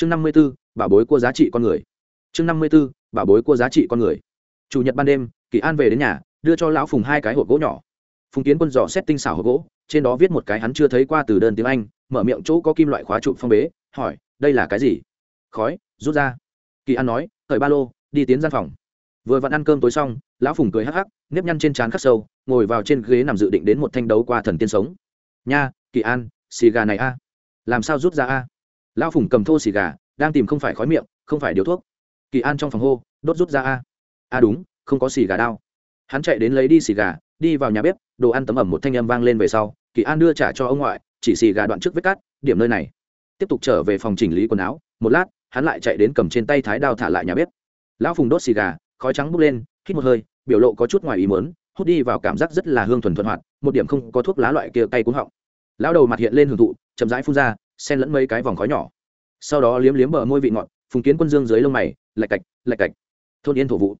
chương năm mươi b ố bảo bối của giá trị con người. Chương năm mươi b ố bảo bối của giá trị con người. Chủ nhật ban đêm, kỳ an về đến nhà, đưa cho lão phùng hai cái hộp gỗ nhỏ. Phùng kiến quân dò xét tinh xảo hộp gỗ, trên đó viết một cái hắn chưa thấy qua từ đơn tiếng anh, mở miệng chỗ có kim loại khóa trụ phong bế, hỏi, đây là cái gì? Khói, rút ra. Kỳ an nói, thời ba lô, đi tiến gian phòng. Vừa vặn ăn cơm tối xong, lão phùng cười hắc hắc, nếp nhăn trên trán khắc sâu, ngồi vào trên ghế nằm dự định đến một thanh đấu qua thần tiên sống. Nha, kỳ an, xì gà này a. Làm sao rút ra a? Lão phùng cầm thô xì gà, đang tìm không phải khói miệng, không phải điếu thuốc. Kỳ an trong phòng hô, đốt rút ra a. A đúng, không có xì gà đao hắn chạy đến lấy đi xì gà, đi vào nhà bếp, đồ ăn tấm ẩm một thanh âm vang lên về sau, kỳ an đưa trả cho ông ngoại, chỉ xì gà đoạn trước vết cắt, điểm nơi này. Tiếp tục trở về phòng chỉnh lý quần áo, một lát, hắn lại chạy đến cầm trên tay thái đao thả lại nhà bếp. Lão phùng đốt xì gà, khói trắng bốc lên, hít một hơi, biểu lộ có chút ngoài ý mớn hút đi vào cảm giác rất là hương thuần thuận hoạt, một điểm không có thuốc lá loại kia cay cúng họng. Lão đầu mặt hiện lên hưởng thụ, chậm rãi phun ra xen lẫn mấy cái vòng khói nhỏ. Sau đó liếm liếm bờ môi vị ngọt, phùng kiến quân dương dưới lông mày, lạch cạch lạch cạch. Thôn yên thổ vụ.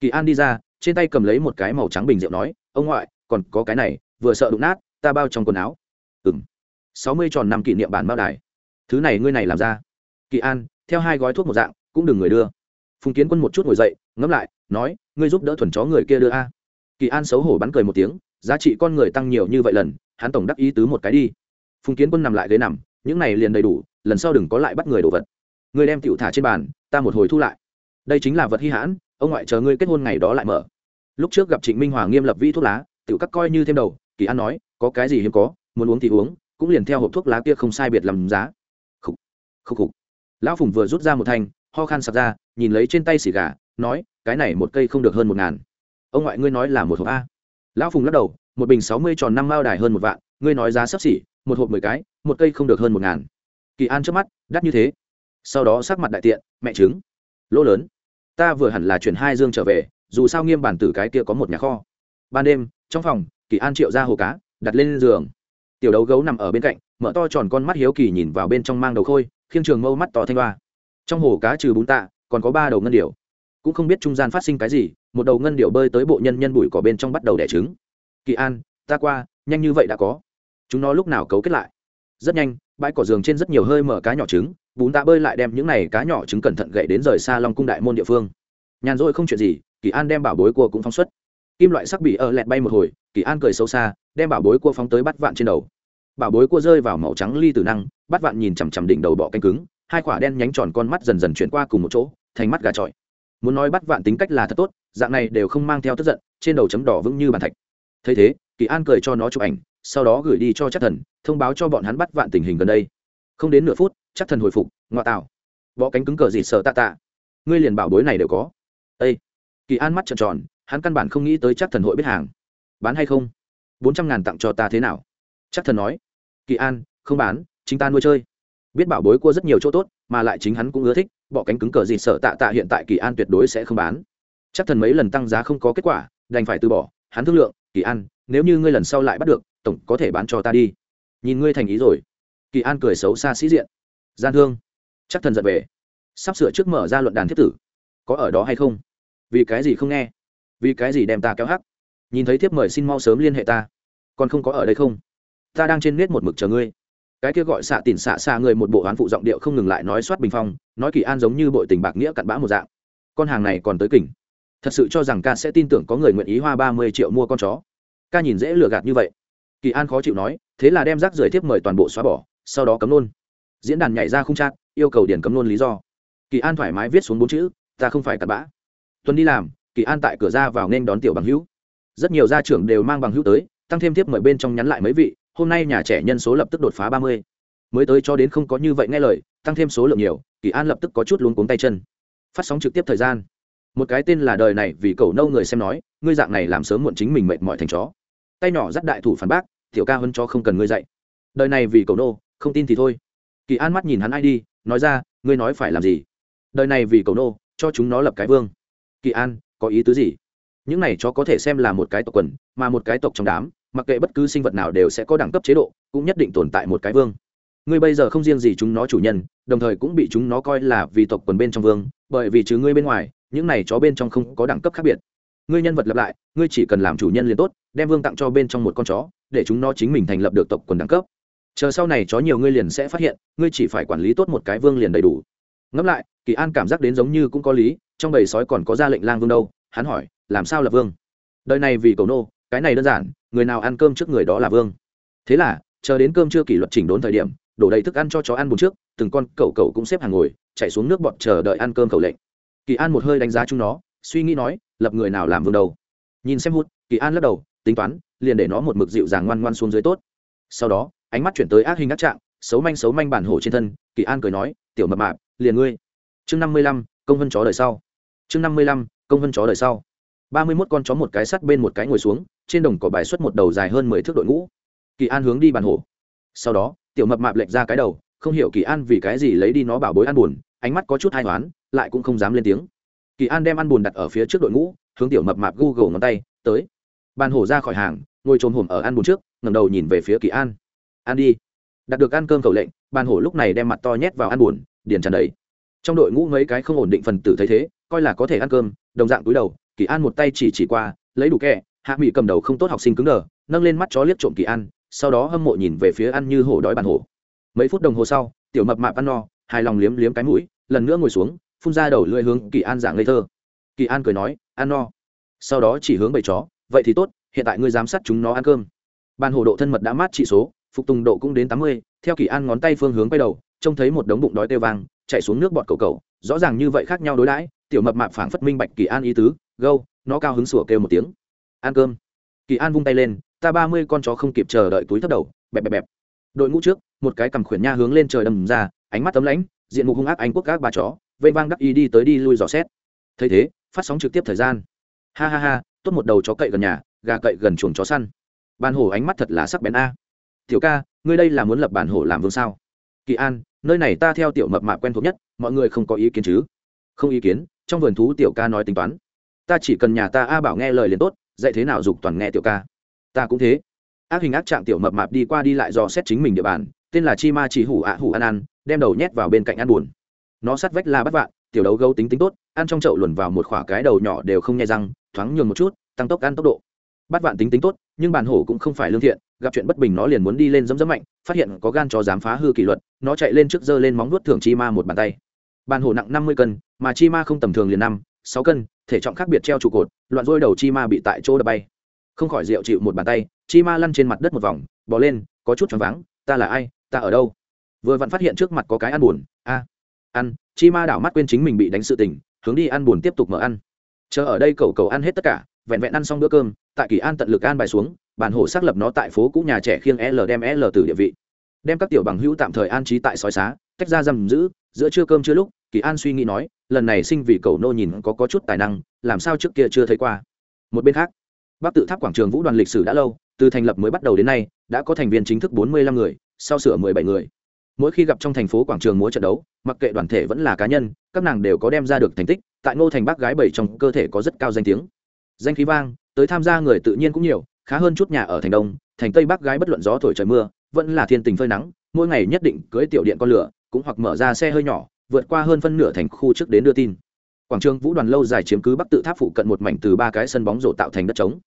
Kỳ an đi ra, trên tay cầm lấy một cái màu trắng bình rượu nói, ông ngoại, còn có cái này, vừa sợ đụng nát, ta bao trong quần áo. Ừ m sáu mươi tròn năm kỷ niệm bản bao đài. Thứ này ngươi này làm ra. Kỳ an, theo hai gói thuốc một dạng, cũng đừng người đưa. Phùng kiến quân một chút ngồi dậy, ngẫm lại, nói, ngươi giúp đỡ thuần chó người kia đưa a. Kỳ an xấu hổ bắn cười một tiếng, giá trị con người tăng nhiều như vậy lần, hắn tổng đắc ý tứ một cái đi. Phùng kiến quân nằm lại ghế nằm những này liền đầy đủ, lần sau đừng có lại bắt người đồ vật. Người đem tiểu thả trên bàn, ta một hồi thu lại. Đây chính là vật hy hãn, ông ngoại chờ ngươi kết hôn ngày đó lại mở. Lúc trước gặp trịnh minh hòa nghiêm lập vi thuốc lá, tiểu các coi như thêm đầu, kỳ an nói, có cái gì hiếm có, muốn uống thì uống, cũng liền theo hộp thuốc lá kia không sai biệt làm giá. Khúc khúc khúc lão phùng vừa rút ra một thanh, ho khan sặc ra, nhìn lấy trên tay xì gà, nói, cái này một cây không được hơn một ngàn. Ông ngoại ngươi nói là một hộp a. Lão phùng lắc đầu, một bình sáu mươi tròn năm mao đài hơn một vạn, ngươi nói giá sấp xỉ, một hộp mười cái một cây không được hơn một ngàn. Kỳ an trước mắt đắt như thế. Sau đó sắc mặt đại tiện, mẹ trứng. Lỗ lớn. Ta vừa hẳn là chuyển hai dương trở về, dù sao nghiêm bản tử cái kia có một nhà kho. Ban đêm, trong phòng, kỳ an triệu ra hồ cá, đặt lên giường. Tiểu đấu gấu nằm ở bên cạnh, mở to tròn con mắt hiếu kỳ nhìn vào bên trong mang đầu khôi, khiêng trường mâu mắt tỏ thanh hoa. Trong hồ cá trừ bún tạ, còn có ba đầu ngân điệu cũng không biết trung gian phát sinh cái gì, một đầu ngân điệu bơi tới bộ nhân nhân bụi cỏ bên trong bắt đầu đẻ trứng. Kỳ an, ta qua, nhanh như vậy đã có. Chúng nó lúc nào cấu kết lại? Rất nhanh, bãi cỏ giường trên rất nhiều hơi mở cá nhỏ trứng, bún tạ bơi lại đem những này cá nhỏ trứng cẩn thận gậy đến rời xa long cung đại môn địa phương. Nhàn rỗi không chuyện gì, kỳ an đem bảo bối cua cũng phóng xuất. Kim loại sắc bị ở lẹt bay một hồi, kỳ an cười sâu xa, đem bảo bối cua phóng tới bắt vạn trên đầu. Bảo bối cua rơi vào màu trắng ly tử năng bắt vạn nhìn chằm chằm đỉnh đầu bọ canh cứng, hai quả đen nhánh tròn con mắt dần dần chuyển qua cùng một chỗ, thành mắt gà trọi. Muốn nói bắt vạn tính cách là thật tốt, dạng này đều không mang theo tức giận, trên đầu chấm đỏ vững như bàn thạch. Thấy thế, kỳ an cười cho nó chụp ảnh sau đó gửi đi cho chắc thần, thông báo cho bọn hắn bắt vạn tình hình gần đây. Không đến nửa phút, chắc thần hồi phục, ngoại tạo. Bọ cánh cứng cờ gì sợ tạ tạ. Ngươi liền bảo bối này đều có. Ây kỳ an mắt trợn tròn, hắn căn bản không nghĩ tới chắc thần hội biết hàng. Bán hay không? Bốn trăm ngàn tặng cho ta thế nào? Chắc thần nói. Kỳ an, không bán, chính ta nuôi chơi. Biết bảo bối cua rất nhiều chỗ tốt, mà lại chính hắn cũng ưa thích bọ cánh cứng cờ gì sợ tạ tạ hiện tại kỳ an tuyệt đối sẽ không bán. Chắc thần mấy lần tăng giá không có kết quả, đành phải từ bỏ. Hắn thương lượng, kỳ an, nếu như ngươi lần sau lại bắt được tổng có thể bán cho ta đi. Nhìn ngươi thành ý rồi. Kỳ an cười xấu xa sĩ diện. Gian thương. Chắc thần giật về. Sắp sửa trước mở ra luận đàn thiết tử. Có ở đó hay không? Vì cái gì không nghe? Vì cái gì đem ta kéo hắc? Nhìn thấy thiếp mời xin mau sớm liên hệ ta. Còn không có ở đây không? Ta đang trên nết một mực chờ ngươi. Cái kia gọi xạ tỉn xạ xa người một bộ hoán phụ giọng điệu không ngừng lại nói soát bình phong, nói kỳ an giống như bội tình bạc nghĩa cặn bã một dạng. Con hàng này còn tới kỉnh. Thật sự cho rằng ca sẽ tin tưởng có người nguyện ý hoa ba mươi triệu mua con chó. Ca nhìn dễ lừa gạt như vậy kỳ an khó chịu nói, thế là đem rác rưởi thiếp mời toàn bộ xóa bỏ, sau đó cấm nôn. Diễn đàn nhảy ra không chát, yêu cầu điền cấm nôn lý do. Kỳ an thoải mái viết xuống bốn chữ, ta không phải cặn bã. Tuần đi làm, kỳ an tại cửa ra vào nên đón tiểu bằng hữu. Rất nhiều gia trưởng đều mang bằng hữu tới, tăng thêm tiếp mời bên trong nhắn lại mấy vị, hôm nay nhà trẻ nhân số lập tức đột phá ba mươi. Mới tới cho đến không có như vậy nghe lời, tăng thêm số lượng nhiều, kỳ an lập tức có chút luống cuống tay chân. Phát sóng trực tiếp thời gian. Một cái tên là đời này vì cầu nâu người xem nói, ngươi dạng này làm sớm muộn chính mình mệt mỏi thành chó tay nhỏ dắt đại thủ phản bác, tiểu ca hơn cho không cần ngươi dạy. Đời này vì cầu nô, không tin thì thôi. Kỳ an mắt nhìn hắn ai đi, nói ra, ngươi nói phải làm gì? Đời này vì cầu nô, cho chúng nó lập cái vương. Kỳ an, có ý tứ gì? Những này chó có thể xem là một cái tộc quần, mà một cái tộc trong đám, mặc kệ bất cứ sinh vật nào đều sẽ có đẳng cấp chế độ, cũng nhất định tồn tại một cái vương. Ngươi bây giờ không riêng gì chúng nó chủ nhân, đồng thời cũng bị chúng nó coi là vì tộc quần bên trong vương, bởi vì trừ ngươi bên ngoài, những này chó bên trong không có đẳng cấp khác biệt ngươi nhân vật lập lại, ngươi chỉ cần làm chủ nhân liền tốt, đem vương tặng cho bên trong một con chó, để chúng nó chính mình thành lập được tộc quần đẳng cấp. Chờ sau này chó nhiều ngươi liền sẽ phát hiện, ngươi chỉ phải quản lý tốt một cái vương liền đầy đủ. Ngẫm lại, kỳ an cảm giác đến giống như cũng có lý, trong bầy sói còn có ra lệnh lang vương đâu, hắn hỏi, làm sao là vương? Đời này vì cầu nô, cái này đơn giản, người nào ăn cơm trước người đó là vương. Thế là, chờ đến cơm chưa kỷ luật chỉnh đốn thời điểm, đổ đầy thức ăn cho chó ăn bùn trước, từng con cậu cậu cũng xếp hàng ngồi, chạy xuống nước bọt chờ đợi ăn cơm khẩu lệnh. Kỳ an một hơi đánh giá chúng nó suy nghĩ nói, lập người nào làm vương đầu. Nhìn xem hút kỳ an lắc đầu, tính toán, liền để nó một mực dịu dàng ngoan ngoan xuống dưới tốt. Sau đó, ánh mắt chuyển tới ác hình ác trạng, xấu manh xấu manh bản hổ trên thân, kỳ an cười nói, tiểu mập mạp, liền ngươi. Chương năm mươi lăm, công vân chó đời sau. Chương năm mươi lăm, công vân chó đời sau. Ba mươi mốt con chó một cái sắt bên một cái ngồi xuống, trên đồng cỏ bài xuất một đầu dài hơn mười thước đội ngũ. Kỳ an hướng đi bàn hổ. Sau đó, tiểu mập mạp lệch ra cái đầu, không hiểu kỳ an vì cái gì lấy đi nó bảo bối ăn buồn, ánh mắt có chút hai toán lại cũng không dám lên tiếng kỳ an đem ăn buồn đặt ở phía trước đội ngũ, hướng tiểu mập mạp google ngón tay, tới. Bàn hổ ra khỏi hàng, ngồi trồm hổm ở ăn buồn trước, ngẩng đầu nhìn về phía kỳ an. Ăn đi. Đặt được ăn cơm cầu lệnh, bàn hổ lúc này đem mặt to nhét vào ăn buồn điền tràn đầy. Trong đội ngũ mấy cái không ổn định phần tử thấy thế, coi là có thể ăn cơm, đồng dạng túi đầu, kỳ an một tay chỉ chỉ qua, lấy đủ kẹ, hạ mỹ cầm đầu không tốt học sinh cứng đờ, nâng lên mắt chó liếc trộm kỳ an, sau đó hâm mộ nhìn về phía ăn như hổ đói bàn hổ. Mấy phút đồng hồ sau, tiểu mập mạp ăn no, hài lòng liếm liếm cái mũi, lần nữa ngồi xuống phun ra đầu lưỡi hướng kỳ an giảng ngây thơ. Kỳ an cười nói, ăn no. Sau đó chỉ hướng bầy chó, vậy thì tốt, hiện tại ngươi giám sát chúng nó ăn cơm. Ban hồ độ thân mật đã mát trị số, phục tùng độ cũng đến tám mươi, theo kỳ an ngón tay phương hướng quay đầu, trông thấy một đống bụng đói tê vang, chạy xuống nước bọt cầu cầu, rõ ràng như vậy khác nhau đối đãi, tiểu mập mạp phảng phất minh bạch kỳ an ý tứ, gâu, nó cao hứng sủa kêu một tiếng. Ăn cơm. Kỳ an vung tay lên, ta ba mươi con chó không kịp chờ đợi túi thấp đầu, bẹp bẹp bẹp. Đội ngũ trước, một cái cầm khuyển nha hướng lên trời đầm ra, ánh mắt tấm lãnh, diện mục hung ác anh quốc các bà chó vây vang đắc y đi tới đi lui dò xét. Thấy thế, phát sóng trực tiếp thời gian. Ha ha ha, tốt một đầu chó cậy gần nhà, gà cậy gần chuồng chó săn. Bàn hổ ánh mắt thật là sắc bén a. Tiểu ca, ngươi đây là muốn lập bản hổ làm vương sao? Kỳ an, nơi này ta theo tiểu mập mạ quen thuộc nhất, mọi người không có ý kiến chứ? Không ý kiến, trong vườn thú tiểu ca nói tính toán. Ta chỉ cần nhà ta a bảo nghe lời liền tốt, dạy thế nào dục toàn nghe tiểu ca. Ta cũng thế. Ác hình ác trạng tiểu mập mạp đi qua đi lại dò xét chính mình địa bàn, tên là chi ma chỉ hủ ạ hủ ăn ăn đem đầu nhét vào bên cạnh ăn buồn nó sát vách là bắt vạn, tiểu đấu gấu tính tính tốt, ăn trong chậu luồn vào một khoả cái đầu nhỏ đều không nhai răng, thoáng nhường một chút, tăng tốc ăn tốc độ. Bắt vạn tính tính tốt, nhưng bản hổ cũng không phải lương thiện, gặp chuyện bất bình nó liền muốn đi lên dấm dấm mạnh, phát hiện có gan cho dám phá hư kỷ luật, nó chạy lên trước giơ lên móng nuốt thưởng chi ma một bàn tay. Bản hổ nặng năm mươi cân, mà chi ma không tầm thường liền năm, sáu cân, thể trọng khác biệt treo trụ cột, loạn rôi đầu chi ma bị tại chỗ đập bay. Không khỏi rượu chịu một bàn tay, chi ma lăn trên mặt đất một vòng bỏ lên, có chút choáng váng, ta là ai? Ta ở đâu? Vừa vặn phát hiện trước mặt có cái ăn buồn, a ăn, chi ma đảo mắt quên chính mình bị đánh sự tình, hướng đi ăn buồn tiếp tục mở ăn. Chờ ở đây cầu cầu ăn hết tất cả, vẹn vẹn ăn xong bữa cơm, tại kỳ an tận lực an bài xuống bản hổ xác lập nó tại phố cũ nhà trẻ khiêng l đem l từ địa vị. Đem các tiểu bằng hữu tạm thời an trí tại sói xá, tách ra giam giữ, giữa trưa cơm chưa lúc, kỳ an suy nghĩ nói, lần này sinh vì cầu nô nhìn có có chút tài năng, làm sao trước kia chưa thấy qua. Một bên khác, bắc tự tháp quảng trường vũ đoàn lịch sử đã lâu, từ thành lập mới bắt đầu đến nay, đã có thành viên chính thức bốn mươi lăm người, sau sửa mười bảy người mỗi khi gặp trong thành phố quảng trường múa trận đấu, mặc kệ đoàn thể vẫn là cá nhân, các nàng đều có đem ra được thành tích, tại ngô thành bác gái bảy trong cơ thể có rất cao danh tiếng. Danh khí vang, tới tham gia người tự nhiên cũng nhiều, khá hơn chút nhà ở thành đông, thành tây bắc gái bất luận gió thổi trời mưa, vẫn là thiên tình phơi nắng, mỗi ngày nhất định cưới tiểu điện con lửa, cũng hoặc mở ra xe hơi nhỏ, vượt qua hơn phân nửa thành khu trước đến đưa tin. Quảng trường vũ đoàn lâu dài chiếm cứ bắc tự tháp phụ cận một mảnh từ ba cái sân bóng rổ tạo thành đất trống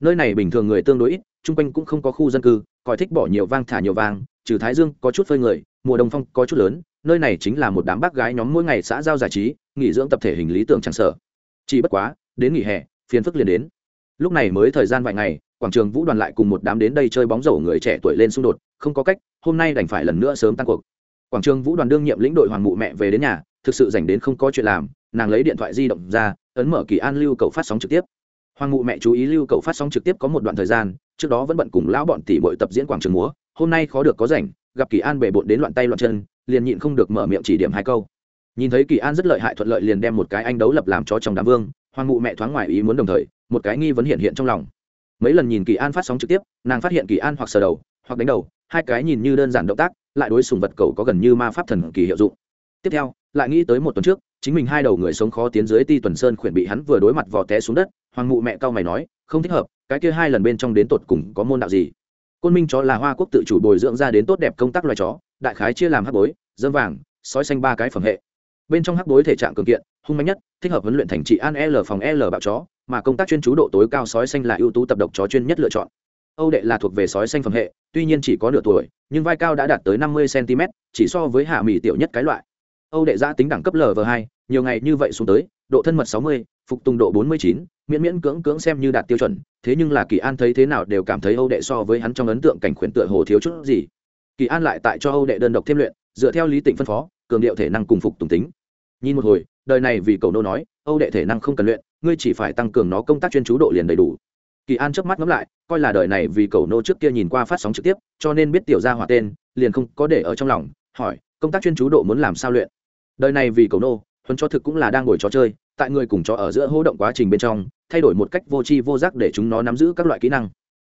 nơi này bình thường người tương đối ít, chung quanh cũng không có khu dân cư, còi thích bỏ nhiều vang thả nhiều vang, trừ thái dương có chút phơi người, mùa đông phong có chút lớn, nơi này chính là một đám bác gái nhóm mỗi ngày xã giao giải trí, nghỉ dưỡng tập thể hình lý tưởng chẳng sở. Chỉ bất quá, đến nghỉ hè, phiền phức liền đến. Lúc này mới thời gian vài ngày, quảng trường vũ đoàn lại cùng một đám đến đây chơi bóng rổ người trẻ tuổi lên xung đột, không có cách, hôm nay đành phải lần nữa sớm tăng cuộc. Quảng trường vũ đoàn đương nhiệm lĩnh đội hoàng mụ mẹ về đến nhà, thực sự dành đến không có chuyện làm, nàng lấy điện thoại di động ra, ấn mở kỳ an lưu cầu phát sóng trực tiếp hoàng mụ mẹ chú ý lưu cậu phát sóng trực tiếp có một đoạn thời gian, trước đó vẫn bận cùng lão bọn tỷ bội tập diễn quảng trường múa, hôm nay khó được có rảnh, gặp kỳ an bề bộn đến loạn tay loạn chân, liền nhịn không được mở miệng chỉ điểm hai câu. Nhìn thấy kỳ an rất lợi hại thuận lợi liền đem một cái anh đấu lập làm cho trong đám vương, hoàng mụ mẹ thoáng ngoài ý muốn đồng thời, một cái nghi vấn hiện hiện trong lòng. Mấy lần nhìn kỳ an phát sóng trực tiếp, nàng phát hiện kỳ an hoặc sờ đầu, hoặc đánh đầu, hai cái nhìn như đơn giản động tác, lại đối sùng vật cầu có gần như ma pháp thần kỳ hiệu dụng. Tiếp theo, lại nghĩ tới một tuần trước, chính mình hai đầu người sống khó tiến dưới ti tuần sơn khuyển bị hắn vừa đối mặt vò té xuống đất hoàng mụ mẹ cao mày nói, không thích hợp, cái kia hai lần bên trong đến tột cùng có môn đạo gì? Côn minh chó là hoa quốc tự chủ bồi dưỡng ra đến tốt đẹp công tác loài chó, đại khái chia làm hắc bối dơm vàng, sói xanh ba cái phẩm hệ. Bên trong hắc bối thể trạng cường kiện, hung mạnh nhất, thích hợp huấn luyện thành trị an l phòng l bạo chó, mà công tác chuyên chú độ tối cao sói xanh là ưu tú tập độc chó chuyên nhất lựa chọn. Âu đệ là thuộc về sói xanh phẩm hệ, tuy nhiên chỉ có nửa tuổi, nhưng vai cao đã đạt tới năm mươi cm chỉ so với hạ mỹ tiểu nhất cái loại. Âu đệ giã tính đẳng cấp lv hai, nhiều ngày như vậy xuống tới độ thân mật sáu mươi, phục tùng độ bốn mươi chín, miễn miễn cưỡng cưỡng xem như đạt tiêu chuẩn, thế nhưng là kỳ an thấy thế nào đều cảm thấy âu đệ so với hắn trong ấn tượng cảnh khuyển tựa hồ thiếu chút gì. Kỳ an lại tại cho âu đệ đơn độc thêm luyện, dựa theo lý tịnh phân phó, cường điệu thể năng cùng phục tùng tính. Nhìn một hồi, đời này vì cầu nô nói, âu đệ thể năng không cần luyện, ngươi chỉ phải tăng cường nó công tác chuyên chú độ liền đầy đủ. Kỳ an trước mắt ngẫm lại, coi là đời này vì cầu nô trước kia nhìn qua phát sóng trực tiếp, cho nên biết tiểu gia hỏa tên, liền không có để ở trong lòng, hỏi, công tác chuyên chú độ muốn làm sao luyện? Đời này vì cầu nô huấn cho thực cũng là đang ngồi trò chơi, tại người cùng chó ở giữa hỗ động quá trình bên trong, thay đổi một cách vô tri vô giác để chúng nó nắm giữ các loại kỹ năng.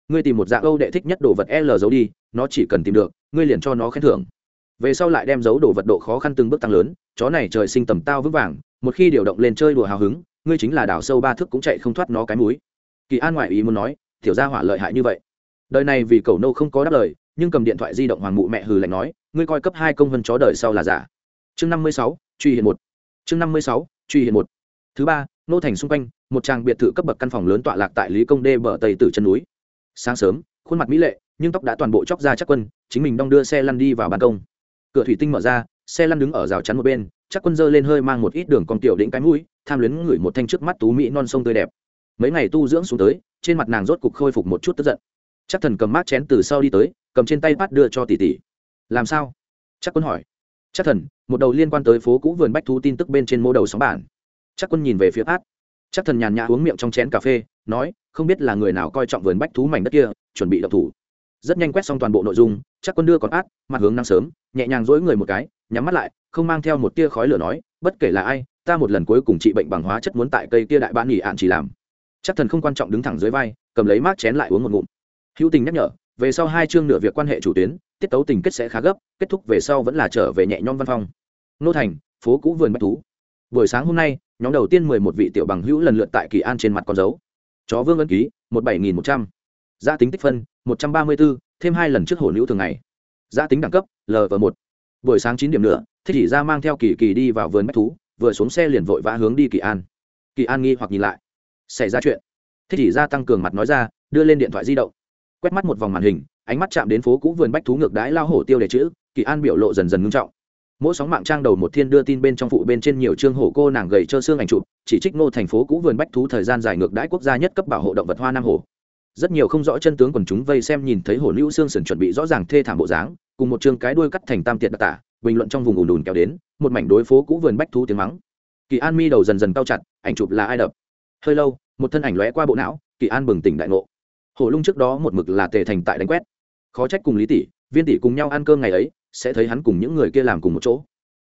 Ngươi tìm một dạng âu đệ thích nhất đồ vật l giấu đi, nó chỉ cần tìm được, ngươi liền cho nó khen thưởng. Về sau lại đem giấu đồ vật độ khó khăn từng bước tăng lớn, chó này trời sinh tầm tao vững vàng, một khi điều động lên chơi đùa hào hứng, ngươi chính là đảo sâu ba thước cũng chạy không thoát nó cái múi kỳ an ngoại ý muốn nói, tiểu gia hỏa lợi hại như vậy. Đời này vì cầu nô không có đáp lời, nhưng cầm điện thoại di động hoàng mụ mẹ hừ lạnh nói, ngươi coi cấp hai công vân chó đời sau là giả. Chương năm mươi sáu, truy hiện một chương năm mươi sáu, truy hiện một. Thứ ba, nô thành xung quanh, một tràng biệt thự cấp bậc căn phòng lớn tọa lạc tại lý công đê bờ tây tử chân núi. Sáng sớm, khuôn mặt mỹ lệ, nhưng tóc đã toàn bộ chóc ra chắc quân, chính mình đong đưa xe lăn đi vào ban công. Cửa thủy tinh mở ra, xe lăn đứng ở rào chắn một bên, chắc quân dơ lên hơi mang một ít đường con tiểu đĩnh cái mũi, tham luyến ngửi một thanh trước mắt tú mỹ non sông tươi đẹp. Mấy ngày tu dưỡng xuống tới, trên mặt nàng rốt cục khôi phục một chút tức giận. Chắc thần cầm mát chén từ sau đi tới, cầm trên tay bát đưa cho tỷ tỷ. Làm sao? Chắc quân hỏi. Chắc thần một đầu liên quan tới phố cũ vườn bách thú tin tức bên trên mô đầu sóng bản. Chắc quân nhìn về phía át chắc thần nhàn nhã uống miệng trong chén cà phê, nói, không biết là người nào coi trọng vườn bách thú mảnh đất kia, chuẩn bị đập thủ. Rất nhanh quét xong toàn bộ nội dung, chắc quân đưa còn át mặt hướng năng sớm, nhẹ nhàng dỗi người một cái, nhắm mắt lại, không mang theo một tia khói lửa nói, bất kể là ai, ta một lần cuối cùng trị bệnh bằng hóa chất muốn tại cây kia đại bán nghỉ ạn chỉ làm. Chắc thần không quan trọng đứng thẳng dưới vai, cầm lấy mát chén lại uống một ngụm. Hữu tình nhắc nhở, về sau hai chương nửa việc quan hệ chủ tuyến tiết tấu tình kết sẽ khá gấp, kết thúc về sau vẫn là trở về nhẹ nhõm văn phòng nô thành, phố cũ vườn bách thú. Buổi sáng hôm nay, nhóm đầu tiên mười một vị tiểu bằng hữu lần lượt tại kỳ an trên mặt con dấu. Chó vương ân ký, một bảy nghìn một trăm. Gia tính tích phân, một trăm ba mươi bốn thêm hai lần trước hổ nữ thường ngày. Gia tính đẳng cấp lv một. Buổi sáng chín điểm nữa, thích chỉ ra mang theo kỳ kỳ đi vào vườn bách thú, vừa xuống xe liền vội vã hướng đi kỳ an. Kỳ an nghi hoặc nhìn lại. Xảy ra chuyện. Thích chỉ ra tăng cường mặt nói ra, đưa lên điện thoại di động quét mắt một vòng màn hình, ánh mắt chạm đến phố cũ vườn bách thú ngược đái lao hổ tiêu đề chữ, kỳ an biểu lộ dần dần ngưng trọng. Mỗi sóng mạng trang đầu một thiên đưa tin bên trong phụ bên trên nhiều chương hổ cô nàng gầy trơ xương ảnh chụp, chỉ trích ngô thành phố cũ vườn bách thú thời gian dài ngược đãi quốc gia nhất cấp bảo hộ động vật hoa nam hổ rất nhiều không rõ chân tướng quần chúng vây xem nhìn thấy hổ lưu xương sần chuẩn bị rõ ràng thê thảm bộ dáng, cùng một chương cái đuôi cắt thành tam tiện đặc tả, bình luận trong vùng ùn ùn kéo đến, một mảnh đối phố cũ vườn bách thú tiếng mắng. Kỳ an mi đầu dần dần cao chặt, ảnh chụp là ai đập? Hơi lâu, một thân ảnh lóe qua bộ não, kỳ an bừng tỉnh đại ngộ hổ lung trước đó một mực là tề thành tại đánh quét. Khó trách cùng lý tỷ, viên tỷ cùng nhau ăn cơm ngày ấy, sẽ thấy hắn cùng những người kia làm cùng một chỗ.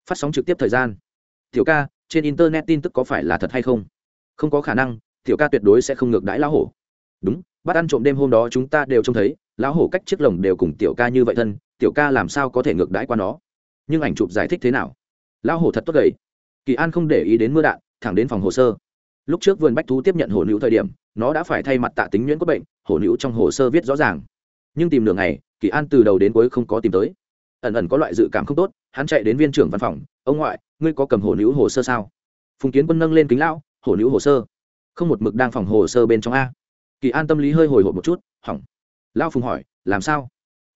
Phát sóng trực tiếp thời gian. Tiểu ca, trên internet tin tức có phải là thật hay không? Không có khả năng, tiểu ca tuyệt đối sẽ không ngược đãi lão hổ. Đúng, bắt ăn trộm đêm hôm đó chúng ta đều trông thấy, lão hổ cách chiếc lồng đều cùng tiểu ca như vậy thân, tiểu ca làm sao có thể ngược đãi qua nó? Nhưng ảnh chụp giải thích thế nào? Lão hổ thật tốt gầy. Kỳ an không để ý đến mưa đạn, thẳng đến phòng hồ sơ. Lúc trước vườn bách thú tiếp nhận hổ nữ thời điểm nó đã phải thay mặt tạ tính nhuyễn có bệnh, hổ nữ trong hồ sơ viết rõ ràng. Nhưng tìm đường này kỳ an từ đầu đến cuối không có tìm tới. Ẩn ẩn có loại dự cảm không tốt, hắn chạy đến viên trưởng văn phòng, ông ngoại, ngươi có cầm hổ nữ hồ sơ sao? Phùng kiến quân nâng lên kính lão, hổ nữ hồ sơ? Không một mực đang phòng hồ sơ bên trong a. Kỳ an tâm lý hơi hồi hộp một chút, hỏng. Lão phùng hỏi, làm sao?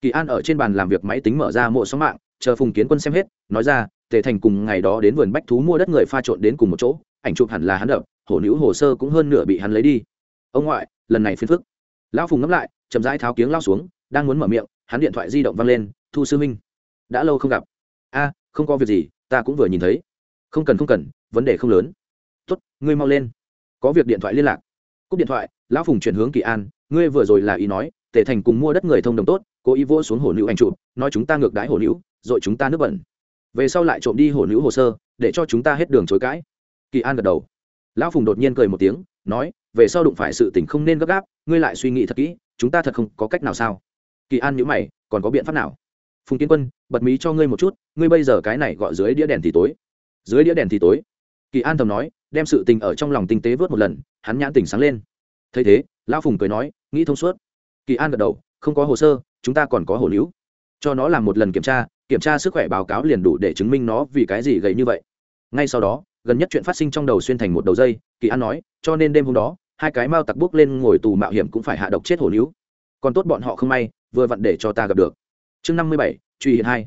Kỳ an ở trên bàn làm việc máy tính mở ra mộ sóng mạng, chờ phùng kiến quân xem hết, nói ra, tề thành cùng ngày đó đến vườn bách thú mua đất người pha trộn đến cùng một chỗ, ảnh chụp hẳn là hắn đập, hổ nữ hồ sơ cũng hơn nửa bị hắn lấy đi ông ngoại, lần này phiền phức. Lão phùng ngẫm lại, chậm rãi tháo kiếng lao xuống, đang muốn mở miệng, hắn điện thoại di động văng lên, thu sư minh, đã lâu không gặp. A, không có việc gì, ta cũng vừa nhìn thấy. Không cần không cần, vấn đề không lớn. Tốt, ngươi mau lên. Có việc điện thoại liên lạc. Cúp điện thoại, lão phùng chuyển hướng kỳ an, ngươi vừa rồi là ý nói, tề thành cùng mua đất người thông đồng tốt, cố ý vỗ xuống hổ nữ anh chụp, nói chúng ta ngược đái hổ nữ, rồi chúng ta nước bẩn. Về sau lại trộm đi hổ nữ hồ sơ, để cho chúng ta hết đường chối cãi. Kỳ an gật đầu. Lão phùng đột nhiên cười một tiếng, nói về sau đụng phải sự tình không nên gấp gáp, ngươi lại suy nghĩ thật kỹ, chúng ta thật không có cách nào sao? Kỳ an nhữ mày, còn có biện pháp nào? Phùng kiến quân, bật mí cho ngươi một chút, ngươi bây giờ cái này gọi dưới đĩa đèn thì tối. Dưới đĩa đèn thì tối. Kỳ an thầm nói, đem sự tình ở trong lòng tinh tế vớt một lần, hắn nhãn tỉnh sáng lên. Thấy thế, lão phùng cười nói, nghĩ thông suốt. Kỳ an gật đầu, không có hồ sơ, chúng ta còn có hồ níu. Cho nó làm một lần kiểm tra kiểm tra sức khỏe báo cáo liền đủ để chứng minh nó vì cái gì gầy như vậy. Ngay sau đó, gần nhất chuyện phát sinh trong đầu xuyên thành một đầu dây, kỳ an nói, cho nên đêm hôm đó hai cái mao tặc bước lên ngồi tù mạo hiểm cũng phải hạ độc chết hổ níu. Còn tốt bọn họ không may, vừa vặn để cho ta gặp được. Chương năm mươi bảy, truy hiện hai.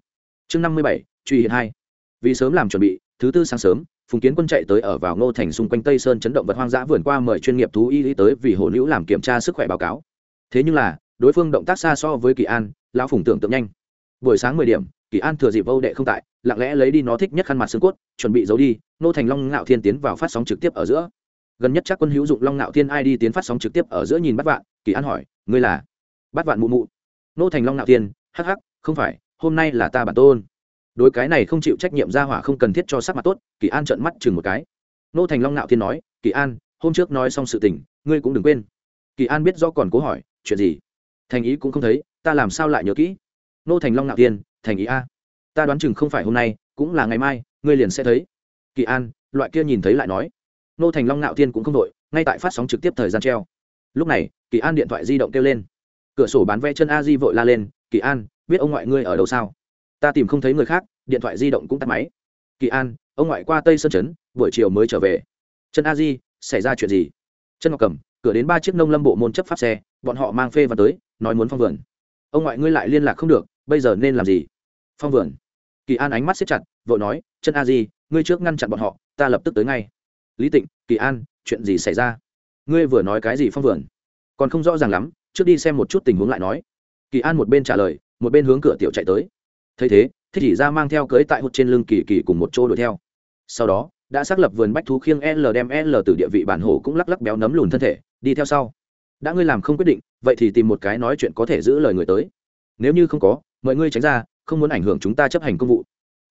Chương năm mươi bảy, truy hiện hai. Vì sớm làm chuẩn bị, thứ tư sáng sớm, phùng kiến quân chạy tới ở vào ngô thành xung quanh tây sơn chấn động vật hoang dã vườn qua mời chuyên nghiệp thú y tới vì hổ nữ làm kiểm tra sức khỏe báo cáo. Thế nhưng là, đối phương động tác xa so với kỳ an, lão phùng tưởng tượng nhanh. Buổi sáng mười điểm, kỳ an thừa dịp vô đệ không tại, lặng lẽ lấy đi nó thích nhất khăn mặt xương cốt, chuẩn bị giấu đi nô thành long ngạo thiên tiến vào phát sóng trực tiếp ở giữa gần nhất chắc quân hữu dụng long ngạo thiên ai đi tiến phát sóng trực tiếp ở giữa nhìn bắt vạn, kỳ an hỏi, ngươi là? Bắt vạn mụ mụ. Nô thành long ngạo thiên, hắc hắc, không phải, hôm nay là ta bản tôn. Đối cái này không chịu trách nhiệm ra hỏa không cần thiết cho sắc mặt tốt, kỳ an trợn mắt chừng một cái. Nô thành long ngạo thiên nói, kỳ an, hôm trước nói xong sự tình, ngươi cũng đừng quên. Kỳ an biết do còn cố hỏi, chuyện gì? Thành ý cũng không thấy, ta làm sao lại nhớ kỹ? Nô thành long ngạo thiên, thành ý a. Ta đoán chừng không phải hôm nay, cũng là ngày mai, ngươi liền sẽ thấy. Kỳ an, loại kia nhìn thấy lại nói nô thành long ngạo thiên cũng không đội, ngay tại phát sóng trực tiếp thời gian treo. Lúc này, kỳ an điện thoại di động kêu lên. Cửa sổ bán vé chân a di vội la lên, kỳ an, biết ông ngoại ngươi ở đâu sao? Ta tìm không thấy người khác, điện thoại di động cũng tắt máy. Kỳ an, ông ngoại qua tây sơn trấn, buổi chiều mới trở về. Chân a di, xảy ra chuyện gì? Chân ngọc cầm cửa đến ba chiếc nông lâm bộ môn chấp pháp xe, bọn họ mang phê và tới, nói muốn phong vườn. Ông ngoại ngươi lại liên lạc không được, bây giờ nên làm gì? Phong vườn. Kỳ an ánh mắt xếp chặt, vội nói, chân a di, ngươi trước ngăn chặn bọn họ, ta lập tức tới ngay lý tịnh, kỳ an, chuyện gì xảy ra? Ngươi vừa nói cái gì phong vườn? Còn không rõ ràng lắm, trước đi xem một chút tình huống lại nói. Kỳ an một bên trả lời, một bên hướng cửa tiểu chạy tới. Thấy thế, thích chỉ ra mang theo cưới tại hụt trên lưng kỳ kỳ cùng một chỗ đuổi theo. Sau đó, đã xác lập vườn bách thú khiêng l đem l từ địa vị bản hồ cũng lắc lắc béo nấm lùn thân thể, đi theo sau. Đã ngươi làm không quyết định, vậy thì tìm một cái nói chuyện có thể giữ lời người tới. Nếu như không có, mời ngươi tránh ra, không muốn ảnh hưởng chúng ta chấp hành công vụ.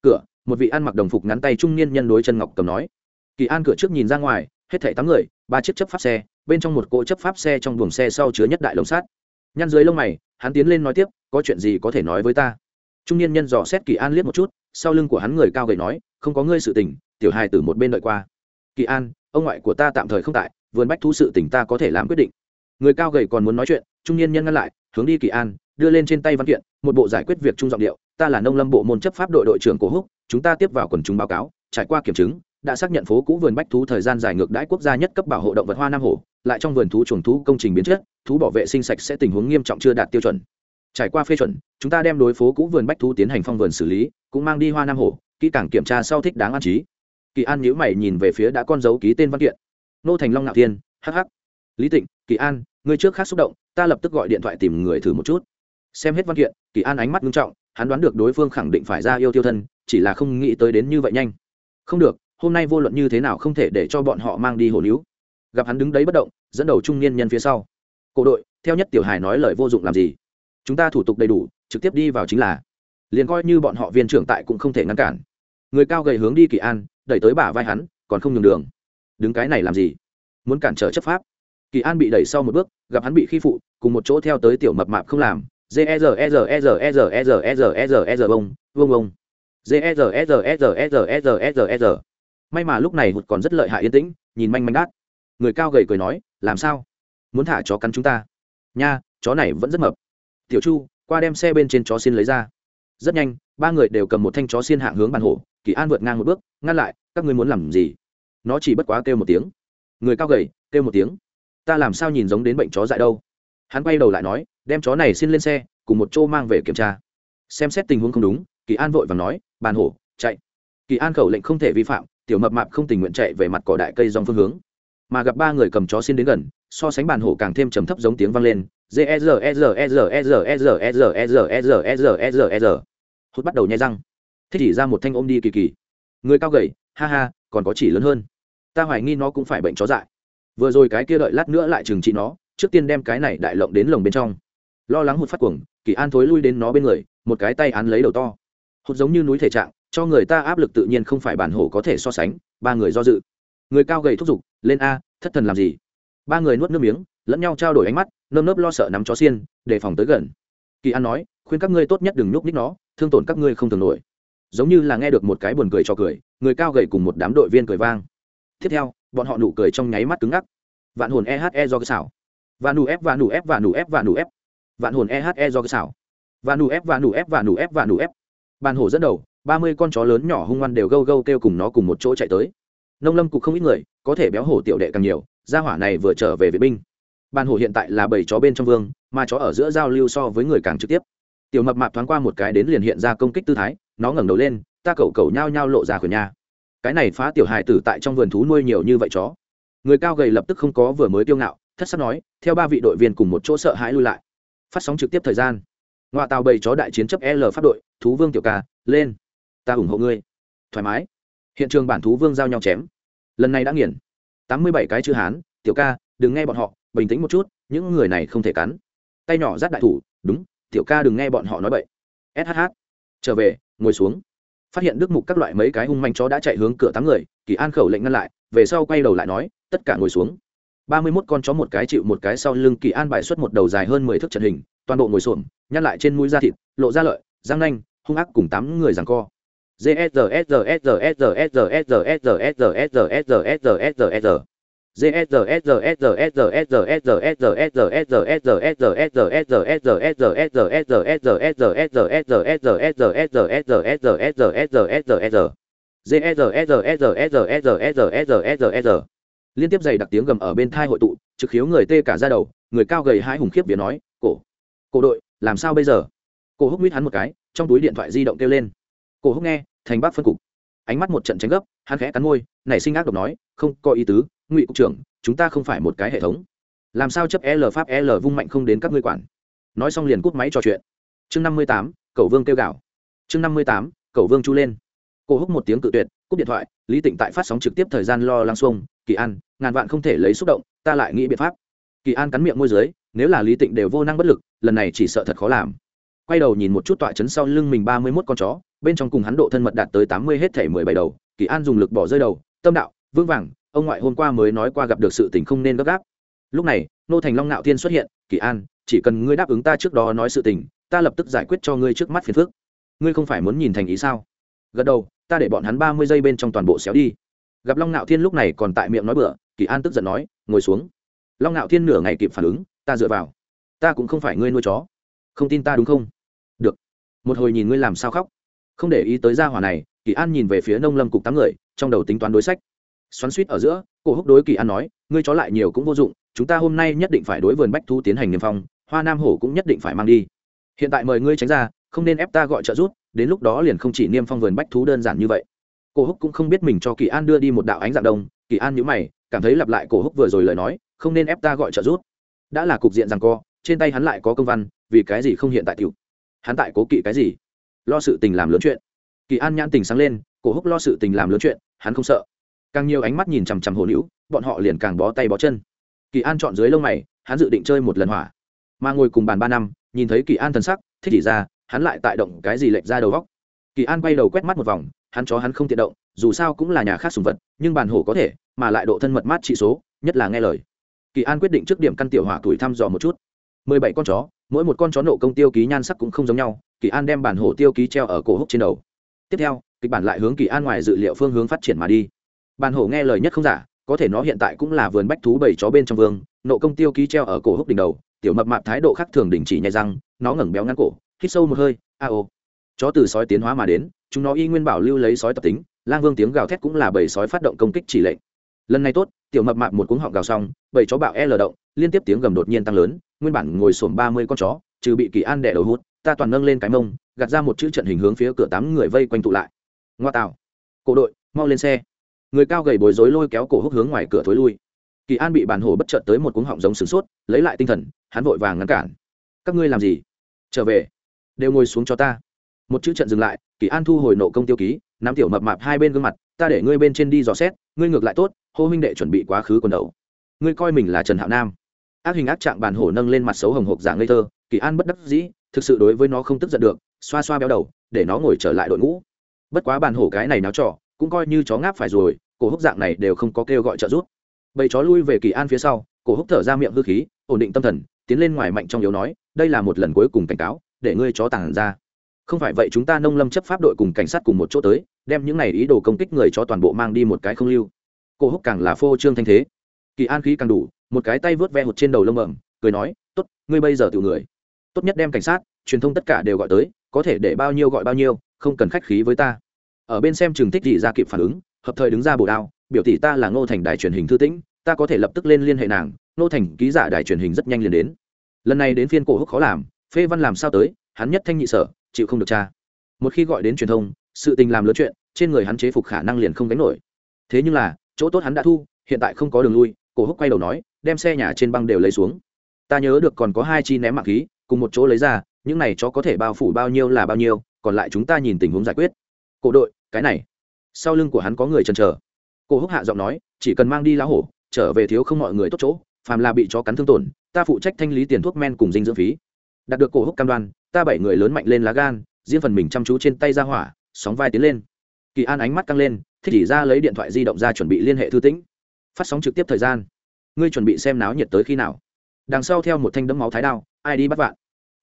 Cửa, một vị ăn mặc đồng phục ngắn tay trung niên nhân đối chân ngọc cầm nói kỳ an cửa trước nhìn ra ngoài, hết thảy tám người, ba chiếc chấp pháp xe, bên trong một cỗ chấp pháp xe trong buồng xe sau chứa nhất đại lồng sát nhăn dưới lông mày, hắn tiến lên nói tiếp, có chuyện gì có thể nói với ta? Trung niên nhân dò xét kỳ an liếc một chút, sau lưng của hắn người cao gầy nói, không có ngươi sự tình, tiểu hài từ một bên đợi qua. Kỳ an, ông ngoại của ta tạm thời không tại, vườn bách thú sự tình ta có thể làm quyết định. Người cao gầy còn muốn nói chuyện, trung niên nhân ngăn lại, hướng đi kỳ an, đưa lên trên tay văn kiện, một bộ giải quyết việc trung giọng điệu, ta là nông lâm bộ môn chấp pháp đội đội trưởng cổ húc, chúng ta tiếp vào quần chúng báo cáo, trải qua kiểm chứng đã xác nhận phố cũ vườn bách thú thời gian dài ngược đãi quốc gia nhất cấp bảo hộ động vật hoa nam hổ lại trong vườn thú chuồng thú công trình biến chất, thú bảo vệ sinh sạch sẽ tình huống nghiêm trọng chưa đạt tiêu chuẩn. Trải qua phê chuẩn, chúng ta đem đối phố cũ vườn bách thú tiến hành phong vườn xử lý, cũng mang đi hoa nam hổ kỹ càng kiểm tra sau thích đáng an trí. Kỳ an nhữ mày nhìn về phía đã con dấu ký tên văn kiện. Nô thành long ngạo thiên hh lý tịnh, kỳ an, người trước khác xúc động, ta lập tức gọi điện thoại tìm người thử một chút. Xem hết văn kiện, kỳ an ánh mắt nghiêm trọng, hắn đoán được đối phương khẳng định phải ra yêu tiêu thân, chỉ là không nghĩ tới đến như vậy nhanh. Không được hôm nay vô luận như thế nào không thể để cho bọn họ mang đi hồ níu gặp hắn đứng đấy bất động dẫn đầu trung niên nhân phía sau cổ đội theo nhất tiểu hài nói lời vô dụng làm gì chúng ta thủ tục đầy đủ trực tiếp đi vào chính là liền coi như bọn họ viên trưởng tại cũng không thể ngăn cản người cao gầy hướng đi kỳ an đẩy tới bả vai hắn còn không nhường đường đứng cái này làm gì muốn cản trở chấp pháp kỳ an bị đẩy sau một bước gặp hắn bị khi phụ cùng một chỗ theo tới tiểu mập mạp không làm bông bông bông may mà lúc này hụt còn rất lợi hại yên tĩnh, nhìn manh manh đát. Người cao gầy cười nói, làm sao? Muốn thả chó cắn chúng ta? Nha, chó này vẫn rất mập. Tiểu chu, qua đem xe bên trên chó xin lấy ra. Rất nhanh, ba người đều cầm một thanh chó xiên hạng hướng bàn hổ, kỳ an vượt ngang một bước, ngăn lại, các ngươi muốn làm gì? Nó chỉ bất quá kêu một tiếng. Người cao gầy, kêu một tiếng. Ta làm sao nhìn giống đến bệnh chó dại đâu? Hắn quay đầu lại nói, đem chó này xin lên xe, cùng một chỗ mang về kiểm tra. Xem xét tình huống không đúng, kỳ an vội và nói, bàn hổ, chạy. Kỳ an khẩu lệnh không thể vi phạm tiểu mập mạp không tình nguyện chạy về mặt cỏ đại cây dòng phương hướng mà gặp ba người cầm chó xin đến gần so sánh bàn hổ càng thêm trầm thấp giống tiếng vang lên hút bắt đầu nhai răng thích chỉ ra một thanh ôm đi kỳ kỳ người cao gầy ha ha còn có chỉ lớn hơn ta hoài nghi nó cũng phải bệnh chó dại vừa rồi cái kia đợi lát nữa lại trừng trị nó trước tiên đem cái này đại lộng đến lồng bên trong lo lắng hụt phát cuồng kỳ an thối lui đến nó bên người một cái tay án lấy đầu to hụt giống như núi thể trạng cho người ta áp lực tự nhiên không phải bản hổ có thể so sánh, ba người do dự. Người cao gầy thúc giục, lên a, thất thần làm gì? Ba người nuốt nước miếng, lẫn nhau trao đổi ánh mắt, nơm nớp lo sợ nắm chó xiên, đề phòng tới gần. Kỳ an nói, khuyên các ngươi tốt nhất đừng nhúc ních nó, thương tổn các ngươi không thường nổi. Giống như là nghe được một cái buồn cười cho cười, người cao gầy cùng một đám đội viên cười vang. Tiếp theo, bọn họ nụ cười trong nháy mắt cứng ngắc. Vạn hồn ehe do cái xảo. Và nụ ép và nụ ép và nụ ép và nụ ép vạn hồn ehe do cái xảo. Và nụ ép và nụ ép và nụ ép và nụ ép bàn hổ dẫn đầu ba mươi con chó lớn nhỏ hung ngoan đều gâu gâu kêu cùng nó cùng một chỗ chạy tới. Nông lâm cục không ít người, có thể béo hổ tiểu đệ càng nhiều, gia hỏa này vừa trở về vệ binh. Bàn hổ hiện tại là bảy chó bên trong vương, mà chó ở giữa giao lưu so với người càng trực tiếp. Tiểu mập mạp thoáng qua một cái đến liền hiện ra công kích tư thái, nó ngẩng đầu lên, ta cầu cầu nhao nhao lộ ra khuyển nha. Cái này phá tiểu hài tử tại trong vườn thú nuôi nhiều như vậy chó. Người cao gầy lập tức không có vừa mới tiêu ngạo, thất sắc nói, theo ba vị đội viên cùng một chỗ sợ hãi lui lại. Phát sóng trực tiếp thời gian. Ngoại tàu bầy chó đại chiến chấp l pháp đội, thú vương tiểu ca, lên ta ủng hộ ngươi. Thoải mái. Hiện trường bản thú vương giao nhau chém. Lần này đã nghiền. Tám mươi bảy cái chữ hán, tiểu ca, đừng nghe bọn họ, bình tĩnh một chút, những người này không thể cắn. Tay nhỏ rát đại thủ, đúng, tiểu ca đừng nghe bọn họ nói bậy. Shh trở về, ngồi xuống. Phát hiện đức mục các loại mấy cái hung manh chó đã chạy hướng cửa tám người, kỳ an khẩu lệnh ngăn lại, về sau quay đầu lại nói, tất cả ngồi xuống. Ba mươi mốt con chó một cái chịu một cái sau lưng kỳ an bài xuất một đầu dài hơn mười thước trận hình, toàn bộ ngồi xổm, nhăn lại trên mũi da thịt, lộ ra lợi, răng nanh, hung ác cùng tám người rằng co liên tiếp dày đặc tiếng gầm ở bên thai hội tụ, trực khiếu người tê cả ra đầu, người cao gầy hai hùng khiếp vía nói, cổ cổ đội, làm sao bây giờ? Cổ húc mít hắn một cái, trong túi điện thoại di động kêu lên cổ húc nghe, thành bác phân cục. Ánh mắt một trận tránh gấp, hắn khẽ cắn môi, nảy sinh ác độc nói, không, có ý tứ, ngụy cục trưởng, chúng ta không phải một cái hệ thống. Làm sao chấp l pháp l vung mạnh không đến các ngươi quản? Nói xong liền cút máy trò chuyện. Chương năm mươi tám cậu vương kêu gạo chương năm mươi tám cậu vương chu lên. Cô húc một tiếng cự tuyệt, cúp điện thoại, lý tịnh tại phát sóng trực tiếp thời gian lo lăng xuông, kỳ an, ngàn vạn không thể lấy xúc động, ta lại nghĩ biện pháp. Kỳ an cắn miệng môi dưới, nếu là lý tịnh đều vô năng bất lực, lần này chỉ sợ thật khó làm. Quay đầu nhìn một chút tọa chấn sau lưng mình ba mươi mốt con chó bên trong cùng hắn độ thân mật đạt tới tám mươi hết thể mười bảy đầu, kỳ an dùng lực bỏ rơi đầu, tâm đạo vương vàng, ông ngoại hôm qua mới nói qua gặp được sự tình không nên gấp gáp. Lúc này, nô thành long nạo thiên xuất hiện, kỳ an, chỉ cần ngươi đáp ứng ta trước đó nói sự tình, ta lập tức giải quyết cho ngươi trước mắt phiền phức. Ngươi không phải muốn nhìn thành ý sao? Gật đầu, ta để bọn hắn ba mươi giây bên trong toàn bộ xéo đi. Gặp long nạo thiên lúc này còn tại miệng nói bựa kỳ an tức giận nói, ngồi xuống. Long nạo thiên nửa ngày kịp phản ứng, ta dựa vào. Ta cũng không phải ngươi nuôi chó. Không tin ta đúng không? Được. Một hồi nhìn ngươi làm sao khóc không để ý tới gia hỏa này, kỳ an nhìn về phía nông lâm cục tám người, trong đầu tính toán đối sách. Xoắn suýt ở giữa, cổ húc đối kỳ an nói, ngươi chó lại nhiều cũng vô dụng, chúng ta hôm nay nhất định phải đối vườn bách thu tiến hành niêm phong, hoa nam hổ cũng nhất định phải mang đi. Hiện tại mời ngươi tránh ra, không nên ép ta gọi trợ rút đến lúc đó liền không chỉ niêm phong vườn bách thú đơn giản như vậy. Cổ húc cũng không biết mình cho kỳ an đưa đi một đạo ánh dạng đông, kỳ an nhữ mày, cảm thấy lặp lại cổ húc vừa rồi lời nói, không nên ép ta gọi trợ rút đã là cục diện rằng co, trên tay hắn lại có công văn, vì cái gì không hiện tại tiểu? Hắn tại cố kỵ cái gì? Lo sự tình làm lớn chuyện. Kỳ an nhãn tình sáng lên, cổ húc lo sự tình làm lớn chuyện, hắn không sợ. Càng nhiều ánh mắt nhìn chằm chằm hồ nữ bọn họ liền càng bó tay bó chân. Kỳ an chọn dưới lông mày, hắn dự định chơi một lần hỏa. Mà ngồi cùng bàn ba năm, nhìn thấy kỳ an thần sắc, thích chỉ ra, hắn lại tại động cái gì lệch ra đầu góc. Kỳ an quay đầu quét mắt một vòng, hắn chó hắn không tiện động, dù sao cũng là nhà khác sùng vật, nhưng bàn hổ có thể, mà lại độ thân mật mát trị số, nhất là nghe lời. Kỳ an quyết định trước điểm căn tiểu hỏa tuổi thăm dò một chút mười bảy con chó, mỗi một con chó nộ công tiêu ký nhan sắc cũng không giống nhau, kỳ an đem bản hồ tiêu ký treo ở cổ húc trên đầu. Tiếp theo, kịch bản lại hướng kỳ an ngoài dự liệu phương hướng phát triển mà đi. Bản hồ nghe lời nhất không giả, có thể nó hiện tại cũng là vườn bách thú bảy chó bên trong vương, nộ công tiêu ký treo ở cổ húc đỉnh đầu, tiểu mập mạp thái độ khác thường đình chỉ nhai răng, nó ngẩng béo ngắn cổ, hít sâu một hơi, a ô. Chó từ sói tiến hóa mà đến, chúng nó y nguyên bảo lưu lấy sói tập tính, lang vương tiếng gào thét cũng là bầy sói phát động công kích chỉ lệnh. Lần này tốt tiểu mập mạp một cuống họng gào xong, bảy chó bạo e l động, liên tiếp tiếng gầm đột nhiên tăng lớn, nguyên bản ngồi xổm ba mươi con chó, trừ bị kỳ an đẻ đầu hút, ta toàn nâng lên cái mông, gạt ra một chữ trận hình hướng phía cửa tám người vây quanh tụ lại. Ngoa tạo. Cổ đội, mau lên xe. Người cao gầy bối rối lôi kéo cổ húc hướng ngoài cửa thối lui. Kỳ an bị bản hổ bất chợt tới một cuống họng giống sửng sốt, lấy lại tinh thần, hắn vội vàng ngăn cản. Các ngươi làm gì? Trở về. Đều ngồi xuống cho ta. Một chữ trận dừng lại, kỳ an thu hồi nộ công tiêu ký, nắm tiểu mập mạp hai bên gương mặt, ta để ngươi bên trên đi dò xét, ngươi ngược lại tốt hô huynh đệ chuẩn bị quá khứ quần đầu. Ngươi coi mình là trần hạo nam. Ác hình ác trạng bàn hổ nâng lên mặt xấu hồng hộc dạng ngây thơ, kỳ an bất đắc dĩ, thực sự đối với nó không tức giận được, xoa xoa béo đầu, để nó ngồi trở lại đội ngũ. Bất quá bàn hổ cái này náo trọ cũng coi như chó ngáp phải rồi, cổ húc dạng này đều không có kêu gọi trợ giúp. Bầy chó lui về kỳ an phía sau, cổ húc thở ra miệng hư khí, ổn định tâm thần, tiến lên ngoài mạnh trong yếu nói, đây là một lần cuối cùng cảnh cáo, để ngươi chó tàng ra. Không phải vậy chúng ta nông lâm chấp pháp đội cùng cảnh sát cùng một chỗ tới, đem những này ý đồ công kích người cho toàn bộ mang đi một cái không lưu cổ húc càng là phô trương thanh thế. Kỳ an khí càng đủ, một cái tay vớt ve hụt trên đầu lông bẩm cười nói, tốt, ngươi bây giờ tự người, tốt nhất đem cảnh sát, truyền thông tất cả đều gọi tới, có thể để bao nhiêu gọi bao nhiêu, không cần khách khí với ta. Ở bên xem Trường thích gì ra kịp phản ứng, hợp thời đứng ra bổ đao, biểu tỷ ta là ngô thành đài truyền hình thư tĩnh, ta có thể lập tức lên liên hệ nàng, ngô thành ký giả đài truyền hình rất nhanh liền đến. Lần này đến phiên cổ húc khó làm, phê văn làm sao tới, hắn nhất thanh nhị sở, chịu không được cha. Một khi gọi đến truyền thông, sự tình làm lớn chuyện, trên người hắn chế phục khả năng liền không đánh nổi. Thế nhưng là chỗ tốt hắn đã thu, hiện tại không có đường lui, cổ húc quay đầu nói, đem xe nhà trên băng đều lấy xuống. Ta nhớ được còn có hai chi ném mạng khí, cùng một chỗ lấy ra, những này cho có thể bao phủ bao nhiêu là bao nhiêu, còn lại chúng ta nhìn tình huống giải quyết. Cổ đội, cái này. Sau lưng của hắn có người chần chờ. Cổ húc hạ giọng nói, chỉ cần mang đi lá hổ, trở về thiếu không mọi người tốt chỗ, phàm là bị chó cắn thương tổn, ta phụ trách thanh lý tiền thuốc men cùng dinh dưỡng phí. Đạt được cổ húc cam đoan, ta bảy người lớn mạnh lên lá gan, riêng phần mình chăm chú trên tay ra hỏa, sóng vai tiến lên. Kỳ an ánh mắt căng lên thích chỉ ra lấy điện thoại di động ra chuẩn bị liên hệ thư tĩnh. Phát sóng trực tiếp thời gian. Ngươi chuẩn bị xem náo nhiệt tới khi nào? Đằng sau theo một thanh đấm máu thái đao, ai đi bắt vạn?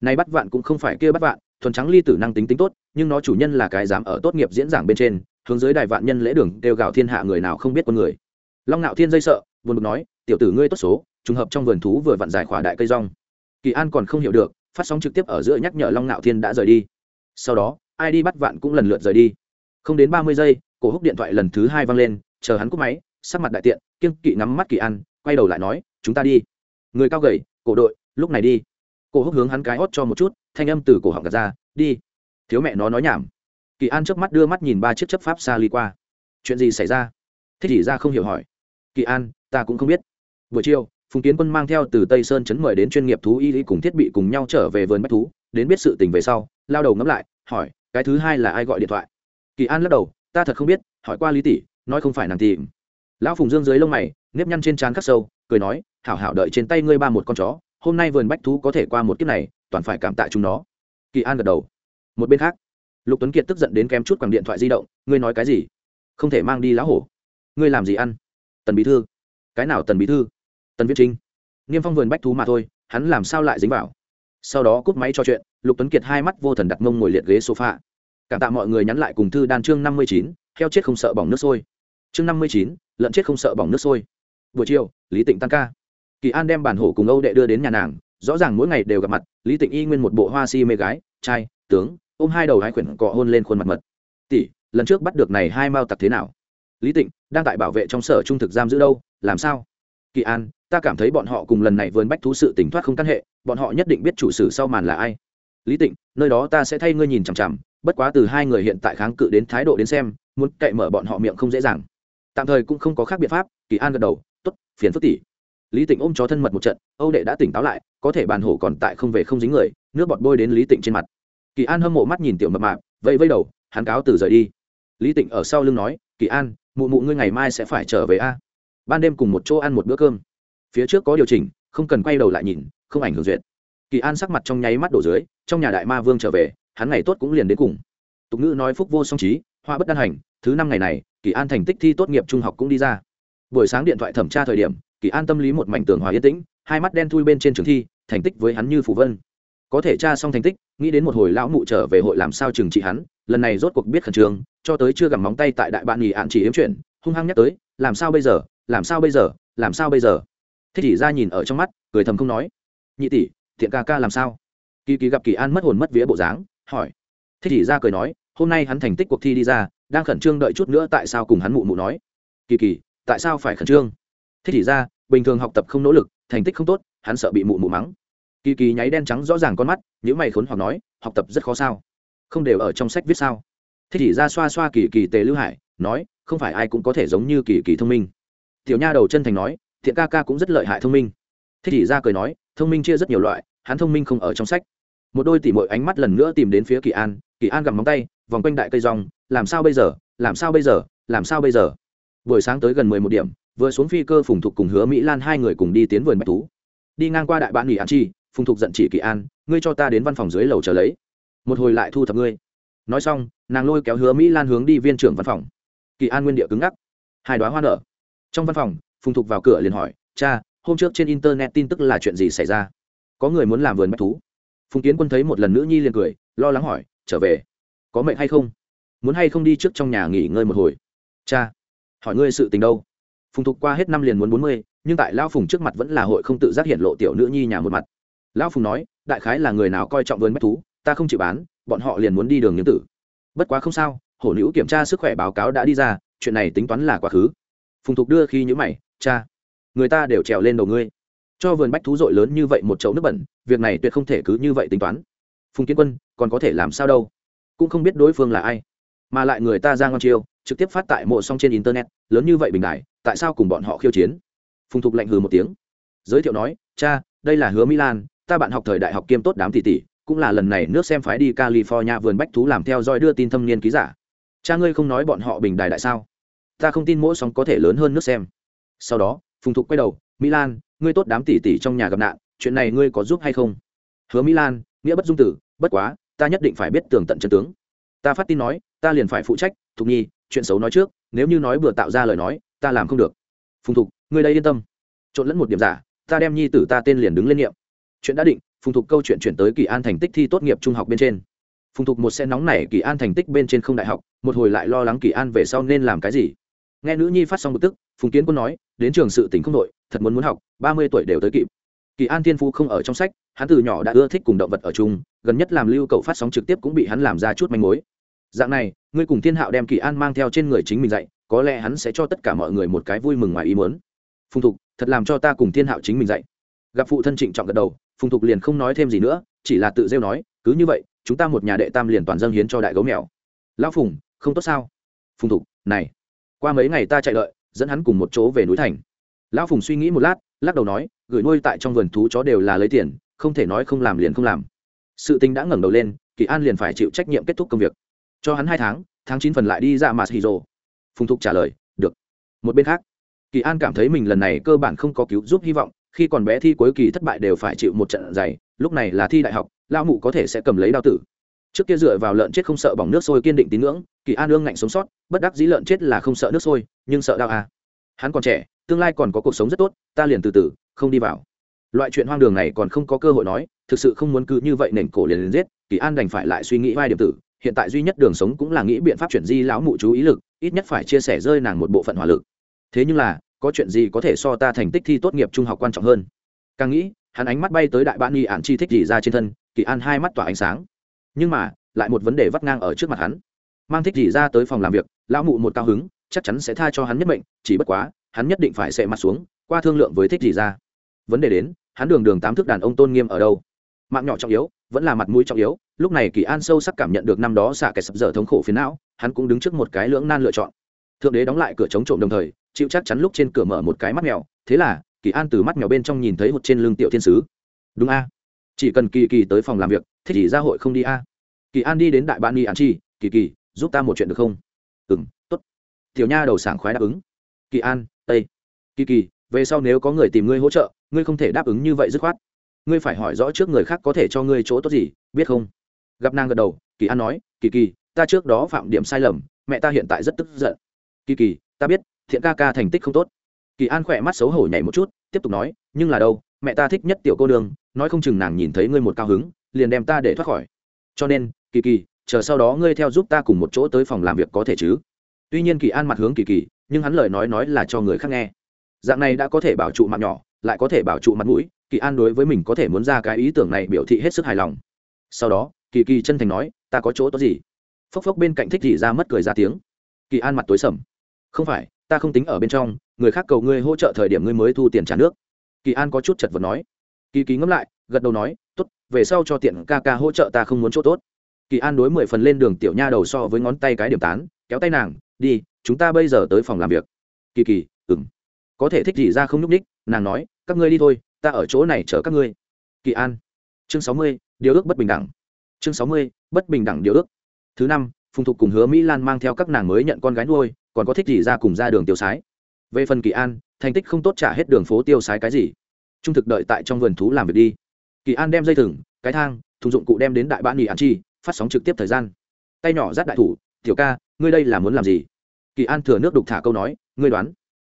Này bắt vạn cũng không phải kia bắt vạn, thuần trắng ly tử năng tính tính tốt, nhưng nó chủ nhân là cái dám ở tốt nghiệp diễn giảng bên trên, hướng dưới đài vạn nhân lễ đường đều gào thiên hạ người nào không biết con người. Long ngạo thiên dây sợ, buồn bực nói, tiểu tử ngươi tốt số, trùng hợp trong vườn thú vừa vặn giải khỏa đại cây rong. Kỳ an còn không hiểu được, phát sóng trực tiếp ở giữa nhắc nhở long ngạo thiên đã rời đi. Sau đó, ai đi bắt vạn cũng lần lượt rời đi. Không đến ba mươi giây cổ húc điện thoại lần thứ hai vang lên, chờ hắn cúp máy, sắc mặt đại tiện, kiêng kỵ ngắm mắt kỳ an, quay đầu lại nói, chúng ta đi. Người cao gầy, cổ đội, lúc này đi. Cổ húc hướng hắn cái hót cho một chút, thanh âm từ cổ họng gạt ra, đi. Thiếu mẹ nó nói nhảm. Kỳ an trước mắt đưa mắt nhìn ba chiếc chấp pháp xa ly qua. Chuyện gì xảy ra? Thích chỉ ra không hiểu hỏi. Kỳ an, ta cũng không biết. Buổi chiều, phùng kiến quân mang theo từ tây sơn chấn mời đến chuyên nghiệp thú y cùng thiết bị cùng nhau trở về vườn bách thú, đến biết sự tình về sau, lao đầu ngẫm lại, hỏi, cái thứ hai là ai gọi điện thoại? Kỳ an lắc đầu ta thật không biết, hỏi qua lý tỷ, nói không phải nàng tìm. Lão phùng dương dưới lông mày, nếp nhăn trên trán khắc sâu, cười nói, hảo hảo đợi trên tay ngươi ba một con chó, hôm nay vườn bách thú có thể qua một kiếp này, toàn phải cảm tạ chúng nó. Kỳ an gật đầu. Một bên khác, lục tuấn kiệt tức giận đến kém chút quẳng điện thoại di động, ngươi nói cái gì? Không thể mang đi lá hổ. Ngươi làm gì ăn? Tần bí thư. Cái nào tần bí thư? Tần viết trinh. Niêm phong vườn bách thú mà thôi, hắn làm sao lại dính vào? Sau đó cúp máy cho chuyện, lục tuấn kiệt hai mắt vô thần đặt mông ngồi liệt ghế sofa cảm tạ mọi người nhắn lại cùng thư đan chương năm mươi chín, heo chết không sợ bỏng nước sôi. Chương năm mươi chín, lợn chết không sợ bỏng nước sôi. Buổi chiều, lý tịnh tăng ca. Kỳ an đem bản hổ cùng âu đệ đưa đến nhà nàng, rõ ràng mỗi ngày đều gặp mặt, lý tịnh y nguyên một bộ hoa si mê gái, trai, tướng, ôm hai đầu hai quyển cọ hôn lên khuôn mặt mật. Tỷ, lần trước bắt được này hai mao tặc thế nào? Lý tịnh đang tại bảo vệ trong sở trung thực giam giữ đâu, làm sao? Kỳ an, ta cảm thấy bọn họ cùng lần này vườn bách thú sự tỉnh thoát không căn hệ, bọn họ nhất định biết chủ sử sau màn là ai. Lý tịnh, nơi đó ta sẽ thay ngươi nhìn chằm chằm bất quá từ hai người hiện tại kháng cự đến thái độ đến xem, muốn cậy mở bọn họ miệng không dễ dàng. Tạm thời cũng không có khác biện pháp, kỳ an gật đầu t ố t phiền phức tỷ. Lý tịnh ôm chó thân mật một trận, âu đệ đã tỉnh táo lại, có thể bàn hổ còn tại không về không dính người, nước bọt bôi đến lý tịnh trên mặt. Kỳ an hâm mộ mắt nhìn tiểu mập mạp, vẫy vẫy đầu, hắn cáo từ rời đi. Lý tịnh ở sau lưng nói, kỳ an, mụ mụ ngươi ngày mai sẽ phải trở về a. Ban đêm cùng một chỗ ăn một bữa cơm. Phía trước có điều chỉnh, không cần quay đầu lại nhìn, không ảnh hưởng duyệt. Kỳ an sắc mặt trong nháy mắt đổ dưới, trong nhà đại ma vương trở về hắn ngày tốt cũng liền đến cùng. Tục ngữ nói phúc vô song trí, hoa bất đan hành, thứ năm ngày này, kỳ an thành tích thi tốt nghiệp trung học cũng đi ra. Buổi sáng điện thoại thẩm tra thời điểm, kỳ an tâm lý một mảnh tường hòa yên tĩnh, hai mắt đen thui bên trên trường thi, thành tích với hắn như phù vân. Có thể tra xong thành tích, nghĩ đến một hồi lão mụ trở về hội làm sao trừng trị hắn, lần này rốt cuộc biết khẩn trương, cho tới chưa gặm móng tay tại đại bạn nghỉ ạn chỉ yếm chuyện, hung hăng nhắc tới, làm sao bây giờ? Làm sao bây giờ? Làm sao bây giờ? Thích chỉ ra nhìn ở trong mắt, cười thầm không nói. Nhị tỷ, thiện ca ca làm sao? Kỳ kỳ gặp kỳ an mất hồn mất vía bộ dáng hỏi. Thích chỉ ra cười nói, hôm nay hắn thành tích cuộc thi đi ra, đang khẩn trương đợi chút nữa tại sao cùng hắn mụ mụ nói? Kỳ kỳ, tại sao phải khẩn trương? Thích thì ra, bình thường học tập không nỗ lực, thành tích không tốt, hắn sợ bị mụ mụ mắng. Kỳ kỳ nháy đen trắng rõ ràng con mắt những mày khốn hoặc nói, học tập rất khó sao? Không đều ở trong sách viết sao? Thích thì ra xoa xoa kỳ kỳ tề lưu hải, nói, không phải ai cũng có thể giống như kỳ kỳ thông minh. Tiểu nha đầu chân thành nói, thiện ca ca cũng rất lợi hại thông minh. Thích thì ra cười nói, thông minh chia rất nhiều loại, hắn thông minh không ở trong sách một đôi tỉ mội ánh mắt lần nữa tìm đến phía kỳ an. Kỳ an gặm móng tay, vòng quanh đại cây rong, làm sao bây giờ? Làm sao bây giờ? Làm sao bây giờ? Buổi sáng tới gần mười một điểm, vừa xuống phi cơ phùng thục cùng hứa mỹ lan hai người cùng đi tiến vườn bạch thú đi ngang qua đại bạn nghỉ an chi, phùng thục giận chỉ kỳ an, ngươi cho ta đến văn phòng dưới lầu chờ lấy. Một hồi lại thu thập ngươi. Nói xong, nàng lôi kéo hứa mỹ lan hướng đi viên trưởng văn phòng. Kỳ an nguyên địa cứng ngắc. Hai đoá hoa nở. Trong văn phòng, phùng thục vào cửa liền hỏi, cha, hôm trước trên internet tin tức là chuyện gì xảy ra? Có người muốn làm vườn bách thú phùng kiến quân thấy một lần nữ nhi liền cười, lo lắng hỏi, trở về, có mệnh hay không? Muốn hay không đi trước trong nhà nghỉ ngơi một hồi? Cha, hỏi ngươi sự tình đâu. Phùng thục qua hết năm liền muốn bốn mươi, nhưng tại lão phùng trước mặt vẫn là hội không tự giác hiện lộ tiểu nữ nhi nhà một mặt. Lão phùng nói, đại khái là người nào coi trọng vườn bách thú, ta không chịu bán, bọn họ liền muốn đi đường nhân tử. Bất quá không sao, hổ nữ kiểm tra sức khỏe báo cáo đã đi ra, chuyện này tính toán là quá khứ. Phùng thục đưa khi nhữ mày, cha, người ta đều trèo lên đầu ngươi cho vườn bách thú dội lớn như vậy một chậu nước bẩn việc này tuyệt không thể cứ như vậy tính toán. Phùng kiến quân còn có thể làm sao đâu? Cũng không biết đối phương là ai. Mà lại người ta ra ngon chiêu trực tiếp phát tại mộ song trên internet lớn như vậy bình đại tại sao cùng bọn họ khiêu chiến? Phùng thục lạnh hừ một tiếng. Giới thiệu nói cha đây là hứa Mỹ Lan, ta bạn học thời đại học kiêm tốt đám tỷ tỷ cũng là lần này nước xem phái đi california vườn bách thú làm theo dõi đưa tin thâm niên ký giả. Cha ngươi không nói bọn họ bình đài đại sao? Ta không tin mỗi sóng có thể lớn hơn nước xem. Sau đó phùng thục quay đầu milan, ngươi tốt đám tỷ tỷ trong nhà gặp nạn, chuyện này ngươi có giúp hay không? Hứa milan, nghĩa bất dung tử, bất quá, ta nhất định phải biết tường tận chân tướng. Ta phát tin nói, ta liền phải phụ trách, thục nhi, chuyện xấu nói trước, nếu như nói vừa tạo ra lời nói, ta làm không được. Phùng thục, ngươi đây yên tâm. Trộn lẫn một điểm giả, ta đem nhi tử ta tên liền đứng lên niệm. Chuyện đã định, phùng thục câu chuyện chuyển tới kỳ an thành tích thi tốt nghiệp trung học bên trên. Phùng thục một xe nóng này kỳ an thành tích bên trên không đại học, một hồi lại lo lắng kỳ an về sau nên làm cái gì. Nghe nữ nhi phát xong bực tức, phùng kiến quân nói, đến trường sự tỉnh không đội thật muốn muốn học, ba mươi tuổi đều tới kịp. Kỳ an thiên phú không ở trong sách, hắn từ nhỏ đã ưa thích cùng động vật ở chung, gần nhất làm lưu cầu phát sóng trực tiếp cũng bị hắn làm ra chút manh mối. Dạng này, ngươi cùng thiên hạo đem kỳ an mang theo trên người chính mình dạy, có lẽ hắn sẽ cho tất cả mọi người một cái vui mừng ngoài ý muốn. Phùng thục, thật làm cho ta cùng thiên hạo chính mình dạy. Gặp phụ thân trịnh trọng gật đầu, phùng thục liền không nói thêm gì nữa, chỉ là tự rêu nói, cứ như vậy, chúng ta một nhà đệ tam liền toàn dâng hiến cho đại gấu mèo. Lão phùng, không tốt sao? Phùng thục, này, qua mấy ngày ta chạy đợi, dẫn hắn cùng một chỗ về núi thành lão phùng suy nghĩ một lát, lắc đầu nói, gửi nuôi tại trong vườn thú chó đều là lấy tiền, không thể nói không làm liền không làm. Sự tình đã ngẩng đầu lên, kỳ an liền phải chịu trách nhiệm kết thúc công việc. Cho hắn hai tháng tháng chín phần lại đi ra mà hì rồ. Phùng thục trả lời, được. Một bên khác, kỳ an cảm thấy mình lần này cơ bản không có cứu giúp hy vọng, khi còn bé thi cuối kỳ thất bại đều phải chịu một trận dày, lúc này là thi đại học, lão mụ có thể sẽ cầm lấy đao tử. Trước kia dựa vào lợn chết không sợ bỏng nước sôi kiên định tín ngưỡng, kỳ an ương ngạnh sống sót, bất đắc dĩ lợn chết là không sợ nước sôi, nhưng sợ đau à. hắn còn trẻ tương lai còn có cuộc sống rất tốt, ta liền từ từ, không đi vào. Loại chuyện hoang đường này còn không có cơ hội nói, thực sự không muốn cứ như vậy nền cổ liền liền giết, kỳ an đành phải lại suy nghĩ vai điểm tử, hiện tại duy nhất đường sống cũng là nghĩ biện pháp chuyển di lão mụ chú ý lực, ít nhất phải chia sẻ rơi nàng một bộ phận hỏa lực. Thế nhưng là, có chuyện gì có thể so ta thành tích thi tốt nghiệp trung học quan trọng hơn? Càng nghĩ, hắn ánh mắt bay tới đại bạn nghi ạn chi thích gì ra trên thân, kỳ an hai mắt tỏa ánh sáng. Nhưng mà, lại một vấn đề vắt ngang ở trước mặt hắn. Mang thích gì ra tới phòng làm việc, lão mụ một cao hứng, chắc chắn sẽ tha cho hắn nhất mệnh, chỉ bất quá hắn nhất định phải xệ mặt xuống, qua thương lượng với thích gì ra. Vấn đề đến, hắn đường đường tám thước đàn ông tôn nghiêm ở đâu? Mạng nhỏ trọng yếu, vẫn là mặt mũi trọng yếu, lúc này kỳ an sâu sắc cảm nhận được năm đó xạ kẻ sập dở thống khổ phiến não, hắn cũng đứng trước một cái lưỡng nan lựa chọn. Thượng đế đóng lại cửa chống trộm đồng thời, chịu chắc chắn lúc trên cửa mở một cái mắt mèo, thế là, kỳ an từ mắt mèo bên trong nhìn thấy một trên lưng tiểu thiên sứ. Đúng a. Chỉ cần kỳ kỳ tới phòng làm việc, thích gì ra hội không đi a? Kỳ an đi đến đại bạn nghi an chi, kỳ kỳ, giúp ta một chuyện được không? Ừ m t ố t tiểu nha đầu sảng khoái đáp ứng. Kỳ an tây kỳ kỳ, về sau nếu có người tìm ngươi hỗ trợ, ngươi không thể đáp ứng như vậy dứt khoát. Ngươi phải hỏi rõ trước người khác có thể cho ngươi chỗ tốt gì, biết không? Gặp nàng gật đầu, kỳ an nói, kỳ kỳ, ta trước đó phạm điểm sai lầm, mẹ ta hiện tại rất tức giận. Kỳ kỳ, ta biết, thiện ca ca thành tích không tốt. Kỳ an khỏe mắt xấu hổ nhảy một chút, tiếp tục nói, nhưng là đâu, mẹ ta thích nhất tiểu cô đường nói không chừng nàng nhìn thấy ngươi một cao hứng, liền đem ta để thoát khỏi. Cho nên, kỳ kỳ, chờ sau đó ngươi theo giúp ta cùng một chỗ tới phòng làm việc có thể chứ? Tuy nhiên kỳ an mặt hướng kỳ kỳ nhưng hắn lời nói nói là cho người khác nghe. Dạng này đã có thể bảo trụ mặt nhỏ, lại có thể bảo trụ mặt mũi, kỳ an đối với mình có thể muốn ra cái ý tưởng này biểu thị hết sức hài lòng. Sau đó, kỳ kỳ chân thành nói, ta có chỗ tốt gì? Phốc phốc bên cạnh thích gì ra mất cười ra tiếng. Kỳ an mặt tối sầm. Không phải, ta không tính ở bên trong, người khác cầu ngươi hỗ trợ thời điểm ngươi mới thu tiền trả nước. Kỳ an có chút chật vật nói. Kỳ kỳ ngẫm lại, gật đầu nói, tốt, về sau cho tiện ca ca hỗ trợ ta không muốn chỗ tốt. Kỳ an đối mười phần lên đường tiểu nha đầu so với ngón tay cái điểm tán, kéo tay nàng, đi chúng ta bây giờ tới phòng làm việc. Kỳ kỳ ừng có thể thích gì ra không nhúc ních nàng nói, các ngươi đi thôi, ta ở chỗ này chở các ngươi. Kỳ an. Chương sáu mươi, điều ước bất bình đẳng. Chương sáu mươi, bất bình đẳng điều ước. Thứ năm, phùng thục cùng hứa mỹ lan mang theo các nàng mới nhận con gái nuôi, còn có thích gì ra cùng ra đường tiêu sái. Về phần kỳ an, thành tích không tốt trả hết đường phố tiêu sái cái gì? Trung thực đợi tại trong vườn thú làm việc đi. Kỳ an đem dây thừng, cái thang, thùng dụng cụ đem đến đại bản nghỉ an chi, phát sóng trực tiếp thời gian. Tay nhỏ dắt đại thủ, tiểu ca, ngươi đây là muốn làm gì? Kỳ an thừa nước đục thả câu nói, ngươi đoán,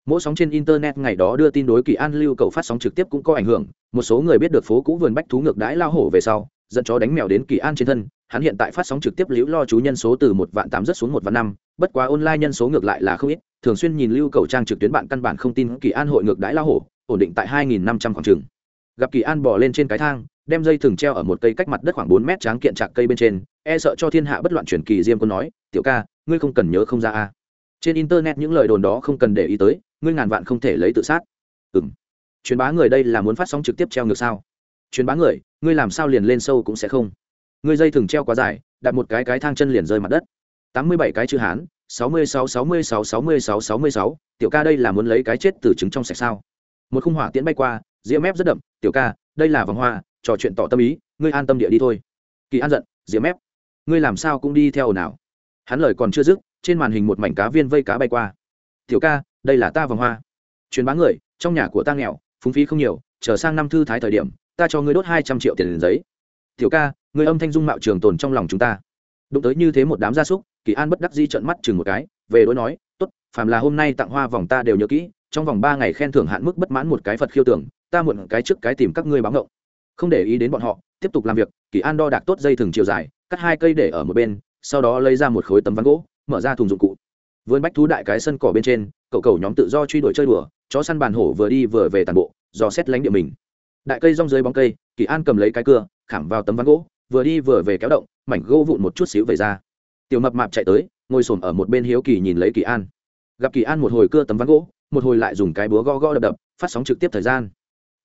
mỗi sóng trên internet ngày đó đưa tin đối kỳ an lưu cầu phát sóng trực tiếp cũng có ảnh hưởng. Một số người biết được phố cũ vườn bách thú ngược đãi lao hổ về sau, dẫn chó đánh mèo đến kỳ an trên thân. Hắn hiện tại phát sóng trực tiếp liễu lo chú nhân số từ một vạn tám rất xuống một vạn năm, bất quá online nhân số ngược lại là không ít. Thường xuyên nhìn lưu cầu trang trực tuyến bạn căn bản không tin kỳ an hội ngược đãi lao hổ, ổn định tại hai nghìn năm trăm khoảng trường. Gặp kỳ an bỏ lên trên cái thang, đem dây thừng treo ở một cây cách mặt đất khoảng bốn mét tráng kiện chạc cây bên trên e sợ cho thiên hạ bất loạn truyền kỳ diêm quân nói, tiểu ca, ngươi không cần nhớ không ra a trên internet những lời đồn đó không cần để ý tới, ngươi ngàn vạn không thể lấy tự sát. Ừ m truyền bá người đây là muốn phát sóng trực tiếp treo ngược sao? Truyền bá người, ngươi làm sao liền lên sâu cũng sẽ không. Ngươi dây thừng treo quá dài, đặt một cái cái thang chân liền rơi mặt đất. Tám mươi bảy cái chữ hán, sáu mươi sáu sáu mươi sáu sáu mươi sáu sáu mươi sáu. Tiểu ca đây là muốn lấy cái chết từ trứng trong sạch sao? Một khung hỏa tiễn bay qua, diễm mép rất đậm. Tiểu ca, đây là vòng hoa, trò chuyện tỏ tâm ý, ngươi an tâm địa đi thôi. Kỳ an giận, diễm mép ngươi làm sao cũng đi theo ồn ào hắn lời còn chưa dứt trên màn hình một mảnh cá viên vây cá bay qua. Tiểu ca, đây là ta vòng hoa. Truyền bá người, trong nhà của ta nghèo, phúng phí không nhiều trở sang năm thư thái thời điểm, ta cho ngươi đốt hai trăm triệu tiền liền giấy. Tiểu ca người âm thanh dung mạo trường tồn trong lòng chúng ta. Đụng tới như thế một đám gia súc, kỳ an bất đắc di trận mắt chừng một cái, về đối nói, tốt, phàm là hôm nay tặng hoa vòng ta đều nhớ kỹ, trong vòng ba ngày khen thưởng hạn mức bất mãn một cái phật khiêu tưởng, ta muộn cái trước cái tìm các ngươi báo ngộng không để ý đến bọn họ, tiếp tục làm việc, kỳ an đo đạc tốt dây thừng chiều dài, cắt hai cây để ở một bên, sau đó lấy ra một khối tấm ván gỗ mở ra thùng dụng cụ. Vườn bách thú đại cái sân cỏ bên trên, cậu cầu nhóm tự do truy đuổi chơi đùa, chó săn bàn hổ vừa đi vừa về tàn bộ do xét lánh địa mình. Đại cây rong dưới bóng cây, kỳ an cầm lấy cái cưa, khảm vào tấm ván gỗ, vừa đi vừa về kéo động, mảnh gỗ vụn một chút xíu về ra. Tiểu mập mạp chạy tới, ngồi xổm ở một bên hiếu kỳ nhìn lấy kỳ an. Gặp kỳ an một hồi cưa tấm ván gỗ, một hồi lại dùng cái búa gõ gõ đập đập, phát sóng trực tiếp thời gian.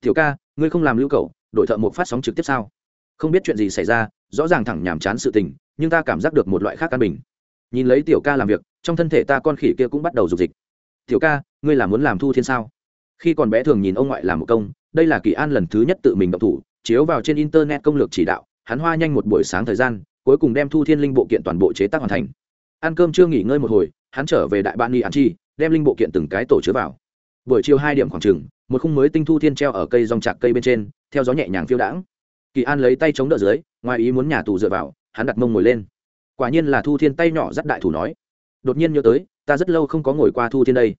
Tiểu ca, ngươi không làm lưu cầu đổi thợ một phát sóng trực tiếp sao? Không biết chuyện gì xảy ra, rõ ràng thẳng nhàm chán sự tình, nhưng ta cảm giác được một loại khác căn bình nhìn lấy tiểu ca làm việc, trong thân thể ta con khỉ kia cũng bắt đầu dục dịch. Tiểu ca, ngươi là muốn làm thu thiên sao? Khi còn bé thường nhìn ông ngoại làm một công, đây là kỳ an lần thứ nhất tự mình động thủ, chiếu vào trên internet công lược chỉ đạo, hắn hoa nhanh một buổi sáng thời gian, cuối cùng đem thu thiên linh bộ kiện toàn bộ chế tác hoàn thành. Ăn cơm chưa nghỉ ngơi một hồi, hắn trở về đại bạn nghi ăn chi, đem linh bộ kiện từng cái tổ chứa vào. Buổi chiều hai điểm khoảng trừng một khung mới tinh thu thiên treo ở cây rong chạc cây bên trên, theo gió nhẹ nhàng phiêu đãng. Kỳ an lấy tay chống đỡ dưới, ngoài ý muốn nhà tù dựa vào, hắn đặt mông ngồi lên quả nhiên là thu thiên tay nhỏ dắt đại thủ nói. Đột nhiên nhớ tới, ta rất lâu không có ngồi qua thu thiên đây.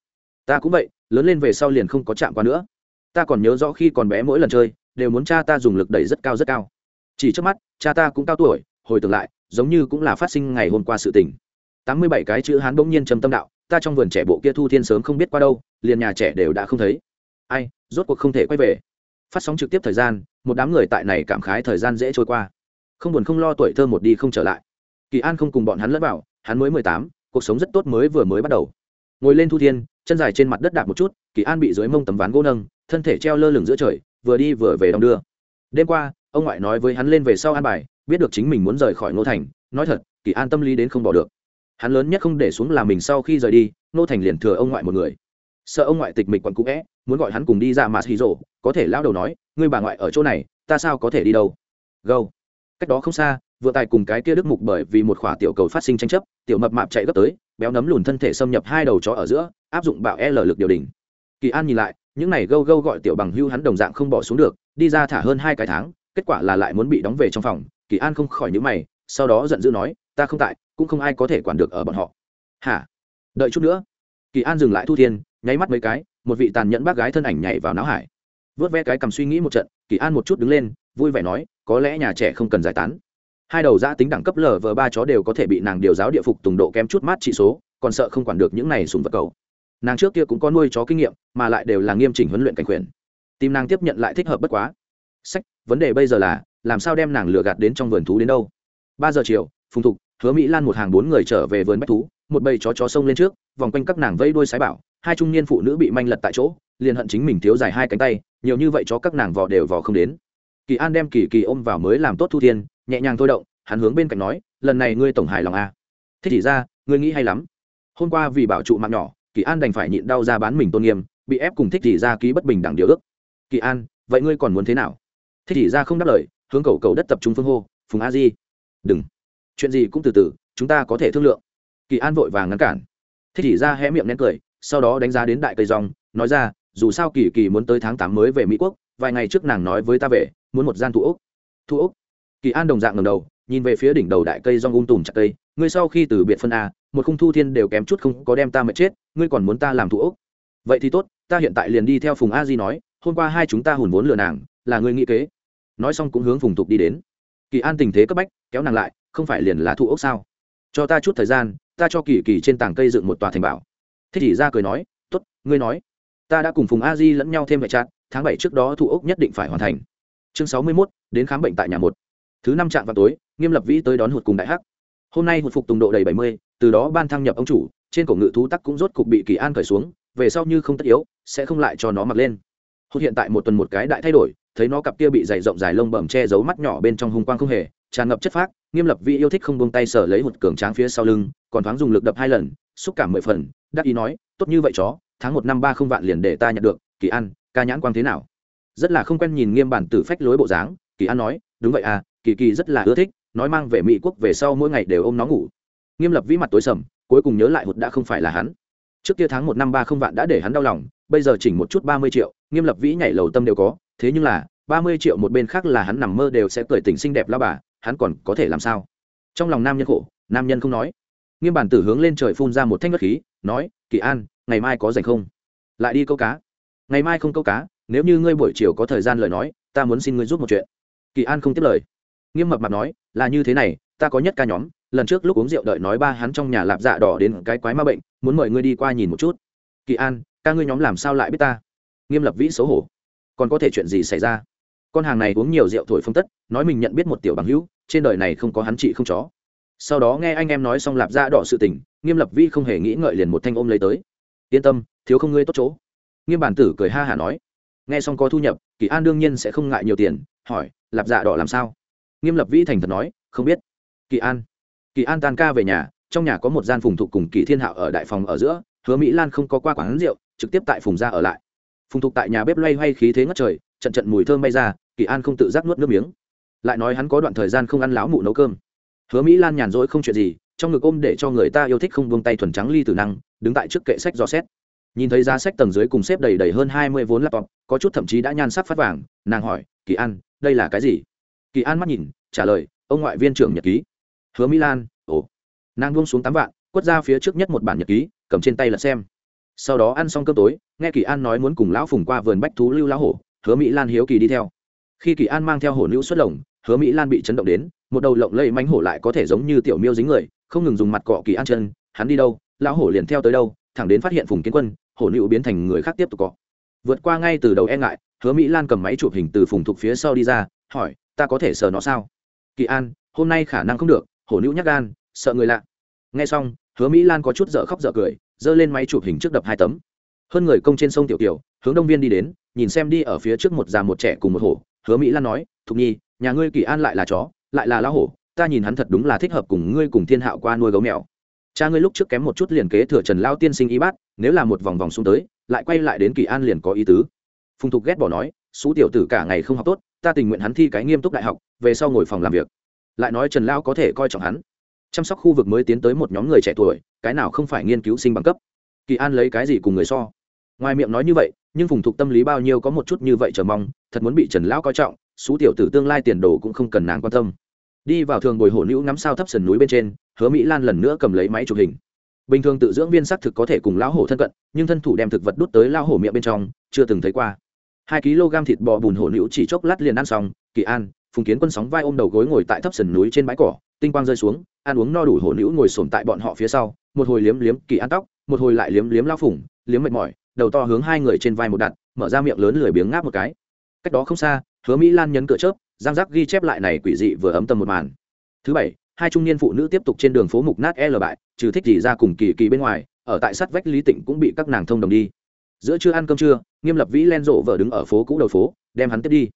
Ta cũng vậy, lớn lên về sau liền không có chạm qua nữa. Ta còn nhớ rõ khi còn bé mỗi lần chơi, đều muốn cha ta dùng lực đẩy rất cao rất cao. Chỉ trước mắt, cha ta cũng cao tuổi, hồi tưởng lại, giống như cũng là phát sinh ngày hôm qua sự tình. Tám mươi bảy cái chữ hán bỗng nhiên trầm tâm đạo, ta trong vườn trẻ bộ kia thu thiên sớm không biết qua đâu, liền nhà trẻ đều đã không thấy. Ai, rốt cuộc không thể quay về. Phát sóng trực tiếp thời gian, một đám người tại này cảm khái thời gian dễ trôi qua. Không buồn không lo tuổi thơ một đi không trở lại kỳ an không cùng bọn hắn lẫn vào, hắn mới mười tám, cuộc sống rất tốt mới vừa mới bắt đầu. Ngồi lên thu thiên, chân dài trên mặt đất đạp một chút, kỳ an bị dưới mông tấm ván gỗ nâng, thân thể treo lơ lửng giữa trời, vừa đi vừa về đong đưa. Đêm qua, ông ngoại nói với hắn lên về sau an bài, biết được chính mình muốn rời khỏi ngô thành, nói thật, kỳ an tâm lý đến không bỏ được. Hắn lớn nhất không để xuống là mình sau khi rời đi, ngô thành liền thừa ông ngoại một người. Sợ ông ngoại tịch mịch quặn cũ vẽ muốn gọi hắn cùng đi ra mà xì rộ có thể lao đầu nói, ngươi bà ngoại ở chỗ này, ta sao có thể đi đâu? Gâu. Cách đó không xa vừa tài cùng cái kia đức mục bởi vì một khỏa tiểu cầu phát sinh tranh chấp, tiểu mập mạp chạy gấp tới, béo nấm lùn thân thể xâm nhập hai đầu chó ở giữa, áp dụng bạo e l lực điều đình. Kỳ an nhìn lại, những này gâu gâu gọi tiểu bằng hưu hắn đồng dạng không bỏ xuống được, đi ra thả hơn hai cái tháng, kết quả là lại muốn bị đóng về trong phòng. Kỳ an không khỏi những mày, sau đó giận dữ nói, ta không tại, cũng không ai có thể quản được ở bọn họ. Hả? Đợi chút nữa. Kỳ an dừng lại thu thiên, nháy mắt mấy cái, một vị tàn nhẫn bác gái thân ảnh nhảy vào não hải. Vớt ve cái cầm suy nghĩ một trận, kỳ an một chút đứng lên, vui vẻ nói, có lẽ nhà trẻ không cần giải tán hai đầu giã tính đẳng cấp lv ba chó đều có thể bị nàng điều giáo địa phục tùng độ kém chút mát trị số, còn sợ không quản được những này sùng vật cầu. Nàng trước kia cũng có nuôi chó kinh nghiệm, mà lại đều là nghiêm chỉnh huấn luyện cảnh quyền. Tìm nàng tiếp nhận lại thích hợp bất quá. Sách, vấn đề bây giờ là, làm sao đem nàng lừa gạt đến trong vườn thú đến đâu? Ba giờ chiều, phùng thục, hứa mỹ lan một hàng bốn người trở về vườn bách thú, một bầy chó chó sông lên trước, vòng quanh các nàng vây đuôi sái bảo, hai trung niên phụ nữ bị manh lật tại chỗ, liền hận chính mình thiếu dài hai cánh tay, nhiều như vậy chó các nàng vò đều vò không đến. Kỳ an đem kỳ kỳ ôm vào mới làm tốt thu thiên nhẹ nhàng thôi động, hắn hướng bên cạnh nói, lần này ngươi tổng hài lòng a à? thích thì ra, ngươi nghĩ hay lắm. Hôm qua vì bảo trụ mạng nhỏ, kỳ an đành phải nhịn đau ra bán mình tôn nghiêm, bị ép cùng thích thì ra ký bất bình đẳng điều ước. Kỳ an, vậy ngươi còn muốn thế nào? Thích thì ra không đáp lời, hướng cầu cầu đất tập trung phương hô, phùng a di. Đừng. Chuyện gì cũng từ từ, chúng ta có thể thương lượng. Kỳ an vội vàng ngăn cản. Thích thì ra hé miệng nén cười, sau đó đánh giá đến đại cây rong, nói ra, dù sao kỳ kỳ muốn tới tháng tám mới về mỹ quốc, vài ngày trước nàng nói với ta về, muốn một gian thụ úc thụ úc kỳ an đồng dạng ngầm đầu, nhìn về phía đỉnh đầu đại cây rong ung tùm chặt cây. Ngươi sau khi từ biệt phân a, một khung thu thiên đều kém chút không có đem ta mà chết, ngươi còn muốn ta làm thụ ốc? vậy thì tốt, ta hiện tại liền đi theo phùng a di nói, hôm qua hai chúng ta hùn vốn lừa nàng, là ngươi nghĩ kế. Nói xong cũng hướng phùng thục đi đến. Kỳ an tình thế cấp bách, kéo nàng lại, không phải liền là thụ ốc sao? Cho ta chút thời gian, ta cho kỳ kỳ trên tảng cây dựng một tòa thành bảo. Thích chỉ ra cười nói t ố t ngươi nói. Ta đã cùng phùng a di lẫn nhau thêm vệ trát tháng bảy trước đó thụ ốc nhất định phải hoàn thành. Chương sáu mươi mốt, đến khám bệnh tại nhà một thứ năm trạm vào tối, nghiêm lập vĩ tới đón hụt cùng đại hắc. Hôm nay hụt phục tùng độ đầy bảy mươi, từ đó ban thăng nhập ông chủ, trên cổ ngự thú tắc cũng rốt cục bị kỳ an cởi xuống, về sau như không tất yếu, sẽ không lại cho nó mặc lên. Hụt hiện tại một tuần một cái đại thay đổi, thấy nó cặp kia bị dày rộng dài lông bẩm che giấu mắt nhỏ bên trong hung quang không hề, tràn ngập chất phác, nghiêm lập vĩ yêu thích không buông tay sở lấy hụt cường tráng phía sau lưng, còn thoáng dùng lực đập hai lần, xúc cảm mười phần, đắc ý nói, tốt như vậy chó, tháng một năm ba không vạn liền để ta nhận được, kỳ an, ca nhãn quang thế nào? Rất là không quen nhìn nghiêm bản tử phách lối bộ dáng, kỳ an nói, đúng vậy à kỳ kỳ rất là ưa thích, nói mang về mỹ quốc về sau mỗi ngày đều ôm nó ngủ. Nghiêm lập vĩ mặt tối sầm, cuối cùng nhớ lại hụt đã không phải là hắn. Trước kia tháng một năm ba không vạn đã để hắn đau lòng, bây giờ chỉnh một chút ba mươi triệu, nghiêm lập vĩ nhảy lầu tâm đều có, thế nhưng là, ba mươi triệu một bên khác là hắn nằm mơ đều sẽ cười tình xinh đẹp la bà, hắn còn có thể làm sao? Trong lòng nam nhân khổ, nam nhân không nói. Nghiêm bản tử hướng lên trời phun ra một thanh ngất khí, nói, kỳ an, ngày mai có dành không? Lại đi câu cá. Ngày mai không câu cá, nếu như ngươi buổi chiều có thời gian lời nói, ta muốn xin ngươi giúp một chuyện. Kỳ an không tiếp lời nghiêm mập mặt nói, là như thế này, ta có nhất ca nhóm, lần trước lúc uống rượu đợi nói ba hắn trong nhà lạp dạ đỏ đến cái quái ma bệnh, muốn mời ngươi đi qua nhìn một chút. Kỳ an, ca ngươi nhóm làm sao lại biết ta? Nghiêm lập vĩ xấu hổ. Còn có thể chuyện gì xảy ra? Con hàng này uống nhiều rượu thổi phong tất, nói mình nhận biết một tiểu bằng hữu, trên đời này không có hắn chị không chó. Sau đó nghe anh em nói xong lạp dạ đỏ sự tình, nghiêm lập vĩ không hề nghĩ ngợi liền một thanh ôm lấy tới. Yên tâm, thiếu không ngươi tốt chỗ. Nghiêm bản tử cười ha hả nói. Nghe xong có thu nhập, kỳ an đương nhiên sẽ không ngại nhiều tiền, hỏi, lạp dạ đỏ làm sao? Nghiêm lập vĩ thành thật nói, không biết. Kỳ an kỳ an tan ca về nhà, trong nhà có một gian phùng thục cùng kỳ thiên hạo ở đại phòng ở giữa, hứa mỹ lan không có qua quán rượu, trực tiếp tại phùng gia ở lại. Phùng thục tại nhà bếp loay hoay khí thế ngất trời, trận trận mùi thơm bay ra, kỳ an không tự giác nuốt nước miếng. Lại nói hắn có đoạn thời gian không ăn láo mụ nấu cơm. Hứa mỹ lan nhàn rỗi không chuyện gì, trong ngực ôm để cho người ta yêu thích không buông tay thuần trắng ly tử năng, đứng tại trước kệ sách dò xét. Nhìn thấy giá sách tầng dưới cùng xếp đầy đầy hơn hai mươi vốn laptop, có chút thậm chí đã nhan sắc phát vàng, nàng hỏi, kỳ an, đây là cái gì? Kỳ an mắt nhìn, trả lời, ông ngoại viên trưởng nhật ký. Hứa mỹ lan, ồ. Nàng buông xuống tám vạn, quất ra phía trước nhất một bản nhật ký, cầm trên tay là xem. Sau đó ăn xong cơm tối, nghe kỳ an nói muốn cùng lão phùng qua vườn bách thú lưu lão hổ, hứa mỹ lan hiếu kỳ đi theo. Khi kỳ an mang theo hổ nữ xuất lồng, hứa mỹ lan bị chấn động đến, một đầu lộng lây mánh hổ lại có thể giống như tiểu miêu dính người, không ngừng dùng mặt cọ kỳ an chân, hắn đi đâu? Lão hổ liền theo tới đâu? Thẳng đến phát hiện phùng kiến quân, hổ nữ biến thành người khác tiếp tục cọ. Vượt qua ngay từ đầu e ngại, hứa mỹ lan cầm máy chụp hình từ phùng thục phía sau đi ra, hỏi ta có thể sờ nó sao? Kỳ an, hôm nay khả năng không được, hổ nữ nhắc gan, sợ người lạ. Nghe xong, hứa mỹ lan có chút dở khóc dở cười, giơ lên máy chụp hình trước đập hai tấm. Hơn người công trên sông tiểu tiểu hướng đông viên đi đến, nhìn xem đi ở phía trước một già một trẻ cùng một hổ. Hứa mỹ lan nói, thục nhi, nhà ngươi kỳ an lại là chó, lại là lão hổ, ta nhìn hắn thật đúng là thích hợp cùng ngươi cùng thiên hạo qua nuôi gấu mèo. Cha ngươi lúc trước kém một chút liền kế thừa trần lao tiên sinh y bát, nếu là một vòng vòng xuống tới, lại quay lại đến kỳ an liền có ý tứ. Phùng thục ghét bỏ nói xú tiểu tử cả ngày không học tốt ta tình nguyện hắn thi cái nghiêm túc đại học, về sau ngồi phòng làm việc. Lại nói trần lao có thể coi trọng hắn. Chăm sóc khu vực mới tiến tới một nhóm người trẻ tuổi, cái nào không phải nghiên cứu sinh bằng cấp? Kỳ an lấy cái gì cùng người so? Ngoài miệng nói như vậy, nhưng phùng thục tâm lý bao nhiêu có một chút như vậy chờ mong, thật muốn bị trần lão coi trọng, xú tiểu tử tương lai tiền đồ cũng không cần nàng quan tâm. Đi vào thường bồi hổ nữ ngắm sao thấp sườn núi bên trên, hứa mỹ lan lần nữa cầm lấy máy chụp hình. Bình thường tự dưỡng viên xác thực có thể cùng lão hổ thân cận, nhưng thân thủ đem thực vật đút tới lão hổ miệng bên trong, chưa từng thấy qua hai kg thịt bò bùn hổ nữ chỉ chốc lát liền ăn xong, kỳ an, phùng kiến quân sóng vai ôm đầu gối ngồi tại thấp sườn núi trên bãi cỏ, tinh quang rơi xuống, ăn uống no đủ hổ nữ ngồi sồn tại bọn họ phía sau, một hồi liếm liếm kỳ an tóc, một hồi lại liếm liếm lao phủng liếm mệt mỏi, đầu to hướng hai người trên vai một đặt, mở ra miệng lớn lười biếng ngáp một cái. Cách đó không xa, hứa mỹ lan nhấn cửa chớp giang giác ghi chép lại này quỷ dị vừa ấm tâm một màn. Thứ bảy, hai trung niên phụ nữ tiếp tục trên đường phố mục nát l bại, trừ thích gì ra cùng kỳ kỳ bên ngoài, ở tại sát vách lý tịnh cũng bị các nàng thông đồng đi giữa trưa ăn cơm trưa, nghiêm lập vĩ len rộ vợ đứng ở phố cũ đầu phố, đem hắn tiếp đi.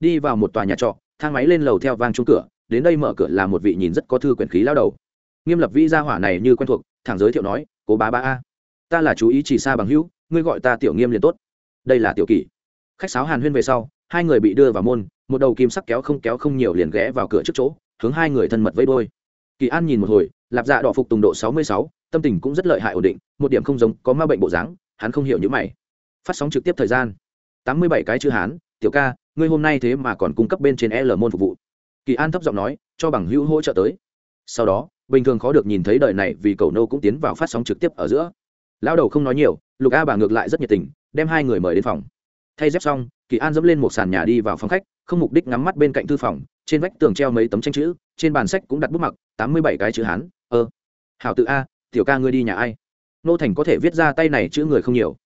Đi vào một tòa nhà trọ, thang máy lên lầu theo vang chung cửa, đến đây mở cửa là một vị nhìn rất có thư quyển khí lao đầu. Nghiêm lập vĩ ra hỏa này như quen thuộc, thẳng giới thiệu nói, cố bá ba a, ta là chú ý chỉ xa bằng hữu, ngươi gọi ta tiểu nghiêm liền tốt. Đây là tiểu kỷ. Khách sáo hàn huyên về sau, hai người bị đưa vào môn, một đầu kim sắc kéo không kéo không nhiều liền ghé vào cửa trước chỗ, hướng hai người thân mật vây đôi kỳ an nhìn một hồi, lạp dạ đỏ phục tùng độ sáu mươi sáu, tâm tình cũng rất lợi hại ổn định, một điểm không giống, có ma bệnh bộ dáng hắn không hiểu những mày. Phát sóng trực tiếp thời gian. Tám mươi bảy cái chữ hán, tiểu ca, ngươi hôm nay thế mà còn cung cấp bên trên l môn phục vụ. Kỳ an thấp giọng nói, cho bằng hữu hỗ trợ tới. Sau đó, bình thường khó được nhìn thấy đời này vì cầu nô cũng tiến vào phát sóng trực tiếp ở giữa. Lão đầu không nói nhiều, lục a bà ngược lại rất nhiệt tình, đem hai người mời đến phòng. Thay dép xong, kỳ an dẫm lên một sàn nhà đi vào phòng khách, không mục đích ngắm mắt bên cạnh thư phòng, trên vách tường treo mấy tấm tranh chữ, trên bàn sách cũng đặt bút mặc, tám mươi bảy cái chữ hán ơ hảo tự a, tiểu ca ngươi đi nhà ai? Nô thành có thể viết ra tay này chữ người không nhiều.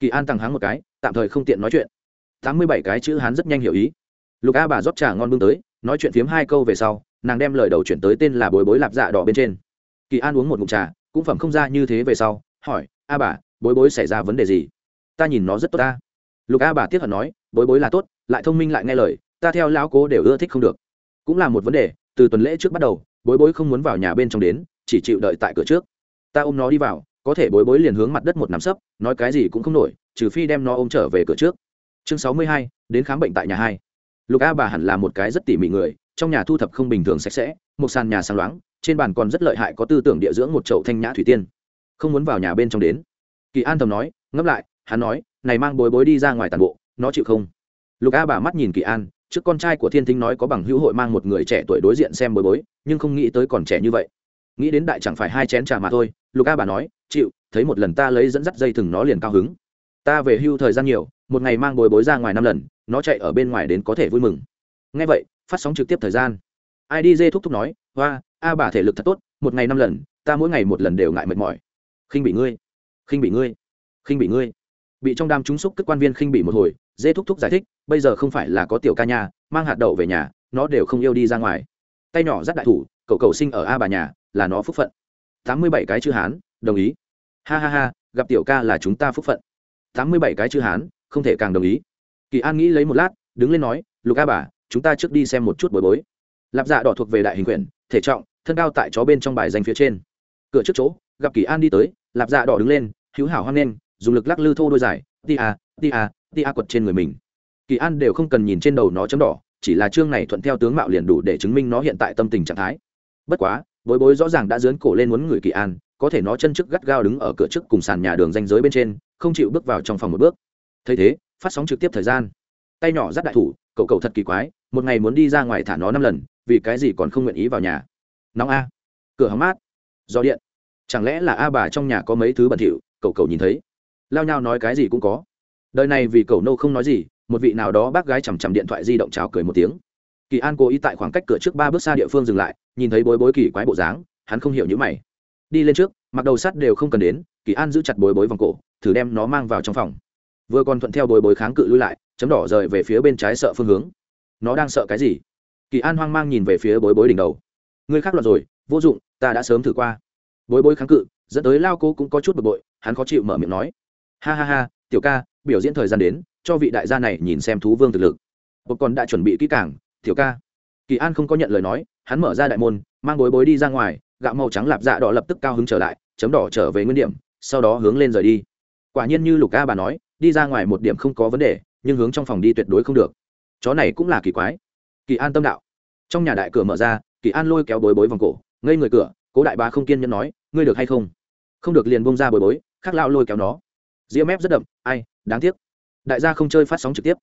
Kỳ an tăng háng một cái, tạm thời không tiện nói chuyện. Tám mươi bảy cái chữ hán rất nhanh hiểu ý. Lục a bà rót trà ngon bưng tới, nói chuyện phiếm hai câu về sau, nàng đem lời đầu chuyển tới tên là bối bối lạp dạ đỏ bên trên. Kỳ an uống một mụn trà, cũng phẩm không ra như thế về sau, hỏi, a bà, bối bối xảy ra vấn đề gì? Ta nhìn nó rất tốt ta. Lục a bà tiếc hận nói, bối bối là tốt, lại thông minh lại nghe lời, ta theo lão cố đều ưa thích không được. Cũng là một vấn đề, từ tuần lễ trước bắt đầu, bối bối không muốn vào nhà bên trong đến, chỉ chịu đợi tại cửa trước. Ta ôm nó đi vào có thể bối bối liền hướng mặt đất một nắm sấp, nói cái gì cũng không nổi, trừ phi đem nó ôm trở về cửa trước. Chương sáu mươi hai, đến khám bệnh tại nhà hai. Lục a bà hẳn là một cái rất tỉ mỉ người, trong nhà thu thập không bình thường sạch sẽ, một sàn nhà sáng loáng, trên bàn còn rất lợi hại có tư tưởng địa dưỡng một chậu thanh nhã thủy tiên. Không muốn vào nhà bên trong đến. Kỳ an thầm nói, ngẫm lại, hắn nói, này mang bối bối đi ra ngoài tàn bộ, nó chịu không? Lục a bà mắt nhìn kỳ an, trước con trai của thiên thính nói có bằng hữu hội mang một người trẻ tuổi đối diện xem bối bối, nhưng không nghĩ tới còn trẻ như vậy. Nghĩ đến đại chẳng phải hai chén trà mà thôi, lục a bà nói chịu, thấy một lần ta lấy dẫn dắt dây thừng nó liền cao hứng. Ta về hưu thời gian nhiều, một ngày mang bồi bối ra ngoài năm lần, nó chạy ở bên ngoài đến có thể vui mừng. Ngay vậy, phát sóng trực tiếp thời gian. Idg thúc thúc nói, hoa, a bà thể lực thật tốt, một ngày năm lần, ta mỗi ngày một lần đều ngại mệt mỏi. Khinh bị ngươi, khinh bị ngươi, khinh bị ngươi. Bị trong đám trúng xúc các quan viên khinh bị một hồi dê thúc thúc giải thích, bây giờ không phải là có tiểu ca nhà, mang hạt đậu về nhà, nó đều không yêu đi ra ngoài. Tay nhỏ dắt đại thủ, cậu cầu sinh ở a bà nhà, là nó phúc phận. Tám mươi bảy cái chữ hán đồng ý. Ha ha ha, gặp tiểu ca là chúng ta phúc phận. Tám mươi bảy cái chữ hán, không thể càng đồng ý. Kỳ an nghĩ lấy một lát, đứng lên nói, lục a bà, chúng ta trước đi xem một chút bồi bối. Lạp dạ đỏ thuộc về đại hình quyển, thể trọng, thân cao tại chó bên trong bài danh phía trên. Cửa trước chỗ, gặp kỳ an đi tới, lạp dạ đỏ đứng lên, hữu hảo hoan nghênh, dùng lực lắc lư thô đôi dài, ti a ti a ti a quật trên người mình. Kỳ an đều không cần nhìn trên đầu nó chấm đỏ, chỉ là chương này thuận theo tướng mạo liền đủ để chứng minh nó hiện tại tâm tình trạng thái. Bất quá, bối bối rõ ràng đã dướn cổ lên muốn người kỳ an có thể nó chân trước gắt gao đứng ở cửa trước cùng sàn nhà đường danh giới bên trên, không chịu bước vào trong phòng một bước. Thấy thế, phát sóng trực tiếp thời gian. Tay nhỏ dắt đại thủ, cậu cậu thật kỳ quái, một ngày muốn đi ra ngoài thả nó năm lần, vì cái gì còn không nguyện ý vào nhà? Nóng a. Cửa hóng mát. Do điện. Chẳng lẽ là a bà trong nhà có mấy thứ bẩn thỉu, cậu cậu nhìn thấy. Lao nhau nói cái gì cũng có. Đời này vì cậu nô không nói gì, một vị nào đó bác gái chằm chằm điện thoại di động chào cười một tiếng. Kỳ an cố ý tại khoảng cách cửa trước ba bước xa địa phương dừng lại, nhìn thấy bối bối kỳ quái bộ dáng, hắn không hiểu những mày đi lên trước, mặc đầu sắt đều không cần đến, kỳ an giữ chặt bối bối vòng cổ, thử đem nó mang vào trong phòng. Vừa còn thuận theo bối bối kháng cự lui lại, chấm đỏ rời về phía bên trái sợ phương hướng. Nó đang sợ cái gì? Kỳ an hoang mang nhìn về phía bối bối đỉnh đầu. Ngươi khác loạt rồi, vô dụng, ta đã sớm thử qua. Bối bối kháng cự, dẫn tới lao cô cũng có chút bực bội, hắn khó chịu mở miệng nói. Ha ha ha, tiểu ca, biểu diễn thời gian đến, cho vị đại gia này nhìn xem thú vương thực lực. Bột còn đã chuẩn bị kỹ cảng tiểu ca. Kỳ an không có nhận lời nói, hắn mở ra đại môn, mang bối bối đi ra ngoài gạo màu trắng lạp dạ đỏ lập tức cao hứng trở lại, chấm đỏ trở về nguyên điểm, sau đó hướng lên rời đi. Quả nhiên như lục ca bà nói, đi ra ngoài một điểm không có vấn đề, nhưng hướng trong phòng đi tuyệt đối không được. Chó này cũng là kỳ quái. Kỳ an tâm đạo. Trong nhà đại cửa mở ra, kỳ an lôi kéo bối bối vòng cổ, ngây người cửa, cố đại ba không kiên nhẫn nói, ngươi được hay không? Không được liền bông ra bối bối khắc lao lôi kéo nó. Ria mép rất đậm, ai, đáng tiếc. Đại gia không chơi phát sóng trực tiếp.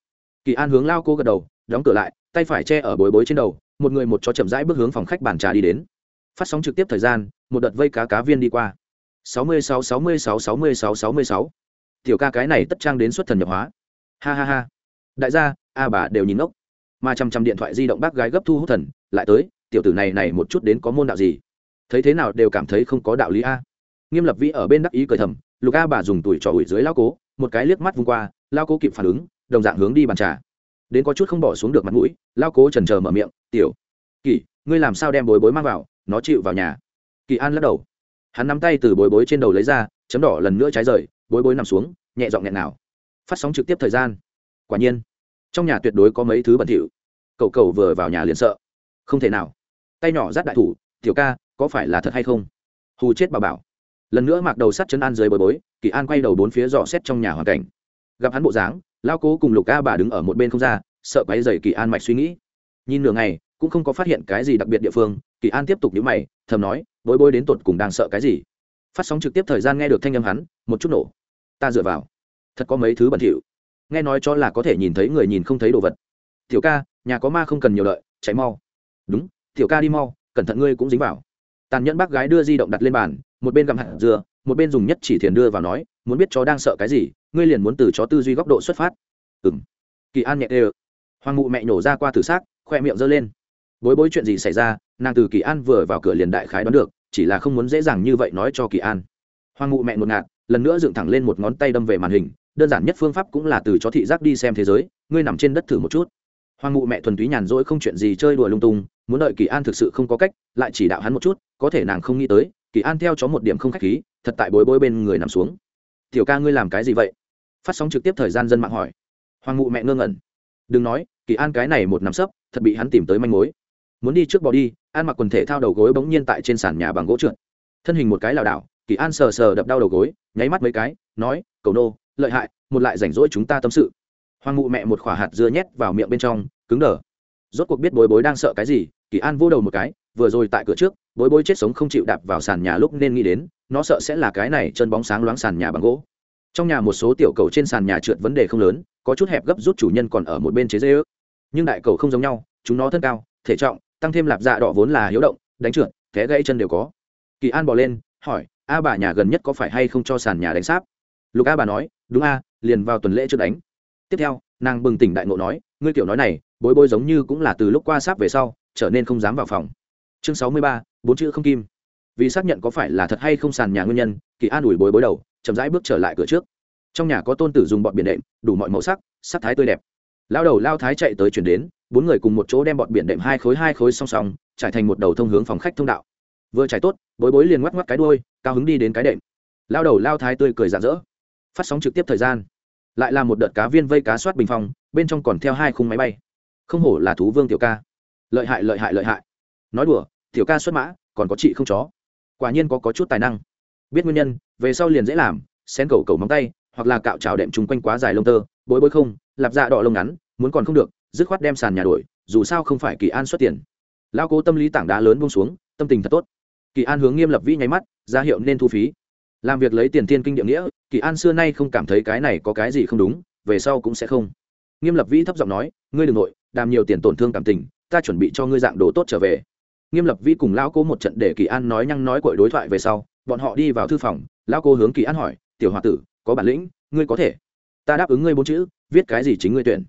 Kỳ an hướng lao cô gật đầu, đóng cửa lại, tay phải che ở bối bối trên đầu, một người một chó chậm rãi bước hướng phòng khách bàn trà đi đến phát sóng trực tiếp thời gian, một đợt vây cá cá viên đi qua. sáu mươi sáu sáu mươi sáu sáu mươi sáu sáu mươi sáu. Tiểu ca cái này tất trang đến xuất thần nhập hóa. Ha ha ha. Đại gia, a bà đều nhìn ốc mà chăm chăm điện thoại di động bác gái gấp thu hút thần, lại tới, tiểu tử này này một chút đến có môn đạo gì? Thấy thế nào đều cảm thấy không có đạo lý a. Nghiêm lập vĩ ở bên đắc ý cởi thầm, lục a bà dùng tuổi trò ủi dưới lao cố, một cái liếc mắt vung qua lao cố kịp phản ứng, đồng dạng hướng đi bàn trà. Đến có chút không bỏ xuống được mặt mũi lao cố trần trờ mở miệng, tiểu, kỳ, ngươi làm sao đem bối bối mang vào? Nó chịu vào nhà. Kỳ an lắc đầu. Hắn nắm tay từ bối bối trên đầu lấy ra, chấm đỏ lần nữa trái rời, bối bối nằm xuống, nhẹ dọn nghẹn nào. Phát sóng trực tiếp thời gian. Quả nhiên, trong nhà tuyệt đối có mấy thứ bẩn thỉu. Cậu cậu vừa vào nhà liền sợ. Không thể nào. Tay nhỏ dắt đại thủ, tiểu ca, có phải là thật hay không? Hù chết bà bảo. Lần nữa mặc đầu sắt chân an dưới bối bối, kỳ an quay đầu bốn phía dò xét trong nhà hoàn cảnh. Gặp hắn bộ dáng lao cố cùng lục ca bà đứng ở một bên không ra, sợ quay dày kỳ an mạch suy nghĩ. Nhìn nửa ngày, cũng không có phát hiện cái gì đặc biệt địa phương kỳ an tiếp tục nhíu mày, thầm nói, bối bối đến tột cùng đang sợ cái gì? Phát sóng trực tiếp thời gian nghe được thanh âm hắn, một chút nổ. Ta dựa vào. Thật có mấy thứ bẩn thỉu. Nghe nói cho là có thể nhìn thấy người nhìn không thấy đồ vật. Tiểu ca, nhà có ma không cần nhiều lợi, chạy mau. Đúng, tiểu ca đi mau, cẩn thận ngươi cũng dính vào. Tàn nhẫn bác gái đưa di động đặt lên bàn, một bên gặm hạt dừa, một bên dùng nhất chỉ thiền đưa vào nói, muốn biết chó đang sợ cái gì, ngươi liền muốn từ chó tư duy góc độ xuất phát. Ừng kỳ an nhẹ đều. Hoàng mụ mẹ nhổ ra qua thử xác, khoe miệng giơ lên bối bối chuyện gì xảy ra, nàng từ kỳ an vừa vào cửa liền đại khái đoán được, chỉ là không muốn dễ dàng như vậy nói cho kỳ an. Hoàng Ngụ mẹ ngột ngạt, lần nữa dựng thẳng lên một ngón tay đâm về màn hình, đơn giản nhất phương pháp cũng là từ chó thị giác đi xem thế giới, ngươi nằm trên đất thử một chút. Hoàng Ngụ mẹ thuần túy nhàn rỗi không chuyện gì chơi đùa lung tung, muốn đợi kỳ an thực sự không có cách, lại chỉ đạo hắn một chút, có thể nàng không nghĩ tới, kỳ an theo chó một điểm không khách khí, thật tại bối bối bên người nằm xuống. Tiểu ca ngươi làm cái gì vậy? Phát sóng trực tiếp thời gian dân mạng hỏi. Hoàng Ngụ mẹ ngơ ngẩn. Đừng nói, kỳ an cái này một nằm sấp, thật bị hắn tìm tới manh mối muốn đi trước bỏ đi, an mặc quần thể thao đầu gối bỗng nhiên tại trên sàn nhà bằng gỗ trượt. Thân hình một cái lảo đảo, kỳ an sờ sờ đập đau đầu gối, nháy mắt mấy cái, nói cầu nô, lợi hại, một lại rảnh rỗi chúng ta tâm sự. Hoàng mụ mẹ một khỏa hạt dưa nhét vào miệng bên trong, cứng đờ. Rốt cuộc biết bối bối đang sợ cái gì, kỳ an vô đầu một cái, vừa rồi tại cửa trước, bối bối chết sống không chịu đạp vào sàn nhà lúc nên nghĩ đến, nó sợ sẽ là cái này chân bóng sáng loáng sàn nhà bằng gỗ. Trong nhà một số tiểu cầu trên sàn nhà trượt vấn đề không lớn, có chút hẹp gấp rút chủ nhân còn ở một bên chế dây ước. Nhưng đại cầu không giống nhau, chúng nó thân cao, thể trọng tăng thêm lạp dạ đỏ vốn là hiếu động, đánh trượt, té gãy chân đều có. Kỳ an bỏ lên, hỏi, a bà nhà gần nhất có phải hay không cho sàn nhà đánh sáp? Lục a bà nói, đúng a, liền vào tuần lễ trước đánh. Tiếp theo, nàng bừng tỉnh đại ngộ nói, ngươi kiểu nói này, bối bối giống như cũng là từ lúc qua sáp về sau, trở nên không dám vào phòng. Chương sáu mươi ba, bốn chữ không kim. Vì xác nhận có phải là thật hay không sàn nhà nguyên nhân, kỳ an ủi bối bối đầu, chậm rãi bước trở lại cửa trước. Trong nhà có tôn tử dùng bọn biển đệm, đủ mọi màu sắc sắc thái tươi đẹp lao đầu lao thái chạy tới chuyển đến bốn người cùng một chỗ đem bọn biển đệm hai khối hai khối song song trải thành một đầu thông hướng phòng khách thông đạo. Vừa trải tốt bối bối liền ngoắc ngoắc cái đuôi cao hứng đi đến cái đệm. Lao đầu lao thái tươi cười rạng rỡ. Phát sóng trực tiếp thời gian. Lại là một đợt cá viên vây cá soát bình phong bên trong còn theo hai khung máy bay. Không hổ là thú vương tiểu ca. Lợi hại lợi hại lợi hại. Nói đùa tiểu ca xuất mã còn có chị không chó. Quả nhiên có, có chút tài năng. Biết nguyên nhân về sau liền dễ làm xén cầu cầu móng tay hoặc là cạo trào đệm chung quanh quá dài lông tơ bối bối không lạp dạ đỏ lông ngắn, muốn còn không được, dứt khoát đem sàn nhà đổi, dù sao không phải kỳ an xuất tiền. Lao cố tâm lý tảng đá lớn buông xuống, tâm tình thật tốt. Kỳ an hướng nghiêm lập vĩ nháy mắt, ra hiệu nên thu phí. Làm việc lấy tiền thiên kinh địa nghĩa, kỳ an xưa nay không cảm thấy cái này có cái gì không đúng, về sau cũng sẽ không. Nghiêm lập vĩ thấp giọng nói, ngươi đ ừ n g nội, đàm nhiều tiền tổn thương cảm tình, ta chuẩn bị cho ngươi dạng đồ tốt trở về. Nghiêm lập vĩ cùng lão cố một trận để kỳ an nói nhăng nói cội đối thoại về sau, bọn họ đi vào thư phòng, lão cố hướng kỳ an hỏi, tiểu h o a tử, có bản lĩnh, ngươi có thể ta đáp ứng ngươi bốn chữ, viết cái gì chính ngươi tuyển.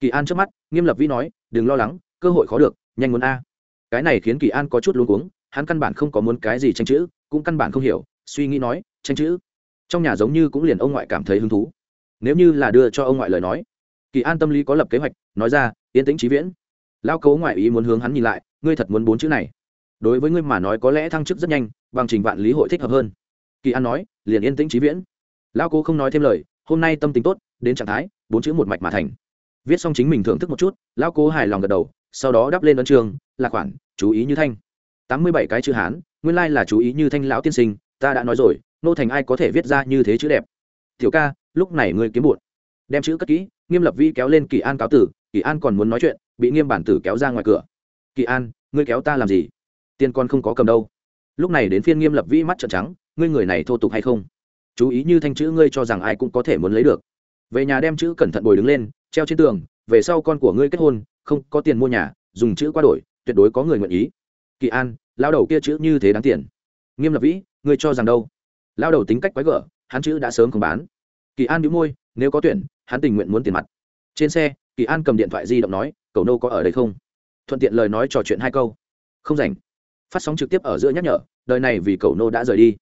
Kỳ an trước mắt, nghiêm lập vĩ nói, đừng lo lắng, cơ hội khó được, nhanh muốn a. Cái này khiến kỳ an có chút luống cuống, hắn căn bản không có muốn cái gì tranh chữ, cũng căn bản không hiểu, suy nghĩ nói, tranh chữ. Trong nhà giống như cũng liền ông ngoại cảm thấy hứng thú. Nếu như là đưa cho ông ngoại lời nói. Kỳ an tâm lý có lập kế hoạch, nói ra, yên tĩnh trí viễn. Lao cấu ngoại ý muốn hướng hắn nhìn lại, ngươi thật muốn bốn chữ này. Đối với ngươi mà nói có lẽ thăng chức rất nhanh, bằng trình vạn lý hội thích hợp hơn. Kỳ an nói, liền yên tĩnh trí viễn. Lao cố không nói thêm lời hôm nay tâm tính tốt, đến trạng thái, bốn chữ một mạch mà thành. Viết xong chính mình thưởng thức một chút, lão cố hài lòng gật đầu, sau đó đắp lên ấn trường là khoản, chú ý như thanh. Tám mươi bảy cái chữ hán, nguyên lai là chú ý như thanh lão tiên sinh, ta đã nói rồi, nô thành ai có thể viết ra như thế chữ đẹp? Tiểu ca, lúc này ngươi kiếm bụt. Đem chữ cất kỹ, nghiêm lập vi kéo lên kỳ an cáo tử, kỳ an còn muốn nói chuyện, bị nghiêm bản tử kéo ra ngoài cửa. Kỳ an, ngươi kéo ta làm gì? Tiền con không có cầm đâu. Lúc này đến phiên nghiêm lập vi mắt trợn trắng, ngươi người này thô tục hay không? Chú ý như thanh chữ ngươi cho rằng ai cũng có thể muốn lấy được. Về nhà đem chữ cẩn thận bồi đứng lên, treo trên tường, về sau con của ngươi kết hôn, không có tiền mua nhà, dùng chữ qua đổi, tuyệt đối có người nguyện ý. Kỳ an, lao đầu kia chữ như thế đáng tiền. Nghiêm lập vĩ, ngươi cho rằng đâu? Lao đầu tính cách quái gở, hắn chữ đã sớm không bán. Kỳ an đĩu môi, nếu có tuyển, hắn tình nguyện muốn tiền mặt. Trên xe, kỳ an cầm điện thoại di động nói cầu nô có ở đây không? Thuận tiện lời nói trò chuyện hai câu. Không rảnh. Phát sóng trực tiếp ở giữa nhắc nhở, đời này vì cầu nô đã rời đi.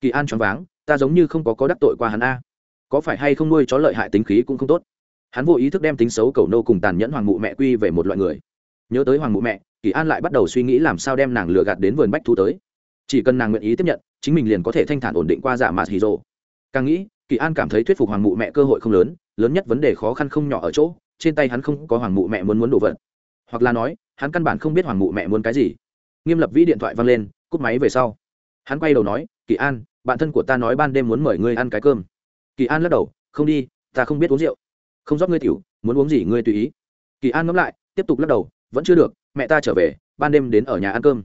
Kỳ an choáng váng ta giống như không có có đắc tội qua hắn a. Có phải hay không nuôi chó lợi hại tính khí cũng không tốt? Hắn vô ý thức đem tính xấu cầu nô cùng tàn nhẫn hoàng mụ mẹ quy về một loại người. Nhớ tới hoàng mụ mẹ, kỳ an lại bắt đầu suy nghĩ làm sao đem nàng lừa gạt đến vườn bách thu tới. Chỉ cần nàng nguyện ý tiếp nhận, chính mình liền có thể thanh thản ổn định qua giả mạt hì rồ. Càng nghĩ, kỳ an cảm thấy thuyết phục hoàng mụ mẹ cơ hội không lớn lớn nhất vấn đề khó khăn không nhỏ ở chỗ, trên tay hắn không có hoàng mụ mẹ muốn muốn đồ vật. Hoặc là nói, hắn căn bản không biết hoàng mụ mẹ muốn cái gì. Nghiêm lập vĩ điện thoại văng lên, cúp máy về sau. Hắn quay đầu nói, kỳ an bạn thân của ta nói ban đêm muốn mời ngươi ăn cái cơm. Kỳ an lắc đầu, không đi, ta không biết uống rượu. Không rót ngươi tiểu, muốn uống gì ngươi tùy ý. Kỳ an ngẫm lại, tiếp tục lắc đầu, vẫn chưa được, mẹ ta trở về, ban đêm đến ở nhà ăn cơm.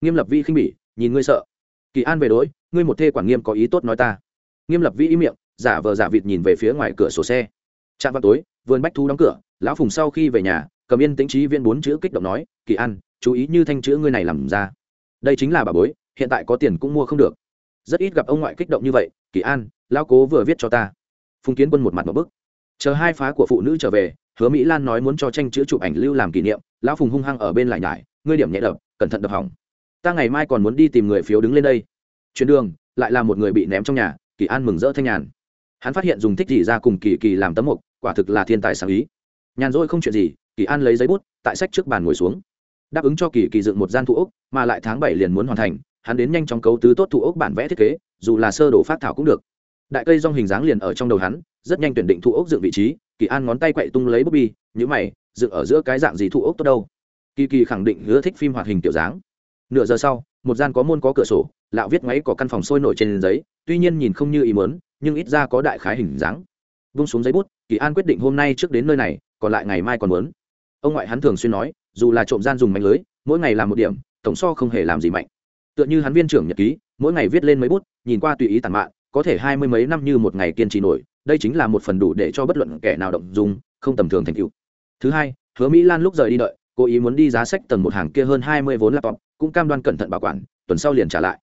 Nghiêm lập vi khinh bỉ, nhìn ngươi sợ. Kỳ an về đối, ngươi một thê quản nghiêm có ý tốt nói ta. Nghiêm lập vi ý miệng, giả vờ giả vịt nhìn về phía ngoài cửa sổ xe. Chạm vào tối, vườn bách thu đóng cửa, lão phùng sau khi về nhà, cầm yên tĩnh trí viên bốn chữ kích động nói, kỳ an, chú ý như thanh chữ ngươi này làm ra. Đây chính là bà bối, hiện tại có tiền cũng mua không được rất ít gặp ông ngoại kích động như vậy, kỳ an, lão cố vừa viết cho ta. Phùng kiến quân một mặt một bức. Chờ hai phá của phụ nữ trở về, hứa mỹ lan nói muốn cho tranh chữ chụp ảnh lưu làm kỷ niệm, lão phùng hung hăng ở bên lại nhải, ngươi điểm nhẹ đập, cẩn thận đập hỏng. Ta ngày mai còn muốn đi tìm người phiếu đứng lên đây. Chuyến đường, lại là một người bị ném trong nhà, kỳ an mừng rỡ thanh nhàn. Hắn phát hiện dùng thích gì ra cùng kỳ kỳ làm tấm mộc quả thực là thiên tài sáng ý. Nhàn rỗi không chuyện gì, kỳ an lấy giấy bút, tại sách trước bàn ngồi xuống. Đáp ứng cho kỳ kỳ dựng một gian thu ốc, mà lại tháng bảy liền muốn hoàn thành hắn đến nhanh chóng cấu tứ tốt thủ ốc bản vẽ thiết kế, dù là sơ đồ phát thảo cũng được. Đại cây rong hình dáng liền ở trong đầu hắn, rất nhanh tuyển định thủ ốc dựng vị trí, kỳ an ngón tay quậy tung lấy bút bi nhữ mày, dựng ở giữa cái dạng gì thủ ốc tốt đâu? Kỳ kỳ khẳng định hứa thích phim hoạt hình tiểu dáng. Nửa giờ sau, một gian có môn có cửa sổ lão viết máy có căn phòng sôi nổi trên giấy, tuy nhiên nhìn không như ý mớn nhưng ít ra có đại khái hình dáng. Vung xuống giấy bút, kỳ an quyết định hôm nay trước đến nơi này, còn lại ngày mai còn muốn. Ông ngoại hắn thường xuyên nói, dù là trộm gian dùng mạnh lưới, mỗi ngày làm một điểm, tổng so không hề làm gì mạnh tựa như hắn viên trưởng nhật ký, mỗi ngày viết lên mấy bút, nhìn qua tùy ý tàn mạn, có thể hai mươi mấy năm như một ngày kiên trì nổi, đây chính là một phần đủ để cho bất luận kẻ nào động dùng không tầm thường thành tựu. Thứ hai, hứa mỹ lan lúc rời đi đợi, cố ý muốn đi giá sách tầng một hàng kia hơn hai mươi vốn laptop, cũng cam đoan cẩn thận bảo quản, tuần sau liền trả lại.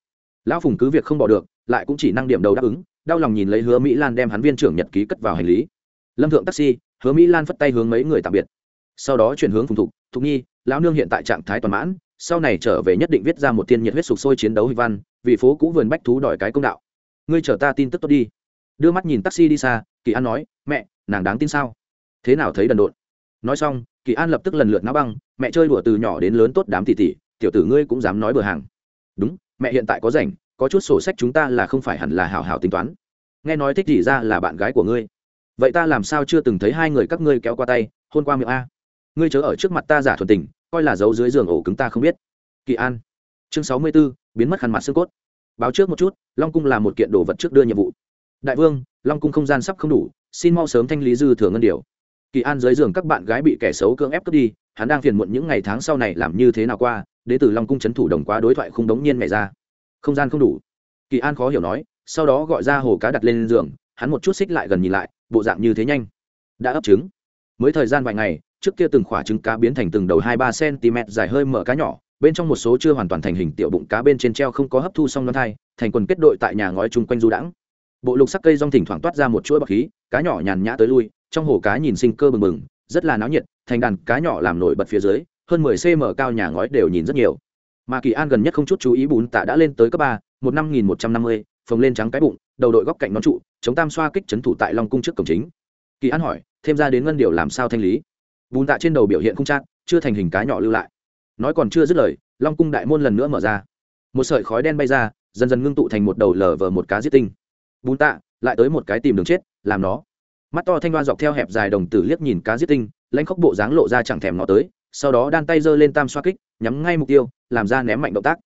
Lão phùng cứ việc không bỏ được, lại cũng chỉ năng điểm đầu đáp ứng, đau lòng nhìn lấy hứa mỹ lan đem hắn viên trưởng nhật ký cất vào hành lý. Lâm thượng taxi, hứa mỹ lan phất tay hướng mấy người tạm biệt. Sau đó chuyển hướng phùng thục thục nhi, lão nương hiện tại trạng thái toàn mãn sau này trở về nhất định viết ra một tiên nhiệt huyết sục sôi chiến đấu huy văn, vì phố cũ vườn bách thú đòi cái công đạo. Ngươi chờ ta tin tức tốt đi. Đưa mắt nhìn taxi đi xa, kỳ an nói, mẹ, nàng đáng tin sao? Thế nào thấy đần độn? Nói xong, kỳ an lập tức lần lượt náo băng, mẹ chơi đùa từ nhỏ đến lớn tốt đám tỷ tỷ, tiểu tử ngươi cũng dám nói bừa hàng. Đúng, mẹ hiện tại có rảnh, có chút sổ sách chúng ta là không phải hẳn là hảo hảo tính toán. Nghe nói thích gì ra là bạn gái của ngươi. Vậy ta làm sao chưa từng thấy hai người các ngươi kéo qua tay, hôn qua miệng a? Ngươi chớ ở trước mặt ta giả thuần tình coi là giấu dưới giường ổ cứng ta không biết. Kỳ an. Chương sáu mươi b ố biến mất khăn mặt xương cốt. Báo trước một chút, long cung là một kiện đồ vật trước đưa nhiệm vụ. Đại vương, long cung không gian sắp không đủ, xin mau sớm thanh lý dư thừa ngân điều. Kỳ an dưới giường các bạn gái bị kẻ xấu cưỡng ép cướp đi, hắn đang phiền muộn những ngày tháng sau này làm như thế nào qua, Đế tử long cung c h ấ n thủ đồng quá đối thoại không đống nhiên mẹ ra. Không gian không đủ. Kỳ an khó hiểu nói, sau đó gọi ra hồ cá đặt lên giường, hắn một chút xích lại gần nhìn lại, bộ dạng như thế nhanh. Đã ấp trứng. Mới thời gian vài ngày trước kia từng khỏa trứng cá biến thành từng đầu hai ba cm dài hơi mở cá nhỏ, bên trong một số chưa hoàn toàn thành hình tiểu bụng cá bên trên treo không có hấp thu xong non thai, thành quần kết đội tại nhà ngói chung quanh du đãng. Bộ lục sắc cây rong thỉnh thoảng toát ra một chuỗi bọc khí, cá nhỏ nhàn nhã tới lui, trong hồ cá nhìn sinh cơ bừng bừng, rất là náo nhiệt, thành đàn cá nhỏ làm nổi bật phía dưới, hơn mười cm cao nhà ngói đều nhìn rất nhiều. Mà kỳ an gần nhất không chút chú ý bún tạ đã lên tới cấp ba, một năm nghìn một trăm năm mươi, phồng lên trắng cái bụng, đầu đội góc cạnh nón trụ, chống tam xoa kích trấn thủ tại long cung trước cổng chính. Kỳ an hỏi, thêm ra đến ngân điều làm sao thanh lý? Bùn tạ trên đầu biểu hiện không chát, chưa thành hình cá nhỏ lưu lại. Nói còn chưa dứt lời, long cung đại môn lần nữa mở ra. Một sợi khói đen bay ra, dần dần ngưng tụ thành một đầu lờ vờ một cá giết tinh. Bùn tạ, lại tới một cái tìm đường chết, làm nó. Mắt to thanh loa dọc theo hẹp dài đồng tử liếc nhìn cá giết tinh, lãnh khóc bộ dáng lộ ra chẳng thèm nó tới, sau đó đan tay giơ lên tam xoa kích, nhắm ngay mục tiêu, làm ra ném mạnh động tác.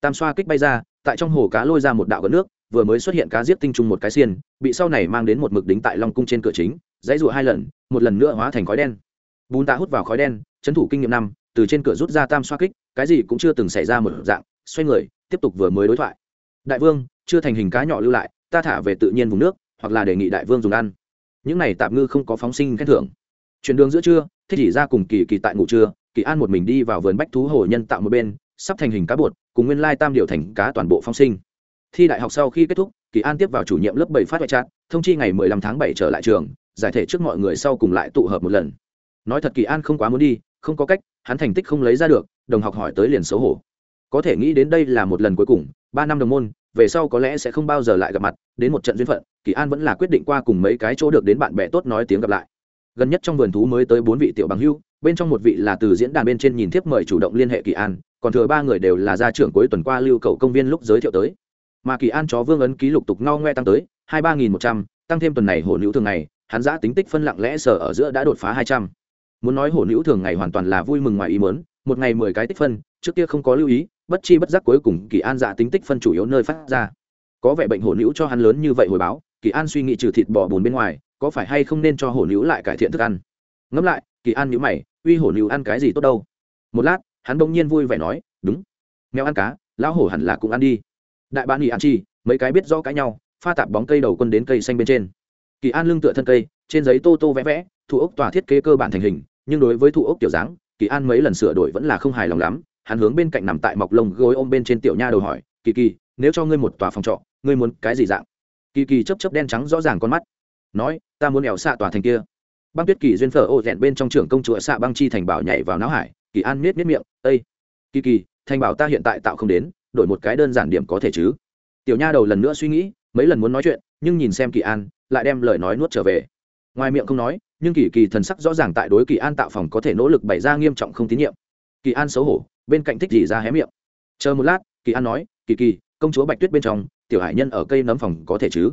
Tam xoa kích bay ra, tại trong hồ cá lôi ra một đạo gần nước, vừa mới xuất hiện cá giết tinh chung một cái xiên, bị sau này mang đến một mực đính tại long cung trên cửa chính, dãy dụa hai lần, một lần nữa hóa thành khói đen bùn tạ hút vào khói đen trấn thủ kinh nghiệm năm, từ trên cửa rút ra tam xoa kích, cái gì cũng chưa từng xảy ra một dạng, xoay người, tiếp tục vừa mới đối thoại. Đại vương, chưa thành hình cá nhỏ lưu lại, ta thả về tự nhiên vùng nước, hoặc là đề nghị đại vương dùng ăn. Những này tạm ngư không có phóng sinh khen thưởng. Chuyển đường giữa trưa, thích chỉ ra cùng kỳ kỳ tại ngủ trưa, kỳ an một mình đi vào vườn bách thú hồ nhân tạo một bên, sắp thành hình cá bột, cùng nguyên lai tam điều thành cá toàn bộ phóng sinh. Thi đại học sau khi kết thúc, kỳ an tiếp vào chủ nhiệm lớp bảy phát ngoại trát thông chi ngày 15 tháng bảy trở lại trường, giải thể trước mọi người sau cùng lại tụ hợp một lần nói thật kỳ an không quá muốn đi, không có cách, hắn thành tích không lấy ra được, đồng học hỏi tới liền xấu hổ. Có thể nghĩ đến đây là một lần cuối cùng, ba năm đồng môn, về sau có lẽ sẽ không bao giờ lại gặp mặt, đến một trận duyên phận, kỳ an vẫn là quyết định qua cùng mấy cái chỗ được đến bạn bè tốt nói tiếng gặp lại. Gần nhất trong vườn thú mới tới bốn vị tiểu bằng hưu, bên trong một vị là từ diễn đàn bên trên nhìn tiếp mời chủ động liên hệ kỳ an, còn thừa ba người đều là gia trưởng cuối tuần qua lưu cầu công viên lúc giới thiệu tới. Mà kỳ an chó vương ấn ký lục tục ngao ngoe tăng tới, hai ba nghìn một trăm, tăng thêm tuần này hồn hữu thường ngày, hắn giã tính tích phân lặng lẽ sở ở giữa đã đột phá hai trăm muốn nói hổ nữ thường ngày hoàn toàn là vui mừng ngoài ý mớn một ngày mười cái tích phân, trước kia không có lưu ý, bất chi bất giác cuối cùng kỳ an dạ tính tích phân chủ yếu nơi phát ra. Có vẻ bệnh hổ nữ cho hắn lớn như vậy hồi báo, kỳ an suy nghĩ trừ thịt bò bùn bên ngoài, có phải hay không nên cho hổ nữ lại cải thiện thức ăn? Ngẫm lại, kỳ an nhữ mày, uy hổ nữ ăn cái gì tốt đâu? Một lát, hắn bỗng nhiên vui vẻ nói, đúng, mèo ăn cá, lão hổ hẳn là cũng ăn đi. Đại bán nghỉ ăn chi, mấy cái biết rõ cãi nhau, pha tạp bóng cây đầu quân đến cây xanh bên trên. Kỳ an lưng tựa thân cây, trên giấy tô tô vẽ vẽ thủ ốc tòa thiết kế cơ bản thành hình nhưng đối với thụ ốc tiểu dáng, kỳ an mấy lần sửa đổi vẫn là không hài lòng lắm. Hắn hướng bên cạnh nằm tại mọc lông gối ôm bên trên tiểu nha đầu hỏi, kỳ kỳ, nếu cho ngươi một tòa phòng trọ, ngươi muốn cái gì dạng? Kỳ kỳ chấp chấp đen trắng rõ ràng con mắt, nói, ta muốn ẻo xạ tòa thành kia. Băng tuyết kỳ duyên phở ô rẽn bên trong trưởng công chúa xạ băng chi thành bảo nhảy vào não hải, kỳ an miết miết miệng ây kỳ kỳ, thành bảo ta hiện tại tạo không đến, đổi một cái đơn giản điểm có thể chứ? Tiểu nha đầu lần nữa suy nghĩ, mấy lần muốn nói chuyện, nhưng nhìn xem kỳ an, lại đem lời nói nuốt trở về. Ngoài miệng không nói nhưng kỳ kỳ thần sắc rõ ràng tại đối kỳ an tạo phòng có thể nỗ lực bày ra nghiêm trọng không tín nhiệm. Kỳ an xấu hổ, bên cạnh thích gì ra hé miệng. Chờ một lát, kỳ an nói, kỳ kỳ, công chúa bạch tuyết bên trong, tiểu hải nhân ở cây nấm phòng có thể chứ?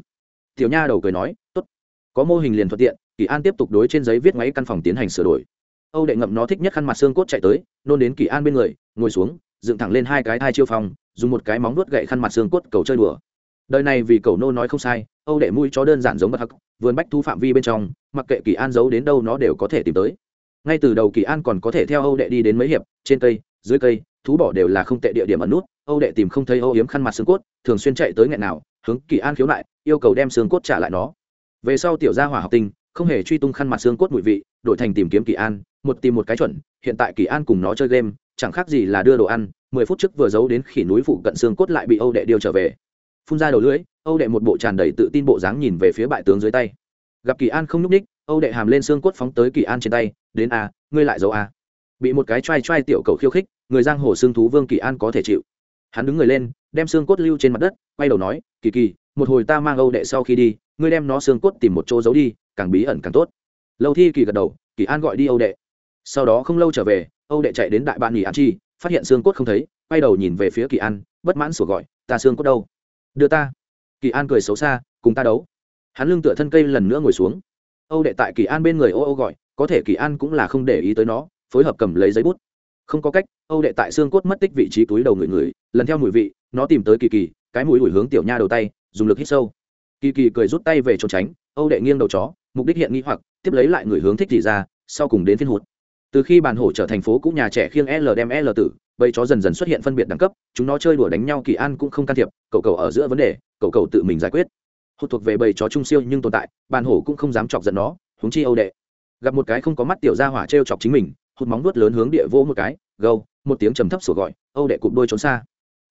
Tiểu nha đầu cười nói, tốt, có mô hình liền thuận tiện. Kỳ an tiếp tục đối trên giấy viết máy căn phòng tiến hành sửa đổi. Âu đệ ngậm nó thích nhất khăn mặt xương cốt chạy tới, nôn đến kỳ an bên người, ngồi xuống, dựng thẳng lên hai cái thai chiêu phòng, dùng một cái móng nuốt gậy khăn mặt xương cốt cầu chơi đùa. Đời này vì cầu nô nói không sai, âu đệ mũi chó đơn giản giống bậc hắc vườn bách thu phạm vi bên trong, mặc kệ kỳ an giấu đến đâu nó đều có thể tìm tới. Ngay từ đầu kỳ an còn có thể theo âu đệ đi đến mấy hiệp, trên cây, dưới cây, thú bỏ đều là không tệ địa điểm ẩn nút, âu đệ tìm không thấy âu yếm khăn mặt xương cốt, thường xuyên chạy tới nghẹn nào, hướng kỳ an khiếu lại yêu cầu đem xương cốt trả lại nó. Về sau tiểu gia hỏa học tinh, không hề truy tung khăn mặt xương cốt mùi vị, đổi thành tìm kiếm kỳ an, một tìm một cái chuẩn, hiện tại kỳ an cùng nó chơi game, chẳng khác gì là đưa đồ ăn, mười phút trước vừa giấu đến khỉ núi phụ cận xương cốt lại bị âu đệ điều trở về phun ra đầu lưỡi, âu đệ một bộ tràn đầy tự tin bộ dáng nhìn về phía bại tướng dưới tay. Gặp kỳ an không nhúc ních âu đệ hàm lên xương cốt phóng tới kỳ an trên tay, đến a, ngươi lại giấu a. Bị một cái t r a i t r a i tiểu cầu khiêu khích, người giang hồ xương thú vương kỳ an có thể chịu. Hắn đứng người lên, đem xương cốt lưu trên mặt đất, quay đầu nói, kỳ kỳ, một hồi ta mang âu đệ sau khi đi, ngươi đem nó xương cốt tìm một chỗ giấu đi, càng bí ẩn càng tốt. Lâu thi kỳ gật đầu, kỳ an gọi đi âu đệ. Sau đó không lâu trở về, âu đệ chạy đến đại bạn nghỉ an chi, phát hiện xương cốt không thấy, quay đầu nhìn về phía kỳ an, bất mãn sủa gọi, ta xương cốt đâu? Đưa ta. Kỳ an cười xấu xa, cùng ta đấu. Hắn lưng tựa thân cây lần nữa ngồi xuống. Âu đệ tại kỳ an bên người ô ô gọi, có thể kỳ an cũng là không để ý tới nó, phối hợp cầm lấy giấy bút. Không có cách, âu đệ tại xương cốt mất tích vị trí túi đầu người người, lần theo mùi vị, nó tìm tới kỳ kỳ, cái mũi đuổi hướng tiểu nha đầu tay, dùng lực hít sâu. Kỳ kỳ cười rút tay về trốn tránh, âu đệ nghiêng đầu chó, mục đích hiện nghi hoặc, tiếp lấy lại người hướng thích thì ra, sau cùng đến phiên hụt. Từ khi bàn hổ trở thành phố cũ nhà trẻ khiêng l đem l tử bầy chó dần dần xuất hiện phân biệt đẳng cấp, chúng nó chơi đùa đánh nhau kỳ an cũng không can thiệp, cậu cậu ở giữa vấn đề, cậu cậu tự mình giải quyết. Hụt thuộc về bầy chó trung siêu nhưng tồn tại, bàn hổ cũng không dám chọc giận nó húng chi âu đệ. Gặp một cái không có mắt tiểu ra hỏa t r e o chọc chính mình, hụt móng nuốt lớn hướng địa vỗ một cái, gâu, một tiếng trầm thấp sủa gọi, âu đệ cụp đôi trốn xa.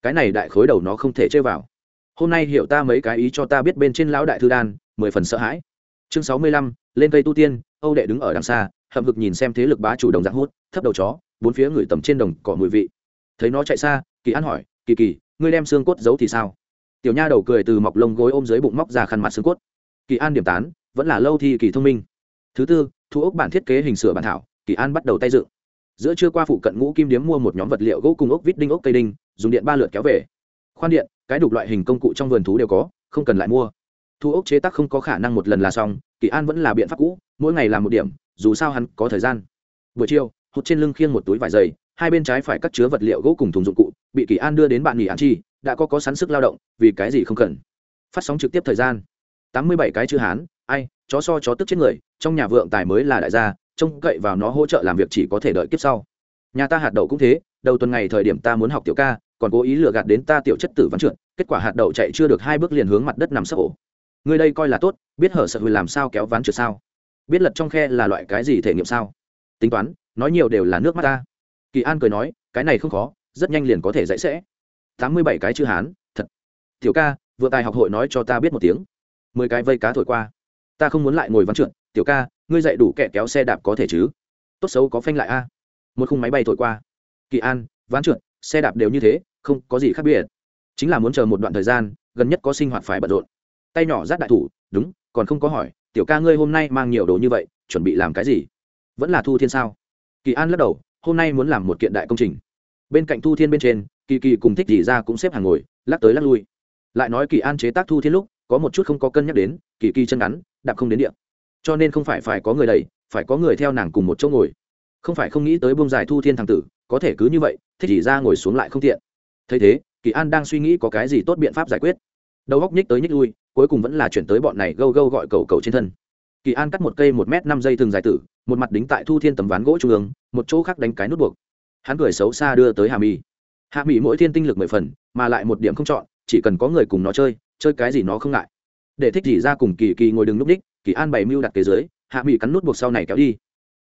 Cái này đại khối đầu nó không thể chơi vào. Hôm nay hiểu ta mấy cái ý cho ta biết bên trên lão đại thư đan, mười phần sợ hãi. Chương sáu mươi lăm, lên cây tu tiên, âu đệ đứng ở đằng xa, hậm hực nhìn xem thế lực bá chủ đồng dạng hút, thấp đầu chó, bốn phía người tầm trên đồng cỏ mùi vị thấy nó chạy xa, kỳ an hỏi, kỳ kỳ, ngươi đem xương cốt giấu thì sao? Tiểu nha đầu cười từ mọc lông gối ôm dưới bụng móc ra khăn mặt xương cốt. Kỳ an điểm tán, vẫn là lâu thì kỳ thông minh. Thứ tư, thu ốc bản thiết kế hình sửa bản thảo, kỳ an bắt đầu tay dựng. Giữa trưa qua phụ cận ngũ kim điếm mua một nhóm vật liệu gỗ cùng ốc vít đinh ốc cây đinh, dùng điện ba lượt kéo về. Khoan điện, cái đục loại hình công cụ trong vườn thú đều có, không cần lại mua. Thu ốc chế tác không có khả năng một lần là xong, kỳ an vẫn là biện pháp cũ, mỗi ngày làm một điểm, dù sao hắn có thời gian. Buổi chiều, hụt trên lưng khiêng một túi vải dày hai bên trái phải cắt chứa vật liệu gỗ cùng thùng dụng cụ, bị kỳ an đưa đến bạn nghỉ an chi, đã có có sẵn sức lao động, vì cái gì không cần. Phát sóng trực tiếp thời gian. Tám mươi bảy cái chữ hán, ai, chó so chó tức chết người, trong nhà vượng tài mới là đại gia, trông cậy vào nó hỗ trợ làm việc chỉ có thể đợi kiếp sau. Nhà ta hạt đậu cũng thế, đầu tuần ngày thời điểm ta muốn học tiểu ca, còn cố ý lừa gạt đến ta tiểu chất tử văn trượt, kết quả hạt đậu chạy chưa được hai bước liền hướng mặt đất nằm sấp ổ. Người đây coi là tốt, biết hở sợ hồi làm sao kéo ván trượt sao? Biết lật trong khe là loại cái gì thể nghiệm sao? Tính toán, nói nhiều đều là nước mắt ta kỳ an cười nói, cái này không khó, rất nhanh liền có thể dạy sẽ. Tám mươi bảy cái chữ hán, thật. Tiểu ca, vừa tài học hội nói cho ta biết một tiếng. Mười cái vây cá thổi qua. Ta không muốn lại ngồi ván trượt, tiểu ca, ngươi dạy đủ kẻ kéo xe đạp có thể chứ? Tốt xấu có phanh lại a. Một khung máy bay thổi qua. Kỳ an ván trượt, xe đạp đều như thế, không có gì khác biệt. Chính là muốn chờ một đoạn thời gian, gần nhất có sinh hoạt phải bận rộn. Tay nhỏ rát đại thủ, đúng, còn không có hỏi, tiểu ca ngươi hôm nay mang nhiều đồ như vậy, chuẩn bị làm cái gì? Vẫn là thu thiên sao? Kỳ an lắc đầu hôm nay muốn làm một kiện đại công trình. Bên cạnh thu thiên bên trên, kỳ kỳ cùng thích gì ra cũng xếp hàng ngồi, lắc tới lắc lui. Lại nói kỳ an chế tác thu thiên lúc, có một chút không có cân nhắc đến, kỳ kỳ chân ngắn, đạp không đến điện cho nên không phải phải có người đẩy, phải có người theo nàng cùng một chỗ ngồi. Không phải không nghĩ tới buông dài thu thiên thằng tử, có thể cứ như vậy, thích chỉ ra ngồi xuống lại không tiện. Thấy thế, kỳ an đang suy nghĩ có cái gì tốt biện pháp giải quyết. Đầu góc nhích tới nhích lui, cuối cùng vẫn là chuyển tới bọn này gâu gâu gọi cầu cầu trên thân kỳ an cắt một cây một m năm giây thường dài tử một mặt đính tại thu thiên tấm ván gỗ trung ương một chỗ khác đánh cái nút buộc. Hắn cười xấu xa đưa tới hà mỹ hạ mỹ mỗi thiên tinh lực mười phần mà lại một điểm không chọn chỉ cần có người cùng nó chơi chơi cái gì nó không ngại. Để thích gì ra cùng kỳ kỳ ngồi đứng núp đích kỳ an bày mưu đặt kế dưới hạ mỹ cắn nút buộc sau này kéo đi.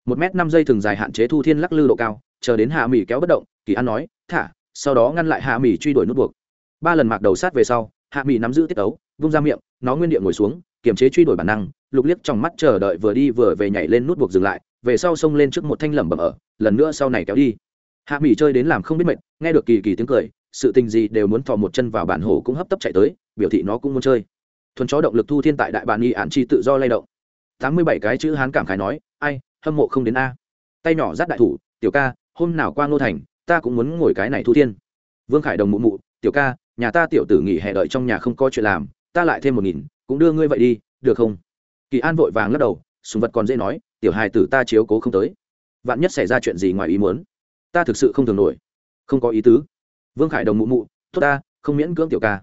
Một m năm giây thường dài hạn chế thu thiên lắc lư độ cao chờ đến hạ mỹ kéo bất động kỳ an nói thả sau đó ngăn lại hạ mỹ truy đuổi nút buộc. Ba lần mạc đầu sát về sau hạ mỹ nắm giữ tiết ấu, vung ra miệng nó nguyên địa ngồi xuống kiềm chế truy đuổi bản năng, lục liếc trong mắt chờ đợi vừa đi vừa về nhảy lên nút buộc dừng lại, về sau xông lên trước một thanh lẩm bẩm ở, lần nữa sau này kéo đi. Hạ mỹ chơi đến làm không biết mệt, nghe được kỳ kỳ tiếng cười, sự tình gì đều muốn thò một chân vào bản hồ cũng hấp tấp chạy tới, biểu thị nó cũng muốn chơi. Thuần chó động lực thu thiên tại đại bản y ản chi tự do lay động. Tám mươi bảy cái chữ hán cảm khái nói, ai, hâm mộ không đến a. Tay nhỏ dắt đại thủ, tiểu ca, hôm nào qua ngô thành, ta cũng muốn ngồi cái này thu thiên. Vương khải đồng mụ mụ, tiểu ca, nhà ta tiểu tử nghỉ hè đợi trong nhà không có chuyện làm, ta lại thêm một nghìn cũng đưa ngươi vậy đi, được không? Kỳ an vội vàng lắc đầu, sùng vật còn dễ nói, tiểu hài tử ta chiếu cố không tới. Vạn nhất xảy ra chuyện gì ngoài ý muốn, ta thực sự không thường nổi. Không có ý tứ. Vương khải đồng mụ mụ, tốt ta, không miễn cưỡng tiểu ca.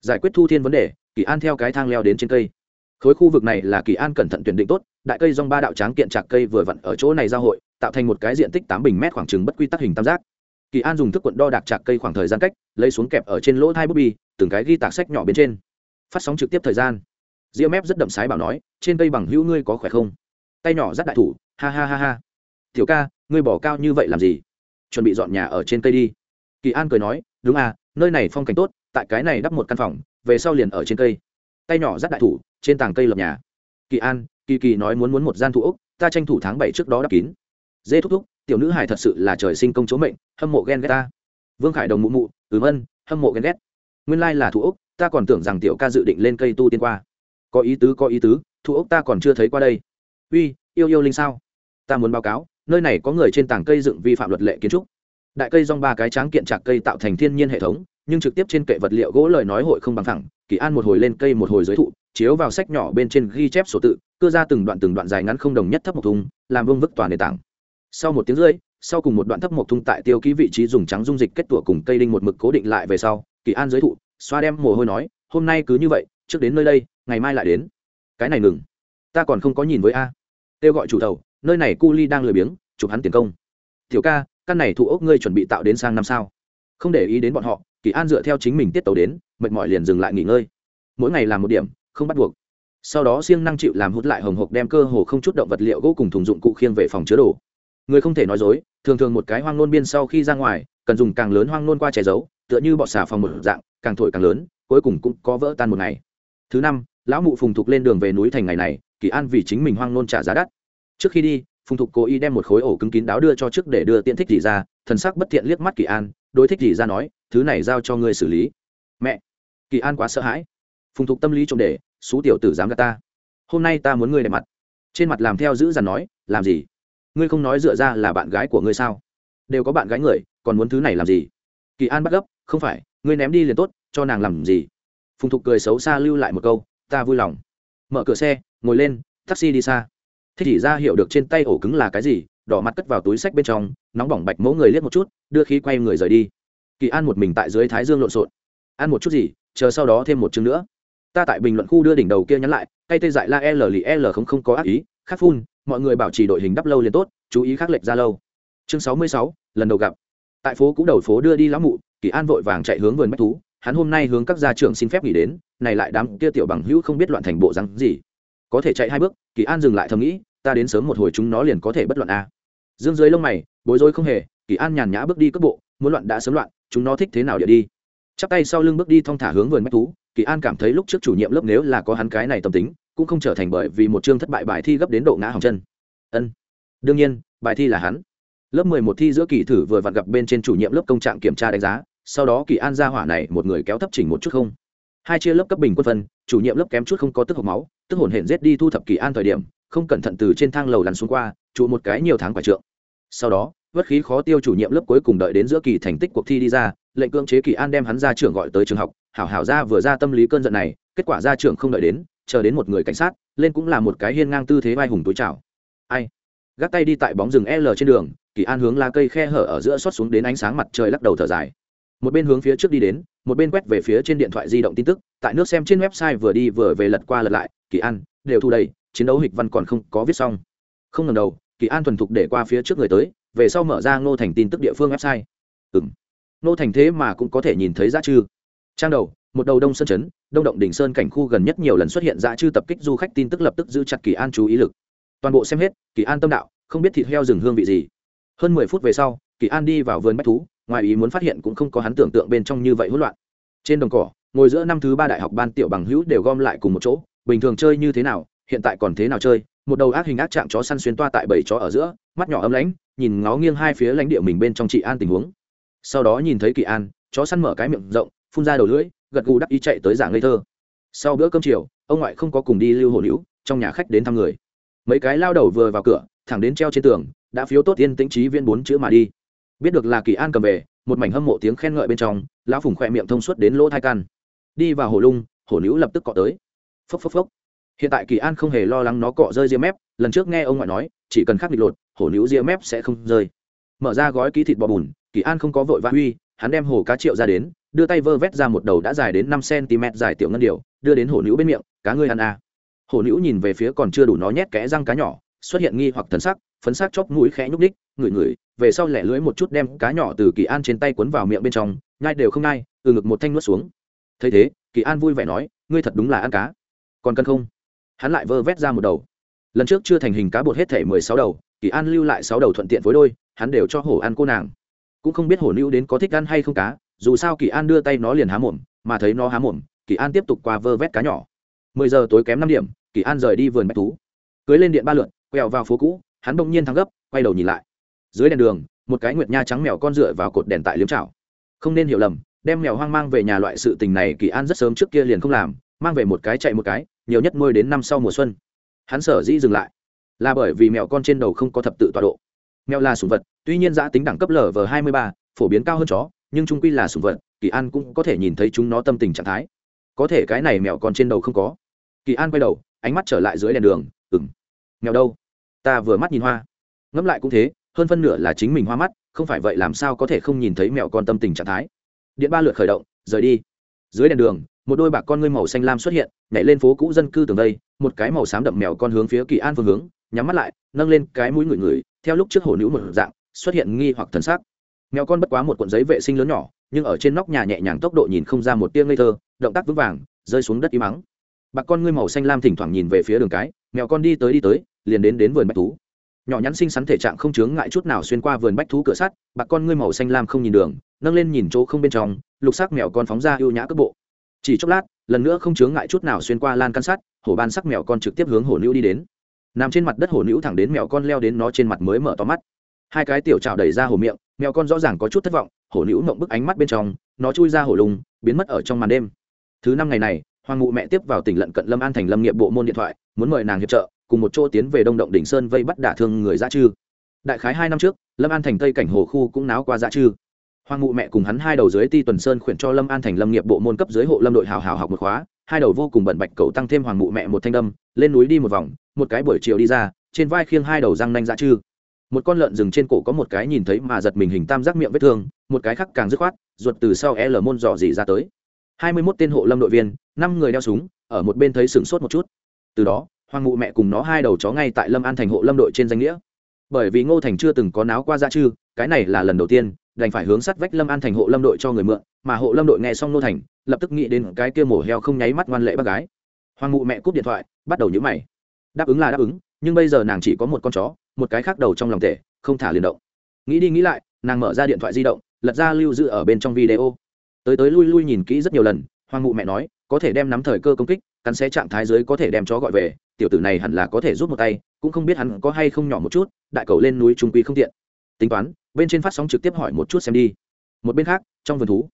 Giải quyết thu thiên vấn đề, kỳ an theo cái thang leo đến trên cây. Khối khu vực này là kỳ an cẩn thận tuyển định tốt, đại cây dong ba đạo tráng kiện trạc cây vừa vặn ở chỗ này giao hội, tạo thành một cái diện tích tám bình mét khoảng trừng bất quy tắc hình tam giác. Kỳ an dùng thức quận đo đạc trạc cây khoảng thời gian cách, lấy xuống kẹp ở trên lỗ hai bút bi từng cái ghi tạc sách nhỏ bên trên. Phát sóng trực tiếp thời gian ria mép rất đậm sái bảo nói, trên cây bằng hữu ngươi có khỏe không? Tay nhỏ rất đại thủ, ha ha ha ha. Tiểu ca, ngươi bỏ cao như vậy làm gì? Chuẩn bị dọn nhà ở trên cây đi. Kỳ an cười nói, đúng à nơi này phong cảnh tốt, tại cái này đắp một căn phòng, về sau liền ở trên cây. Tay nhỏ rất đại thủ, trên tàng cây lập nhà. Kỳ an, kỳ kỳ nói muốn muốn một gian thủ úc ta tranh thủ tháng bảy trước đó đắp kín. Dê thúc thúc, tiểu nữ hải thật sự là trời sinh công chỗ mệnh, hâm mộ ghen ghét ta. Vương khải đồng mụ mụ, ừm ân, hâm mộ ghen ghét. Nguyên lai là thủ úc ta còn tưởng rằng tiểu ca dự định lên cây tu tiên qua có ý tứ, có ý tứ thủ ốc ta còn chưa thấy qua đây. Uy, yêu yêu linh sao? Ta muốn báo cáo, nơi này có người trên tảng cây dựng vi phạm luật lệ kiến trúc. Đại cây rong ba cái tráng kiện trạc cây tạo thành thiên nhiên hệ thống, nhưng trực tiếp trên kệ vật liệu gỗ lời nói hội không bằng thẳng kỳ an một hồi lên cây một hồi giới thụ, chiếu vào sách nhỏ bên trên ghi chép sổ tự, cưa ra từng đoạn từng đoạn dài ngắn không đồng nhất thấp một thùng, làm vương vức toàn nền tảng. Sau một tiếng rưỡi, sau cùng một đoạn thấp một thung tại tiêu ký vị trí dùng trắng dung dịch kết tủa cùng cây đinh một mực cố định lại về sau, kỳ an giới thụ, xoa đem mồ hôi nói, hôm nay cứ như vậy, trước đến nơi đây ngày mai lại đến. Cái này ngừng. Ta còn không có nhìn với a. Kêu gọi chủ thầu nơi này cu ly đang lười biếng, chụp hắn tiền công. Tiểu ca, căn này thụ ốc ngươi chuẩn bị tạo đến sang năm sao? Không để ý đến bọn họ, kỳ an dựa theo chính mình tiết tàu đến, mệt mỏi liền dừng lại nghỉ ngơi. Mỗi ngày làm một điểm, không bắt buộc. Sau đó siêng năng chịu làm hút lại hồng hộc đem cơ hồ không chút động vật liệu gỗ cùng thùng dụng cụ khiêng về phòng chứa đồ. Người không thể nói dối, thường thường một cái hoang nôn biên sau khi ra ngoài, cần dùng càng lớn hoang nôn qua che giấu, tựa như bọ xà phòng một dạng, càng thổi càng lớn, cuối cùng cũng có vỡ tan một ngày. Thứ năm lão mụ phùng thục lên đường về núi thành ngày này, kỳ an vì chính mình hoang nôn trả giá đắt. Trước khi đi, phùng thục cố ý đem một khối ổ cứng kín đáo đưa cho trước để đưa tiện thích gì ra, thần sắc bất thiện liếc mắt kỳ an, đối thích gì ra nói, thứ này giao cho ngươi xử lý. Mẹ. Kỳ an quá sợ hãi. Phùng thục tâm lý trộm để, xú tiểu tử dám gạt ta. Hôm nay ta muốn ngươi đẹp mặt. Trên mặt làm theo giữ dằn nói, làm gì? Ngươi không nói dựa ra là bạn gái của ngươi sao? Đều có bạn gái người, còn muốn thứ này làm gì? Kỳ an bắt gấp, không phải, ngươi ném đi liền tốt, cho nàng làm gì? Phùng thục cười xấu xa lưu lại một câu ta vui lòng. Mở cửa xe, ngồi lên, taxi đi xa. Thế chỉ ra hiểu được trên tay ổ cứng là cái gì, đỏ mặt cất vào túi sách bên trong, nóng bỏng bạch mẫu người liếc một chút, đưa khí quay người rời đi. Kỳ an một mình tại dưới thái dương lộn xộn. Ăn một chút gì, chờ sau đó thêm một chương nữa. Ta tại bình luận khu đưa đỉnh đầu kia nhắn lại tay tê dại la l lì l không không có ác ý khắc phun, mọi người bảo trì đội hình đắp lâu liền tốt, chú ý khắc lệch ra lâu. Chương sáu mươi sáu, lần đầu gặp. Tại phố cũ đầu phố đưa đi lão mụ, kỳ an vội vàng chạy hướng vườn bách thú hắn hôm nay hướng các gia trưởng xin phép nghỉ đến, này lại đám kia tiểu bằng hữu không biết loạn thành bộ rắn gì. Có thể chạy hai bước, kỳ an dừng lại thầm nghĩ, ta đến sớm một hồi chúng nó liền có thể bất loạn a. Dương dưới lông mày, bối rối không hề, kỳ an nhàn nhã bước đi cước bộ, muốn loạn đã sớm loạn, chúng nó thích thế nào địa đi. Chắp tay sau lưng bước đi thong thả hướng vườn bách thú, kỳ an cảm thấy lúc trước chủ nhiệm lớp nếu là có hắn cái này tâm tính, cũng không trở thành bởi vì một chương thất bại bài thi gấp đến độ ngã hỏng chân. Ân, đương nhiên, bài thi là hắn. Lớp mười một thi giữa kỳ thử vừa vặn gặp bên trên chủ nhiệm lớp công trạng kiểm tra đánh giá sau đó kỳ an ra hỏa này một người kéo thấp chỉnh một chút không. Hai chia lớp cấp bình quân phân, chủ nhiệm lớp kém chút không có tức hộp máu, tức hồn hển rết đi thu thập kỳ an thời điểm, không cẩn thận từ trên thang lầu lăn xuống qua, trụ một cái nhiều tháng quả trượng. Sau đó, vất khí khó tiêu chủ nhiệm lớp cuối cùng đợi đến giữa kỳ thành tích cuộc thi đi ra, lệnh cưỡng chế kỳ an đem hắn ra trường gọi tới trường học, hảo hảo ra vừa ra tâm lý cơn giận này, kết quả ra trường không đợi đến, chờ đến một người cảnh sát, lên cũng là một cái hiên ngang tư thế vai hùng túi chào ai? Gác tay đi tại bóng rừng l trên đường, kỳ an hướng lá cây khe hở ở giữa xót xuống đến ánh sáng mặt trời lắc đầu thở dài một bên hướng phía trước đi đến, một bên quét về phía trên điện thoại di động tin tức. Tại nước xem trên website vừa đi vừa về lật qua lật lại, kỳ an, đều thu đầy, chiến đấu hịch văn còn không có viết xong. Không ngần đầu, kỳ an thuần thục để qua phía trước người tới, về sau mở ra ngô thành tin tức địa phương website. Ừ m ngô thành thế mà cũng có thể nhìn thấy giá chư trang đầu, một đầu đông sơn chấn đông động đỉnh sơn cảnh khu gần nhất nhiều lần xuất hiện giá chư tập kích du khách, tin tức lập tức giữ chặt kỳ an chú ý lực. Toàn bộ xem hết, kỳ an tâm đạo, không biết thịt heo rừng hương vị gì. Hơn mười phút về sau, kỳ an đi vào vườn bách thú ngoài ý muốn phát hiện cũng không có hắn tưởng tượng bên trong như vậy hỗn loạn. Trên đồng cỏ, ngồi giữa năm thứ ba đại học ban tiểu bằng hữu đều gom lại cùng một chỗ, bình thường chơi như thế nào, hiện tại còn thế nào chơi, một đầu ác hình ác trạng chó săn xuyên toa tại bảy chó ở giữa, mắt nhỏ ấm lãnh, nhìn ngó nghiêng hai phía lãnh địa mình bên trong chị an tình huống. Sau đó nhìn thấy kỳ an, chó săn mở cái miệng rộng, phun ra đầu lưỡi, gật gù đắc ý chạy tới giảng ngây thơ. Sau bữa cơm chiều, ông ngoại không có cùng đi lưu hồ hữu trong nhà khách đến thăm người. Mấy cái lao đầu vừa vào cửa, thẳng đến treo trên tường, đã phiếu tốt tiên tĩnh trí viên bốn chữ mà đi biết được là kỳ an cầm về, một mảnh hâm mộ tiếng khen ngợi bên trong, lão phùng khỏe miệng thông suốt đến lỗ thai căn. Đi vào hồ lung hổ nữ lập tức cọ tới. Phốc phốc phốc. Hiện tại kỳ an không hề lo lắng nó cọ rơi ria mép, lần trước nghe ông ngoại nói, chỉ cần khắc địch lột hổ nữ ria mép sẽ không rơi. Mở ra gói ký thịt bò bùn, kỳ an không có vội vã huy hắn đem hồ cá triệu ra đến, đưa tay vơ vét ra một đầu đã dài đến năm cm dài tiểu ngân điều, đưa đến hổ nữ bên miệng, cá ngươi ăn à. hổ nữ nhìn về phía còn chưa đủ nó nhét kẽ răng cá nhỏ, xuất hiện nghi hoặc thần sắc, phấn sắc chóp mũi khẽ nhúc đích ngửi ngửi, về sau lẻ lưỡi một chút đem cá nhỏ từ kỳ an trên tay cuốn vào miệng bên trong, nhai đều không nhai, từ ngực một thanh nuốt xuống. Thấy thế, kỳ an vui vẻ nói, ngươi thật đúng là ăn cá. Còn cần không? Hắn lại vơ vét ra một đầu. Lần trước chưa thành hình cá bột hết thể mười sáu đầu, kỳ an lưu lại sáu đầu thuận tiện với đôi, hắn đều cho hổ ăn cô nàng. Cũng không biết hổ lưu đến có thích ăn hay không cá, dù sao kỳ an đưa tay nó liền há mồm, mà thấy nó há mồm, kỳ an tiếp tục qua vơ vét cá nhỏ. Mười giờ tối kém năm điểm, kỳ an rời đi vườn bách thú. Cưới lên điện ba lượn, quẹo vào phố cũ, hắn bỗng nhiên thắng gấp, quay đầu nhìn lại dưới đèn đường, một cái nguyệt nha trắng mèo con dựa vào cột đèn tại liếm chảo. Không nên hiểu lầm, đem mèo hoang mang về nhà loại sự tình này kỳ an rất sớm trước kia liền không làm, mang về một cái chạy một cái, nhiều nhất nuôi đến năm sau mùa xuân. Hắn sở dĩ dừng lại là bởi vì mèo con trên đầu không có thập tự tọa độ. Mèo là sủng vật, tuy nhiên giã tính đẳng cấp lv hai mươi ba, phổ biến cao hơn chó, nhưng trung quy là sủng vật, kỳ an cũng có thể nhìn thấy chúng nó tâm tình trạng thái. Có thể cái này mèo con trên đầu không có. Kỳ an quay đầu, ánh mắt trở lại dưới đèn đường ừng mèo đâu? Ta vừa mắt nhìn hoa. Ngẫm lại cũng thế hơn phân nửa là chính mình hoa mắt, không phải vậy làm sao có thể không nhìn thấy mèo con tâm tình trạng thái. Điện ba lượt khởi động, rời đi. Dưới đèn đường, một đôi bạc con ngươi màu xanh lam xuất hiện, nhảy lên phố cũ dân cư tường đây, một cái màu xám đậm mèo con hướng phía kỳ an phương hướng, nhắm mắt lại, nâng lên cái mũi ngửi ngửi theo lúc trước hổ nữ một dạng, xuất hiện nghi hoặc thần sắc. Mèo con bất quá một cuộn giấy vệ sinh lớn nhỏ, nhưng ở trên nóc nhà nhẹ nhàng tốc độ nhìn không ra một tia ngây thơ, động tác vững vàng, rơi xuống đất im mắng bạc con ngươi màu xanh lam thỉnh thoảng nhìn về phía đường cái mèo con đi tới đi tới, liền đến đến vườn bách thú nhỏ nhắn xinh xắn thể trạng không chướng ngại chút nào xuyên qua vườn bách thú cửa sắt bạc con ngươi màu xanh lam không nhìn đường, nâng lên nhìn chỗ không bên trong, lục sắc mèo con phóng ra ưu nhã cước bộ. Chỉ chốc lát, lần nữa không chướng ngại chút nào xuyên qua lan căn sắt, hổ ban sắc mèo con trực tiếp hướng hổ nữ đi đến. Nằm trên mặt đất hổ nữ thẳng đến mèo con leo đến nó trên mặt mới mở to mắt. Hai cái tiểu trào đẩy ra hổ miệng, mèo con rõ ràng có chút thất vọng, hổ nữ mộng bức ánh mắt bên trong, nó chui ra hổ lùng, biến mất ở trong màn đêm. Thứ năm ngày này hoàng ngụ mẹ tiếp vào tỉnh lận cận lâm an thành lâm nghiệp bộ môn điện thoại, muốn mời nàng hiệp trợ, cùng một chỗ tiến về đông động đỉnh sơn vây bắt đả thương người dã chư. Đại khái hai năm trước, lâm an thành tây cảnh hồ khu cũng náo qua dã chư. Hoàng ngụ mẹ cùng hắn hai đầu dưới ti tuần sơn khuyển cho lâm an thành lâm nghiệp bộ môn cấp dưới hộ lâm đội hào hào học một khóa, hai đầu vô cùng bận bạch cầu tăng thêm hoàng ngụ mẹ một thanh đâm, lên núi đi một vòng, một cái buổi chiều đi ra, trên vai khiêng hai đầu răng nanh dã chư. Một con lợn rừng trên cổ có một cái nhìn thấy mà giật mình hình tam giác miệng vết thương, một cái khác càng dứt khoát, ruột từ sau l môn dò dỉ ra tới hai mươi mốt tên hộ lâm đội viên năm người đeo súng ở một bên thấy sửng sốt một chút. Từ đó hoàng mụ mẹ cùng nó hai đầu chó ngay tại lâm an thành hộ lâm đội trên danh nghĩa. Bởi vì ngô thành chưa từng có náo qua gia trư, cái này là lần đầu tiên đành phải hướng sát vách lâm an thành hộ lâm đội cho người mượn mà hộ lâm đội nghe xong ngô thành lập tức nghĩ đến cái kia mổ heo không nháy mắt ngoan lệ bác gái. Hoàng mụ mẹ cúp điện thoại bắt đầu nhíu mày. Đáp ứng là đáp ứng nhưng bây giờ nàng chỉ có một con chó một cái khác đầu trong lòng tể không thả liền động. Nghĩ đi nghĩ lại nàng mở ra điện thoại di động lật ra lưu giữ ở bên trong video tới tới lui lui nhìn kỹ rất nhiều lần, hoàng mụ mẹ nói, có thể đem nắm thời cơ công kích, cắn xé trạng thái dưới có thể đem chó gọi về, tiểu tử này hẳn là có thể rút một tay, cũng không biết hắn có hay không nhỏ một chút, đại cầu lên núi trung quy không tiện. Tính toán, bên trên phát sóng trực tiếp hỏi một chút xem đi. Một bên khác, trong vườn thú,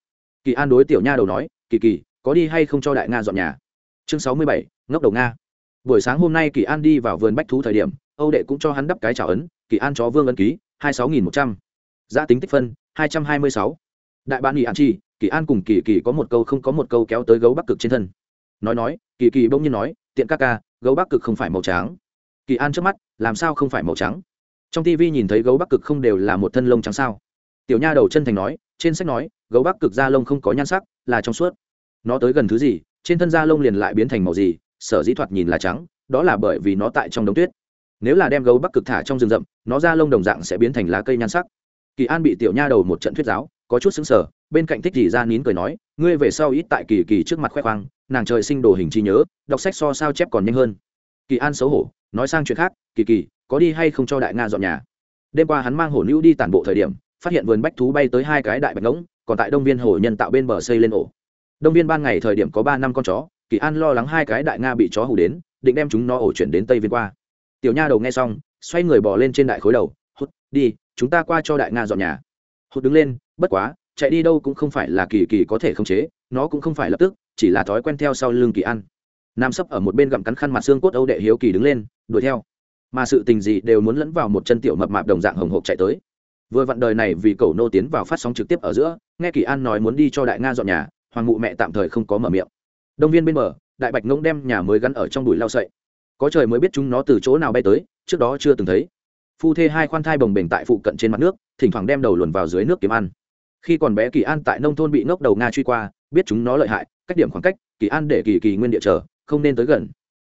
kỳ an đối tiểu nha đầu nói, kỳ kỳ, có đi hay không cho đại nga dọn nhà? Chương sáu mươi bảy, ngốc đầu nga. Buổi sáng hôm nay kỳ an đi vào vườn bách thú thời điểm, âu đệ cũng cho hắn đắp cái trào ấn, kỳ an chó vương ấn ký, hai sáu nghìn một trăm. Giá tính tích phân, hai trăm hai mươi sáu. Đại bản nghị an chi kỳ an cùng kỳ kỳ có một câu không có một câu kéo tới gấu bắc cực trên thân. Nói nói, kỳ kỳ bỗng nhiên nói, tiện ca ca, gấu bắc cực không phải màu trắng. Kỳ an trước mắt, làm sao không phải màu trắng? Trong tv nhìn thấy gấu bắc cực không đều là một thân lông trắng sao? Tiểu nha đầu chân thành nói, trên sách nói, gấu bắc cực da lông không có nhan sắc, là trong suốt. Nó tới gần thứ gì, trên thân da lông liền lại biến thành màu gì, sở dĩ thoạt nhìn là trắng, đó là bởi vì nó tại trong đống tuyết. Nếu là đem gấu bắc cực thả trong rừng rậm, nó da lông đồng dạng sẽ biến thành lá cây nhan sắc. Kỳ an bị tiểu nha đầu một trận thuyết giáo, có chút xứng sở bên cạnh thích gì ra nín cười nói, ngươi về sau ít tại kỳ kỳ trước mặt khoe khoang, nàng trời sinh đồ hình trí nhớ, đọc sách so sao chép còn nhanh hơn. Kỳ an xấu hổ, nói sang chuyện khác, kỳ kỳ, có đi hay không cho đại nga dọn nhà? Đêm qua hắn mang hổ nữ đi tản bộ thời điểm, phát hiện vườn bách thú bay tới hai cái đại bạch ngỗng, còn tại đông viên hồ nhân tạo bên bờ xây lên ổ. Đông viên ban ngày thời điểm có ba năm con chó, kỳ an lo lắng hai cái đại nga bị chó hủ đến, định đem chúng nó ổ chuyển đến tây viên qua. Tiểu nha đầu nghe xong, xoay người bỏ lên trên đại khối đầu hút đi, chúng ta qua cho đại nga dọn nhà. Hút đứng lên, bất quá chạy đi đâu cũng không phải là kỳ kỳ có thể khống chế, nó cũng không phải lập tức, chỉ là thói quen theo sau lưng kỳ an nam sấp ở một bên gặm cắn khăn mặt xương cốt âu đệ hiếu kỳ đứng lên, đuổi theo. Mà sự tình gì đều muốn lẫn vào một chân tiểu mập mạp đồng dạng hồng hộp chạy tới. Vừa vặn đời này vì cầu nô tiến vào phát sóng trực tiếp ở giữa, nghe kỳ an nói muốn đi cho đại nga dọn nhà, hoàng mụ mẹ tạm thời không có mở miệng. Đông viên bên mở đại bạch ngông đem nhà mới gắn ở trong đùi lao sậy. Có trời mới biết chúng nó từ chỗ nào bay tới, trước đó chưa từng thấy. Phu thê hai khoan thai bồng bềnh tại phụ cận trên mặt nước, thỉnh thoảng đem đầu luồn vào dưới nước kiếm ăn khi còn bé kỳ an tại nông thôn bị ngốc đầu nga truy qua, biết chúng nó lợi hại, cách điểm khoảng cách, kỳ an để kỳ kỳ nguyên địa chờ, không nên tới gần.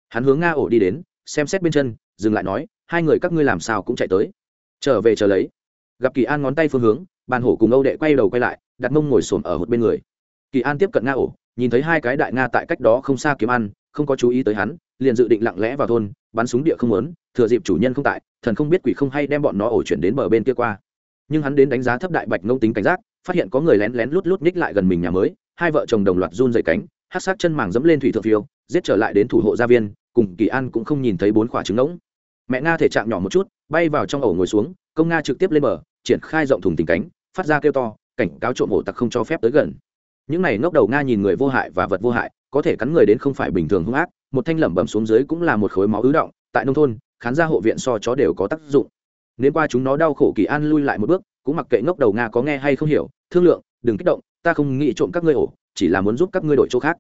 Hắn hướng nga ổ đi đến, xem xét bên chân, dừng lại nói, hai người các ngươi làm sao cũng chạy tới. Trở về chờ lấy. Gặp kỳ an ngón tay phương hướng, bàn hổ cùng âu đệ quay đầu quay lại, đặt mông ngồi xổm ở hụt bên người. Kỳ an tiếp cận nga ổ, nhìn thấy hai cái đại nga tại cách đó không xa kiếm ăn, không có chú ý tới hắn, liền dự định lặng lẽ vào thôn, bắn súng địa không lớn thừa dịp chủ nhân không tại, thần không biết quỷ không hay đem bọn nó ổ chuyển đến bờ bên kia qua nhưng hắn đến đánh giá thấp đại bạch ngông tính cảnh giác, phát hiện có người lén lén lút lút ních lại gần mình nhà mới, hai vợ chồng đồng loạt run dậy cánh, hát sát chân màng dẫm lên thủy thượng phiêu, giết trở lại đến thủ hộ gia viên, cùng kỳ an cũng không nhìn thấy bốn quả trứng ngỗng. Mẹ nga thể trạng nhỏ một chút, bay vào trong ổ ngồi xuống, công nga trực tiếp lên bờ, triển khai rộng thùng tình cánh, phát ra kêu to, cảnh cáo trộm hổ tặc không cho phép tới gần. Những này ngốc đầu nga nhìn người vô hại và vật vô hại, có thể cắn người đến không phải bình thường hung ác, một thanh lẩm bẩm xuống dưới cũng là một khối máu ứ động, tại nông thôn, khán gia hộ viện so chó đều có tác dụng nếu qua chúng nó đau khổ kỳ an lui lại một bước, cũng mặc kệ ngốc đầu nga có nghe hay không hiểu, thương lượng, đừng kích động, ta không nghĩ trộm các ngươi ổ, chỉ là muốn giúp các ngươi đổi chỗ khác.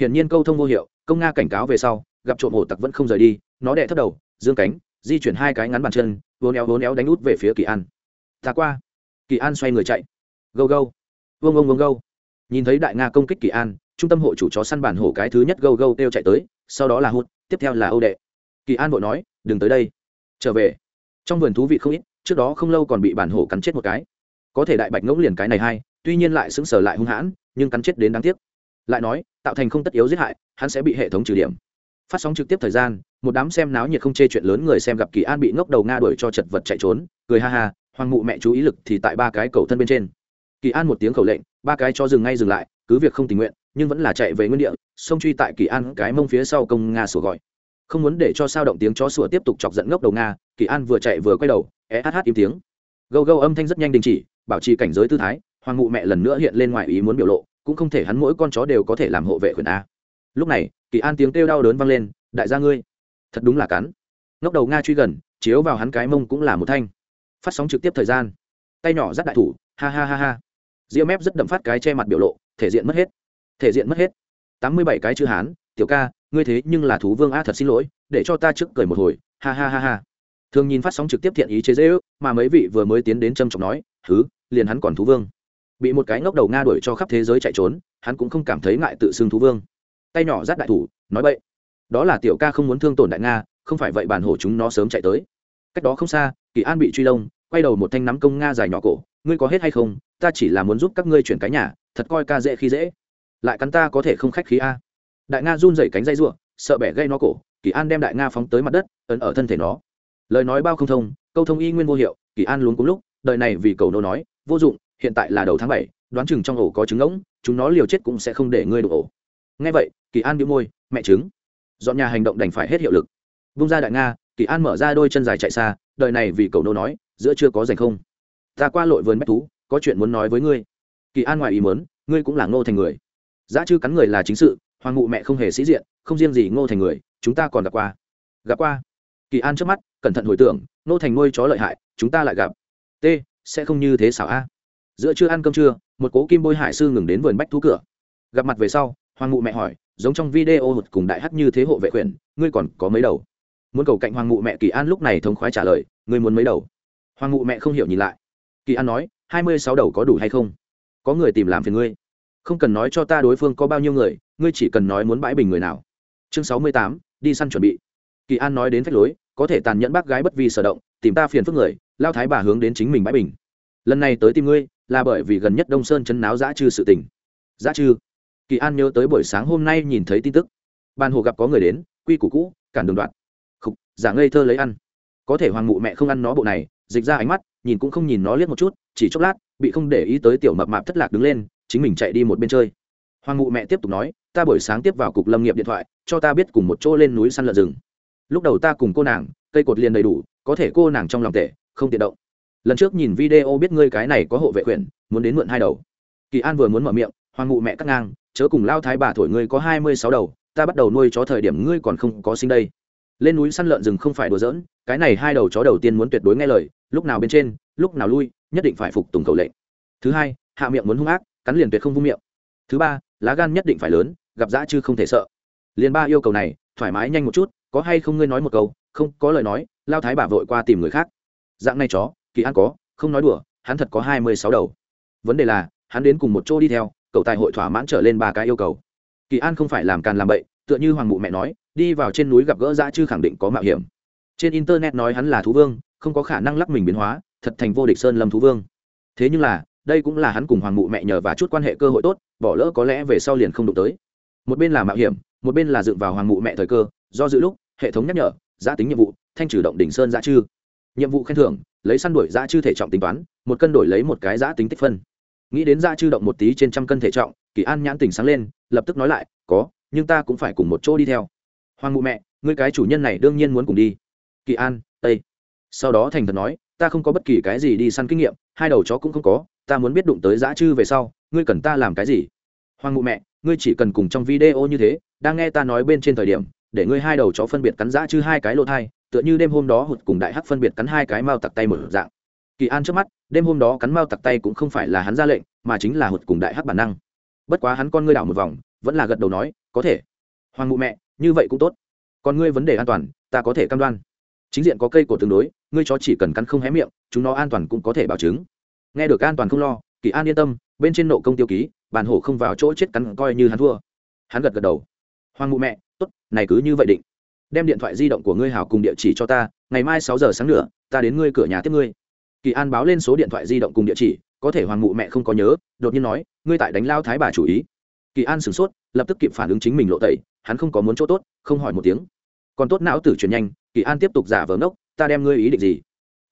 Hiển nhiên câu thông vô hiệu, công nga cảnh cáo về sau, gặp trộm ổ tặc vẫn không rời đi, nó đẻ thấp đầu, dương cánh, di chuyển hai cái ngắn bàn chân, vốn éo vốn éo đánh út về phía kỳ an. Ta qua. Kỳ an xoay người chạy. Gâu gâu. Vương ông vương gâu. Nhìn thấy đại nga công kích kỳ an, trung tâm hộ chủ chó săn bản hổ cái thứ nhất gâu gâu kêu chạy tới, sau đó là hút tiếp theo là âu đệ. Kỳ an vội nói, đừng tới đây. Trở về trong vườn thú vị không ít, trước đó không lâu còn bị bản hổ cắn chết một cái. Có thể đại bạch ngỗng liền cái này hay, tuy nhiên lại sững sờ lại hung hãn, nhưng cắn chết đến đáng tiếc. Lại nói, tạo thành không tất yếu giết hại, hắn sẽ bị hệ thống trừ điểm. Phát sóng trực tiếp thời gian, một đám xem náo nhiệt không chê chuyện lớn người xem gặp kỳ an bị ngốc đầu nga đuổi cho chật vật chạy trốn, cười ha ha, hoàng mụ mẹ chú ý lực thì tại ba cái cầu thân bên trên. Kỳ an một tiếng khẩu lệnh, ba cái cho dừng ngay dừng lại, cứ việc không tình nguyện, nhưng vẫn là chạy về nguyên địa xông truy tại kỳ an cái mông phía sau công nga sủa gọi không muốn để cho sao động tiếng chó sủa tiếp tục chọc giận ngốc đầu nga, kỳ an vừa chạy vừa quay đầu, é hát hát im tiếng. Gâu gâu âm thanh rất nhanh đình chỉ, bảo trì cảnh giới tư thái, hoàng ngụ mẹ lần nữa hiện lên ngoài ý muốn biểu lộ, cũng không thể hắn mỗi con chó đều có thể làm hộ vệ quyền a. Lúc này, kỳ an tiếng kêu đau đớn vang lên, đại gia ngươi, thật đúng là cắn. Ngốc đầu nga truy gần, chiếu vào hắn cái mông cũng là một thanh. Phát sóng trực tiếp thời gian. Tay nhỏ dắt đại thủ, ha ha ha ha. Diễm mép rất đậm phát cái che mặt biểu lộ, thể diện mất hết. Thể diện mất hết. Tám mươi bảy cái chữ hán, tiểu ca ngươi thế nhưng là thú vương a thật xin lỗi, để cho ta trước cười một hồi, ha ha ha ha. Thường nhìn phát sóng trực tiếp thiện ý chế dễ ước, mà mấy vị vừa mới tiến đến trâm trọng nói thứ liền hắn còn thú vương. Bị một cái ngốc đầu nga đuổi cho khắp thế giới chạy trốn, hắn cũng không cảm thấy ngại tự xưng thú vương. Tay nhỏ giáp đại thủ, nói vậy đó là tiểu ca không muốn thương tổn đại nga, không phải vậy bản hổ chúng nó sớm chạy tới. Cách đó không xa, kỳ an bị truy lông, quay đầu một thanh nắm công nga dài nhỏ cổ, ngươi có hết hay không? Ta chỉ là muốn giúp các ngươi chuyển cái nhà, thật coi ca dễ khi dễ. Lại cắn ta có thể không khách khí a? Đại nga run rẩy cánh dây ruộng sợ bẻ gây nó cổ, kỳ an đem đại nga phóng tới mặt đất, ấn ở thân thể nó. Lời nói bao không thông, câu thông y nguyên vô hiệu, kỳ an luống cúng lúc, đời này vì cầu nô nói, vô dụng, hiện tại là đầu tháng bảy, đoán chừng trong ổ có trứng ngỗng, chúng nó liều chết cũng sẽ không để ngươi đổ ổ. Ngay vậy, kỳ an bị môi, mẹ trứng. Dọn nhà hành động đành phải hết hiệu lực. Vung ra đại nga, kỳ an mở ra đôi chân dài chạy xa, đời này vì cầu nô nói, giữa chưa có dành không? Ta qua lội vườn bách thú, có chuyện muốn nói với ngươi. Kỳ an ngoài ý mớn ngươi cũng là ngô thành người. Giá chư cắn người là chính sự hoàng ngụ mẹ không hề sĩ diện, không riêng gì ngô thành người, chúng ta còn gặp qua. Gặp qua. Kỳ an trước mắt, cẩn thận hồi tưởng, ngô thành nuôi chó lợi hại, chúng ta lại gặp. T, sẽ không như thế xảo a. Giữa chưa ăn cơm trưa, một cố kim bôi hải sư ngừng đến vườn bách thú cửa. Gặp mặt về sau, hoàng ngụ mẹ hỏi, giống trong video hụt cùng đại hát như thế hộ vệ quyền ngươi còn có mấy đầu? Muốn cầu cạnh hoàng ngụ mẹ kỳ an lúc này thống khoái trả lời, ngươi muốn mấy đầu? Hoàng ngụ mẹ không hiểu nhìn lại. Kỳ an nói, hai mươi sáu đầu có đủ hay không? Có người tìm làm phiền ngươi. Không cần nói cho ta đối phương có bao nhiêu người ngươi chỉ cần nói muốn bãi bình người nào. Chương sáu mươi tám, đi săn chuẩn bị. Kỳ an nói đến phách lối, có thể tàn nhẫn bác gái bất vi sở động, tìm ta phiền phức người, lao thái bà hướng đến chính mình bãi bình. Lần này tới tìm ngươi, là bởi vì gần nhất đông sơn chân náo giã chư sự tình. Giã chư kỳ an nhớ tới buổi sáng hôm nay nhìn thấy tin tức. Ban hồ gặp có người đến, quy củ cũ, cản đường đoạn. Khục, giả ngây thơ lấy ăn. Có thể hoàng mụ mẹ không ăn nó bộ này, dịch ra ánh mắt, nhìn cũng không nhìn nó liếc một chút, chỉ chốc lát, bị không để ý tới tiểu mập mạp thất lạc đứng lên, chính mình chạy đi một bên chơi hoàng mụ mẹ tiếp tục nói, ta buổi sáng tiếp vào cục lâm nghiệp điện thoại, cho ta biết cùng một chỗ lên núi săn lợn rừng. Lúc đầu ta cùng cô nàng, cây cột liền đầy đủ, có thể cô nàng trong lòng tệ, không tiện động. Lần trước nhìn video biết ngươi cái này có hộ vệ quyền, muốn đến mượn hai đầu. Kỳ an vừa muốn mở miệng, hoàng mụ mẹ cắt ngang, chớ cùng lao thái bà thổi ngươi có hai mươi sáu đầu, ta bắt đầu nuôi chó thời điểm ngươi còn không có sinh đây. Lên núi săn lợn rừng không phải đùa giỡn, cái này hai đầu chó đầu tiên muốn tuyệt đối nghe lời, lúc nào bên trên, lúc nào lui, nhất định phải phục tùng cầu lệnh. Thứ hai, hạ miệng muốn hung ác, cắn liền tuyệt không vung miệng. Thứ ba lá gan nhất định phải lớn, gặp dã chứ không thể sợ. Liền ba yêu cầu này, thoải mái nhanh một chút, có hay không ngươi nói một câu, không có lời nói, lao thái bà vội qua tìm người khác. Dạng này chó, kỳ an có, không nói đùa, hắn thật có hai mươi sáu đầu. Vấn đề là, hắn đến cùng một chỗ đi theo cậu tài hội thỏa mãn trở lên ba cái yêu cầu. Kỳ an không phải làm càn làm bậy, tựa như hoàng mụ mẹ nói, đi vào trên núi gặp gỡ dã chứ khẳng định có mạo hiểm. Trên internet nói hắn là thú vương, không có khả năng lắc mình biến hóa, thật thành vô địch sơn lâm thú vương. Thế nhưng là đây cũng là hắn cùng hoàng mụ mẹ nhờ và chút quan hệ cơ hội tốt, bỏ lỡ có lẽ về sau liền không đụng tới. Một bên là mạo hiểm, một bên là dựng vào hoàng mụ mẹ thời cơ, do dự lúc, hệ thống nhắc nhở giã tính nhiệm vụ, thanh trừ động đỉnh sơn giã chư. Nhiệm vụ khen thưởng, lấy săn đuổi giã chư thể trọng tính toán, một cân đổi lấy một cái giã tính tích phân. Nghĩ đến giã chư động một tí trên trăm cân thể trọng, kỳ an nhãn tình sáng lên, lập tức nói lại, có, nhưng ta cũng phải cùng một chỗ đi theo. Hoàng mụ mẹ, ngươi cái chủ nhân này đương nhiên muốn cùng đi. Kỳ an ây sau đó thành thật nói, ta không có bất kỳ cái gì đi săn kinh nghiệm, hai đầu chó cũng không có ta muốn biết đụng tới dã chư về sau, ngươi cần ta làm cái gì? Hoàng mụ mẹ, ngươi chỉ cần cùng trong video như thế, đang nghe ta nói bên trên thời điểm, để ngươi hai đầu chó phân biệt cắn dã chư hai cái lỗ thai, tựa như đêm hôm đó hụt cùng đại hắc phân biệt cắn hai cái mao tặc tay mở dạng. Kỳ an trước mắt, đêm hôm đó cắn mao tặc tay cũng không phải là hắn ra lệnh, mà chính là hụt cùng đại hắc bản năng. Bất quá hắn con ngươi đảo một vòng, vẫn là gật đầu nói, có thể. Hoàng mụ mẹ, như vậy cũng tốt. Còn ngươi vấn đề an toàn, ta có thể cam đoan. Chính diện có cây cổ tương đối, ngươi chó chỉ cần cắn không hé miệng, chúng nó an toàn cũng có thể bảo chứng nghe được an toàn không lo, kỳ an yên tâm, bên trên nộ công tiêu ký, bản hổ không vào chỗ chết cắn coi như hắn thua. Hắn gật gật đầu. Hoàng mụ mẹ, tốt, này cứ như vậy định. Đem điện thoại di động của ngươi hảo cùng địa chỉ cho ta, ngày mai sáu giờ sáng nữa, ta đến ngươi cửa nhà tiếp ngươi. Kỳ an báo lên số điện thoại di động cùng địa chỉ, có thể hoàng mụ mẹ không có nhớ, đột nhiên nói, ngươi tại đánh lao thái bà chủ ý. Kỳ an sửng sốt, lập tức kịp phản ứng chính mình lộ tẩy, hắn không có muốn chỗ tốt, không hỏi một tiếng. Còn tốt não tử truyền nhanh, kỳ an tiếp tục giả vờ ngốc, ta đem ngươi ý định gì?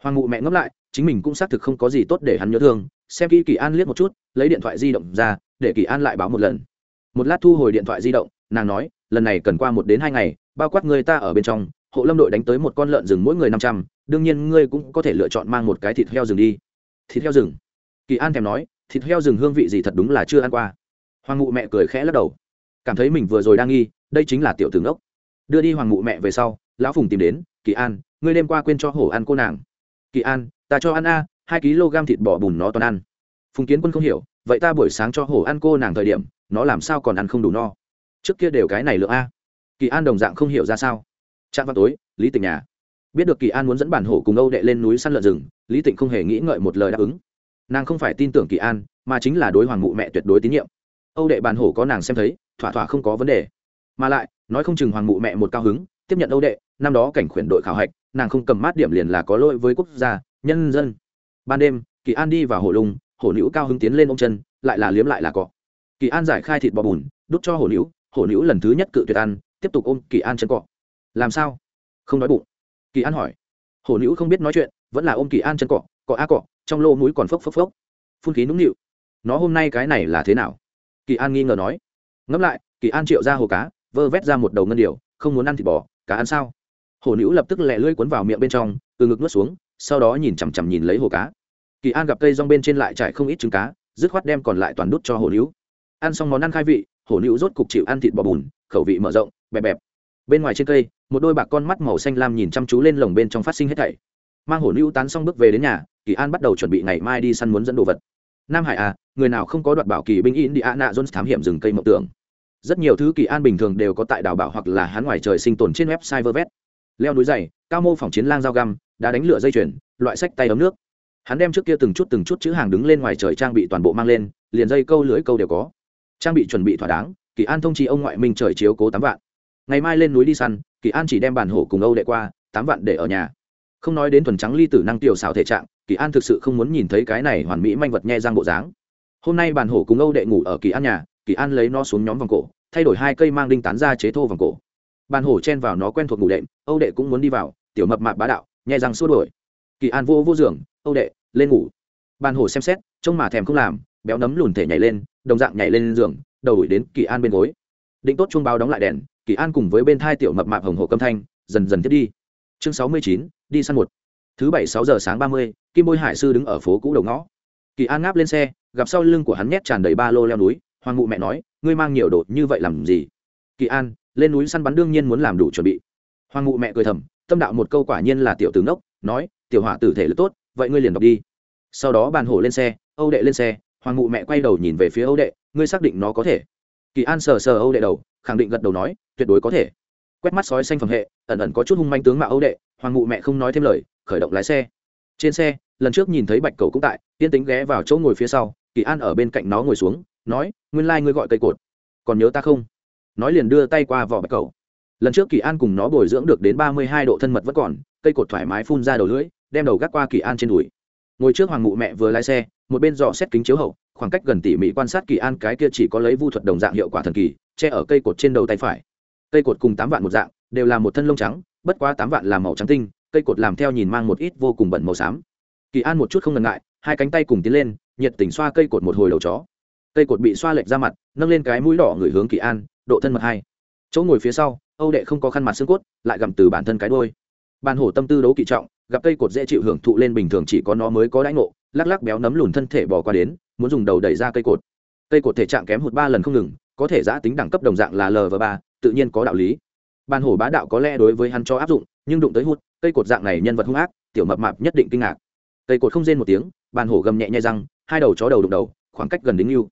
Hoàng mụ mẹ ngẫm lại chính mình cũng xác thực không có gì tốt để hắn nhớ thương, xem kỹ kỳ an liếc một chút, lấy điện thoại di động ra, để kỳ an lại báo một lần. Một lát thu hồi điện thoại di động, nàng nói, lần này cần qua một đến hai ngày, bao quát người ta ở bên trong, hộ lâm đội đánh tới một con lợn rừng mỗi người năm trăm, đương nhiên ngươi cũng có thể lựa chọn mang một cái thịt heo rừng đi. Thịt heo rừng? Kỳ an thèm nói, thịt heo rừng hương vị gì thật đúng là chưa ăn qua. Hoàng mụ mẹ cười khẽ lắc đầu. Cảm thấy mình vừa rồi đang nghi, đây chính là tiểu tướng ốc đưa đi hoàng mụ mẹ về sau, lão phùng tìm đến, kỳ an, ngươi đêm qua quên cho hổ ăn cô nàng. Kỳ an ta cho ăn a, hai kg thịt bò bùn nó toàn ăn. Phùng kiến quân không hiểu, vậy ta buổi sáng cho hổ ăn cô nàng thời điểm, nó làm sao còn ăn không đủ no? Trước kia đều cái này lượng a. Kỳ an đồng dạng không hiểu ra sao. Trạm vào tối, lý tịnh nhà. Biết được kỳ an muốn dẫn bản hổ cùng âu đệ lên núi săn lợn rừng, lý tịnh không hề nghĩ ngợi một lời đáp ứng. Nàng không phải tin tưởng kỳ an, mà chính là đối hoàng mụ mẹ tuyệt đối tín nhiệm. Âu đệ bản hổ có nàng xem thấy, thỏa thỏa không có vấn đề. Mà lại, nói không chừng hoàng mụ mẹ một cao hứng, tiếp nhận âu đệ, năm đó cảnh khuyển đội khảo hạch, nàng không cầm mát điểm liền là có lỗi với quốc gia nhân dân. Ban đêm, kỳ an đi vào hồ lung hổ nữ cao hứng tiến lên ô m chân, lại là liếm lại là cọ. Kỳ an giải khai thịt bò bùn, đút cho hổ nữ hổ nữ lần thứ nhất cự tuyệt ăn, tiếp tục ôm kỳ an chân cọ. Làm sao? Không đói bụng. Kỳ an hỏi. Hổ nữ không biết nói chuyện, vẫn là ôm kỳ an chân cọ cọ a cọ, trong lô mũi còn phốc phốc phốc. Phun khí nũng nịu. Nó hôm nay cái này là thế nào? Kỳ an nghi ngờ nói. Ngẫm lại, kỳ an triệu ra hồ cá, vơ vét ra một đầu ngân điều không muốn ăn thịt bò, cá ăn sao? Hổ nữ lập tức lẹ lưỡi cuốn vào miệng bên trong, từ ngực nuốt xuống sau đó nhìn chằm chằm nhìn lấy hồ cá. Kỳ an gặp cây rong bên trên lại trải không ít trứng cá, dứt khoát đem còn lại toàn đút cho hồ nữ ăn xong món ăn khai vị, hồ nữ rốt cục chịu ăn thịt bò bùn, khẩu vị mở rộng, bẹp bẹp. Bên ngoài trên cây, một đôi bạc con mắt màu xanh lam nhìn chăm chú lên lồng bên trong phát sinh hết thảy. Mang hổ nữ tán xong bước về đến nhà, kỳ an bắt đầu chuẩn bị ngày mai đi săn muốn dẫn đồ vật. Nam hải à người nào không có đoạt bảo kỳ binh in đi a nạ jones thám hiểm rừng cây mộng tưởng. Rất nhiều thứ kỳ an bình thường đều có tại đảo bảo hoặc là hắn ngoài trời sinh tồn trên website vơ vét leo núi dày, cao mô phỏng chiến lang dao găm đã đánh lửa dây chuyền, loại sách tay ấm nước. Hắn đem trước kia từng chút từng chút chữ hàng đứng lên ngoài trời trang bị toàn bộ mang lên, liền dây câu lưới câu đều có. Trang bị chuẩn bị thỏa đáng, kỳ an thông chi ông ngoại minh trời chiếu cố tám vạn. Ngày mai lên núi đi săn, kỳ an chỉ đem bản hổ cùng âu đệ qua, tám vạn để ở nhà. Không nói đến thuần trắng ly tử năng tiểu xảo thể trạng, kỳ an thực sự không muốn nhìn thấy cái này hoàn mỹ manh vật nhe răng bộ dáng. Hôm nay bản hổ cùng âu đệ ngủ ở kỳ an nhà, kỳ an lấy nó xuống nhóm vòng cổ, thay đổi hai cây mang đinh tán ra chế thô vòng cổ. Bản hổ chen vào nó quen thuộc ngủ đệm, âu đệ cũng muốn đi vào, tiểu mập mạp bá đạo nhẹ rằng xua đuổi, kỳ an vô vô giường âu đệ lên ngủ. Ban hồ xem xét trông mà thèm không làm béo nấm lùn thể nhảy lên đồng dạng nhảy lên giường đầu đuổi đến kỳ an bên gối. Định tốt chuông báo đóng lại đèn kỳ an cùng với bên thai tiểu mập mạp hồng hồ câm thanh dần dần tiếp đi. Chương sáu mươi chín đi săn một. Thứ bảy sáu giờ sáng ba mươi kim bôi hải sư đứng ở phố cũ đầu ngõ. Kỳ an ngáp lên xe gặp sau lưng của hắn nhét tràn đầy ba lô leo núi hoàng ngụ mẹ nói ngươi mang nhiều đồ như vậy làm gì? Kỳ an lên núi săn bắn đương nhiên muốn làm đủ chuẩn bị. Hoàng ngụ mẹ cười thầm tâm đạo một câu quả nhiên là tiểu tử nốc nói, tiểu hỏa tử thể lực tốt, vậy ngươi liền đọc đi. Sau đó bàn hổ lên xe, âu đệ lên xe, hoàng ngụ mẹ quay đầu nhìn về phía âu đệ, ngươi xác định nó có thể? Kỳ an sờ sờ âu đệ đầu, khẳng định gật đầu nói, tuyệt đối có thể. Quét mắt sói xanh phẩm hệ, ẩn ẩn có chút hung manh tướng mạo âu đệ, hoàng ngụ mẹ không nói thêm lời, khởi động lái xe. Trên xe, lần trước nhìn thấy bạch cầu cũng tại tiên tính ghé vào chỗ ngồi phía sau, kỳ an ở bên cạnh nó ngồi xuống, nói, nguyên lai、like、ngươi gọi cây cột, còn nhớ ta không? Nói liền đưa tay qua vỏ bạch cầu lần trước kỳ an cùng nó bồi dưỡng được đến ba mươi hai độ thân mật vẫn còn, cây cột thoải mái phun ra đầu lưỡi, đem đầu gác qua kỳ an trên đùi. Ngồi trước hoàng mụ mẹ vừa lái xe, một bên dò xét kính chiếu hậu, khoảng cách gần tỉ mỉ quan sát kỳ an cái kia chỉ có lấy vu thuật đồng dạng hiệu quả thần kỳ, che ở cây cột trên đầu tay phải. Cây cột cùng tám vạn một dạng, đều là một thân lông trắng, bất quá tám vạn là màu trắng tinh, cây cột làm theo nhìn mang một ít vô cùng bẩn màu xám. Kỳ an một chút không ngần ngại, hai cánh tay cùng tiến lên, nhiệt tình xoa cây cột một hồi đầu chó. Cây cột bị xoa lệch ra mặt, nâng lên cái mũi đỏ người hướng kỳ an, độ thân mật hai. Chỗ ngồi phía sau âu đệ không có khăn mặt xương cốt, lại gặm từ bản thân cái đôi ban hổ tâm tư đấu kỵ trọng, gặp cây cột dễ chịu hưởng thụ lên bình thường chỉ có nó mới có đãi ngộ, lắc lắc béo nấm lùn thân thể bò qua đến, muốn dùng đầu đẩy ra cây cột. Cây cột thể trạng kém hụt ba lần không ngừng, có thể giã tính đẳng cấp đồng dạng là l và ba, tự nhiên có đạo lý. Ban hổ bá đạo có lẽ đối với hắn cho áp dụng, nhưng đụng tới hụt, cây cột dạng này nhân vật hung ác, tiểu mập mạp nhất định kinh ngạc. Cây cột không rên một tiếng ban hổ gầm nhẹ nhai răng, hai đầu chó đầu đụng đầu, khoảng cách gần đến yêu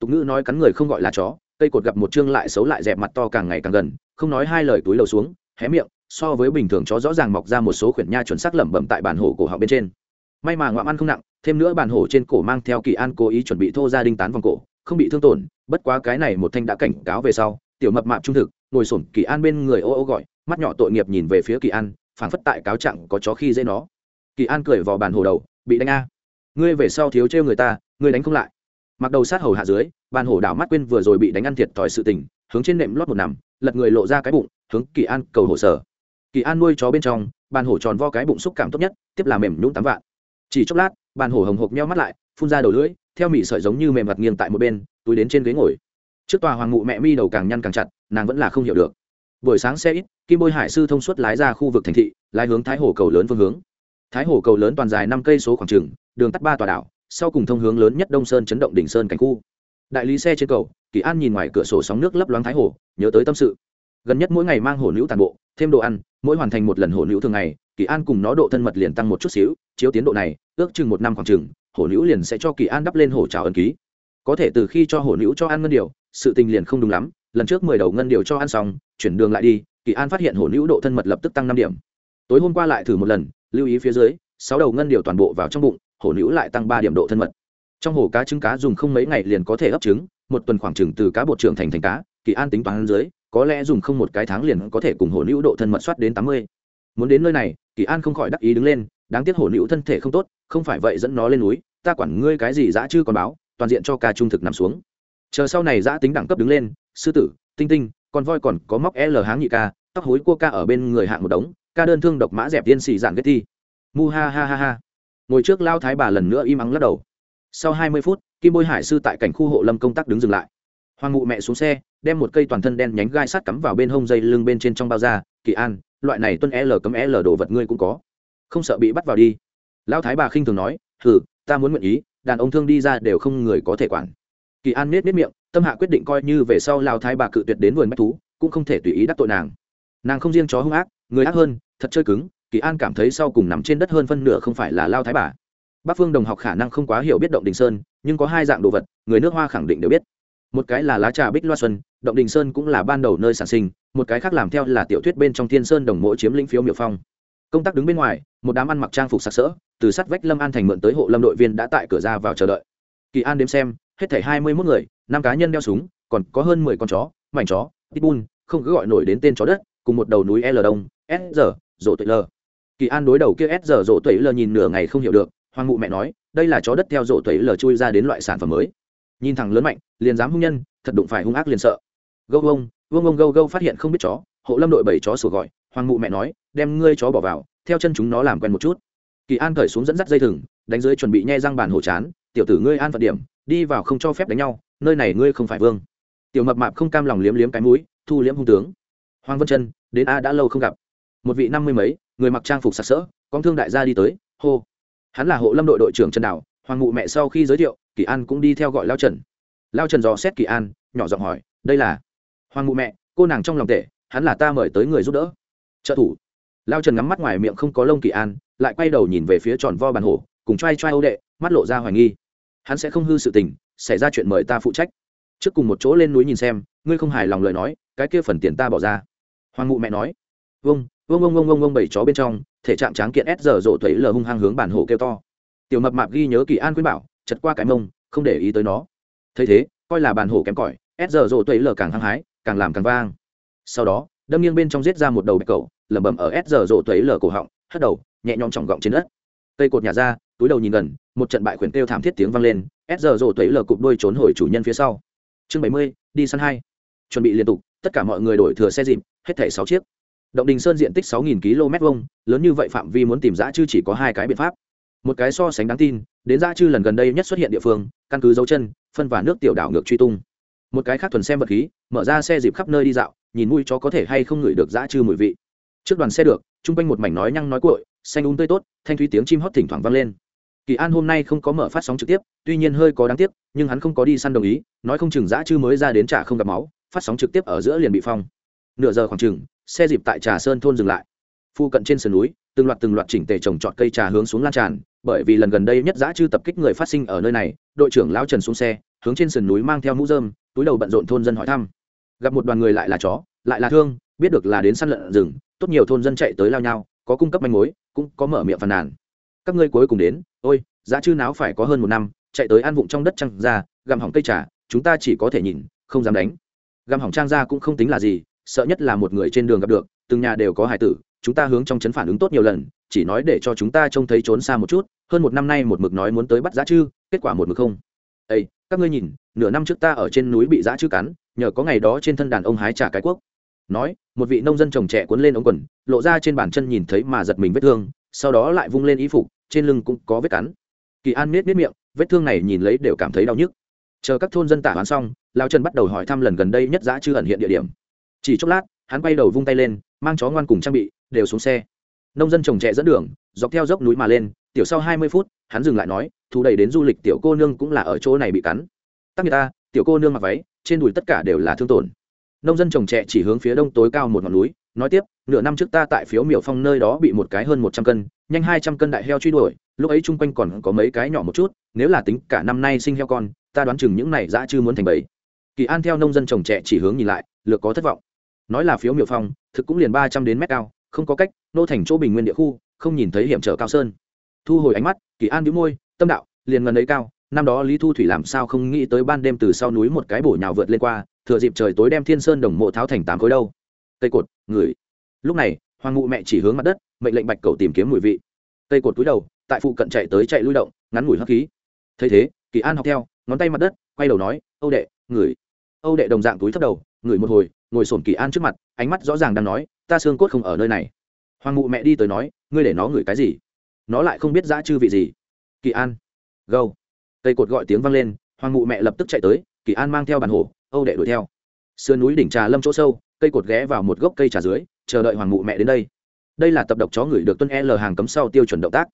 tục ngữ nói cắn người không gọi là chó, cây cột gặp một chương lại xấu lại dẹp mặt to càng ngày càng gần không nói hai lời túi lầu xuống, hé miệng, so với bình thường chó rõ ràng mọc ra một số khuyển nha chuẩn xác lẩm bẩm tại bản hổ cổ họng bên trên. May mà ngoạm ăn không nặng, thêm nữa bản hổ trên cổ mang theo kỳ an cố ý chuẩn bị thô ra đinh tán vòng cổ, không bị thương tổn, bất quá cái này một thanh đã cảnh cáo về sau, tiểu mập mạp trung thực, ngồi sổn kỳ an bên người ô ô gọi, mắt nhỏ tội nghiệp nhìn về phía kỳ an, phảng phất tại cáo trạng có chó khi dễ nó. Kỳ an cười vào bàn hồ đầu, bị đánh a. Ngươi về sau thiếu trêu người ta, ngươi đánh không lại. Mặc đầu sát hầu hạ dưới, bàn hổ đảo mắt quên vừa rồi bị đánh ăn thiệt thòi sự tình hướng trên nệm lót một nằm, lật người lộ ra cái bụng, hướng kỳ an cầu hổ sở. Kỳ an nuôi chó bên trong, bàn hổ tròn vo cái bụng xúc cảm tốt nhất, tiếp là mềm nhũng tám vạn. Chỉ chốc lát, bàn hổ hồng hộc meo mắt lại, phun ra đầu lưỡi, theo mị sợi giống như mềm mặt nghiêng tại một bên, túi đến trên ghế ngồi. Trước tòa hoàng ngụ mẹ mi đầu càng nhăn càng chặt, nàng vẫn là không hiểu được. Buổi sáng xe ít, kim bôi hải sư thông suốt lái ra khu vực thành thị, lái hướng thái hồ cầu lớn phương hướng. Thái hồ cầu lớn toàn dài năm cây số khoảng trừng đường tắt ba tòa đảo, sau cùng thông hướng lớn nhất đông sơn chấn động đỉnh sơn cảnh khu đại lý xe trên cầu, kỳ an nhìn ngoài cửa sổ sóng nước lấp loáng thái hồ, nhớ tới tâm sự. Gần nhất mỗi ngày mang hổ nữ tàn bộ, thêm đồ ăn, mỗi hoàn thành một lần hổ nữ thường ngày, kỳ an cùng nó độ thân mật liền tăng một chút xíu, chiếu tiến độ này, ước chừng một năm khoảng chừng hổ nữ liền sẽ cho kỳ an đắp lên hổ trào ân ký. Có thể từ khi cho hổ nữ cho ăn ngân điều, sự tình liền không đúng lắm, lần trước mười đầu ngân điều cho ăn xong, chuyển đường lại đi, kỳ an phát hiện hổ nữ độ thân mật lập tức tăng năm điểm. Tối hôm qua lại thử một lần, lưu ý phía dưới, sáu đầu ngân điều toàn bộ vào trong bụng hổ nữ lại tăng ba điểm độ thân mật trong hồ cá trứng cá dùng không mấy ngày liền có thể ấp trứng, một tuần khoảng trừng từ cá bột trưởng thành thành cá, kỳ an tính toán dưới, có lẽ dùng không một cái tháng liền có thể cùng hồ nữ độ thân mật soát đến tám mươi. Muốn đến nơi này, kỳ an không khỏi đắc ý đứng lên, đáng tiếc hồ nữ thân thể không tốt, không phải vậy dẫn nó lên núi, ta quản ngươi cái gì dã chưa còn báo, toàn diện cho ca trung thực nằm xuống. Chờ sau này dã tính đẳng cấp đứng lên, sư tử, tinh tinh, con voi còn có móc l háng nhị ca, tóc hối cua ca ở bên người hạng một đống, ca đơn thương độc mã dẹp tiên xì dạn ghét thi. Mu ha ha ha ha. Ngồi trước lao thái bà lần nữa im ắng lắc đầu sau hai mươi phút, kim bôi hải sư tại cảnh khu hộ lâm công tác đứng dừng lại. Hoàng ngụ mẹ xuống xe, đem một cây toàn thân đen nhánh gai sắt cắm vào bên hông dây lưng bên trên trong bao da, kỳ an, loại này tuân l cấm l đồ vật ngươi cũng có. Không sợ bị bắt vào đi. Lão thái bà khinh thường nói, hừ, ta muốn nguyện ý, đàn ông thương đi ra đều không người có thể quản. Kỳ an nết nết miệng, tâm hạ quyết định coi như về sau lao thái bà cự tuyệt đến vườn bách thú, cũng không thể tùy ý đắc tội nàng. Nàng không riêng chó hung ác, người ác hơn, thật chơi cứng, kỳ an cảm thấy sau cùng nằm trên đất hơn phân nửa không phải là lao thái bà bắc phương đồng học khả năng không quá hiểu biết động đình sơn, nhưng có hai dạng đồ vật, người nước hoa khẳng định đều biết. Một cái là lá trà bích loa xuân, động đình sơn cũng là ban đầu nơi sản sinh, một cái khác làm theo là tiểu thuyết bên trong thiên sơn đồng mỗi chiếm lĩnh phiếu miệu phong. Công tác đứng bên ngoài, một đám ăn mặc trang phục sặc sỡ, từ sắt vách lâm an thành mượn tới hộ lâm đội viên đã tại cửa ra vào chờ đợi. Kỳ an đếm xem, hết thảy hai mươi mốt người, năm cá nhân đeo súng, còn có hơn mười con chó, mảnh chó, pitbull, không cứ gọi nổi đến tên chó đất, cùng một đầu núi l đông, s giờ rộ tuệ l. Kỳ an đối đầu kia s giờ rộ tuệ l nhìn nửa ngày không hiểu được hoàng mụ mẹ nói, đây là chó đất theo rộ tuệ lờ chui ra đến loại sản phẩm mới. Nhìn thằng lớn mạnh, liền dám hung nhân, thật đụng phải hung ác liền sợ. Gâu ông, vương ông gâu gâu phát hiện không biết chó, hộ lâm đội bảy chó sủa gọi. Hoàng mụ mẹ nói, đem ngươi chó bỏ vào, theo chân chúng nó làm quen một chút. Kỳ an cởi xuống dẫn dắt dây thừng, đánh dưới chuẩn bị nhai răng bàn hổ chán, tiểu tử ngươi an phận điểm, đi vào không cho phép đánh nhau, nơi này ngươi không phải vương. Tiểu mập mạp không cam lòng liếm liếm cái mũi, thu liếm hung tướng. Hoàng vân chân, đến a đã lâu không gặp. Một vị năm mươi mấy, người mặc trang phục sặc sỡ con thương đại gia đi tới, hô hắn là hộ lâm đội đội trưởng trần đảo hoàng mụ mẹ sau khi giới thiệu, kỳ an cũng đi theo gọi lao trần. Lao trần dò xét kỳ an, nhỏ giọng hỏi, đây là? Hoàng mụ mẹ, cô nàng trong lòng tệ, hắn là ta mời tới người giúp đỡ. Trợ thủ. Lao trần ngắm mắt ngoài miệng không có lông kỳ an, lại quay đầu nhìn về phía tròn vo bàn hổ, cùng t r a i t r a i âu đệ, mắt lộ ra hoài nghi. Hắn sẽ không hư sự tình, xảy ra chuyện mời ta phụ trách. Trước cùng một chỗ lên núi nhìn xem, ngươi không hài lòng lời nói, cái kia phần tiền ta bỏ ra. Hoàng mụ mẹ nói vâng vông vông vông vông vông bảy chó bên trong, thể trạng tráng kiện s giờ rộ thuế lờ hung hăng hướng bản hổ kêu to. Tiểu mập mạp ghi nhớ kỳ an khuyên bảo, chật qua cái mông, không để ý tới nó. Thấy thế, coi là bản hổ kém cỏi, s giờ rộ tuệ lờ càng hăng hái, càng làm càng vang. Sau đó, đâm nghiêng bên trong giết ra một đầu bạch cầu, lẩm bẩm ở s giờ rộ tuệ lờ cổ họng, hất đầu, nhẹ nhõm trọng gọng trên đất. Cây cột nhà ra, túi đầu nhìn gần, một trận bại khuyển kêu thảm thiết tiếng vang lên, s giờ rộ tuệ lờ cụp đuôi trốn hồi chủ nhân phía sau. Chương bảy mươi, đi săn hai. Chuẩn bị liên tục, tất cả mọi người đổi thừa xe dịp, hết thảy sáu chiếc động đình sơn diện tích sáu km vuông, lớn như vậy phạm vi muốn tìm giã chư chỉ có hai cái biện pháp. Một cái so sánh đáng tin, đến giã chư lần gần đây nhất xuất hiện địa phương, căn cứ dấu chân, phân và nước tiểu đảo ngược truy tung. Một cái khác thuần xem vật khí, mở ra xe dịp khắp nơi đi dạo, nhìn mũi chó có thể hay không ngửi được giã chư mùi vị. Trước đoàn xe được, chung quanh một mảnh nói nhăng nói cội xanh úng tươi tốt, thanh thúy tiếng chim hót thỉnh thoảng vang lên. Kỳ an hôm nay không có mở phát sóng trực tiếp, tuy nhiên hơi có đáng tiếc, nhưng hắn không có đi săn đồng ý, nói không chừng giã chư mới ra đến trả không gặp máu, phát sóng trực tiếp ở giữa liền bị phong. Nửa giờ khoảng chừng xe dịp tại trà sơn thôn dừng lại. Phu cận trên sườn núi, từng loạt từng loạt chỉnh tề trồng trọt cây trà hướng xuống lan tràn, bởi vì lần gần đây nhất giã chư tập kích người phát sinh ở nơi này, đội trưởng lão trần xuống xe, hướng trên sườn núi mang theo mũ dơm túi đầu bận rộn thôn dân hỏi thăm. Gặp một đoàn người lại là chó, lại là thương, biết được là đến săn lợn rừng, tốt nhiều thôn dân chạy tới lao nhau, có cung cấp manh mối, cũng có mở miệng phàn nàn. Các ngươi cuối cùng đến, ôi giá chư náo phải có hơn một năm, chạy tới ăn vụng trong đất trăng ra, gặm hỏng cây trà, chúng ta chỉ có thể nhìn, không dám đánh. Gặm hỏng trang ra cũng không tính là gì sợ nhất là một người trên đường gặp được, từng nhà đều có hải tử, chúng ta hướng trong chấn phản ứng tốt nhiều lần, chỉ nói để cho chúng ta trông thấy trốn xa một chút, hơn một năm nay một mực nói muốn tới bắt giá chư, kết quả một mực không. Ây các ngươi nhìn, nửa năm trước ta ở trên núi bị giá chư cắn, nhờ có ngày đó trên thân đàn ông hái trả cái quốc. Nói, một vị nông dân trồng trẻ cuốn lên ống quần, lộ ra trên bàn chân nhìn thấy mà giật mình vết thương, sau đó lại vung lên y phục, trên lưng cũng có vết cắn. Kỳ an miết miết miệng, vết thương này nhìn lấy đều cảm thấy đau nhức. Chờ các thôn dân tả hoán xong, lao trần bắt đầu hỏi thăm lần gần đây nhất giá chư ẩn hiện địa điểm chỉ chốc lát, hắn quay đầu vung tay lên, mang chó ngoan cùng trang bị, đều xuống xe. Nông dân trồng trẻ dẫn đường, dọc theo dốc núi mà lên, tiểu sau hai mươi phút, hắn dừng lại nói thú đầy đến du lịch tiểu cô nương cũng là ở chỗ này bị cắn. Tắc người ta, tiểu cô nương mặc váy, trên đùi tất cả đều là thương tổn. Nông dân trồng trẻ chỉ hướng phía đông tối cao một ngọn núi, nói tiếp, nửa năm trước ta tại phiếu miểu phong nơi đó bị một cái hơn một trăm cân, nhanh hai trăm cân đại heo truy đuổi, lúc ấy chung quanh còn có mấy cái nhỏ một chút, nếu là tính cả năm nay sinh heo con, ta đoán chừng những này dã chưa muốn thành bầy. Kỳ an theo nông dân trồng trẻ chỉ hướng nhìn lại, lược có thất vọng nói là phiếu miểu phong, thực cũng liền ba trăm đến mét cao, không có cách, nô thành chỗ bình nguyên địa khu, không nhìn thấy hiểm trở cao sơn. Thu hồi ánh mắt, kỳ an đĩu môi, tâm đạo, liền ngần ấy cao, năm đó lý thu thủy làm sao không nghĩ tới ban đêm từ sau núi một cái bổ nhào vượt lên qua, thừa dịp trời tối đem thiên sơn đồng mộ tháo thành tám khối đâu. Cây cột, người. Lúc này, hoàng ngụ mẹ chỉ hướng mặt đất, mệnh lệnh bạch cầu tìm kiếm mùi vị. Cây cột túi đầu, tại phụ cận chạy tới chạy lui động, ngắn ngủi hấp khí. Thấy thế, kỳ an học theo, ngón tay mặt đất, quay đầu nói, âu đệ, người. Âu đệ đồng dạng túi thấp đầu người một hồi, ngồi sổn kỳ an trước mặt, ánh mắt rõ ràng đang nói, ta xương cốt không ở nơi này. Hoàng mụ mẹ đi tới nói, ngươi để nó ngửi cái gì? Nó lại không biết dã chư vị gì. Kỳ an. Gâu. Cây cột gọi tiếng vang lên, hoàng mụ mẹ lập tức chạy tới, kỳ an mang theo bàn hổ, âu đệ đuổi theo. Sườn núi đỉnh trà lâm chỗ sâu, cây cột ghé vào một gốc cây trà dưới, chờ đợi hoàng mụ mẹ đến đây. Đây là tập độc chó người được tuân l hàng cấm sau tiêu chuẩn động tác.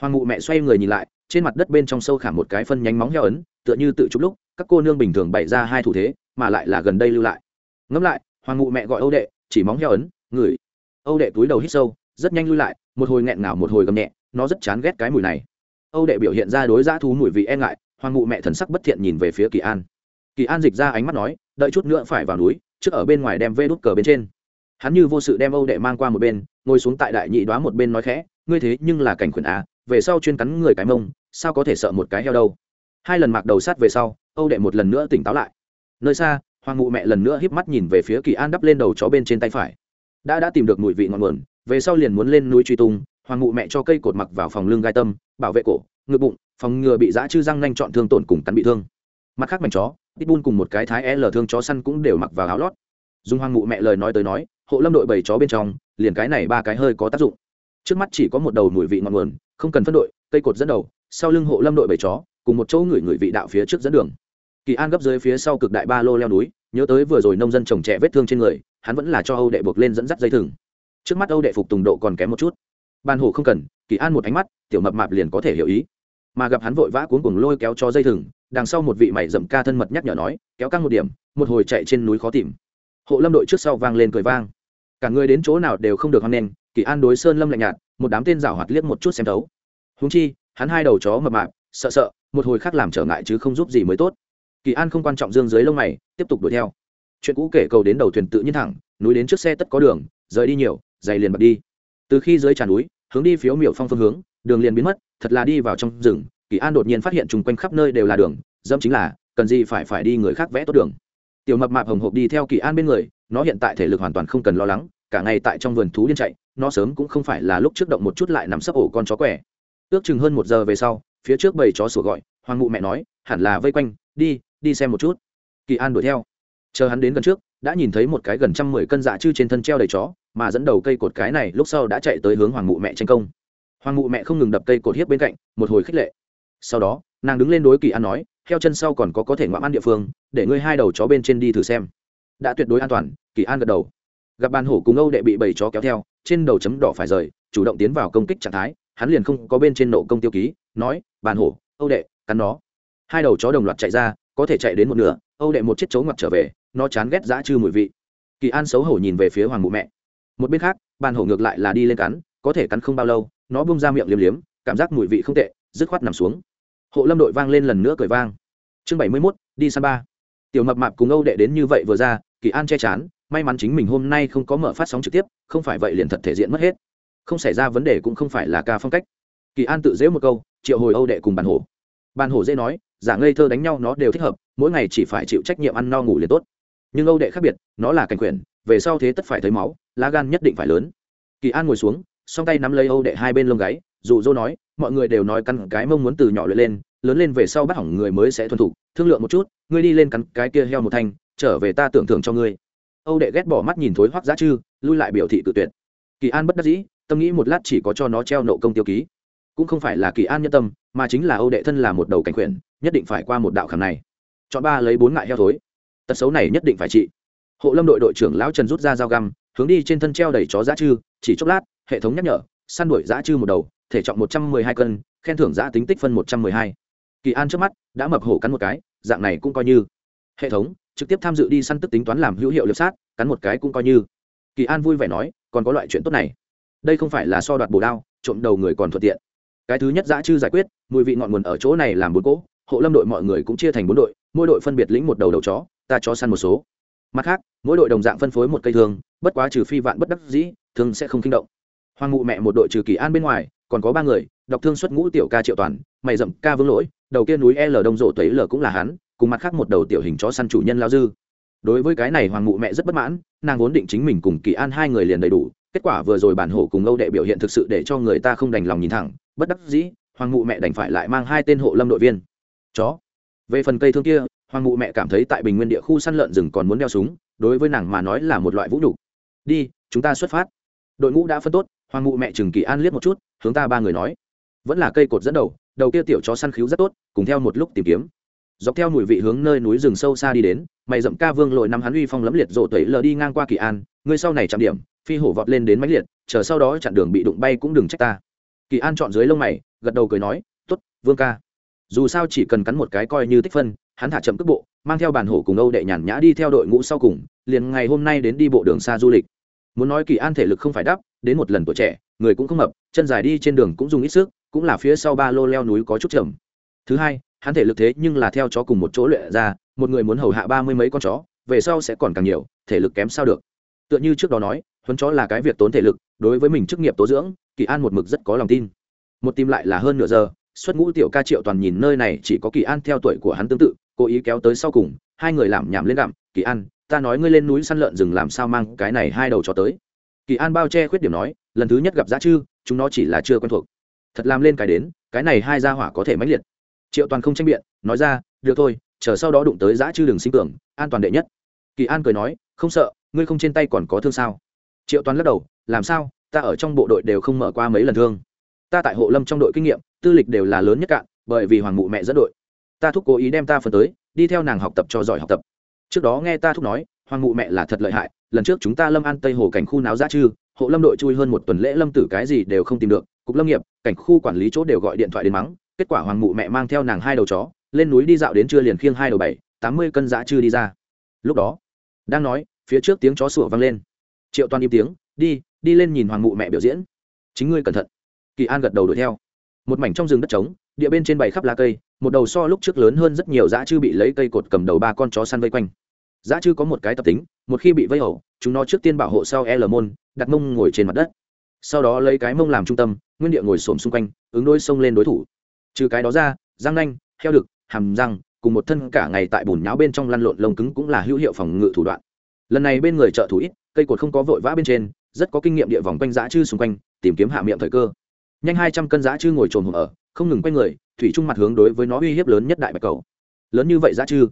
Hoàng mụ mẹ xoay người nhìn lại, trên mặt đất bên trong sâu khảm một cái phân nhánh móng heo ấn, tựa như tự chụp lúc, các cô nương bình thường bày ra hai thủ thế, mà lại là gần đây lưu lại ngẫm lại, hoàng ngụ mẹ gọi âu đệ, chỉ móng heo ấn, ngửi. Âu đệ túi đầu hít sâu, rất nhanh lui lại, một hồi nghẹn ngào một hồi gầm nhẹ, nó rất chán ghét cái mùi này. Âu đệ biểu hiện ra đối giã thú mùi vị e ngại, hoàng ngụ mẹ thần sắc bất thiện nhìn về phía kỳ an. Kỳ an dịch ra ánh mắt nói, đợi chút nữa phải vào núi, trước ở bên ngoài đem vê đút cờ bên trên. Hắn như vô sự đem âu đệ mang qua một bên, ngồi xuống tại đại nhị đoá một bên nói khẽ, ngươi thế nhưng là cảnh khuyển á à, về sau chuyên cắn người cái mông, sao có thể sợ một cái heo đâu? Hai lần mặc đầu sát về sau, âu đệ một lần nữa tỉnh táo lại. Nơi xa hoàng ngụ mẹ lần nữa híp mắt nhìn về phía kỳ an đắp lên đầu chó bên trên tay phải. Đã đã tìm được mùi vị ngọn nguồn, về sau liền muốn lên núi truy tung, hoàng ngụ mẹ cho cây cột mặc vào phòng lưng gai tâm, bảo vệ cổ, ngực bụng, phòng ngừa bị dã chư răng nhanh chọn thương tổn cùng cắn bị thương. Mặt khác mảnh chó, pitbull cùng một cái thái l thương chó săn cũng đều mặc vào áo lót. Dùng hoàng ngụ mẹ lời nói tới nói, hộ lâm đội bảy chó bên trong, liền cái này ba cái hơi có tác dụng. Trước mắt chỉ có một đầu mùi vị ngọn nguồn, không cần phân đội, cây cột dẫn đầu, sau lưng hộ lâm đội bảy chó, cùng một chỗ người người vị đạo phía trước dẫn đường. Kỳ an gấp dưới phía sau cực đại ba lô leo núi nhớ tới vừa rồi nông dân trồng trẻ vết thương trên người, hắn vẫn là cho âu đệ buộc lên dẫn dắt dây thừng. Trước mắt âu đệ phục tùng độ còn kém một chút. Ban hồ không cần, kỳ an một ánh mắt, tiểu mập mạp liền có thể hiểu ý. Mà gặp hắn vội vã cuốn cuồng lôi kéo cho dây thừng, đằng sau một vị mày dậm ca thân mật nhắc nhở nói, kéo căng một điểm, một hồi chạy trên núi khó tìm. Hộ lâm đội trước sau vang lên cười vang. Cả người đến chỗ nào đều không được hoan nghênh, kỳ an đối sơn lâm lạnh nhạt, một đám tên rảo hoạt liếc một chút xem thấu. Húng chi, hắn hai đầu chó mập mạp, sợ sợ, một hồi khác làm trở ngại chứ không giúp gì mới tốt kỳ an không quan trọng dương dưới lông mày, tiếp tục đuổi theo. Chuyện cũ kể cầu đến đầu thuyền tự nhiên thẳng, núi đến trước xe tất có đường, rời đi nhiều dày liền bật đi. Từ khi dưới tràn núi, hướng đi phiếu miểu phong phương hướng, đường liền biến mất, thật là đi vào trong rừng, kỳ an đột nhiên phát hiện chung quanh khắp nơi đều là đường, dẫm chính là, cần gì phải phải đi người khác vẽ tốt đường. Tiểu mập mạp hồng hộp đi theo kỳ an bên người, nó hiện tại thể lực hoàn toàn không cần lo lắng, cả ngày tại trong vườn thú điên chạy, nó sớm cũng không phải là lúc trước động một chút lại nằm sấp ổ con chó quẻ. Ước chừng hơn một giờ về sau, phía trước bầy chó sủa gọi, hoàng mụ mẹ nói, hẳn là vây quanh, đi đi xem một chút. Kỳ an đuổi theo. Chờ hắn đến gần trước, đã nhìn thấy một cái gần trăm mười cân dạ chư trên thân treo đầy chó, mà dẫn đầu cây cột cái này lúc sau đã chạy tới hướng hoàng mụ mẹ tranh công. Hoàng mụ mẹ không ngừng đập cây cột hiếp bên cạnh, một hồi khích lệ. Sau đó, nàng đứng lên đối kỳ an nói, theo chân sau còn có có thể ngoạm ăn địa phương, để ngươi hai đầu chó bên trên đi thử xem. Đã tuyệt đối an toàn, kỳ an gật đầu. Gặp bàn hổ cùng âu đệ bị bảy chó kéo theo, trên đầu chấm đỏ phải rời, chủ động tiến vào công kích trạng thái, hắn liền không có bên trên nộ công tiêu ký, nói, bàn hổ, âu đệ, cắn nó. Hai đầu chó đồng loạt chạy ra có thể chạy đến một nửa, âu đệ một chiếc chấu ngoặt trở về, nó chán ghét dã chư mùi vị. Kỳ an xấu hổ nhìn về phía hoàng mụ mẹ. Một bên khác, bàn hổ ngược lại là đi lên cắn, có thể cắn không bao lâu, nó bung ra miệng liếm liếm, cảm giác mùi vị không tệ, dứt khoát nằm xuống. Hộ lâm đội vang lên lần nữa cười vang. Chương bảy mươi mốt, đi săn ba. Tiểu mập mạp cùng âu đệ đến như vậy vừa ra, kỳ an che chắn may mắn chính mình hôm nay không có mở phát sóng trực tiếp, không phải vậy liền thật thể diện mất hết. Không xảy ra vấn đề cũng không phải là ca phong cách. Kỳ an tự dễ một câu, triệu hồi âu đệ cùng bàn hổ. Bàn hổ dễ nói giả ngây thơ đánh nhau nó đều thích hợp, mỗi ngày chỉ phải chịu trách nhiệm ăn no ngủ liền tốt. Nhưng âu đệ khác biệt, nó là cảnh quyền, về sau thế tất phải thấy máu, lá gan nhất định phải lớn. Kỳ an ngồi xuống, song tay nắm lấy âu đệ hai bên lông gáy, dụ dỗ nói, mọi người đều nói căn cái mông muốn từ nhỏ luyện lên, lớn lên về sau bắt hỏng người mới sẽ thuần thục, thương lượng một chút, ngươi đi lên cắn cái kia heo một thanh, trở về ta tưởng thưởng cho ngươi. Âu đệ ghét bỏ mắt nhìn thối hoắc giá chư, lui lại biểu thị tự tuyệt. Kỳ an bất đắc dĩ, tâm nghĩ một lát chỉ có cho nó treo nộ công tiêu ký cũng không phải là kỳ an nhân tâm, mà chính là âu đệ thân là một đầu cảnh quyền, nhất định phải qua một đạo khảm này. Chọn ba lấy bốn ngại heo thối. Tật xấu này nhất định phải trị. Hộ lâm đội đội trưởng lão trần rút ra dao găm, hướng đi trên thân treo đầy chó giá chư, chỉ chốc lát, hệ thống nhắc nhở, săn đuổi giá chư một đầu, thể trọng một trăm mười hai cân, khen thưởng giá tính tích phân một trăm mười hai. Kỳ an trước mắt, đã mập hổ cắn một cái, dạng này cũng coi như. Hệ thống, trực tiếp tham dự đi săn tức tính toán làm hữu hiệu liệp sát, cắn một cái cũng coi như. Kỳ an vui vẻ nói, còn có loại chuyện tốt này. Đây không phải là so đoạt bồ đao, trộm đầu người còn thuận tiện cái thứ nhất dã chư giải quyết, mùi vị ngọn nguồn ở chỗ này làm bốn cỗ, hộ lâm đội mọi người cũng chia thành bốn đội, mỗi đội phân biệt lĩnh một đầu đầu chó, ta cho săn một số. Mặt khác, mỗi đội đồng dạng phân phối một cây thương, bất quá trừ phi vạn bất đắc dĩ, thương sẽ không kinh động. Hoàng ngụ mẹ một đội trừ kỳ an bên ngoài, còn có ba người đọc thương xuất ngũ tiểu ca triệu toàn, mày dậm ca vương lỗi, đầu kia núi l đông rộ tuấy l cũng là hắn, cùng mặt khác một đầu tiểu hình chó săn chủ nhân lao dư. Đối với cái này hoàng ngụ mẹ rất bất mãn, nàng vốn định chính mình cùng kỳ an hai người liền đầy đủ kết quả vừa rồi bản hổ cùng âu đệ biểu hiện thực sự để cho người ta không đành lòng nhìn thẳng, bất đắc dĩ, hoàng ngụ mẹ đành phải lại mang hai tên hộ lâm đội viên. Chó. Về phần cây thương kia, hoàng ngụ mẹ cảm thấy tại bình nguyên địa khu săn lợn rừng còn muốn đeo súng, đối với nàng mà nói là một loại vũ đủ. đi, chúng ta xuất phát. Đội ngũ đã phân tốt, hoàng ngụ mẹ chừng kỳ an liếc một chút, hướng ta ba người nói. Vẫn là cây cột dẫn đầu đầu kia tiểu chó săn khíu rất tốt, cùng theo một lúc tìm kiếm. Dọc theo mùi vị hướng nơi núi rừng sâu xa đi đến, mày dậm ca vương lội năm hắn uy phong lẫm liệt rộ tẩy lờ đi ngang qua kỳ an, ngươi sau này chạm điểm phi hổ vọt lên đến máy liệt, chờ sau đó chặn đường bị đụng bay cũng đừng trách ta. Kỳ an chọn dưới lông mày, gật đầu cười nói t ố t vương ca. Dù sao chỉ cần cắn một cái coi như tích phân, hắn thả chậm cước bộ, mang theo bàn hổ cùng âu đệ nhàn nhã đi theo đội ngũ sau cùng, liền ngày hôm nay đến đi bộ đường xa du lịch. Muốn nói kỳ an thể lực không phải đắp, đến một lần tuổi trẻ, người cũng không mập, chân dài đi trên đường cũng dùng ít sức, cũng là phía sau ba lô leo núi có chút trầm thứ hai, hắn thể lực thế nhưng là theo chó cùng một chỗ luyện ra, một người muốn hầu hạ ba mươi mấy con chó, về sau sẽ còn càng nhiều, thể lực kém sao được tựa như trước đó nói, huấn chó là cái việc tốn thể lực, đối với mình chức nghiệp tố dưỡng, kỳ an một mực rất có lòng tin. Một tim lại là hơn nửa giờ, xuất ngũ tiểu ca triệu toàn nhìn nơi này chỉ có kỳ an theo tuổi của hắn tương tự, cố ý kéo tới sau cùng, hai người làm nhảm lên gặm, kỳ an, ta nói ngươi lên núi săn lợn rừng làm sao mang cái này hai đầu cho tới? Kỳ an bao che khuyết điểm nói, lần thứ nhất gặp giá chư, chúng nó chỉ là chưa quen thuộc. Thật làm lên cái đến, cái này hai gia hỏa có thể mãnh liệt. Triệu toàn không tranh biện, nói ra, được thôi, chờ sau đó đụng tới giã chư đừng sinh tưởng, an toàn đệ nhất. Kỳ an cười nói, không sợ ngươi không trên tay còn có thương sao? Triệu toàn lắc đầu, làm sao? Ta ở trong bộ đội đều không mở qua mấy lần thương. Ta tại hộ lâm trong đội kinh nghiệm, tư lịch đều là lớn nhất cạn, bởi vì hoàng mụ mẹ dẫn đội. Ta thúc cố ý đem ta phần tới, đi theo nàng học tập cho giỏi học tập. Trước đó nghe ta thúc nói, hoàng mụ mẹ là thật lợi hại, lần trước chúng ta lâm an tây hồ cảnh khu náo giá chư, hộ lâm đội chui hơn một tuần lễ lâm tử cái gì đều không tìm được, cục lâm nghiệp, cảnh khu quản lý chỗ đều gọi điện thoại đến mắng, kết quả hoàng mụ mẹ mang theo nàng hai đầu chó, lên núi đi dạo đến trưa liền khiêng hai đầu bảy, tám mươi cân dã chư đi ra. Lúc đó, đang nói phía trước tiếng chó sủa vang lên. Triệu toàn im tiếng, đi đi lên nhìn hoàng mụ mẹ biểu diễn. Chính ngươi cẩn thận. Kỳ an gật đầu đuổi theo. Một mảnh trong rừng đất trống, địa bên trên bày khắp lá cây, một đầu so lúc trước lớn hơn rất nhiều dã chư bị lấy cây cột cầm đầu ba con chó săn vây quanh. Dã chư có một cái tập tính, một khi bị vây ẩu chúng nó trước tiên bảo hộ sau l môn, đặt mông ngồi trên mặt đất. Sau đó lấy cái mông làm trung tâm, nguyên địa ngồi xổm xung quanh, ứng đôi xông lên đối thủ. Trừ cái đó ra, răng nanh, heo đực, hàm răng, cùng một thân cả ngày tại bùn nháo bên trong lăn lộn lông cứng cũng là hữu hiệu phòng ngự thủ đoạn lần này bên người trợ thủ ít, cây cột không có vội vã bên trên, rất có kinh nghiệm địa vòng quanh dã chư xung quanh, tìm kiếm hạ miệng thời cơ. Nhanh hai trăm cân dã chư ngồi trồn hồn ở, không ngừng quanh người, thủy trung mặt hướng đối với nó uy hiếp lớn nhất đại bạch cầu. Lớn như vậy dã chư,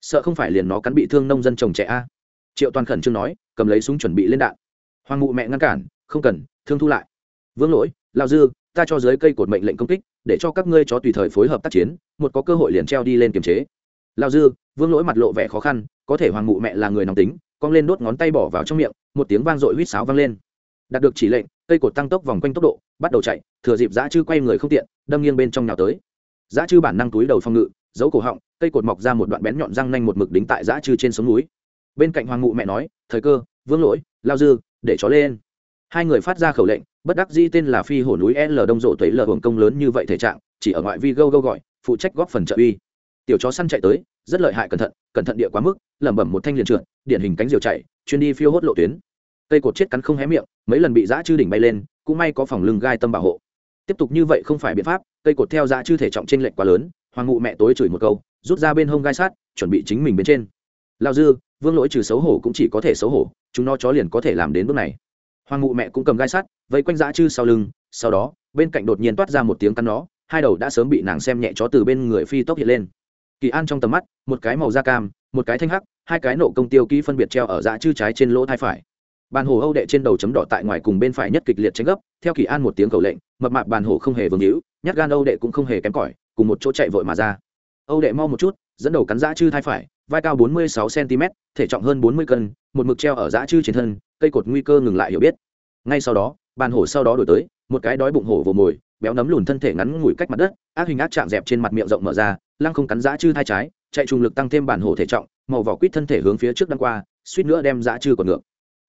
sợ không phải liền nó cắn bị thương nông dân trồng trẻ a? Triệu toàn khẩn trương nói, cầm lấy súng chuẩn bị lên đạn. Hoàng mụ mẹ ngăn cản, không cần, thương thu lại. Vương lỗi lao dư, ta cho dưới cây cột mệnh lệnh công kích, để cho các ngươi cho tùy thời phối hợp tác chiến, một có cơ hội liền treo đi lên kiềm chế. Lao dư, vương lỗi mặt lộ vẻ khó khăn, có thể hoàng mụ mẹ là người nóng tính cong lên đốt ngón tay bỏ vào trong miệng, một tiếng vang dội huýt sáo vang lên. Đạt được chỉ lệnh, cây cột tăng tốc vòng quanh tốc độ, bắt đầu chạy, thừa dịp dã chư quay người không tiện, đâm nghiêng bên trong nhào tới. Dã chư bản năng túi đầu phòng ngự, giấu cổ họng, cây cột mọc ra một đoạn bén nhọn răng nanh một mực đính tại dã chư trên sống núi. Bên cạnh hoàng ngụ mẹ nói, thời cơ, vương lỗi, lao dư, để chó lên. Hai người phát ra khẩu lệnh, bất đắc dĩ tên là phi hổ núi l đông rộ tuấy lờ hưởng công lớn như vậy thể trạng, chỉ ở ngoại vi gâu gâu gọi, phụ trách góp phần trợ uy. Tiểu chó săn chạy tới, rất lợi hại cẩn thận cẩn thận địa quá mức, lẩm bẩm một thanh liền trượt điển hình cánh diều chạy, chuyên đi phiêu hốt lộ tuyến. Cây cột chết cắn không hé miệng, mấy lần bị dã chư đỉnh bay lên, cũng may có phòng lưng gai tâm bảo hộ. Tiếp tục như vậy không phải biện pháp, cây cột theo dã chư thể trọng trên lệnh quá lớn, hoàng ngụ mẹ tối chửi một câu, rút ra bên hông gai sát, chuẩn bị chính mình bên trên. Lao dư, vương lỗi trừ xấu hổ cũng chỉ có thể xấu hổ, chúng nó chó liền có thể làm đến bước này. Hoàng ngụ mẹ cũng cầm gai sắt vây quanh dã chư sau lưng, sau đó, bên cạnh đột nhiên toát ra một tiếng cắn nó, hai đầu đã sớm bị nàng xem nhẹ chó từ bên người phi tốc hiện lên. Kỳ an trong tầm mắt, một cái màu da cam, một cái thanh hắc hai cái nộ công tiêu ký phân biệt treo ở dạ chư trái trên lỗ thai phải. Bàn hồ âu đệ trên đầu chấm đỏ tại ngoài cùng bên phải nhất kịch liệt tranh gấp, theo kỳ an một tiếng cầu lệnh, mập mạp bàn hồ không hề vương hữu, nhát gan âu đệ cũng không hề kém cỏi, cùng một chỗ chạy vội mà ra. Âu đệ mau một chút, dẫn đầu cắn dã chư thai phải, vai cao bốn mươi sáu cm, thể trọng hơn bốn mươi cân, một mực treo ở dã chư trên thân, cây cột nguy cơ ngừng lại hiểu biết. Ngay sau đó, bàn hổ sau đó đổi tới, một cái đói bụng hổ vồ mồi, béo nấm lùn thân thể ngắn ngủi cách mặt đất, ác hình ác chạm dẹp trên mặt miệng rộng mở ra, lăng không cắn dã chư thai trái, chạy trùng lực tăng thêm bản hổ thể trọng màu vỏ quýt thân thể hướng phía trước đăng qua, suýt nữa đem dã chư còn ngược.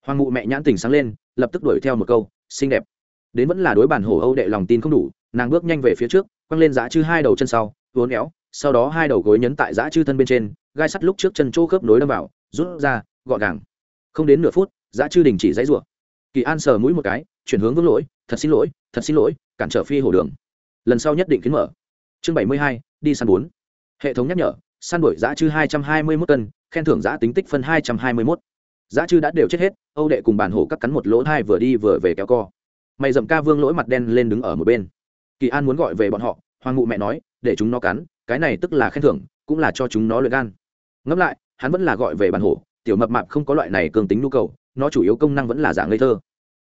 Hoàng mụ mẹ nhãn tình sáng lên, lập tức đuổi theo một câu, xinh đẹp. Đến vẫn là đối bản hổ âu đệ lòng tin không đủ, nàng bước nhanh về phía trước, quăng lên dã chư hai đầu chân sau, uốn éo, sau đó hai đầu gối nhấn tại dã chư thân bên trên, gai sắt lúc trước chân chỗ khớp nối đâm vào, rút ra, gọn gàng. Không đến nửa phút, dã chư đình chỉ dãy rủa. Kỳ an sờ mũi một cái, chuyển hướng vững lỗi, thật xin lỗi, thật xin lỗi, cản trở phi hổ đường. Lần sau nhất định kiến mở. Chương bảy mươi hai, đi săn bốn. Hệ thống nhắc nhở săn đuổi giã chư hai trăm hai mươi mốt cân, khen thưởng giã tính tích phân hai trăm hai mươi mốt. Giã chư đã đều chết hết, âu đệ cùng bản hổ cắt cắn một lỗ thai vừa đi vừa về kéo co. Mày dậm ca vương lỗi mặt đen lên đứng ở một bên. Kỳ an muốn gọi về bọn họ, hoàng ngụ mẹ nói, để chúng nó cắn, cái này tức là khen thưởng, cũng là cho chúng nó luyện gan. Ngẫm lại, hắn vẫn là gọi về bản hổ, tiểu mập mạp không có loại này cường tính nhu cầu, nó chủ yếu công năng vẫn là dạng ngây thơ.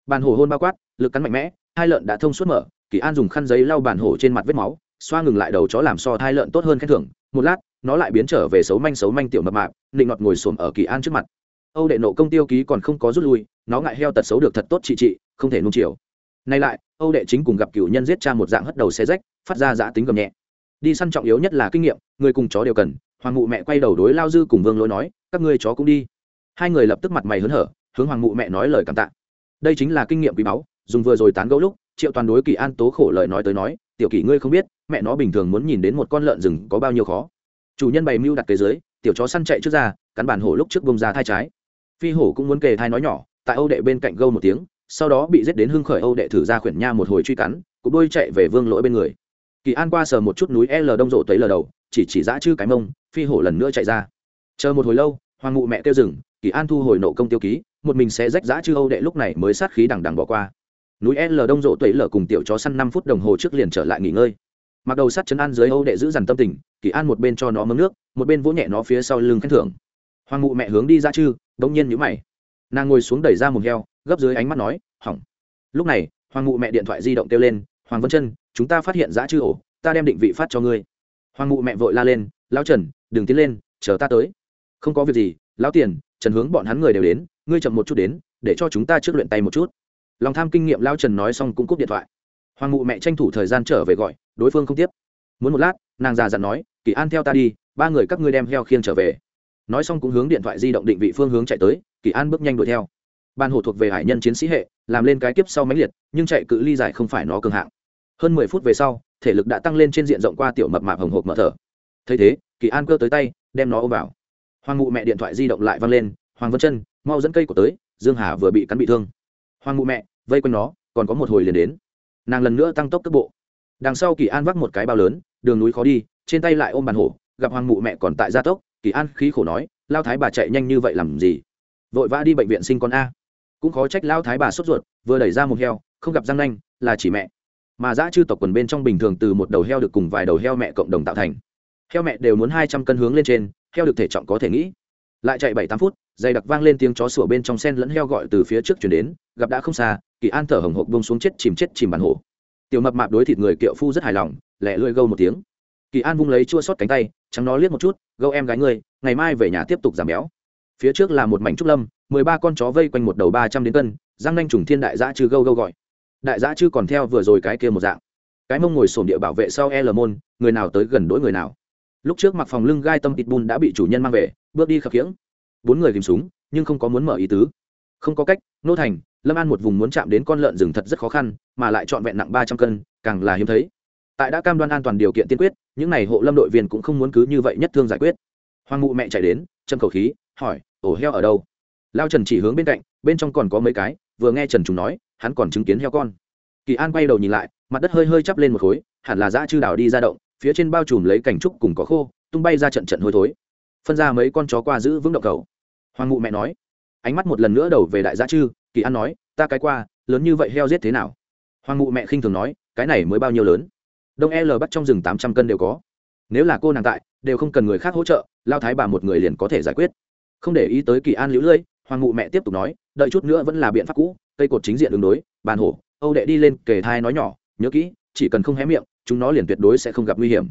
Bàn hổ hôn bao quát, lực cắn mạnh mẽ, hai lợn đã thông suốt mở, kỳ an dùng khăn giấy lau bàn hổ trên mặt vết máu, xoa ngừng lại đầu chó làm so hai lợn tốt hơn khen thưởng, một lát nó lại biến trở về xấu manh xấu manh tiểu mập mạp định ngọt ngồi xổm ở kỳ an trước mặt. Âu đệ nộ công tiêu ký còn không có rút lui, nó ngại heo tật xấu được thật tốt trị trị, không thể nung chiều. Nay lại, âu đệ chính cùng gặp cựu nhân giết cha một dạng hất đầu xe rách, phát ra giã tính gầm nhẹ. Đi săn trọng yếu nhất là kinh nghiệm, người cùng chó đều cần, hoàng mụ mẹ quay đầu đối lao dư cùng vương lỗi nói, các ngươi chó cũng đi. Hai người lập tức mặt mày hớn hở, hướng hoàng mụ mẹ nói lời cảm tạ. Đây chính là kinh nghiệm quý báu, dùng vừa rồi tán gẫu lúc, triệu toàn đối kỳ an tố khổ lời nói tới nói, tiểu kỳ ngươi không biết, mẹ nó bình thường muốn nhìn đến một con lợn rừng có bao nhiêu khó chủ nhân bày mưu đặt kế dưới tiểu chó săn chạy trước ra, cắn bản hổ lúc trước bông ra thai trái. Phi hổ cũng muốn kề thai nói nhỏ, tại âu đệ bên cạnh gâu một tiếng, sau đó bị giết đến hưng khởi âu đệ thử ra khuyển nha một hồi truy cắn cụ đôi chạy về vương lỗi bên người. Kỳ an qua sờ một chút núi l đông rộ tới lờ đầu, chỉ chỉ dã chư cái mông, phi hổ lần nữa chạy ra. Chờ một hồi lâu, hoàng ngụ mẹ kêu rừng kỳ an thu hồi nộ công tiêu ký, một mình sẽ rách dã chư âu đệ lúc này mới sát khí đằng đằng bỏ qua. Núi l đông rộ tới lở cùng tiểu chó săn năm phút đồng hồ trước liền trở lại nghỉ ngơi. Mặc đầu sắt chấn an dưới âu đệ giữ dằn tâm tình kỳ an một bên cho nó mớm nước, một bên vỗ nhẹ nó phía sau lưng khen thưởng. Hoàng mụ mẹ hướng đi ra chư bỗng nhiên nhữ mày. Nàng ngồi xuống đẩy ra một heo, gấp dưới ánh mắt nói, hỏng. Lúc này, hoàng mụ mẹ điện thoại di động kêu lên, hoàng vân chân, chúng ta phát hiện giã chư ổ, ta đem định vị phát cho ngươi. Hoàng mụ mẹ vội la lên lao trần, đừng tiến lên, chờ ta tới. Không có việc gì, lão tiền, trần hướng bọn hắn người đều đến, ngươi chậm một chút đến, để cho chúng ta trước luyện tay một chút. Lòng tham kinh nghiệm lao trần nói xong cũng cúp điện thoại. Hoàng mụ mẹ tranh thủ thời gian trở về gọi, đối phương không tiếp. Muốn một lát, nàng già dặn nói kỳ an theo ta đi, ba người các ngươi đem heo khiêng trở về. Nói xong cũng hướng điện thoại di động định vị phương hướng chạy tới, kỳ an bước nhanh đuổi theo. Ban hồ thuộc về hải nhân chiến sĩ hệ, làm lên cái kiếp sau máy liệt, nhưng chạy cự ly dài không phải nó cường hạng. Hơn mười phút về sau, thể lực đã tăng lên trên diện rộng qua tiểu mập mạp hồng hộp mở thở. Thấy thế, kỳ an cơ tới tay, đem nó ôm vào. Hoàng mụ mẹ điện thoại di động lại văng lên, hoàng vân chân, mau dẫn cây của tới, dương hà vừa bị cắn bị thương. Hoàng mụ mẹ, vây quanh nó, còn có một hồi liền đến. Nàng lần nữa tăng tốc tốc bộ. Đằng sau kỳ an vác một cái bao lớn, đường núi khó đi trên tay lại ôm bàn hổ, gặp hoàng mụ mẹ còn tại gia tốc, kỳ an khí khổ nói, lao thái bà chạy nhanh như vậy làm gì? Vội vã đi bệnh viện sinh con a. Cũng khó trách lao thái bà sốt ruột, vừa đẩy ra một heo, không gặp răng nanh, là chỉ mẹ. Mà dã chư tộc quần bên trong bình thường từ một đầu heo được cùng vài đầu heo mẹ cộng đồng tạo thành. Heo mẹ đều muốn hai trăm cân hướng lên trên, heo được thể trọng có thể nghĩ. Lại chạy bảy tám phút dày đặc vang lên tiếng chó sủa bên trong sen lẫn heo gọi từ phía trước chuyển đến, gặp đã không xa, kỳ an thở hồng hộc bông xuống chết chìm chết chìm bàn hổ. Tiểu mập mạp đối thịt người kiệu phu rất hài lòng lẹ lưỡi gâu một tiếng kỳ an vung lấy chua sót cánh tay, trắng nó liếc một chút, gâu em gái ngươi, ngày mai về nhà tiếp tục giảm béo. Phía trước là một mảnh trúc lâm, mười ba con chó vây quanh một đầu ba trăm đến cân giang nanh trùng thiên đại dã chư gâu gâu gọi. Đại dã chư còn theo vừa rồi cái kia một dạng. Cái mông ngồi sổm địa bảo vệ sau l môn, người nào tới gần đỗi người nào. Lúc trước mặc phòng lưng gai tâm tịt bùn đã bị chủ nhân mang về, bước đi khập khiễng. Bốn người tìm súng, nhưng không có muốn mở ý tứ. Không có cách, nô thành, lâm an một vùng muốn chạm đến con lợn rừng thật rất khó khăn, mà lại trọn vẹn nặng ba trăm cân, càng là hiếm thấy tại đã cam đoan an toàn điều kiện tiên quyết, những n à y hộ lâm đội viên cũng không muốn cứ như vậy nhất thương giải quyết. Hoàng mụ mẹ chạy đến, châm khẩu khí, hỏi, ổ heo ở đâu? Lao trần chỉ hướng bên cạnh, bên trong còn có mấy cái, vừa nghe trần chúng nói, hắn còn chứng kiến heo con. Kỳ an quay đầu nhìn lại, mặt đất hơi hơi chắp lên một khối, hẳn là dã chư đào đi ra động, phía trên bao trùm lấy cảnh trúc cùng có khô, tung bay ra trận trận hôi thối. Phân ra mấy con chó qua giữ vững động cầu. Hoàng mụ mẹ nói, ánh mắt một lần nữa đầu về đại gia chư, kỳ an nói, ta cái qua, lớn như vậy heo giết thế nào? Hoàng mụ mẹ khinh thường nói, cái này mới bao nhiêu lớn? Đông l bắt trong rừng tám trăm cân đều có. Nếu là cô nàng tại, đều không cần người khác hỗ trợ, lao thái bà một người liền có thể giải quyết. Không để ý tới kỳ an lũ lưỡi, hoàng mụ mẹ tiếp tục nói, đợi chút nữa vẫn là biện pháp cũ, cây cột chính diện đường đối, bàn hổ, âu đệ đi lên, kề thai nói nhỏ, nhớ kỹ, chỉ cần không hé miệng, chúng nó liền tuyệt đối sẽ không gặp nguy hiểm.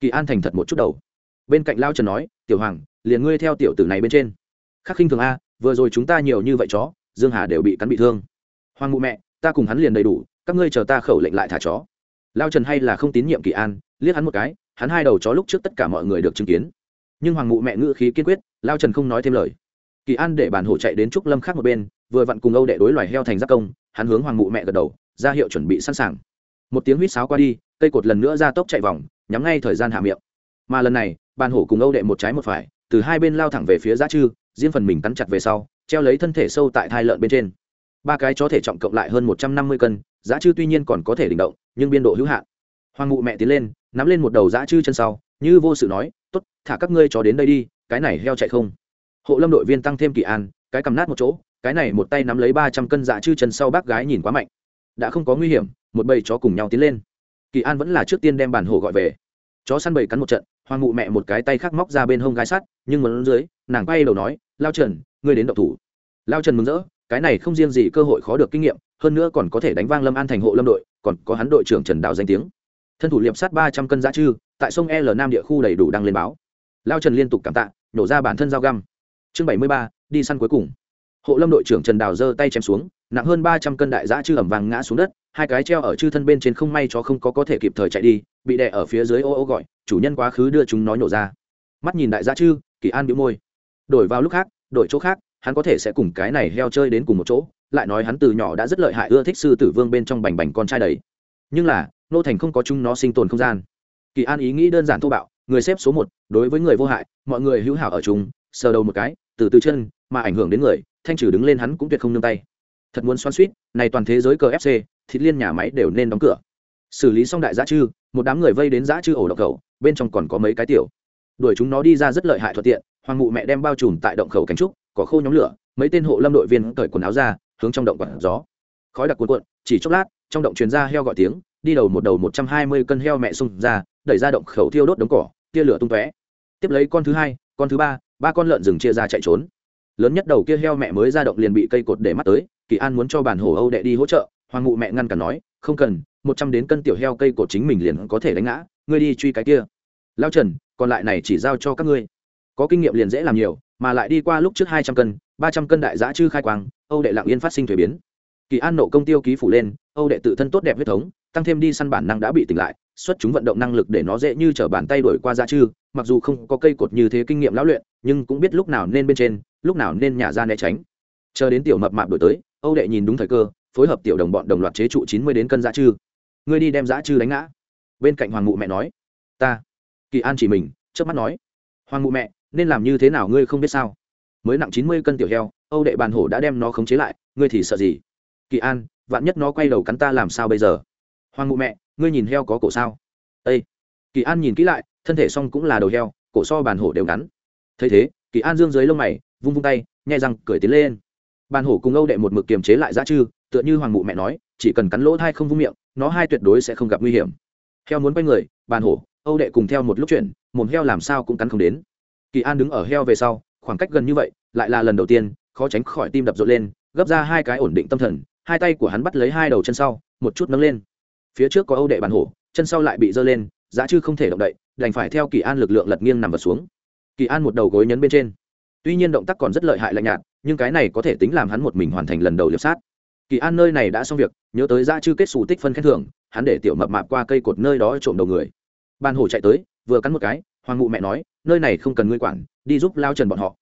Kỳ an thành thật một chút đầu. Bên cạnh lao trần nói, tiểu hoàng, liền ngươi theo tiểu tử này bên trên. Khắc khinh thường a, vừa rồi chúng ta nhiều như vậy chó, dương hà đều bị cắn bị thương. Hoàng mụ mẹ, ta cùng hắn liền đầy đủ, các ngươi chờ ta khẩu lệnh lại thả chó lao trần hay là không tín nhiệm kỳ an, liếc hắn một cái, hắn hai đầu chó lúc trước tất cả mọi người được chứng kiến. Nhưng hoàng mụ mẹ ngữ khí kiên quyết, lao trần không nói thêm lời. Kỳ an để bản hổ chạy đến trúc lâm khác một bên, vừa vặn cùng âu đệ đối loài heo thành giác công, hắn hướng hoàng mụ mẹ gật đầu, ra hiệu chuẩn bị sẵn sàng. Một tiếng huýt sáo qua đi, cây cột lần nữa ra tốc chạy vòng, nhắm ngay thời gian hạ miệng. Mà lần này, bàn hổ cùng âu đệ một trái một phải, từ hai bên lao thẳng về phía giá chư, riêng phần mình cắn chặt về sau, treo lấy thân thể sâu tại thai lợn bên trên ba cái chó thể trọng cộng lại hơn một trăm năm mươi cân, giá chư tuy nhiên còn có thể đỉnh động, nhưng biên độ hữu hạn. Hoàng mụ mẹ tiến lên, nắm lên một đầu giá chư chân sau, như vô sự nói t ố t thả các ngươi chó đến đây đi, cái này heo chạy không. Hộ lâm đội viên tăng thêm kỳ an, cái cầm nát một chỗ, cái này một tay nắm lấy ba trăm cân dạ chư chân sau bác gái nhìn quá mạnh. Đã không có nguy hiểm, một bầy chó cùng nhau tiến lên. Kỳ an vẫn là trước tiên đem bản hồ gọi về. Chó săn bầy cắn một trận, hoàng mụ mẹ một cái tay khác móc ra bên hông gai sắt, nhưng muốn dưới, nàng quay đầu nói, lao trần, ngươi đến độc thủ. Lao trần mừng rỡ cái này không riêng gì cơ hội khó được kinh nghiệm, hơn nữa còn có thể đánh vang lâm an thành hộ lâm đội, còn có hắn đội trưởng trần đào danh tiếng. Thân thủ liệp sát ba trăm cân giá chư tại sông l nam địa khu đầy đủ đăng lên báo. Lao trần liên tục cảm tạ, nổ ra bản thân dao găm. Chương bảy mươi ba, đi săn cuối cùng. Hộ lâm đội trưởng trần đào giơ tay chém xuống, nặng hơn ba trăm cân đại giã chư ẩm vàng ngã xuống đất, hai cái treo ở chư thân bên trên không may cho không có có thể kịp thời chạy đi, bị đè ở phía dưới ô ô gọi, chủ nhân quá khứ đưa chúng nó nhổ ra. Mắt nhìn đại giã chư kỳ an bị môi. Đổi vào lúc khác, đổi chỗ khác hắn có thể sẽ cùng cái này heo chơi đến cùng một chỗ, lại nói hắn từ nhỏ đã rất lợi hại, ưa thích sư tử vương bên trong bành bành con trai đầy nhưng là, nô thành không có chúng nó sinh tồn không gian. Kỳ an ý nghĩ đơn giản thô bạo, người xếp số một, đối với người vô hại, mọi người hữu hảo ở chúng sờ đầu một cái, từ từ chân, mà ảnh hưởng đến người, thanh trừ đứng lên hắn cũng tuyệt không nương tay. Thật muốn xoan suýt, này toàn thế giới cờ fc thịt liên nhà máy đều nên đóng cửa. Xử lý xong đại giã chư, một đám người vây đến giã chư ổ động khẩu, bên trong còn có mấy cái tiểu. Đuổi chúng nó đi ra rất lợi hại thuận tiện, hoàng mụ mẹ đem bao trùm tại động khẩu cánh trúc cỏ khô nhóm lửa, mấy tên hộ lâm đội viên cởi quần áo ra, hướng trong động quặn gió. Khói đặc cuộn cuộn, chỉ chốc lát, trong động truyền ra heo gọi tiếng, đi đầu một đầu một trăm hai mươi cân heo mẹ xung ra, đẩy ra động khẩu thiêu đốt đống cỏ, tia lửa tung tóe. Tiếp lấy con thứ hai, con thứ ba ba con lợn rừng chia ra chạy trốn. Lớn nhất đầu kia heo mẹ mới ra động liền bị cây cột để mắt tới, kỳ an muốn cho bản hồ âu đệ đi hỗ trợ, hoàng ngụ mẹ ngăn cản nói, không cần, một trăm đến cân tiểu heo cây cột chính mình liền có thể đánh ngã, ngươi đi truy cái kia. Lao trần, còn lại này chỉ giao cho các ngươi. Có kinh nghiệm liền dễ làm nhiều mà lại đi qua lúc trước hai trăm cân, ba trăm cân đại giã chư khai quang, âu đệ lặng yên phát sinh thuế biến. Kỳ an nộ công tiêu ký phủ lên, âu đệ tự thân tốt đẹp huyết thống, tăng thêm đi săn bản năng đã bị tỉnh lại, xuất chúng vận động năng lực để nó dễ như t r ở bàn tay đổi qua giã chư, mặc dù không có cây cột như thế kinh nghiệm lão luyện, nhưng cũng biết lúc nào nên bên trên, lúc nào nên nhả ra né tránh. Chờ đến tiểu mập mạp đổi tới, âu đệ nhìn đúng thời cơ, phối hợp tiểu đồng bọn đồng loạt chế trụ chín mươi đến cân giã chư. Ngươi đi đem giã chư đánh ngã. Bên cạnh hoàng mụ mẹ nói. Ta. Kỳ an chỉ mình trước mắt nói. Hoàng mụ mẹ nên làm như thế nào ngươi không biết sao? Mới nặng chín mươi cân tiểu heo, âu đệ bàn hổ đã đem nó khống chế lại, ngươi thì sợ gì? Kỳ an, vạn nhất nó quay đầu cắn ta làm sao bây giờ? Hoàng mụ mẹ, ngươi nhìn heo có cổ sao? Ây kỳ an nhìn kỹ lại, thân thể xong cũng là đầu heo, cổ so bàn hổ đều ngắn. Thấy thế, kỳ an dương dưới lông mày, vung vung tay, nhai răng, cười tiến lên. Bàn hổ cùng âu đệ một mực kiềm chế lại giá chư, tựa như hoàng mụ mẹ nói, chỉ cần cắn lỗ thai không vung miệng, nó hai tuyệt đối sẽ không gặp nguy hiểm. Heo muốn quay người, bàn hổ, âu đệ cùng theo một lúc chuyển, mồm heo làm sao cũng cắn không đến kỳ an đứng ở heo về sau, khoảng cách gần như vậy, lại là lần đầu tiên, khó tránh khỏi tim đập rộn lên, gấp ra hai cái ổn định tâm thần, hai tay của hắn bắt lấy hai đầu chân sau, một chút nâng lên. Phía trước có âu đệ bàn hổ, chân sau lại bị giơ lên, giá chư không thể động đậy, đành phải theo kỳ an lực lượng lật nghiêng nằm vật xuống. Kỳ an một đầu gối nhấn bên trên. Tuy nhiên động tác còn rất lợi hại lạnh nhạt, nhưng cái này có thể tính làm hắn một mình hoàn thành lần đầu liệp sát. Kỳ an nơi này đã xong việc, nhớ tới Giá chư kết xù tích phân khen thưởng, hắn để tiểu mập mạp qua cây cột nơi đó trộm đầu người. Ban hổ chạy tới, vừa cắn một cái hoàng ngụ mẹ nói, nơi này không cần ngươi quản, đi giúp lao trần bọn họ.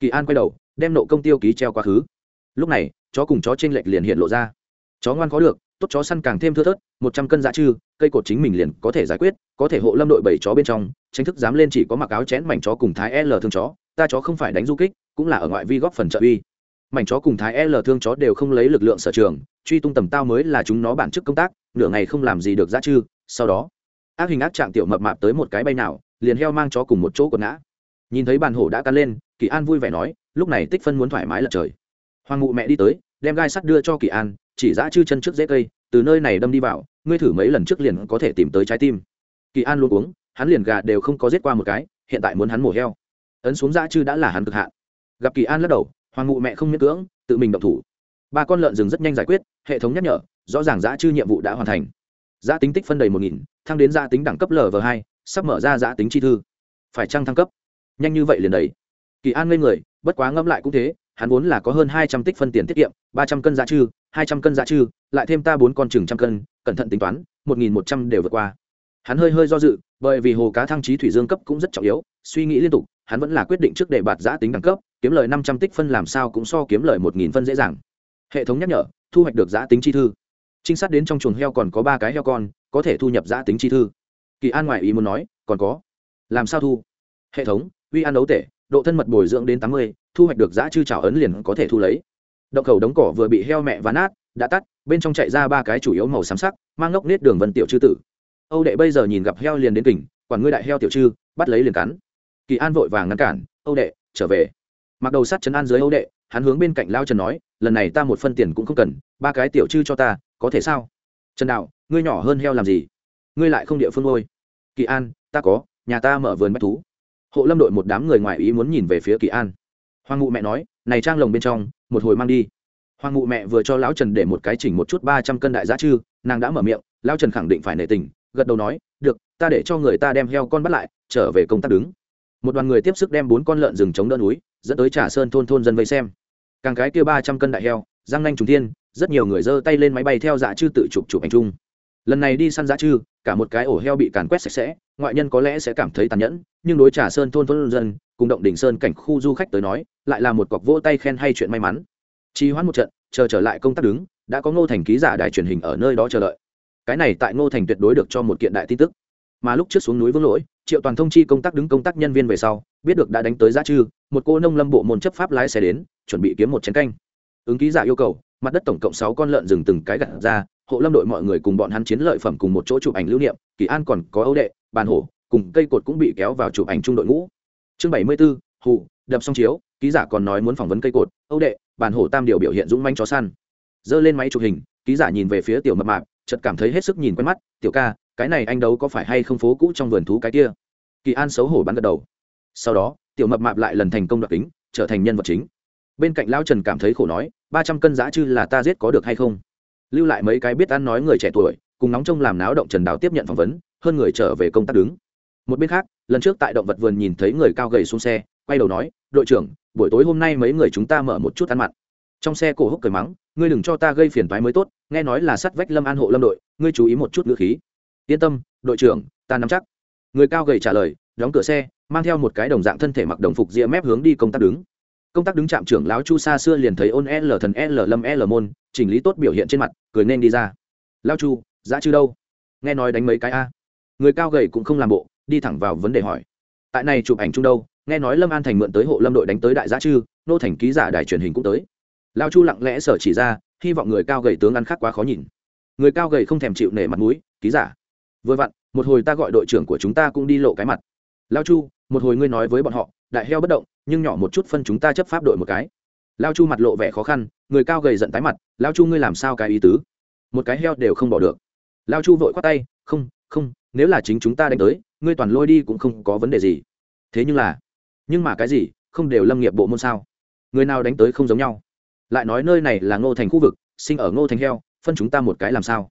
Kỳ an quay đầu, đem nộ công tiêu ký treo quá khứ. Lúc này, chó cùng chó t r ê n lệch liền hiện lộ ra. Chó ngoan có được, tốt chó săn càng thêm thưa thớt, một trăm cân dạ chư cây cột chính mình liền có thể giải quyết, có thể hộ lâm đội bảy chó bên trong, tranh thức dám lên chỉ có mặc áo chén mảnh chó cùng thái l thương chó, ta chó không phải đánh du kích, cũng là ở ngoại vi góp phần trợ uy. Mảnh chó cùng thái l thương chó đều không lấy lực lượng sở trường, truy tung tầm tao mới là chúng nó bản chức công tác, nửa ngày không làm gì được dạ chư sau đó, ác hình ác trạng tiểu mập mạp tới một cái bay nào liền heo mang chó cùng một chỗ quật ngã. Nhìn thấy bàn hổ đã căn lên, kỳ an vui vẻ nói, lúc này tích phân muốn thoải mái lật trời. Hoàng Ngụ mẹ đi tới, đem gai sắt đưa cho kỳ an, chỉ giã chư chân trước dễ cây, từ nơi này đâm đi vào, ngươi thử mấy lần trước liền có thể tìm tới trái tim. Kỳ an luôn uống, hắn liền gà đều không có giết qua một cái, hiện tại muốn hắn mổ heo. Ấn xuống dã chư đã là hắn cực hạn. Gặp kỳ an lắc đầu, hoàng ngụ mẹ không miễn cưỡng, tự mình động thủ. Ba con lợn rừng rất nhanh giải quyết, hệ thống nhắc nhở, rõ ràng giã chư nhiệm vụ đã hoàn thành. Giã tính tích phân đầy một nghìn, thăng đến giã tính đẳng cấp lv hai sắp mở ra giã tính chi thư. Phải trăng thăng cấp? Nhanh như vậy liền đấy. kỳ an ngây người, bất quá ngẫm lại cũng thế, hắn vốn là có hơn hai trăm tích phân tiền tiết kiệm, ba trăm cân giá chư hai trăm cân giá chư lại thêm ta bốn con chừng trăm cân, cẩn thận tính toán, một nghìn một trăm đều vượt qua. Hắn hơi hơi do dự, bởi vì hồ cá thăng trí thủy dương cấp cũng rất trọng yếu, suy nghĩ liên tục, hắn vẫn là quyết định trước để bạt giã tính đẳng cấp, kiếm lời năm trăm tích phân làm sao cũng so kiếm lời một nghìn phân dễ dàng. Hệ thống nhắc nhở, thu hoạch được giã tính chi thư. Trinh sát đến trong chuồng heo còn có ba cái heo con, có thể thu nhập giã tính chi thư kỳ an ngoại ý muốn nói, còn có, làm sao thu? Hệ thống, uy ăn đấu tể, độ thân mật bồi dưỡng đến tám mươi, thu hoạch được giã chư trào ấn liền có thể thu lấy. Động khẩu đống cỏ vừa bị heo mẹ ván át đã tắt, bên trong chạy ra ba cái chủ yếu màu xám sắc, mang ngốc nết đường vân tiểu chư tử. Âu đệ bây giờ nhìn gặp heo liền đến tỉnh, quản ngươi đại heo tiểu chư, bắt lấy liền cắn. Kỳ an vội vàng ngăn cản, âu đệ, trở về. Mặc đầu sắt chấn an dưới âu đệ, hắn hướng bên cạnh lao trần nói, lần này ta một phân tiền cũng không cần, ba cái tiểu chư cho ta, có thể sao? Trần đạo, ngươi nhỏ hơn heo làm gì? Ngươi lại không địa phương ngôi kỳ an, ta có, nhà ta mở vườn bách thú. Hộ lâm đội một đám người ngoài ý muốn nhìn về phía kỳ an. Hoàng ngụ mẹ nói, này trang lồng bên trong, một hồi mang đi. Hoàng ngụ mẹ vừa cho lão trần để một cái chỉnh một chút ba trăm cân đại giá chư nàng đã mở miệng, lão trần khẳng định phải nể tình, gật đầu nói, được, ta để cho người ta đem heo con bắt lại, trở về công tác đứng. Một đoàn người tiếp sức đem bốn con lợn rừng chống đỡ núi, dẫn tới trà sơn thôn thôn dân vây xem. Càng cái kia ba trăm cân đại heo giang nanh trùng thiên, rất nhiều người giơ tay lên máy bay theo dạ chư tự chụp chụp ảnh chung. Lần này đi săn dạ chư cả một cái ổ heo bị càn quét sạch sẽ, ngoại nhân có lẽ sẽ cảm thấy tàn nhẫn, nhưng đối trà sơn thôn thôn dân, cùng động đỉnh sơn cảnh khu du khách tới nói, lại là một cọc vỗ tay khen hay chuyện may mắn. Trì hoãn một trận, chờ trở lại công tác đứng, đã có ngô thành ký giả đài truyền hình ở nơi đó chờ đợi. Cái này tại ngô thành tuyệt đối được cho một kiện đại tin tức. Mà lúc trước xuống núi vương lỗi, triệu toàn thông chi công tác đứng công tác nhân viên về sau, biết được đã đánh tới giá trư, một cô nông lâm bộ môn chấp pháp lái xe đến, chuẩn bị kiếm một chén canh. Ứng ký giả yêu cầu, mặt đất tổng cộng sáu con lợn rừng từng cái gặt ra hộ lâm đội mọi người cùng bọn hắn chiến lợi phẩm cùng một chỗ chụp ảnh lưu niệm, kỳ an còn có ấu đệ, bàn hổ, cùng cây cột cũng bị kéo vào chụp ảnh chung đội ngũ. Chương bảy mươi b ố hù, đập xong chiếu, ký giả còn nói muốn phỏng vấn cây cột ấu đệ, bàn hổ tam điều biểu hiện dũng manh chó săn. Giơ lên máy chụp hình, ký giả nhìn về phía tiểu mập mạp, chợt cảm thấy hết sức nhìn quen mắt, tiểu ca, cái này anh đấu có phải hay không phố cũ trong vườn thú cái kia? Kỳ an xấu hổ bắn gật đầu. Sau đó, tiểu mập mạp lại lần thành công đoạt kính, trở thành nhân vật chính. Bên cạnh lao trần cảm thấy khổ nói, ba trăm cân giá chư là ta giết có được hay không? Lưu lại mấy cái biết ăn nói người trẻ tuổi, cùng nóng trông làm náo động trần đáo tiếp nhận phỏng vấn, hơn người trở về công tác đứng. Một bên khác, lần trước tại động vật vườn nhìn thấy người cao gầy xuống xe, quay đầu nói, đội trưởng, buổi tối hôm nay mấy người chúng ta mở một chút ăn mặn. Trong xe cổ húc cười mắng, ngươi đừng cho ta gây phiền toái mới tốt, nghe nói là sắt vách lâm an hộ lâm đội, ngươi chú ý một chút ngữ khí. Yên tâm, đội trưởng, ta nắm chắc. Người cao gầy trả lời, đóng cửa xe, mang theo một cái đồng dạng thân thể mặc đồng phục ria mép hướng đi công tác đứng công tác đứng trạm trưởng lão chu xa xưa liền thấy ôn l thần l lâm l môn, chỉnh lý tốt biểu hiện trên mặt, cười nên đi ra. Lao chu giá chư đâu? Nghe nói đánh mấy cái a? Người cao gầy cũng không làm bộ, đi thẳng vào vấn đề hỏi. Tại này chụp ảnh chung đâu? Nghe nói lâm an thành mượn tới hộ lâm đội đánh tới đại giá chư, nô thành ký giả đài truyền hình cũng tới. Lao chu lặng lẽ sở chỉ ra, hy vọng người cao gầy tướng ăn khác quá khó nhìn. Người cao gầy không thèm chịu nể mặt mũi, ký giả. Vừa vặn, một hồi ta gọi đội trưởng của chúng ta cũng đi lộ cái mặt. Lao chu, một hồi ngươi nói với bọn họ, đại heo bất động nhưng nhỏ một chút phân chúng ta chấp pháp đội một cái. Lao chu mặt lộ vẻ khó khăn, người cao gầy giận tái mặt, lao chu ngươi làm sao cái ý tứ? Một cái heo đều không bỏ được. Lao chu vội khoát tay, không không, nếu là chính chúng ta đánh tới, ngươi toàn lôi đi cũng không có vấn đề gì. Thế nhưng là, nhưng mà cái gì, không đều lâm nghiệp bộ môn sao? Người nào đánh tới không giống nhau. Lại nói nơi này là ngô thành khu vực, sinh ở ngô thành heo, phân chúng ta một cái làm sao?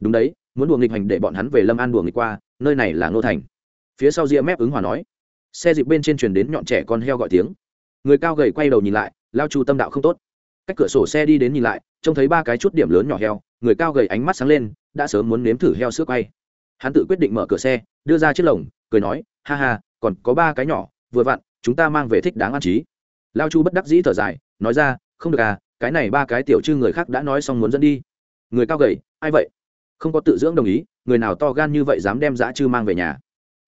Đúng đấy, muốn đùa nghịch hành để bọn hắn về lâm an đùa nghịch qua, nơi này là ngô thành. Phía sau ria mép ứng hòa nói xe dịp bên trên truyền đến nhọn trẻ con heo gọi tiếng. Người cao gầy quay đầu nhìn lại, lao chu tâm đạo không tốt. Cách cửa sổ xe đi đến nhìn lại, trông thấy ba cái chút điểm lớn nhỏ heo, người cao gầy ánh mắt sáng lên, đã sớm muốn nếm thử heo sữa quay. Hắn tự quyết định mở cửa xe, đưa ra chiếc lồng, cười nói, ha ha, còn có ba cái nhỏ, vừa vặn, chúng ta mang về thích đáng an trí lao chu bất đắc dĩ thở dài, nói ra, không được à cái này ba cái tiểu chư người khác đã nói xong muốn dẫn đi. Người cao gầy, ai vậy? Không có tự dưỡng đồng ý, người nào to gan như vậy dám đem dã chư mang về nhà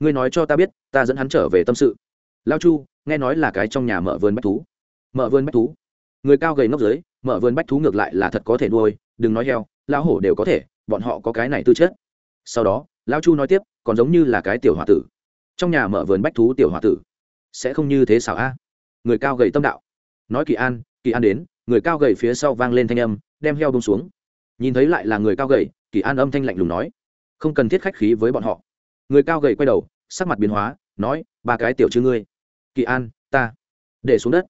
ngươi nói cho ta biết ta dẫn hắn trở về tâm sự. Lao chu nghe nói là cái trong nhà mở vườn bách thú. Mở vườn bách thú? Người cao gầy ngốc dưới, mở vườn bách thú ngược lại là thật có thể nuôi đừng nói heo lão hổ đều có thể bọn họ có cái này tư chất. Sau đó lão chu nói tiếp còn giống như là cái tiểu h o a tử. Trong nhà mở vườn bách thú tiểu h o a tử. Sẽ không như thế xảo a. Người cao gầy tâm đạo. Nói kỳ an kỳ an đến người cao gầy phía sau vang lên thanh âm đem heo bông xuống. Nhìn thấy lại là người cao gầy kỳ an âm thanh lạnh lùng nói không cần thiết khách khí với bọn họ. Người cao gầy quay đầu sắc mặt biến hóa, nói, ba cái tiểu chư ngươi, kỳ an, ta, để xuống đất.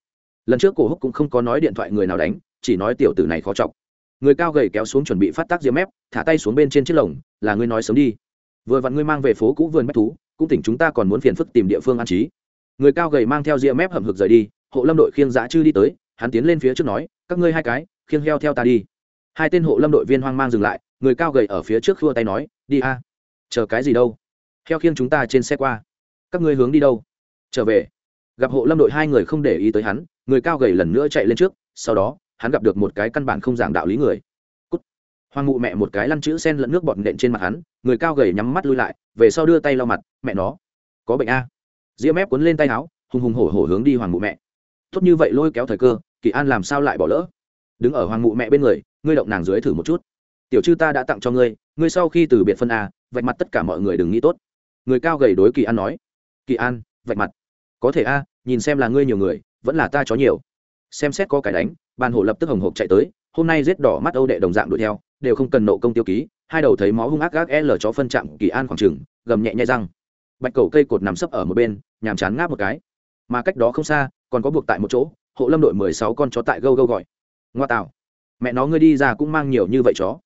Lần trước cổ húc cũng không có nói điện thoại người nào đánh, chỉ nói tiểu tử này khó chọc. Người cao gầy kéo xuống chuẩn bị phát tác diêm mép, thả tay xuống bên trên chiếc lồng, là ngươi nói sớm đi. Vừa vặn ngươi mang về phố cũ vườn bách thú, cũng tỉnh chúng ta còn muốn phiền phức tìm địa phương an trí. Người cao gầy mang theo diêm mép hầm hực rời đi, hộ lâm đội khiêng dã chư đi tới, hắn tiến lên phía trước nói, các ngươi hai cái, khiêng heo theo ta đi. Hai tên hộ lâm đội viên hoang mang dừng lại, người cao gầy ở phía trước khua tay nói, đi a, chờ cái gì đâu heo khiêng chúng ta trên xe qua. Các ngươi hướng đi đâu? Trở về. Gặp hộ lâm đội hai người không để ý tới hắn, người cao gầy lần nữa chạy lên trước, sau đó, hắn gặp được một cái căn bản không giảng đạo lý người. Cút. hoàng mụ mẹ một cái lăn chữ sen lẫn nước bọt nện trên mặt hắn, người cao gầy nhắm mắt lui lại, về sau đưa tay lau mặt, mẹ nó, có bệnh a. Ria mép cuốn lên tay áo, hùng hùng hổ hổ hướng đi hoàng mụ mẹ. Tốt như vậy lôi kéo thời cơ, kỳ an làm sao lại bỏ lỡ? Đứng ở hoàng mụ mẹ bên người, ngươi động nàng dưới thử một chút. Tiểu chư ta đã tặng cho ngươi ngươi sau khi từ biệt phân a, vạch mặt tất cả mọi người đừng nghĩ tốt người cao gầy đối kỳ an nói, kỳ an, vạch mặt. Có thể a, nhìn xem là ngươi nhiều người, vẫn là ta chó nhiều. Xem xét có cái đánh. Bàn hổ lập tức hồng hộp chạy tới, hôm nay giết đỏ mắt âu đệ đồng dạng đuổi theo, đều không cần nộ công tiêu ký. Hai đầu thấy máu hung ác gác l chó phân chạm kỳ an khoảng trừng gầm nhẹ nhẹ răng. Bạch cầu cây cột nằm sấp ở một bên, nhàm chán ngáp một cái. Mà cách đó không xa, còn có buộc tại một chỗ, hộ lâm đội mười sáu con chó tại gâu gâu gọi. Ngoa tạo, mẹ nó ngươi đi ra cũng mang nhiều như vậy chó.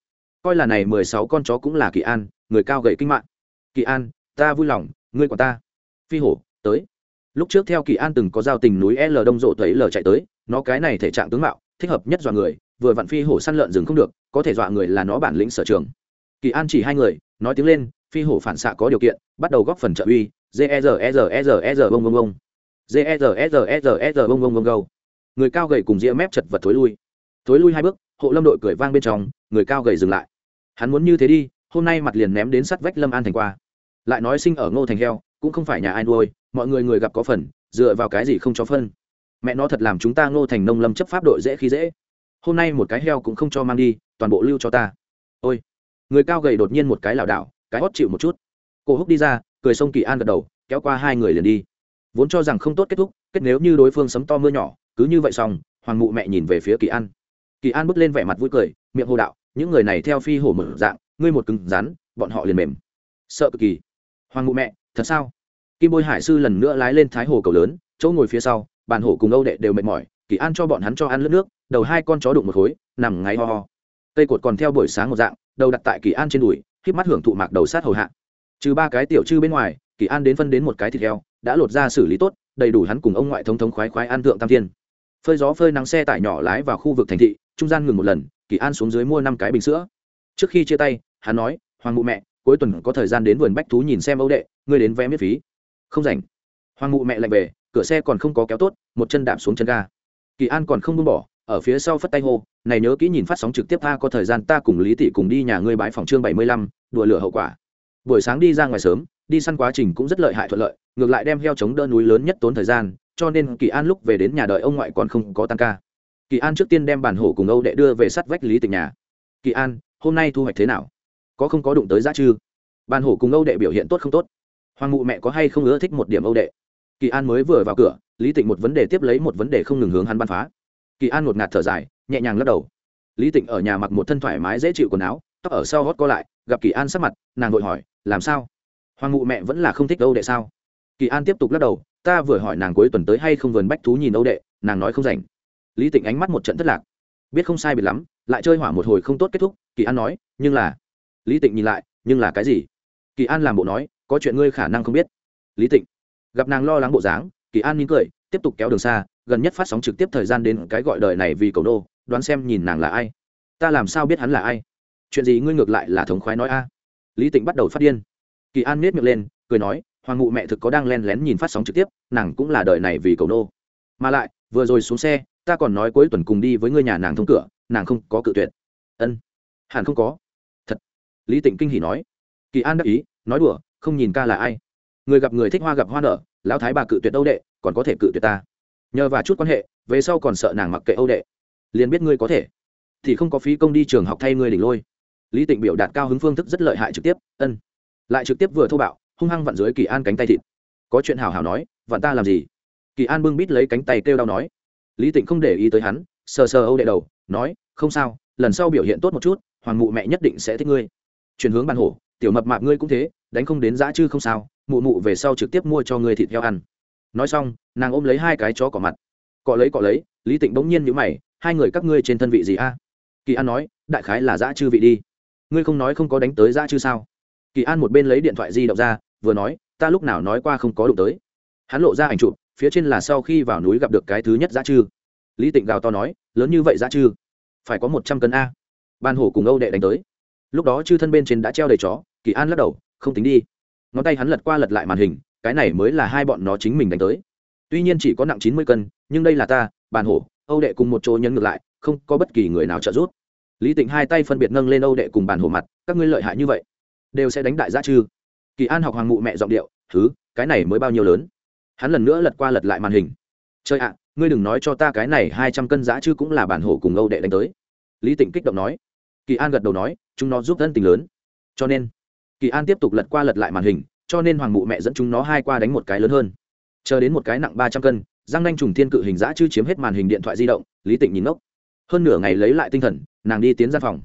Coi là này mười sáu con chó cũng là kỳ an, người cao gầy kinh mạng. Kỳ an ta vui lòng, ngươi quản ta. Phi hổ, tới. Lúc trước theo kỳ an từng có giao tình núi l đông rộ thấy l chạy tới, nó cái này thể trạng tướng mạo, thích hợp nhất dọa người, vừa vặn phi hổ săn lợn rừng không được, có thể dọa người là nó bản lĩnh sở trường. Kỳ an chỉ hai người, nói tiếng lên, phi hổ phản xạ có điều kiện, bắt đầu góp phần trợ uy jer er er er bông bông bông jer er er er bông bông bông gâu. Người cao gầy cùng ria mép chật vật thối lui. Thối lui hai bước, hộ lâm đội cười vang bên trong, người cao gầy dừng lại. Hắn muốn như thế đi, hôm nay mặt liền ném đến sắt vách lâm an thành qua lại nói sinh ở ngô thành heo, cũng không phải nhà ai nuôi, mọi người người gặp có phần, dựa vào cái gì không cho phân. Mẹ nó thật làm chúng ta ngô thành nông lâm chấp pháp đội dễ khi dễ. Hôm nay một cái heo cũng không cho mang đi, toàn bộ lưu cho ta. Ôi, người cao gầy đột nhiên một cái lảo đảo, cái hót chịu một chút. Cô húc đi ra, cười sông kỳ an gật đầu, kéo qua hai người liền đi. Vốn cho rằng không tốt kết thúc, kết nếu như đối phương sấm to mưa nhỏ, cứ như vậy xong, hoàng mụ mẹ nhìn về phía kỳ an. Kỳ an bước lên vẻ mặt vui cười, miệng hô đạo, những người này theo phi hổ mở dạng, ngươi một cứng rắn, bọn họ liền mềm. Sợ cực kỳ hoàng mụ mẹ, thật sao? Kim bôi hải sư lần nữa lái lên thái hồ cầu lớn, chỗ ngồi phía sau, bàn hổ cùng âu đệ đều mệt mỏi, kỳ an cho bọn hắn cho ăn lướt nước, đầu hai con chó đụng một khối, nằm ngáy ho ho. Cây cột còn theo buổi sáng một dạng, đầu đặt tại kỳ an trên đùi k mắt hưởng thụ mạc đầu sát hầu hạ. Trừ ba cái tiểu chư bên ngoài, kỳ an đến phân đến một cái thịt heo, đã lột ra xử lý tốt, đầy đủ hắn cùng ông ngoại thống thống khoái khoái ăn thượng tam thiên. Phơi gió phơi nắng xe tải nhỏ lái vào khu vực thành thị, trung gian ngừng một lần, kỳ an xuống dưới mua năm cái bình sữa. Trước khi chia tay, hắn nói, hoàng mụ mẹ cuối tuần có thời gian đến vườn bách thú nhìn xem âu đệ, ngươi đến vé miễn phí. Không rảnh. Hoàng mụ mẹ lạnh về, cửa xe còn không có kéo tốt, một chân đạp xuống chân ga. Kỳ an còn không buông bỏ, ở phía sau phất tay hô, này nhớ kỹ nhìn phát sóng trực tiếp tha có thời gian ta cùng lý tỷ cùng đi nhà ngươi bãi phòng chương bảy mươi lăm, đùa lửa hậu quả. Buổi sáng đi ra ngoài sớm, đi săn quá trình cũng rất lợi hại thuận lợi, ngược lại đem heo chống đỡ núi lớn nhất tốn thời gian, cho nên kỳ an lúc về đến nhà đợi ông ngoại còn không có tăng ca. Kỳ an trước tiên đem bản hổ cùng âu đệ đưa về sắt vách lý tịch nhà. Kỳ an, hôm nay thu hoạch thế nào? Có không có đụng tới giá chư? Ban hổ cùng âu đệ biểu hiện tốt không tốt? Hoàng mụ mẹ có hay không ưa thích một điểm âu đệ? Kỳ an mới vừa vào cửa, lý tịnh một vấn đề tiếp lấy một vấn đề không ngừng hướng hắn bắn phá. Kỳ an ngột ngạt thở dài, nhẹ nhàng lắc đầu. Lý tịnh ở nhà mặc một thân thoải mái dễ chịu quần áo, tóc ở sau hót co lại, gặp kỳ an sắc mặt, nàng vội hỏi, làm sao? Hoàng mụ mẹ vẫn là không thích âu đệ sao? Kỳ an tiếp tục lắc đầu, ta vừa hỏi nàng cuối tuần tới hay không vườn bách thú nhìn âu đệ, nàng nói không rảnh. Lý tịnh ánh mắt một trận thất lạc. Biết không sai biệt lắm, lại chơi hỏa một hồi không tốt kết thúc, kỳ an nói, nhưng là lý tịnh nhìn lại, nhưng là cái gì? Kỳ an làm bộ nói, có chuyện ngươi khả năng không biết. Lý tịnh gặp nàng lo lắng bộ dáng, kỳ an mỉm cười, tiếp tục kéo đường xa, gần nhất phát sóng trực tiếp thời gian đến cái gọi đời này vì cầu đô đoán xem nhìn nàng là ai. Ta làm sao biết hắn là ai? Chuyện gì ngươi ngược lại là thống khoái nói a? Lý tịnh bắt đầu phát điên. Kỳ an miết miệng lên, cười nói, hoàng ngụ mẹ thực có đang len lén nhìn phát sóng trực tiếp, nàng cũng là đời này vì cầu nô. Mà lại, vừa rồi xuống xe, ta còn nói cuối tuần cùng đi với ngươi nhà nàng thông cửa, nàng không có cự tuyệt. Ân. Hẳn không có lý tịnh kinh hỉ nói. Kỳ an đắc ý, nói đùa, không nhìn ca là ai. Người gặp người thích hoa gặp hoa nở, lão thái bà cự tuyệt âu đệ, còn có thể cự tuyệt ta. Nhờ và chút quan hệ, về sau còn sợ nàng mặc kệ âu đệ. Liền biết ngươi có thể. Thì không có phí công đi trường học thay ngươi đỉnh lôi. Lý tịnh biểu đạt cao hứng phương thức rất lợi hại trực tiếp, ân. Lại trực tiếp vừa thô bạo, hung hăng vặn dưới kỳ an cánh tay thịt. Có chuyện hào hào nói, vặn ta làm gì? Kỳ an bưng bít lấy cánh tay kêu đau nói. Lý tịnh không để ý tới hắn, sờ sờ âu đệ đầu, nói, không sao, lần sau biểu hiện tốt một chút, hoàng mụ mẹ nhất định sẽ thích ngươi chuyển hướng bàn hổ, tiểu mập mạp ngươi cũng thế, đánh không đến dã chứ không sao, mụ mụ về sau trực tiếp mua cho ngươi thịt heo ăn. Nói xong, nàng ôm lấy hai cái chó cỏ mặt. Cọ lấy cọ lấy, lý tịnh bỗng nhiên nhữ mày, hai người các ngươi trên thân vị gì a? Kỳ an nói, đại khái là dã chư vị đi. Ngươi không nói không có đánh tới dã chư sao? Kỳ an một bên lấy điện thoại di động ra, vừa nói, ta lúc nào nói qua không có đụng tới. Hắn lộ ra ảnh chụp, phía trên là sau khi vào núi gặp được cái thứ nhất dã chư. Lý tịnh gào to nói, lớn như vậy dã chư? Phải có một trăm cân a. Ban hổ cùng âu đệ đánh tới lúc đó chư thân bên trên đã treo đầy chó, kỳ an lắc đầu, không tính đi. Ngón tay hắn lật qua lật lại màn hình, cái này mới là hai bọn nó chính mình đánh tới. Tuy nhiên chỉ có nặng chín mươi cân, nhưng đây là ta bàn hổ, âu đệ cùng một chỗ nhấn ngược lại, không có bất kỳ người nào trợ giúp. Lý tịnh hai tay phân biệt nâng lên âu đệ cùng bàn hổ mặt, các ngươi lợi hại như vậy, đều sẽ đánh đại gia chư. Kỳ an học hoàng mụ mẹ giọng điệu thứ cái này mới bao nhiêu lớn? Hắn lần nữa lật qua lật lại màn hình. Chơi ạ, ngươi đừng nói cho ta cái này hai trăm cân giá chư cũng là bản hổ cùng âu đệ đánh tới. Lý tịnh kích động nói. Kỳ an gật đầu nói chúng nó giúp thân tình lớn. Cho nên, kỳ an tiếp tục lật qua lật lại màn hình, cho nên hoàng mụ mẹ dẫn chúng nó hai qua đánh một cái lớn hơn. Chờ đến một cái nặng ba trăm cân, giang nanh trùng thiên cự hình giã chứ chiếm hết màn hình điện thoại di động, lý tịnh nhìn ngốc. Hơn nửa ngày lấy lại tinh thần, nàng đi tiến ra phòng.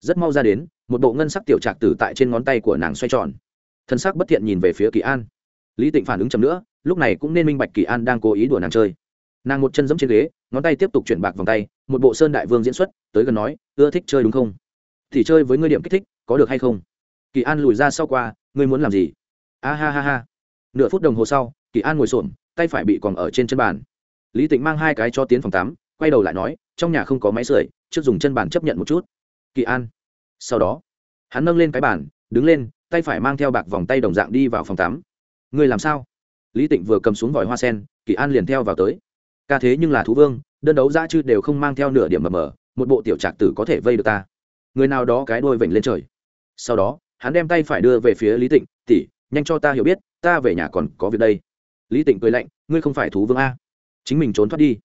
Rất mau ra đến, một bộ ngân sắc tiểu trạc tử tại trên ngón tay của nàng xoay tròn. Thân sắc bất thiện nhìn về phía kỳ an. Lý tịnh phản ứng chậm nữa, lúc này cũng nên minh bạch kỳ an đang cố ý đùa nàng chơi. Nàng một chân giẫm trên ghế, ngón tay tiếp tục chuyển bạc vòng tay, một bộ sơn đại vương diễn xuất, tới gần nói, ưa thích chơi đúng không? Thì chơi với ngươi điểm kích thích, có được hay không? Kỳ an lùi ra sau qua, ngươi muốn làm gì? A ha ha ha. Nửa phút đồng hồ sau, kỳ an ngồi xổm, tay phải bị còn ở trên chân bàn. Lý tịnh mang hai cái cho tiến phòng tắm, quay đầu lại nói, trong nhà không có máy sưởi, trước dùng chân bàn chấp nhận một chút. Kỳ an. Sau đó, hắn nâng lên cái bàn, đứng lên, tay phải mang theo bạc vòng tay đồng dạng đi vào phòng tắm. Ngươi làm sao? Lý tịnh vừa cầm xuống vòi hoa sen, kỳ an liền theo vào tới. Ca thế nhưng là thú vương, đơn đấu ra chứ đều không mang theo nửa điểm mờ mờ, một bộ tiểu trạc tử có thể vây được ta người nào đó cái đôi vểnh lên trời. Sau đó, hắn đem tay phải đưa về phía lý tịnh tỉ nhanh cho ta hiểu biết, ta về nhà còn có việc đây. Lý tịnh cười lạnh, ngươi không phải thú vương a? Chính mình trốn thoát đi.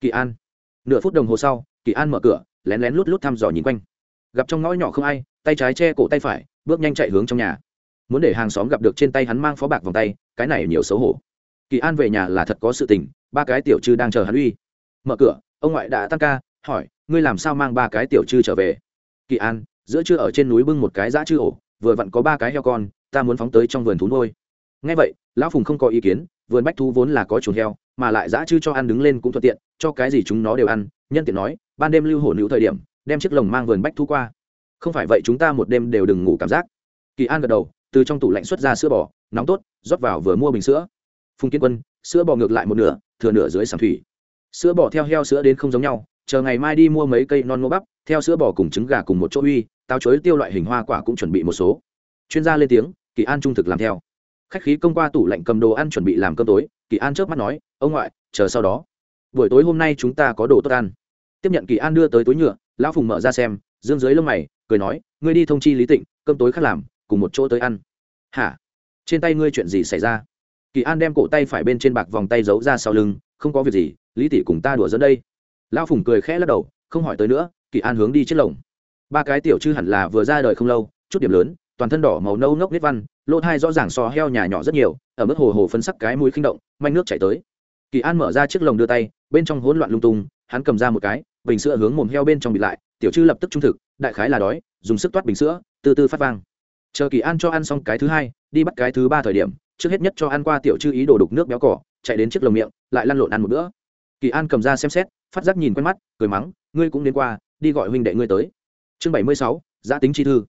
Kỳ an. Nửa phút đồng hồ sau, kỳ an mở cửa, lén lén lút lút thăm dò nhìn quanh. Gặp trong ngõ nhỏ không ai, tay trái che cổ tay phải, bước nhanh chạy hướng trong nhà. Muốn để hàng xóm gặp được trên tay hắn mang phó bạc vòng tay, cái này nhiều xấu hổ. Kỳ an về nhà là thật có sự tình, ba cái tiểu chư đang chờ hắn uy. Mở cửa, ông ngoại đã tăng ca, hỏi, ngươi làm sao mang ba cái tiểu chư trở về? Kỳ an, giữa trưa ở trên núi bưng một cái dã chư ổ, vừa vặn có ba cái heo con, ta muốn phóng tới trong vườn thú nuôi. Ngay vậy, lão phùng không có ý kiến, vườn bách thú vốn là có chuồng heo, mà lại dã chư cho ăn đứng lên cũng thuận tiện, cho cái gì chúng nó đều ăn, nhân tiện nói, ban đêm lưu hổ nữ thời điểm, đem chiếc lồng mang vườn bách thú qua. Không phải vậy chúng ta một đêm đều đừng ngủ cảm giác. Kỳ an gật đầu, từ trong tủ lạnh xuất ra sữa bò, nóng tốt, rót vào vừa mua bình sữa. Phùng kiên quân, sữa bò ngược lại một nửa, thừa nửa dưới sàng thủy. Sữa bò theo heo sữa đến không giống nhau, chờ ngày mai đi mua mấy cây non ngô bắp theo sữa bò cùng trứng gà cùng một chỗ uy, táo chuối tiêu loại hình hoa quả cũng chuẩn bị một số. Chuyên gia lên tiếng, kỳ an trung thực làm theo. Khách khí công qua tủ lạnh cầm đồ ăn chuẩn bị làm cơm tối, kỳ an trước mắt nói, ông ngoại, chờ sau đó. Buổi tối hôm nay chúng ta có đồ tốt ăn. Tiếp nhận kỳ an đưa tới túi nhựa, lão phùng mở ra xem, dương dưới lông mày, cười nói, ngươi đi thông chi lý tịnh, cơm tối khác làm, cùng một chỗ tới ăn. Hả? Trên tay ngươi chuyện gì xảy ra? Kỳ an đem cổ tay phải bên trên bạc vòng tay giấu ra sau lưng, không có việc gì, lý tỷ cùng ta đùa dẫn đây. Lão phùng cười khẽ lắc đầu, không hỏi tới nữa kỳ an hướng đi chiếc lồng. Ba cái tiểu chư hẳn là vừa ra đời không lâu, chút điểm lớn, toàn thân đỏ màu nâu ngốc nếp văn, lỗ thai rõ ràng so heo nhà nhỏ rất nhiều, ở mức hồ hồ phân sắc cái mũi khinh động, manh nước chảy tới. Kỳ an mở ra chiếc lồng đưa tay, bên trong hỗn loạn lung tung, hắn cầm ra một cái, bình sữa hướng mồm heo bên trong bịt lại, tiểu chư lập tức trung thực, đại khái là đói, dùng sức toát bình sữa, từ từ phát vang. Chờ kỳ an cho ăn xong cái thứ hai, đi bắt cái thứ ba thời điểm, trước hết nhất cho ăn qua tiểu chư ý đồ đục nước béo cỏ, chạy đến chiếc lồng miệng, lại lăn lộn ăn một bữa. Kỳ an cầm ra xem xét, phát giác nhìn quen mắt, cười mắng, ngươi cũng đến qua đi gọi huynh đệ ngươi tới. Chương bảy mươi sáu, giã tính chi thư.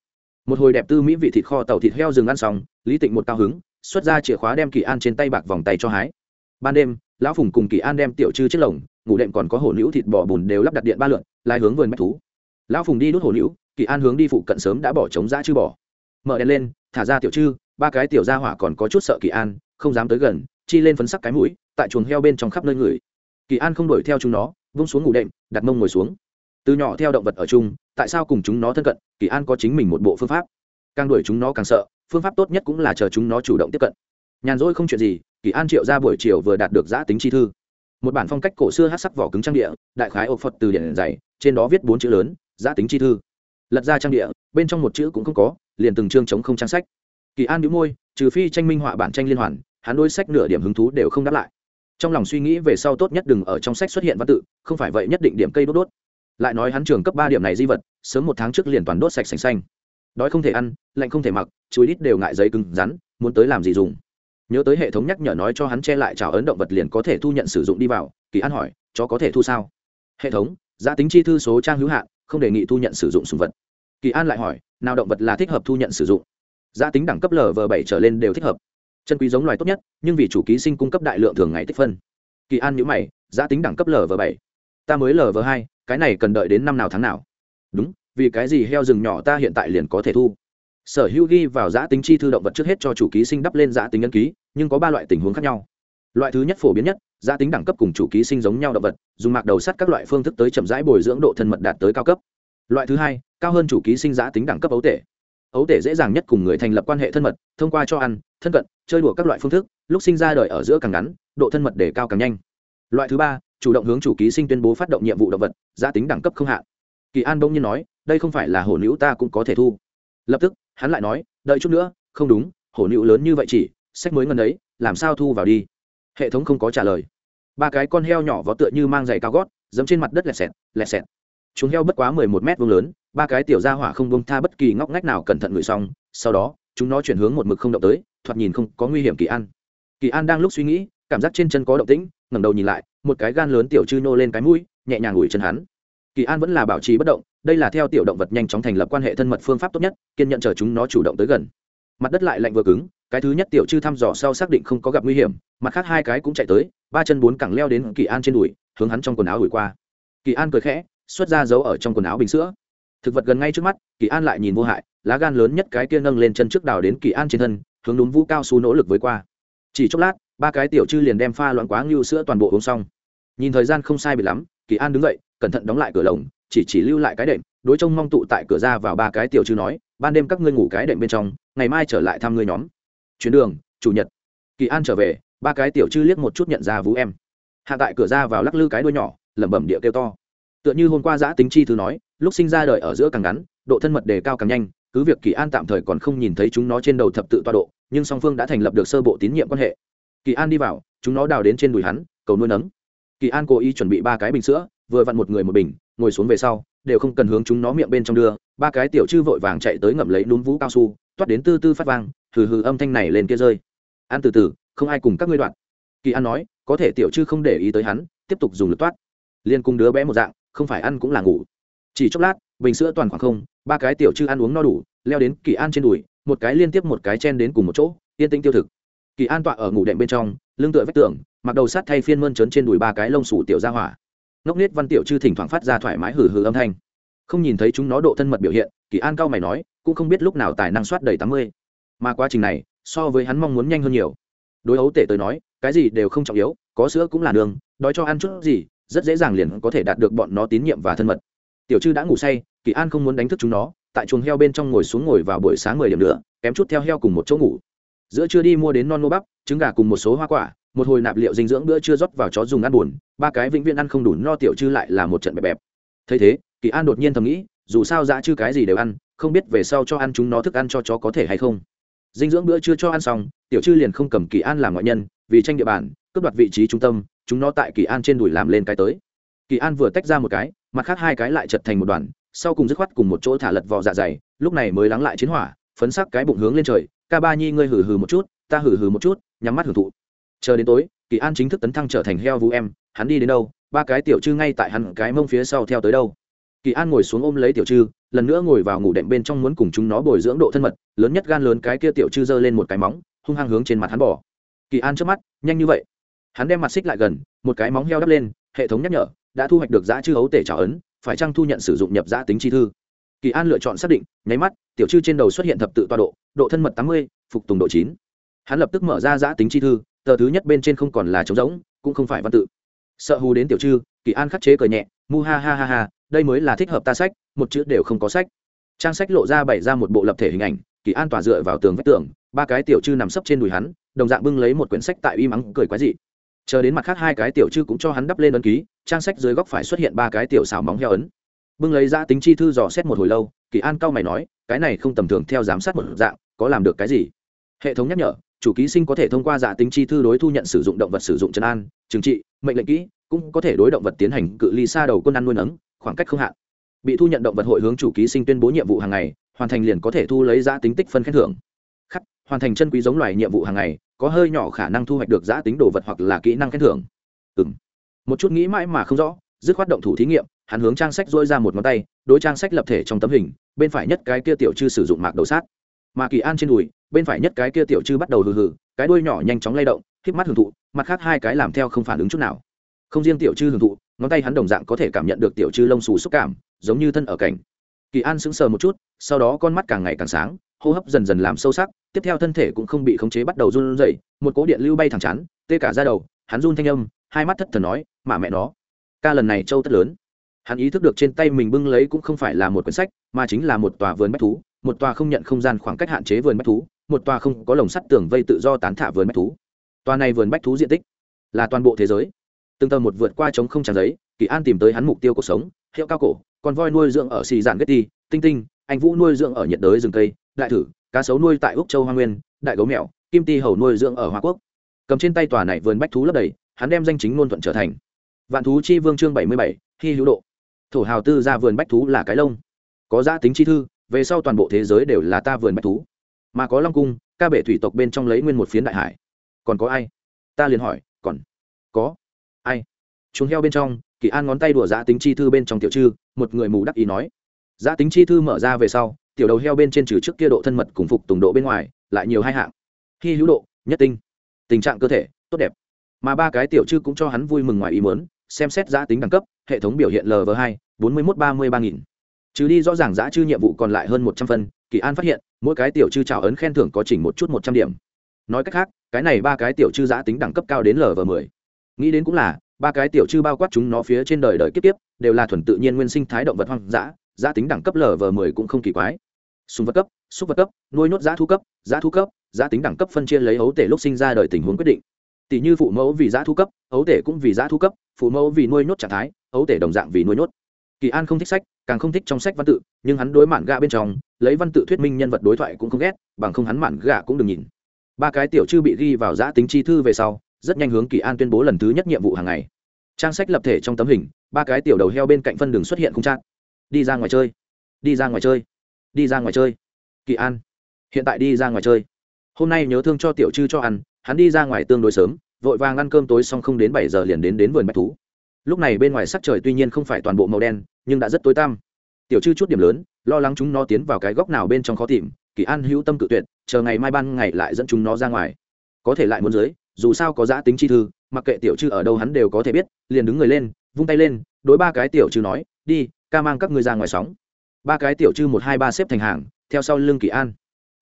Một hồi đẹp tư mỹ vị thịt kho tàu thịt heo rừng ăn xong, lý tịnh một cao hứng, xuất ra chìa khóa đem kỳ an trên tay bạc vòng tay cho hái. Ban đêm, lão phùng cùng kỳ an đem tiểu chư chiếc lồng, ngủ đệm còn có hổ nữ thịt bò bùn đều lắp đặt điện ba lượn, lai hướng vườn bách thú. Lão phùng đi đốt hổ nữ kỳ an hướng đi phụ cận sớm đã bỏ trống dã chư bỏ mở đèn lên, thả ra tiểu chư ba cái tiểu gia hỏa còn có chút sợ kỳ an, không dám tới gần, chi lên phấn sắc cái mũi, tại chuồng heo bên trong khắp nơi người. Kỳ an không đuổi theo chúng nó, vung xuống ngủ đệm, đặt mông ngồi xuống từ nhỏ theo động vật ở chung, tại sao cùng chúng nó thân cận, kỳ an có chính mình một bộ phương pháp. Càng đuổi chúng nó càng sợ, phương pháp tốt nhất cũng là chờ chúng nó chủ động tiếp cận. Nhàn rỗi không chuyện gì, kỳ an triệu ra buổi chiều vừa đạt được giã tính chi thư. Một bản phong cách cổ xưa hát sắc vỏ cứng trang địa, đại khái ô phật từ điển dày trên đó viết bốn chữ lớn, giã tính chi thư. Lật ra trang địa, bên trong một chữ cũng không có, liền từng chương chống không trang sách. Kỳ an đĩu môi, trừ phi tranh minh họa bản tranh liên hoàn, hắn đôi sách nửa điểm hứng thú đều không đáp lại. Trong lòng suy nghĩ về sau tốt nhất đừng ở trong sách xuất hiện văn tự, không phải vậy nhất định điểm cây đốt đốt lại nói hắn trường cấp ba điểm này di vật, sớm một tháng trước liền toàn đốt sạch sành xanh. Đói không thể ăn, lạnh không thể mặc chuối ít đều ngại giấy cứng rắn, muốn tới làm gì dùng. Nhớ tới hệ thống nhắc nhở nói cho hắn che lại trào ấn động vật liền có thể thu nhận sử dụng đi vào, kỳ an hỏi, chó có thể thu sao? Hệ thống, giá tính chi thư số trang hữu hạn, không đề nghị thu nhận sử dụng sùng vật. Kỳ an lại hỏi, nào động vật là thích hợp thu nhận sử dụng? Giá tính đẳng cấp lv bảy trở lên đều thích hợp. Chân quý giống loài tốt nhất, nhưng vì chủ ký sinh cung cấp đại lượng thường ngày tích phân. Kỳ an nhữ mày, giá tính đẳng cấp lv bảy? Ta mới lv hai cái này cần đợi đến năm nào tháng nào? Đúng, vì cái gì heo rừng nhỏ ta hiện tại liền có thể thu? Sở hữu ghi vào giã tính chi thư động vật trước hết cho chủ ký sinh đắp lên giã tính ấn ký, nhưng có ba loại tình huống khác nhau. Loại thứ nhất phổ biến nhất, giã tính đẳng cấp cùng chủ ký sinh giống nhau động vật, dùng mạc đầu sắt các loại phương thức tới chậm rãi bồi dưỡng độ thân mật đạt tới cao cấp. Loại thứ hai, cao hơn chủ ký sinh giã tính đẳng cấp ấu tể. Ấu tể dễ dàng nhất cùng người thành lập quan hệ thân mật, thông qua cho ăn, thân cận, chơi đùa các loại phương thức, lúc sinh ra đời ở giữa càng ngắn, độ thân mật để cao càng nhanh. Loại thứ ba chủ động hướng chủ ký sinh tuyên bố phát động nhiệm vụ động vật, giá tính đẳng cấp không hạn kỳ an bỗng nhiên nói, đây không phải là hổ nữ ta cũng có thể thu. Lập tức, hắn lại nói, đợi chút nữa, không đúng, hổ nữ lớn như vậy chỉ, sách mới ngân ấy, làm sao thu vào đi? Hệ thống không có trả lời. Ba cái con heo nhỏ vó tựa như mang giày cao gót, dẫm trên mặt đất lẹt xẹt lẹt xẹt. Chúng heo bất quá mười một mét vuông lớn, ba cái tiểu ra hỏa không bông tha bất kỳ ngóc ngách nào cẩn thận ngửi xong, sau đó, chúng nó chuyển hướng một mực không động tới, thoạt nhìn không có nguy hiểm kỳ an. Kỳ an đang lúc suy nghĩ, cảm giác trên chân có động tĩnh ngẩng đầu nhìn lại, một cái gan lớn tiểu chư nô lên cái mũi, nhẹ nhàng ủi chân hắn. Kỳ an vẫn là bảo trì bất động, đây là theo tiểu động vật nhanh chóng thành lập quan hệ thân mật phương pháp tốt nhất, kiên nhận chờ chúng nó chủ động tới gần. Mặt đất lại lạnh vừa cứng, cái thứ nhất tiểu chư thăm dò sau xác định không có gặp nguy hiểm, mặt khác hai cái cũng chạy tới, ba chân bốn cẳng leo đến kỳ an trên đùi, hướng hắn trong quần áo ủi qua. Kỳ an cười khẽ, xuất ra dấu ở trong quần áo bình sữa. Thực vật gần ngay trước mắt, kỳ an lại nhìn vô hại, lá gan lớn nhất cái kia nâng lên chân trước đào đến kỳ an trên thân, hướng núm vũ cao su nỗ lực với qua. Chỉ chốc lát ba cái tiểu chư liền đem pha loạn quá ngưu sữa toàn bộ uống xong. Nhìn thời gian không sai bị lắm, kỳ an đứng dậy, cẩn thận đóng lại cửa lồng, chỉ chỉ lưu lại cái đệm, đối trông mong tụ tại cửa ra vào ba cái tiểu chư nói, ban đêm các ngươi ngủ cái đệm bên trong, ngày mai trở lại thăm ngươi nhóm. Chuyến đường, chủ nhật. Kỳ an trở về, ba cái tiểu chư liếc một chút nhận ra vũ em. Hạ tại cửa ra vào lắc lư cái đuôi nhỏ, lẩm bẩm địa kêu to. Tựa như hôm qua giã tính chi thứ nói, lúc sinh ra đời ở giữa càng ngắn, độ thân mật đề cao càng nhanh, cứ việc kỳ an tạm thời còn không nhìn thấy chúng nó trên đầu thập tự toa độ, nhưng song phương đã thành lập được sơ bộ tín nhiệm quan hệ kỳ an đi vào, chúng nó đào đến trên đùi hắn, cầu nuôi nấng. Kỳ an cố ý chuẩn bị ba cái bình sữa, vừa vặn một người một bình, ngồi xuống về sau, đều không cần hướng chúng nó miệng bên trong đưa. Ba cái tiểu chư vội vàng chạy tới ngậm lấy núm vũ cao su, toát đến tư tư phát vang, hừ hừ âm thanh này lên kia rơi. An từ từ, không ai cùng các ngươi đoạn. Kỳ an nói, có thể tiểu chư không để ý tới hắn, tiếp tục dùng lực toát. Liên cùng đứa bé một dạng, không phải ăn cũng là ngủ. Chỉ chốc lát, bình sữa toàn khoảng không, ba cái tiểu chư ăn uống no đủ, leo đến kỳ an trên đùi, một cái liên tiếp một cái chen đến cùng một chỗ, yên tĩnh tiêu thực kỳ an tọa ở ngủ đệm bên trong, lưng tựa vách tường, mặc đầu sát thay phiên mơn trớn trên đùi ba cái lông sủ tiểu ra hỏa. Ngốc nết văn tiểu chư thỉnh thoảng phát ra thoải mái hừ hừ âm thanh. Không nhìn thấy chúng nó độ thân mật biểu hiện, kỳ an cao mày nói, cũng không biết lúc nào tài năng soát đầy tám mươi. Mà quá trình này, so với hắn mong muốn nhanh hơn nhiều. Đối ấu tể tới nói, cái gì đều không trọng yếu, có sữa cũng là đường, đói cho ăn chút gì, rất dễ dàng liền có thể đạt được bọn nó tín nhiệm và thân mật. Tiểu chư đã ngủ say, kỳ an không muốn đánh thức chúng nó, tại chuồng heo bên trong ngồi xuống ngồi vào buổi sáng mười điểm nữa, kém chút theo heo cùng một chỗ ngủ giữa trưa đi mua đến non nô bắp, trứng gà cùng một số hoa quả, một hồi nạp liệu dinh dưỡng bữa chưa rót vào chó dùng ăn buồn, ba cái vĩnh viễn ăn không đủ no tiểu chư lại là một trận bẹp bẹp. Thấy thế, kỳ an đột nhiên thầm nghĩ, dù sao dã chư cái gì đều ăn, không biết về sau cho ăn chúng nó thức ăn cho chó có thể hay không. Dinh dưỡng bữa chưa cho ăn xong, tiểu chư liền không cầm kỳ an làm ngoại nhân, vì tranh địa bàn, cướp đoạt vị trí trung tâm, chúng nó tại kỳ an trên đùi làm lên cái tới. Kỳ an vừa tách ra một cái, mặt khác hai cái lại chật thành một đoàn, sau cùng dứt khoát cùng một chỗ thả lật vỏ dạ dày, lúc này mới lắng lại chiến hỏa, phấn sắc cái bụng hướng lên trời ca ba nhi ngươi hừ hừ một chút, ta hừ hừ một chút, nhắm mắt hưởng thụ. Chờ đến tối, kỳ an chính thức tấn thăng trở thành heo vũ em, hắn đi đến đâu, ba cái tiểu chư ngay tại hắn cái mông phía sau theo tới đâu. Kỳ an ngồi xuống ôm lấy tiểu chư lần nữa ngồi vào ngủ đệm bên trong muốn cùng chúng nó bồi dưỡng độ thân mật, lớn nhất gan lớn cái kia tiểu chư giơ lên một cái móng, hung hăng hướng trên mặt hắn bỏ kỳ an trước mắt, nhanh như vậy. Hắn đem mặt xích lại gần, một cái móng heo đắp lên, hệ thống nhắc nhở, đã thu hoạch được giá chư hấu tể trả ấn, phải chăng thu nhận sử dụng nhập giã tính chi thư? Kỳ an lựa chọn xác định, nháy mắt, tiểu chư trên đầu xuất hiện thập tự toa độ độ thân mật tám mươi, phục tùng độ chín. Hắn lập tức mở ra giã tính chi thư, tờ thứ nhất bên trên không còn là trống rỗng, cũng không phải văn tự. Sợ hù đến tiểu chư kỳ an khắc chế cười nhẹ, mu ha ha ha ha, đây mới là thích hợp ta sách, một chữ đều không có sách. Trang sách lộ ra bày ra một bộ lập thể hình ảnh, kỳ an tỏa dựa vào tường vách tường, ba cái tiểu chư nằm sấp trên đùi hắn, đồng dạng bưng lấy một quyển sách tại uy mắng, cười quái dị. Chờ đến mặt khác hai cái tiểu chư cũng cho hắn đắp lên ấn ký, trang sách dưới góc phải xuất hiện ba cái tiểu xào móng heo ấn bưng lấy ra tính chi thư dò xét một hồi lâu, kỳ an cao mày nói, cái này không tầm thường theo giám sát một dạng, có làm được cái gì? Hệ thống nhắc nhở, chủ ký sinh có thể thông qua giả tính chi thư đối thu nhận sử dụng động vật sử dụng chân an, trừng trị, mệnh lệnh kỹ, cũng có thể đối động vật tiến hành cự ly xa đầu quân ăn nuôi nấng, khoảng cách không hạn. Bị thu nhận động vật hội hướng chủ ký sinh tuyên bố nhiệm vụ hàng ngày, hoàn thành liền có thể thu lấy giá tính tích phân khen thưởng. Khắc, hoàn thành chân quý giống loài nhiệm vụ hàng ngày, có hơi nhỏ khả năng thu hoạch được giá tính đồ vật hoặc là kỹ năng khen thưởng. Ừ m một chút nghĩ mãi mà không rõ, dứt khoát động thủ thí nghiệm hắn hướng trang sách dỗi ra một ngón tay, đối trang sách lập thể trong tấm hình, bên phải nhất cái kia tiểu chư sử dụng mạc đầu sát. Mà kỳ an trên đùi, bên phải nhất cái kia tiểu chư bắt đầu hừ hừ, cái đuôi nhỏ nhanh chóng lay động k mắt hưởng thụ, mặt khác hai cái làm theo không phản ứng chút nào. Không riêng tiểu chư hưởng thụ, ngón tay hắn đồng dạng có thể cảm nhận được tiểu chư lông xù xúc cảm, giống như thân ở cảnh. Kỳ an sững sờ một chút, sau đó con mắt càng ngày càng sáng, hô hấp dần dần làm sâu sắc, tiếp theo thân thể cũng không bị khống chế bắt đầu run rẩy, một cỗ điện lưu bay thẳng chắn tê cả ra đầu, hắn run thanh âm, hai mắt thất thần nói mà mẹ nó, ca lần này trâu tất lớn hắn ý thức được trên tay mình bưng lấy cũng không phải là một quyển sách, mà chính là một tòa vườn bách thú, một tòa không nhận không gian khoảng cách hạn chế vườn bách thú, một tòa không có lồng sắt tường vây tự do tán thả vườn bách thú. Tòa này vườn bách thú diện tích là toàn bộ thế giới. Từng tờ một vượt qua trống không tràn giấy, kỳ an tìm tới hắn mục tiêu cuộc sống, hiệu cao cổ, con voi nuôi dưỡng ở xì giản getty tinh tinh, anh vũ nuôi dưỡng ở nhiệt đới rừng cây, đại thử, cá sấu nuôi tại úc châu hoa nguyên, đại gấu mèo, kim ti hầu nuôi dưỡng ở hoa quốc. Cầm trên tay tòa này vườn bách thú lấp đầy, hắn đem danh chính ngôn thuận trở thành vạn thú chi vương chương bảy mươi bảy khi hữu độ thổ hào tư ra vườn bách thú là cái lông. Có giá tính chi thư, về sau toàn bộ thế giới đều là ta vườn bách thú. Mà có long cung, ca bể thủy tộc bên trong lấy nguyên một phiến đại hải. Còn có ai? Ta liền hỏi, còn có ai? Chúng heo bên trong, kỳ an ngón tay đùa giã tính chi thư bên trong tiểu trư một người mù đắc ý nói. Giã tính chi thư mở ra về sau, tiểu đầu heo bên trên trừ trước kia độ thân mật cùng phục tùng độ bên ngoài, lại nhiều hai hạng. Hy hữu độ, nhất tinh. Tình trạng cơ thể, tốt đẹp. Mà ba cái tiểu chư cũng cho hắn vui mừng ngoài ý muốn, xem xét giã tính đẳng cấp hệ thống biểu hiện lv hai, bốn mươi một ba mươi ba nghìn. Trừ đi rõ ràng giã chư nhiệm vụ còn lại hơn một trăm phân, kỳ an phát hiện, mỗi cái tiểu chư trào ấn khen thưởng có chỉnh một chút một trăm điểm. Nói cách khác, cái này ba cái tiểu chư giã tính đẳng cấp cao đến lv mười. Nghĩ đến cũng là, ba cái tiểu chư bao quát chúng nó phía trên đời đời kiếp tiếp đều là thuần tự nhiên nguyên sinh thái động vật hoang dã giã tính đẳng cấp lv mười cũng không kỳ quái. Súng vật cấp súc vật cấp, nuôi nhốt giã thu cấp giã thu cấp giã tính đẳng cấp phân chia lấy ấu tể lúc sinh ra đời tình huống quyết định tỷ như phụ mẫu vì giá thu cấp, ấu tể cũng vì giá thu cấp, phụ mẫu vì nuôi nhốt trạng thái, ấu tể đồng dạng vì nuôi nhốt. Kỳ an không thích sách, càng không thích trong sách văn tự, nhưng hắn đối mạn gạ bên trong, lấy văn tự thuyết minh nhân vật đối thoại cũng không ghét, bằng không hắn mạn gạ cũng đừng nhìn. Ba cái tiểu chư bị ghi vào giã tính chi thư về sau, rất nhanh hướng kỳ an tuyên bố lần thứ nhất nhiệm vụ hàng ngày. Trang sách lập thể trong tấm hình, ba cái tiểu đầu heo bên cạnh phân đường xuất hiện không trang. đi ra ngoài chơi. Đi ra ngoài chơi. Đi ra ngoài chơi. Kỳ an. Hiện tại đi ra ngoài chơi. Hôm nay nhớ thương cho tiểu chư cho ăn hắn đi ra ngoài tương đối sớm, vội vàng ăn cơm tối xong không đến bảy giờ liền đến đến vườn bách thú. Lúc này bên ngoài sắc trời tuy nhiên không phải toàn bộ màu đen, nhưng đã rất tối tăm. Tiểu chư chút điểm lớn, lo lắng chúng nó tiến vào cái góc nào bên trong khó tìm, kỳ an hữu tâm cự tuyệt, chờ ngày mai ban ngày lại dẫn chúng nó ra ngoài. Có thể lại muốn dưới, dù sao có giã tính chi thư, mặc kệ tiểu chư ở đâu hắn đều có thể biết, liền đứng người lên, vung tay lên, đối ba cái tiểu chư nói, đi, ca mang các ngươi ra ngoài sóng. Ba cái tiểu chư một hai ba xếp thành hàng, theo sau lưng kỳ an.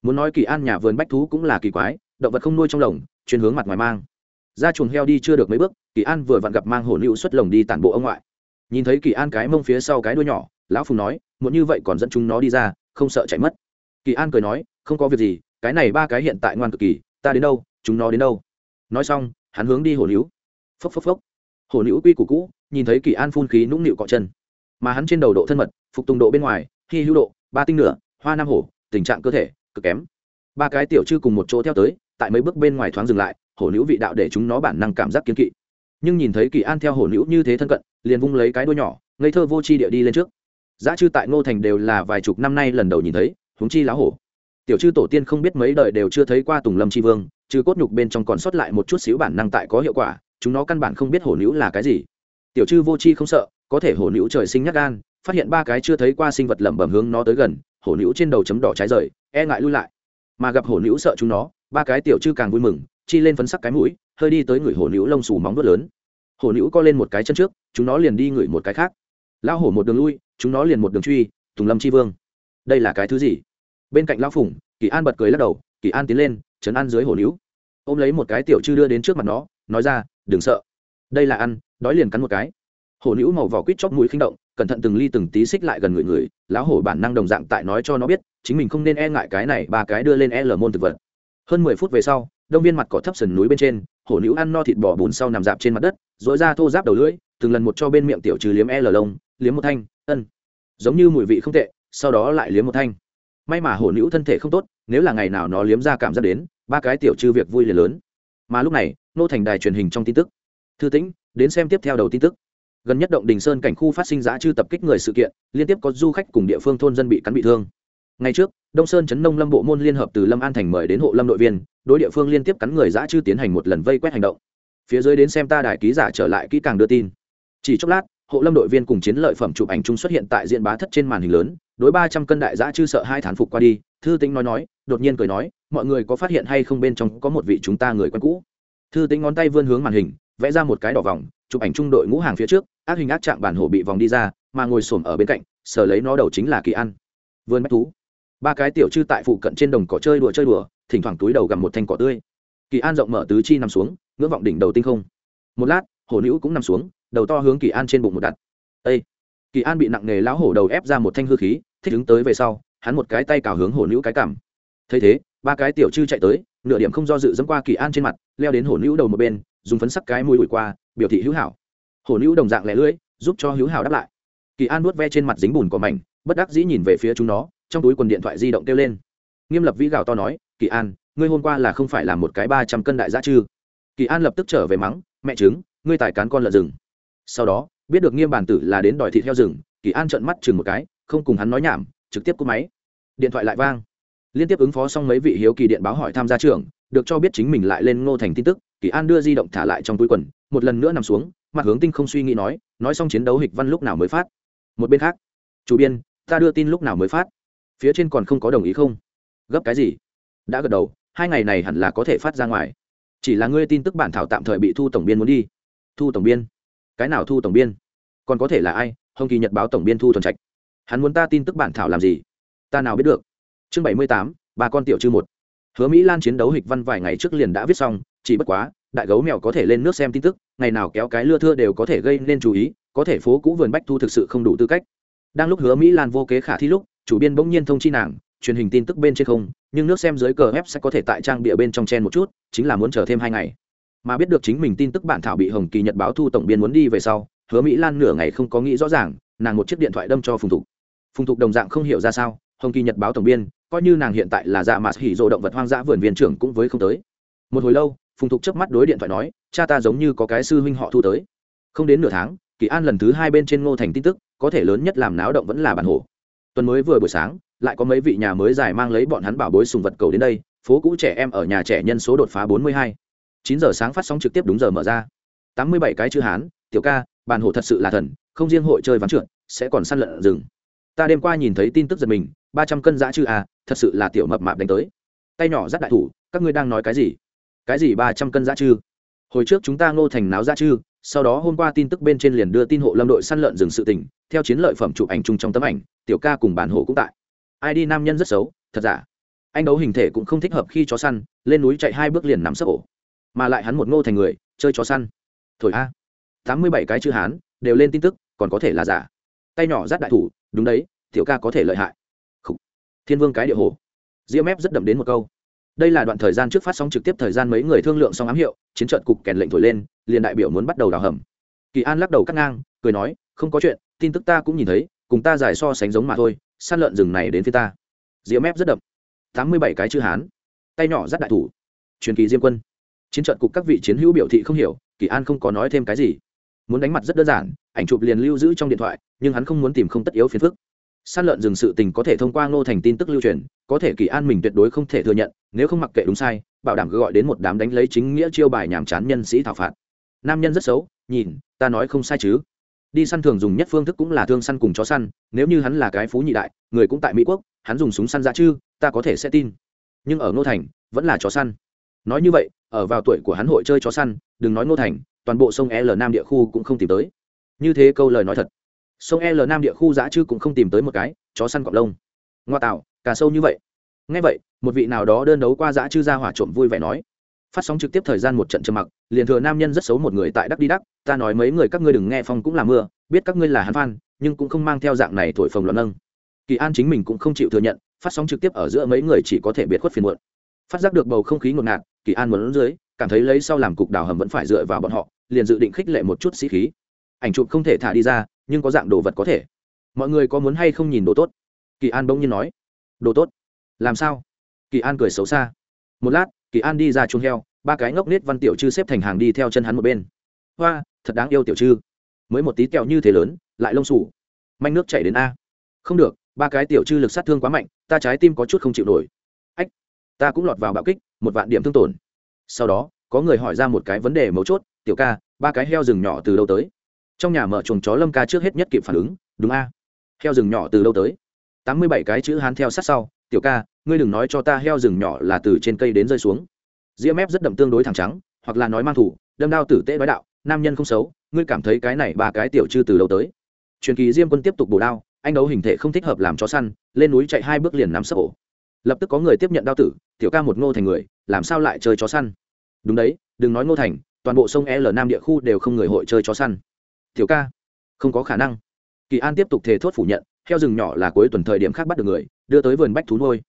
Muốn nói kỳ an nhà vườn bách thú cũng là kỳ quái, động vật không nuôi trong lồng chuyên hướng mặt ngoài mang. Ra chuồng heo đi chưa được mấy bước, kỳ an vừa vặn gặp mang hổ lưu xuất lồng đi tản bộ ông ngoại. Nhìn thấy kỳ an cái mông phía sau cái đuôi nhỏ, lão phùng nói muốn như vậy còn dẫn chúng nó đi ra, không sợ chạy mất. Kỳ an cười nói, không có việc gì, cái này ba cái hiện tại ngoan cực kỳ, ta đến đâu, chúng nó đến đâu. Nói xong, hắn hướng đi hổ níu. Phốc phốc phốc. Hổ níu quy củ cũ, nhìn thấy kỳ an phun khí nũng nịu cọ chân. Mà hắn trên đầu độ thân mật, phục tùng độ bên ngoài khi hữu độ, ba tinh nửa, hoa nam hổ, tình trạng cơ thể, cực kém. Ba cái tiểu chư cùng một chỗ theo tới tại mấy bước bên ngoài thoáng dừng lại, hổ nữ vị đạo để chúng nó bản năng cảm giác kiến kỵ. Nhưng nhìn thấy kỳ an theo hổ nữ như thế thân cận, liền vung lấy cái đuôi nhỏ, ngây thơ vô chi địa đi lên trước. Giá chư tại ngô thành đều là vài chục năm nay lần đầu nhìn thấy, huống chi lá hổ. Tiểu chư tổ tiên không biết mấy đời đều chưa thấy qua tùng lâm tri vương, trừ cốt nhục bên trong còn sót lại một chút xíu bản năng tại có hiệu quả, chúng nó căn bản không biết hổ nữ là cái gì. Tiểu chư vô tri không sợ, có thể hổ nữ trời sinh nhắc gan, phát hiện ba cái chưa thấy qua sinh vật lẩm bẩm hướng nó tới gần, hổ nữ trên đầu chấm đỏ trái rời e ngại lui lại mà gặp hổ nữ sợ chúng nó, ba cái tiểu chư càng vui mừng, chi lên phấn sắc cái mũi, hơi đi tới người hổ nữ lông xù móng vuốt lớn. Hổ nữ co lên một cái chân trước, chúng nó liền đi ngửi một cái khác. Lão hổ một đường lui, chúng nó liền một đường truy, tùng lâm chi vương. Đây là cái thứ gì? Bên cạnh lão phủng kỳ an bật cười lắc đầu, kỳ an tiến lên chấn an dưới hổ nữ ôm lấy một cái tiểu chư đưa đến trước mặt nó, nói ra, đừng sợ. Đây là ăn, đói liền cắn một cái. Hổ nữ màu vỏ quýt chóp mũi khinh động cẩn thận từng ly từng tí xích lại gần người người, lão hổ bản năng đồng dạng tại nói cho nó biết, chính mình không nên e ngại cái này, ba cái đưa lên l môn thực vật. Hơn mười phút về sau, đông viên mặt cỏ thấp sườn núi bên trên, hổ nữ ăn no thịt bò bùn sau nằm dạp trên mặt đất dội ra thô giáp đầu lưỡi, từng lần một cho bên miệng tiểu trừ liếm l lông, liếm một thanh, ân. Giống như mùi vị không tệ, sau đó lại liếm một thanh. May mà hổ nữ thân thể không tốt, nếu là ngày nào nó liếm ra cảm giác đến, ba cái tiểu trừ việc vui liền lớn. Mà lúc này, nô thành đài truyền hình trong tin tức. Thư tĩnh, đến xem tiếp theo đầu tin tức gần nhất động đình sơn cảnh khu phát sinh giã chư tập kích người sự kiện, liên tiếp có du khách cùng địa phương thôn dân bị cắn bị thương. Ngày trước, đông sơn chấn nông lâm bộ môn liên hợp từ lâm an thành mời đến hộ lâm đội viên, đối địa phương liên tiếp cắn người giã chư tiến hành một lần vây quét hành động. Phía dưới đến xem ta đài ký giả trở lại kỹ càng đưa tin. Chỉ chốc lát, hộ lâm đội viên cùng chiến lợi phẩm chụp ảnh chung xuất hiện tại diện bá thất trên màn hình lớn, đối ba trăm cân đại giã chư sợ hai thán phục qua đi, thư tính nói nói, đột nhiên cười nói, mọi người có phát hiện hay không bên trong có một vị chúng ta người quen cũ. Thư tính ngón tay vươn hướng màn hình, vẽ ra một cái đỏ vòng chụp ảnh trung đội ngũ hàng phía trước, ác hình ác trạng bản hổ bị vòng đi ra, mà ngồi xổm ở bên cạnh, sờ lấy nó đầu chính là kỳ ăn vươn bách thú. Ba cái tiểu chư tại phụ cận trên đồng cỏ chơi đùa chơi đùa, thỉnh thoảng túi đầu gặm một thanh cỏ tươi. Kỳ an rộng mở tứ chi nằm xuống, ngưỡng vọng đỉnh đầu tinh không. Một lát, hổ nữ cũng nằm xuống, đầu to hướng kỳ an trên bụng một đặt. Â kỳ an bị nặng nề lão hổ đầu ép ra một thanh hư khí, thích ứng tới về sau, hắn một cái tay cào hướng hổ nữ cái cảm thấy thế, ba cái tiểu chư chạy tới, nửa điểm không do dự dẫm qua kỳ an trên mặt, leo đến hổ nữ đầu một bên dùng phấn sắc cái mùi ủi qua, biểu thị hữu hảo. Hổ nữ đồng dạng lẻ lưỡi, giúp cho hữu hảo đáp lại. Kỳ an nuốt ve trên mặt dính bùn của mảnh, bất đắc dĩ nhìn về phía chúng nó, trong túi quần điện thoại di động kêu lên. Nghiêm lập vĩ gào to nói, kỳ an, ngươi hôm qua là không phải là một cái ba trăm cân đại giá chư kỳ an lập tức trở về mắng, mẹ chứng ngươi tài cán con lợn rừng. Sau đó, biết được nghiêm bản tử là đến đòi thịt heo rừng, kỳ an trợn mắt chừng một cái, không cùng hắn nói nhảm, trực tiếp cúp máy. Điện thoại lại vang. Liên tiếp ứng phó xong mấy vị hiếu kỳ điện báo hỏi tham gia trưởng, được cho biết chính mình lại lên ngô thành tin tức kỳ an đưa di động thả lại trong túi quần, một lần nữa nằm xuống, mặt hướng tinh không suy nghĩ nói nói xong chiến đấu hịch văn lúc nào mới phát? Một bên khác, chủ biên, ta đưa tin lúc nào mới phát? Phía trên còn không có đồng ý không? Gấp cái gì? Đã gật đầu, hai ngày này hẳn là có thể phát ra ngoài. Chỉ là ngươi tin tức bản thảo tạm thời bị thu tổng biên muốn đi. Thu tổng biên? Cái nào thu tổng biên? Còn có thể là ai? Hồng kỳ nhật báo tổng biên thu thuần trạch. Hắn muốn ta tin tức bản thảo làm gì? Ta nào biết được? Chương bảy mươi tám, ba con tiểu chư một. Hứa mỹ lan chiến đấu hịch văn vài ngày trước liền đã viết xong chỉ bất quá, đại gấu mèo có thể lên nước xem tin tức, ngày nào kéo cái lưa thưa đều có thể gây nên chú ý, có thể phố cũ vườn bách thu thực sự không đủ tư cách. Đang lúc hứa mỹ lan vô kế khả thi lúc, chủ biên bỗng nhiên thông chi nàng, truyền hình tin tức bên trên không, nhưng nước xem dưới cờ ép sẽ có thể tại trang bịa bên trong chen một chút, chính là muốn chờ thêm hai ngày. Mà biết được chính mình tin tức bản thảo bị hồng kỳ nhật báo thu tổng biên muốn đi về sau, hứa mỹ lan nửa ngày không có nghĩ rõ ràng, nàng một chiếc điện thoại đâm cho phùng thục. Phùng thục đồng dạng không hiểu ra sao, hồng kỳ nhật báo tổng biên, coi như nàng hiện tại là dạ mạt hỉ rộ động vật hoang dã vườn viên trưởng cũng với không tới. Một hồi lâu phùng thục chớp mắt đối điện thoại nói, cha ta giống như có cái sư huynh họ thu tới. Không đến nửa tháng, kỳ an lần thứ hai bên trên ngô thành tin tức, có thể lớn nhất làm náo động vẫn là bản hồ. Tuần mới vừa buổi sáng, lại có mấy vị nhà mới giải mang lấy bọn hắn bảo bối sùng vật cầu đến đây, phố cũ trẻ em ở nhà trẻ nhân số đột phá bốn mươi hai. Chín giờ sáng phát sóng trực tiếp đúng giờ mở ra. Tám mươi bảy cái chữ hán, tiểu ca, bản hồ thật sự là thần, không riêng hội chơi vắng trượt, sẽ còn săn lợn rừng. Ta đêm qua nhìn thấy tin tức giật mình, ba trăm cân giã chư à thật sự là tiểu mập mạp đánh tới. Tay nhỏ dắt đại thủ, các ngươi đang nói cái gì? Cái gì ba trăm cân giá chư hồi trước chúng ta ngô thành náo giá chư sau đó hôm qua tin tức bên trên liền đưa tin hộ lâm đội săn lợn rừng sự tình, theo chiến lợi phẩm chụp ảnh chung trong tấm ảnh, tiểu ca cùng bản hộ cũng tại. Ai đi nam nhân rất xấu, thật giả. Anh đấu hình thể cũng không thích hợp khi chó săn, lên núi chạy hai bước liền nằm sấp ổ. Mà lại hắn một ngô thành người, chơi chó săn. Thổi a. Tám mươi bảy cái chữ hán, đều lên tin tức, còn có thể là giả. Tay nhỏ dắt đại thủ, đúng đấy, tiểu ca có thể lợi hại. Khủ. thiên vương cái địa hồ. Diễm ép rất đậm đến một câu đây là đoạn thời gian trước phát sóng trực tiếp thời gian mấy người thương lượng xong ám hiệu, chiến trận cục kèn lệnh thổi lên, liền đại biểu muốn bắt đầu đào hầm. Kỳ an lắc đầu cắt ngang, cười nói, không có chuyện, tin tức ta cũng nhìn thấy, cùng ta giải so sánh giống mà thôi, săn lợn rừng này đến phía ta. Diễm mép rất đậm. Tám mươi bảy cái chữ hán. Tay nhỏ rất đại thủ. Truyền kỳ diêm quân. Chiến trận cục các vị chiến hữu biểu thị không hiểu, kỳ an không có nói thêm cái gì. Muốn đánh mặt rất đơn giản, ảnh chụp liền lưu giữ trong điện thoại, nhưng hắn không muốn tìm không tất yếu phiền phức săn lợn rừng sự tình có thể thông qua ngô thành tin tức lưu truyền, có thể kỳ an mình tuyệt đối không thể thừa nhận, nếu không mặc kệ đúng sai, bảo đảm cứ gọi đến một đám đánh lấy chính nghĩa chiêu bài nhàm chán nhân sĩ thảo phạt. Nam nhân rất xấu, nhìn, ta nói không sai chứ. Đi săn thường dùng nhất phương thức cũng là thương săn cùng chó săn, nếu như hắn là cái phú nhị đại, người cũng tại mỹ quốc, hắn dùng súng săn ra chứ, ta có thể sẽ tin. Nhưng ở ngô thành, vẫn là chó săn. Nói như vậy, ở vào tuổi của hắn hội chơi chó săn, đừng nói ngô thành, toàn bộ sông l nam địa khu cũng không tìm tới. Như thế câu lời nói thật sông l nam địa khu giã chứ cũng không tìm tới một cái, chó săn cọp lông. Ngoa tạo cả sâu như vậy. Ngay vậy, một vị nào đó đơn đấu qua giã chư ra hỏa trộm vui vẻ nói. Phát sóng trực tiếp thời gian một trận trầm mặc, liền thừa nam nhân rất xấu một người tại đắc đi đắc, ta nói mấy người các ngươi đừng nghe phong cũng là mưa, biết các ngươi là hắn phan nhưng cũng không mang theo dạng này thổi phồng loạn nâng. Kỳ an chính mình cũng không chịu thừa nhận, phát sóng trực tiếp ở giữa mấy người chỉ có thể biệt khuất phiền muộn. Phát giác được bầu không khí ngột ngạt, kỳ an muốn dưới, cảm thấy lấy sau làm cục đào hầm vẫn phải dựa vào bọn họ, liền dự định khích lệ một chút sĩ khí. Ảnh chụp không thể thả đi ra nhưng có dạng đồ vật có thể. Mọi người có muốn hay không nhìn đồ tốt? Kỳ an bỗng nhiên nói. Đồ tốt? Làm sao? Kỳ an cười xấu xa. Một lát, kỳ an đi ra chuông heo, ba cái ngốc nết văn tiểu chư xếp thành hàng đi theo chân hắn một bên. Hoa, thật đáng yêu tiểu chư. Mới một tí kẹo như thế lớn, lại lông sủ manh nước chảy đến a. Không được, ba cái tiểu chư lực sát thương quá mạnh, ta trái tim có chút không chịu nổi. Ách, ta cũng lọt vào bạo kích, một vạn điểm thương tổn. Sau đó, có người hỏi ra một cái vấn đề mấu chốt, tiểu ca, ba cái heo rừng nhỏ từ đâu tới? Trong nhà mở chuồng chó lâm ca trước hết nhất kịp phản ứng, đúng a, heo rừng nhỏ từ đâu tới? Tám mươi bảy cái chữ hán theo sát sau, tiểu ca, ngươi đừng nói cho ta heo rừng nhỏ là từ trên cây đến rơi xuống. Ria mép rất đậm tương đối thẳng trắng, hoặc là nói mang thủ, đâm đao tử tế nói đạo, nam nhân không xấu, ngươi cảm thấy cái này ba cái tiểu chư từ đâu tới? Truyền kỳ diêm quân tiếp tục bổ đao, anh đấu hình thể không thích hợp làm chó săn, lên núi chạy hai bước liền nắm sấp ổ. Lập tức có người tiếp nhận đao tử, tiểu ca một ngô thành người, làm sao lại chơi chó săn? Đúng đấy, đừng nói ngô thành, toàn bộ sông l nam địa khu đều không người hội chơi chó săn tiểu ca. Không có khả năng. Kỳ an tiếp tục thề thốt phủ nhận, heo rừng nhỏ là cuối tuần thời điểm khác bắt được người, đưa tới vườn bách thú nuôi.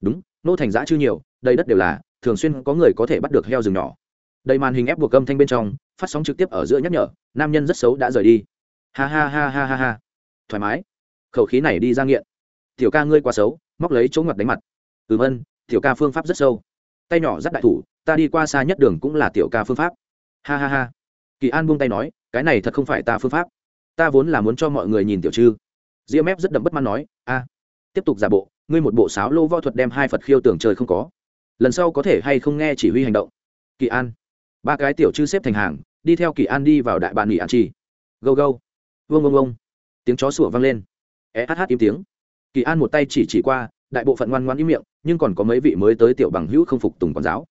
Đúng, nô thành giã chưa nhiều đây đất đều là, thường xuyên có người có thể bắt được heo rừng nhỏ. Đầy màn hình ép buộc âm thanh bên trong, phát sóng trực tiếp ở giữa nhắc nhở, nam nhân rất xấu đã rời đi. Ha ha ha ha ha ha. Thoải mái. Khẩu khí này đi ra nghiện. Tiểu ca ngươi quá xấu, móc lấy chỗ ngặt đánh mặt. Ừm ân, tiểu ca phương pháp rất sâu. Tay nhỏ dắt đại thủ, ta đi qua xa nhất đường cũng là tiểu ca phương pháp. Ha ha ha. Kỳ an buông tay nói cái này thật không phải ta phương pháp. Ta vốn là muốn cho mọi người nhìn tiểu chư ria mép rất đậm bất mãn nói, a, tiếp tục giả bộ, ngươi một bộ sáo lô võ thuật đem hai phật khiêu tưởng trời không có. Lần sau có thể hay không nghe chỉ huy hành động? Kỳ an. Ba cái tiểu chư xếp thành hàng, đi theo kỳ an đi vào đại bạn nghỉ an chi. Gâu gâu. Vông vông vông. Tiếng chó sủa vang lên. E hát hát im tiếng. Kỳ an một tay chỉ chỉ qua, đại bộ phận ngoan ngoan im miệng, nhưng còn có mấy vị mới tới tiểu bằng hữu không phục tùng quản giáo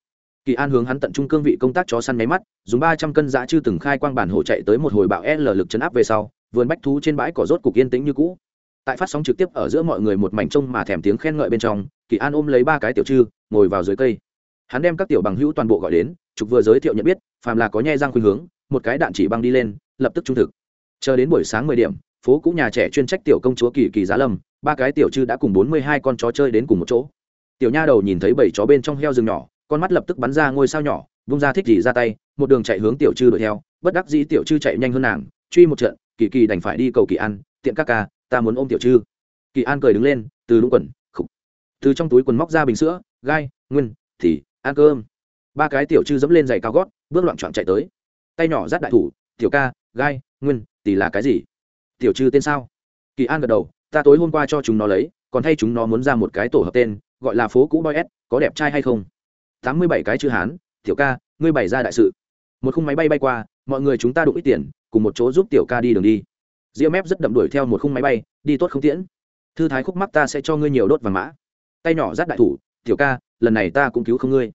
kỳ an hướng hắn tận trung cương vị công tác chó săn nháy mắt, dùng ba trăm cân giã chư từng khai quang bản hộ chạy tới một hồi bạo l lực chấn áp về sau, vườn bách thú trên bãi cỏ rốt cục yên tĩnh như cũ. Tại phát sóng trực tiếp ở giữa mọi người một mảnh trông mà thèm tiếng khen ngợi bên trong, kỳ an ôm lấy ba cái tiểu chư, ngồi vào dưới cây. Hắn đem các tiểu bằng hữu toàn bộ gọi đến trục vừa giới thiệu nhận biết, phàm là có nhe răng khuynh hướng, một cái đạn chỉ băng đi lên, lập tức trung thực. Chờ đến buổi sáng mười điểm, phố cũ nhà trẻ chuyên trách tiểu công chúa kỳ kỳ giá lâm, ba cái tiểu chư đã cùng bốn mươi hai con chó chơi đến cùng một chỗ. Tiểu nha đầu nhìn thấy bảy chó bên trong heo rừng nhỏ con mắt lập tức bắn ra ngôi sao nhỏ, vung ra thích gì ra tay, một đường chạy hướng tiểu chư đuổi theo, bất đắc dĩ tiểu chư chạy nhanh hơn nàng, truy một trận, kỳ kỳ đành phải đi cầu kỳ an, tiện các ca, ta muốn ôm tiểu chư kỳ an cười đứng lên, từ đúng quần, khục. Từ trong túi quần móc ra bình sữa, gai, nguyên thì ăn cơm. Ba cái tiểu chư dẫm lên giày cao gót, bước loạn trọn chạy tới. Tay nhỏ dắt đại thủ, tiểu ca, gai, nguyên tỷ là cái gì? Tiểu chư tên sao? Kỳ an gật đầu, ta tối hôm qua cho chúng nó lấy, còn thay chúng nó muốn ra một cái tổ hợp tên, gọi là phố cũ boy s, có đẹp trai hay không? Tám mươi bảy cái chữ hán, tiểu ca, ngươi bày ra đại sự. Một khung máy bay bay qua, mọi người chúng ta đụng ít tiền, cùng một chỗ giúp tiểu ca đi đường đi. Diễm mép rất đậm đuổi theo một khung máy bay, đi tốt không tiễn. Thư thái khúc mắc ta sẽ cho ngươi nhiều đốt vàng mã. Tay nhỏ dắt đại thủ, tiểu ca, lần này ta cũng cứu không ngươi.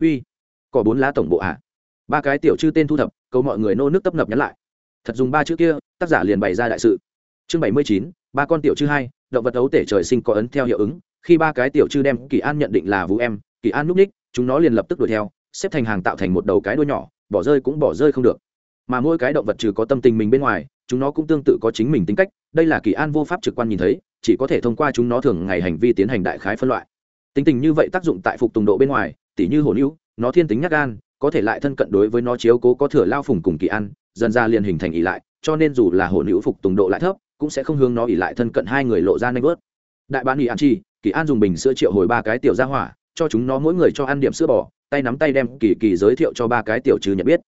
Uy, có bốn lá tổng bộ ạ à? ba cái tiểu chư tên thu thập câu mọi người nô nước tấp nập nhắn lại. Thật dùng ba chữ kia, tác giả liền bày ra đại sự. Chương bảy mươi chín, ba con tiểu chư hai, động vật ấu tể trời sinh có ấn theo hiệu ứng, khi ba cái tiểu chư đem kỳ an nhận định là vũ em, kỳ an núp ních chúng nó liền lập tức đuổi theo, xếp thành hàng tạo thành một đầu cái đuôi nhỏ, bỏ rơi cũng bỏ rơi không được. Mà mỗi cái động vật trừ có tâm tình mình bên ngoài, chúng nó cũng tương tự có chính mình tính cách, đây là kỳ an vô pháp trực quan nhìn thấy, chỉ có thể thông qua chúng nó thường ngày hành vi tiến hành đại khái phân loại. Tính tình như vậy tác dụng tại phục tùng độ bên ngoài, tỉ như hồn hữu, nó thiên tính nhắc gan, có thể lại thân cận đối với nó chiếu cố có thừa lao phùng cùng kỳ an, dần ra liền hình thành ỉ lại, cho nên dù là hồn hữu phục tùng độ lại thấp, cũng sẽ không hướng nó ỉ lại thân cận hai người lộ ra nanh vớt. Đại bán ỉ an chi, kỳ an dùng bình sữa triệu hồi ba cái tiểu ra hỏa cho chúng nó mỗi người cho ăn điểm sữa bò, tay nắm tay đem kỳ kỳ giới thiệu cho ba cái tiểu trừ nhận biết.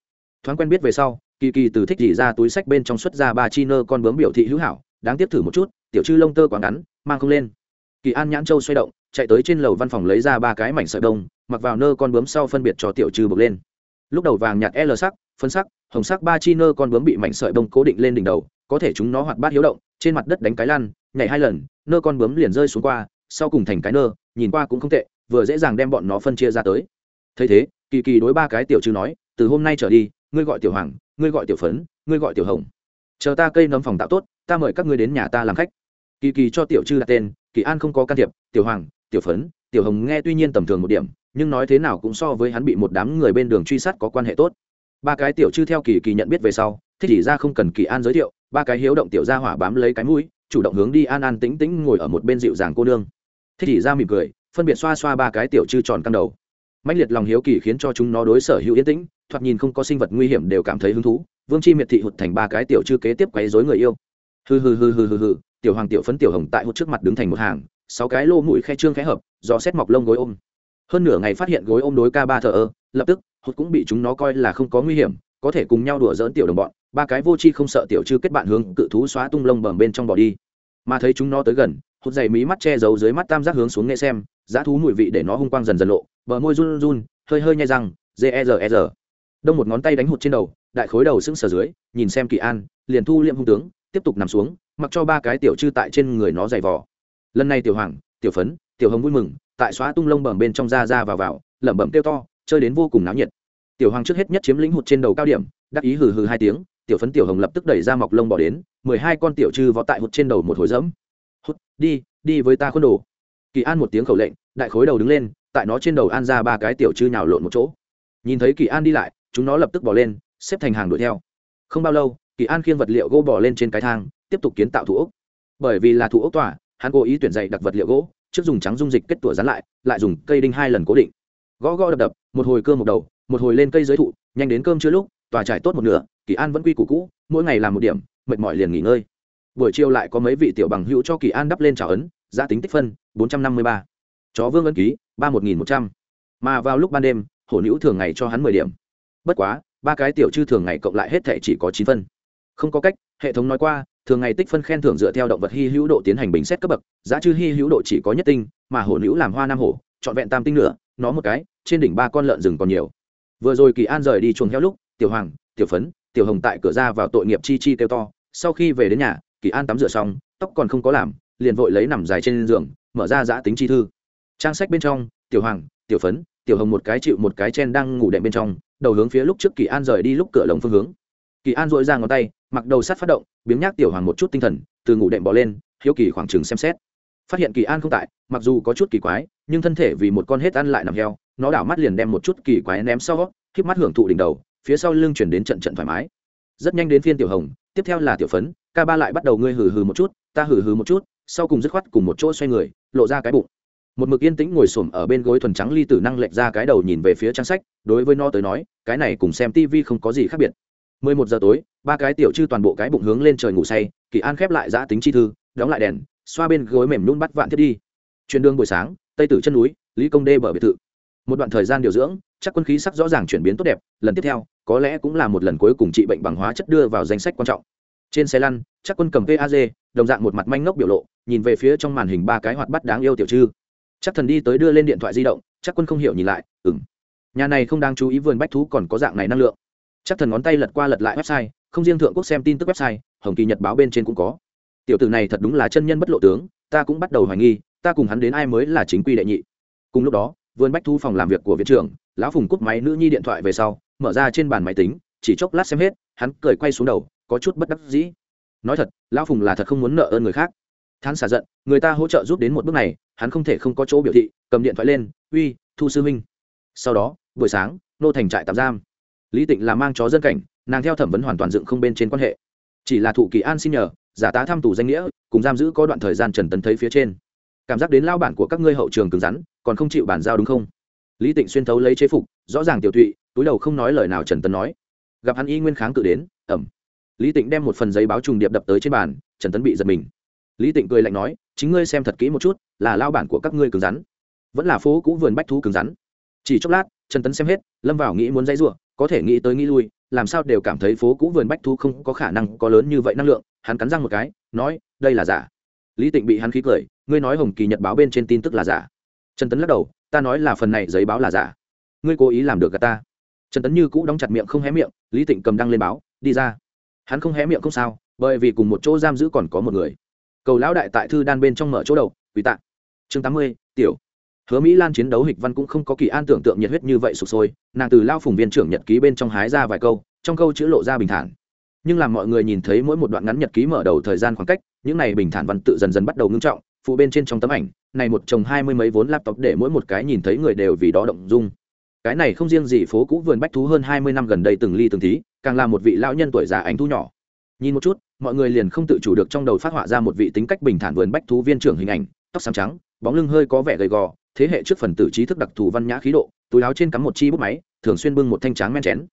Thoáng quen biết về sau, kỳ kỳ từ thích gì ra túi sách bên trong xuất ra ba chi nơ con bướm biểu thị hữu hảo, đáng tiếp thử một chút, tiểu chư lông tơ quá ngắn, mang không lên. Kỳ an nhãn châu xoay động, chạy tới trên lầu văn phòng lấy ra ba cái mảnh sợi đông mặc vào nơ con bướm sau phân biệt cho tiểu trừ bực lên. Lúc đầu vàng nhạt l sắc, phân sắc, hồng sắc ba chi nơ con bướm bị mảnh sợi đông cố định lên đỉnh đầu, có thể chúng nó hoạt bát hiếu động, trên mặt đất đánh cái lăn, nhảy hai lần, nơ con bướm liền rơi xuống qua, sau cùng thành cái nơ, nhìn qua cũng không tệ vừa dễ dàng đem bọn nó phân chia ra tới. Thấy thế, kỳ kỳ đối ba cái tiểu chư nói, từ hôm nay trở đi, ngươi gọi tiểu hoàng, ngươi gọi tiểu phấn, ngươi gọi tiểu hồng. Chờ ta cây nấm phòng tạo tốt, ta mời các ngươi đến nhà ta làm khách. Kỳ kỳ cho tiểu chư đặt tên, kỳ an không có can thiệp, tiểu hoàng, tiểu phấn, tiểu hồng nghe tuy nhiên tầm thường một điểm, nhưng nói thế nào cũng so với hắn bị một đám người bên đường truy sát có quan hệ tốt. Ba cái tiểu chư theo kỳ kỳ nhận biết về sau, thích chỉ ra không cần kỳ an giới thiệu, ba cái hiếu động tiểu ra hỏa bám lấy cái mũi, chủ động hướng đi an an tĩnh tĩnh ngồi ở một bên dịu dàng cô nương. Thích chỉ ra mỉm cười phân biệt xoa xoa ba cái tiểu chư tròn căng đầu. Mạnh liệt lòng hiếu kỳ khiến cho chúng nó đối sở hữu yên tĩnh, thoạt nhìn không có sinh vật nguy hiểm đều cảm thấy hứng thú. Vương chi miệt thị hụt thành ba cái tiểu chư kế tiếp quấy dối người yêu. Hừ hừ hừ hừ hừ hừ, tiểu hoàng tiểu phấn tiểu hồng tại hụt trước mặt đứng thành một hàng, sáu cái lô mũi khe trương khẽ hợp, do xét mọc lông gối ôm. Hơn nửa ngày phát hiện gối ôm đối ca ba thờ ơ, lập tức, hụt cũng bị chúng nó coi là không có nguy hiểm, có thể cùng nhau đùa dỡn tiểu đồng bọn, ba cái vô chi không sợ tiểu chư kết bạn hướng cự thú xóa tung lông bầm bên trong bỏ đi. Mà thấy chúng nó tới gần, hụt dày mí mắt che giấu dưới mắt tam giác hướng xuống nghe xem giá thú mùi vị để nó hung quang dần dần lộ, bờ môi run run, hơi hơi nhai răng, g e e đông một ngón tay đánh hụt trên đầu, đại khối đầu sững sờ dưới, nhìn xem kỳ an, liền thu liệm hung tướng, tiếp tục nằm xuống, mặc cho ba cái tiểu chư tại trên người nó dày vò. Lần này tiểu hoàng, tiểu phấn, tiểu hồng vui mừng, tại xóa tung lông bẩm bên trong ra ra vào vào, lẩm bẩm kêu to, chơi đến vô cùng náo nhiệt. Tiểu hoàng trước hết nhất chiếm lĩnh hụt trên đầu cao điểm, đắc ý hừ hừ hai tiếng, tiểu phấn tiểu hồng lập tức đẩy ra mọc lông bỏ đến, mười hai con tiểu chư võ tại hụt trên đầu một hồi dẫm. Hụt đi đi với ta khuôn đồ kỳ an một tiếng khẩu lệnh, đại khối đầu đứng lên, tại nó trên đầu an ra ba cái tiểu chư nhào lộn một chỗ. Nhìn thấy kỳ an đi lại, chúng nó lập tức bỏ lên, xếp thành hàng đuổi theo. Không bao lâu, kỳ an khiêng vật liệu gỗ bỏ lên trên cái thang, tiếp tục kiến tạo thủ ốc. Bởi vì là thủ ốc tỏa hắn cố ý tuyển dạy đặc vật liệu gỗ, trước dùng trắng dung dịch kết tủa dán lại lại dùng cây đinh hai lần cố định. Gõ gõ đập đập, một hồi cơm một đầu, một hồi lên cây giới thụ, nhanh đến cơm chưa lúc, tòa trải tốt một nửa, kỳ an vẫn quy củ cũ, mỗi ngày làm một điểm, mệt mỏi liền nghỉ ngơi. Buổi chiều lại có mấy vị tiểu bằng hữu cho kỳ an đắp lên trào ấn giá tính tích phân, bốn trăm năm mươi ba. Chó vương ấn ký, ba một nghìn một trăm. Mà vào lúc ban đêm, hổ nữ thường ngày cho hắn mười điểm. Bất quá, ba cái tiểu chư thường ngày cộng lại hết thể chỉ có chín phân. Không có cách, hệ thống nói qua, thường ngày tích phân khen thưởng dựa theo động vật hy hữu độ tiến hành bình xét cấp bậc, giá chư hy hữu độ chỉ có nhất tinh, mà hổ nữ làm hoa nam hổ, trọn vẹn tam tinh nữa nó một cái, trên đỉnh ba con lợn rừng còn nhiều. Vừa rồi kỳ an rời đi chuồng heo lúc, tiểu hoàng, tiểu phấn, tiểu hồng tại cửa ra vào tội nghiệp chi chi kêu to, sau khi về đến nhà, kỳ an tắm rửa xong, tóc còn không có làm liền vội lấy nằm dài trên giường, mở ra giã tính chi thư. Trang sách bên trong, tiểu hoàng, tiểu phấn, tiểu hồng một cái chịu một cái chen đang ngủ đệm bên trong, đầu hướng phía lúc trước kỳ an rời đi lúc cửa lồng phương hướng. Kỳ an dội ra ngón tay, mặc đầu sắt phát động, biếng nhác tiểu hoàng một chút tinh thần, từ ngủ đệm bỏ lên, hiếu kỳ khoảng chừng xem xét. Phát hiện kỳ an không tại, mặc dù có chút kỳ quái, nhưng thân thể vì một con hết ăn lại nằm heo, nó đảo mắt liền đem một chút kỳ quái ném sau khiếp mắt hưởng thụ đỉnh đầu, phía sau lưng chuyển đến trận trận thoải mái. Rất nhanh đến phiên tiểu hồng, tiếp theo là tiểu phấn, ca ba lại bắt đầu ngươi hừ hừ một chút, ta hừ hừ một chút sau cùng dứt khoát cùng một chỗ xoay người, lộ ra cái bụng. Một mực yên tĩnh ngồi xổm ở bên gối thuần trắng ly tử năng lệch ra cái đầu nhìn về phía trang sách, đối với nó tới nói, cái này cùng xem tv không có gì khác biệt. Mười một giờ tối, ba cái tiểu chư toàn bộ cái bụng hướng lên trời ngủ say, kỳ an khép lại giã tính chi thư, đóng lại đèn, xoa bên gối mềm nhún bắt vạn thiết đi. Chuyến đường buổi sáng, tây tử chân núi, lý công đê bờ biệt thự. Một đoạn thời gian điều dưỡng, chắc quân khí sắc rõ ràng chuyển biến tốt đẹp, lần tiếp theo, có lẽ cũng là một lần cuối cùng trị bệnh bằng hóa chất đưa vào danh sách quan trọng trên xe lăn, chắc quân cầm paz đồng dạng một mặt manh ngốc biểu lộ, nhìn về phía trong màn hình ba cái hoạt bắt đáng yêu tiểu chư chắc thần đi tới đưa lên điện thoại di động, chắc quân không hiểu nhìn lại ừng nhà này không đang chú ý vườn bách thú còn có dạng này năng lượng. Chắc thần ngón tay lật qua lật lại website, không riêng thượng quốc xem tin tức website, hồng kỳ nhật báo bên trên cũng có. Tiểu tử này thật đúng là chân nhân bất lộ tướng, ta cũng bắt đầu hoài nghi, ta cùng hắn đến ai mới là chính quy đệ nhị. Cùng lúc đó, vườn bách thu phòng làm việc của viện trưởng, lão phùng cúp máy nữ nhi điện thoại về sau, mở ra trên bàn máy tính, chỉ chốc lát xem hết, hắn cười quay xuống đầu có chút bất đắc dĩ. Nói thật, lão phùng là thật không muốn nợ ơn người khác. Hắn xả giận, người ta hỗ trợ giúp đến một bước này, hắn không thể không có chỗ biểu thị, cầm điện thoại lên, uy, thu sư minh sau đó, buổi sáng, nô thành trại tạm giam. Lý tịnh là mang chó dân cảnh, nàng theo thẩm vấn hoàn toàn dựng không bên trên quan hệ. Chỉ là thụ kỳ an xin nhờ, giả tá thăm tù danh nghĩa, cùng giam giữ có đoạn thời gian trần tấn thấy phía trên. Cảm giác đến lao bản của các ngươi hậu trường cứng rắn, còn không chịu bản giao đúng không? Lý tịnh xuyên thấu lấy chế phục, rõ ràng tiểu thụy túi đầu không nói lời nào trần tấn nói. Gặp hắn y nguyên kháng cự đến, ẩm lý tịnh đem một phần giấy báo trùng điệp đập tới trên bàn, trần tấn bị giật mình. Lý tịnh cười lạnh nói, chính ngươi xem thật kỹ một chút, là lao bản của các ngươi cứng rắn. Vẫn là phố cũ vườn bách thú cứng rắn. Chỉ chốc lát, trần tấn xem hết, lâm vào nghĩ muốn dãy ruộng có thể nghĩ tới nghĩ lui, làm sao đều cảm thấy phố cũ vườn bách thú không có khả năng có lớn như vậy năng lượng, hắn cắn răng một cái, nói, đây là giả. Lý tịnh bị hắn khí cười, ngươi nói hồng kỳ nhật báo bên trên tin tức là giả. Trần tấn lắc đầu, ta nói là phần này giấy báo là giả. Ngươi cố ý làm được gà ta. Trần tấn như cũ đóng chặt miệng không hé miệng, lý tịnh cầm đăng lên báo, đi ra hắn không hé miệng không sao, bởi vì cùng một chỗ giam giữ còn có một người. Cầu lão đại tại thư đan bên trong mở chỗ đầu, quỳ tạ. Chương tám mươi, tiểu. Hứa mỹ lan chiến đấu hịch văn cũng không có kỳ an tưởng tượng nhiệt huyết như vậy sụp sôi, nàng từ lao phùng viên trưởng nhật ký bên trong hái ra vài câu, trong câu chữ lộ ra bình thản. Nhưng làm mọi người nhìn thấy mỗi một đoạn ngắn nhật ký mở đầu thời gian khoảng cách, những này bình thản văn tự dần dần bắt đầu ngưng trọng, phụ bên trên trong tấm ảnh, này một chồng hai mươi mấy vốn laptop để mỗi một cái nhìn thấy người đều vì đó động dung cái này không riêng gì phố cũ vườn bách thú hơn hai mươi năm gần đây từng ly từng tí càng là một vị lão nhân tuổi già ánh thu nhỏ. Nhìn một chút, mọi người liền không tự chủ được trong đầu phát họa ra một vị tính cách bình thản vườn bách thú viên trưởng hình ảnh, tóc xám trắng, bóng lưng hơi có vẻ gầy gò, thế hệ trước phần tử trí thức đặc thù văn nhã khí độ, túi áo trên cắm một chi bút máy, thường xuyên bưng một thanh tráng men chén.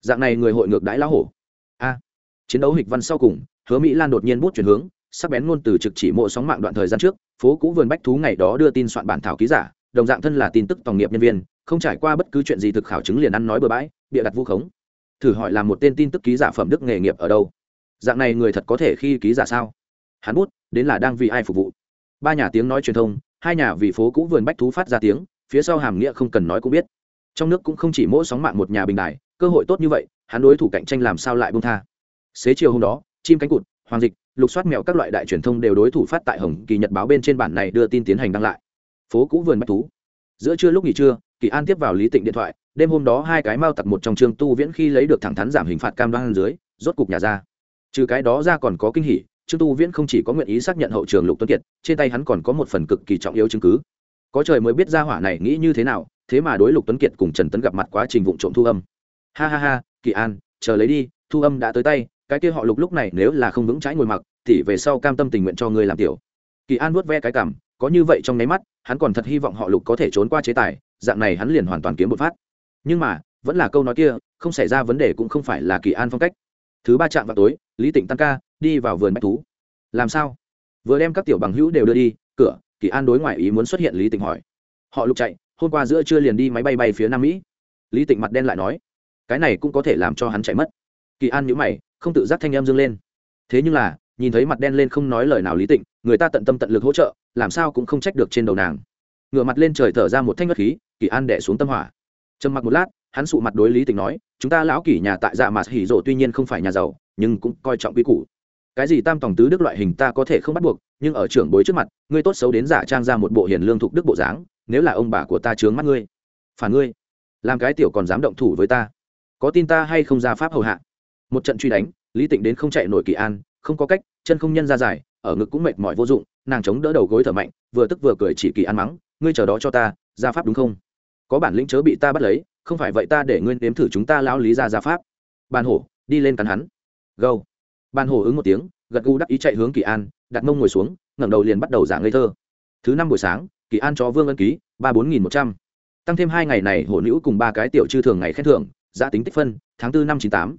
Dạng này người hội ngược đãi lão hổ. A! Chiến đấu hịch văn sau cùng, hứa mỹ lan đột nhiên bút chuyển hướng, sắc bén ngôn từ trực chỉ mộ sóng mạng đoạn thời gian trước, phố cũ vườn bách thú ngày đó đưa tin soạn bản thảo ký giả đồng dạng thân là tin tức tòng nghiệp nhân viên, không trải qua bất cứ chuyện gì thực khảo chứng liền ăn nói bừa bãi, bịa đặt vu khống. Thử hỏi là một tên tin tức ký giả phẩm đức nghề nghiệp ở đâu? Dạng này người thật có thể khi ký giả sao? Hắn bút, đến là đang vì ai phục vụ? Ba nhà tiếng nói truyền thông, hai nhà vì phố cũ vườn bách thú phát ra tiếng, phía sau hàm nghĩa không cần nói cũng biết. Trong nước cũng không chỉ mỗi sóng mạng một nhà bình đài, cơ hội tốt như vậy, hắn đối thủ cạnh tranh làm sao lại bông tha? Xế chiều hôm đó, chim cánh cụt, hoàng dịch, lục soát mèo các loại đại truyền thông đều đối thủ phát tại hồng kỳ nhật báo bên trên bản này đưa tin tiến hành đăng lại phố cũ vườn bách thú. Giữa trưa lúc nghỉ trưa, kỳ an tiếp vào lý tịnh điện thoại, đêm hôm đó hai cái mao tặc một trong trường tu viễn khi lấy được thẳng thắn giảm hình phạt cam đoan dưới, rốt cục nhà ra. Trừ cái đó ra còn có kinh hỉ, trương tu viễn không chỉ có nguyện ý xác nhận hậu trường lục tuấn kiệt, trên tay hắn còn có một phần cực kỳ trọng yếu chứng cứ. Có trời mới biết ra hỏa này nghĩ như thế nào, thế mà đối lục tuấn kiệt cùng trần tấn gặp mặt quá trình vụ trộm thu âm. Ha ha ha, kỳ an, chờ lấy đi, thu âm đã tới tay, cái kia họ lục lúc này nếu là không vững trái ngồi mặc, thì về sau cam tâm tình nguyện cho người làm tiểu kỳ an vuốt ve cái cảm có như vậy trong nháy mắt, hắn còn thật hy vọng họ lục có thể trốn qua chế tài, dạng này hắn liền hoàn toàn kiếm một phát. Nhưng mà, vẫn là câu nói kia, không xảy ra vấn đề cũng không phải là kỳ an phong cách. Thứ ba chạm vào tối, lý tịnh tăng ca, đi vào vườn bách thú. Làm sao? Vừa đem các tiểu bằng hữu đều đưa đi, cửa, kỳ an đối ngoại ý muốn xuất hiện lý tịnh hỏi. Họ lục chạy, hôm qua giữa trưa liền đi máy bay bay phía nam mỹ. Lý tịnh mặt đen lại nói, cái này cũng có thể làm cho hắn chạy mất. Kỳ an nhữ mày, không tự giác thanh em dương lên. Thế nhưng là, nhìn thấy mặt đen lên không nói lời nào lý tịnh người ta tận tâm tận lực hỗ trợ, làm sao cũng không trách được trên đầu nàng. Ngửa mặt lên trời thở ra một thanh ngất khí, kỳ an đẻ xuống tâm hỏa. Trầm mặc một lát, hắn sụ mặt đối lý tịnh nói, chúng ta lão kỷ nhà tại dạ mà hỉ rộ tuy nhiên không phải nhà giàu, nhưng cũng coi trọng quy củ. Cái gì tam tổng tứ đức loại hình ta có thể không bắt buộc, nhưng ở trưởng bối trước mặt, ngươi tốt xấu đến giả trang ra một bộ hiền lương thục đức bộ dáng, nếu là ông bà của ta chướng mắt ngươi, phản ngươi, làm cái tiểu còn dám động thủ với ta, có tin ta hay không ra pháp hầu hạ? Một trận truy đánh, lý tịnh đến không chạy nổi kỳ an, không có cách, chân không nhân ra dài ở ngực cũng mệt mỏi vô dụng, nàng chống đỡ đầu gối thở mạnh, vừa tức vừa cười chỉ kỳ an mắng, ngươi chờ đó cho ta ra pháp đúng không? Có bản lĩnh chớ bị ta bắt lấy, không phải vậy ta để ngươi nếm thử chúng ta lão lý ra ra pháp. Bàn hổ, đi lên cắn hắn. Gâu. Bàn hổ ứng một tiếng, gật gù đắc ý chạy hướng kỳ an, đặt mông ngồi xuống, ngẩng đầu liền bắt đầu giảng ngây thơ. Thứ năm buổi sáng, kỳ an cho vương ân ký, ba bốn nghìn một trăm. Tăng thêm hai ngày này, hổ nữ cùng ba cái tiểu chư thường ngày khen thưởng, giá tính tích phân, tháng bốn năm chín tám.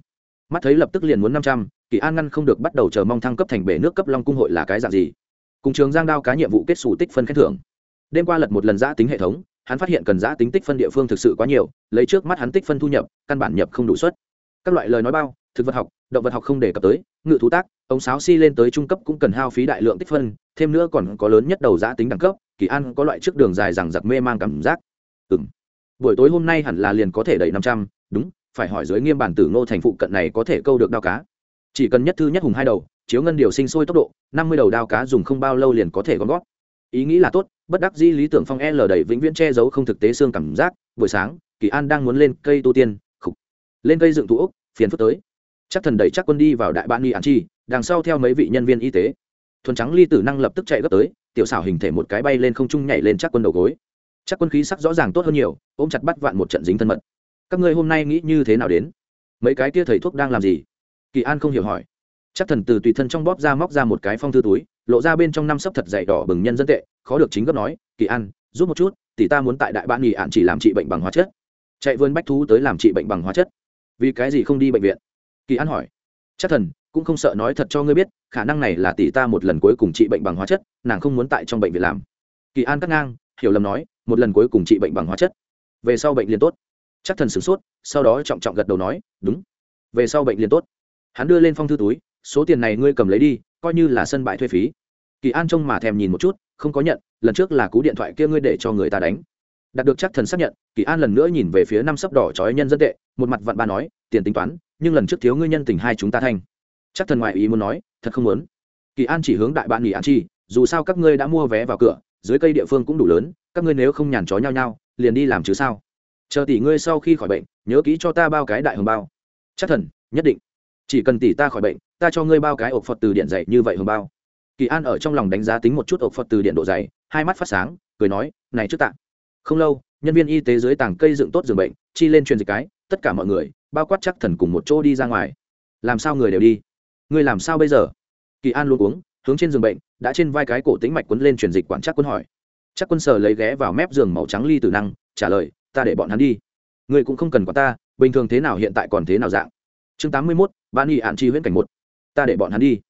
Mắt thấy lập tức liền muốn năm trăm kỳ an ngăn không được bắt đầu chờ mong thăng cấp thành bể nước cấp long cung hội là cái dạng gì? Cùng trường giang đao cá nhiệm vụ kết xù tích phân khen thưởng. Đêm qua lật một lần giã tính hệ thống, hắn phát hiện cần giã tính tích phân địa phương thực sự quá nhiều, lấy trước mắt hắn tích phân thu nhập, căn bản nhập không đủ suất. Các loại lời nói bao, thực vật học, động vật học không đề cập tới, ngự thú tác, ống sáo si lên tới trung cấp cũng cần hao phí đại lượng tích phân, thêm nữa còn có lớn nhất đầu giã tính đẳng cấp, kỳ an có loại trước đường dài rằng giặc mê mang cảm giác. Ừ m buổi tối hôm nay hẳn là liền có thể đẩy năm trăm, đúng, phải hỏi dưới nghiêm bản tử ngô thành phụ cận này có thể câu được đao cá chỉ cần nhất thư nhất hùng hai đầu, chiếu ngân điều sinh sôi tốc độ, năm mươi đầu đao cá dùng không bao lâu liền có thể gom gót. Ý nghĩ là tốt, bất đắc dĩ lý tưởng phong e l đẩy vĩnh viễn che giấu không thực tế xương cảm giác. Buổi sáng, kỳ an đang muốn lên cây tu tiên, khục. Lên cây dựng tụ úc phiền phức tới. Chắc thần đẩy chắc quân đi vào đại ban nghi an chi, đằng sau theo mấy vị nhân viên y tế. Thuần trắng ly tử năng lập tức chạy gấp tới, tiểu xảo hình thể một cái bay lên không trung nhảy lên chắc quân đầu gối. Chắc quân khí sắc rõ ràng tốt hơn nhiều, ôm chặt bắt vạn một trận dính thân mật. Các ngươi hôm nay nghĩ như thế nào đến? Mấy cái kia thầy thuốc đang làm gì? Kỳ an không hiểu hỏi. Chắc thần từ tùy thân trong bóp ra móc ra một cái phong thư túi, lộ ra bên trong năm sấp thật dày đỏ bừng nhân dân tệ, khó được chính gấp nói, kỳ an, giúp một chút, tỷ ta muốn tại đại bản nghỉ ạn chỉ làm trị bệnh bằng hóa chất. Chạy vươn bách thú tới làm trị bệnh bằng hóa chất. Vì cái gì không đi bệnh viện? Kỳ an hỏi. Chắc thần, cũng không sợ nói thật cho ngươi biết, khả năng này là tỷ ta một lần cuối cùng trị bệnh bằng hóa chất, nàng không muốn tại trong bệnh viện làm. Kỳ an cắt ngang, hiểu lầm nói, một lần cuối cùng trị bệnh bằng hóa chất. Về sau bệnh liền tốt. Chắc thần sửng sốt, sau đó trọng trọng gật đầu nói, đúng. Về sau bệnh liền tốt hắn đưa lên phong thư túi, số tiền này ngươi cầm lấy đi, coi như là sân bãi thuê phí. Kỳ an trông mà thèm nhìn một chút, không có nhận, lần trước là cú điện thoại kia ngươi để cho người ta đánh. Đạt được chắc thần xác nhận, kỳ an lần nữa nhìn về phía năm sấp đỏ trói nhân dân tệ, một mặt vặn ba nói, tiền tính toán, nhưng lần trước thiếu ngươi nhân tình hai chúng ta thanh chắc thần ngoại ý muốn nói, thật không muốn. Kỳ an chỉ hướng đại bạn nghỉ an chi, dù sao các ngươi đã mua vé vào cửa, dưới cây địa phương cũng đủ lớn, các ngươi nếu không nhàn chó nhau nhau liền đi làm chứ sao? Chờ tỷ ngươi sau khi khỏi bệnh, nhớ kỹ cho ta bao cái đại hồng bao. Chắc thần, nhất định chỉ cần tỷ ta khỏi bệnh, ta cho ngươi bao cái ộc phật từ điện dạy như vậy hưởng bao. Kỳ an ở trong lòng đánh giá tính một chút ộc phật từ điện độ dày, hai mắt phát sáng, cười nói, này trước tạng không lâu, nhân viên y tế dưới tảng cây dựng tốt giường bệnh, chi lên truyền dịch cái, tất cả mọi người, bao quát chắc thần cùng một chỗ đi ra ngoài. Làm sao người đều đi? Người làm sao bây giờ? Kỳ an luôn uống, hướng trên giường bệnh, đã trên vai cái cổ tính mạch quấn lên truyền dịch quản chắc quân hỏi. Chắc quân sờ lấy ghé vào mép giường màu trắng ly tử năng, trả lời, ta để bọn hắn đi. Người cũng không cần có ta, bình thường thế nào hiện tại còn thế nào dạng chương tám mươi mốt, ban nghị hạn chi huyễn cảnh một. Ta để bọn hắn đi.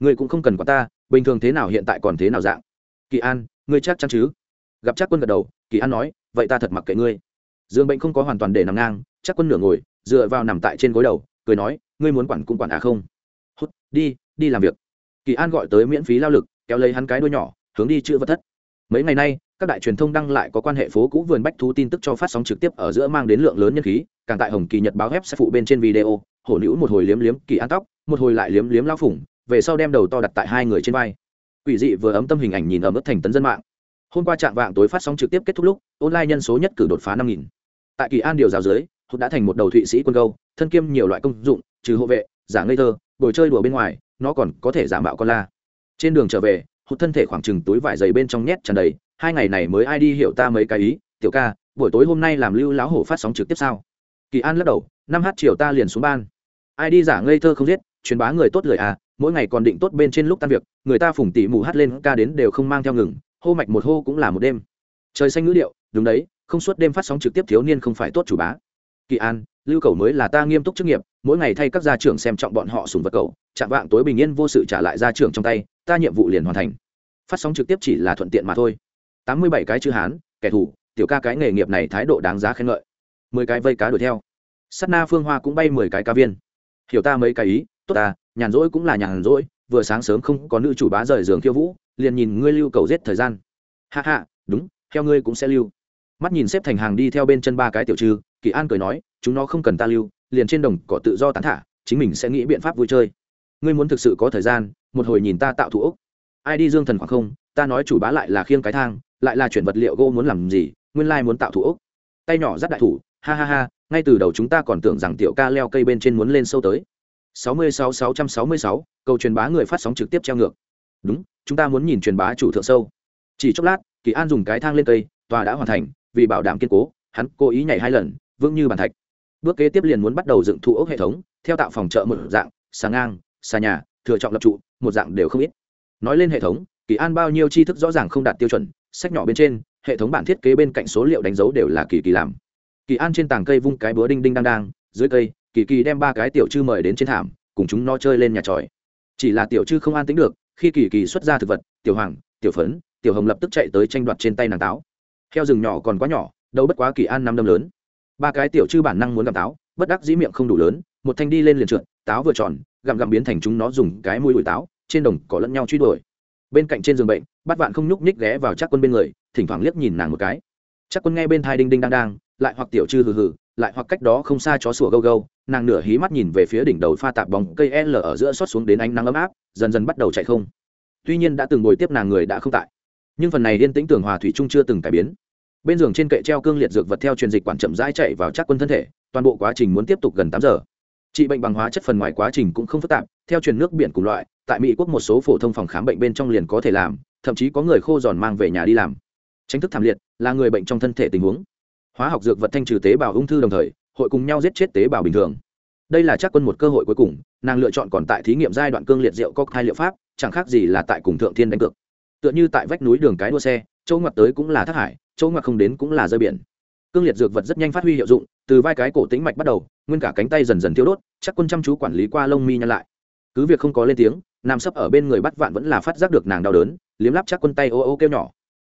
Ngươi cũng không cần có ta, bình thường thế nào hiện tại còn thế nào dạng. Kỳ an, ngươi chắc chắn chứ? Gặp chắc quân gật đầu, kỳ an nói, vậy ta thật mặc kệ ngươi. Dương bệnh không có hoàn toàn để nằm ngang chắc quân nửa ngồi, dựa vào nằm tại trên gối đầu, cười nói, ngươi muốn quản cũng quản à không? Hút, đi đi làm việc. Kỳ an gọi tới miễn phí lao lực, kéo lấy hắn cái đuôi nhỏ, hướng đi chữ vật thất. Mấy ngày nay, các đại truyền thông đăng lại có quan hệ phố cũ vườn bách thú tin tức cho phát sóng trực tiếp ở giữa mang đến lượng lớn nhân khí, càng tại hồng kỳ nhật báo web sẽ phụ bên trên video hổ nữ một hồi liếm liếm kỳ an tóc, một hồi lại liếm liếm lao phủng, về sau đem đầu to đặt tại hai người trên vai. Quỷ dị vừa ấm tâm hình ảnh nhìn ở mức thành tấn dân mạng. Hôm qua trạng vạng tối phát sóng trực tiếp kết thúc lúc, online nhân số nhất cử đột phá năm nghìn. Tại kỳ an điều giáo dưới, hụt đã thành một đầu thụy sĩ quân câu, thân kiêm nhiều loại công dụng, trừ hộ vệ, giả ngây thơ, bồi chơi đùa bên ngoài, nó còn có thể giả mạo con la. Trên đường trở về, hụt thân thể khoảng chừng túi vải dày bên trong nhét tràn đầy, hai ngày này mới ai đi hiểu ta mấy cái ý, tiểu ca, buổi tối hôm nay làm lưu lão hổ phát sóng trực tiếp sao? Kỳ an lắc đầu, năm h chiều ta liền xuống ban ai đi giả ngây thơ không giết, truyền bá người tốt lời à mỗi ngày còn định tốt bên trên lúc tan việc, người ta phủng tỉ mù hát lên ca đến đều không mang theo ngừng, hô mạch một hô cũng là một đêm. Trời xanh ngữ điệu, đúng đấy, không suốt đêm phát sóng trực tiếp thiếu niên không phải tốt chủ bá. Kỳ an, lưu cầu mới là ta nghiêm túc chức nghiệp, mỗi ngày thay các gia trưởng xem trọng bọn họ sùng vật cầu chạm vạng tối bình yên vô sự trả lại gia trưởng trong tay, ta nhiệm vụ liền hoàn thành. Phát sóng trực tiếp chỉ là thuận tiện mà thôi. Tám mươi bảy cái chữ hán, kẻ thù, tiểu ca cái nghề nghiệp này thái độ đáng giá khen ngợi. Mười cái vây cá đuổi theo. Sắt na phương hoa cũng bay mười cái cá viên hiểu ta mấy cái ý, tốt ta, nhàn rỗi cũng là nhàn rỗi, vừa sáng sớm không có nữ chủ bá rời giường khiêu vũ, liền nhìn ngươi lưu cầu giết thời gian. Hạ hạ đúng, theo ngươi cũng sẽ lưu. Mắt nhìn xếp thành hàng đi theo bên chân ba cái tiểu trư, kỳ an cười nói, chúng nó không cần ta lưu, liền trên đồng cỏ tự do tán thả, chính mình sẽ nghĩ biện pháp vui chơi. Ngươi muốn thực sự có thời gian, một hồi nhìn ta tạo thủ ốc. Ai đi dương thần khoảng không, ta nói chủ bá lại là khiêng cái thang, lại là chuyển vật liệu gỗ muốn làm gì, nguyên lai muốn tạo thủ ốc. Tay nhỏ dắt đại thủ, ha ha ha ngay từ đầu chúng ta còn tưởng rằng tiểu ca leo cây bên trên muốn lên sâu tới. 66 666, câu truyền bá người phát sóng trực tiếp treo ngược. Đúng chúng ta muốn nhìn truyền bá chủ thượng sâu. Chỉ chốc lát kỳ an dùng cái thang lên cây tòa đã hoàn thành vì bảo đảm kiên cố hắn cố ý nhảy hai lần vững như bàn thạch. Bước kế tiếp liền muốn bắt đầu dựng thụ ốc hệ thống theo tạo phòng trợ một dạng xà ngang xà nhà thừa trọng lập trụ một dạng đều không ít. Nói lên hệ thống kỳ an bao nhiêu tri thức rõ ràng không đạt tiêu chuẩn sách nhỏ bên trên hệ thống bản thiết kế bên cạnh số liệu đánh dấu đều là kỳ kỳ làm kỳ an trên tảng cây vung cái búa đinh đinh đang đang, dưới cây, kỳ kỳ đem ba cái tiểu chư mời đến trên thảm, cùng chúng nó chơi lên nhà tròi. Chỉ là tiểu chư không an tính được, khi kỳ kỳ xuất ra thực vật, tiểu hoàng, tiểu phấn, tiểu hồng lập tức chạy tới tranh đoạt trên tay nàng táo. Heo rừng nhỏ còn quá nhỏ, đâu bất quá kỳ an năm đâm lớn. Ba cái tiểu chư bản năng muốn gặm táo, bất đắc dĩ miệng không đủ lớn, một thanh đi lên liền trượt, táo vừa tròn, gặm gặm biến thành chúng nó dùng cái mũi đuổi táo, trên đồng cỏ lẫn nhau truy đuổi. Bên cạnh trên giường bệnh, bắt vạn không nhúc nhích ghé vào chắc quân bên người, thỉnh thoảng liếc nhìn nàng một cái. Chắc quân nghe bên thai đinh đinh đang đang lại hoặc tiểu chư hừ hừ, lại hoặc cách đó không xa chó sủa gâu gâu, nàng nửa hí mắt nhìn về phía đỉnh đầu pha tạp bóng cây l ở giữa xót xuống đến ánh nắng ấm áp, dần dần bắt đầu chạy không. Tuy nhiên đã từng ngồi tiếp nàng người đã không tại. Nhưng phần này yên tĩnh tưởng hòa thủy trung chưa từng cải biến. Bên giường trên kệ treo cương liệt dược vật theo truyền dịch quản chậm rãi chạy vào chắc quân thân thể, toàn bộ quá trình muốn tiếp tục gần tám giờ. Trị bệnh bằng hóa chất phần ngoài quá trình cũng không phức tạp, theo truyền nước biển cùng loại, tại mỹ quốc một số phổ thông phòng khám bệnh bên trong liền có thể làm, thậm chí có người khô giòn mang về nhà đi làm. Tránh thức thảm liệt là người bệnh trong thân thể tình huống hóa học dược vật thanh trừ tế bào ung thư đồng thời, hội cùng nhau giết chết tế bào bình thường. Đây là chắc quân một cơ hội cuối cùng, nàng lựa chọn còn tại thí nghiệm giai đoạn cương liệt rượu có hai liệu pháp, chẳng khác gì là tại cùng thượng thiên đánh cược. Tựa như tại vách núi đường cái đua xe châu ngoặt tới cũng là thác hải châu ngoặt không đến cũng là rơi biển. Cương liệt dược vật rất nhanh phát huy hiệu dụng, từ vai cái cổ tĩnh mạch bắt đầu, nguyên cả cánh tay dần dần thiếu đốt, chắc quân chăm chú quản lý qua lông mi nhăn lại. Cứ việc không có lên tiếng, nam sấp ở bên người bắt vạn vẫn là phát giác được nàng đau đớn, liếm lắp chắc quân tay ô ô kêu nhỏ.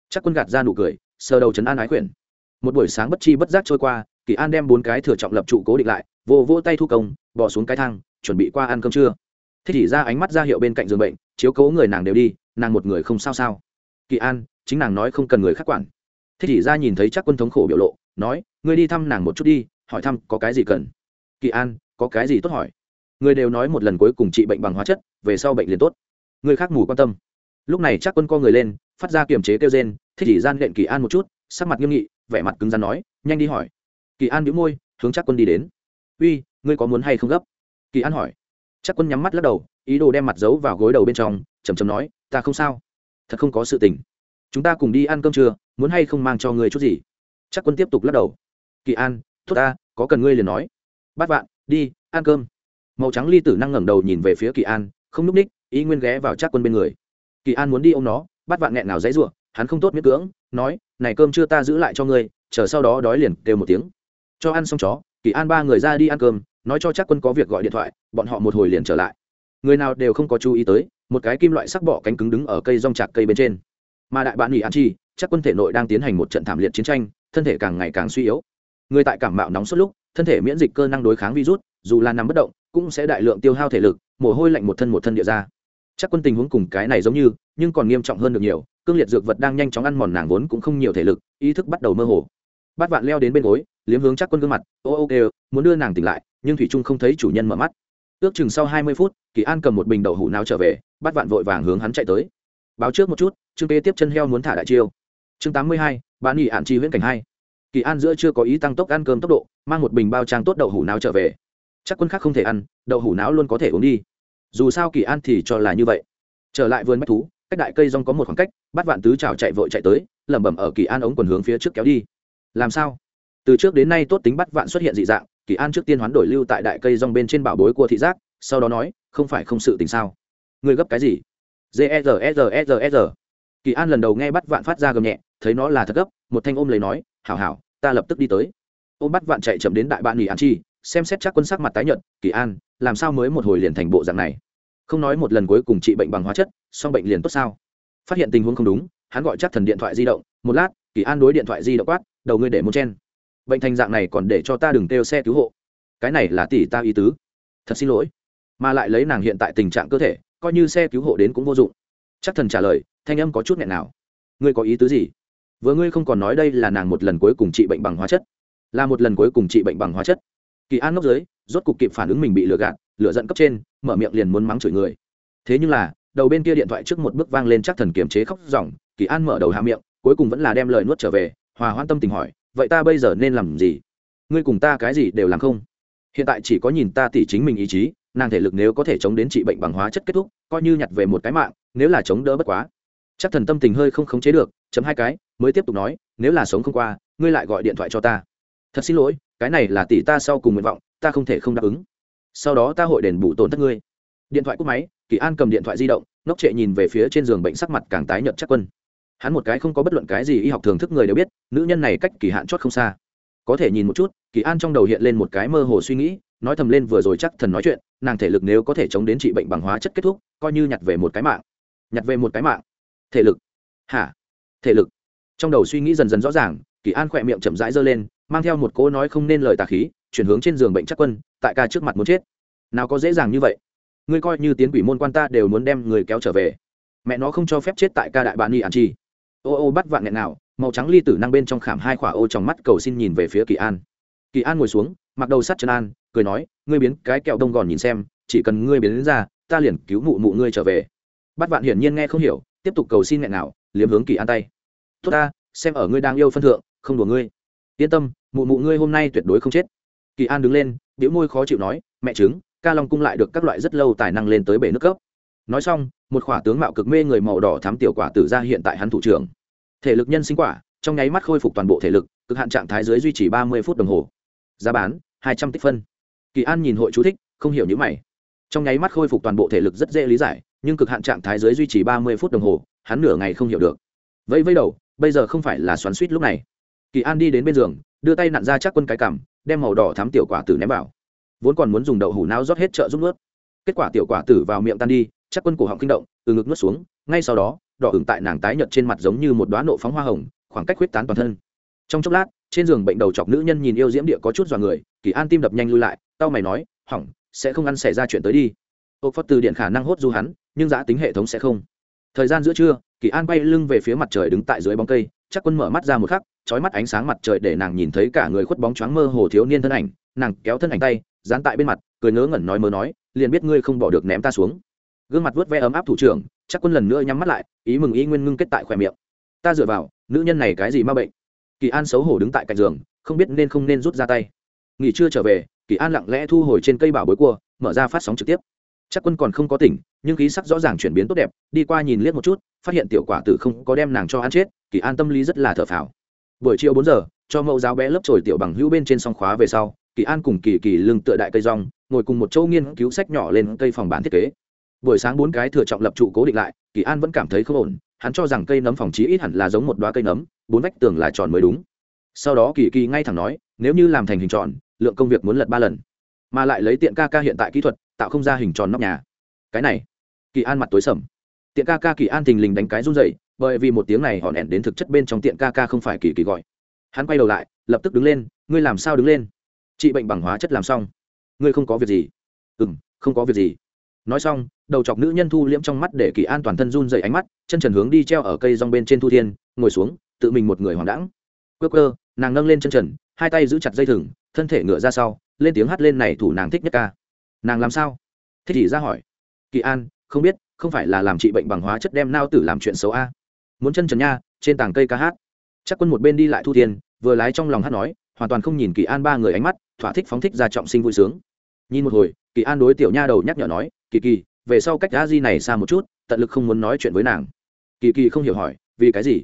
Chắc quân gạt ra nụ cười, sờ đầu chấn an ái khuyển một buổi sáng bất chi bất giác trôi qua, kỳ an đem bốn cái thừa trọng lập trụ cố định lại, vô vô tay thu công, bỏ xuống cái thang, chuẩn bị qua ăn cơm trưa. Thế thì ra ánh mắt ra hiệu bên cạnh giường bệnh, chiếu cố người nàng đều đi, nàng một người không sao sao. Kỳ an, chính nàng nói không cần người khác quản. Thế thì ra nhìn thấy chắc quân thống khổ biểu lộ, nói, ngươi đi thăm nàng một chút đi, hỏi thăm có cái gì cần. Kỳ an, có cái gì tốt hỏi? Người đều nói một lần cuối cùng trị bệnh bằng hóa chất, về sau bệnh liền tốt. Người khác mù quan tâm. Lúc này chắc quân co người lên, phát ra kiềm chế kêu gen thế chỉ gian lệnh kỳ an một chút, sắc mặt nghiêm nghị vẻ mặt cứng rắn nói, nhanh đi hỏi. Kỳ an đĩu môi, hướng chắc quân đi đến. Uy, ngươi có muốn hay không gấp? Kỳ an hỏi. Chắc quân nhắm mắt lắc đầu, ý đồ đem mặt giấu vào gối đầu bên trong chầm chầm nói, ta không sao. Thật không có sự tình. Chúng ta cùng đi ăn cơm trưa, muốn hay không mang cho ngươi chút gì? Chắc quân tiếp tục lắc đầu. Kỳ an thốt ta, có cần ngươi liền nói. Bắt vạn, đi, ăn cơm. Màu trắng ly tử năng ngẩng đầu nhìn về phía kỳ an, không núp ních, ý nguyên ghé vào chắc quân bên người. Kỳ an muốn đi ô m nó bắt vạn nghẹn nào dãy ruộng hắn không tốt miễn cưỡng, nói, này cơm chưa ta giữ lại cho ngươi, chờ sau đó đói liền kêu một tiếng. Cho ăn xong chó, kỳ an ba người ra đi ăn cơm, nói cho chắc quân có việc gọi điện thoại, bọn họ một hồi liền trở lại. Người nào đều không có chú ý tới, một cái kim loại sắc bọ cánh cứng đứng ở cây rong chạc cây bên trên. Mà đại bạn nghỉ an chi, chắc quân thể nội đang tiến hành một trận thảm liệt chiến tranh, thân thể càng ngày càng suy yếu. Người tại cảm mạo nóng suốt lúc, thân thể miễn dịch cơ năng đối kháng virus, dù là nằm bất động, cũng sẽ đại lượng tiêu hao thể lực, mồ hôi lạnh một thân một thân địa ra. Chắc quân tình huống cùng cái này giống như, nhưng còn nghiêm trọng hơn được nhiều cương liệt dược vật đang nhanh chóng ăn mòn nàng vốn cũng không nhiều thể lực, ý thức bắt đầu mơ hồ. Bát vạn leo đến bên gối, liếm hướng chắc quân gương mặt, ô ô, kêu, muốn đưa nàng tỉnh lại, nhưng thủy trung không thấy chủ nhân mở mắt. Ước chừng sau hai mươi phút, kỳ an cầm một bình đậu hủ nào trở về, bát vạn vội vàng hướng hắn chạy tới. Báo trước một chút chương kế tiếp chân heo muốn thả đại chiêu. Chương tám mươi hai, bán nghỉ hạn chi huyễn cảnh hai. Kỳ an giữa chưa có ý tăng tốc ăn cơm tốc độ, mang một bình bao trang tốt đậu hủ nào trở về. Chắc quân khác không thể ăn, đậu hủ não luôn có thể uống đi. Dù sao kỳ an thì cho là như vậy. Trở lại vườn bách thú cách đại cây rong có một khoảng cách, bắt vạn tứ trào chạy vội chạy tới, lẩm bẩm ở kỳ an ống quần hướng phía trước kéo đi. Làm sao? Từ trước đến nay tốt tính bắt vạn xuất hiện dị dạng, kỳ an trước tiên hoán đổi lưu tại đại cây rong bên trên bảo bối của thị giác, sau đó nói, không phải không sự tình sao? Người gấp cái gì? G kỳ an lần đầu nghe bắt vạn phát ra gầm nhẹ, thấy nó là thật gấp, một thanh ôm lấy nói, hảo hảo, ta lập tức đi tới. Ôm bắt vạn chạy chậm đến đại bạn nghỉ an chi, xem xét chắc quân sắc mặt tái nhợt, kỳ an, làm sao mới một hồi liền thành bộ dạng này? Không nói một lần cuối cùng trị bệnh bằng hóa chất song bệnh liền tốt sao? Phát hiện tình huống không đúng, hắn gọi chắc thần điện thoại di động, một lát, kỳ an đối điện thoại di động quát, đầu ngươi để một chen. Bệnh thành dạng này còn để cho ta đừng kêu xe cứu hộ. Cái này là tỷ ta ý tứ. Thật xin lỗi. Mà lại lấy nàng hiện tại tình trạng cơ thể, coi như xe cứu hộ đến cũng vô dụng. Chắc thần trả lời, thanh âm có chút nghẹn nào. Ngươi có ý tứ gì? Vừa ngươi không còn nói đây là nàng một lần cuối cùng trị bệnh bằng hóa chất. Là một lần cuối cùng trị bệnh bằng hóa chất kỳ an ngốc dưới rốt cục kịp phản ứng mình bị lừa gạt lựa giận cấp trên, mở miệng liền muốn mắng chửi người. Thế nhưng là, đầu bên kia điện thoại trước một bước vang lên chắc thần kiềm chế khóc ròng, kỳ an mở đầu hạ miệng, cuối cùng vẫn là đem lời nuốt trở về, hòa hoan tâm tình hỏi, vậy ta bây giờ nên làm gì? Ngươi cùng ta cái gì đều làm không? Hiện tại chỉ có nhìn ta tỉ chính mình ý chí, nàng thể lực nếu có thể chống đến trị bệnh bằng hóa chất kết thúc, coi như nhặt về một cái mạng, nếu là chống đỡ bất quá. Chắc thần tâm tình hơi không khống chế được, chấm hai cái, mới tiếp tục nói, nếu là sống không qua, ngươi lại gọi điện thoại cho ta. Thật xin lỗi cái này là tỷ ta sau cùng nguyện vọng, ta không thể không đáp ứng. Sau đó ta hội đền bù tổn thất ngươi. Điện thoại cúp máy, kỳ an cầm điện thoại di động, ngốc trệ nhìn về phía trên giường bệnh sắc mặt càng tái nhợt chắc quân. Hắn một cái không có bất luận cái gì y học thường thức người đều biết, nữ nhân này cách kỳ hạn chót không xa. Có thể nhìn một chút, kỳ an trong đầu hiện lên một cái mơ hồ suy nghĩ, nói thầm lên vừa rồi chắc thần nói chuyện, nàng thể lực nếu có thể chống đến trị bệnh bằng hóa chất kết thúc, coi như nhặt về một cái mạng. Nhặt về một cái mạng. Thể lực. Hả? Thể lực. Trong đầu suy nghĩ dần dần rõ ràng, kỳ an khỏe miệng chậm rãi giơ lên mang theo một cỗ nói không nên lời tà khí, chuyển hướng trên giường bệnh chắc quân, tại ca trước mặt muốn chết. Nào có dễ dàng như vậy? Ngươi coi như tiến quỷ môn quan ta đều muốn đem người kéo trở về. Mẹ nó không cho phép chết tại ca đại bạn ni an chi. Ô ô bắt vạn nghẹn nào, màu trắng ly tử năng bên trong khảm hai khỏa ô trong mắt cầu xin nhìn về phía kỳ an. Kỳ an ngồi xuống, mặc đầu sắt chân an, cười nói, ngươi biến cái kẹo đông gòn nhìn xem, chỉ cần ngươi biến đến ra, ta liền cứu mụ mụ ngươi trở về. Bắt vạn hiển nhiên nghe không hiểu, tiếp tục cầu xin nghẹn nào, liếm hướng kỳ an tay. Tốt ta, xem ở ngươi đang yêu phân thượng, không đùa ngươi. Yên tâm mụ mụ ngươi hôm nay tuyệt đối không chết. Kỳ an đứng lên biểu môi khó chịu nói, mẹ chứng ca long cung lại được các loại rất lâu tài năng lên tới bể nước cấp. Nói xong, một khỏa tướng mạo cực mê người màu đỏ thám tiểu quả tử ra hiện tại hắn thủ trưởng. Thể lực nhân sinh quả, trong nháy mắt khôi phục toàn bộ thể lực, cực hạn trạng thái dưới duy trì ba mươi phút đồng hồ. Giá bán, hai trăm tích phân. Kỳ an nhìn hội chú thích, không hiểu những mày. Trong nháy mắt khôi phục toàn bộ thể lực rất dễ lý giải, nhưng cực hạn trạng thái dưới duy trì ba mươi phút đồng hồ, hắn nửa ngày không hiểu được. Vẫy vẫy đầu, bây giờ không phải là xoắn suýt lúc này. Kỳ an đi đến bên giường đưa tay nặn ra chắc quân cái cằm đem màu đỏ thám tiểu quả tử ném vào. Vốn còn muốn dùng đậu hủ não rót hết trợ giúp nước. Kết quả tiểu quả tử vào miệng tan đi, chắc quân cổ họng kinh động, từ ngực nuốt xuống, ngay sau đó, đỏ ửng tại nàng tái nhợt trên mặt giống như một đoá nộ phóng hoa hồng, khoảng cách huyết tán toàn thân. Trong chốc lát, trên giường bệnh đầu chọc nữ nhân nhìn yêu diễm địa có chút dọa người, kỳ an tim đập nhanh lui lại tao mày nói, hỏng, sẽ không ăn xảy ra chuyện tới đi. Ô phật từ điện khả năng hốt du hắn, nhưng giã tính hệ thống sẽ không. Thời gian giữa trưa kỳ an bay lưng về phía mặt trời đứng tại dưới bóng cây, chắc quân mở mắt ra một khắc trói mắt ánh sáng mặt trời để nàng nhìn thấy cả người khuất bóng choáng mơ hồ thiếu niên thân ảnh, nàng kéo thân ảnh tay, dán tại bên mặt, cười ngớ ngẩn nói mơ nói, liền biết ngươi không bỏ được ném ta xuống. Gương mặt vớt ve ấm áp thủ trưởng, chắc quân lần nữa nhắm mắt lại, ý mừng ý nguyên ngưng kết tại khỏe miệng. Ta dựa vào, nữ nhân này cái gì ma bệnh? Kỳ an xấu hổ đứng tại cạnh giường, không biết nên không nên rút ra tay. Nghỉ trưa trở về, kỳ an lặng lẽ thu hồi trên cây bảo bối cua, mở ra phát sóng trực tiếp chắc quân còn không có tỉnh, nhưng khí sắc rõ ràng chuyển biến tốt đẹp, đi qua nhìn liếc một chút, phát hiện tiểu quả tử không có đem nàng cho ăn chết, kỳ an tâm lý rất là thở phào. Buổi chiều bốn giờ, cho mẫu giáo bé lớp trồi tiểu bằng hữu bên trên song khóa về sau, kỳ an cùng kỳ kỳ lưng tựa đại cây rong, ngồi cùng một chỗ nghiên cứu sách nhỏ lên cây phòng bán thiết kế. Buổi sáng bốn cái thừa trọng lập trụ cố định lại, kỳ an vẫn cảm thấy không ổn, hắn cho rằng cây nấm phòng trí ít hẳn là giống một đoá cây nấm, bốn vách tường là tròn mới đúng. Sau đó kỳ kỳ ngay thẳng nói, nếu như làm thành hình tròn, lượng công việc muốn lật ba lần. Mà lại lấy tiện ca ca hiện tại kỹ thuật tạo không ra hình tròn nóc nhà. Cái này, kỳ an mặt tối sầm. Tiện ca ca kỳ an thình lình đánh cái run dậy bởi vì một tiếng này hòn ẻn đến thực chất bên trong tiện ca ca không phải kỳ kỳ gọi. Hắn quay đầu lại, lập tức đứng lên, ngươi làm sao đứng lên? Trị bệnh bằng hóa chất làm xong. Ngươi không có việc gì. Ừ m không có việc gì. Nói xong, đầu chọc nữ nhân thu liễm trong mắt để kỳ an toàn thân run dậy ánh mắt, chân trần hướng đi treo ở cây rong bên trên thu thiên, ngồi xuống, tự mình một người hoàng đẳng quơ cơ nàng nâng lên chân trần, hai tay giữ chặt dây thừng, thân thể ngựa ra sau, lên tiếng hát lên này thủ nàng thích nhất ca nàng làm sao? Thế thì ra hỏi. Kỳ an không biết không phải là làm trị bệnh bằng hóa chất đem nao tử làm chuyện xấu a? Muốn chân trần nha trên tảng cây ca hát. Chắc quân một bên đi lại thu tiền, vừa lái trong lòng hát nói hoàn toàn không nhìn kỳ an ba người ánh mắt thỏa thích phóng thích ra trọng sinh vui sướng. Nhìn một hồi kỳ an đối tiểu nha đầu nhắc nhở nói kỳ kỳ về sau cách a di này xa một chút tận lực không muốn nói chuyện với nàng. Kỳ kỳ không hiểu hỏi vì cái gì?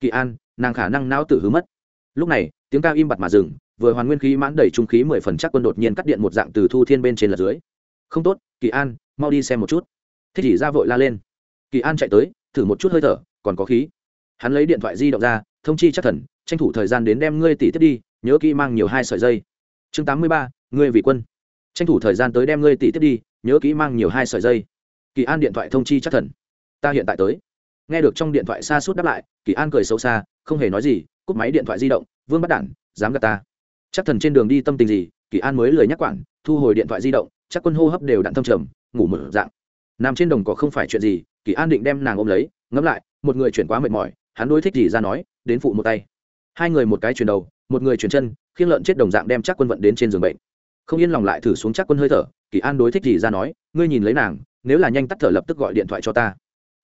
Kỳ an nàng khả năng não tử hứa mất. Lúc này tiếng ca im bặt mà dừng vừa hoàn nguyên khí mãn đầy trung khí mười phần chắc quân đột nhiên cắt điện một dạng từ thu thiên bên trên lật dưới. Không tốt, kỳ an, mau đi xem một chút. Thích chỉ ra vội la lên. Kỳ an chạy tới, thử một chút hơi thở, còn có khí. Hắn lấy điện thoại di động ra, thông chi chắc thần, tranh thủ thời gian đến đem ngươi tỷ tiếp đi, nhớ kỹ mang nhiều hai sợi dây. Chương tám mươi ba, ngươi vị quân. Tranh thủ thời gian tới đem ngươi tỷ tiếp đi, nhớ kỹ mang nhiều hai sợi dây. Kỳ an điện thoại thông chi chắc thần. Ta hiện tại tới. Nghe được trong điện thoại xa suốt đáp lại, kỳ an cười xấu xa, không hề nói gì, cúp máy điện thoại di động, vương bắt đản dám gạt ta chắc thần trên đường đi tâm tình gì, kỳ an mới lời nhắc quản, thu hồi điện thoại di động, chắc quân hô hấp đều đặn thâm trầm, ngủ mở dạng. Nằm trên đồng cỏ không phải chuyện gì, kỳ an định đem nàng ôm lấy, ngẫm lại, một người chuyển quá mệt mỏi, hắn đối thích gì ra nói, đến phụ một tay. Hai người một cái chuyển đầu, một người chuyển chân, khiêng lợn chết đồng dạng đem chắc quân vận đến trên giường bệnh. Không yên lòng lại thử xuống chắc quân hơi thở, kỳ an đối thích gì ra nói, ngươi nhìn lấy nàng, nếu là nhanh tắt thở lập tức gọi điện thoại cho ta.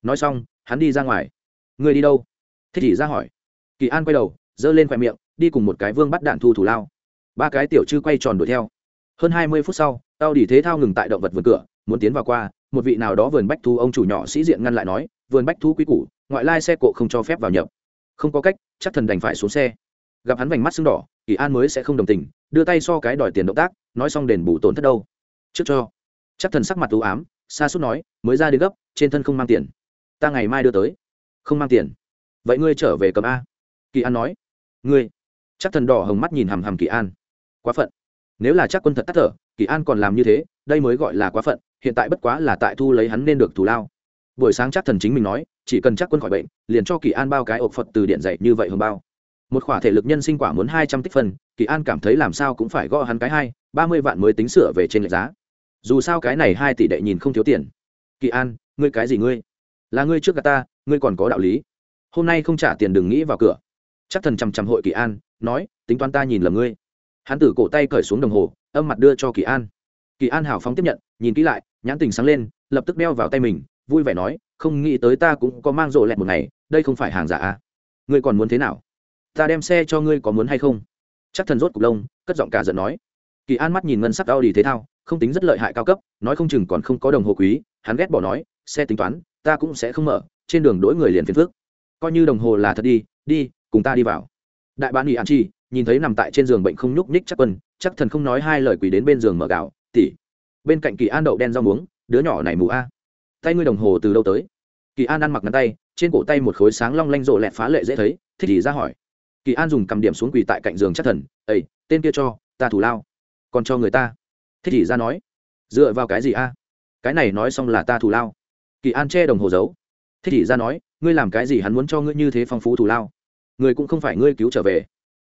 Nói xong, hắn đi ra ngoài. Ngươi đi đâu? Thích gì ra hỏi. Kỳ an quay đầu, giơ lên khoe miệng, đi cùng một cái vương bắt đạn thu thủ lao ba cái tiểu chư quay tròn đuổi theo. Hơn hai mươi phút sau tao đỉ thế thao ngừng tại động vật vườn cửa, muốn tiến vào qua, một vị nào đó vườn bách thu ông chủ nhỏ sĩ diện ngăn lại nói, vườn bách thu quý củ, ngoại lai xe cộ không cho phép vào nhập. Không có cách, chắc thần đành phải xuống xe. Gặp hắn vành mắt sưng đỏ, kỳ an mới sẽ không đồng tình, đưa tay so cái đòi tiền động tác, nói xong đền bù tổn thất đâu. Trước cho. Chắc thần sắc mặt u ám xa suốt nói, mới ra đến gấp, trên thân không mang tiền. Ta ngày mai đưa tới. Không mang tiền. Vậy ngươi trở về cầm a. Kỳ an nói. Ngươi. Chắc thần đỏ hồng mắt nhìn hằm hằm kỳ an quá phận. Nếu là chắc quân thật tắt thở, kỳ an còn làm như thế, đây mới gọi là quá phận, hiện tại bất quá là tại thu lấy hắn nên được thù lao. Buổi sáng chắc thần chính mình nói, chỉ cần chắc quân khỏi bệnh, liền cho kỳ an bao cái ộp phật từ điện dạy như vậy hơn bao. Một khỏa thể lực nhân sinh quả muốn hai trăm tích phân, kỳ an cảm thấy làm sao cũng phải gõ hắn cái hai, ba mươi vạn mới tính sửa về trên lệch giá. Dù sao cái này hai tỷ đệ nhìn không thiếu tiền. Kỳ an, ngươi cái gì ngươi? Là ngươi trước gà ta, ngươi còn có đạo lý. Hôm nay không trả tiền đừng nghĩ vào cửa. Chắc thần chằm chằm hội kỳ an, nói, tính toán ta nhìn lầm ngươi hắn từ cổ tay cởi xuống đồng hồ, âm mặt đưa cho kỳ an. Kỳ an hào phóng tiếp nhận, nhìn kỹ lại, nhãn tình sáng lên, lập tức đeo vào tay mình, vui vẻ nói, không nghĩ tới ta cũng có mang rộ lẹt một ngày, đây không phải hàng giả à. ngươi còn muốn thế nào? Ta đem xe cho ngươi có muốn hay không? Chắc thần rốt cục lông, cất giọng cả giận nói. Kỳ an mắt nhìn ngân sắc đau đi thế thao, không tính rất lợi hại cao cấp, nói không chừng còn không có đồng hồ quý, hắn ghét bỏ nói, xe tính toán, ta cũng sẽ không mở, trên đường đỗi người liền phiền phước coi như đồng hồ là thật đi đi, cùng ta đi vào. Đại bán ủy an chi nhìn thấy nằm tại trên giường bệnh không nhúc nhích chắc quân, chắc thần không nói hai lời quỳ đến bên giường mở gạo tỉ bên cạnh kỳ an đậu đen rau muống, đứa nhỏ này mù a. Tay ngươi đồng hồ từ đâu tới? Kỳ an ăn mặc ngắn tay, trên cổ tay một khối sáng long lanh rộ lẹt phá lệ dễ thấy, thích gì ra hỏi. Kỳ an dùng cầm điểm xuống quỳ tại cạnh giường chắc thần ây tên kia cho, ta thủ lao, còn cho người ta. Thích gì ra nói, dựa vào cái gì a? Cái này nói xong là ta thủ lao. Kỳ an che đồng hồ giấu. Thích thị ra nói, ngươi làm cái gì hắn muốn cho ngươi như thế phong phú thủ lao? Người cũng không phải ngươi cứu trở về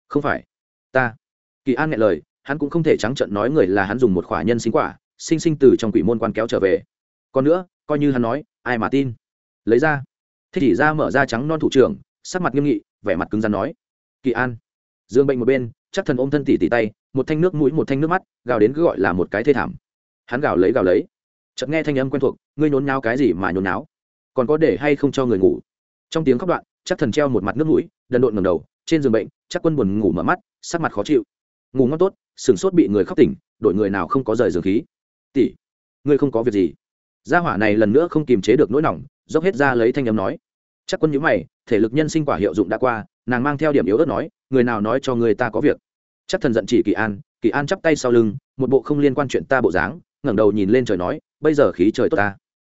không phải. Ta. Kỳ an nghe lời, hắn cũng không thể trắng trận nói người là hắn dùng một khỏa nhân sinh quả, sinh sinh từ trong quỷ môn quan kéo trở về. Còn nữa, coi như hắn nói, ai mà tin? Lấy ra. Thế thì ra mở ra trắng non thủ trưởng, sắc mặt nghiêm nghị, vẻ mặt cứng rắn nói. Kỳ an. Dương bệnh một bên, chắc thần ôm thân tỉ tỉ tay, một thanh nước mũi, một thanh nước mắt, gào đến cứ gọi là một cái thê thảm. Hắn gào lấy gào lấy. Chợt nghe thanh âm quen thuộc, ngươi nhốn náo cái gì mà nhốn náo còn có để hay không cho người ngủ? Trong tiếng khóc đoạn, chắc thần treo một mặt nước mũi, đần độn ngầm đầu, trên giường bệnh chắc quân buồn ngủ mở mắt, sắc mặt khó chịu. Ngủ ngon tốt, sửng sốt bị người khóc tỉnh đội người nào không có rời giường khí. Tỷ, ngươi không có việc gì. Gia hỏa này lần nữa không kiềm chế được nỗi nỏng dốc hết ra lấy thanh âm nói. Chắc quân nhíu mày, thể lực nhân sinh quả hiệu dụng đã qua, nàng mang theo điểm yếu ớt nói, người nào nói cho người ta có việc? Chắc thần giận chỉ kỳ an kỳ an chắp tay sau lưng, một bộ không liên quan chuyện ta bộ dáng, ngẩng đầu nhìn lên trời nói, bây giờ khí trời tốt ta.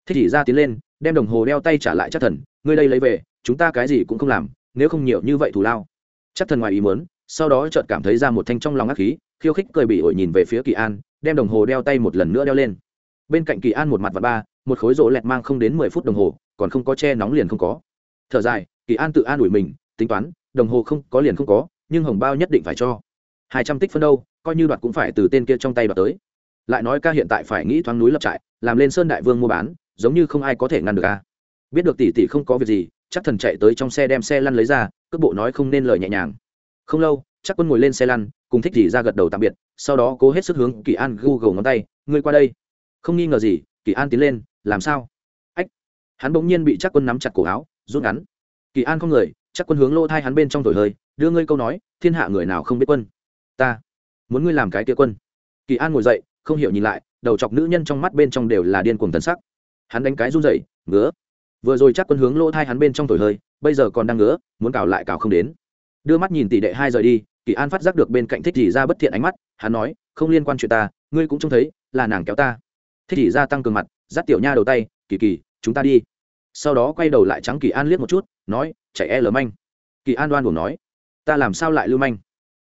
Thích chỉ ra tiến lên, đem đồng hồ đeo tay trả lại chắc thần, ngươi đây lấy về, chúng ta cái gì cũng không làm, nếu không nhiều như vậy thù lao chắc thần ngoài ý muốn, sau đó chợt cảm thấy ra một thanh trong lòng ác khí, khiêu khích cười bị ổi nhìn về phía kỳ an, đem đồng hồ đeo tay một lần nữa đeo lên. Bên cạnh kỳ an một mặt và ba, một khối rỗ lẹt mang không đến mười phút đồng hồ, còn không có che nóng liền không có. Thở dài, kỳ an tự an ủi mình, tính toán, đồng hồ không có liền không có, nhưng hồng bao nhất định phải cho. Hai trăm tích phân đâu, coi như đoạt cũng phải từ tên kia trong tay đoạt tới. Lại nói ca hiện tại phải nghĩ thoáng núi lập trại, làm lên sơn đại vương mua bán, giống như không ai có thể ngăn được ca biết được tỷ tỷ không có việc gì chắc thần chạy tới trong xe đem xe lăn lấy ra cước bộ nói không nên lời nhẹ nhàng. Không lâu chắc quân ngồi lên xe lăn cùng thích thì ra gật đầu tạm biệt sau đó cố hết sức hướng kỳ an google ngón tay ngươi qua đây. Không nghi ngờ gì kỳ an tiến lên làm sao? Ách. Hắn bỗng nhiên bị chắc quân nắm chặt cổ áo rút ngắn. Kỳ an không người chắc quân hướng lỗ thai hắn bên trong thổi hơi đưa ngươi câu nói thiên hạ người nào không biết quân? Ta muốn ngươi làm cái kia quân. Kỳ an ngồi dậy không hiểu nhìn lại đầu chọc nữ nhân trong mắt bên trong đều là điên cuồng tần sắc. Hắn đánh cái run rẩy, ngứa vừa rồi chắc quân hướng lỗ thai hắn bên trong thổi hơi, bây giờ còn đang ngứa, muốn cào lại cào không đến. Đưa mắt nhìn tỷ đệ hai rời đi, kỳ an phát giác được bên cạnh thích thị ra bất thiện ánh mắt, hắn nói, không liên quan chuyện ta, ngươi cũng trông thấy, là nàng kéo ta. Thích thị ra tăng cường mặt, dắt tiểu nha đầu tay, kỳ kỳ, chúng ta đi. Sau đó quay đầu lại trắng kỳ an liếc một chút, nói, chạy e lờ manh. Kỳ an đoan buồn nói, ta làm sao lại lưu manh?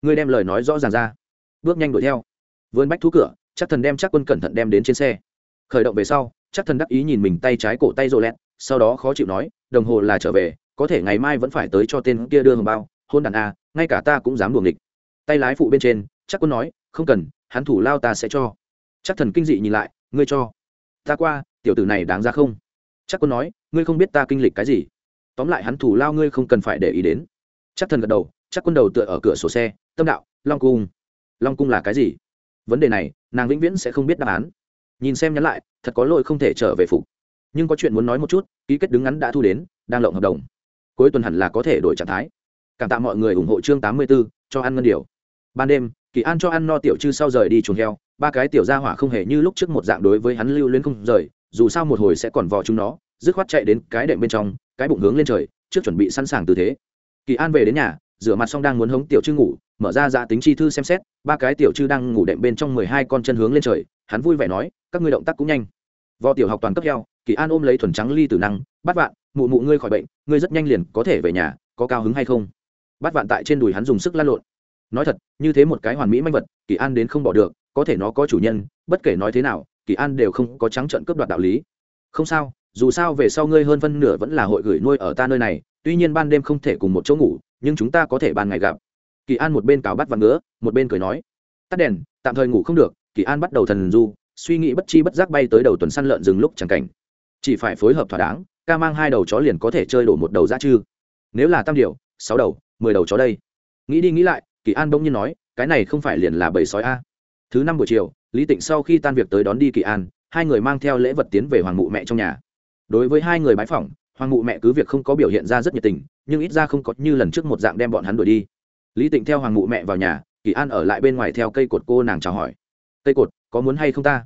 Ngươi đem lời nói rõ ràng ra. Bước nhanh đuổi theo. Vươn bách thú cửa, chắc thần đem chắc quân cẩn thận đem đến trên xe. Khởi động về sau, chắc thần đắc ý nhìn mình tay trái cổ tay rộ lẹt sau đó khó chịu nói, đồng hồ là trở về, có thể ngày mai vẫn phải tới cho tên kia đưa hồng bao, hôn đàn a, ngay cả ta cũng dám đuồng địch tay lái phụ bên trên, chắc quân nói, không cần, hắn thủ lao ta sẽ cho. Chắc thần kinh dị nhìn lại, ngươi cho. Ta qua, tiểu tử này đáng ra không? Chắc quân nói, ngươi không biết ta kinh lịch cái gì. Tóm lại hắn thủ lao ngươi không cần phải để ý đến. Chắc thần gật đầu, chắc quân đầu tựa ở cửa sổ xe, tâm đạo, long cung. Long cung là cái gì? Vấn đề này, nàng vĩnh viễn sẽ không biết đáp án. Nhìn xem nhắn lại, thật có lỗi không thể trở về phục nhưng có chuyện muốn nói một chút ký kết đứng ngắn đã thu đến đang lộng hợp đồng. Cuối tuần hẳn là có thể đổi trạng thái. Cảm tạ mọi người ủng hộ chương tám mươi 84, cho ăn ngân điều. Ban đêm kỳ an cho ăn no tiểu chư sau rời đi chuồng heo ba cái tiểu gia hỏa không hề như lúc trước một dạng đối với hắn lưu luyến không rời dù sao một hồi sẽ còn vò chúng nó dứt khoát chạy đến cái đệm bên trong cái bụng hướng lên trời trước chuẩn bị sẵn sàng tư thế. Kỳ an về đến nhà rửa mặt xong đang muốn hống tiểu chư ngủ mở ra dạ tính chi thư xem xét ba cái tiểu chư đang ngủ đệm bên trong mười hai con chân hướng lên trời hắn vui vẻ nói các ngươi động tác cũng nhanh vò tiểu học toàn cấp heo, kỳ an ôm lấy thuần trắng ly tử năng bắt vạn, mụ mụ ngươi khỏi bệnh, ngươi rất nhanh liền có thể về nhà, có cao hứng hay không? Bắt vạn tại trên đùi hắn dùng sức lan lộn. Nói thật, như thế một cái hoàn mỹ manh vật, kỳ an đến không bỏ được, có thể nó có chủ nhân, bất kể nói thế nào, kỳ an đều không có trắng trận cướp đoạt đạo lý. Không sao, dù sao về sau ngươi hơn phân nửa vẫn là hội gửi nuôi ở ta nơi này, tuy nhiên ban đêm không thể cùng một chỗ ngủ, nhưng chúng ta có thể ban ngày gặp. Kỳ an một bên cào bắt vạn ngứa, một bên cười nói. Tắt đèn, tạm thời ngủ không được. Kỳ an bắt đầu thần du suy nghĩ bất chi bất giác bay tới đầu tuần săn lợn rừng lúc chẳng cảnh. Chỉ phải phối hợp thỏa đáng, ca mang hai đầu chó liền có thể chơi đổ một đầu ra chư. Nếu là tam điều, sáu đầu, mười đầu chó đây. Nghĩ đi nghĩ lại, kỳ an bỗng nhiên nói, cái này không phải liền là bầy sói a. Thứ năm buổi chiều, lý tịnh sau khi tan việc tới đón đi kỳ an, hai người mang theo lễ vật tiến về hoàng mụ mẹ trong nhà. Đối với hai người bái phỏng, hoàng mụ mẹ cứ việc không có biểu hiện ra rất nhiệt tình, nhưng ít ra không có như lần trước một dạng đem bọn hắn đuổi đi. Lý tịnh theo hoàng mụ mẹ vào nhà, kỳ an ở lại bên ngoài theo cây cột cô nàng chào hỏi. Cây cột có muốn hay không ta?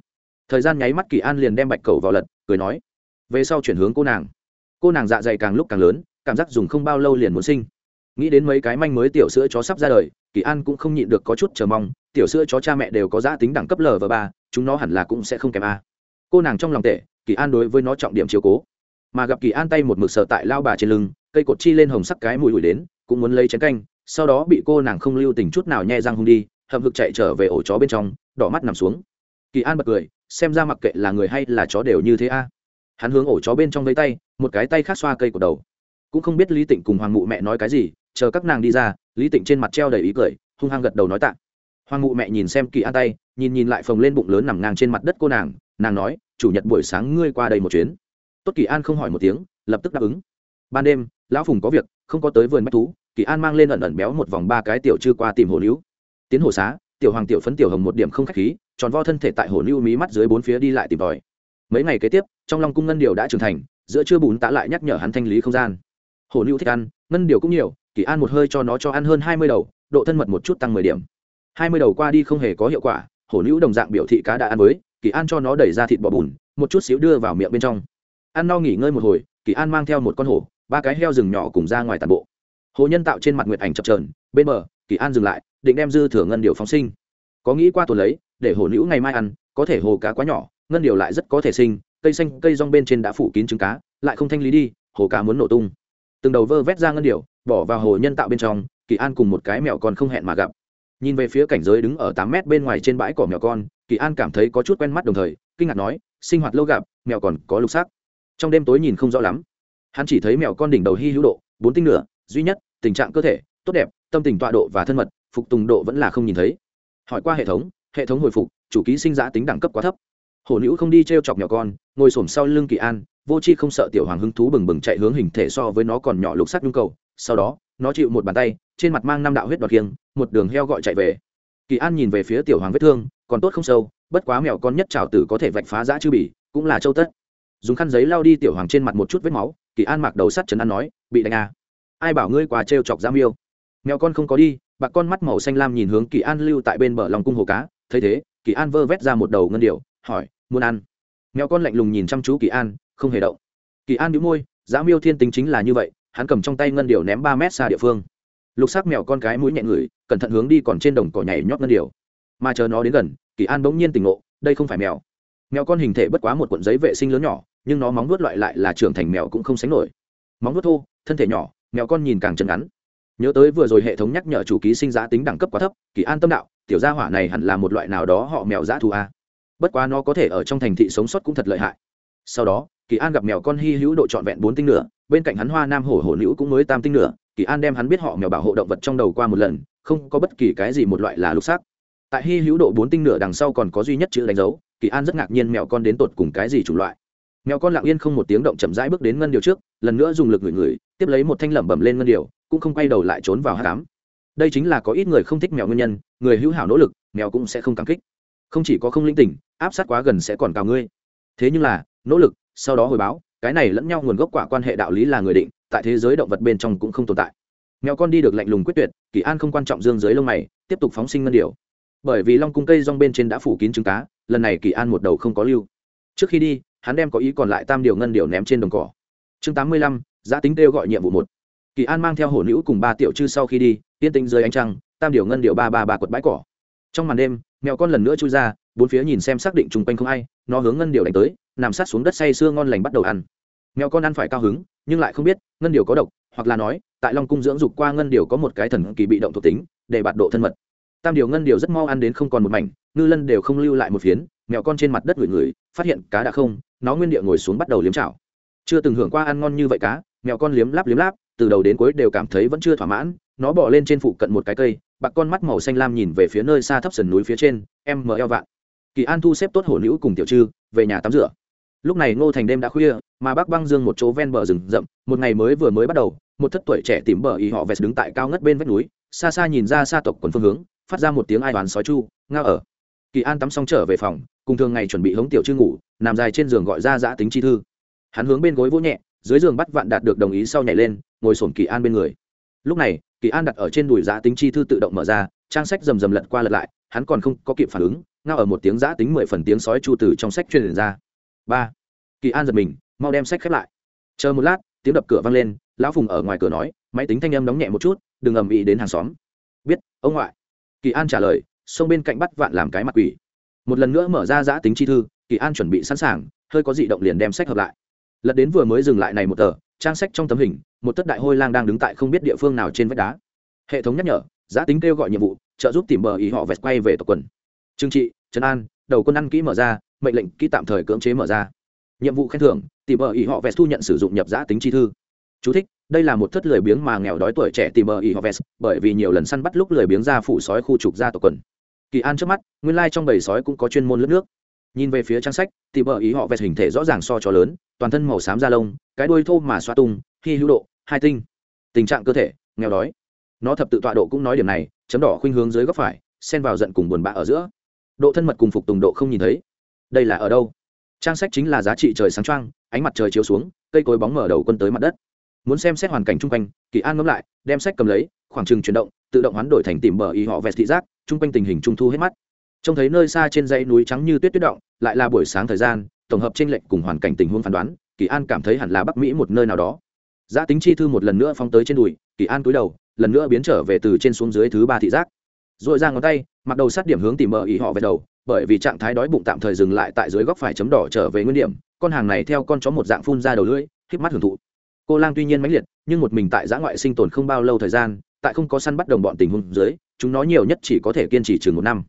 Thời gian nháy mắt kỳ an liền đem bạch cầu vào lật, cười nói, về sau chuyển hướng cô nàng. Cô nàng dạ dày càng lúc càng lớn, cảm giác dùng không bao lâu liền muốn sinh. Nghĩ đến mấy cái manh mới tiểu sữa chó sắp ra đời, kỳ an cũng không nhịn được có chút chờ mong, tiểu sữa chó cha mẹ đều có giã tính đẳng cấp l và ba, chúng nó hẳn là cũng sẽ không kém a. Cô nàng trong lòng tệ, kỳ an đối với nó trọng điểm chiếu cố. Mà gặp kỳ an tay một mực sợ tại lao bà trên lưng, cây cột chi lên hồng sắc cái mùi ủi đến, cũng muốn lấy chén canh, sau đó bị cô nàng không lưu tình chút nào nhẹ răng hung đi, hậm hực chạy trở về ổ chó bên trong, đỏ mắt nằm xuống kỳ an bật cười, xem ra mặc kệ là người hay là chó đều như thế a. Hắn hướng ổ chó bên trong vây tay, một cái tay khác xoa cây của đầu. Cũng không biết lý tịnh cùng hoàng mụ mẹ nói cái gì, chờ các nàng đi ra, lý tịnh trên mặt treo đầy ý cười, hung hăng gật đầu nói tạ. Hoàng mụ mẹ nhìn xem kỳ an tay, nhìn nhìn lại phồng lên bụng lớn nằm ngang trên mặt đất cô nàng nàng nói, chủ nhật buổi sáng ngươi qua đây một chuyến. Tốt kỳ an không hỏi một tiếng, lập tức đáp ứng. Ban đêm, lão phùng có việc, không có tới vườn bách thú, kỳ an mang lên ẩn ẩn béo một vòng ba cái tiểu chưa qua tìm hồ níu. Tiến hồ xá, tiểu hoàng tiểu phấn tiểu hồng một điểm không khách khí tròn vo thân thể tại hồ lưu mí mắt dưới bốn phía đi lại tìm tòi. Mấy ngày kế tiếp, trong lòng cung ngân điều đã trưởng thành, giữa chưa bùn tạ lại nhắc nhở hắn thanh lý không gian. Hồ lưu thích ăn, ngân điều cũng nhiều, kỳ an một hơi cho nó cho ăn hơn hai mươi đầu, độ thân mật một chút tăng mười điểm. Hai mươi đầu qua đi không hề có hiệu quả, hồ lưu đồng dạng biểu thị cá đã ăn với, kỳ an cho nó đẩy ra thịt bò bùn, một chút xíu đưa vào miệng bên trong. Ăn no nghỉ ngơi một hồi, kỳ an mang theo một con hổ, ba cái heo rừng nhỏ cùng ra ngoài tàn bộ. Hồ nhân tạo trên mặt nguyệt ảnh chập trờn bên bờ, kỳ an dừng lại, định đem dư thừa ngân điều phóng sinh. Có nghĩ qua tuần lấy để hồ nữ ngày mai ăn, có thể hồ cá quá nhỏ, ngân điều lại rất có thể sinh, cây xanh, cây rong bên trên đã phủ kín trứng cá, lại không thanh lý đi, hồ cá muốn nổ tung. Từng đầu vơ vét ra ngân điều, bỏ vào hồ nhân tạo bên trong, kỳ an cùng một cái mèo còn không hẹn mà gặp. Nhìn về phía cảnh giới đứng ở tám mét bên ngoài trên bãi cỏ mèo con, kỳ an cảm thấy có chút quen mắt đồng thời, kinh ngạc nói, sinh hoạt lâu gặp, mèo còn có lục sắc. Trong đêm tối nhìn không rõ lắm. Hắn chỉ thấy mèo con đỉnh đầu hy hữu độ, bốn tinh nửa, duy nhất, tình trạng cơ thể, tốt đẹp, tâm tình tọa độ và thân mật, phục tùng độ vẫn là không nhìn thấy. Hỏi qua hệ thống hệ thống hồi phục, chủ ký sinh giã tính đẳng cấp quá thấp. Hổ nữ không đi t r e o chọc nhỏ con, ngồi s ổ m sau lưng kỳ an, vô c h i không sợ tiểu hoàng hứng thú bừng bừng chạy hướng hình thể so với nó còn nhỏ lục sắc nhu cầu. Sau đó, nó chịu một bàn tay, trên mặt mang năm đạo huyết đoạt kiêng, một đường heo gọi chạy về. Kỳ an nhìn về phía tiểu hoàng vết thương, còn tốt không sâu, bất quá mèo con nhất trào tử có thể vạch phá giã chư bỉ, cũng là châu tất. Dùng khăn giấy lao đi tiểu hoàng trên mặt một chút vết máu, kỳ an mặc đầu sắt trấn an nói, bị đánh à. ai bảo ngươi qua t chọc giam yêu? Mèo con không có đi, bạc con mắt màu xanh lam nhìn hướng kỳ an lưu tại bên bờ lòng cung hồ cá thấy thế, kỳ an vơ vét ra một đầu ngân điệu hỏi, muốn ăn? Mèo con lạnh lùng nhìn chăm chú kỳ an, không hề động. Kỳ an đĩu môi, giá miêu thiên tính chính là như vậy, hắn cầm trong tay ngân điệu ném ba mét xa địa phương. Lục sắc mèo con cái mũi nhẹ ngửi, cẩn thận hướng đi còn trên đồng cỏ nhảy nhót ngân điệu mà chờ nó đến gần, kỳ an bỗng nhiên tỉnh ngộ, đây không phải mèo. Mèo con hình thể bất quá một cuộn giấy vệ sinh lớn nhỏ, nhưng nó móng vuốt loại lại là trưởng thành mèo cũng không sánh nổi. Móng vuốt thô, thân thể nhỏ, mèo con nhìn càng chân ngắn. Nhớ tới vừa rồi hệ thống nhắc nhở chủ ký sinh giá tính đẳng cấp quá thấp, kỳ an tâm đạo tiểu gia hỏa này hẳn là một loại nào đó họ mèo dã thú a. Bất quá nó có thể ở trong thành thị sống sót cũng thật lợi hại. Sau đó, kỳ an gặp mèo con hy hữu độ trọn vẹn bốn tinh nửa, bên cạnh hắn hoa nam hổ hổ nữ cũng mới tam tinh nửa, kỳ an đem hắn biết họ mèo bảo hộ động vật trong đầu qua một lần, không có bất kỳ cái gì một loại là lục xác. Tại hy hữu độ bốn tinh nửa đằng sau còn có duy nhất chữ đánh dấu, kỳ an rất ngạc nhiên mèo con đến tột cùng cái gì chủng loại. Mèo con lặng yên không một tiếng động chậm rãi bước đến ngân điều trước, lần nữa dùng lực ngửi ngửi, tiếp lấy một thanh lẩm bẩm lên ngân điều, cũng không quay đầu lại trốn vào hát cám đây chính là có ít người không thích mèo nguyên nhân người hữu hảo nỗ lực, mèo cũng sẽ không cảm kích. Không chỉ có không linh tỉnh, áp sát quá gần sẽ còn cào ngươi. Thế nhưng là, nỗ lực, sau đó hồi báo, cái này lẫn nhau nguồn gốc quả quan hệ đạo lý là người định, tại thế giới động vật bên trong cũng không tồn tại. Mèo con đi được lạnh lùng quyết tuyệt, kỳ an không quan trọng dương dưới lông mày, tiếp tục phóng sinh ngân điều bởi vì long cung cây rong bên trên đã phủ kín trứng cá, lần này kỳ an một đầu không có lưu. Trước khi đi, hắn đem có ý còn lại tam điều ngân điều ném trên đồng cỏ. Chương tám mươi lăm giá tính kêu gọi nhiệm vụ một. Kỳ an mang theo hổ nữ cùng ba tiểu chư sau khi đi, yên tĩnh dưới ánh trăng tam điều ngân điều ba ba ba quật bãi cỏ. Trong màn đêm, mèo con lần nữa chui ra, bốn phía nhìn xem xác định chung quanh không ai, nó hướng ngân điều đánh tới, nằm sát xuống đất say sưa ngon lành bắt đầu ăn. Mèo con ăn phải cao hứng, nhưng lại không biết, ngân điều có độc, hoặc là nói, tại long cung dưỡng dục qua ngân điều có một cái thần kỳ bị động thuộc tính, để bạt độ thân mật. Tam điều ngân điều rất mau ăn đến không còn một mảnh, ngư lân đều không lưu lại một phiến, mèo con trên mặt đất ngửi ngửi, phát hiện cá đã không, nó nguyên địa ngồi xuống bắt đầu liếm chảo. Chưa từng hưởng qua ăn ngon như vậy cá, mèo con liếm láp liếm láp từ đầu đến cuối đều cảm thấy vẫn chưa thỏa mãn, nó bỏ lên trên phụ cận một cái cây, bạc con mắt màu xanh lam nhìn về phía nơi xa thấp sườn núi phía trên, em mờ eo vạn. Kỳ an thu xếp tốt hổ nữ cùng tiểu trư, về nhà tắm rửa. Lúc này ngô thành đêm đã khuya, mà bác băng dương một chỗ ven bờ rừng rậm, một ngày mới vừa mới bắt đầu, một thất tuổi trẻ tìm bờ ý họ vẹt đứng tại cao ngất bên vách núi, xa xa nhìn ra xa tộc quần phương hướng, phát ra một tiếng ai đoán sói chu, ngao ở. Kỳ an tắm xong trở về phòng, cùng thường ngày chuẩn bị hống tiểu chư ngủ, nằm dài trên giường gọi ra giã tính chi thư. Hắn hướng bên gối vỗ nhẹ dưới giường bắt vạn đạt được đồng ý sau nhảy lên, ngồi sổm kỳ an bên người. Lúc này, kỳ an đặt ở trên đùi giã tính chi thư tự động mở ra, trang sách rầm rầm lật qua lật lại, hắn còn không có kịp phản ứng, ngao ở một tiếng giã tính mười phần tiếng sói chu từ trong sách truyền ra. Ba. Kỳ an giật mình, mau đem sách khép lại. Chờ một lát, tiếng đập cửa vang lên, lão phùng ở ngoài cửa nói, máy tính thanh âm đóng nhẹ một chút, đừng ầm ĩ đến hàng xóm. Biết, ông ngoại. Kỳ an trả lời xông bên cạnh bắt vạn làm cái mặt quỷ. Một lần nữa mở ra giã tính chi thư, kỳ an chuẩn bị sẵn sàng, hơi có dị động liền đem sách hợp lại lật đến vừa mới dừng lại này một tờ trang sách trong tấm hình một tất đại hôi lang đang đứng tại không biết địa phương nào trên vách đá. Hệ thống nhắc nhở giá tính kêu gọi nhiệm vụ trợ giúp tìm bờ ý họ vẹt quay về tộc quần. Trương trị trần an đầu quân ăn kỹ mở ra mệnh lệnh kỹ tạm thời cưỡng chế mở ra. Nhiệm vụ khen thưởng tìm bờ ý họ vẹt thu nhận sử dụng nhập giá tính chi thư. Chú thích, đây là một thất lười biếng mà nghèo đói tuổi trẻ tìm bờ ý họ vẹt bởi vì nhiều lần săn bắt lúc lười biếng ra phủ sói khu trục ra tộc quần. Kỳ an trước mắt nguyên lai trong bầy sói cũng có chuyên môn lướt nước nhìn về phía trang sách, thì bờ ý họ vẹt hình thể rõ ràng so cho lớn, toàn thân màu xám da lông, cái đuôi thô mà xoa tung khi hữu độ, hai tinh. Tình trạng cơ thể, nghèo đói. Nó thập tự tọa độ cũng nói điểm này, chấm đỏ khuynh hướng dưới góc phải, xen vào giận cùng buồn bã ở giữa. Độ thân mật cùng phục tùng độ không nhìn thấy. Đây là ở đâu? Trang sách chính là giá trị trời sáng trăng ánh mặt trời chiếu xuống, cây cối bóng mở đầu quân tới mặt đất. Muốn xem xét hoàn cảnh chung quanh, kỳ an ngẫm lại, đem sách cầm lấy, khoảng trừng chuyển động, tự động hoán đổi thành tìm bờ ý họ vẹt thị giác, chung quanh tình hình trung thu hết mắt trông thấy nơi xa trên dãy núi trắng như tuyết tuyết động, lại là buổi sáng thời gian, tổng hợp tranh lệch cùng hoàn cảnh tình huống phán đoán, kỳ an cảm thấy hẳn là bắc mỹ một nơi nào đó. Giã tính chi thư một lần nữa phóng tới trên đùi, kỳ an cúi đầu, lần nữa biến trở về từ trên xuống dưới thứ ba thị giác. Rồi ra ngón tay, mặc đầu sát điểm hướng tìm mờ ý họ về đầu, bởi vì trạng thái đói bụng tạm thời dừng lại tại dưới góc phải chấm đỏ trở về nguyên điểm, con hàng này theo con chó một dạng phun ra đầu lưỡi híp mắt hưởng thụ. Cô lang tuy nhiên mãnh liệt, nhưng một mình tại giã ngoại sinh tồn không bao lâu thời gian, tại không có săn bắt đồng bọn tình huống dưới, chúng nó nhiều nhất chỉ có thể kiên trì chừng một năm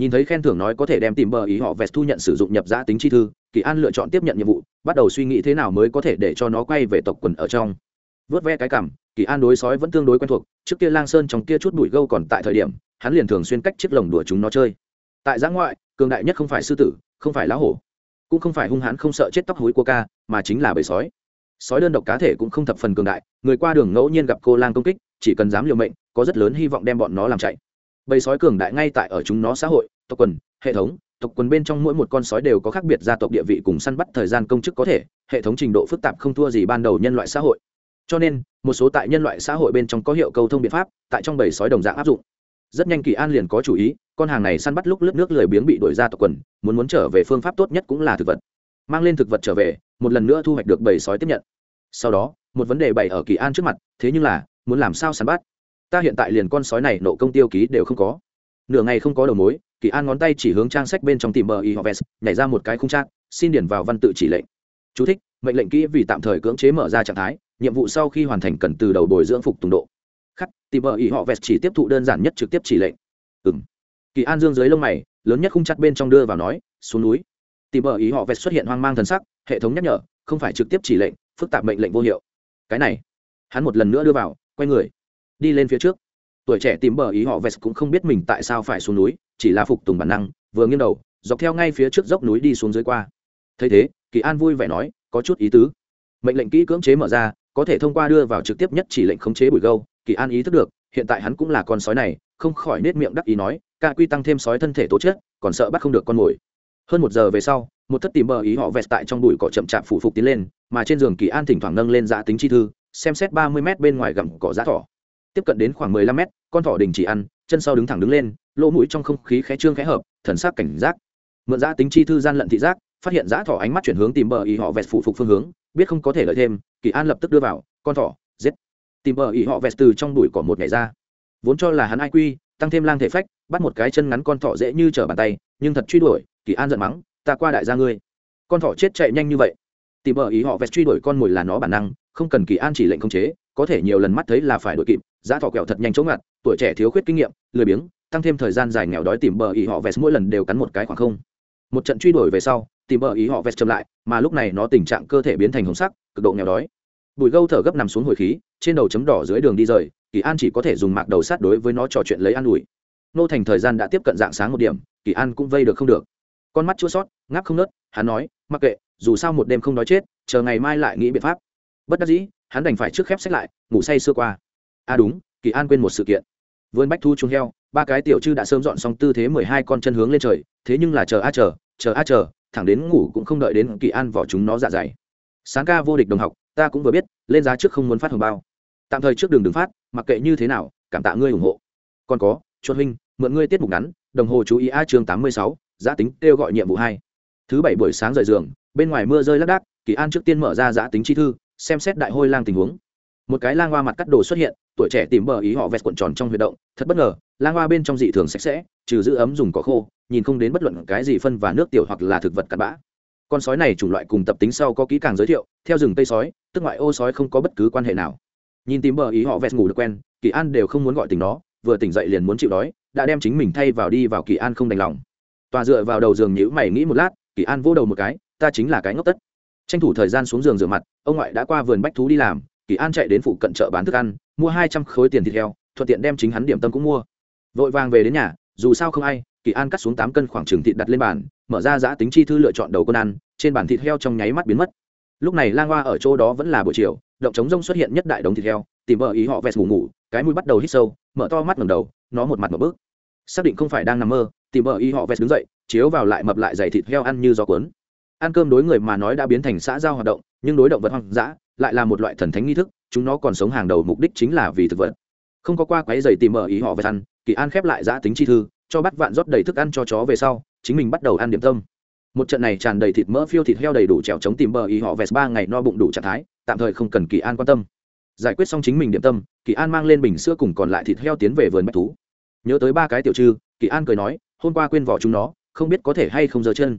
nhìn thấy khen thưởng nói có thể đem tìm bờ ý họ vest thu nhận sử dụng nhập giã tính chi thư, kỳ an lựa chọn tiếp nhận nhiệm vụ, bắt đầu suy nghĩ thế nào mới có thể để cho nó quay về tộc quần ở trong. Vớt ve cái cảm, kỳ an đối sói vẫn tương đối quen thuộc, trước kia lang sơn trong kia chút bụi gâu còn tại thời điểm, hắn liền thường xuyên cách chiếc lồng đùa chúng nó chơi. Tại giã ngoại, cường đại nhất không phải sư tử, không phải lá hổ, cũng không phải hung hãn không sợ chết tóc hối của ca, mà chính là bầy sói. Sói đơn độc cá thể cũng không thập phần cường đại, người qua đường ngẫu nhiên gặp cô lang công kích, chỉ cần dám liều mệnh, có rất lớn hy vọng đem bọn nó làm chạy bầy sói cường đại ngay tại ở chúng nó xã hội, tộc quần, hệ thống, tộc quần bên trong mỗi một con sói đều có khác biệt gia tộc địa vị cùng săn bắt thời gian công chức có thể, hệ thống trình độ phức tạp không thua gì ban đầu nhân loại xã hội. Cho nên, một số tại nhân loại xã hội bên trong có hiệu cầu thông biện pháp, tại trong bầy sói đồng dạng áp dụng. Rất nhanh kỳ an liền có chủ ý, con hàng này săn bắt lúc lướt nước lười biếng bị đổi ra tộc quần, muốn muốn trở về phương pháp tốt nhất cũng là thực vật. Mang lên thực vật trở về, một lần nữa thu hoạch được bầy sói tiếp nhận. Sau đó, một vấn đề bày ở kỳ an trước mặt, thế nhưng là, muốn làm sao săn bắt? Ta hiện tại liền con sói này nộ công tiêu ký đều không có. Nửa ngày không có đầu mối kỳ an ngón tay chỉ hướng trang sách bên trong tìm bờ y họ vest nhảy ra một cái khung trang xin điển vào văn tự chỉ lệnh. Chú thích, mệnh lệnh kỹ vì tạm thời cưỡng chế mở ra trạng thái nhiệm vụ sau khi hoàn thành cần từ đầu bồi dưỡng phục tùng độ. Khắc tìm bờ y họ vest chỉ tiếp thụ đơn giản nhất trực tiếp chỉ lệnh. Ừ kỳ an dương dưới lông mày lớn nhất khung chặt bên trong đưa vào nói xuống núi. Tìm bờ ý họ vest xuất hiện hoang mang thần sắc hệ thống nhắc nhở không phải trực tiếp chỉ lệnh phức tạp mệnh lệnh vô hiệu. Cái này hắn một lần nữa đưa vào quay người đi lên phía trước. Tuổi trẻ tìm bờ ý họ vest cũng không biết mình tại sao phải xuống núi, chỉ là phục tùng bản năng, vừa nghiêng đầu, dọc theo ngay phía trước dốc núi đi xuống dưới qua. Thấy thế, kỳ an vui vẻ nói, có chút ý tứ. Mệnh lệnh kỹ cưỡng chế mở ra, có thể thông qua đưa vào trực tiếp nhất chỉ lệnh khống chế bụi gâu, kỳ an ý thức được, hiện tại hắn cũng là con sói này, không khỏi nết miệng đắc ý nói, ca quy tăng thêm sói thân thể tố chất, còn sợ bắt không được con mồi. Hơn một giờ về sau, một thất tìm bờ ý họ vẹt tại trong bụi cỏ chậm chạp phủ phục tiến lên, mà trên giường kỳ an thỉnh thoảng nâng lên dạ tính chi thư, xem xét ba mươi mét bên ngoài gặm cỏ giá thỏ tiếp cận đến khoảng mười lăm mét, con thỏ đình chỉ ăn chân sau đứng thẳng đứng lên lỗ mũi trong không khí khẽ trương khẽ hợp thần sắc cảnh giác. Mượn giá tính chi thư gian lận thị giác phát hiện dã thỏ ánh mắt chuyển hướng tìm bờ ý họ vẹt phụ phục phương hướng biết không có thể lợi thêm kỳ an lập tức đưa vào con thỏ giết. Tìm bờ ý họ vẹt từ trong bụi cỏ một ngày ra. Vốn cho là hắn ai quy tăng thêm lang thể phách bắt một cái chân ngắn con thỏ dễ như trở bàn tay nhưng thật truy đuổi kỳ an giận mắng ta qua đại gia ngươi. Con thỏ chết chạy nhanh như vậy. Tìm bờ ý họ vẹt truy đuổi con mồi là nó bản năng không cần kỳ an chỉ lệnh khống chế có thể nhiều lần mắt thấy là phải đuổi kịp, giá thỏ kẹo thật nhanh chỗ ngặt, tuổi trẻ thiếu khuyết kinh nghiệm, lười biếng, tăng thêm thời gian dài nghèo đói tìm bờ ý họ vest mỗi lần đều cắn một cái khoảng không. Một trận truy đuổi về sau, tìm bờ ý họ vẹt chậm lại, mà lúc này nó tình trạng cơ thể biến thành hồng sắc, cực độ nghèo đói. Bùi gâu thở gấp nằm xuống hồi khí, trên đầu chấm đỏ dưới đường đi rời, kỳ an chỉ có thể dùng mạc đầu sát đối với nó trò chuyện lấy an ủi. Nô thành thời gian đã tiếp cận dạng sáng một điểm, kỳ an cũng vây được không được. Con mắt chua sót ngáp không nớt, hắn nói, mặc kệ, dù sao một đêm không đói chết, chờ ngày mai lại nghĩ biện pháp. Bất đắc dĩ hắn đành phải trước khép sách lại, ngủ say xưa qua. À đúng, kỳ an quên một sự kiện. Vườn bách thu chung heo, ba cái tiểu chư đã sớm dọn xong tư thế mười hai con chân hướng lên trời, thế nhưng là chờ a chờ chờ a chờ, thẳng đến ngủ cũng không đợi đến kỳ an vỏ chúng nó dạ dày. Sáng ca vô địch đồng học, ta cũng vừa biết, lên giá trước không muốn phát hồng bao. Tạm thời trước đường đừng phát, mặc kệ như thế nào, cảm tạ ngươi ủng hộ. Còn có, chuột huynh, mượn ngươi tiết mục ngắn, đồng hồ chú ý a chương tám mươi sáu giã tính kêu gọi nhiệm vụ hai. Thứ bảy buổi sáng rời giường, bên ngoài mưa rơi lác đác, kỳ an trước tiên mở ra giã tính chi thư xem xét đại hôi lang tình huống. Một cái lang hoa mặt cắt đồ xuất hiện, tuổi trẻ tìm bờ ý họ vẹt cuộn tròn trong huy động, thật bất ngờ, lang hoa bên trong dị thường sạch sẽ, trừ giữ ấm dùng có khô, nhìn không đến bất luận cái gì phân và nước tiểu hoặc là thực vật cặn bã. Con sói này chủng loại cùng tập tính sau có kỹ càng giới thiệu, theo rừng tây sói, tức ngoại ô sói không có bất cứ quan hệ nào. Nhìn tìm bờ ý họ vẹt ngủ được quen, kỳ an đều không muốn gọi tình nó, vừa tỉnh dậy liền muốn chịu đói, đã đem chính mình thay vào đi vào kỳ an không đành lòng. Tòa dựa vào đầu giường nhữ mày nghĩ một lát, kỳ an vỗ đầu một cái, ta chính là cái ngốc tất tranh thủ thời gian xuống giường rửa mặt, ông ngoại đã qua vườn bách thú đi làm, kỳ an chạy đến phụ cận chợ bán thức ăn, mua hai trăm khối tiền thịt heo, thuận tiện đem chính hắn điểm tâm cũng mua. Vội vàng về đến nhà, dù sao không ai, kỳ an cắt xuống tám cân khoảng trừng thịt đặt lên bàn, mở ra giã tính chi thư lựa chọn đầu con ăn, trên bàn thịt heo trong nháy mắt biến mất. Lúc này lang hoa ở chỗ đó vẫn là buổi chiều, động chống rông xuất hiện nhất đại đống thịt heo, tìm vợ ý họ vẹt ngủ ngủ, cái mũi bắt đầu hít sâu, mở to mắt ngầm đầu, nó một mặt một bước. Xác định không phải đang nằm mơ, tìm vợ ý họ vẹt đứng dậy, chiếu vào lại mập lại dày thịt heo ăn như gió cuốn ăn cơm đối người mà nói đã biến thành xã giao hoạt động, nhưng đối động vật hoang dã lại là một loại thần thánh nghi thức, chúng nó còn sống hàng đầu mục đích chính là vì thực vật. Không có qua quấy giày tìm mở ý họ về ăn, kỳ an khép lại giã tính chi thư, cho bắt vạn rót đầy thức ăn cho chó về sau, chính mình bắt đầu ăn điểm tâm. Một trận này tràn đầy thịt mỡ phiêu thịt heo đầy đủ trèo chống tìm bờ ý họ vest ba ngày no bụng đủ trạng thái, tạm thời không cần kỳ an quan tâm. Giải quyết xong chính mình điểm tâm, kỳ an mang lên bình sữa cùng còn lại thịt heo tiến về vườn bách thú. Nhớ tới ba cái tiểu trư, kỳ an cười nói, hôm qua quên vỏ chúng nó, không biết có thể hay không giờ chân.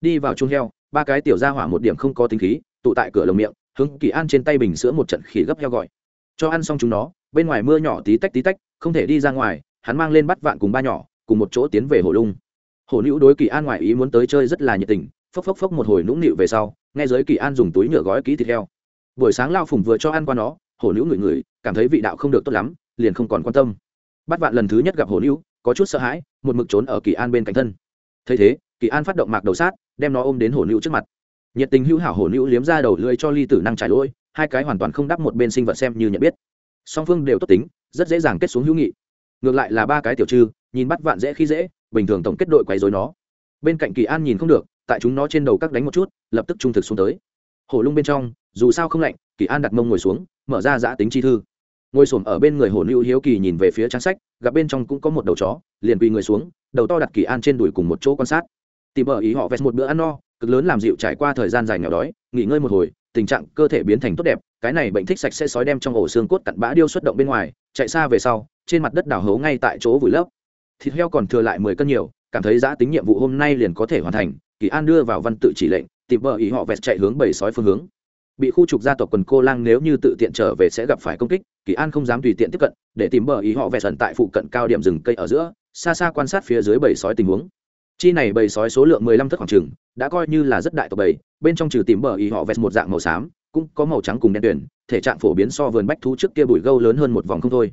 Đi vào chuông heo ba cái tiểu ra hỏa một điểm không có tính khí, tụ tại cửa lồng miệng, hướng kỳ an trên tay bình sữa một trận khỉ gấp heo gọi. Cho ăn xong chúng nó, bên ngoài mưa nhỏ tí tách tí tách, không thể đi ra ngoài, hắn mang lên bắt vạn cùng ba nhỏ, cùng một chỗ tiến về hồ lung. Hồ nữ đối kỳ an ngoài ý muốn tới chơi rất là nhiệt tình, phốc phốc phốc một hồi nũng nịu về sau, nghe giới kỳ an dùng túi nhựa gói ký thịt heo. Buổi sáng lao phùng vừa cho ăn qua nó, hồ nữ ngửi ngửi, cảm thấy vị đạo không được tốt lắm, liền không còn quan tâm. Bắt vạn lần thứ nhất gặp hồ nữ có chút sợ hãi, một mực trốn ở kỳ an bên cạnh thân. Thấy thế kỳ an phát động mạc đầu sát, đem nó ôm đến Hổ nữ trước mặt. Nhiệt tình hữu hảo Hổ nữ liếm ra đầu lưỡi cho ly tử năng trải lỗi, hai cái hoàn toàn không đắp một bên sinh vật xem như nhận biết. Song phương đều tốt tính, rất dễ dàng kết xuống hữu nghị. Ngược lại là ba cái tiểu trư, nhìn bắt vạn dễ khi dễ, bình thường tổng kết đội quấy dối nó. Bên cạnh kỳ an nhìn không được, tại chúng nó trên đầu các đánh một chút, lập tức trung thực xuống tới. Hổ lung bên trong, dù sao không lạnh, kỳ an đặt mông ngồi xuống, mở ra giã tính chi thư. Ngồi s ở bên người hổ lưu hiếu kỳ nhìn về phía trang sách, gặp bên trong cũng có một đầu chó, liền quỳ người xuống, đầu to đặt kỳ an trên đùi cùng một chỗ quan sát tìm bờ ý họ vẹt một bữa ăn no, cực lớn làm dịu trải qua thời gian dài nghèo đói, nghỉ ngơi một hồi, tình trạng cơ thể biến thành tốt đẹp, cái này bệnh thích sạch sẽ sói đem trong ổ xương cốt cặn bã điêu xuất động bên ngoài, chạy xa về sau, trên mặt đất đào hấu ngay tại chỗ vùi lấp. Thịt heo còn thừa lại mười cân nhiều, cảm thấy giã tính nhiệm vụ hôm nay liền có thể hoàn thành, kỳ an đưa vào văn tự chỉ lệnh, tìm bờ ý họ vẹt chạy hướng bầy sói phương hướng. Bị khu trục gia tộc quần cô lang nếu như tự tiện trở về sẽ gặp phải công kích, kỳ an không dám tùy tiện tiếp cận, để tìm bờ ý họ vẹt sần tại phụ cận cao điểm rừng cây ở giữa, xa xa quan sát phía dưới bầy sói tình huống chi này bầy sói số lượng mười lăm thất khoảng trừng đã coi như là rất đại tộc bầy, bên trong trừ tìm bờ ý họ vẹt một dạng màu xám, cũng có màu trắng cùng đen tuyển, thể trạng phổ biến so vườn bách thú trước kia bụi gâu lớn hơn một vòng không thôi.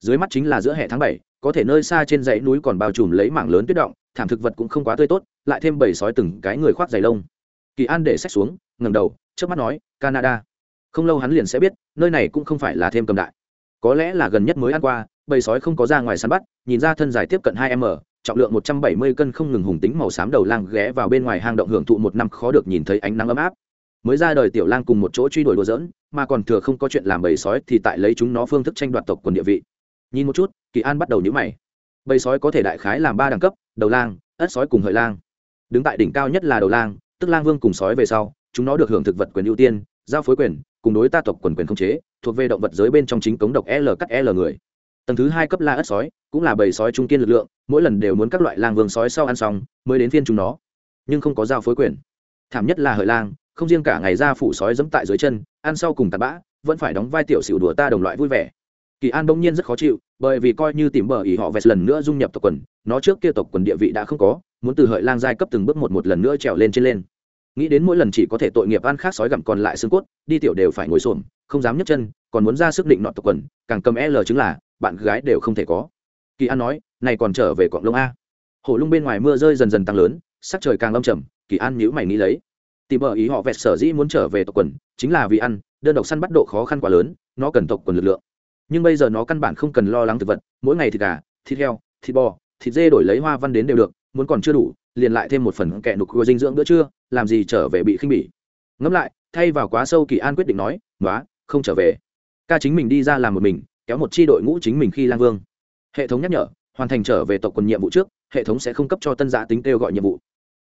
Dưới mắt chính là giữa hệ tháng bảy, có thể nơi xa trên dãy núi còn bao trùm lấy mảng lớn tuyết động, thảm thực vật cũng không quá tươi tốt, lại thêm bầy sói từng cái người khoác giày lông. Kỳ an để sách xuống, ngẩng đầu trước mắt nói, canada. Không lâu hắn liền sẽ biết, nơi này cũng không phải là thêm cầm đại. Có lẽ là gần nhất mới ăn qua, bầy sói không có ra ngoài săn bắt, nhìn ra thân dài tiếp cận hai m trọng lượng một trăm bảy mươi cân không ngừng hùng tính màu xám đầu lang ghé vào bên ngoài hang động hưởng thụ một năm khó được nhìn thấy ánh nắng ấm áp. Mới ra đời tiểu lang cùng một chỗ truy đuổi đùa dỡn mà còn thừa không có chuyện làm bầy sói thì tại lấy chúng nó phương thức tranh đoạt tộc quần địa vị. Nhìn một chút, kỳ an bắt đầu nhữ mày. Bầy sói có thể đại khái làm ba đẳng cấp, đầu lang, ất sói cùng hợi lang. Đứng tại đỉnh cao nhất là đầu lang, tức lang vương cùng sói về sau, chúng nó được hưởng thực vật quyền ưu tiên, giao phối quyền, cùng đối ta tộc quần quyền không chế, thuộc về động vật giới bên trong chính cống độc l cắt l người tầng thứ hai cấp la ất sói, cũng là bầy sói trung kiên lực lượng, mỗi lần đều muốn các loại lang vương sói sau ăn xong, mới đến phiên chúng nó. Nhưng không có giao phối quyền. Thảm nhất là hợi lang, không riêng cả ngày ra phủ sói dẫm tại dưới chân, ăn sau cùng tạt bã, vẫn phải đóng vai tiểu xỉu đùa ta đồng loại vui vẻ. Kỳ an bỗng nhiên rất khó chịu, bởi vì coi như tìm bờ ý họ vẹt lần nữa dung nhập tộc quần, nó trước kia tộc quần địa vị đã không có, muốn từ hợi lang giai cấp từng bước một một lần nữa trèo lên trên lên. Nghĩ đến mỗi lần chỉ có thể tội nghiệp ăn khác sói gặm còn lại xương cốt, đi tiểu đều phải ngồi xổm, không dám nhấc chân, còn muốn ra sức định nọ tộc quần, càng cầm l chứng là bạn gái đều không thể có. Kỳ an nói, này còn trở về quạng lông a. Hổ lung bên ngoài mưa rơi dần dần tăng lớn, sắc trời càng lâm trầm, kỳ an nhữ mày nghĩ lấy. Tìm bờ ý họ vẹt sở dĩ muốn trở về tộc quần, chính là vì ăn, đơn độc săn bắt độ khó khăn quá lớn, nó cần tộc quần lực lượng. Nhưng bây giờ nó căn bản không cần lo lắng thực vật, mỗi ngày thịt gà, thịt heo, thịt bò, thịt dê đổi lấy hoa văn đến đều được, muốn còn chưa đủ, liền lại thêm một phần kẹ nục của dinh dưỡng nữa chưa làm gì trở về bị khinh bỉ. Ngẫm lại, thay vào quá sâu kỳ an quyết định nói nói không trở về. Ca chính mình đi ra làm một mình kéo một chi đội ngũ chính mình khi lang vương. Hệ thống nhắc nhở, hoàn thành trở về tộc quần nhiệm vụ trước, hệ thống sẽ không cấp cho tân giã tính kêu gọi nhiệm vụ.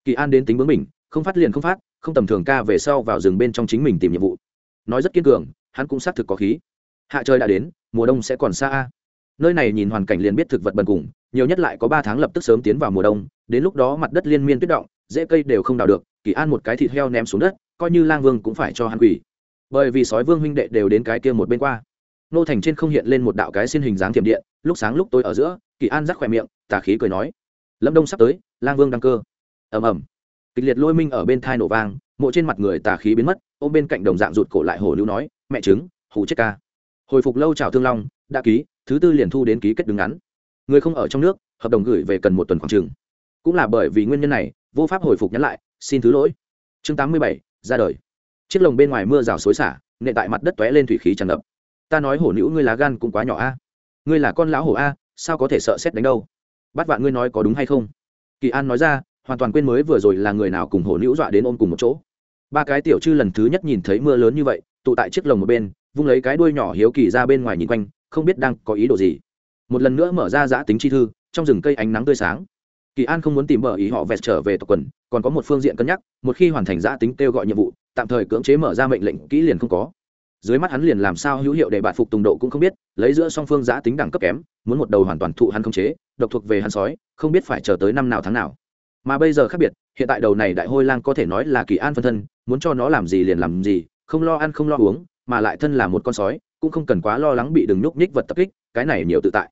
Kỳ an đến tính bướng mình không phát liền không phát, không tầm thường ca về sau vào rừng bên trong chính mình tìm nhiệm vụ. Nói rất kiên cường, hắn cũng xác thực có khí. Hạ trời đã đến, mùa đông sẽ còn xa a. Nơi này nhìn hoàn cảnh liền biết thực vật bần cùng, nhiều nhất lại có ba tháng lập tức sớm tiến vào mùa đông, đến lúc đó mặt đất liên miên tuyết động dễ cây đều không đào được, kỳ an một cái thịt heo ném xuống đất, coi như lang vương cũng phải cho hắn quỷ bởi vì sói vương huynh đệ đều đến cái kia một bên qua nô thành trên không hiện lên một đạo cái xin hình dáng thiểm điện, lúc sáng lúc tối ở giữa, kỳ an rắc khỏe miệng, tà khí cười nói. Lâm đông sắp tới, lang vương đăng cơ. Ầm ầm. Kịch liệt lôi minh ở bên thai nổ vang, mộ trên mặt người tà khí biến mất, ôm bên cạnh đồng dạng rụt cổ lại hồ lưu nói, mẹ chứng hủ chết ca. Hồi phục lâu chào thương long, đã ký, thứ tư liền thu đến ký kết đứng ngắn. Người không ở trong nước, hợp đồng gửi về cần một tuần khoảng trường cũng là bởi vì nguyên nhân này, vô pháp hồi phục nhắn lại, xin thứ lỗi. Chương tám mươi bảy, ra đời. Chiếc lồng bên ngoài mưa rào xối xả nệ tại mặt đất t lên thủy khí tràn ngập ta nói hổ nữ ngươi lá gan cũng quá nhỏ a. Ngươi là con lão hổ a, sao có thể sợ xét đánh đâu? Bắt vạn ngươi nói có đúng hay không? Kỳ an nói ra, hoàn toàn quên mới vừa rồi là người nào cùng hổ nữ dọa đến ôm cùng một chỗ. Ba cái tiểu chư lần thứ nhất nhìn thấy mưa lớn như vậy, tụ tại chiếc lồng một bên, vung lấy cái đuôi nhỏ hiếu kỳ ra bên ngoài nhìn quanh, không biết đang có ý đồ gì. Một lần nữa mở ra giã tính chi thư, trong rừng cây ánh nắng tươi sáng. Kỳ an không muốn tìm bờ ý họ vẹt trở về tộc quần, còn có một phương diện cân nhắc, một khi hoàn thành giã tính kêu gọi nhiệm vụ, tạm thời cưỡng chế mở ra mệnh lệnh kỹ liền không có dưới mắt hắn liền làm sao hữu hiệu để bạn phục tùng độ cũng không biết, lấy giữa song phương giã tính đẳng cấp kém, muốn một đầu hoàn toàn thụ hắn không chế, độc thuộc về hắn sói, không biết phải chờ tới năm nào tháng nào. Mà bây giờ khác biệt, hiện tại đầu này đại hôi lang có thể nói là kỳ an phân thân, muốn cho nó làm gì liền làm gì, không lo ăn không lo uống, mà lại thân là một con sói, cũng không cần quá lo lắng bị đừng nhúc nhích vật tập kích, cái này nhiều tự tại.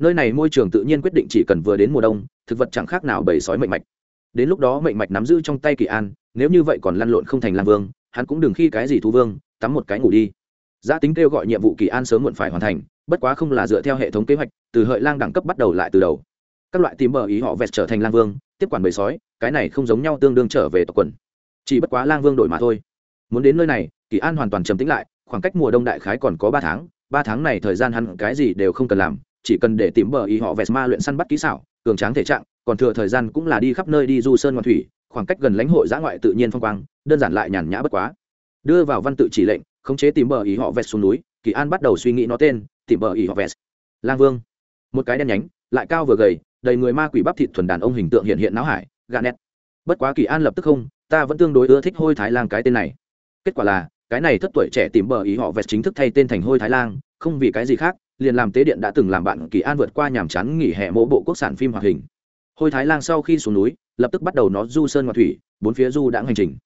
Nơi này môi trường tự nhiên quyết định chỉ cần vừa đến mùa đông, thực vật chẳng khác nào bầy sói mệnh mạch. Đến lúc đó mệnh mạch nắm giữ trong tay kỳ an, nếu như vậy còn lăn lộn không thành lang vương, hắn cũng đừng khi cái gì thú vương tắm một cái ngủ đi. Giá tính kêu gọi nhiệm vụ kỳ an sớm muộn phải hoàn thành, bất quá không là dựa theo hệ thống kế hoạch, từ hợi lang đẳng cấp bắt đầu lại từ đầu. Các loại tìm bờ ý họ vẹt trở thành lang vương, tiếp quản bầy sói, cái này không giống nhau tương đương trở về tộc quần. Chỉ bất quá lang vương đổi mà thôi. Muốn đến nơi này, kỳ an hoàn toàn trầm tĩnh lại, khoảng cách mùa đông đại khái còn có ba tháng ba tháng này thời gian hắn cái gì đều không cần làm, chỉ cần để tìm bờ ý họ vẹt ma luyện săn bắt kỹ xảo, cường tráng thể trạng, còn thừa thời gian cũng là đi khắp nơi đi du sơn ngoan thủy, khoảng cách gần lãnh hội giã ngoại tự nhiên phong quang, đơn giản lại nhàn nhã bất quá đưa vào văn tự chỉ lệnh, khống chế tìm bờ ý họ vẹt xuống núi, kỳ an bắt đầu suy nghĩ nó tên, tìm bờ ý họ vẹt. Lang vương. Một cái đen nhánh, lại cao vừa gầy, đầy người ma quỷ bắp thịt thuần đàn ông hình tượng hiện hiện não hải, gà nét. Bất quá kỳ an lập tức không, ta vẫn tương đối ưa thích hôi thái lan cái tên này. Kết quả là, cái này thất tuổi trẻ tìm bờ ý họ vẹt chính thức thay tên thành hôi thái lan không vì cái gì khác, liền làm tế điện đã từng làm bạn kỳ an vượt qua nhàm chán nghỉ hè mộ bộ quốc sản phim hoạt hình. Hôi thái lan sau khi xuống núi, lập tức bắt đầu nó du sơn ngoại thủy, bốn phía du đãng hành trình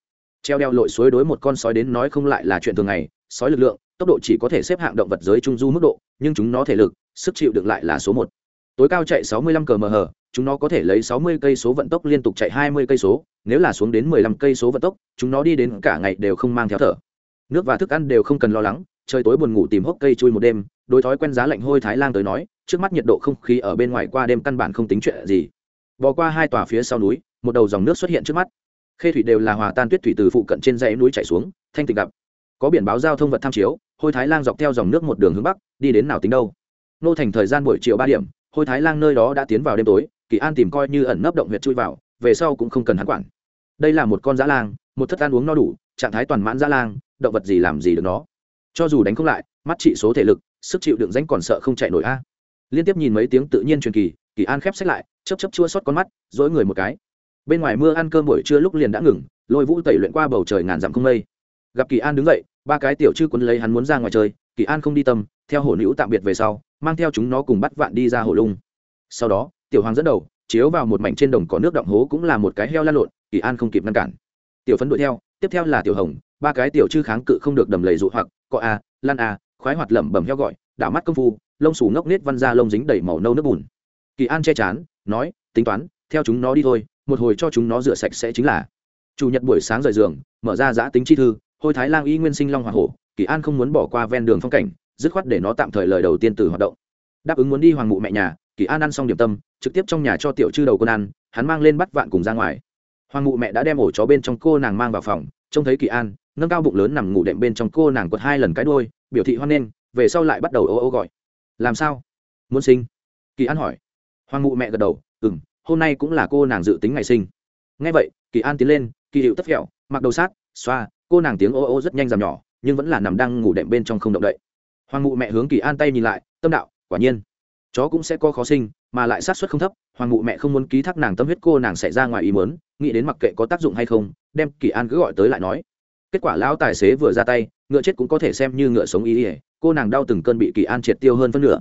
treo đeo lội suối đối một con sói đến nói không lại là chuyện thường ngày, sói lực lượng, tốc độ chỉ có thể xếp hạng động vật giới trung du mức độ, nhưng chúng nó thể lực, sức chịu đựng lại là số một. Tối cao chạy 65 km/h, chúng nó có thể lấy 60 cây số vận tốc liên tục chạy 20 cây số, nếu là xuống đến 15 cây số vận tốc, chúng nó đi đến cả ngày đều không mang theo thở. Nước và thức ăn đều không cần lo lắng, trời tối buồn ngủ tìm hốc cây chui một đêm, đối thói quen giá lạnh hôi thái lan tới nói, trước mắt nhiệt độ không khí ở bên ngoài qua đêm căn bản không tính chuyện gì. Bỏ qua hai tòa phía sau núi, một đầu dòng nước xuất hiện trước mắt khê thủy đều là hòa tan tuyết thủy từ phụ cận trên dãy núi chảy xuống, thanh tịnh gặp. Có biển báo giao thông vật tham chiếu, hôi thái lan dọc theo dòng nước một đường hướng bắc, đi đến nào tính đâu. Nô thành thời gian buổi chiều ba điểm, hôi thái lan nơi đó đã tiến vào đêm tối, kỳ an tìm coi như ẩn nấp động huyệt chui vào, về sau cũng không cần hắn quản. Đây là một con dã lang, một thất ăn uống no đủ, trạng thái toàn mãn dã lang, động vật gì làm gì được nó. Cho dù đánh không lại, mắt trị số thể lực, sức chịu đựng danh còn sợ không chạy nổi a. Liên tiếp nhìn mấy tiếng tự nhiên truyền kỳ kỳ an khép sách lại chấp chấp chua xót con mắt, dỗi người một cái bên ngoài mưa ăn cơm buổi trưa lúc liền đã ngừng, lôi vũ tẩy luyện qua bầu trời ngàn dặm không mây. Gặp kỳ an đứng dậy, ba cái tiểu chư quấn lấy hắn muốn ra ngoài chơi, kỳ an không đi tâm, theo hổ nữ tạm biệt về sau, mang theo chúng nó cùng bắt vạn đi ra hổ lung. Sau đó, tiểu hoàng dẫn đầu, chiếu vào một mảnh trên đồng có nước động hố cũng là một cái heo lan lộn, kỳ an không kịp ngăn cản. Tiểu phấn đuổi theo, tiếp theo là tiểu hồng, ba cái tiểu chư kháng cự không được đầm lầy dụ hoặc cọ a, lan a, khoái hoạt lẩm bẩm heo gọi, đảo mắt công phu, lông xù ngốc nết văn ra lông dính đầy màu nâu nước bùn. Kỳ an che chán, nói, tính toán, theo chúng nó đi thôi một hồi cho chúng nó rửa sạch sẽ chính là. Chủ nhật buổi sáng rời giường, mở ra giã tính chi thư, hôi thái lang y nguyên sinh long hoa hổ, kỳ an không muốn bỏ qua ven đường phong cảnh, dứt khoát để nó tạm thời lời đầu tiên từ hoạt động. Đáp ứng muốn đi hoàng mụ mẹ nhà, kỳ an ăn xong điểm tâm, trực tiếp trong nhà cho tiểu chư đầu con ăn, hắn mang lên bắt vạn cùng ra ngoài. Hoàng mụ mẹ đã đem ổ chó bên trong cô nàng mang vào phòng, trông thấy kỳ an, nâng cao bụng lớn nằm ngủ đệm bên trong cô nàng quật hai lần cái đôi biểu thị hoan nghênh, về sau lại bắt đầu ô ô gọi. Làm sao? Muốn sinh? Kỳ an hỏi. Hoàng mụ mẹ gật đầu ừ m hôm nay cũng là cô nàng dự tính ngày sinh. Ngay vậy, kỳ an tiến lên, kỳ hiệu tất phẹo, mặc đầu sát, xoa, cô nàng tiếng ô ô rất nhanh giảm nhỏ, nhưng vẫn là nằm đang ngủ đệm bên trong không động đậy. Hoàng mụ mẹ hướng kỳ an tay nhìn lại, tâm đạo, quả nhiên, chó cũng sẽ có khó sinh, mà lại sát xuất không thấp, hoàng mụ mẹ không muốn ký thác nàng tâm huyết cô nàng sẽ ra ngoài ý mớn nghĩ đến mặc kệ có tác dụng hay không, đem kỳ an cứ gọi tới lại nói. Kết quả lão tài xế vừa ra tay, ngựa chết cũng có thể xem như ngựa sống ý ỉa cô nàng đau từng cơn bị kỳ an triệt tiêu hơn phân nửa.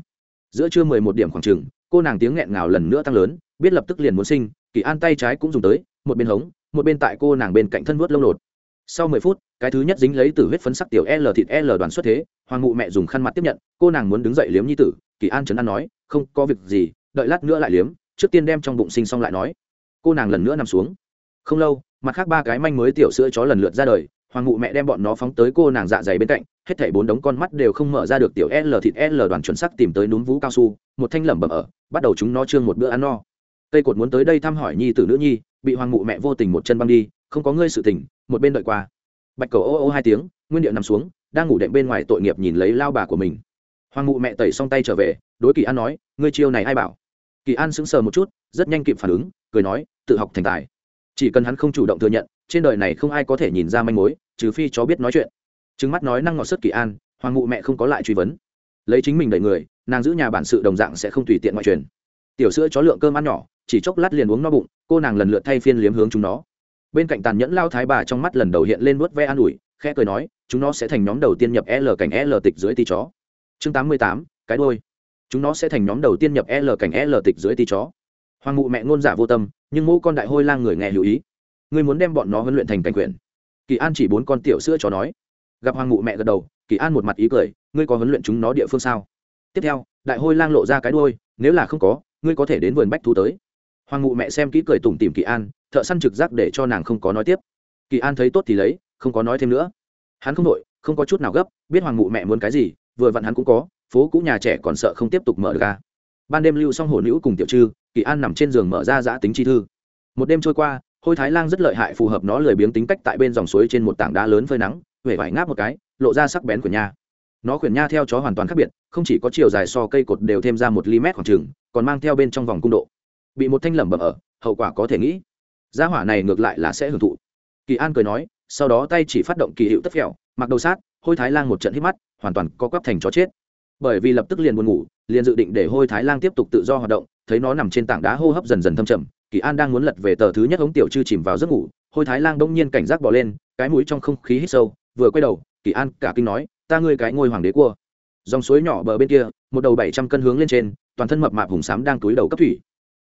Giữa trưa mười một điểm khoảng chừng, cô nàng tiếng nghẹn ngào lần nữa tăng lớn biết lập tức liền muốn sinh, kỳ an tay trái cũng dùng tới, một bên hống, một bên tại cô nàng bên cạnh thân vuốt lông lột. Sau mười phút, cái thứ nhất dính lấy từ huyết phấn sắc tiểu l thịt l đoàn xuất thế, hoàng mụ mẹ dùng khăn mặt tiếp nhận, cô nàng muốn đứng dậy liếm nhi tử, kỳ an trấn an nói, không, có việc gì, đợi lát nữa lại liếm, trước tiên đem trong bụng sinh xong lại nói. Cô nàng lần nữa nằm xuống. Không lâu, mặt khác ba cái manh mới tiểu sữa chó lần lượt ra đời, hoàng mụ mẹ đem bọn nó phóng tới cô nàng dạ dày bên cạnh, hết thảy bốn đống con mắt đều không mở ra được tiểu l thịt l đoàn chuẩn sắc tìm tới núm vú cao su, một thanh lẩm bẩm ở, bắt đầu chúng nó trương một bữa ăn no cây cột muốn tới đây thăm hỏi nhi tử nữ nhi, bị hoàng mụ mẹ vô tình một chân băng đi, không có ngươi sự tình, một bên đợi qua. Bạch cầu ô ô hai tiếng, nguyên điệu nằm xuống, đang ngủ đệm bên ngoài tội nghiệp nhìn lấy lao bà của mình. Hoàng mụ mẹ tẩy xong tay trở về, đối kỳ an nói, ngươi chiêu này ai bảo? Kỳ an sững sờ một chút, rất nhanh kịp phản ứng, cười nói, tự học thành tài. Chỉ cần hắn không chủ động thừa nhận, trên đời này không ai có thể nhìn ra manh mối, trừ phi chó biết nói chuyện. Trứng mắt nói năng ngọt sức kỳ an, hoàng mụ mẹ không có lại truy vấn. Lấy chính mình đẩy người, nàng giữ nhà bản sự đồng dạng sẽ không tùy tiện ngoại truyền. Tiểu sữa chó lượng cơm ăn nhỏ chỉ chốc lát liền uống no bụng, cô nàng lần lượt thay phiên liếm hướng chúng nó. Bên cạnh tàn nhẫn lao thái bà trong mắt lần đầu hiện lên vuốt ve an ủi, khẽ cười nói, chúng nó sẽ thành nhóm đầu tiên nhập l cảnh l tịch dưới ti chó. Chương tám mươi tám, cái đôi chúng nó sẽ thành nhóm đầu tiên nhập l cảnh l tịch dưới ti chó. Hoàng mụ mẹ ngôn giả vô tâm, nhưng mẫu con đại hôi lang người nghe lưu ý. Ngươi muốn đem bọn nó huấn luyện thành cảnh quyền. Kỳ an chỉ bốn con tiểu sữa chó nói. Gặp hoàng mụ mẹ gật đầu, kỳ an một mặt ý cười, ngươi có huấn luyện chúng nó địa phương sao? Tiếp theo, đại hôi lang lộ ra cái đôi nếu là không có, ngươi có thể đến vườn bách thú tới hoàng mụ mẹ xem kỹ cười tủm tìm kỳ an, thợ săn trực giác để cho nàng không có nói tiếp. Kỳ an thấy tốt thì lấy, không có nói thêm nữa. Hắn không đội không có chút nào gấp, biết hoàng mụ mẹ muốn cái gì, vừa vặn hắn cũng có, phố cũ nhà trẻ còn sợ không tiếp tục mở được ra ban đêm lưu xong hổ nữ cùng tiểu trư, kỳ an nằm trên giường mở ra giã tính chi thư. Một đêm trôi qua, hôi thái lang rất lợi hại phù hợp nó lười biếng tính cách tại bên dòng suối trên một tảng đá lớn phơi nắng huệ vải ngáp một cái, lộ ra sắc bén của nha nó khuyển nha theo chó hoàn toàn khác biệt, không chỉ có chiều dài so cây cột đều thêm ra một ly mét khoảng trừng còn mang theo bên trong vòng cung độ bị một thanh lẩm bẩm ở, hậu quả có thể nghĩ. Gia hỏa này ngược lại là sẽ hưởng thụ. Kỳ an cười nói, sau đó tay chỉ phát động kỳ hiệu tất phèo, mặc đầu sát, hôi thái lang một trận hít mắt, hoàn toàn co quắp thành chó chết. Bởi vì lập tức liền buồn ngủ, liền dự định để hôi thái lang tiếp tục tự do hoạt động, thấy nó nằm trên tảng đá hô hấp dần dần thâm trầm, kỳ an đang muốn lật về tờ thứ nhất ống tiểu chư chìm vào giấc ngủ, hôi thái lang đông nhiên cảnh giác bỏ lên, cái mũi trong không khí hít sâu, vừa quay đầu, kỳ an cả kinh nói, ta ngươi cái ngôi hoàng đế cua. Dòng suối nhỏ bờ bên kia, một đầu bảy trăm cân hướng lên trên, toàn thân mập mạp hùng sám đang túi đầu cấp thủy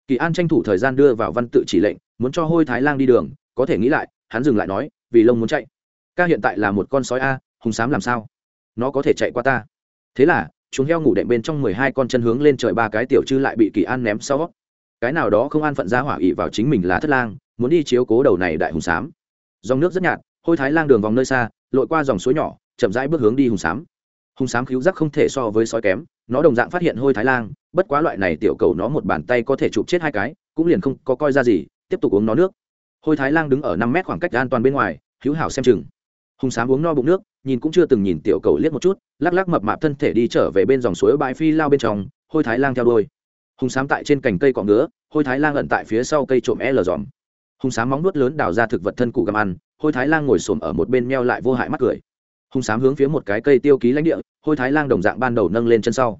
kỳ an tranh thủ thời gian đưa vào văn tự chỉ lệnh, muốn cho hôi thái lang đi đường, có thể nghĩ lại, hắn dừng lại nói, vì lông muốn chạy. Ca hiện tại là một con sói a, hùng sám làm sao? Nó có thể chạy qua ta. Thế là, chúng heo ngủ đệm bên trong mười hai con chân hướng lên trời ba cái tiểu chư lại bị kỳ an ném sau. Cái nào đó không an phận ra hỏa ỵ vào chính mình là thất lang, muốn đi chiếu cố đầu này đại hùng sám. Dòng nước rất nhạt, hôi thái lang đường vòng nơi xa, lội qua dòng suối nhỏ, chậm rãi bước hướng đi hùng sám. Hùng sám cứu giác không thể so với sói kém nó đồng dạng phát hiện hôi thái lang bất quá loại này tiểu cầu nó một bàn tay có thể chụp chết hai cái, cũng liền không có coi ra gì, tiếp tục uống nó nước. Hôi thái lang đứng ở năm mét khoảng cách an toàn bên ngoài, hữu hảo xem chừng. Hùng sám uống no bụng nước, nhìn cũng chưa từng nhìn tiểu cầu liếc một chút, lắc lắc mập mạp thân thể đi trở về bên dòng suối bãi phi lao bên trong, hôi thái lang theo đôi hùng sám tại trên cành cây cọ ngứa, hôi thái lang ẩn tại phía sau cây trộm l dòm hùng sám móng nuốt lớn đào ra thực vật thân cụ găm ăn, hôi thái lang ngồi xổm ở một bên meo lại vô hại mắt cười hùng sám hướng phía một cái cây tiêu ký lãnh địa, hôi thái lang đồng dạng ban đầu nâng lên chân sau.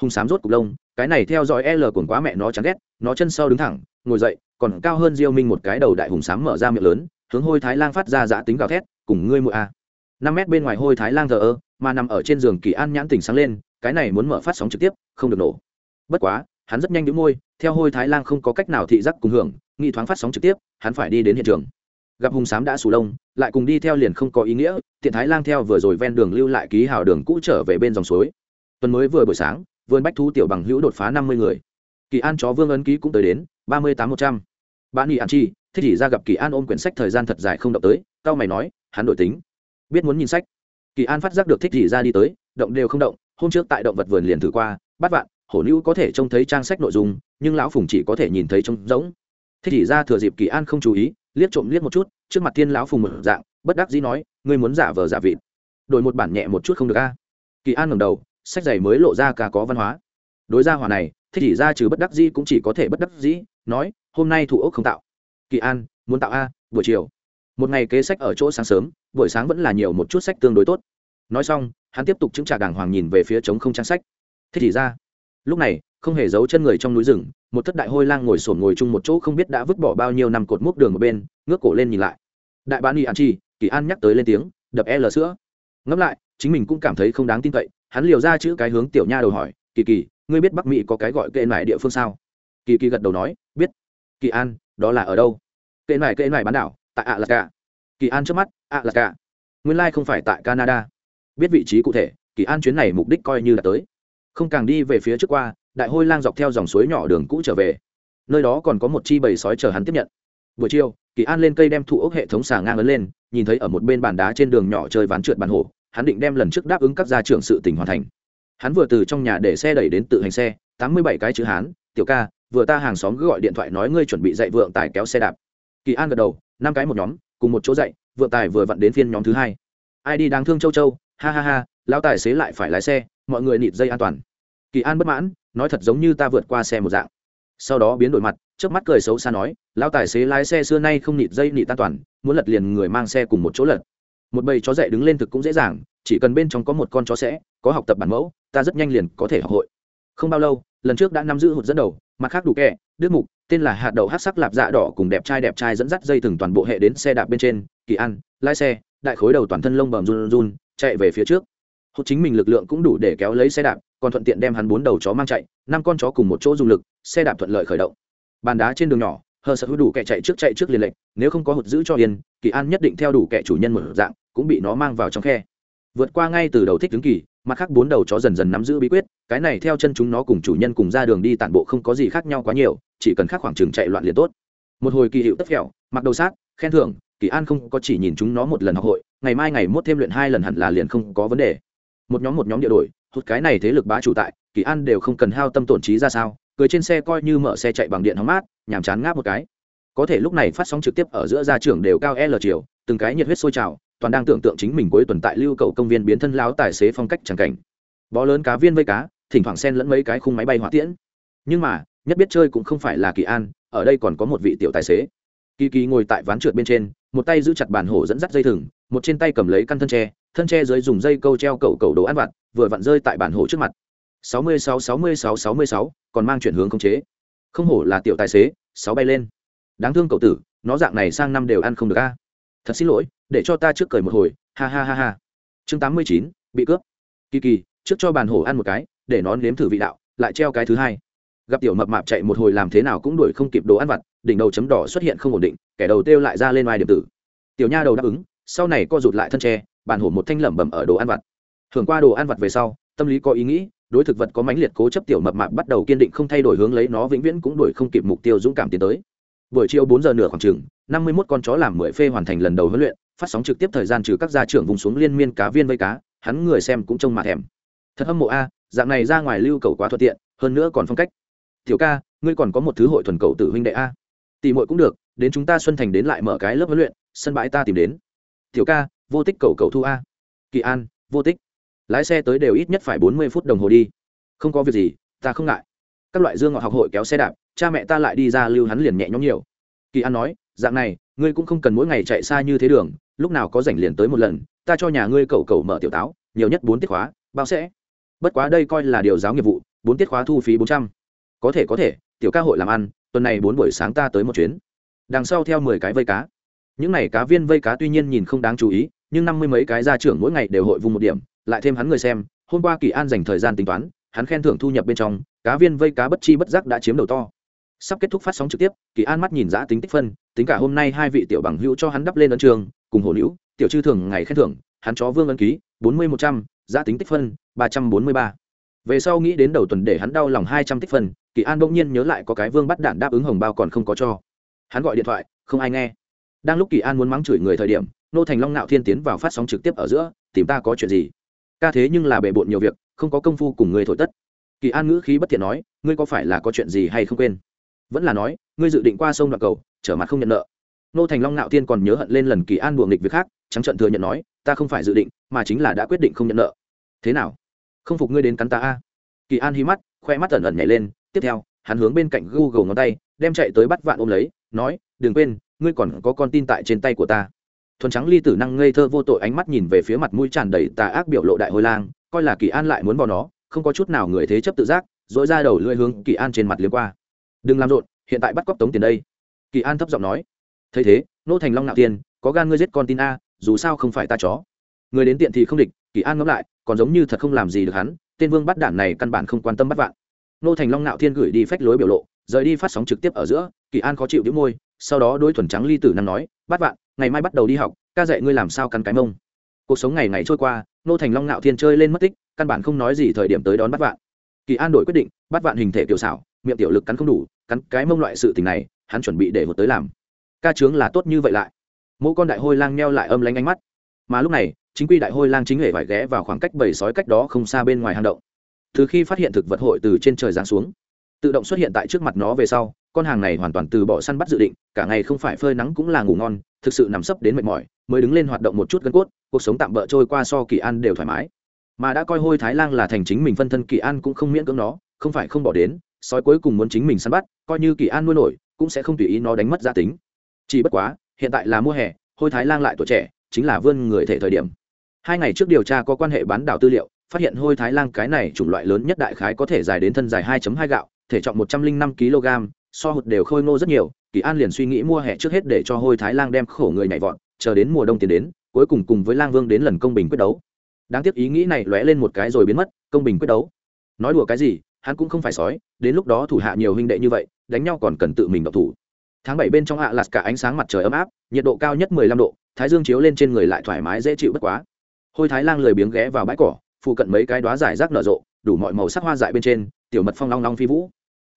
Hùng sám rốt cục lông, cái này theo dõi l cuồng quá mẹ nó chán ghét, nó chân sau đứng thẳng, ngồi dậy, còn cao hơn diêu minh một cái đầu đại hùng sám mở ra miệng lớn, hướng hôi thái lang phát ra giã tính gào thét, cùng ngươi mụi a. Năm mét bên ngoài hôi thái lang thờ ơ, mà nằm ở trên giường kỳ an nhãn tỉnh sáng lên, cái này muốn mở phát sóng trực tiếp, không được nổ. Bất quá, hắn rất nhanh đĩu môi, theo hôi thái lang không có cách nào thị giác cùng hưởng nghị thoáng phát sóng trực tiếp, hắn phải đi đến hiện trường gặp hùng sám đã sù lông, lại cùng đi theo liền không có ý nghĩa, tiện thái lang theo vừa rồi ven đường lưu lại ký hào đường cũ trở về bên dòng suối. Tuần mới vừa buổi sáng, vườn bách thú tiểu bằng hữu đột phá năm mươi người. Kỳ an chó vương ấn ký cũng tới đến, ba mươi tám một trăm. Bạn nghị an chi, thích chỉ ra gặp kỳ an ôm quyển sách thời gian thật dài không động tới cao mày nói, hắn đổi tính. Biết muốn nhìn sách. Kỳ an phát giác được thích chỉ ra đi tới, động đều không động, hôm trước tại động vật vườn liền thử qua, bắt vạn, hổ nữ có thể trông thấy trang sách nội dung, nhưng lão phùng chỉ có thể nhìn thấy trông rỗng thích chỉ ra thừa dịp kỳ an không chú ý liếc trộm liếc một chút, trước mặt thiên lão phùng một dạng, bất đắc dĩ nói, ngươi muốn giả vờ giả vịt. Đổi một bản nhẹ một chút không được a. Kỳ an ngầm đầu, sách giày mới lộ ra cả có văn hóa. Đối gia hòa này thì chỉ ra trừ bất đắc dĩ cũng chỉ có thể bất đắc dĩ, nói, hôm nay thủ ốc không tạo. Kỳ an, muốn tạo a, buổi chiều. Một ngày kế sách ở chỗ sáng sớm, buổi sáng vẫn là nhiều một chút sách tương đối tốt. Nói xong, hắn tiếp tục chứng trả đàng hoàng nhìn về phía trống không trang sách. Thế chỉ ra, lúc này, không hề giấu chân người trong núi rừng một thất đại hôi lang ngồi sổn ngồi chung một chỗ không biết đã vứt bỏ bao nhiêu năm cột múc đường một bên, ngước cổ lên nhìn lại. Đại bán y an chi, kỳ an nhắc tới lên tiếng, đập l sữa. Ngẫm lại, chính mình cũng cảm thấy không đáng tin cậy, hắn liều ra chữ cái hướng tiểu nha đầu hỏi, kỳ kỳ, ngươi biết bắc mỹ có cái gọi kệ nải địa phương sao? Kỳ kỳ gật đầu nói, biết. Kỳ an, đó là ở đâu? Kệ nải kệ nải bán đảo, tại ạ là cả kỳ an trước mắt ạ là cả nguyên lai、like、không phải tại canada. Biết vị trí cụ thể, kỳ an chuyến này mục đích coi như là tới. Không càng đi về phía trước qua đại hôi lang dọc theo dòng suối nhỏ đường cũ trở về. Nơi đó còn có một chi bầy sói chờ hắn tiếp nhận. Buổi chiều, kỳ an lên cây đem thụ ốc hệ thống xà ngang ấn lên, nhìn thấy ở một bên bàn đá trên đường nhỏ chơi ván trượt bàn hổ, hắn định đem lần trước đáp ứng các gia trưởng sự tỉnh hoàn thành. Hắn vừa từ trong nhà để xe đẩy đến tự hành xe, tám mươi bảy cái chữ hán, tiểu ca, vừa ta hàng xóm gọi điện thoại nói ngươi chuẩn bị dạy vượng tài kéo xe đạp. Kỳ an gật đầu, năm cái một nhóm, cùng một chỗ dạy, vượng tài vừa vặn đến phiên nhóm thứ hai. Ai đi đáng thương châu châu? Ha ha ha lao tài xế lại phải lái xe, mọi người nịt dây an toàn. Kỳ an bất mãn nói thật giống như ta vượt qua xe một dạng. Sau đó biến đổi mặt, trước mắt cười xấu xa nói lao tài xế lái xe xưa nay không nịt dây nịt an toàn, muốn lật liền người mang xe cùng một chỗ lật. Một bầy chó dạy đứng lên thực cũng dễ dàng, chỉ cần bên trong có một con chó sẽ, có học tập bản mẫu, ta rất nhanh liền có thể học hội. Không bao lâu, lần trước đã nắm giữ hụt dẫn đầu, mặt khác đủ kẹ đứt mục, tên là hạt đậu hát sắc lạp dạ đỏ cùng đẹp trai đẹp trai dẫn dắt dây thừng toàn bộ hệ đến xe đạp bên trên, kỳ ăn, lái xe, đại khối đầu toàn thân lông bầm run run, chạy về phía trước. Hụt chính mình lực lượng cũng đủ để kéo lấy xe đạp còn thuận tiện đem hắn bốn đầu chó mang chạy, năm con chó cùng một chỗ dùng lực, xe đạp thuận lợi khởi động. Bàn đá trên đường nhỏ, hờ sợ hữu đủ kẻ chạy trước chạy trước liền lệnh, nếu không có hụt giữ cho yên, kỳ an nhất định theo đủ kẻ chủ nhân một dạng, cũng bị nó mang vào trong khe. Vượt qua ngay từ đầu thích tướng kỳ, mặt khác bốn đầu chó dần dần nắm giữ bí quyết, cái này theo chân chúng nó cùng chủ nhân cùng ra đường đi tản bộ không có gì khác nhau quá nhiều, chỉ cần khác khoảng trường chạy loạn liền tốt. Một hồi kỳ hiệu tất kẹo mặc đầu sát, khen thưởng, kỳ an không có chỉ nhìn chúng nó một lần học hội, ngày mai ngày mốt thêm luyện hai lần hẳn là liền không có vấn đề một nhóm một nhóm địa đổi hụt cái này thế lực bá chủ tại, kỳ an đều không cần hao tâm tổn trí ra sao, cười trên xe coi như mở xe chạy bằng điện hóng mát, nhàm chán ngáp một cái. Có thể lúc này phát sóng trực tiếp ở giữa gia trưởng đều cao l chiều, từng cái nhiệt huyết sôi trào, toàn đang tưởng tượng chính mình cuối tuần tại lưu cầu công viên biến thân láo tài xế phong cách chẳng cảnh. Bó lớn cá viên vây cá, thỉnh thoảng xen lẫn mấy cái khung máy bay hỏa tiễn. Nhưng mà, nhất biết chơi cũng không phải là kỳ an, ở đây còn có một vị tiểu tài xế. Kỳ kỳ ngồi tại ván trượt bên trên, một tay giữ chặt bàn hổ dẫn dắt dây thừng, một trên tay cầm lấy căn thân tre thân tre dưới dùng dây câu treo cầu cầu đồ ăn vặt, vừa vặn rơi tại bản hồ trước mặt. Sáu mươi sáu sáu mươi sáu sáu mươi sáu, còn mang chuyển hướng không chế. Không hổ là tiểu tài xế, sáu bay lên. Đáng thương cậu tử, nó dạng này sang năm đều ăn không được a. Thật xin lỗi, để cho ta trước cười một hồi, ha ha ha ha. Chương tám mươi chín, bị cướp. Kỳ kỳ, trước cho bàn hổ ăn một cái, để nó nếm thử vị đạo, lại treo cái thứ hai. Gặp tiểu mập mạp chạy một hồi làm thế nào cũng đuổi không kịp đồ ăn vặt, đỉnh đầu chấm đỏ xuất hiện không ổn định, kẻ đầu têu lại ra lên ngoài điểm tử. Tiểu nha đầu đáp ứng, sau này co rụt lại thân tre bàn hổ một thanh lẩm bẩm ở đồ ăn vặt. Thường qua đồ ăn vặt về sau, tâm lý có ý nghĩ, đối thực vật có mãnh liệt cố chấp tiểu mập mạp bắt đầu kiên định không thay đổi hướng lấy nó vĩnh viễn cũng đuổi không kịp mục tiêu dũng cảm tiến tới. Buổi chiều bốn giờ nửa khoảng chừng năm mươi mốt con chó làm mười phê hoàn thành lần đầu huấn luyện, phát sóng trực tiếp thời gian trừ các gia trưởng vùng xuống liên miên cá viên vây cá, hắn người xem cũng trông mà thèm. Thật hâm mộ a, dạng này ra ngoài lưu cầu quá thuận tiện, hơn nữa còn phong cách. Tiểu ca, ngươi còn có một thứ hội thuần cầu tử huynh đệ a. Tỷ muội cũng được, đến chúng ta xuân thành đến lại mở cái lớp huấn luyện, sân bãi ta tìm đến. Tiểu ca vô tích cầu cầu thu a. Kỳ an, vô tích. Lái xe tới đều ít nhất phải bốn mươi phút đồng hồ đi. Không có việc gì, ta không ngại. Các loại dương ngọt học hội kéo xe đạp, cha mẹ ta lại đi ra lưu hắn liền nhẹ nhõm nhiều. Kỳ an nói, dạng này, ngươi cũng không cần mỗi ngày chạy xa như thế đường, lúc nào có rảnh liền tới một lần, ta cho nhà ngươi cầu cầu mở tiểu táo, nhiều nhất bốn tiết khóa, bao sẽ. Bất quá đây coi là điều giáo nghiệp vụ, bốn tiết khóa thu phí bốn trăm. Có thể có thể, tiểu ca hội làm ăn, tuần này bốn buổi sáng ta tới một chuyến. Đằng sau theo mười cái vây cá những n à y cá viên vây cá tuy nhiên nhìn không đáng chú ý, nhưng năm mươi mấy cái gia trưởng mỗi ngày đều hội vùng một điểm, lại thêm hắn người xem, hôm qua kỳ an dành thời gian tính toán, hắn khen thưởng thu nhập bên trong, cá viên vây cá bất chi bất giác đã chiếm đầu to. Sắp kết thúc phát sóng trực tiếp, kỳ an mắt nhìn giã tính tích phân, tính cả hôm nay hai vị tiểu bằng hữu cho hắn đắp lên ấn trường, cùng hồ nữ, tiểu chư thường ngày khen thưởng, hắn chó vương ân ký, bốn mươi một trăm giã tính tích phân, ba trăm bốn mươi ba. Về sau nghĩ đến đầu tuần để hắn đau lòng hai trăm tích phân, kỳ an bỗng nhiên nhớ lại có cái vương bắt đạn đáp ứng hồng bao còn không có cho. Hắn gọi điện thoại, không ai nghe đang lúc kỳ an muốn mắng chửi người thời điểm, nô thành long nạo thiên tiến vào phát sóng trực tiếp ở giữa, tìm ta có chuyện gì? Ca thế nhưng là bề bộn nhiều việc, không có công phu cùng người thổi tất. Kỳ an ngữ khí bất thiện nói, ngươi có phải là có chuyện gì hay không quên? Vẫn là nói, ngươi dự định qua sông đoạn cầu, trở mặt không nhận nợ. Nô thành long nạo thiên còn nhớ hận lên lần kỳ an buồng nghịch việc khác, trắng trận thừa nhận nói, ta không phải dự định, mà chính là đã quyết định không nhận nợ. Thế nào? Không phục ngươi đến cắn ta a? Kỳ an hí mắt, khoe mắt ẩn ẩn nhảy lên, tiếp theo, hắn hướng bên cạnh google ngón tay, đem chạy tới bắt vạn ôm lấy, nói, đừng quên ngươi còn có con tin tại trên tay của ta. Thuần trắng ly tử năng ngây thơ vô tội ánh mắt nhìn về phía mặt mũi tràn đầy tà ác biểu lộ đại hôi lang, coi là kỳ an lại muốn vào nó, không có chút nào người thế chấp tự giác dỗi ra đầu lưỡi hướng kỳ an trên mặt liếm qua. Đừng làm rộn, hiện tại bắt cóc tống tiền đây. Kỳ an thấp giọng nói. Thấy thế, nô thành long nạo tiền, có gan ngươi giết con tin a, dù sao không phải ta chó. Người đến tiện thì không địch, kỳ an ngẫm lại, còn giống như thật không làm gì được hắn, tên vương bắt đản này căn bản không quan tâm bắt vạn. Nô thành long nạo thiên gửi đi phách lối biểu lộ, rời đi phát sóng trực tiếp ở giữa, kỳ an khó chịu đĩu môi sau đó đối thuần trắng ly tử năng nói bắt vạn, ngày mai bắt đầu đi học, ca dạy ngươi làm sao cắn cái mông. Cuộc sống ngày ngày trôi qua nô thành long nạo thiên chơi lên mất tích, căn bản không nói gì thời điểm tới đón bắt vạn. Kỳ an đổi quyết định bắt vạn hình thể kiểu xảo, miệng tiểu lực cắn không đủ, cắn cái mông loại sự tình này, hắn chuẩn bị để một tới làm. Ca trướng là tốt như vậy lại. Mỗi con đại hôi lang neo lại âm lánh ánh mắt. Mà lúc này, chính quy đại hôi lang chính hệ phải ghé vào khoảng cách bảy sói cách đó không xa bên ngoài hang động. Từ khi phát hiện thực vật hội từ trên trời giáng xuống, tự động xuất hiện tại trước mặt nó về sau con hàng này hoàn toàn từ bỏ săn bắt dự định, cả ngày không phải phơi nắng cũng là ngủ ngon, thực sự nằm sấp đến mệt mỏi, mới đứng lên hoạt động một chút gân cốt, cuộc sống tạm bỡ trôi qua so kỳ an đều thoải mái. Mà đã coi hôi thái lang là thành chính mình phân thân, kỳ an cũng không miễn cưỡng nó, không phải không bỏ đến, sói cuối cùng muốn chính mình săn bắt, coi như kỳ an nuôi nổi, cũng sẽ không tùy ý nó đánh mất gia tính. Chỉ bất quá, hiện tại là mùa hè, hôi thái lang lại tuổi trẻ, chính là vươn người thể thời điểm. Hai ngày trước điều tra có quan hệ bán đảo tư liệu, phát hiện hôi thái lang cái này chủng loại lớn nhất đại khái có thể dài đến thân dài 2 hai gạo, thể trọng một trăm linh năm kg so hụt đều khôi ngô rất nhiều, kỳ an liền suy nghĩ mua hè trước hết để cho hôi thái lang đem khổ người nhảy vọt, chờ đến mùa đông tiến đến, cuối cùng cùng với lang vương đến lần công bình quyết đấu. Đáng tiếc ý nghĩ này lóe lên một cái rồi biến mất, công bình quyết đấu. Nói đùa cái gì, hắn cũng không phải sói, đến lúc đó thủ hạ nhiều huynh đệ như vậy, đánh nhau còn cần tự mình độc thủ. Tháng bảy bên trong hạ lạt cả ánh sáng mặt trời ấm áp, nhiệt độ cao nhất mười lăm độ, thái dương chiếu lên trên người lại thoải mái dễ chịu bất quá. Hôi thái lang lười biếng ghé vào bãi cỏ, phụ cận mấy cái đóa giải rác nở rộ, đủ mọi màu sắc hoa dại bên trên, tiểu mật phong long long phi vũ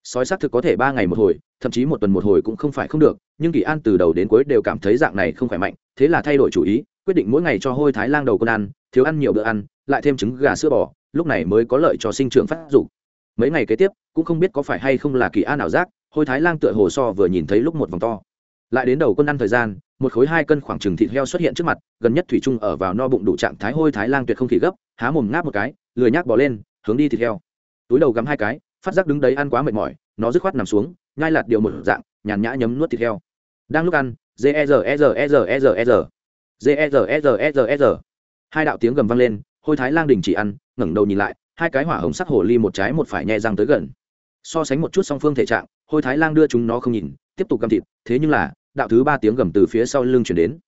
sói xác thực có thể ba ngày một hồi, thậm chí một tuần một hồi cũng không phải không được, nhưng kỳ an từ đầu đến cuối đều cảm thấy dạng này không khỏe mạnh, thế là thay đổi chủ ý, quyết định mỗi ngày cho hôi thái lang đầu con ăn, thiếu ăn nhiều bữa ăn, lại thêm trứng gà sữa bò, lúc này mới có lợi cho sinh trưởng phát dục. Mấy ngày kế tiếp, cũng không biết có phải hay không là kỳ an ảo giác, hôi thái lang tựa hồ so vừa nhìn thấy lúc một vòng to. Lại đến đầu quân ăn thời gian, một khối hai cân khoảng trừng thịt heo xuất hiện trước mặt, gần nhất thủy trung ở vào no bụng đủ trạng thái hôi thái lang tuyệt không khỉ gấp, há mồm ngáp một cái, lười nhác bỏ lên, hướng đi thịt heo. Túi đầu gắm hai cái phát giác đứng đấy ăn quá mệt mỏi, nó dứt khoát nằm xuống, nhai lạt điều một dạng, nhàn nhã nhấm nuốt thịt heo. Đang lúc ăn, g e hai đạo tiếng gầm vang lên, hôi thái lang đình chỉ ăn, ngẩng đầu nhìn lại, hai cái hỏa hồng sắc hồ ly một trái một phải nhẹ răng tới gần. So sánh một chút song phương thể trạng, hôi thái lang đưa chúng nó không nhìn, tiếp tục găm thịt, thế nhưng là, đạo thứ ba tiếng gầm từ phía sau lưng chuyển đến.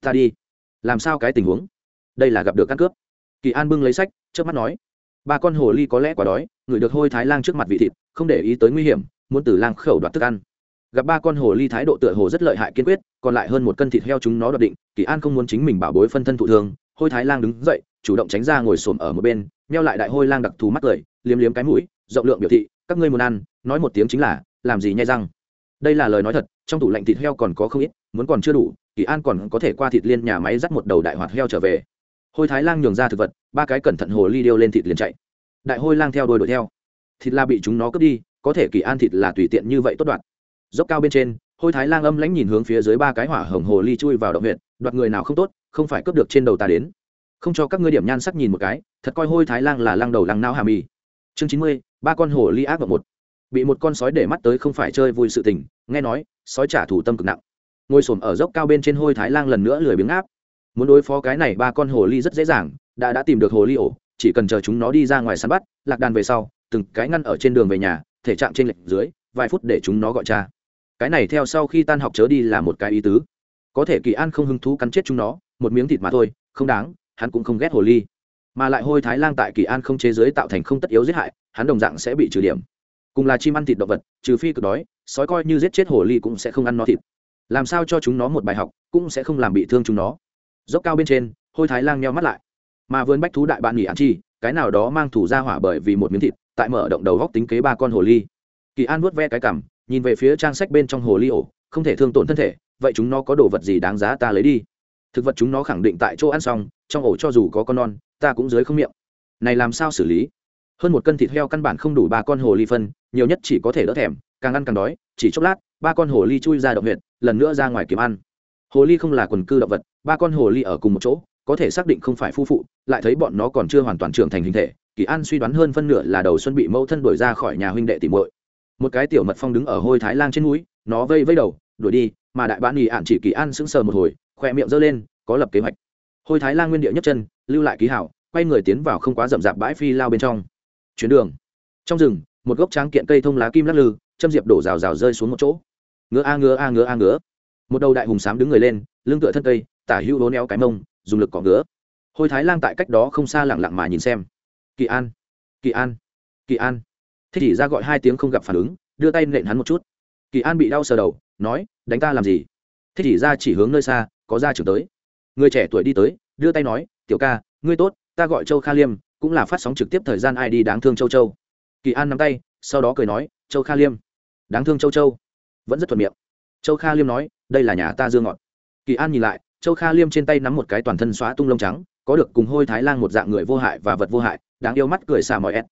Ta đi. Làm sao cái tình huống? Đây là gặp được căn cướp. Kỳ an bưng lấy sách trước mắt nói ba con hồ ly có lẽ quá đói ngửi được hôi thái lang trước mặt vị thịt, không để ý tới nguy hiểm, muốn từ lang khẩu đoạt thức ăn. Gặp ba con hồ ly thái độ tựa hồ rất lợi hại kiên quyết, còn lại hơn một cân thịt heo chúng nó đoạt định, kỳ an không muốn chính mình bảo bối phân thân thụ thương, hôi thái lang đứng dậy, chủ động tránh ra ngồi xổm ở một bên neo lại đại hôi lang đặc thù mắt cười, liếm liếm cái mũi, rộng lượng biểu thị, các ngươi muốn ăn, nói một tiếng chính là, làm gì nhai răng? Đây là lời nói thật, trong tủ lạnh thịt heo còn có không ít, muốn còn chưa đủ, kỳ an còn có thể qua thịt liên nhà máy dắt một đầu đại hoạt heo trở về hôi thái lang nhường ra thực vật, ba cái cẩn thận hồ ly điêu lên thịt liền chạy. Đại hôi lang theo đôi đuổi theo. Thịt la bị chúng nó cướp đi, có thể kỳ an thịt là tùy tiện như vậy tốt đoạt dốc cao bên trên, hôi thái lang âm lãnh nhìn hướng phía dưới ba cái hỏa hồng hồ ly chui vào động huyện đoạt người nào không tốt, không phải cướp được trên đầu ta đến. Không cho các ngươi điểm nhan sắc nhìn một cái, thật coi hôi thái lang là lăng đầu lăng nao hà mì. Chương chín mươi, ba con hồ ly ác vào một. Bị một con sói để mắt tới không phải chơi vui sự tình, nghe nói, sói trả thủ tâm cực nặng. Ngồi xổm ở dốc cao bên trên hôi thái lang lần nữa lười biếng áp muốn đối phó cái này ba con hồ ly rất dễ dàng, đã đã tìm được hồ ly ổ, chỉ cần chờ chúng nó đi ra ngoài săn bắt, lạc đàn về sau, từng cái ngăn ở trên đường về nhà, thể trạng trên lệch dưới, vài phút để chúng nó gọi cha. Cái này theo sau khi tan học chớ đi là một cái ý tứ. Có thể kỳ an không hứng thú cắn chết chúng nó, một miếng thịt mà thôi, không đáng, hắn cũng không ghét hồ ly. Mà lại hôi thái lang tại kỳ an không chế giới tạo thành không tất yếu giết hại, hắn đồng dạng sẽ bị trừ điểm. Cùng là chim ăn thịt động vật, trừ phi cực đói, sói coi như giết chết hồ ly cũng sẽ không ăn nó thịt. Làm sao cho chúng nó một bài học, cũng sẽ không làm bị thương chúng nó dốc cao bên trên, hôi thái lang nheo mắt lại. Mà vườn bách thú đại bạn nghỉ ăn chi, cái nào đó mang thủ ra hỏa bởi vì một miếng thịt, tại mở động đầu góc tính kế ba con hồ ly. Kỳ an vuốt ve cái cằm, nhìn về phía trang sách bên trong hồ ly ổ, không thể thương tổn thân thể, vậy chúng nó có đồ vật gì đáng giá ta lấy đi? Thực vật chúng nó khẳng định tại chỗ ăn xong, trong ổ cho dù có con non, ta cũng dưới không miệng. Này làm sao xử lý? Hơn một cân thịt heo căn bản không đủ ba con hồ ly phân, nhiều nhất chỉ có thể đỡ thèm, càng ăn càng đói, chỉ chốc lát, ba con hồ ly chui ra động huyện lần nữa ra ngoài kiếm ăn hồ ly không là quần cư động vật, ba con hồ ly ở cùng một chỗ, có thể xác định không phải phu phụ, lại thấy bọn nó còn chưa hoàn toàn trưởng thành hình thể, kỳ an suy đoán hơn phân nửa là đầu xuân bị mẫu thân đuổi ra khỏi nhà huynh đệ tìm muội. Một cái tiểu mật phong đứng ở hôi thái lang trên núi, nó vây vây đầu, đuổi đi, mà đại bán nghỉ ạn chỉ kỳ an sững sờ một hồi, khoe miệng giơ lên, có lập kế hoạch. Hôi thái lang nguyên địa nhất chân, lưu lại ký hảo, quay người tiến vào không quá rậm rạp bãi phi lao bên trong. Chuyến đường. Trong rừng, một gốc tráng kiện cây thông lá kim lắc lư, châm diệp đổ rào rào rơi xuống một chỗ. Ngứa a ngứa a ngứa a ngứa một đầu đại hùng sám đứng người lên, lưng tựa thân cây, tả hữu hố néo cái mông, dùng lực cỏ ngứa. Hôi thái lang tại cách đó không xa lẳng lặng mà nhìn xem. Kỳ an kỳ an kỳ an. Thích chỉ ra gọi hai tiếng không gặp phản ứng, đưa tay nện hắn một chút. Kỳ an bị đau sờ đầu, nói, đánh ta làm gì? Thích chỉ ra chỉ hướng nơi xa, có ra trưởng tới. Người trẻ tuổi đi tới, đưa tay nói, tiểu ca, ngươi tốt, ta gọi châu kha liêm, cũng là phát sóng trực tiếp thời gian ai đi đáng thương châu châu. Kỳ an nắm tay, sau đó cười nói, châu kha liêm. Đáng thương châu châu. Vẫn rất thuận miệng. Châu kha liêm nói đây là nhà ta dương ngọt. Kỳ an nhìn lại, châu kha liêm trên tay nắm một cái toàn thân xóa tung lông trắng, có được cùng hôi thái lan một dạng người vô hại và vật vô hại, đáng yêu mắt cười xà mỏi ép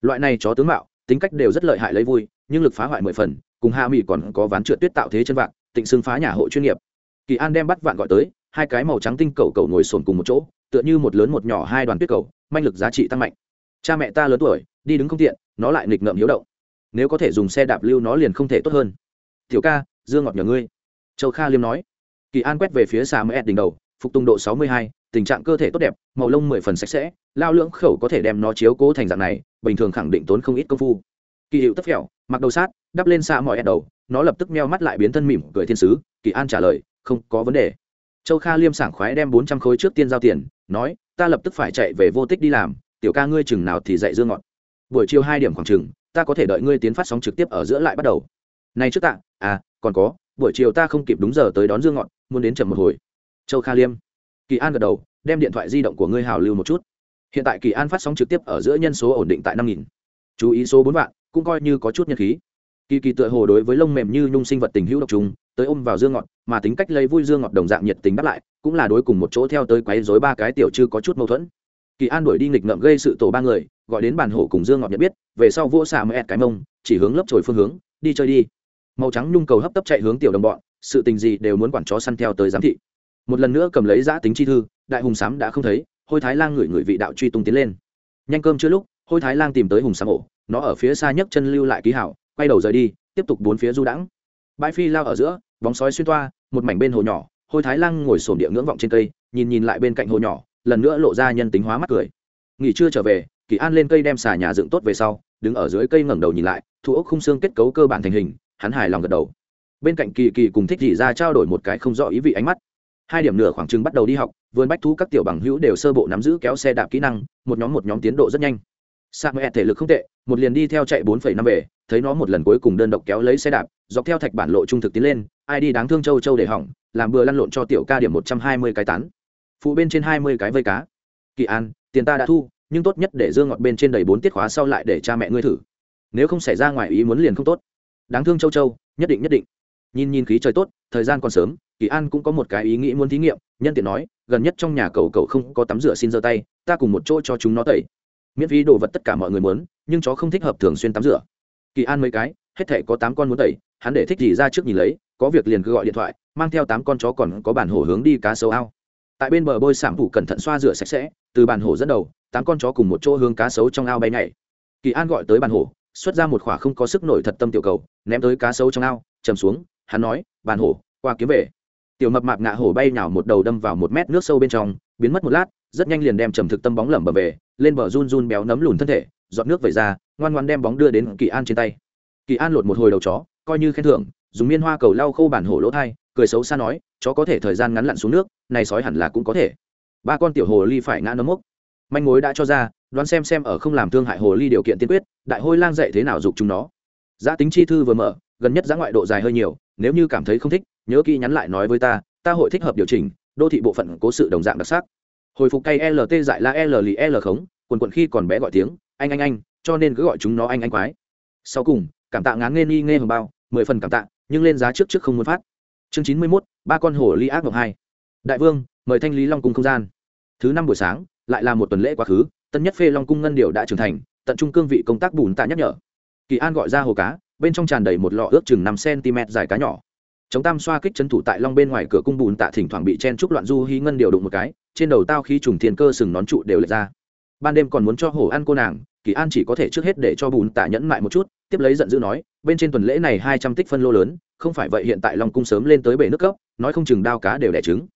loại này chó tướng mạo, tính cách đều rất lợi hại lấy vui, nhưng lực phá hoại mười phần, cùng hạ mỹ còn có ván trượt tuyết tạo thế chân vạn tịnh xương phá nhà hộ chuyên nghiệp. Kỳ an đem bắt vạn gọi tới, hai cái màu trắng tinh cầu cầu ngồi sồn cùng một chỗ, tựa như một lớn một nhỏ hai đoàn tuyết cầu, manh lực giá trị tăng mạnh. Cha mẹ ta lớn tuổi, đi đứng không tiện, nó lại nghịch ngợm hiếu động. Nếu có thể dùng xe đạp lưu nó liền không thể tốt hơn. Tiểu ca dương ngọt nhờ ngươi châu kha liêm nói, kỳ an quét về phía xà mẹ đỉnh đầu, phục tùng độ sáu mươi hai, tình trạng cơ thể tốt đẹp, màu lông mười phần sạch sẽ, lao lưỡng khẩu có thể đem nó chiếu cố thành dạng này, bình thường khẳng định tốn không ít công phu. Kỳ hiệu tất phèo, mặc đầu sát, đắp lên xa mọi ẹt đầu, nó lập tức meo mắt lại biến thân mỉm cười thiên sứ, kỳ an trả lời, không có vấn đề. Châu kha liêm sảng khoái đem bốn trăm khối trước tiên giao tiền, nói, ta lập tức phải chạy về vô tích đi làm, tiểu ca ngươi chừng nào thì dạy dương ngọt. Buổi chiều hai điểm khoảng chừng, ta có thể đợi ngươi tiến phát sóng trực tiếp ở giữa lại bắt đầu. Này trước tạ à còn có buổi chiều ta không kịp đúng giờ tới đón dương ngọt muốn đến chậm một hồi. Châu kha liêm. Kỳ an gật đầu, đem điện thoại di động của ngươi hào lưu một chút. Hiện tại kỳ an phát sóng trực tiếp ở giữa nhân số ổn định tại năm nghìn. Chú ý số bốn vạn, cũng coi như có chút nhân khí. Kỳ kỳ tựa hồ đối với lông mềm như nhung sinh vật tình hữu độc trùng, tới ôm vào dương ngọt mà tính cách lấy vui dương ngọt đồng dạng nhiệt tình đáp lại, cũng là đối cùng một chỗ theo tới quấy rối ba cái tiểu chư có chút mâu thuẫn. Kỳ an đuổi đi nghịch ngợm gây sự tổ ba người, gọi đến bàn hổ cùng dương ngọt nhận biết, về sau vỗ xà mẹ cái mông, chỉ hướng lớp trồi phương hướng, đi chơi đi màu trắng nhung cầu hấp tấp chạy hướng tiểu đồng bọn, sự tình gì đều muốn quản chó săn theo tới giám thị. Một lần nữa cầm lấy giã tính chi thư, đại hùng sám đã không thấy, hôi thái lang ngửi ngửi vị đạo truy tung tiến lên. Nhanh cơm chưa lúc, hôi thái lang tìm tới hùng sám ổ, nó ở phía xa nhấc chân lưu lại ký hảo, quay đầu rời đi, tiếp tục bốn phía du đãng. Bãi phi lao ở giữa, bóng sói xuyên toa, một mảnh bên hồ nhỏ, hôi thái lang ngồi sổm địa ngưỡng vọng trên cây, nhìn nhìn lại bên cạnh hồ nhỏ, lần nữa lộ ra nhân tính hóa mắt cười. Nghỉ trưa trở về, kỳ an lên cây đem xà nhà dựng tốt về sau, đứng ở dưới cây ngẩng đầu nhìn lại, thu ốc khung xương kết cấu cơ bản thành hình hắn hài lòng gật đầu. Bên cạnh kỳ kỳ cùng thích dị ra trao đổi một cái không rõ ý vị ánh mắt. Hai điểm nửa khoảng chừng bắt đầu đi học, vườn bách thú các tiểu bằng hữu đều sơ bộ nắm giữ kéo xe đạp kỹ năng, một nhóm một nhóm tiến độ rất nhanh. Sa mẹ thể lực không tệ, một liền đi theo chạy bốn phẩy năm về, thấy nó một lần cuối cùng đơn độc kéo lấy xe đạp, dọc theo thạch bản lộ trung thực tiến lên, ai đi đáng thương châu châu để hỏng, làm bừa lăn lộn cho tiểu ca điểm một trăm hai mươi cái tán. Phụ bên trên hai mươi cái vây cá. Kỳ an, tiền ta đã thu, nhưng tốt nhất để dương ngọt bên trên đầy bốn tiết khóa sau lại để cha mẹ ngươi thử. Nếu không xảy ra ngoài ý muốn liền không tốt đáng thương châu châu, nhất định nhất định. Nhìn nhìn khí trời tốt, thời gian còn sớm, kỳ an cũng có một cái ý nghĩ muốn thí nghiệm, nhân tiện nói, gần nhất trong nhà cậu cậu không có tắm rửa xin giơ tay, ta cùng một chỗ cho chúng nó tẩy. Miễn phí đồ vật tất cả mọi người muốn, nhưng chó không thích hợp thường xuyên tắm rửa. Kỳ an mấy cái, hết thể có tám con muốn tẩy, hắn để thích gì ra trước nhìn lấy, có việc liền cứ gọi điện thoại, mang theo tám con chó còn có bản hổ hướng đi cá sấu ao. Tại bên bờ bôi sảm phủ cẩn thận xoa rửa sạch sẽ, từ bản hổ dẫn đầu, tám con chó cùng một chỗ hướng cá sấu trong ao bay nhảy. Kỳ an gọi tới bàn hổ xuất ra một khỏa không có sức nổi thật tâm tiểu cầu, ném tới cá sấu trong ao, chầm xuống, hắn nói bản hổ, qua kiếm về. Tiểu mập mạp ngạ hổ bay nhào một đầu đâm vào một mét nước sâu bên trong, biến mất một lát, rất nhanh liền đem trầm thực tâm bóng lẩm bẩm về, lên bờ run run béo nấm lùn thân thể dọn nước về ra, ngoan ngoan đem bóng đưa đến kỳ an trên tay. Kỳ an lột một hồi đầu chó, coi như khen thưởng, dùng miên hoa cầu lau khô bản hổ lỗ thai, cười xấu xa nói, chó có thể thời gian ngắn lặn xuống nước, này sói hẳn là cũng có thể. Ba con tiểu hồ ly phải ngã nấm mốc. Manh mối đã cho ra đoán xem xem ở không làm thương hại hồ ly điều kiện tiên quyết, đại hôi lang dạy thế nào dục chúng nó. Giá tính chi thư vừa mở, gần nhất giá ngoại độ dài hơi nhiều, nếu như cảm thấy không thích, nhớ kỹ nhắn lại nói với ta ta hội thích hợp điều chỉnh, đô thị bộ phận cố sự đồng dạng đặc sắc. Hồi phục cây lt dại la l lì l khống, quần quần khi còn bé gọi tiếng, anh anh anh, cho nên cứ gọi chúng nó anh anh quái. Sau cùng, cảm tạ ngán nghe ni nghe hồng bao, mười phần cảm tạ, nhưng lên giá trước trước không muốn phát. Chương chín mươi mốt, ba con hổ ly ác mộng hai. Đại vương, mời thanh lý long cung không gian. Thứ năm buổi sáng, lại là một tuần lễ quá khứ tân nhất phê long cung ngân điều đã trưởng thành, tận trung cương vị công tác bùn tạ nhắc nhở. Kỳ an gọi ra hồ cá, bên trong tràn đầy một lọ ước chừng năm cm dài cá nhỏ. Chống tam xoa kích chân thủ tại long bên ngoài cửa cung bùn tạ thỉnh thoảng bị chen trúc loạn du hí ngân điều đụng một cái, trên đầu tao khi trùng thiên cơ sừng nón trụ đều lệch ra. Ban đêm còn muốn cho hổ ăn cô nàng, kỳ an chỉ có thể trước hết để cho bùn tạ nhẫn mại một chút, tiếp lấy giận dữ nói, bên trên tuần lễ này hai trăm tích phân lô lớn, không phải vậy hiện tại long cung sớm lên tới bể nước cấp nói không chừng đao cá đều đẻ trứng.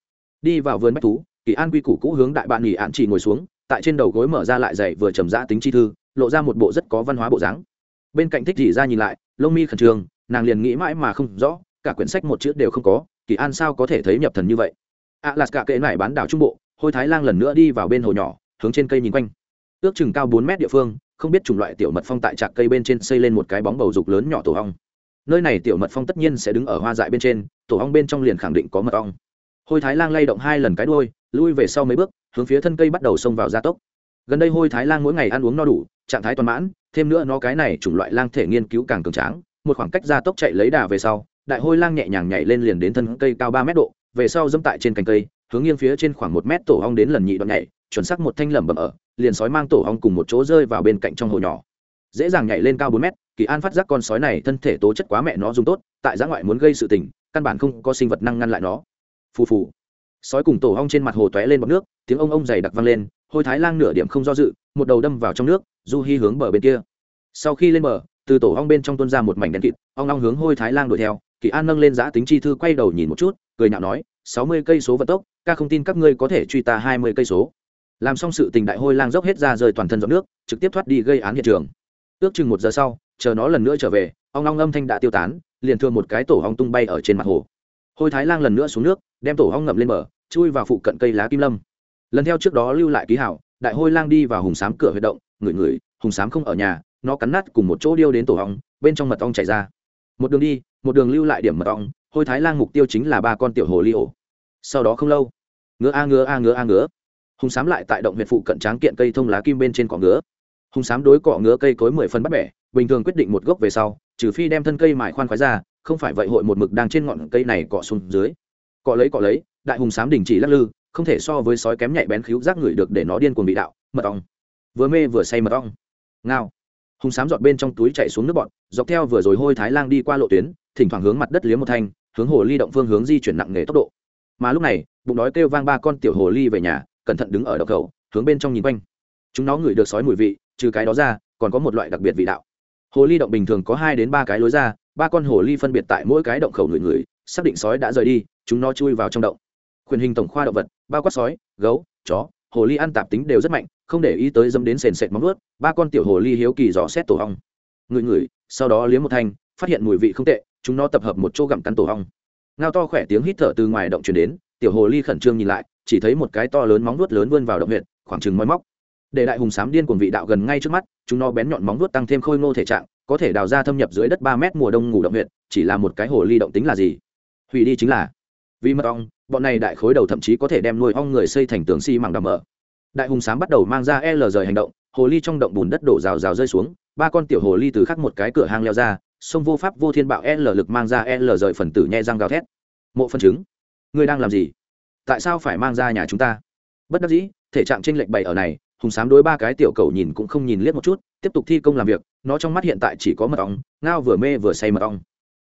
Đi vào vườn bách thú, kỳ an quy củ cũ hướng đại bạn nghỉ ạn chỉ ngồi xuống tại trên đầu gối mở ra lại dày vừa trầm giã tính chi thư lộ ra một bộ rất có văn hóa bộ dáng. Bên cạnh thích dỉ ra nhìn lại lông mi khẩn trương nàng liền nghĩ mãi mà không rõ cả quyển sách một chữ đều không có kỳ an sao có thể thấy nhập thần như vậy? A à, cả kệ này bán đảo trung bộ hôi thái lang lần nữa đi vào bên hồ nhỏ hướng trên cây nhìn quanh. Ước chừng cao bốn mét địa phương không biết chủng loại tiểu mật phong tại trạc cây bên trên xây lên một cái bóng bầu dục lớn nhỏ tổ hong nơi này tiểu mật phong tất nhiên sẽ đứng ở hoa dại bên trên tổ hong bên trong liền khẳng định có mật ong. Hôi thái lang lay động hai lần cái đuôi lui về sau mấy bước, hướng phía thân cây bắt đầu xông vào gia tốc. Gần đây hôi thái lang mỗi ngày ăn uống no đủ, trạng thái toàn mãn, thêm nữa nó cái này chủng loại lang thể nghiên cứu càng cường tráng, một khoảng cách gia tốc chạy lấy đà về sau, đại hôi lang nhẹ nhàng nhảy lên liền đến thân cây cao ba mét độ, về sau dẫm tại trên cành cây, hướng nghiêng phía trên khoảng một mét tổ ong đến lần nhị đoạn nhảy, chuẩn xác một thanh lẩm bẩm ở, liền sói mang tổ ong cùng một chỗ rơi vào bên cạnh trong hồ nhỏ. Dễ dàng nhảy lên cao bốn mét, kỳ an phát giác con sói này thân thể tố chất quá mẹ nó dùng tốt, tại giã ngoại muốn gây sự tình, căn bản không có sinh vật năng ngăn lại nó. Phù phù sói cùng tổ ong trên mặt hồ tóe lên bọc nước, tiếng ông ông dày đặc vang lên, hôi thái lang nửa điểm không do dự, một đầu đâm vào trong nước, du hi hướng bờ bên kia. Sau khi lên bờ, từ tổ ong bên trong tuôn ra một mảnh đen kịt ong ong hướng hôi thái lang đuổi theo. Kỳ an nâng lên giã tính chi thư quay đầu nhìn một chút, cười nhạo nói, sáu mươi cây số vận tốc, ca không tin các ngươi có thể truy ta hai mươi cây số. Làm xong sự tình đại hôi lang dốc hết ra rời toàn thân dọc nước, trực tiếp thoát đi gây án hiện trường. Ước chừng một giờ sau, chờ nó lần nữa trở về ong ong âm thanh đã tiêu tán, liền thương một cái tổ ong tung bay ở trên mặt hồ hôi thái lang lần nữa xuống nước, đem tổ ong ngậm lên bờ, chui vào phụ cận cây lá kim lâm. Lần theo trước đó lưu lại ký hảo, đại hôi lang đi vào hùng sám cửa huy động, ngửi ngửi, hùng sám không ở nhà, nó cắn nát cùng một chỗ điêu đến tổ ong bên trong mật ong chảy ra. Một đường đi, một đường lưu lại điểm mật ong, hôi thái lang mục tiêu chính là ba con tiểu hồ ly ổ. Sau đó không lâu, ngứa a ngứa a ngứa a ngứa. Hùng sám lại tại động huyện phụ cận tráng kiện cây thông lá kim bên trên cỏ ngứa. Hùng sám đối cọ ngứa cây cối mười phân bắt bẻ, bình thường quyết định một gốc về sau, trừ phi đem thân cây mài khoan khoái ra không phải vậy hội một mực đang trên ngọn cây này cọ xuống dưới. Cọ lấy cọ lấy, đại hùng sám đình chỉ lắc lư, không thể so với sói kém nhạy bén khíu giác người được để nó điên cuồng bị đạo, mật ong. Vừa mê vừa say mật ong. Ngao. Hùng sám giọt bên trong túi chạy xuống nước bọn dọc theo vừa rồi hôi thái lang đi qua lộ tuyến, thỉnh thoảng hướng mặt đất liếm một thanh, hướng hồ ly động phương hướng di chuyển nặng nề tốc độ. Mà lúc này, bụng đói kêu vang ba con tiểu hồ ly về nhà, cẩn thận đứng ở đập khẩu, hướng bên trong nhìn quanh. Chúng nó ngửi được sói mùi vị, trừ cái đó ra, còn có một loại đặc biệt vị đạo. Hồ ly động bình thường có hai đến ba cái lối ra ba con hồ ly phân biệt tại mỗi cái động khẩu người người xác định sói đã rời đi chúng nó chui vào trong động. Khuyển hình tổng khoa động vật bao quát sói gấu chó hồ ly ăn tạp tính đều rất mạnh không để ý tới dâm đến sền sệt móng ướt ba con tiểu hồ ly hiếu kỳ dò xét tổ hong. Người người, sau đó liếm một thanh phát hiện mùi vị không tệ chúng nó tập hợp một chỗ gặm cắn tổ hong. Ngao to khỏe tiếng hít thở từ ngoài động truyền đến tiểu hồ ly khẩn trương nhìn lại chỉ thấy một cái to lớn móng vuốt lớn vươn vào động huyệt khoảng chừng moi móc. Để đại hùng sám điên cuồng vị đạo gần ngay trước mắt chúng nó bén nhọn móng vuốt tăng thêm khôi ngô thể trạng có thể đào ra thâm nhập dưới đất ba mét mùa đông ngủ động huyệt, chỉ là một cái hồ ly động tính là gì? Hủy đi chính là, vì mật ong, bọn này đại khối đầu thậm chí có thể đem nuôi ong người xây thành tường xi măng đầm ở đại hùng sám bắt đầu mang ra l rời hành động, hồ ly trong động bùn đất đổ rào rào rơi xuống, ba con tiểu hồ ly từ khắc một cái cửa hang leo ra, sông vô pháp vô thiên bạo l lực mang ra l rời phần tử nhẹ răng gào thét. Mộ phân chứng ngươi đang làm gì? Tại sao phải mang ra nhà chúng ta? Bất đắc dĩ, thể trạng tranh lệch bày ở này hùng sám đối ba cái tiểu cầu nhìn cũng không nhìn liếc một chút, tiếp tục thi công làm việc, nó trong mắt hiện tại chỉ có mật ong, ngao vừa mê vừa say mật ong.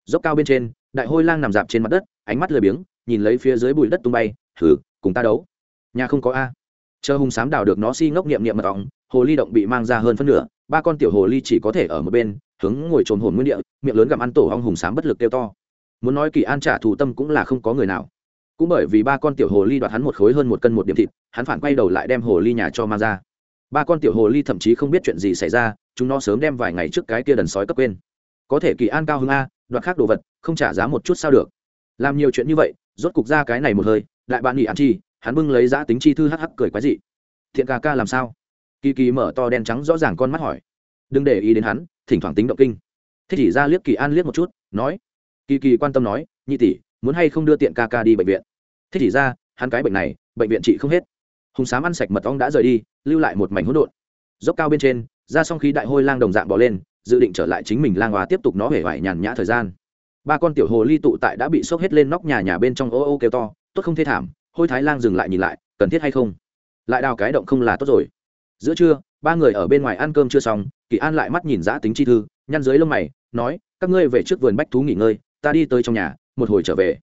Dốc cao bên trên, đại hôi lang nằm dạp trên mặt đất, ánh mắt lười biếng, nhìn lấy phía dưới bụi đất tung bay thử cùng ta đấu. Nhà không có a. Chờ hùng sám đào được nó si ngốc niệm niệm mật ong, hồ ly động bị mang ra hơn phân nửa, ba con tiểu hồ ly chỉ có thể ở một bên, hướng ngồi trồn hồn nguyên địa, miệng lớn gặm ăn tổ ong hùng sám bất lực kêu to. Muốn nói kỳ an trả thù tâm cũng là không có người nào cũng bởi vì ba con tiểu hồ ly đoạt hắn một khối hơn một cân một điểm thịt, hắn phản quay đầu lại đem hồ ly nhà cho mang ra. Ba con tiểu hồ ly thậm chí không biết chuyện gì xảy ra, chúng nó sớm đem vài ngày trước cái kia đần sói cấp quên. Có thể kỳ an cao hơn a, đoạt khác đồ vật, không trả giá một chút sao được. Làm nhiều chuyện như vậy, rốt cục ra cái này một hơi, lại bạn nghỉ ăn chi, hắn bưng lấy giã tính chi thư hắc hắc cười quái dị. Thiện ca ca làm sao? Kỳ kỳ mở to đen trắng rõ ràng con mắt hỏi. Đừng để ý đến hắn, thỉnh thoảng tính động kinh. Thích chỉ ra liếc kỳ an liếc một chút, nói. Kỳ kỳ quan tâm nói, nhị tỷ, muốn hay không đưa tiện ca ca đi bệnh viện? Thế chỉ ra, hắn cái bệnh này, bệnh viện trị không hết. Hùng sám ăn sạch mật ong đã rời đi, lưu lại một mảnh hỗn độn. Dốc cao bên trên, ra xong khí đại hôi lang đồng dạng bỏ lên, dự định trở lại chính mình lang hòa tiếp tục nó hể vải nhàn nhã thời gian. Ba con tiểu hồ ly tụ tại đã bị sốc hết lên nóc nhà nhà bên trong ô ô kêu to, tốt không thê thảm, hôi thái lang dừng lại nhìn lại, cần thiết hay không? Lại đào cái động không là tốt rồi. Giữa trưa, ba người ở bên ngoài ăn cơm chưa xong, kỳ an lại mắt nhìn giã tính chi thư, nhăn dưới lông mày, nói, các ngươi về trước vườn bách thú nghỉ ngơi, ta đi tới trong nhà, một hồi trở về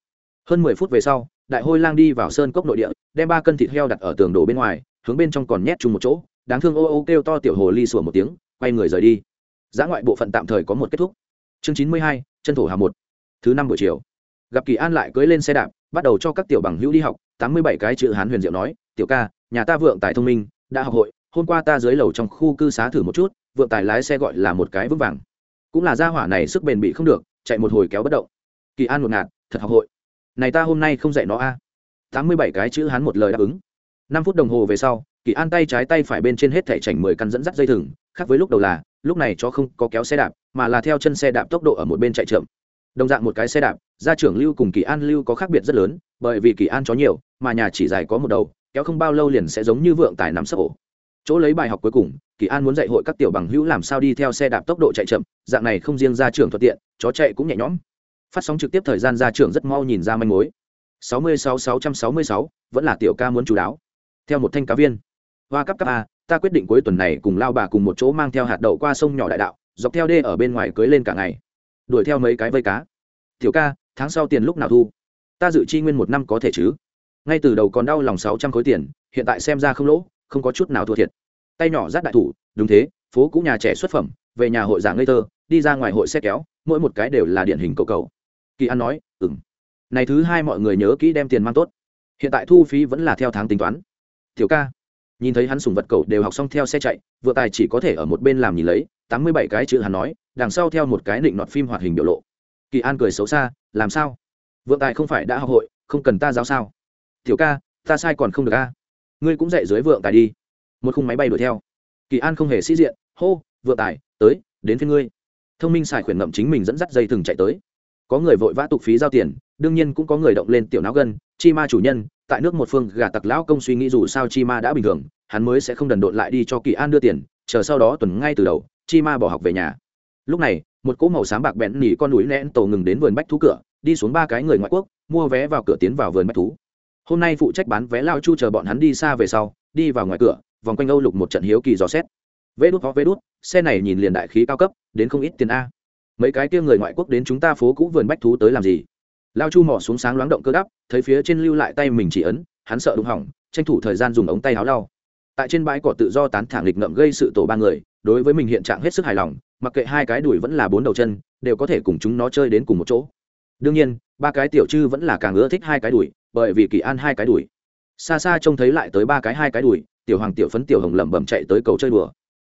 hơn mười phút về sau, đại hôi lang đi vào sơn cốc nội địa, đem ba cân thịt heo đặt ở tường đổ bên ngoài, hướng bên trong còn nhét chung một chỗ, đáng thương ô ô kêu to tiểu hồ ly sủa một tiếng, quay người rời đi. Giã ngoại bộ phận tạm thời có một kết thúc. Chương chín mươi hai, chân thổ hà một. Thứ năm buổi chiều, gặp kỳ an lại cưới lên xe đạp, bắt đầu cho các tiểu bằng hữu đi học, tám mươi bảy cái chữ hán huyền diệu nói, tiểu ca, nhà ta vượng tài thông minh, đã học hội, hôm qua ta dưới lầu trong khu cư xá thử một chút, vượng tài lái xe gọi là một cái vững vàng. Cũng là gia hỏa này sức bền bị không được, chạy một hồi kéo bất động. Kỳ an ngột ngạt, thật học hội này ta hôm nay không dạy nó a. Tám mươi bảy cái chữ hắn một lời đáp ứng. Năm phút đồng hồ về sau, kỳ an tay trái tay phải bên trên hết thẻ chảnh mười căn dẫn dắt dây thừng, khác với lúc đầu là, lúc này cho không có kéo xe đạp, mà là theo chân xe đạp tốc độ ở một bên chạy chậm. Đồng dạng một cái xe đạp, gia trưởng lưu cùng kỳ an lưu có khác biệt rất lớn, bởi vì kỳ an chó nhiều, mà nhà chỉ dài có một đầu, kéo không bao lâu liền sẽ giống như vượng tài nắm sấp ổ. Chỗ lấy bài học cuối cùng, kỳ an muốn dạy hội các tiểu bằng hữu làm sao đi theo xe đạp tốc độ chạy chậm, dạng này không riêng ra trường thuận tiện, chó chạy cũng nhẹ nhõm phát sóng trực tiếp thời gian ra trường rất mau nhìn ra manh mối. sáu mươi sáu sáu trăm sáu mươi sáu, vẫn là tiểu ca muốn chú đáo. Theo một thanh cá viên. Hoa cấp cấp a à, ta quyết định cuối tuần này cùng lao bà cùng một chỗ mang theo hạt đậu qua sông nhỏ đại đạo, dọc theo đê ở bên ngoài cưới lên cả ngày. Đuổi theo mấy cái vây cá. Tiểu ca, tháng sau tiền lúc nào thu? Ta dự chi nguyên một năm có thể chứ? Ngay từ đầu còn đau lòng sáu trăm khối tiền, hiện tại xem ra không lỗ, không có chút nào thua thiệt. Tay nhỏ rát đại thủ, đúng thế, phố cũ nhà trẻ xuất phẩm, về nhà hội giảng ngây thơ, đi ra ngoài hội xe kéo, mỗi một cái đều là điển hình cầu cầu kỳ an nói ừ m này thứ hai mọi người nhớ kỹ đem tiền mang tốt. Hiện tại thu phí vẫn là theo tháng tính toán. Tiểu ca. Nhìn thấy hắn sùng vật cầu đều học xong theo xe chạy, vừa tài chỉ có thể ở một bên làm nhìn lấy, tám mươi bảy cái chữ hắn nói, đằng sau theo một cái định nọt phim hoạt hình biểu lộ. Kỳ an cười xấu xa, làm sao? Vượng tài không phải đã học hội, không cần ta giáo sao? Tiểu ca, ta sai còn không được a. Ngươi cũng dạy dưới vượng tài đi. Một khung máy bay đuổi theo. Kỳ an không hề sĩ diện, hô, vượng tài, tới, đến phía ngươi. Thông minh xài khuyển ngậm chính mình dẫn dắt dây thừng chạy tới có người vội vã tục phí giao tiền, đương nhiên cũng có người động lên tiểu não gân, chi ma chủ nhân, tại nước một phương gà tặc lão công suy nghĩ dù sao chi ma đã bình thường, hắn mới sẽ không đần độn lại đi cho kỳ an đưa tiền, chờ sau đó tuần ngay từ đầu, chi ma bỏ học về nhà. Lúc này, một cỗ màu xám bạc bẹn nỉ con núi nén tổ ngừng đến vườn bách thú cửa, đi xuống ba cái người ngoại quốc, mua vé vào cửa tiến vào vườn bách thú. Hôm nay phụ trách bán vé lao chu chờ bọn hắn đi xa về sau, đi vào ngoài cửa, vòng quanh âu lục một trận hiếu kỳ dò xét. Vê đút ho vê đút, xe này nhìn liền đại khí cao cấp, đến không ít tiền a mấy cái kia người ngoại quốc đến chúng ta phố cũ vườn bách thú tới làm gì? Lao chu mỏ xuống sáng loáng động cơ đắp, thấy phía trên lưu lại tay mình chỉ ấn, hắn sợ đúng hỏng, tranh thủ thời gian dùng ống tay áo lau. Tại trên bãi cỏ tự do tán thẳng lịch ngậm gây sự tổ ba người, đối với mình hiện trạng hết sức hài lòng, mặc kệ hai cái đùi vẫn là bốn đầu chân, đều có thể cùng chúng nó chơi đến cùng một chỗ. Đương nhiên, ba cái tiểu chư vẫn là càng ưa thích hai cái đùi, bởi vì kỳ an hai cái đùi. Xa xa trông thấy lại tới ba cái hai cái đùi, tiểu hoàng tiểu phấn tiểu hồng lẩm bẩm chạy tới cầu chơi đùa.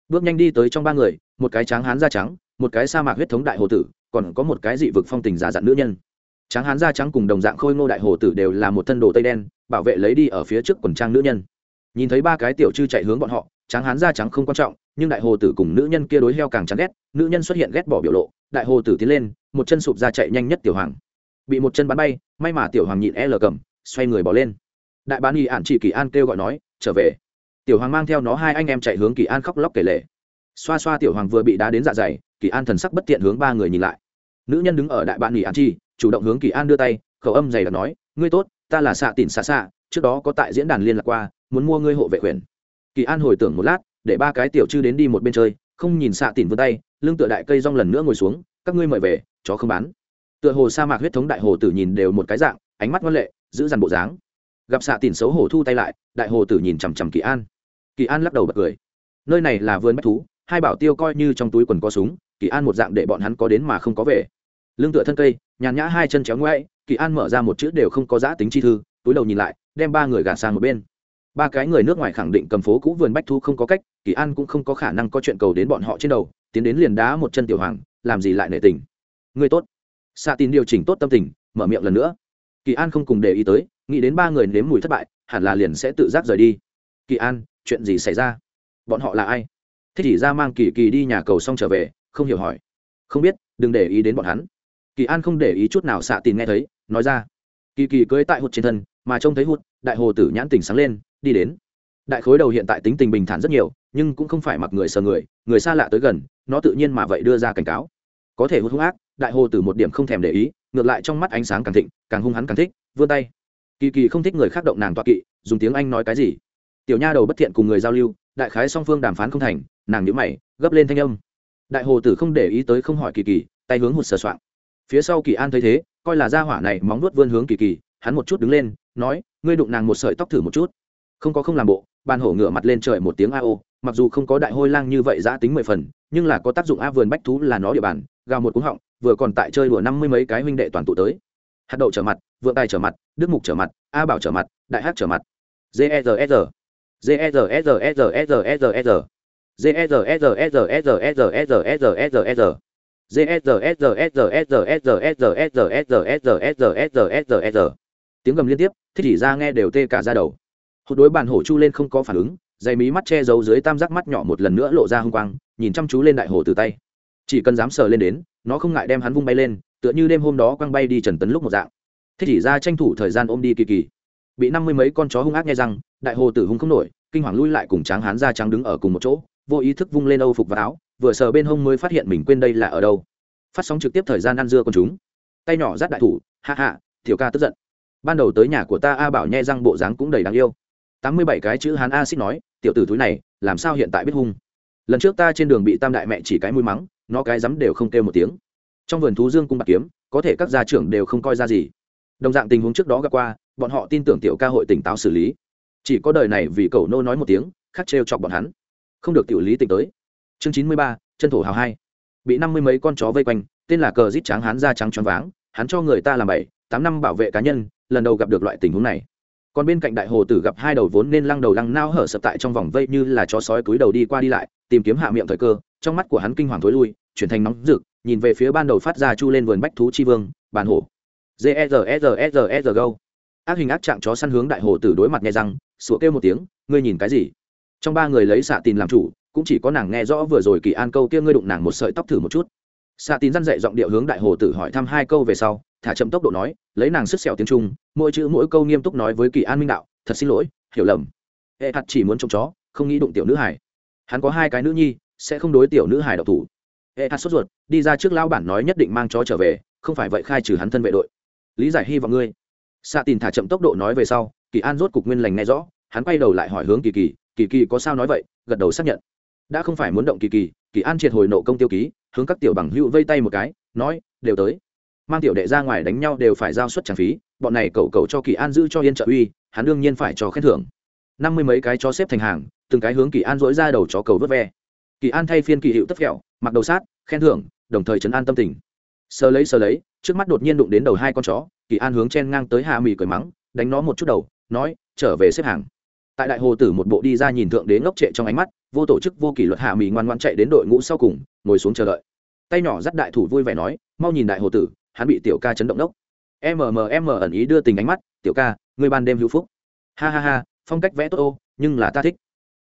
Bước nhanh đi tới trong ba người, một cái tráng hán da trắng một cái sa mạc huyết thống đại hồ tử, còn có một cái dị vực phong tình giả dặn nữ nhân. Tráng hán da trắng cùng đồng dạng khôi ngô đại hồ tử đều là một thân đồ tây đen, bảo vệ lấy đi ở phía trước quần trang nữ nhân. Nhìn thấy ba cái tiểu chư chạy hướng bọn họ, tráng hán da trắng không quan trọng, nhưng đại hồ tử cùng nữ nhân kia đối heo càng chán ghét, nữ nhân xuất hiện ghét bỏ biểu lộ, đại hồ tử tiến lên, một chân sụp ra chạy nhanh nhất tiểu hoàng. Bị một chân bắn bay, may mà tiểu hoàng nhịn e l cầm, xoay người bỏ lên. Đại bán y ạn chỉ kỳ an kêu gọi nói, trở về. Tiểu hoàng mang theo nó hai anh em chạy hướng kỳ an khóc lóc kể lể. Xoa xoa tiểu hoàng vừa bị đá đến dạ dày kỳ an thần sắc bất tiện hướng ba người nhìn lại. Nữ nhân đứng ở đại bạn nghỉ an chi, chủ động hướng kỳ an đưa tay, khẩu âm dày đặc nói, ngươi tốt, ta là xạ tỉn xạ xạ trước đó có tại diễn đàn liên lạc qua, muốn mua ngươi hộ vệ quyền. Kỳ an hồi tưởng một lát, để ba cái tiểu chư đến đi một bên chơi, không nhìn xạ tỉn vươn tay, lưng tựa đại cây rong lần nữa ngồi xuống, các ngươi mời về, chó không bán. Tựa hồ sa mạc huyết thống đại hồ tử nhìn đều một cái dạng, ánh mắt ngoan lệ, giữ dằn bộ dáng. Gặp xạ tỉn xấu hổ thu tay lại, đại hồ tử nhìn chằm chằm kỳ an. Kỳ an lắc đầu bật cười. Nơi này là vườn bách thú, hai bảo tiêu coi như trong túi quần có súng kỳ an một dạng để bọn hắn có đến mà không có về. Lưng tựa thân cây, nhàn nhã hai chân chéo ngoáy kỳ an mở ra một chữ đều không có giá tính chi thư, túi đầu nhìn lại, đem ba người gạt sang một bên. Ba cái người nước ngoài khẳng định cầm phố cũ vườn bách thu không có cách, kỳ an cũng không có khả năng có chuyện cầu đến bọn họ trên đầu, tiến đến liền đá một chân tiểu hoàng, làm gì lại nể tình. Người tốt. Xạ tin điều chỉnh tốt tâm tình, mở miệng lần nữa. Kỳ an không cùng để ý tới, nghĩ đến ba người nếm mùi thất bại, hẳn là liền sẽ tự giác rời đi. Kỳ an, chuyện gì xảy ra? Bọn họ là ai? Thích chỉ ra mang kỳ kỳ đi nhà cầu xong trở về không hiểu hỏi. Không biết, đừng để ý đến bọn hắn. Kỳ an không để ý chút nào xạ tin nghe thấy, nói ra. Kỳ kỳ cưới tại hụt trên thân, mà trông thấy hụt, đại hồ tử nhãn tình sáng lên, đi đến. Đại khối đầu hiện tại tính tình bình thản rất nhiều, nhưng cũng không phải mặc người sờ người người xa lạ tới gần, nó tự nhiên mà vậy đưa ra cảnh cáo. Có thể hút hung ác, đại hồ tử một điểm không thèm để ý, ngược lại trong mắt ánh sáng càng thịnh, càng hung hắn càng thích, vươn tay. Kỳ kỳ không thích người khác động nàng toa kỵ, dùng tiếng anh nói cái gì? Tiểu nha đầu bất thiện cùng người giao lưu, đại khái song phương đàm phán không thành, nàng nhữ mày, gấp lên thanh âm đại hồ tử không để ý tới không hỏi kỳ kỳ, tay hướng hụt sờ soạng. Phía sau kỳ an thấy thế, coi là gia hỏa này móng nuốt vươn hướng kỳ kỳ, hắn một chút đứng lên, nói, ngươi đụng nàng một sợi tóc thử một chút. Không có không làm bộ, bàn hổ ngửa mặt lên trời một tiếng a ô, mặc dù không có đại hôi lang như vậy giã tính mười phần, nhưng là có tác dụng a vườn bách thú là nó địa bàn, gào một cúng họng, vừa còn tại chơi đùa năm mươi mấy cái huynh đệ toàn tụ tới. Hạt đậu trở mặt, vượng tài trở mặt, đức mục trở mặt, a bảo trở mặt, đại hát trở mặt. Gers gers tiếng gầm liên tiếp thích chỉ ra nghe đều tê cả ra đầu hụt đối bàn hổ chu lên không có phản ứng dày mí mắt che giấu dưới tam giác mắt nhỏ một lần nữa lộ ra h ư n g quang nhìn chăm chú lên đại hồ từ tay chỉ cần dám sờ lên đến nó không ngại đem hắn vung bay lên tựa như đêm hôm đó quăng bay đi trần tấn lúc một dạng thích chỉ ra tranh thủ thời gian ôm đi kỳ kỳ bị năm mươi mấy con chó hung ác nghe rằng đại hồ tử hung không nổi kinh hoàng lui lại cùng tráng hán da trắng đứng ở cùng một chỗ vô ý thức vung lên âu phục và áo, vừa sờ bên hông mới phát hiện mình quên đây là ở đâu. Phát sóng trực tiếp thời gian ăn dưa con chúng. Tay nhỏ dắt đại thủ hạ hạ tiểu ca tức giận. Ban đầu tới nhà của ta a bảo nhe răng bộ dáng cũng đầy đáng yêu. Tám mươi bảy cái chữ hán a xích nói, tiểu tử túi này, làm sao hiện tại biết hung? Lần trước ta trên đường bị tam đại mẹ chỉ cái mũi mắng, nó cái rắm đều không kêu một tiếng. Trong vườn thú dương cung bạc kiếm, có thể các gia trưởng đều không coi ra gì. Đồng dạng tình huống trước đó gặp qua, bọn họ tin tưởng tiểu ca hội tỉnh táo xử lý. Chỉ có đời này vì cầu nô nói một tiếng, khắc trêu chọc bọn hắn không được tiểu lý tỉnh tới. Chương chín mươi ba, chân thổ hào hai. Bị năm mươi mấy con chó vây quanh, tên là cờ rít trắng hắn da trắng choáng váng, hắn cho người ta làm bảy, tám năm bảo vệ cá nhân, lần đầu gặp được loại tình huống này. Còn bên cạnh đại hồ tử gặp hai đầu vốn nên lăng đầu lăng nao hở sập tại trong vòng vây như là chó sói túi đầu đi qua đi lại, tìm kiếm hạ miệng thời cơ, trong mắt của hắn kinh hoàng thối lui, chuyển thành nóng rực, nhìn về phía ban đầu phát ra chu lên vườn bách thú chi vương, bàn hổ. G ác hình ác trạng chó săn hướng đại hồ tử đối mặt nghe răng, sủa kêu một tiếng, ngươi nhìn cái gì? Trong ba người lấy xạ tin làm chủ, cũng chỉ có nàng nghe rõ vừa rồi kỳ an câu kia ngươi đụng nàng một sợi tóc thử một chút. Xạ tín răn dậy giọng điệu hướng đại hồ tử hỏi thăm hai câu về sau, thả chậm tốc độ nói, lấy nàng sức sẹo tiếng trung, mỗi chữ mỗi câu nghiêm túc nói với kỳ an minh đạo, thật xin lỗi, hiểu lầm. Hệ hạt chỉ muốn trông chó, không nghĩ đụng tiểu nữ hải hắn có hai cái nữ nhi, sẽ không đối tiểu nữ hải độc thủ. Hệ hạt sốt ruột, đi ra trước lao bản nói nhất định mang chó trở về, không phải vậy khai trừ hắn thân vệ đội. Lý giải hy vọng ngươi. Xạ tín thả chậm tốc độ nói về sau, kỳ an rốt cục nguyên lành nghe rõ, hắn quay đầu lại hỏi hướng kỳ kỳ kỳ kỳ có sao nói vậy, gật đầu xác nhận. Đã không phải muốn động kỳ kỳ kỳ an triệt hồi nộ công tiêu ký, hướng các tiểu bằng hữu vây tay một cái, nói, đều tới. Mang tiểu đệ ra ngoài đánh nhau đều phải giao suất trả phí, bọn này cầu cầu cho kỳ an giữ cho yên trợ uy, hắn đương nhiên phải cho khen thưởng. Năm mươi mấy cái chó xếp thành hàng, từng cái hướng kỳ an dỗi ra đầu chó cầu vớt ve. Kỳ an thay phiên kỳ hiệu tất kẹo mặc đầu sát, khen thưởng, đồng thời chấn an tâm tình. Sờ lấy sờ lấy, trước mắt đột nhiên đụng đến đầu hai con chó, kỳ an hướng chen ngang tới hạ mì cười mắng, đánh nó một chút đầu, nói, trở về xếp hàng tại đại hồ tử một bộ đi ra nhìn thượng đế ngốc trệ trong ánh mắt, vô tổ chức, vô kỷ luật hạ mỹ ngoan ngoan chạy đến đội ngũ sau cùng, ngồi xuống chờ đợi. Tay nhỏ dắt đại thủ vui vẻ nói, mau nhìn đại hồ tử, hắn bị tiểu ca chấn động đốc. Mmm ẩn ý đưa tình ánh mắt, tiểu ca người ban đêm hữu phúc. Ha ha ha, phong cách vẽ tốt ô, nhưng là ta thích.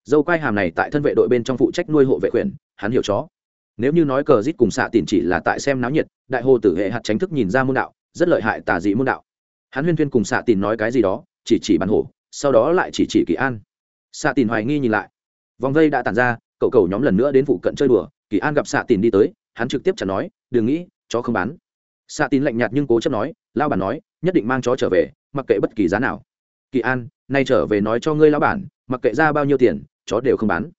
Dâu quai hàm này tại thân vệ đội bên trong phụ trách nuôi hộ vệ quyền, hắn hiểu chó. Nếu như nói cờ rít cùng xạ tiền chỉ là tại xem náo nhiệt, đại hồ tử hệ hạt tránh thức nhìn ra môn đạo, rất lợi hại tà dị môn đạo. Hắn huyên thuyên cùng xạ tiền nói cái gì đó, chỉ chỉ bàn hổ sau đó lại chỉ chỉ kỳ an. Xạ tìn hoài nghi nhìn lại. Vòng vây đã tàn ra, cậu cầu nhóm lần nữa đến phụ cận chơi đùa, kỳ an gặp xạ tìn đi tới, hắn trực tiếp trả nói, đừng nghĩ, chó không bán. Xạ tín lạnh nhạt nhưng cố chấp nói lao bản nói, nhất định mang chó trở về, mặc kệ bất kỳ giá nào. Kỳ an, nay trở về nói cho ngươi lao bản, mặc kệ ra bao nhiêu tiền, chó đều không bán.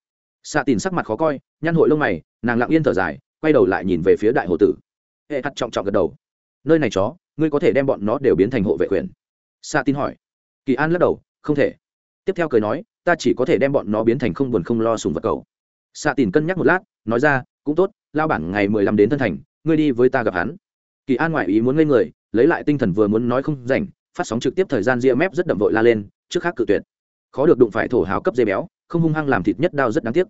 Xạ tín sắc mặt khó coi, nhăn hội lông mày, nàng lặng yên thở dài, quay đầu lại nhìn về phía đại hồ tử. Hệ hắt trọng trọng gật đầu. Nơi này chó, ngươi có thể đem bọn nó đều biến thành hộ vệ quyền. Xạ tín hỏi. Kỳ an lắc đầu không thể. Tiếp theo cười nói, ta chỉ có thể đem bọn nó biến thành không buồn không lo sùng vật cầu. Xạ tín cân nhắc một lát, nói ra, cũng tốt, lao bản ngày mười lăm đến thân thành, ngươi đi với ta gặp hắn. Kỳ an ngoại ý muốn ngây người, lấy lại tinh thần vừa muốn nói không rảnh, phát sóng trực tiếp thời gian ria mép rất đậm vội la lên, trước khác cự tuyệt. Khó được đụng phải thổ hào cấp dây béo, không hung hăng làm thịt nhất đau rất đáng tiếc.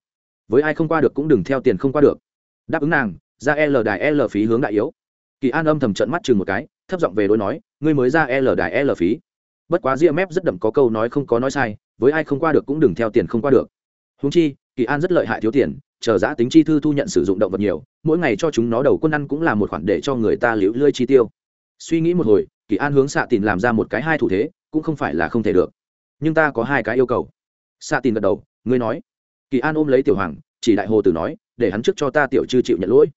Với ai không qua được cũng đừng theo tiền không qua được. Đáp ứng nàng, ra l đài l phí hướng đại yếu. Kỳ an âm thầm trận mắt chừng một cái, thấp giọng về đối nói, ngươi mới ra l đài l phí bất quá ria mép rất đậm có câu nói không có nói sai, với ai không qua được cũng đừng theo tiền không qua được. Húng chi, kỳ an rất lợi hại thiếu tiền, chờ giã tính chi thư thu nhận sử dụng động vật nhiều, mỗi ngày cho chúng nó đầu quân ăn cũng là một khoản để cho người ta liễu lơi chi tiêu. Suy nghĩ một hồi, kỳ an hướng xạ tìm làm ra một cái hai thủ thế, cũng không phải là không thể được. Nhưng ta có hai cái yêu cầu. Xạ tìm gật đầu, ngươi nói. Kỳ an ôm lấy tiểu hoàng, chỉ đại hồ tử nói, để hắn trước cho ta tiểu chư chịu nhận lỗi.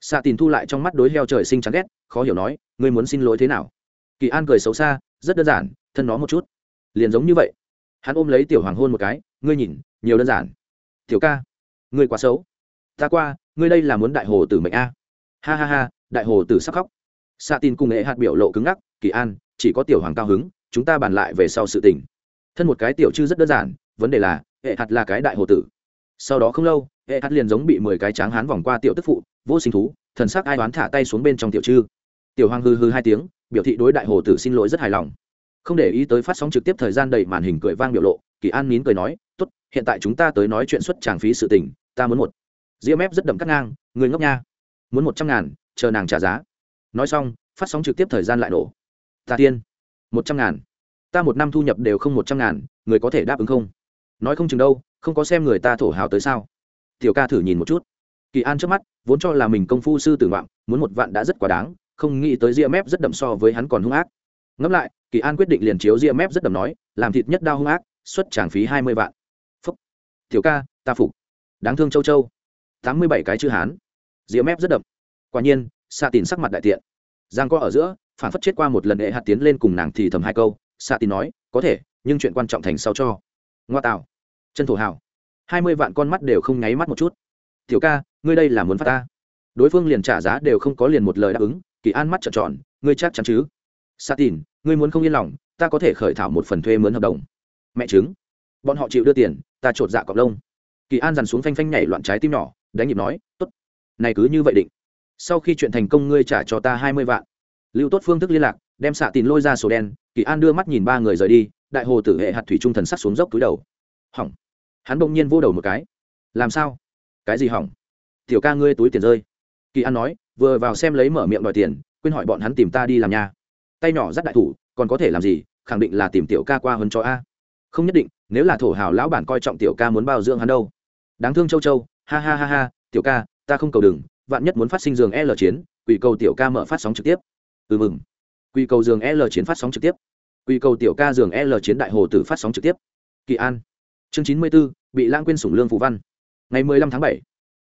Xạ tìm thu lại trong mắt đối heo trời sinh chán ghét, khó hiểu nói, ngươi muốn xin lỗi thế nào? Kỳ an cười xấu xa, rất đơn giản thân nó một chút. Liền giống như vậy. Hắn ôm lấy tiểu hoàng hôn một cái, ngươi nhìn, nhiều đơn giản. Tiểu ca, ngươi quá xấu. Ta qua, ngươi đây là muốn đại hồ tử mệnh a. Ha ha ha, đại hồ tử sắc khóc. Xạ tin cùng nghệ hạt biểu lộ cứng ngắc, kỳ an, chỉ có tiểu hoàng cao hứng, chúng ta bàn lại về sau sự tình. Thân một cái tiểu chư rất đơn giản, vấn đề là hệ hạt là cái đại hồ tử. Sau đó không lâu hệ hạt liền giống bị mười cái tráng hán vòng qua tiểu tức phụ, vô sinh thú, thần sắc ai đoán thả tay xuống bên trong tiểu chư. Tiểu hoàng hư hư hai tiếng, biểu thị đối đại hồ tử xin lỗi rất hài lòng không để ý tới phát sóng trực tiếp thời gian đầy màn hình cười vang biểu lộ, kỳ an nín cười nói, tốt, hiện tại chúng ta tới nói chuyện xuất tràng phí sự tình, ta muốn một. Ria mép rất đậm cắt ngang, người ngốc nha, muốn một trăm ngàn, chờ nàng trả giá. Nói xong, phát sóng trực tiếp thời gian lại nổ. Ta tiên, một trăm ngàn, ta một năm thu nhập đều không một trăm ngàn, người có thể đáp ứng không? Nói không chừng đâu, không có xem người ta thổ hào tới sao. Tiểu ca thử nhìn một chút. Kỳ an trước mắt, vốn cho là mình công phu sư tử vọng muốn một vạn đã rất quá đáng, không nghĩ tới ria mép rất đậm so với hắn còn hung ác ngẫm lại, kỳ an quyết định liền chiếu ria mép rất đậm nói, làm thịt nhất đau hung ác, xuất tràng phí hai mươi vạn. Phúc. Tiểu ca, ta phục. Đáng thương châu châu. tám mươi bảy cái chữ hán. Ria mép rất đậm. Quả nhiên xạ tìm sắc mặt đại tiện. Giang co ở giữa, phản phất chết qua một lần hệ hạt tiến lên cùng nàng thì thầm hai câu. Xạ tín nói, có thể, nhưng chuyện quan trọng thành sau cho. Ngoa tạo. Chân thổ hào. hai mươi vạn con mắt đều không nháy mắt một chút. Tiểu ca, ngươi đây là muốn phát ta? Đối phương liền trả giá đều không có liền một lời đáp ứng. Kỳ an mắt trợn tròn, ngươi chắc chắn chứ? Sa tin, ngươi muốn không yên lòng, ta có thể khởi thảo một phần thuê mướn hợp đồng. Mẹ chứng bọn họ chịu đưa tiền, ta chột dạ cọc lông. Kỳ an dằn xuống phanh phanh nhảy loạn trái tim nhỏ, đánh nhịp nói, tốt, này cứ như vậy định. Sau khi chuyện thành công ngươi trả cho ta hai mươi vạn. Lưu tốt phương thức liên lạc, đem xạ tin lôi ra sổ đen, kỳ an đưa mắt nhìn ba người rời đi, đại hồ tử hệ hạt thủy trung thần sắc xuống dốc túi đầu. Hỏng. Hắn bỗng nhiên vô đầu một cái. Làm sao? Cái gì hỏng? Tiểu ca ngươi túi tiền rơi. Kỳ an nói, vừa vào xem lấy mở miệng đòi tiền, quên hỏi bọn hắn tìm ta đi làm nhà tay nhỏ rất đại thủ, còn có thể làm gì? Khẳng định là tìm tiểu ca qua hơn cho a. Không nhất định, nếu là thổ hào lão bản coi trọng tiểu ca muốn bao dưỡng hắn đâu. Đáng thương châu châu, ha ha ha ha, tiểu ca, ta không cầu đừng, vạn nhất muốn phát sinh giường l chiến, quỷ cầu tiểu ca mở phát sóng trực tiếp. Ừ mừng. Quỷ cầu giường l chiến phát sóng trực tiếp. Quỷ cầu tiểu ca giường l chiến đại hồ tử phát sóng trực tiếp. Kỳ an. Chương chín mươi b ố bị lãng quên sủng lương phù văn. Ngày mười lăm tháng bảy.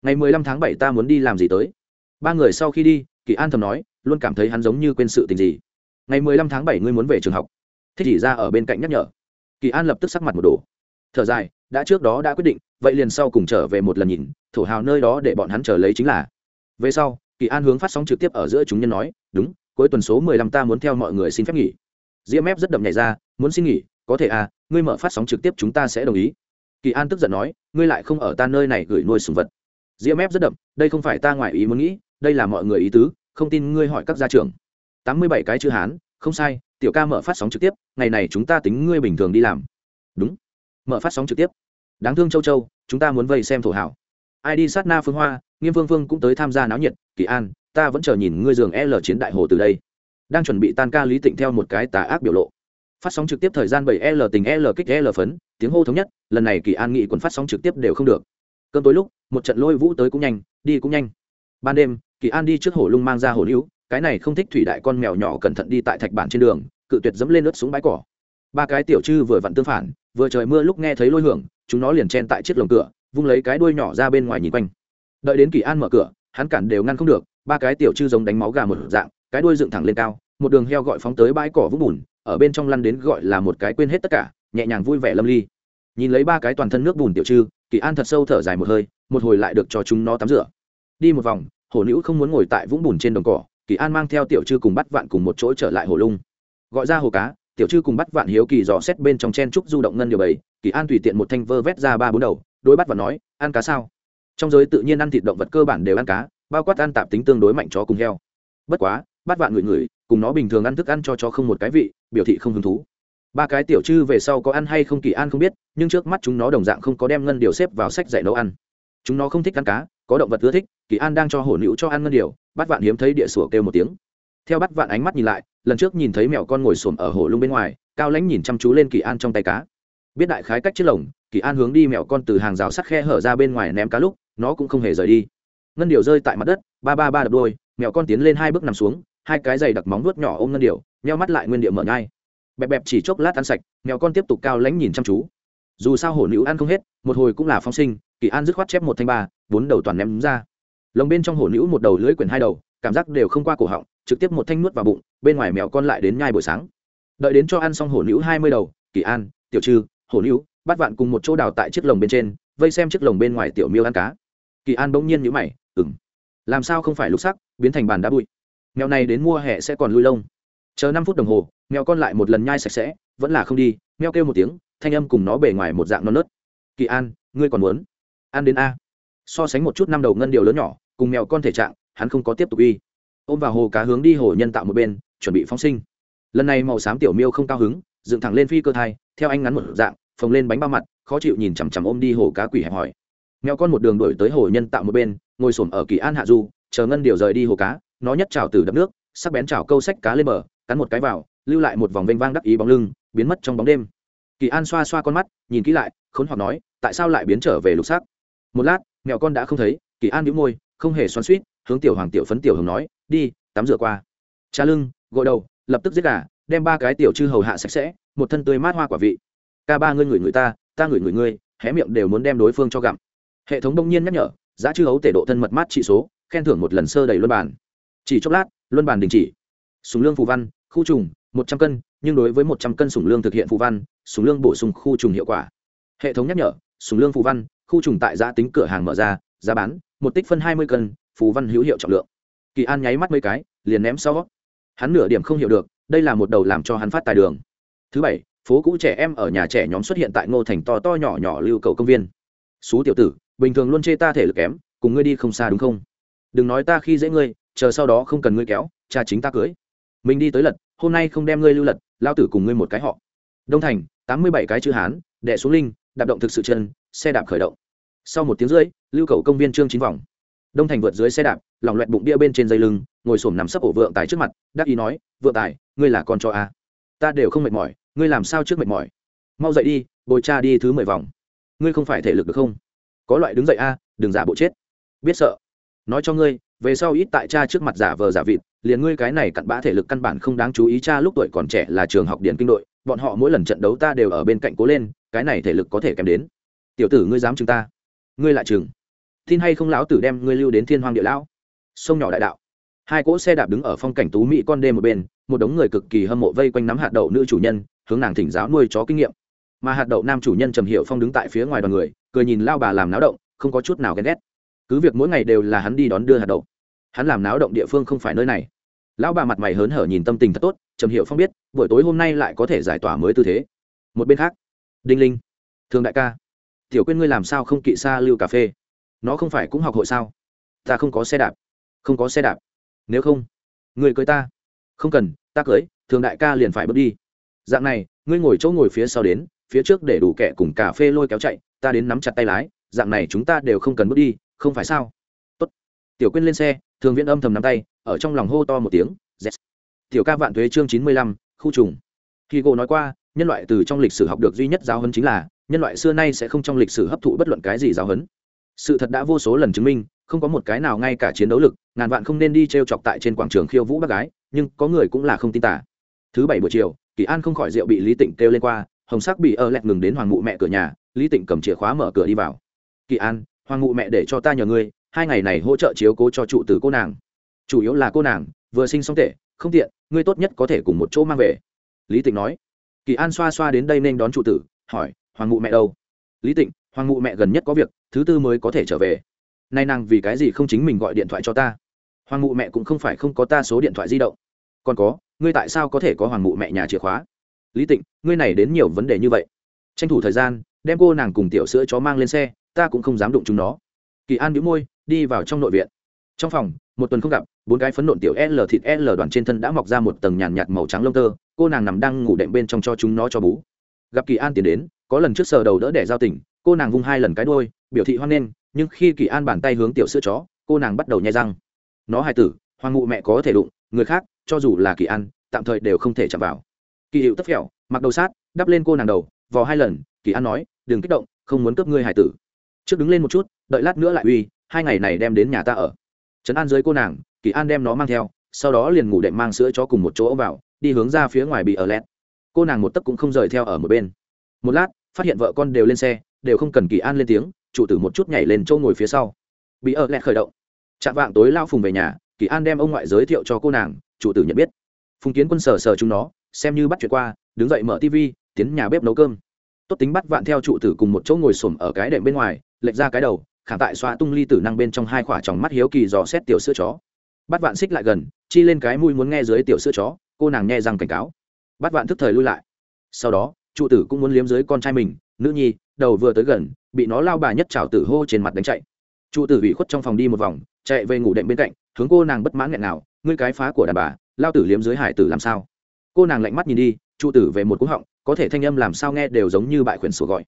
Ngày mười lăm tháng bảy ta muốn đi làm gì tới? Ba người sau khi đi, kỳ an thầm nói, luôn cảm thấy hắn giống như quên sự tình gì ngày mười lăm tháng bảy ngươi muốn về trường học. Thích chỉ ra ở bên cạnh nhắc nhở. Kỳ an lập tức sắc mặt một đồ thở dài, đã trước đó đã quyết định, vậy liền sau cùng trở về một lần nhìn, thổ hào nơi đó để bọn hắn chờ lấy chính là. Về sau, kỳ an hướng phát sóng trực tiếp ở giữa chúng nhân nói, đúng, cuối tuần số mười lăm ta muốn theo mọi người xin phép nghỉ. Diễm ép rất đậm nhảy ra, muốn xin nghỉ, có thể à ngươi mở phát sóng trực tiếp chúng ta sẽ đồng ý. Kỳ an tức giận nói, ngươi lại không ở ta nơi này gửi nuôi sùng vật. Diễm ép rất đậm, đây không phải ta ngoại ý muốn nghĩ, đây là mọi người ý tứ, không tin ngươi hỏi các gia trưởng tám mươi bảy cái chữ hán, không sai, tiểu ca mở phát sóng trực tiếp, ngày này chúng ta tính ngươi bình thường đi làm. Đúng. Mở phát sóng trực tiếp. Đáng thương châu châu, chúng ta muốn vây xem thổ hảo. Ai đi sát na phương hoa, nghiêm vương vương cũng tới tham gia náo nhiệt, kỳ an, ta vẫn chờ nhìn ngươi giường l chiến đại hồ từ đây. Đang chuẩn bị tan ca lý tịnh theo một cái tà ác biểu lộ. Phát sóng trực tiếp thời gian bảy l tình l kích l phấn, tiếng hô thống nhất, lần này kỳ an nghị quần phát sóng trực tiếp đều không được. Cơn tối lúc, một trận lôi vũ tới cũng nhanh, đi cũng nhanh. Ban đêm, kỳ an đi trước hồ lung mang ra hồ lưu cái này không thích thủy đại con mèo nhỏ cẩn thận đi tại thạch bản trên đường, cự tuyệt dẫm lên lướt xuống bãi cỏ. Ba cái tiểu chư vừa vặn tương phản, vừa trời mưa lúc nghe thấy lôi hưởng, chúng nó liền chen tại chiếc lồng cửa, vung lấy cái đuôi nhỏ ra bên ngoài nhìn quanh. Đợi đến kỳ an mở cửa, hắn cản đều ngăn không được, ba cái tiểu chư giống đánh máu gà một dạng, cái đuôi dựng thẳng lên cao, một đường heo gọi phóng tới bãi cỏ vũng bùn, ở bên trong lăn đến gọi là một cái quên hết tất cả, nhẹ nhàng vui vẻ lâm ly. Nhìn lấy ba cái toàn thân nước bùn tiểu chư, kỳ an thật sâu thở dài một hơi, một hồi lại được cho chúng nó tắm rửa. Đi một vòng, hổ nữ không muốn ngồi tại vũng bùn trên đồng cỏ kỳ an mang theo tiểu chư cùng bắt vạn cùng một chỗ trở lại hồ lung. Gọi ra hồ cá, tiểu chư cùng bắt vạn hiếu kỳ dò xét bên trong chen trúc du động ngân điều bầy. Kỳ an tùy tiện một thanh vơ vét ra ba bốn đầu, đối bắt vạn nói, ăn cá sao? Trong giới tự nhiên ăn thịt động vật cơ bản đều ăn cá, bao quát ăn tạp tính tương đối mạnh chó cùng heo. Bất quá, bắt vạn người người cùng nó bình thường ăn thức ăn cho chó không một cái vị, biểu thị không hứng thú. Ba cái tiểu chư về sau có ăn hay không kỳ an không biết, nhưng trước mắt chúng nó đồng dạng không có đem ngân điều xếp vào sách dạy nấu ăn. Chúng nó không thích ăn cá, có động vật ưa thích, kỳ an đang cho hổ nữ cho ăn ngân điều bắt vạn hiếm thấy địa sủa kêu một tiếng. Theo bắt vạn ánh mắt nhìn lại, lần trước nhìn thấy mèo con ngồi xổm ở hồ lung bên ngoài, cao lãnh nhìn chăm chú lên kỳ an trong tay cá. Biết đại khái cách chiếc lồng, kỳ an hướng đi mèo con từ hàng rào sắt khe hở ra bên ngoài ném cá lúc, nó cũng không hề rời đi. Ngân điều rơi tại mặt đất, ba ba ba đập đôi, mèo con tiến lên hai bước nằm xuống, hai cái giày đặc móng vuốt nhỏ ôm ngân điều nheo mắt lại nguyên địa mở ngay bẹp bẹp chỉ chốc lát ăn sạch, mèo con tiếp tục cao lãnh nhìn chăm chú. Dù sao hổ nữ ăn không hết, một hồi cũng là phóng sinh, kỳ an dứt khoát chép một thanh ba, bốn đầu toàn ném ra lồng bên trong hổ nữ một đầu lưỡi quyển hai đầu, cảm giác đều không qua cổ họng, trực tiếp một thanh nuốt vào bụng, bên ngoài mèo con lại đến nhai buổi sáng. Đợi đến cho ăn xong hổ nữ hai mươi đầu, kỳ an, tiểu trư, hổ nữ, bắt vạn cùng một chỗ đào tại chiếc lồng bên trên, vây xem chiếc lồng bên ngoài tiểu miêu ăn cá. Kỳ an bỗng nhiên nhữ mày ừng làm sao không phải lúc sắc, biến thành bàn đá bụi? Mèo này đến mua hè sẽ còn lui lông. Chờ năm phút đồng hồ, mèo con lại một lần nhai sạch sẽ, vẫn là không đi, mèo kêu một tiếng, thanh âm cùng nó bề ngoài một dạng non nớt. Kỳ an, ngươi còn muốn ăn đến a? So sánh một chút năm đầu ngân điều lớn nhỏ cùng mèo con thể trạng, hắn không có tiếp tục y ôm vào hồ cá hướng đi hồ nhân tạo một bên, chuẩn bị phóng sinh. Lần này màu xám tiểu miêu không cao hứng, dựng thẳng lên phi cơ thai, theo anh ngắn một dạng, phồng lên bánh bao mặt, khó chịu nhìn chằm chằm ôm đi hồ cá quỷ hẹp hỏi. Mèo con một đường đổi tới hồ nhân tạo một bên, ngồi xổm ở kỳ an hạ du, chờ ngân điều rời đi hồ cá, nó nhất trào từ đập nước, sắc bén trào câu sách cá lên bờ, cắn một cái vào, lưu lại một vòng vênh vang đắc ý bóng lưng, biến mất trong bóng đêm. Kỳ an xoa xoa con mắt, nhìn kỹ lại, khốn hoặc nói, tại sao lại biến trở về lục sắc? Một lát, mèo con đã không thấy, kỳ an nhíu môi không hề xoắn suýt, hướng tiểu hoàng tiểu phấn tiểu hồng nói, đi, tắm rửa qua. Cha lưng, gội đầu, lập tức giết gà, đem ba cái tiểu chư hầu hạ sạch sẽ, một thân tươi mát hoa quả vị. Ca ba ngươi ngửi người ta ta ngửi người ngươi, hé miệng đều muốn đem đối phương cho gặm. Hệ thống đông nhiên nhắc nhở, giá chư hấu tể độ thân mật mát trị số, khen thưởng một lần sơ đầy luân bàn. Chỉ chốc lát, luân bàn đình chỉ. Sùng lương phù văn, khu trùng, một trăm cân, nhưng đối với một trăm cân sùng lương thực hiện phù văn, sùng lương bổ sung khu trùng hiệu quả. Hệ thống nhắc nhở, sùng lương phù văn, khu trùng tại giá tính cửa hàng mở ra giá bán, một tích phân hai mươi cân, phù văn hữu hiệu trọng lượng. Kỳ an nháy mắt mấy cái, liền ném sau. Hắn nửa điểm không hiểu được, đây là một đầu làm cho hắn phát tài đường. Thứ bảy, phố cũ trẻ em ở nhà trẻ nhóm xuất hiện tại ngô thành to to nhỏ nhỏ lưu cầu công viên. Xú tiểu tử, bình thường luôn chê ta thể lực kém, cùng ngươi đi không xa đúng không? Đừng nói ta khi dễ ngươi, chờ sau đó không cần ngươi kéo, cha chính ta cưới. Mình đi tới lật, hôm nay không đem ngươi lưu lật, lao tử cùng ngươi một cái họ. Đông thành, tám mươi bảy cái chữ hán đệ xuống linh, đạp động thực sự chân, xe đạp khởi động. Sau một tiếng rưỡi lưu cầu công viên trương chín vòng. Đông thành vượt dưới xe đạp lỏng loẹt bụng bia bên trên dây lưng, ngồi xổm nằm sấp ổ vượng tài trước mặt, đắc ý nói, vượng tài, ngươi là con cho a. Ta đều không mệt mỏi, ngươi làm sao trước mệt mỏi? Mau dậy đi, bồi cha đi thứ mười vòng. Ngươi không phải thể lực được không? Có loại đứng dậy a, đừng giả bộ chết. Biết sợ. Nói cho ngươi, về sau ít tại cha trước mặt giả vờ giả vịt, liền ngươi cái này cặn bã thể lực căn bản không đáng chú ý cha lúc tuổi còn trẻ là trường học điển kinh đội, bọn họ mỗi lần trận đấu ta đều ở bên cạnh cố lên, cái này thể lực có thể kèm đến. Tiểu tử ngươi dám chừng ta. Ngươi lại chừng tin hay không lão tử đem ngươi lưu đến thiên hoàng địa lão? Sông nhỏ đại đạo. Hai cỗ xe đạp đứng ở phong cảnh tú mỹ con đê một bên, một đống người cực kỳ hâm mộ vây quanh nắm hạt đậu nữ chủ nhân, hướng nàng thỉnh giáo nuôi chó kinh nghiệm. Mà hạt đậu nam chủ nhân trầm hiệu phong đứng tại phía ngoài đoàn người, cười nhìn lao bà làm náo động, không có chút nào ghen ghét. Cứ việc mỗi ngày đều là hắn đi đón đưa hạt đậu, hắn làm náo động địa phương không phải nơi này. Lão bà mặt mày hớn hở nhìn tâm tình thật tốt, trầm hiệu phong biết, buổi tối hôm nay lại có thể giải tỏa mới tư thế. Một bên khác, đinh linh thường đại ca, tiểu quên ngươi làm sao không kỵ xa lưu cà phê? Nó không phải cũng học hội sao? Ta không có xe đạp. Không có xe đạp. Nếu không, người cưới ta. Không cần, ta cưới, thường đại ca liền phải bước đi. Dạng này, ngươi ngồi chỗ ngồi phía sau đến, phía trước để đủ kẻ cùng cà phê lôi kéo chạy, ta đến nắm chặt tay lái, dạng này chúng ta đều không cần bước đi, không phải sao? Tốt. tiểu quyên lên xe, thường viễn âm thầm nắm tay, ở trong lòng hô to một tiếng, yes. tiểu ca vạn thuế chương chín mươi lăm, khu trùng. Khi cô nói qua, nhân loại từ trong lịch sử học được duy nhất giáo hấn chính là, nhân loại xưa nay sẽ không trong lịch sử hấp thụ bất luận cái gì giáo hấn sự thật đã vô số lần chứng minh, không có một cái nào ngay cả chiến đấu lực, ngàn vạn không nên đi t r e o chọc tại trên quảng trường khiêu vũ bác gái, nhưng có người cũng là không tin tả thứ bảy buổi chiều, kỳ an không khỏi rượu bị lý tịnh kêu lên qua, hồng sắc bị ơ lẹt ngừng đến hoàng mụ mẹ cửa nhà, lý tịnh cầm chìa khóa mở cửa đi vào. Kỳ an, hoàng mụ mẹ để cho ta nhờ ngươi, hai ngày này hỗ trợ chiếu cố cho trụ từ cô nàng. Chủ yếu là cô nàng, vừa sinh xong tệ, không tiện, ngươi tốt nhất có thể cùng một chỗ mang về. Lý tịnh nói. Kỳ an xoa xoa đến đây nên đón trụ tử, hỏi, hoàng mụ mẹ đâu? Lý tịnh hoàng mụ mẹ gần nhất có việc, thứ tư mới có thể trở về. Nay nàng vì cái gì không chính mình gọi điện thoại cho ta? Hoàng mụ mẹ cũng không phải không có ta số điện thoại di động. Còn có, ngươi tại sao có thể có hoàng mụ mẹ nhà chìa khóa? Lý tịnh, ngươi này đến nhiều vấn đề như vậy. Tranh thủ thời gian, đem cô nàng cùng tiểu sữa chó mang lên xe, ta cũng không dám đụng chúng nó. Kỳ an bĩu môi, đi vào trong nội viện. Trong phòng, một tuần không gặp, bốn cái phấn nộn tiểu l thịt l đoàn trên thân đã mọc ra một tầng nhàn nhạt màu trắng lông tơ, cô nàng nằm đang ngủ đệm bên trong cho chúng nó cho bú. Gặp kỳ an tiến đến, có lần trước sờ đầu đỡ để giao tỉnh cô nàng vung hai lần cái đôi biểu thị hoan nghênh, nhưng khi kỳ an bàn tay hướng tiểu sữa chó, cô nàng bắt đầu nhai răng. Nó hài tử, hoàng ngụ mẹ có thể đụng, người khác, cho dù là kỳ an, tạm thời đều không thể chạm vào. Kỳ hiệu tất phẹo mặc đầu sát, đắp lên cô nàng đầu, vò hai lần, kỳ an nói, đừng kích động, không muốn cướp ngươi hài tử. Trước đứng lên một chút, đợi lát nữa lại uy, hai ngày này đem đến nhà ta ở. Trấn an dưới cô nàng, kỳ an đem nó mang theo, sau đó liền ngủ đệm mang sữa chó cùng một chỗ vào, đi hướng ra phía ngoài bị ở lẹt. Cô nàng một tấc cũng không rời theo ở một bên. Một lát, phát hiện vợ con đều lên xe đều không cần kỳ an lên tiếng, chủ tử một chút nhảy lên chỗ ngồi phía sau. Bị ở lẹ khởi động. Chạm vạng tối lao phùng về nhà, kỳ an đem ông ngoại giới thiệu cho cô nàng, chủ tử nhận biết. Phùng kiến quân sờ sờ chúng nó, xem như bắt chuyện qua, đứng dậy mở tv tiến nhà bếp nấu cơm. Tốt tính bắt vạn theo trụ tử cùng một chỗ ngồi xổm ở cái đệm bên ngoài, lệch ra cái đầu khả tại xoa tung ly tử năng bên trong hai khỏa tròng mắt hiếu kỳ dò xét tiểu sữa chó. Bắt vạn xích lại gần, chi lên cái mũi muốn nghe dưới tiểu sữa chó, cô nàng nghe rằng cảnh cáo. Bắt vạn thức thời lui lại. Sau đó trụ tử cũng muốn liếm dưới con trai mình, nữ nhi đầu vừa tới gần, bị nó lao bà nhất trào tử hô trên mặt đánh chạy. Trụ tử bị khuất trong phòng đi một vòng, chạy về ngủ đệm bên cạnh, hướng cô nàng bất mãn nghẹn nào, ngươi cái phá của đàn bà, lao tử liếm dưới hải tử làm sao? Cô nàng lạnh mắt nhìn đi, trụ tử về một cú họng, có thể thanh âm làm sao nghe đều giống như bại khuyển sổ gọi.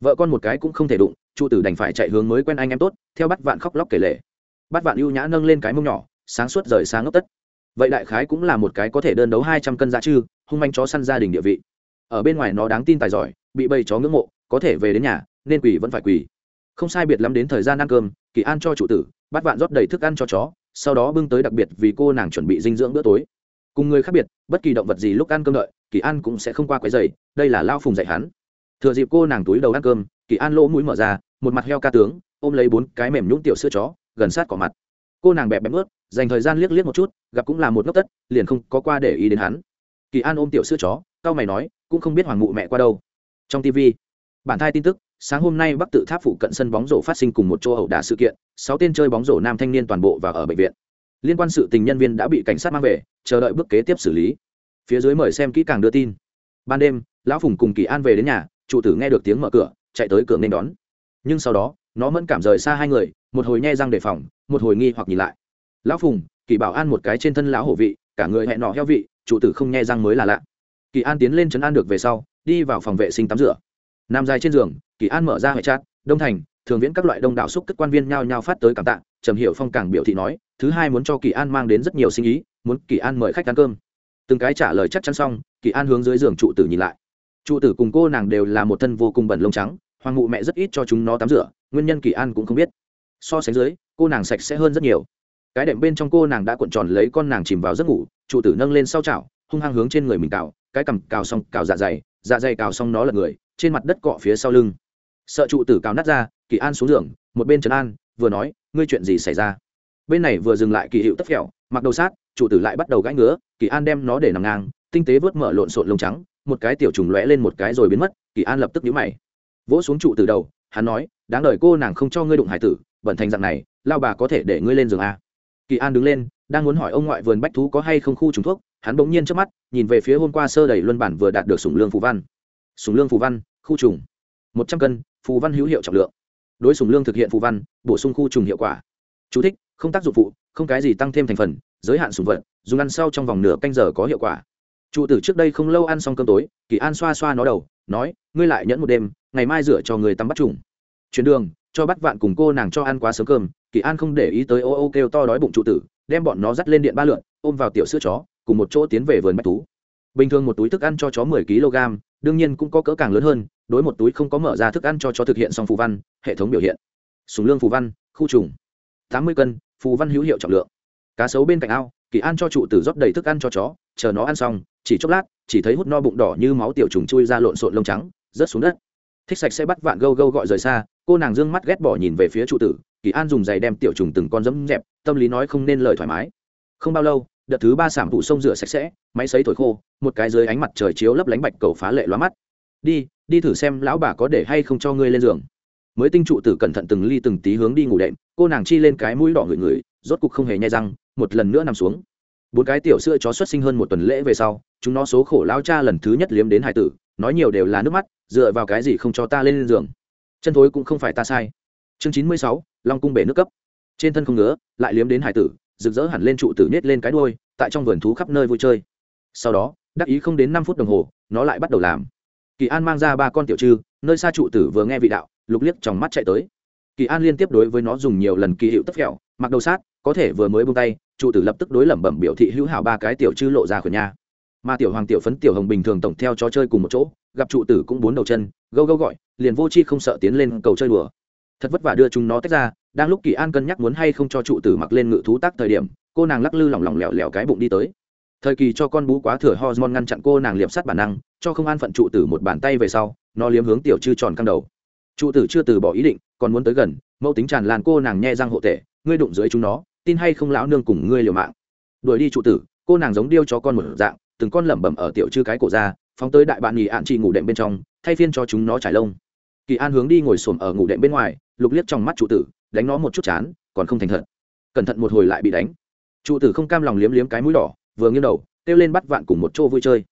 Vợ con một cái cũng không thể đụng, trụ tử đành phải chạy hướng mới quen anh em tốt, theo bắt vạn khóc lóc kể lể. Bắt vạn ưu nhã nâng lên cái mông nhỏ, sáng suốt rời sáng ngốc tất. Vậy đại khái cũng là một cái có thể đơn đấu hai trăm cân giá chư, hung manh chó săn gia đình địa vị. Ở bên ngoài nó đáng tin tài giỏi, bị bầy chó ngưỡng mộ có thể về đến nhà, nên quỳ vẫn phải quỳ. Không sai biệt lắm đến thời gian ăn cơm, kỳ an cho chủ tử, bắt vạn rót đầy thức ăn cho chó, sau đó bưng tới đặc biệt vì cô nàng chuẩn bị dinh dưỡng bữa tối. Cùng người khác biệt, bất kỳ động vật gì lúc ăn cơm đợi, kỳ an cũng sẽ không qua quấy dày đây là lao phùng dạy hắn. Thừa dịp cô nàng túi đầu ăn cơm, kỳ an lỗ mũi mở ra, một mặt heo ca tướng, ôm lấy bốn cái mềm nhũng tiểu sữa chó, gần sát cỏ mặt. Cô nàng bẹp bẹp ướt, dành thời gian liếc liếc một chút, gặp cũng là một ngốc tất, liền không có qua để ý đến hắn. Kỳ an ôm tiểu sữa chó cao mày nói, cũng không biết hoàng mụ mẹ qua đâu. Trong tv bản thai tin tức, sáng hôm nay bắc tự tháp phụ cận sân bóng rổ phát sinh cùng một chỗ ẩu đả sự kiện, sáu tên chơi bóng rổ nam thanh niên toàn bộ và ở bệnh viện. Liên quan sự tình nhân viên đã bị cảnh sát mang về, chờ đợi bước kế tiếp xử lý. Phía dưới mời xem kỹ càng đưa tin. Ban đêm, lão phùng cùng kỳ an về đến nhà trụ tử nghe được tiếng mở cửa, chạy tới cửa nên đón. Nhưng sau đó, nó mẫn cảm rời xa hai người, một hồi nghe răng đề phòng, một hồi nghi hoặc nhìn lại. Lão phùng, kỳ bảo an một cái trên thân lão hổ vị, cả người hẹn nọ heo vị trụ tử không nghe răng mới là lạ. Kỳ an tiến lên chấn an được về sau, đi vào phòng vệ sinh tắm rửa. Nam dài trên giường, kỳ an mở ra hệ trát đông thành, thường viễn các loại đông đảo xúc các quan viên nhao nhao phát tới cảm tạ, trầm hiệu phong càng biểu thị nói, thứ hai muốn cho kỳ an mang đến rất nhiều sinh ý, muốn kỳ an mời khách ăn cơm. Từng cái trả lời chắc chắn xong, kỳ an hướng dưới giường trụ tử nhìn lại. Trụ tử cùng cô nàng đều là một thân vô cùng bẩn lông trắng, hoàng mụ mẹ rất ít cho chúng nó tắm rửa, nguyên nhân kỳ an cũng không biết. So sánh dưới, cô nàng sạch sẽ hơn rất nhiều. Cái đệm bên trong cô nàng đã cuộn tròn lấy con nàng chìm vào giấc ngủ, trụ tử nâng lên sau chảo, hung hăng hướng trên người mình cào, cái cằm cào xong, cào dạ dày dạ dày cào xong nó là người trên mặt đất cọ phía sau lưng. Sợ trụ tử cào nát ra kỳ an xuống giường một bên trấn an vừa nói ngươi chuyện gì xảy ra? Bên này vừa dừng lại kỳ hiệu tất kẹo, mặc đầu sát trụ tử lại bắt đầu gãi ngứa kỳ an đem nó để nằm ngang tinh tế vớt mở lộn xộn lông trắng một cái tiểu trùng lóe lên một cái rồi biến mất kỳ an lập tức nhíu mày. Vỗ xuống trụ từ đầu hắn nói đáng đời cô nàng không cho ngươi đụng hải tử bẩn thành dạng này lao bà có thể để ngươi lên giường a kỳ an đứng lên đang muốn hỏi ông ngoại vườn bách thú có hay không khu trùng thuốc hắn bỗng nhiên trước mắt nhìn về phía hôm qua sơ đầy luân bản vừa đạt được sủng lương phù văn. Sủng lương phù văn? Khu trùng. Một trăm cân phù văn hữu hiệu trọng lượng. Đối sủng lương thực hiện phù văn bổ sung khu trùng hiệu quả. Chú thích, không tác dụng phụ không cái gì tăng thêm thành phần giới hạn sủng vật dùng ăn sau trong vòng nửa canh giờ có hiệu quả. Trụ tử trước đây không lâu ăn xong cơm tối kỳ an xoa xoa nó đầu nói ngươi lại nhẫn một đêm ngày mai rửa cho người tắm bắt trùng. Chuyển đường cho bắt vạn cùng cô nàng cho ăn quá sớm cơm kỳ an không để ý tới ô ô kêu to đói bụng trụ tử đem bọn nó dắt lên điện ba lượn ôm vào tiểu sữa chó cùng một chỗ tiến về vườn bách thú. Bình thường một túi thức ăn cho chó mười kg đương nhiên cũng có cỡ càng lớn hơn đối một túi không có mở ra thức ăn cho chó thực hiện xong phù văn, hệ thống biểu hiện. Sùng lương phù văn, khu trùng. Tám mươi cân, phù văn hữu hiệu trọng lượng. Cá sấu bên cạnh ao, kỳ an cho trụ tử rót đầy thức ăn cho chó, chờ nó ăn xong, chỉ chốc lát, chỉ thấy hút no bụng đỏ như máu tiểu trùng chui ra lộn xộn lông trắng, rớt xuống đất. Thích sạch sẽ bắt vạn gâu gâu gọi rời xa, cô nàng dương mắt ghét bỏ nhìn về phía trụ tử, kỳ an dùng giày đem tiểu trùng từng con dẫm dẹp, tâm lý nói không nên lời thoải mái. Không bao lâu, đợt thứ ba sản phụ sông rửa sạch sẽ, máy sấy thổi khô, một cái dưới ánh mặt trời chiếu lấp lánh bạch cầu phá lệ loa mắt. Đi đi thử xem lão bà có để hay không cho ngươi lên giường. Mới tinh trụ tử cẩn thận từng ly từng tí hướng đi ngủ đệm, cô nàng chi lên cái mũi đỏ ngửi ngửi, rốt cục không hề nhai răng, một lần nữa nằm xuống. Bốn cái tiểu sữa chó xuất sinh hơn một tuần lễ về sau, chúng nó số khổ lao cha lần thứ nhất liếm đến hải tử, nói nhiều đều là nước mắt, dựa vào cái gì không cho ta lên giường. Chân thối cũng không phải ta sai. Chương chín mươi sáu, long cung bể nước cấp. Trên thân không ngứa, lại liếm đến hải tử, rực rỡ hẳn lên trụ tử nhét lên cái đôi tại trong vườn thú khắp nơi vui chơi. Sau đó, đắc ý không đến năm phút đồng hồ, nó lại bắt đầu làm kỳ an mang ra ba con tiểu trư nơi xa trụ tử vừa nghe vị đạo lục liếc trong mắt chạy tới. Kỳ an liên tiếp đối với nó dùng nhiều lần kỳ hiệu tất kẹo, mặc đầu sát có thể vừa mới buông tay trụ tử lập tức đối lẩm bẩm biểu thị hữu hảo ba cái tiểu chư lộ ra khỏi nhà. Mà tiểu hoàng tiểu phấn tiểu hồng bình thường tổng theo chó chơi cùng một chỗ gặp trụ tử cũng bốn đầu chân gâu gâu gọi liền vô chi không sợ tiến lên cầu chơi đùa. Thật vất vả đưa chúng nó tách ra đang lúc kỳ an cân nhắc muốn hay không cho trụ tử mặc lên ngự thú tác thời điểm cô nàng lắc lư lỏng lỏng lẻo lẻo cái bụng đi tới thời kỳ cho con bú quá thừa hormone ngăn chặn cô nàng liệp sắt bản năng, cho không an phận trụ tử một bàn tay về sau, nó liếm hướng tiểu chư tròn căng đầu. Trụ tử chưa từ bỏ ý định, còn muốn tới gần, mẫu tính tràn lan cô nàng nhẹ răng hộ tể ngươi đụng dưới chúng nó, tin hay không lão nương cùng ngươi liều mạng. Đuổi đi trụ tử, cô nàng giống điêu cho con một dạng, từng con lẩm bẩm ở tiểu chư cái cổ ra, phóng tới đại bạn nghỉ ạn chị ngủ đệm bên trong, thay phiên cho chúng nó trải lông. Kỳ an hướng đi ngồi xổm ở ngủ đệm bên ngoài, lục liếc trong mắt trụ tử, đánh nó một chút chán, còn không thành thật. Cẩn thận một hồi lại bị đánh. Trụ tử không cam lòng liếm liếm cái mũi đỏ vừa nghiêng đầu, kêu lên bắt vạn cùng một chỗ vui chơi.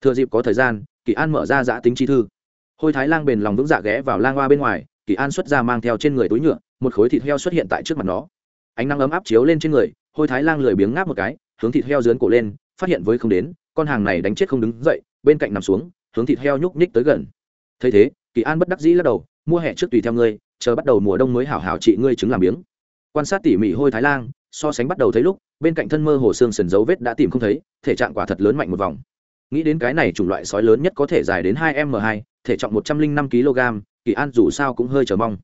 Thừa dịp có thời gian, kỳ an mở ra giã tính chi thư. Hôi thái lang bền lòng vững dạ ghé vào lang hoa bên ngoài, kỳ an xuất ra mang theo trên người túi nhựa, một khối thịt heo xuất hiện tại trước mặt nó. Ánh nắng ấm áp chiếu lên trên người, hôi thái lang lười biếng ngáp một cái, hướng thịt heo dướn cổ lên, phát hiện với không đến, con hàng này đánh chết không đứng dậy, bên cạnh nằm xuống, hướng thịt heo nhúc nhích tới gần. Thấy thế, kỳ an bất đắc dĩ lắc đầu, mua hẹ trước tùy theo ngươi, chờ bắt đầu mùa đông mới hảo hảo trị ngươi trứng làm miếng quan sát tỉ mỉ hôi thái lang so sánh bắt đầu thấy lúc, bên cạnh thân mơ hồ xương sần dấu vết đã tìm không thấy, thể trạng quả thật lớn mạnh một vòng. Nghĩ đến cái này chủng loại sói lớn nhất có thể dài đến hai m hai, thể trọng một trăm linh năm kg, kỳ an dù sao cũng hơi chờ mong.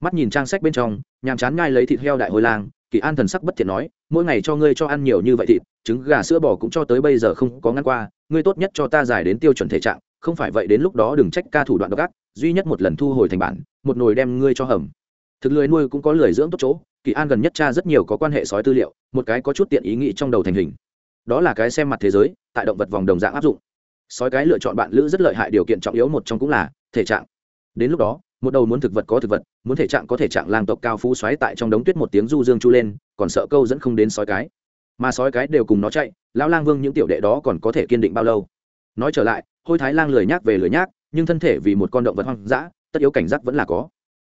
Mắt nhìn trang sách bên trong, nhàm chán ngai lấy thịt heo đại hồi lang, kỳ an thần sắc bất thiện nói, mỗi ngày cho ngươi cho ăn nhiều như vậy thịt, trứng gà sữa bò cũng cho tới bây giờ không có ngăn qua, ngươi tốt nhất cho ta giải đến tiêu chuẩn thể trạng, không phải vậy đến lúc đó đừng trách ca thủ đoạn độc ác, duy nhất một lần thu hồi thành bản, một nồi đem ngươi cho hầm. Thực lười nuôi cũng có lười dưỡng tốt chỗ kỳ an gần nhất tra rất nhiều có quan hệ sói tư liệu, một cái có chút tiện ý nghĩ trong đầu thành hình. Đó là cái xem mặt thế giới, tại động vật vòng đồng dạng áp dụng. Sói cái lựa chọn bạn lữ rất lợi hại, điều kiện trọng yếu một trong cũng là thể trạng. Đến lúc đó, một đầu muốn thực vật có thực vật, muốn thể trạng có thể trạng lang tộc cao phú xoáy tại trong đống tuyết một tiếng du dương chu lên, còn sợ câu dẫn không đến sói cái. Mà sói cái đều cùng nó chạy, lão lang vương những tiểu đệ đó còn có thể kiên định bao lâu? Nói trở lại, hôi thái lang lười nhác về lười nhác, nhưng thân thể vì một con động vật hoang dã, tất yếu cảnh giác vẫn là có.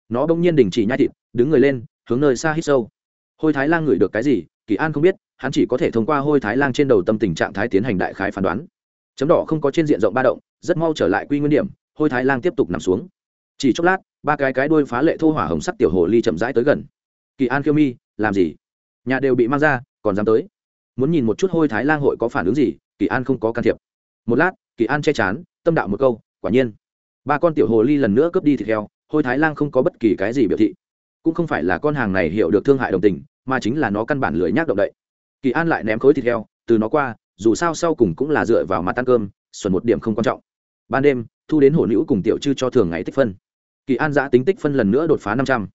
Nó bỗng nhiên đình chỉ nhai thịt, đứng người lên hướng nơi xa hít sâu. Hôi thái lang ngửi được cái gì, kỳ an không biết, hắn chỉ có thể thông qua hôi thái lang trên đầu tâm tình trạng thái tiến hành đại khái phán đoán. Chấm đỏ không có trên diện rộng ba động, rất mau trở lại quy nguyên điểm, hôi thái lang tiếp tục nằm xuống. Chỉ chốc lát, ba cái cái đuôi phá lệ thô hỏa hồng sắc tiểu hồ ly chậm rãi tới gần. Kỳ an kiêu mi, làm gì? Nhà đều bị mang ra, còn dám tới? Muốn nhìn một chút hôi thái lang hội có phản ứng gì? Kỳ an không có can thiệp. Một lát, kỳ an che chán, tâm đạo một câu, quả nhiên. Ba con tiểu hồ ly lần nữa cướp đi thịt heo, hôi thái lang không có bất kỳ cái gì biểu thị cũng không phải là con hàng này hiểu được thương hại đồng tình, mà chính là nó căn bản lười nhác động đậy. Kỳ an lại ném khối thịt heo, từ nó qua, dù sao sau cùng cũng là dựa vào mặt ăn cơm, xuẩn một điểm không quan trọng. Ban đêm, thu đến hổ nữ cùng tiểu chư cho thường ngày tích phân. Kỳ an giã tính tích phân lần nữa đột phá năm trăm.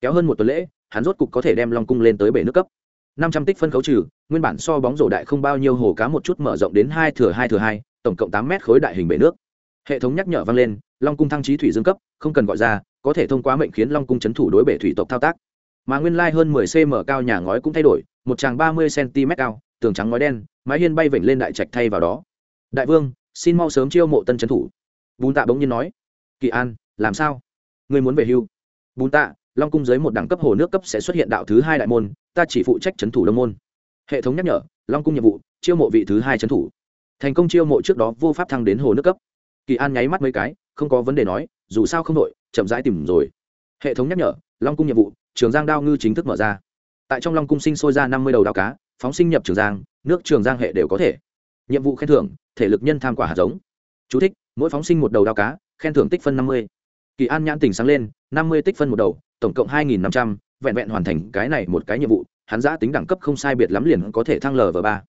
Kéo hơn một tuần lễ, hắn rốt cục có thể đem long cung lên tới bể nước cấp. Năm trăm tích phân khấu trừ, nguyên bản so bóng rổ đại không bao nhiêu hồ cá một chút mở rộng đến hai thừa hai thừa hai, tổng cộng tám mét khối đại hình bể nước. Hệ thống nhắc nhở vang lên long cung thăng trí thủy dương cấp, không cần gọi ra, có thể thông qua mệnh khiến long cung c h ấ n thủ đối bể thủy tộc thao tác. Mà nguyên lai hơn mười cm cao nhà ngói cũng thay đổi, một tràng ba mươi cm cao, tường trắng ngói đen, mái hiên bay vểnh lên đại trạch thay vào đó. Đại vương, xin mau sớm chiêu mộ tân c thủ. Bùn tạ bỗng nhiên nói, kỳ an, làm sao? Người muốn về hưu? Bùn tạ, long cung dưới một đẳng cấp hồ nước cấp sẽ xuất hiện đạo thứ hai đại môn, ta chỉ phụ trách c thủ đông môn. Hệ thống nhắc nhở, long cung nhiệm vụ, chiêu mộ vị thứ hai c thủ. Thành công chiêu mộ trước đó vô pháp thăng đến hồ nước cấp. Kỳ an nháy mắt mấy cái không có vấn đề nói dù sao không đội chậm rãi tìm rồi. Hệ thống nhắc nhở long cung nhiệm vụ trường giang đao ngư chính thức mở ra. Tại trong long cung sinh sôi ra năm mươi đầu đao cá phóng sinh nhập trường giang nước trường giang hệ đều có thể. Nhiệm vụ khen thưởng thể lực nhân tham quả hạt giống. Chú thích, mỗi phóng sinh một đầu đao cá khen thưởng tích phân năm mươi. Kỳ an nhãn tỉnh sáng lên năm mươi tích phân một đầu tổng cộng hai nghìn năm trăm vẹn vẹn hoàn thành cái này một cái nhiệm vụ hắn giã tính đẳng cấp không sai biệt lắm liền có thể thăng lv ba.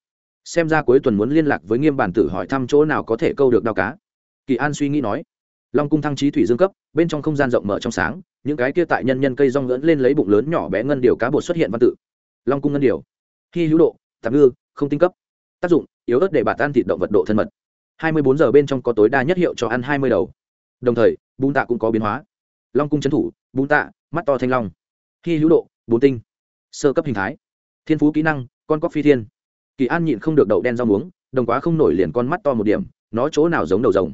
Xem ra cuối tuần muốn liên lạc với nghiêm bản tử hỏi thăm chỗ nào có thể câu được đao cá. Kỳ an suy nghĩ nói long cung thăng trí thủy dương cấp, bên trong không gian rộng mở trong sáng, những cái kia tại nhân nhân cây rong lẫn lên lấy bụng lớn nhỏ bé ngân điều cá bột xuất hiện văn tự. Long cung ngân điều. Khi hữu độ, tạm ngư, không tinh cấp. Tác dụng, yếu ớt để bà tan thịt động vật độ thân mật. Hai mươi bốn giờ bên trong có tối đa nhất hiệu cho ăn hai mươi đầu. Đồng thời, bún tạ cũng có biến hóa. Long cung trấn thủ, bún tạ, mắt to thanh long. Khi hữu độ bốn tinh. Sơ cấp hình thái. Thiên phú kỹ năng, con cóc phi thiên. Kỳ an nhịn không được đậu đen rau muống, đồng quá không nổi liền con mắt to một điểm, nó chỗ nào giống đầu rồng?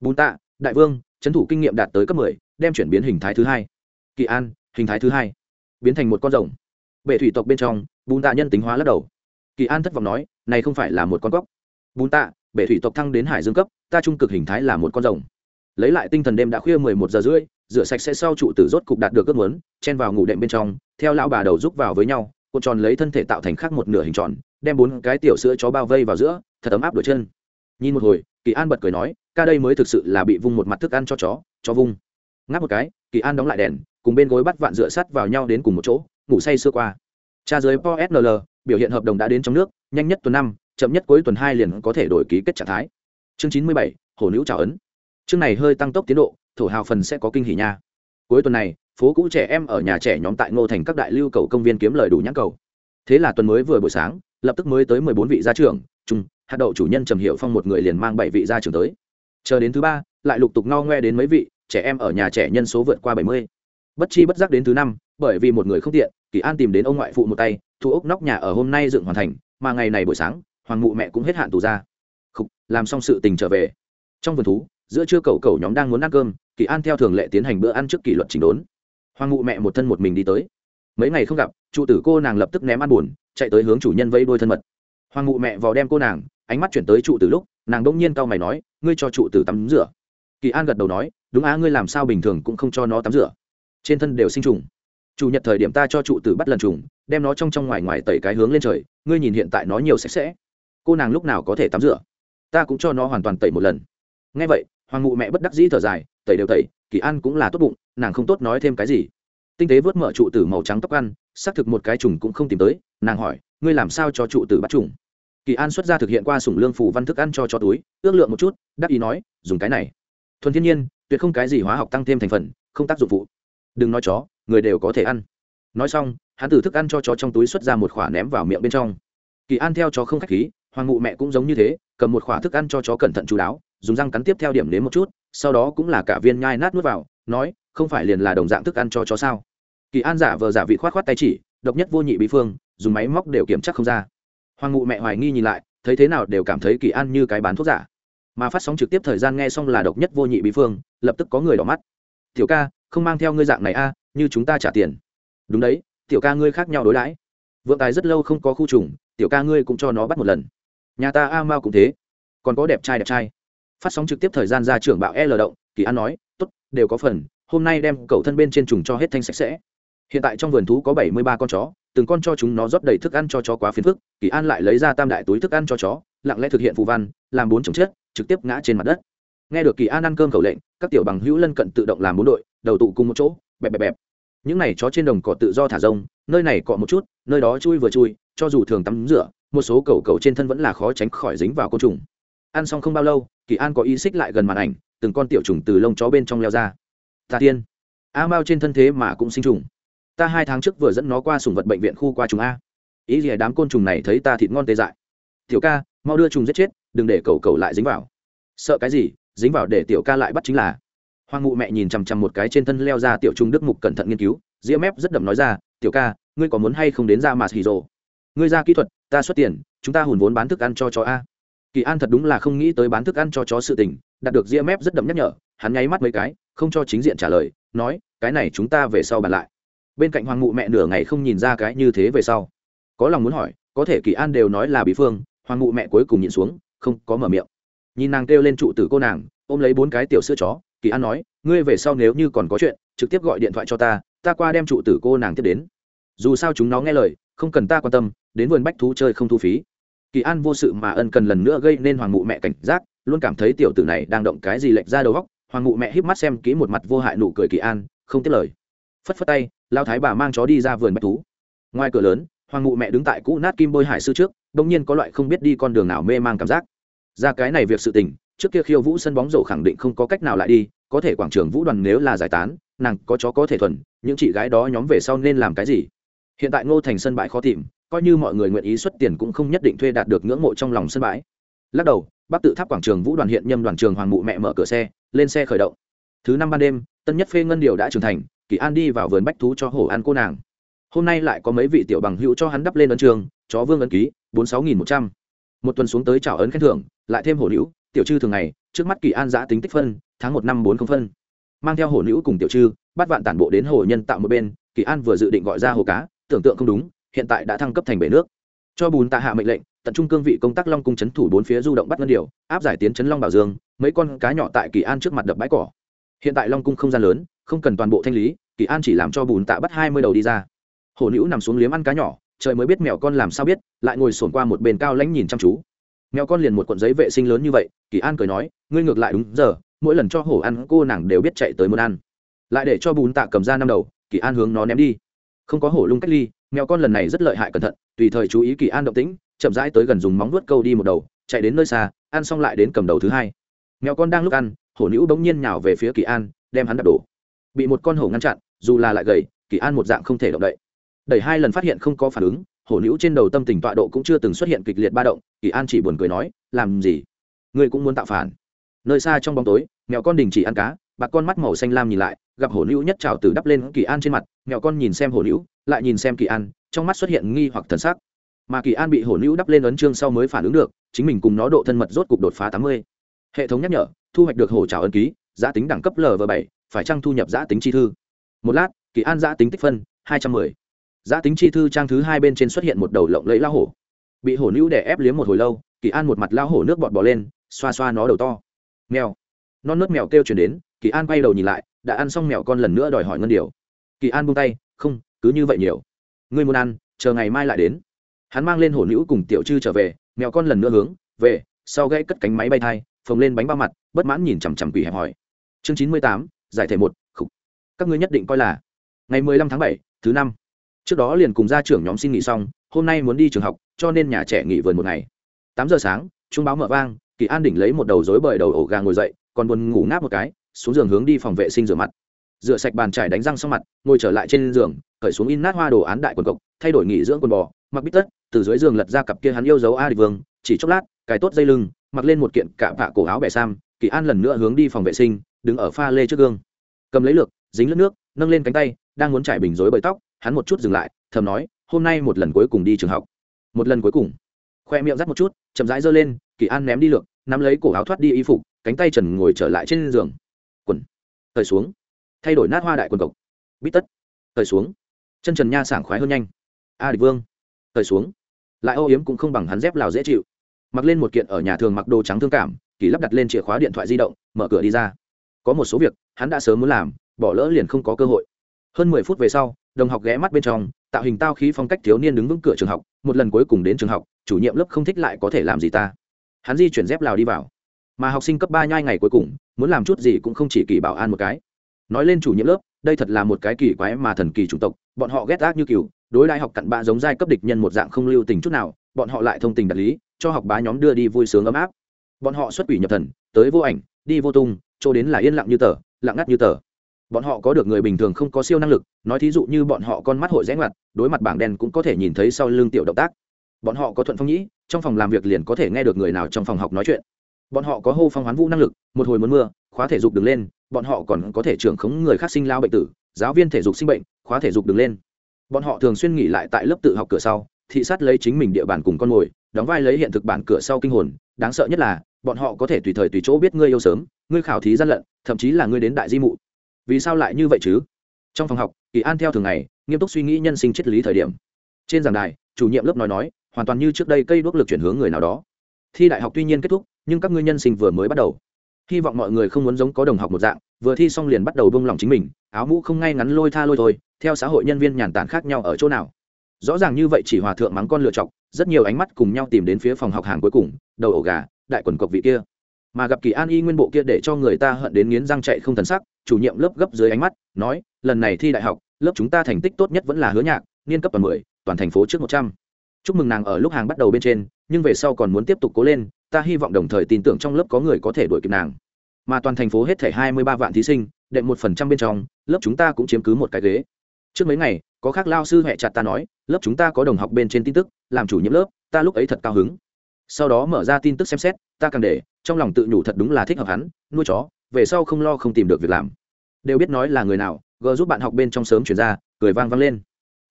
Bún tạ đại vương trấn thủ kinh nghiệm đạt tới cấp mười, đem chuyển biến hình thái thứ hai. Kỳ an, hình thái thứ hai. Biến thành một con rồng. Bệ thủy tộc bên trong, bùn tạ nhân tính hóa lắc đầu. Kỳ an thất vọng nói, này không phải là một con cóc. Bùn tạ, bệ thủy tộc thăng đến hải dương cấp, ta trung cực hình thái là một con rồng. Lấy lại tinh thần đêm đã khuya mười một giờ rưỡi, rửa sạch sẽ sau trụ tử rốt cục đạt được ước muốn, chen vào ngủ đệm bên trong, theo lão bà đầu rúc vào với nhau, cuộn tròn lấy thân thể tạo thành khác một nửa hình tròn, đem bốn cái tiểu sữa chó bao vây vào giữa, thật ấm áp đuổi chân. Nhìn một hồi, kỳ an bật cười nói ca đây mới thực sự là bị vung một mặt thức ăn cho chó cho vung. Ngáp một cái, kỳ an đóng lại đèn, cùng bên gối bắt vạn dựa sắt vào nhau đến cùng một chỗ, ngủ say sưa qua. Cha dưới po snl biểu hiện hợp đồng đã đến trong nước, nhanh nhất tuần năm, chậm nhất cuối tuần hai liền có thể đổi ký kết trạng thái. Chương chín mươi bảy hồ nữ trào ấn. Chương này hơi tăng tốc tiến độ, thổ hào phần sẽ có kinh hỉ nha. Cuối tuần này, phố cũ trẻ em ở nhà trẻ nhóm tại ngô thành các đại lưu cầu công viên kiếm lời đủ nhãn cầu. Thế là tuần mới vừa buổi sáng, lập tức mới tới mười bốn vị gia trưởng trung hạt đậu chủ nhân trầm hiệu phong một người liền mang bảy vị gia trưởng tới chờ đến thứ ba, lại lục tục no ngoe đến mấy vị, trẻ em ở nhà trẻ nhân số vượt qua bảy mươi. Bất chi bất giác đến thứ năm, bởi vì một người không tiện, kỳ an tìm đến ông ngoại phụ một tay, thu ốc nóc nhà ở hôm nay dựng hoàn thành, mà ngày này buổi sáng, hoàng mụ mẹ cũng hết hạn tù ra. Khục, làm xong sự tình trở về. Trong vườn thú, giữa trưa cầu cầu nhóm đang muốn ăn cơm, kỳ an theo thường lệ tiến hành bữa ăn trước kỷ luật chỉnh đốn. Hoàng mụ mẹ một thân một mình đi tới. Mấy ngày không gặp, trụ tử cô nàng lập tức ném ăn buồn, chạy tới hướng chủ nhân vây đôi thân mật. Hoàng mụ mẹ vào đem cô nàng, ánh mắt chuyển tới trụ tử lúc nàng đông nhiên cau mày nói, ngươi cho trụ tử tắm rửa. Kỳ an gật đầu nói, đúng á, ngươi làm sao bình thường cũng không cho nó tắm rửa. Trên thân đều sinh trùng. Chủ nhật thời điểm ta cho trụ tử bắt lần trùng, đem nó trong trong ngoài ngoài tẩy cái hướng lên trời, ngươi nhìn hiện tại nó nhiều sạch sẽ. Cô nàng lúc nào có thể tắm rửa? Ta cũng cho nó hoàn toàn tẩy một lần. Ngay vậy, hoàng mụ mẹ bất đắc dĩ thở dài, tẩy đều tẩy, kỳ an cũng là tốt bụng, nàng không tốt nói thêm cái gì. Tinh tế vớt mở trụ tử màu trắng tóc ăn, xác thực một cái trùng cũng không tìm tới, nàng hỏi, ngươi làm sao cho trụ tử bắt trùng? Kỳ an xuất ra thực hiện qua sủng lương phủ văn thức ăn cho cho túi, ước lượng một chút, đắc ý nói, dùng cái này. Thuần thiên nhiên, tuyệt không cái gì hóa học tăng thêm thành phần, không tác dụng phụ. Đừng nói chó, người đều có thể ăn. Nói xong, hắn từ thức ăn cho chó trong túi xuất ra một khỏa ném vào miệng bên trong. Kỳ an theo chó không khách khí, hoàng mụ mẹ cũng giống như thế, cầm một khỏa thức ăn cho chó cẩn thận chú đáo, dùng răng cắn tiếp theo điểm đến một chút, sau đó cũng là cả viên nhai nát nuốt vào, nói, không phải liền là đồng dạng thức ăn cho chó sao? Kỳ an giả vờ giả vị khoát khoát tay chỉ, độc nhất vô nhị bí phương, dùng máy móc đều kiểm chắc không ra hoàng Ngụ mẹ hoài nghi nhìn lại, thấy thế nào đều cảm thấy kỳ an như cái bán thuốc giả. Mà phát sóng trực tiếp thời gian nghe xong là độc nhất vô nhị bí phương, lập tức có người đỏ mắt. Tiểu ca, không mang theo ngươi dạng này a, như chúng ta trả tiền. Đúng đấy, tiểu ca ngươi khác nhau đối đãi. Vượng tài rất lâu không có khu trùng, tiểu ca ngươi cũng cho nó bắt một lần. Nhà ta a mao cũng thế. Còn có đẹp trai đẹp trai. Phát sóng trực tiếp thời gian ra trưởng bạo l động, kỳ an nói t ố t đều có phần, hôm nay đem cậu thân bên trên trùng cho hết thanh sạch sẽ. Hiện tại trong vườn thú có bảy mươi ba con chó từng con cho chúng nó rót đầy thức ăn cho chó quá phiền phức, kỳ an lại lấy ra tam đại túi thức ăn cho chó, lặng lẽ thực hiện phù văn, làm bốn chồng chết, trực tiếp ngã trên mặt đất. Nghe được kỳ an ăn cơm khẩu lệnh, các tiểu bằng hữu lân cận tự động làm bốn đội, đầu tụ cùng một chỗ, bẹp bẹp bẹp. Những này chó trên đồng cỏ tự do thả rông, nơi này cọ một chút, nơi đó chui vừa chui, cho dù thường tắm rửa, một số cầu cầu trên thân vẫn là khó tránh khỏi dính vào côn trùng. Ăn xong không bao lâu, kỳ an có ý xích lại gần màn ảnh, từng con tiểu trùng từ lông chó bên trong leo ra. Ta tiên. A mao trên thân thế mà cũng sinh trùng ta hai tháng trước vừa dẫn nó qua sùng vật bệnh viện khu qua chúng a. Ý gì đám côn trùng này thấy ta thịt ngon tê dại. Tiểu ca, mau đưa trùng giết chết, đừng để cầu cầu lại dính vào. Sợ cái gì? Dính vào để tiểu ca lại bắt chính là. Hoàng mụ mẹ nhìn chằm chằm một cái trên thân leo ra tiểu trung đức mục cẩn thận nghiên cứu ria mép rất đậm nói ra, tiểu ca, ngươi có muốn hay không đến ra mà xì rồ? Ngươi ra kỹ thuật, ta xuất tiền, chúng ta hùn vốn bán thức ăn cho chó a. Kỳ an thật đúng là không nghĩ tới bán thức ăn cho chó sự tình, đạt được ria mép rất đậm nhắc nhở, hắn nháy mắt mấy cái, không cho chính diện trả lời, nói, cái này chúng ta về sau bàn lại bên cạnh hoàng mụ mẹ nửa ngày không nhìn ra cái như thế về sau. Có lòng muốn hỏi, có thể kỳ an đều nói là bí phương, hoàng mụ mẹ cuối cùng nhìn xuống, không có mở miệng. Nhìn nàng kêu lên trụ tử cô nàng, ôm lấy bốn cái tiểu sữa chó, kỳ an nói, ngươi về sau nếu như còn có chuyện, trực tiếp gọi điện thoại cho ta ta qua đem trụ tử cô nàng tiếp đến. Dù sao chúng nó nghe lời, không cần ta quan tâm, đến vườn bách thú chơi không thu phí. Kỳ an vô sự mà ân cần lần nữa gây nên hoàng mụ mẹ cảnh giác, luôn cảm thấy tiểu tử này đang động cái gì lệch ra đầu góc hoàng mụ mẹ híp mắt xem kỹ một mặt vô hại nụ cười kỳ an, không tiếp lời. Phất phất tay lao thái bà mang chó đi ra vườn bách thú. Ngoài cửa lớn, hoàng mụ mẹ đứng tại cũ nát kim bôi hải sư trước đông nhiên có loại không biết đi con đường nào mê mang cảm giác. Ra cái này việc sự tình, trước kia khiêu vũ sân bóng rổ khẳng định không có cách nào lại đi, có thể quảng trường vũ đoàn nếu là giải tán, nàng có chó có thể thuần, những chị gái đó nhóm về sau nên làm cái gì? Hiện tại ngô thành sân bãi khó tìm, coi như mọi người nguyện ý xuất tiền cũng không nhất định thuê đạt được ngưỡng mộ trong lòng sân bãi. Lắc đầu bác tự tháp quảng trường vũ đoàn hiện nhâm đoàn trường hoàng mụ mẹ mở cửa xe, lên xe khởi động. Thứ năm ban đêm, tân nhất phê ngân điều đã trưởng thành kỳ an đi vào vườn bách thú cho hổ ăn cô nàng. Hôm nay lại có mấy vị tiểu bằng hữu cho hắn đắp lên ấn trường, chó vương ấn ký, bốn sáu nghìn một trăm. Một tuần xuống tới trào ấn khen thưởng, lại thêm hổ nữ, tiểu chư thường ngày, trước mắt kỳ an giã tính tích phân, tháng một năm bốn không phân. Mang theo hổ nữ cùng tiểu chư bắt vạn tản bộ đến hồ nhân tạo một bên, kỳ an vừa dự định gọi ra hồ cá, tưởng tượng không đúng, hiện tại đã thăng cấp thành bể nước. Cho bùn tạ hạ mệnh lệnh, tận trung cương vị công tác long cung chấn thủ bốn phía du động bắt ngân điều áp giải tiến chấn long bảo dương, mấy con cá nhỏ tại kỳ an trước mặt đập bãi cỏ. Hiện tại long cung không gian lớn, không cần toàn bộ thanh lý kỳ an chỉ làm cho bùn tạ bắt hai mươi đầu đi ra. Hổ nữ nằm xuống liếm ăn cá nhỏ, trời mới biết mèo con làm sao biết, lại ngồi sồn qua một bên cao lãnh nhìn chăm chú. Mèo con liền một cuộn giấy vệ sinh lớn như vậy, kỳ an cười nói, ngươi ngược lại đúng giờ, mỗi lần cho hổ ăn, cô nàng đều biết chạy tới muốn ăn. Lại để cho bùn tạ cầm ra năm đầu, kỳ an hướng nó ném đi. Không có hổ lung cách ly, mèo con lần này rất lợi hại cẩn thận, tùy thời chú ý kỳ an động tĩnh, chậm rãi tới gần dùng móng nuốt câu đi một đầu, chạy đến nơi xa, ăn xong lại đến cầm đầu thứ hai. Mèo con đang lúc ăn, hổ nữ bỗng nhiên nhào về phía kỳ an, đem hắn đập đổ bị một con hổ ngăn chặn, dù là lại gầy, kỳ an một dạng không thể động đậy. Đẩy hai lần phát hiện không có phản ứng, hổ nữ trên đầu tâm tình tọa độ cũng chưa từng xuất hiện kịch liệt ba động, kỳ an chỉ buồn cười nói, làm gì? Ngươi cũng muốn tạo phản? Nơi xa trong bóng tối mẹo con đình chỉ ăn cá, bạc con mắt màu xanh lam nhìn lại, gặp hổ nữ nhất trào từ đắp lên kỳ an trên mặt mẹo con nhìn xem hổ nữ, lại nhìn xem kỳ an, trong mắt xuất hiện nghi hoặc thần sắc. Mà kỳ an bị hổ nữ đắp lên ấn trương sau mới phản ứng được, chính mình cùng nó độ thân mật rốt cục đột phá tám mươi. Hệ thống nhắc nhở, thu hoạch được hổ trào ấn ký giá tính đẳng cấp lv bảy, phải trăng thu nhập giá tính chi thư? Một lát, kỳ an giá tính tích phân, hai trăm mười. Giá tính chi thư trang thứ hai bên trên xuất hiện một đầu lộng lẫy lao hổ. Bị hổ nữ đè ép liếm một hồi lâu, kỳ an một mặt lao hổ nước bọt bò lên, xoa xoa nó đầu to. Mèo. Non nớt mèo kêu chuyển đến, kỳ an quay đầu nhìn lại, đã ăn xong mèo con lần nữa đòi hỏi ngân điều. Kỳ an buông tay, không, cứ như vậy nhiều. Ngươi muốn ăn, chờ ngày mai lại đến. Hắn mang lên hổ nữ cùng tiểu chư trở về, mèo con lần nữa hướng, về, sau gãy cất cánh máy bay thai, phồng lên bánh bao mặt, bất mãn nhìn chằm chằm quỷ hẹp hỏi chương chín mươi tám, giải thể một, khục. Các ngươi nhất định coi là ngày mười lăm tháng bảy, thứ năm. Trước đó liền cùng gia trưởng nhóm xin nghỉ xong, hôm nay muốn đi trường học, cho nên nhà trẻ nghỉ vườn một ngày. Tám giờ sáng trung báo mở vang, kỳ an đỉnh lấy một đầu rối bời đầu ổ gà ngồi dậy, còn buồn ngủ ngáp một cái, xuống giường hướng đi phòng vệ sinh rửa mặt. Rửa sạch bàn trải đánh răng xong mặt, ngồi trở lại trên giường khởi xuống in nát hoa đồ án đại quần cộc, thay đổi nghỉ dưỡng quần bò, mặc bít tất, từ dưới giường lật ra cặp kia hắn yêu dấu a địch vương, chỉ chốc lát, cài tốt dây lưng, mặc lên một kiện cạ vạ cổ áo bẻ sam, kỳ an lần nữa hướng đi phòng vệ sinh đứng ở pha lê trước gương. Cầm lấy lược, dính lướt nước, nâng lên cánh tay, đang muốn trải bình rối bời tóc, hắn một chút dừng lại, thầm nói, hôm nay một lần cuối cùng đi trường học. Một lần cuối cùng. Khoe miệng rắt một chút, chậm rãi giơ lên, kỳ an ném đi lược, nắm lấy cổ áo thoát đi y phục, cánh tay trần ngồi trở lại trên giường. Quần. Thời xuống. Thay đổi nát hoa đại quần cộc. Bít tất. Thời xuống. Chân trần nha sảng khoái hơn nhanh. A địch vương. Thời xuống. Lại âu yếm cũng không bằng hắn dép lào dễ chịu. Mặc lên một kiện ở nhà thường mặc đồ trắng thương cảm, kỳ lắp đặt lên chìa khóa điện thoại di động, mở cửa đi ra có một số việc hắn đã sớm muốn làm, bỏ lỡ liền không có cơ hội. Hơn mười phút về sau, đồng học ghé mắt bên trong, tạo hình tao khí phong cách thiếu niên đứng vững cửa trường học, một lần cuối cùng đến trường học, chủ nhiệm lớp không thích lại có thể làm gì ta. Hắn di chuyển dép lào đi vào. Mà học sinh cấp ba nhai ngày cuối cùng, muốn làm chút gì cũng không chỉ kỳ bảo an một cái. Nói lên chủ nhiệm lớp, đây thật là một cái kỳ quái mà thần kỳ chủng tộc, bọn họ ghét ác như cừu đối đại học cặn bạ giống giai cấp địch nhân một dạng không lưu tình chút nào, bọn họ lại thông tình đạt lý, cho học bá nhóm đưa đi vui sướng ấm áp. Bọn họ xuất quỷ nhập thần, tới vô ảnh, đi vô tung chỗ đến là yên lặng như tờ, lặng ngắt như tờ. Bọn họ có được người bình thường không có siêu năng lực, nói thí dụ như bọn họ con mắt hội rẽ ngoặt, đối mặt bảng đen cũng có thể nhìn thấy sau lưng tiểu động tác. Bọn họ có thuận phong nhĩ, trong phòng làm việc liền có thể nghe được người nào trong phòng học nói chuyện. Bọn họ có hô phong hoán vũ năng lực, một hồi muốn mưa, khóa thể dục đứng lên, bọn họ còn có thể trưởng khống người khác sinh lao bệnh tử, giáo viên thể dục sinh bệnh, khóa thể dục đứng lên. Bọn họ thường xuyên nghỉ lại tại lớp tự học cửa sau, thị sát lấy chính mình địa bàn cùng con mồi, đóng vai lấy hiện thực bản cửa sau kinh hồn, đáng sợ nhất là bọn họ có thể tùy thời tùy chỗ biết ngươi yêu sớm, ngươi khảo thí gian lận, thậm chí là ngươi đến đại di mụ. Vì sao lại như vậy chứ? Trong phòng học, kỳ an theo thường ngày, nghiêm túc suy nghĩ nhân sinh triết lý thời điểm. Trên giảng đài, chủ nhiệm lớp nói nói, hoàn toàn như trước đây cây đuốc lực chuyển hướng người nào đó. Thi đại học tuy nhiên kết thúc, nhưng các ngươi nhân sinh vừa mới bắt đầu. Hy vọng mọi người không muốn giống có đồng học một dạng, vừa thi xong liền bắt đầu buông lỏng chính mình, áo mũ không ngay ngắn lôi tha lôi thôi, theo xã hội nhân viên nhàn tản khác nhau ở chỗ nào. Rõ ràng như vậy chỉ hòa thượng mắng con lựa chọc, rất nhiều ánh mắt cùng nhau tìm đến phía phòng học hàng cuối cùng, đầu ổ gà đại quần cộc vị kia. Mà gặp kỳ an y nguyên bộ kia để cho người ta hận đến nghiến răng chạy không thần sắc, chủ nhiệm lớp gấp dưới ánh mắt, nói, lần này thi đại học, lớp chúng ta thành tích tốt nhất vẫn là hứa nhạc, niên cấp toàn mười, toàn thành phố trước một trăm. Chúc mừng nàng ở lúc hàng bắt đầu bên trên, nhưng về sau còn muốn tiếp tục cố lên, ta hy vọng đồng thời tin tưởng trong lớp có người có thể đuổi kịp nàng. Mà toàn thành phố hết thể hai mươi ba vạn thí sinh, đệm một phần trăm bên trong, lớp chúng ta cũng chiếm cứ một cái ghế. Trước mấy ngày, có khác lao sư hẹ chặt ta nói, lớp chúng ta có đồng học bên trên tin tức, làm chủ nhiệm lớp, ta lúc ấy thật cao hứng sau đó mở ra tin tức xem xét, ta càng để, trong lòng tự nhủ thật đúng là thích hợp hắn, nuôi chó, về sau không lo không tìm được việc làm. Đều biết nói là người nào g giúp bạn học bên trong sớm chuyển ra, cười vang vang lên.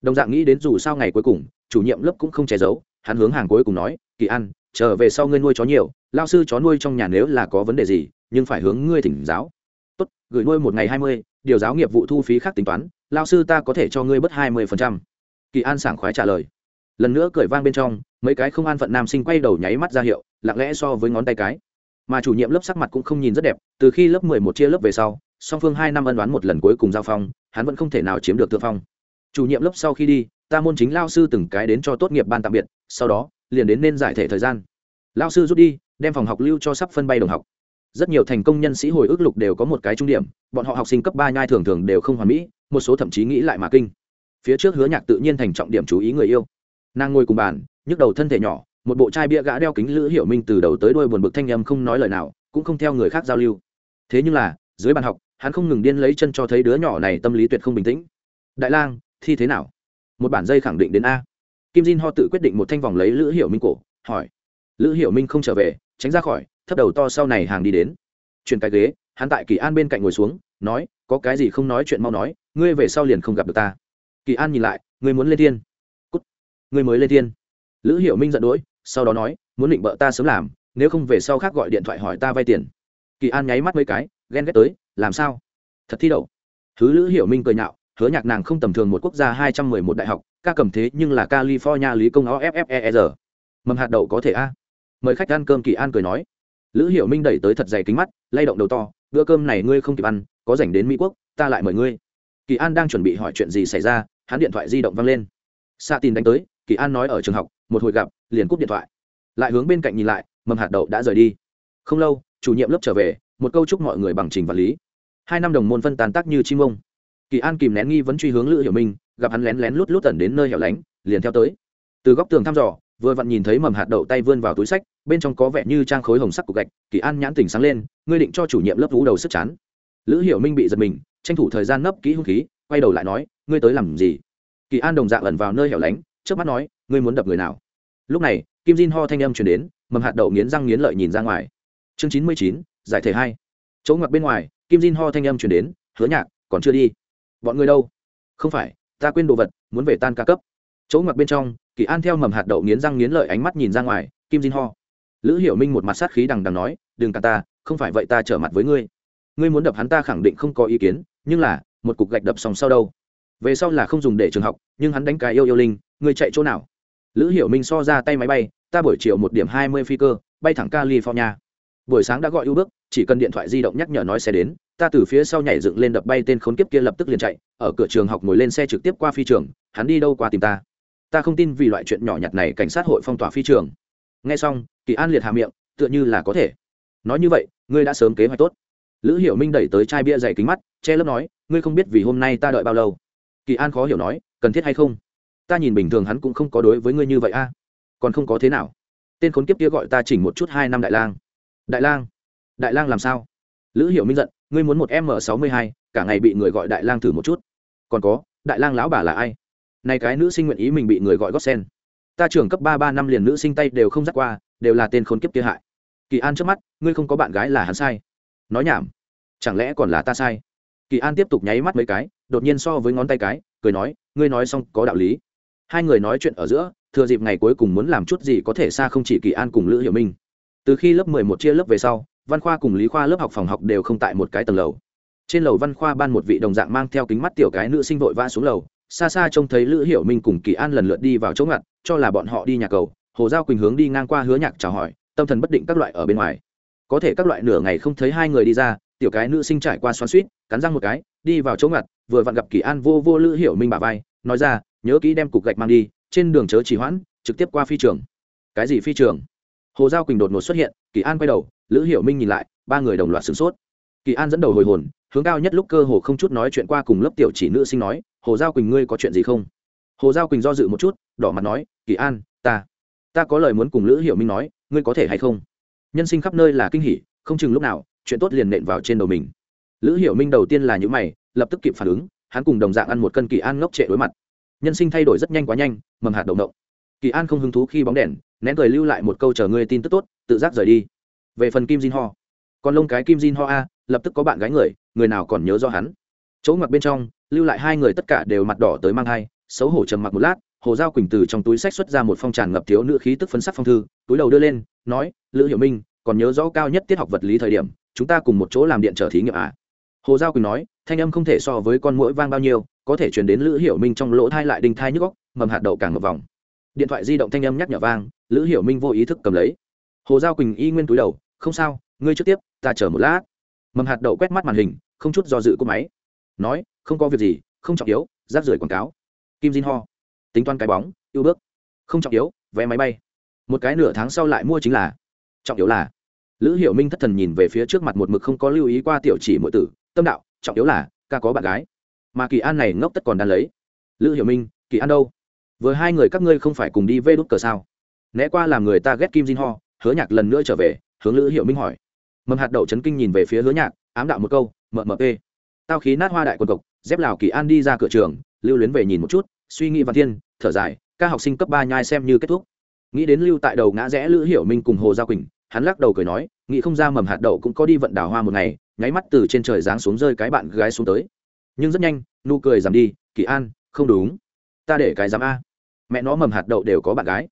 Đồng dạng nghĩ đến dù sao ngày cuối cùng, chủ nhiệm lớp cũng không che giấu, hắn hướng hàng cuối cùng nói, kỳ an trở về sau ngươi nuôi chó nhiều lao sư chó nuôi trong nhà nếu là có vấn đề gì, nhưng phải hướng ngươi thỉnh giáo. Tốt, gửi nuôi một ngày hai mươi, điều giáo nghiệp vụ thu phí khác tính toán lao sư ta có thể cho ngươi bớt hai mươi phần trăm. Kỳ an sảng khoái trả lời lần nữa cười vang bên trong, mấy cái không an phận nam sinh quay đầu nháy mắt ra hiệu, lặng lẽ so với ngón tay cái. Mà chủ nhiệm lớp sắc mặt cũng không nhìn rất đẹp, từ khi lớp mười một chia lớp về sau, song phương hai năm ân đoán một lần cuối cùng giao phong, hắn vẫn không thể nào chiếm được thượng phong. Chủ nhiệm lớp sau khi đi, ta môn chính lao sư từng cái đến cho tốt nghiệp ban tạm biệt, sau đó, liền đến nên giải thể thời gian. Lao sư rút đi, đem phòng học lưu cho sắp phân bay đồng học. Rất nhiều thành công nhân sĩ hồi ức lục đều có một cái trung điểm, bọn họ học sinh cấp ba nhai thường thường đều không hoàn mỹ, một số thậm chí nghĩ lại mà kinh. Phía trước hứa nhạc tự nhiên thành trọng điểm chú ý người yêu nàng ngồi cùng bàn, nhức đầu thân thể nhỏ, một bộ chai bia gã đeo kính lữ hiểu minh từ đầu tới đuôi buồn bực thanh em không nói lời nào, cũng không theo người khác giao lưu. Thế nhưng là, dưới bàn học, hắn không ngừng điên lấy chân cho thấy đứa nhỏ này tâm lý tuyệt không bình tĩnh. Đại lang, thi thế nào? Một bản dây khẳng định đến a. Kim jin ho tự quyết định một thanh vòng lấy lữ hiểu minh cổ, hỏi. Lữ hiểu minh không trở về, tránh ra khỏi, thấp đầu to sau này hàng đi đến. Chuyển cái ghế, hắn tại kỳ an bên cạnh ngồi xuống, nói, có cái gì không nói chuyện mau nói, ngươi về sau liền không gặp được ta. Kỳ an nhìn lại, ngươi muốn lên thiên? Ngươi mới lên thiên. Lữ hiệu minh giận đỗi sau đó nói, muốn định bợ ta sớm làm, nếu không về sau khác gọi điện thoại hỏi ta vay tiền. Kỳ an nháy mắt mấy cái, ghen ghét tới, làm sao? Thật thi đậu. Thứ lữ hiệu minh cười nhạo, hứa nhạc nàng không tầm thường một quốc gia hai trăm mười một đại học, ca cầm thế nhưng là california lý công offer mầm hạt đậu có thể a? Mời khách ăn cơm kỳ an cười nói. Lữ hiệu minh đẩy tới thật dày kính mắt, lay động đầu to, bữa cơm này ngươi không kịp ăn, có dành đến mỹ quốc, ta lại mời ngươi. Kỳ an đang chuẩn bị hỏi chuyện gì xảy ra, hắn điện thoại di động văng lên. Sa tin đánh tới kỳ an nói ở trường học, một hồi gặp, liền cúp điện thoại. Lại hướng bên cạnh nhìn lại, mầm hạt đậu đã rời đi. Không lâu, chủ nhiệm lớp trở về, một câu chúc mọi người bằng trình vật lý. Hai năm đồng môn phân tàn tác như chim ông. Kỳ an kìm nén nghi vấn truy hướng lữ hiểu minh, gặp hắn lén lén lút lút tẩn đến nơi hẻo lánh, liền theo tới. Từ góc tường thăm dò, vừa vặn nhìn thấy mầm hạt đậu tay vươn vào túi sách, bên trong có vẻ như trang khối hồng sắc của gạch, kỳ an nhãn tỉnh sáng lên, ngươi định cho chủ nhiệm lớp vú đầu sức chán. Lữ hiểu minh bị giật mình, tranh thủ thời gian nấp kỹ hung khí, quay đầu lại nói, ngươi tới làm gì? Kỳ an đồng dạng ẩn vào nơi hẻo lánh trước mắt nói, ngươi muốn đập người nào? Lúc này, kim jin ho thanh âm chuyển đến, mầm hạt đậu nghiến răng nghiến lợi nhìn ra ngoài. Chương chín mươi chín, giải thể hai. Chỗ ngoặc bên ngoài, kim jin ho thanh âm chuyển đến, hứa nhạc, còn chưa đi. Bọn người đâu? Không phải, ta quên đồ vật, muốn về tan ca cấp. Chỗ ngoặc bên trong, kỳ an theo mầm hạt đậu nghiến răng nghiến lợi ánh mắt nhìn ra ngoài, kim jin ho. Lữ hiểu minh một mặt sát khí đằng đằng nói, đừng cả ta, không phải vậy ta trở mặt với ngươi. Ngươi muốn đập hắn ta khẳng định không có ý kiến, nhưng là, một cục gạch đập xong sau đâu? Về sau là không dùng để trường học, nhưng hắn đánh cái yêu yêu linh người chạy chỗ nào? Lữ hiểu minh so ra tay máy bay, ta buổi chiều một điểm hai mươi phi cơ, bay thẳng california. Buổi sáng đã gọi ưu bước, chỉ cần điện thoại di động nhắc nhở nói xe đến, ta từ phía sau nhảy dựng lên đập bay tên khốn kiếp kia lập tức liền chạy, ở cửa trường học ngồi lên xe trực tiếp qua phi trường, hắn đi đâu qua tìm ta? Ta không tin vì loại chuyện nhỏ nhặt này cảnh sát hội phong tỏa phi trường. Nghe xong, kỳ an liệt hà miệng, tựa như là có thể. Nói như vậy, ngươi đã sớm kế hoạch tốt. Lữ hiểu minh đẩy tới chai bia dày kính mắt, che lớp nói, ngươi không biết vì hôm nay ta đợi bao lâu kỳ an khó hiểu nói, cần thiết hay không? Ta nhìn bình thường hắn cũng không có đối với ngươi như vậy a. À? Còn không có thế nào? Tên khốn kiếp kia gọi ta chỉnh một chút hai năm đại lang. Đại lang? Đại lang làm sao? Lữ hiểu minh giận, ngươi muốn một m sáu mươi hai, cả ngày bị người gọi đại lang thử một chút. Còn có, đại lang lão bà là ai? Này cái nữ sinh nguyện ý mình bị người gọi gót sen ta trưởng cấp ba ba năm liền nữ sinh tay đều không dắt qua, đều là tên khốn kiếp kia hại. Kỳ an trước mắt, ngươi không có bạn gái là hắn sai. Nói nhảm. Chẳng lẽ còn là ta sai? Kỳ an tiếp tục nháy mắt mấy cái đột nhiên so với ngón tay cái, cười nói, ngươi nói xong có đạo lý. Hai người nói chuyện ở giữa, thừa dịp ngày cuối cùng muốn làm chút gì có thể xa không chỉ kỳ an cùng lữ hiểu minh. Từ khi lớp mười một chia lớp về sau, văn khoa cùng lý khoa lớp học phòng học đều không tại một cái tầng lầu. Trên lầu văn khoa ban một vị đồng dạng mang theo kính mắt tiểu cái nữ sinh vội vã xuống lầu, xa xa trông thấy lữ hiểu minh cùng kỳ an lần lượt đi vào chỗ ngặt, cho là bọn họ đi nhà cầu. Hồ giao quỳnh hướng đi ngang qua hứa nhạc chào hỏi, tâm thần bất định các loại ở bên ngoài. Có thể các loại nửa ngày không thấy hai người đi ra, tiểu cái nữ sinh trải qua xoắn suýt cắn răng một cái đi vào chỗ ngặt, vừa vặn gặp kỳ an vô vô lữ hiểu minh bà vai, nói ra, nhớ kỹ đem cục gạch mang đi, trên đường chớ trì hoãn, trực tiếp qua phi trường. Cái gì phi trường? Hồ giao quỳnh đột ngột xuất hiện, kỳ an quay đầu, lữ hiểu minh nhìn lại, ba người đồng loạt sửng sốt. Kỳ an dẫn đầu hồi hồn, hướng cao nhất lúc cơ hồ không chút nói chuyện qua cùng lớp tiểu chỉ nữ sinh nói, hồ giao quỳnh ngươi có chuyện gì không? Hồ giao quỳnh do dự một chút, đỏ mặt nói, kỳ an, ta ta có lời muốn cùng lữ hiểu minh nói, ngươi có thể hay không? Nhân sinh khắp nơi là kinh hỉ, không chừng lúc nào, chuyện tốt liền nện vào trên đầu mình lữ hiểu minh đầu tiên là những mày, lập tức kịp phản ứng, hắn cùng đồng dạng ăn một cân kỳ an ngốc trệ đối mặt. Nhân sinh thay đổi rất nhanh quá nhanh, mầm hạt động động kỳ an không hứng thú khi bóng đèn, nén cười lưu lại một câu chờ ngươi tin tức tốt, tự giác rời đi. Về phần kim jin ho. Còn lông cái kim jin ho a, lập tức có bạn gái người người nào còn nhớ do hắn? Chỗ ngoặc bên trong, lưu lại hai người tất cả đều mặt đỏ tới mang hai xấu hổ trầm mặc một lát, hồ giao quỳnh từ trong túi sách xuất ra một phong tràn ngập thiếu nữ khí tức phấn sắc phong thư, túi đầu đưa lên, nói, lữ hiểu minh, còn nhớ rõ cao nhất tiết học vật lý thời điểm, chúng ta cùng một chỗ làm điện trở thí nghiệm à hồ giao quỳnh nói, thanh âm không thể so với con mũi vang bao nhiêu, có thể chuyển đến lữ hiểu minh trong lỗ thai lại đinh thai nhức góc mầm hạt đậu càng một vòng. Điện thoại di động thanh âm nhắc nhở vang, lữ hiểu minh vô ý thức cầm lấy. Hồ giao quỳnh y nguyên túi đầu, không sao, ngươi trước tiếp, ta chờ một lát. Mầm hạt đậu quét mắt màn hình, không chút do dự của máy. Nói, không có việc gì, không trọng yếu, rác rưởi quảng cáo. Kim jin ho, tính toán cái bóng yêu bước. Không trọng yếu, vé máy bay. Một cái nửa tháng sau lại mua chính là, trọng yếu là. Lữ hiểu minh thất thần nhìn về phía trước mặt một mực không có lưu ý qua tiểu chỉ mỗi tử tâm đạo, trọng yếu là, ca có bạn gái. Mà kỳ an này ngốc tất còn đang lấy. Lữ hiểu minh, kỳ an đâu? Vừa hai người các ngươi không phải cùng đi vê đút cờ sao? Né qua làm người ta ghét kim jin ho, hứa nhạc lần nữa trở về, hướng lữ hiểu minh hỏi. Mầm hạt đậu chấn kinh nhìn về phía hứa nhạc, ám đạo một câu mmp tao khí nát hoa đại quần cộc dép lào kỳ an đi ra cửa trường, lưu luyến về nhìn một chút, suy nghĩ văn thiên, thở dài các học sinh cấp ba nhai xem như kết thúc. Nghĩ đến lưu tại đầu ngã rẽ lữ hiểu minh cùng hồ gia quỳnh, hắn lắc đầu cười nói, nghĩ không ra mầm hạt đậu cũng có đi vận đào hoa một ngày nháy mắt từ trên trời giáng xuống rơi cái bạn gái xuống tới. Nhưng rất nhanh, nụ cười giảm đi, kỳ an, không đúng. Ta để cái dám a. Mẹ nó mầm hạt đậu đều có bạn gái.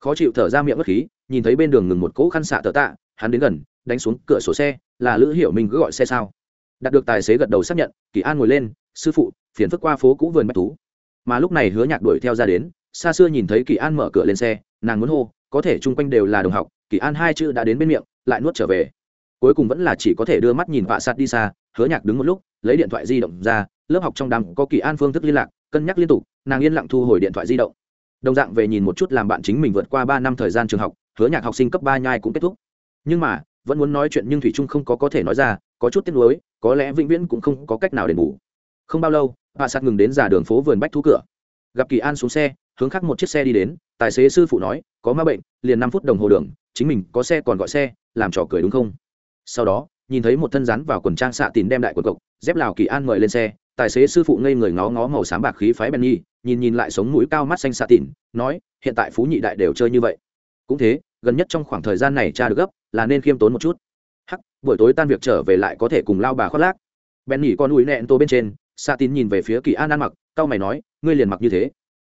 Khó chịu thở ra miệng bất khí, nhìn thấy bên đường ngừng một cỗ khăn xạ tờ tạ, hắn đến gần, đánh xuống cửa sổ xe, là lữ hiểu mình cứ gọi xe sao? Đạt được tài xế gật đầu xác nhận, kỳ an ngồi lên, sư phụ, phiền phức qua phố cũ vườn bách thú. Mà lúc này hứa nhạc đuổi theo ra đến, xa xưa nhìn thấy kỳ an mở cửa lên xe, nàng muốn hô, có thể chung quanh đều là đồng học, kỳ an hai chữ đã đến bên miệng, lại nuốt trở về cuối cùng vẫn là chỉ có thể đưa mắt nhìn vạ sạt đi xa, hứa nhạc đứng một lúc, lấy điện thoại di động ra, lớp học trong đám có kỳ an phương thức liên lạc, cân nhắc liên tục, nàng yên lặng thu hồi điện thoại di động. Đồng dạng về nhìn một chút làm bạn chính mình vượt qua ba năm thời gian trường học, hứa nhạc học sinh cấp ba nhai cũng kết thúc. Nhưng mà, vẫn muốn nói chuyện nhưng thủy trung không có có thể nói ra, có chút tiếc nuối, có lẽ vĩnh viễn cũng không có cách nào đền bù. Không bao lâu, vạ sạt ngừng đến già đường phố vườn bách thú cửa. Gặp kỳ an xuống xe, hướng khác một chiếc xe đi đến, tài xế sư phụ nói, có ma bệnh, liền năm phút đồng hồ đường, chính mình có xe còn gọi xe, làm trò cười đúng không? Sau đó, nhìn thấy một thân rắn vào quần trang xạ tìm đem đại quần cộc, dép lào kỳ an mời lên xe, tài xế sư phụ ngây người ngó ngó màu sáng bạc khí phái benny, nhìn nhìn lại sống mũi cao mắt xanh xạ tỉn nói, hiện tại phú nhị đại đều chơi như vậy. Cũng thế, gần nhất trong khoảng thời gian này cha được gấp, là nên khiêm tốn một chút. Hắc, buổi tối tan việc trở về lại có thể cùng lao bà khoác lác. Benny con ủi nẹn tô bên trên, xạ tín nhìn về phía kỳ an ăn mặc tao mày nói, ngươi liền mặc như thế.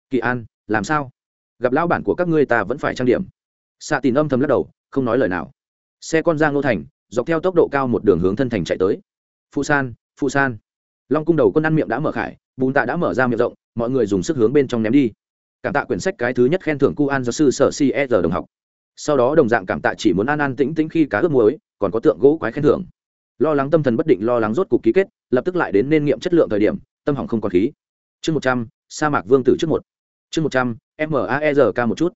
Kỳ an, làm sao? Gặp lão bản của các ngươi ta vẫn phải trang điểm. Xạ tín âm thầm lắc đầu, không nói lời nào. Xe con giang nô thành dọc theo tốc độ cao một đường hướng thân thành chạy tới. Phụ san phụ san. Long cung đầu quân ăn miệng đã mở khải, bùn tạ đã mở ra miệng rộng, mọi người dùng sức hướng bên trong ném đi. Cảm tạ quyển sách cái thứ nhất khen thưởng cu an giáo sư sở si e đồng học. Sau đó đồng dạng cảm tạ chỉ muốn an an tĩnh tĩnh khi cá ướp muối, còn có tượng gỗ quái khen thưởng. Lo lắng tâm thần bất định, lo lắng rốt cục ký kết, lập tức lại đến nên nghiệm chất lượng thời điểm, tâm hỏng không còn khí. Chương một trăm, sa mạc vương tử trước một. Chương một trăm maer k một chút.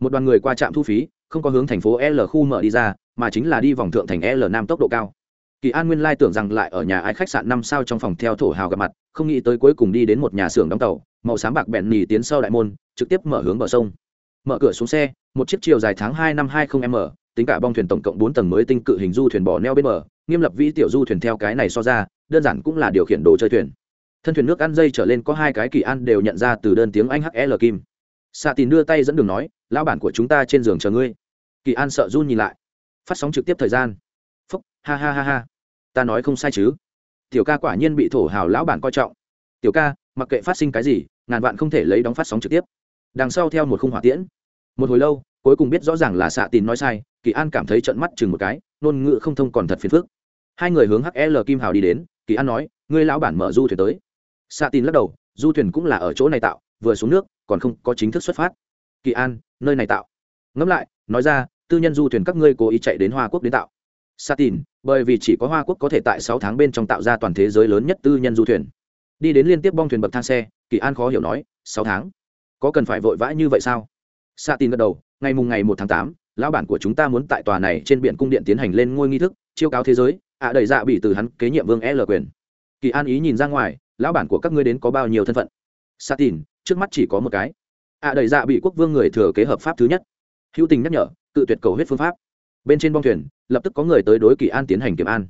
Một đoàn người qua trạm thu phí không có hướng thành phố l khu mở đi ra, mà chính là đi vòng thượng thành l nam tốc độ cao. Kỳ an nguyên lai tưởng rằng lại ở nhà ai khách sạn năm sao trong phòng theo thổ hào gặp mặt, không nghĩ tới cuối cùng đi đến một nhà xưởng đóng tàu, màu sáng bạc bẹn nỉ tiến sau đại môn, trực tiếp mở hướng bờ sông. Mở cửa xuống xe, một chiếc chiều dài tháng hai năm hai không m tính cả bong thuyền tổng cộng bốn tầng mới tinh cự hình du thuyền bỏ neo bên bờ, nghiêm lập vĩ tiểu du thuyền theo cái này so ra, đơn giản cũng là điều khiển đồ chơi thuyền. Thân thuyền nước ăn dây trở lên có hai cái kỳ an đều nhận ra từ đơn tiếng anh hl kim xạ tín đưa tay dẫn đường nói, lão bản của chúng ta trên giường chờ ngươi. Kỳ an sợ run nhìn lại. Phát sóng trực tiếp thời gian. Phúc, ha ha ha ha. Ta nói không sai chứ. Tiểu ca quả nhiên bị thổ hào lão bản coi trọng. Tiểu ca, mặc kệ phát sinh cái gì, ngàn vạn không thể lấy đóng phát sóng trực tiếp. Đằng sau theo một khung hỏa tiễn. Một hồi lâu, cuối cùng biết rõ ràng là xạ tín nói sai, kỳ an cảm thấy trận mắt chừng một cái nôn ngữ không thông còn thật phiền phức. Hai người hướng hl kim hào đi đến, kỳ an nói, ngươi lão bản mở du thuyền tới. Xạ tín lắc đầu, du thuyền cũng là ở chỗ này tạo, vừa xuống nước còn không có chính thức xuất phát. Kỳ an nơi này tạo. Ngẫm lại nói ra tư nhân du thuyền các ngươi cố ý chạy đến hoa quốc đến tạo. Sa tin bởi vì chỉ có hoa quốc có thể tại sáu tháng bên trong tạo ra toàn thế giới lớn nhất tư nhân du thuyền. Đi đến liên tiếp bong thuyền bậc thang xe kỳ an khó hiểu nói sáu tháng? Có cần phải vội vã như vậy sao? Sa tin gật đầu ngày mùng ngày một tháng tám lão bản của chúng ta muốn tại tòa này trên biển cung điện tiến hành lên ngôi nghi thức chiêu cáo thế giới ạ à, đẩy dạ bị từ hắn kế nhiệm vương l quyền. Kỳ an ý nhìn ra ngoài lão bản của các ngươi đến có bao nhiêu thân phận? Sa tin trước mắt chỉ có một cái. Ạ à, đẩy dạ bị quốc vương người thừa kế hợp pháp thứ nhất. Hữu tình nhắc nhở cự tuyệt cầu huyết phương pháp. Bên trên bong thuyền lập tức có người tới đối kỳ an tiến hành kiểm an.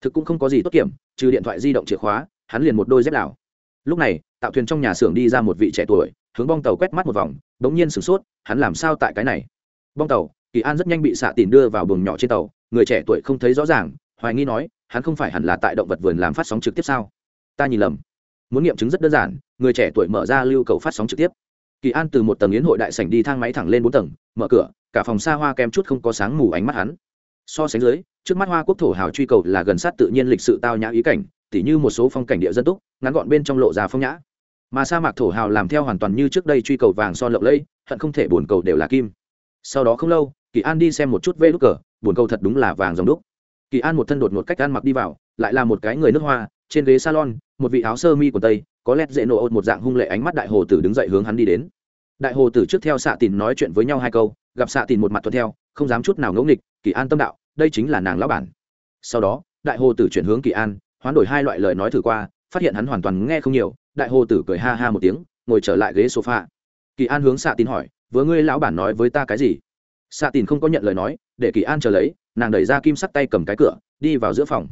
Thực cũng không có gì tốt kiểm trừ điện thoại di động chìa khóa hắn liền một đôi dép đảo. Lúc này tạo thuyền trong nhà xưởng đi ra một vị trẻ tuổi hướng bong tàu quét mắt một vòng đ ố n g nhiên sửng sốt hắn làm sao tại cái này? Bong tàu kỳ an rất nhanh bị xạ tìm đưa vào buồng nhỏ trên tàu người trẻ tuổi không thấy rõ ràng hoài nghi nói hắn không phải hẳn là tại động vật vườn làm phát sóng trực tiếp sao? Ta nhìn lầm muốn nghiệm chứng rất đơn giản, người trẻ tuổi mở ra lưu cầu phát sóng trực tiếp. Kỳ an từ một tầng yến hội đại sảnh đi thang máy thẳng lên bốn tầng, mở cửa, cả phòng xa hoa kem chút không có sáng mù ánh mắt hắn. So sánh dưới, trước mắt hoa quốc thổ hào truy cầu là gần sát tự nhiên lịch sự tao nhã ý cảnh, tỉ như một số phong cảnh địa dân túc, ngắn gọn bên trong lộ già phong nhã. Mà sa mạc thổ hào làm theo hoàn toàn như trước đây truy cầu vàng son lộng lẫy, hận không thể bồn cầu đều là kim. Sau đó không lâu, kỳ an đi xem một chút vê lúc cờ bồn cầu thật đúng là vàng dòng đúc. Kỳ an một thân đột một cách ăn mặc đi vào, lại là một cái người nước hoa, trên ghế salon một vị áo sơ mi của tây, có lét dễ nổ ột một dạng hung lệ ánh mắt đại hồ tử đứng dậy hướng hắn đi đến. Đại hồ tử trước theo xạ tìn nói chuyện với nhau hai câu, gặp xạ tìn một mặt tuân theo, không dám chút nào ngẫu nghịch, kỳ an tâm đạo, đây chính là nàng lão bản. Sau đó, đại hồ tử chuyển hướng kỳ an, hoán đổi hai loại lời nói thử qua, phát hiện hắn hoàn toàn nghe không nhiều, đại hồ tử cười ha ha một tiếng, ngồi trở lại ghế sofa. Kỳ an hướng xạ tín hỏi, vừa ngươi lão bản nói với ta cái gì? Xạ tín không có nhận lời nói, để kỳ an chờ lấy, nàng đẩy ra kim sắt tay cầm cái cửa, đi vào giữa phòng.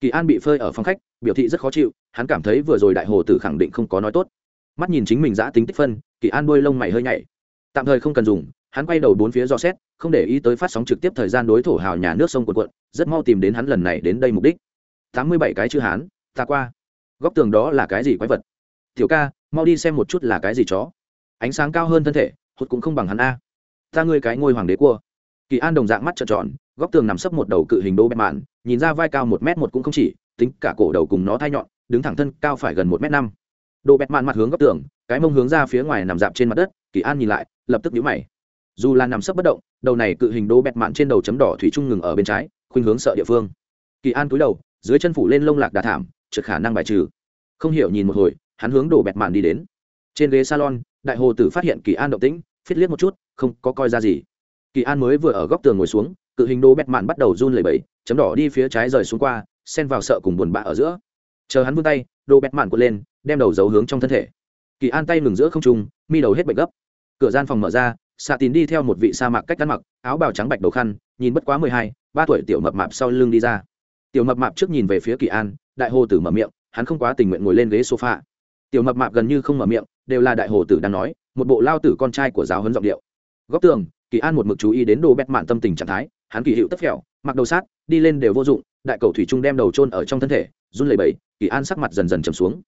Kỳ an bị phơi ở phòng khách, biểu thị rất khó chịu hắn cảm thấy vừa rồi đại hồ tử khẳng định không có nói tốt. Mắt nhìn chính mình giã tính tích phân, kỳ an đuôi lông mày hơi nhảy. Tạm thời không cần dùng, hắn quay đầu bốn phía do xét, không để ý tới phát sóng trực tiếp thời gian đối thổ hào nhà nước sông quần quận rất mau tìm đến hắn lần này đến đây mục đích. Tám mươi bảy cái chữ hán, ta qua. Góc tường đó là cái gì quái vật? Tiểu ca, mau đi xem một chút là cái gì chó. Ánh sáng cao hơn thân thể, hụt cũng không bằng hắn a. Ta ngươi cái ngôi hoàng đế cua. Kỳ an đồng dạng mắt trợn tròn, góc tường nằm sấp một đầu cự hình đô bẹp mạn, nhìn ra vai cao một m một cũng không chỉ, tính cả cổ đầu cùng nó thai nhọn đứng thẳng thân cao phải gần một m năm. Đồ bẹt mạn mặt hướng góc tường, cái mông hướng ra phía ngoài nằm dạp trên mặt đất, kỳ an nhìn lại, lập tức nhíu mày. Dù là nằm sấp bất động, đầu này cự hình đô bẹt mạn trên đầu chấm đỏ thủy trung ngừng ở bên trái, khuynh hướng sợ địa phương. Kỳ an cúi đầu, dưới chân phủ lên lông lạc đà thảm trượt khả năng bài trừ. Không hiểu nhìn một hồi, hắn hướng đổ bẹt mạn đi đến. Trên ghế salon, đại hồ tử phát hiện kỳ an động tĩnh phết liếc một chút, không có coi ra gì. Kỳ an mới vừa ở góc tường ngồi xuống, cự hình đô bẹt mạn bắt đầu run lẩy bẩy, chấm đỏ đi phía trái rời xuống qua, xen vào sợ cùng buồn bã ở giữa chờ hắn vươn tay, đồ bẹt mạn quật lên, đem đầu giấu hướng trong thân thể. Kỳ an tay ngừng giữa không trung, mi đầu hết bệnh gấp. Cửa gian phòng mở ra xạ tín đi theo một vị sa mạc cách ăn mặc, áo bào trắng bạch đầu khăn, nhìn bất quá mười hai, ba tuổi tiểu mập mạp sau lưng đi ra. Tiểu mập mạp trước nhìn về phía kỳ an, đại hồ tử mở miệng, hắn không quá tình nguyện ngồi lên ghế sofa. Tiểu mập mạp gần như không mở miệng, đều là đại hồ tử đang nói, một bộ lao tử con trai của giáo huấn giọng điệu. Góc tường, kỳ an một mực chú ý đến đồ bẹt mạn tâm tình trạng thái, hắn kỳ hiệu tất phèo, mặc đầu sát, đi lên đều vô dụng, đại cầu thủy trung đem đầu trôn ở trong thân thể run lẩy bẩy, kỳ an sắc mặt dần dần trầm xuống.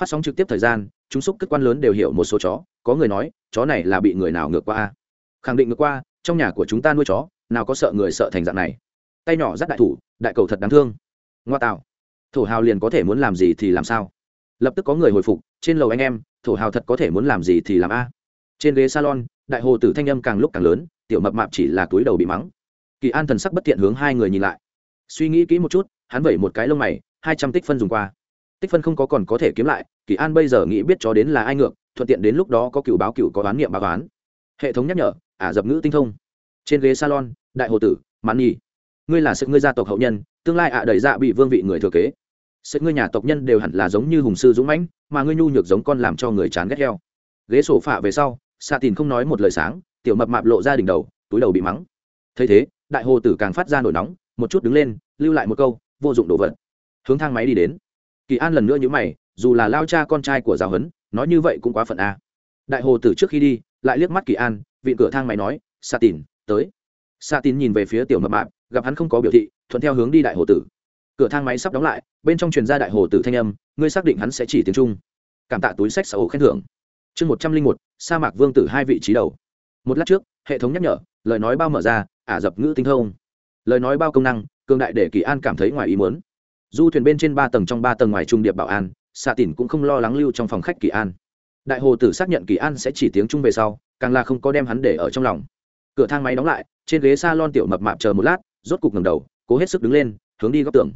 Phát sóng trực tiếp thời gian, chúng xúc cơ quan lớn đều hiểu một số chó, có người nói, chó này là bị người nào ngược qua khẳng định ngược qua, trong nhà của chúng ta nuôi chó, nào có sợ người sợ thành dạng này. Tay nhỏ dắt đại thủ, đại cầu thật đáng thương. Ngoa tạo. Thổ hào liền có thể muốn làm gì thì làm sao? Lập tức có người hồi phục, trên lầu anh em, thổ hào thật có thể muốn làm gì thì làm a? Trên ghế salon, đại hồ tử thanh âm càng lúc càng lớn, tiểu mập mạp chỉ là túi đầu bị mắng. Kỳ an thần sắc bất thiện hướng hai người nhìn lại. Suy nghĩ kỹ một chút, hắn vẩy một cái lông mày hai trăm tích phân dùng qua. Tích phân không có còn có thể kiếm lại, kỳ an bây giờ nghĩ biết chó đến là ai ngược, thuận tiện đến lúc đó có cựu báo cựu có đoán niệm báo toán hệ thống nhắc nhở, ả dập ngữ tinh thông. Trên ghế salon, đại hồ tử, mãn nhi. Ngươi là sự ngươi gia tộc hậu nhân, tương lai ạ đẩy dạ bị vương vị người thừa kế. Sự ngươi nhà tộc nhân đều hẳn là giống như hùng sư dũng mãnh, mà ngươi nhu nhược giống con làm cho người chán ghét heo. Ghế sổ phạ về sau xạ tìm không nói một lời sáng, tiểu mập mạp lộ ra đỉnh đầu, túi đầu bị mắng. Thấy thế, đại hồ tử càng phát ra nổi nóng, một chút đứng lên, lưu lại một câu, vô dụng đồ vật hướng thang máy đi đến. Kỳ an lần nữa nhữ mày, dù là lao cha con trai của giáo huấn, nói như vậy cũng quá phận a. Đại hồ tử trước khi đi, lại liếc mắt kỳ an, vịn cửa thang máy nói xạ tìn, tới. Xạ tín nhìn về phía tiểu mập mạp, gặp hắn không có biểu thị, thuận theo hướng đi đại hồ tử. Cửa thang máy sắp đóng lại, bên trong truyền ra đại hồ tử thanh âm, ngươi xác định hắn sẽ chỉ tiếng trung. Cảm tạ túi sách xã hội khen thưởng. Chương một trăm linh một, sa mạc vương tử hai vị trí đầu. Một lát trước, hệ thống nhắc nhở, lời nói bao mở ra, ả dập ngữ tinh thông. Lời nói bao công năng, cường đại để kỳ an cảm thấy ngoài ý muốn du thuyền bên trên ba tầng trong ba tầng ngoài trung điệp bảo an xạ tỉn cũng không lo lắng lưu trong phòng khách kỳ an. Đại hồ tử xác nhận kỳ an sẽ chỉ tiếng trung về sau, càng là không có đem hắn để ở trong lòng. Cửa thang máy đóng lại, trên ghế s a lon tiểu mập mạp chờ một lát, rốt cục ngầm đầu, cố hết sức đứng lên, hướng đi góc tường.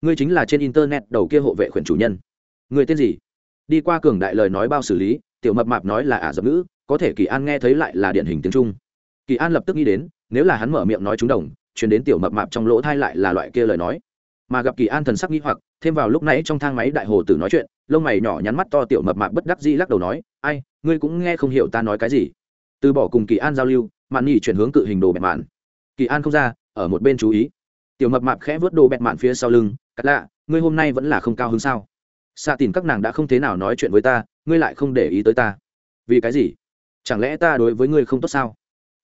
Ngươi chính là trên internet đầu kia hộ vệ khuyển chủ nhân. Người tên gì? Đi qua cường đại lời nói bao xử lý, tiểu mập mạp nói là ả dập ngữ có thể kỳ an nghe thấy lại là điển hình tiếng trung. Kỳ an lập tức nghĩ đến, nếu là hắn mở miệng nói trúng đồng chuyển đến tiểu mập mạp trong lỗ thai lại là loại kia lời nói mà gặp kỳ an thần sắc nghi hoặc, thêm vào lúc nãy trong thang máy đại hồ tử nói chuyện, lông mày nhỏ nhắn mắt to tiểu mập mạp bất đắc dĩ lắc đầu nói, ai, ngươi cũng nghe không hiểu ta nói cái gì. Từ bỏ cùng kỳ an giao lưu, mạn nhỉ chuyển hướng cự hình đồ bẹt mạn. Kỳ an không ra, ở một bên chú ý. Tiểu mập mạp khẽ vớt đồ bẹt mạn phía sau lưng, cắt lạ, ngươi hôm nay vẫn là không cao hứng sao? Xa tìm các nàng đã không thế nào nói chuyện với ta, ngươi lại không để ý tới ta. Vì cái gì? Chẳng lẽ ta đối với ngươi không tốt sao?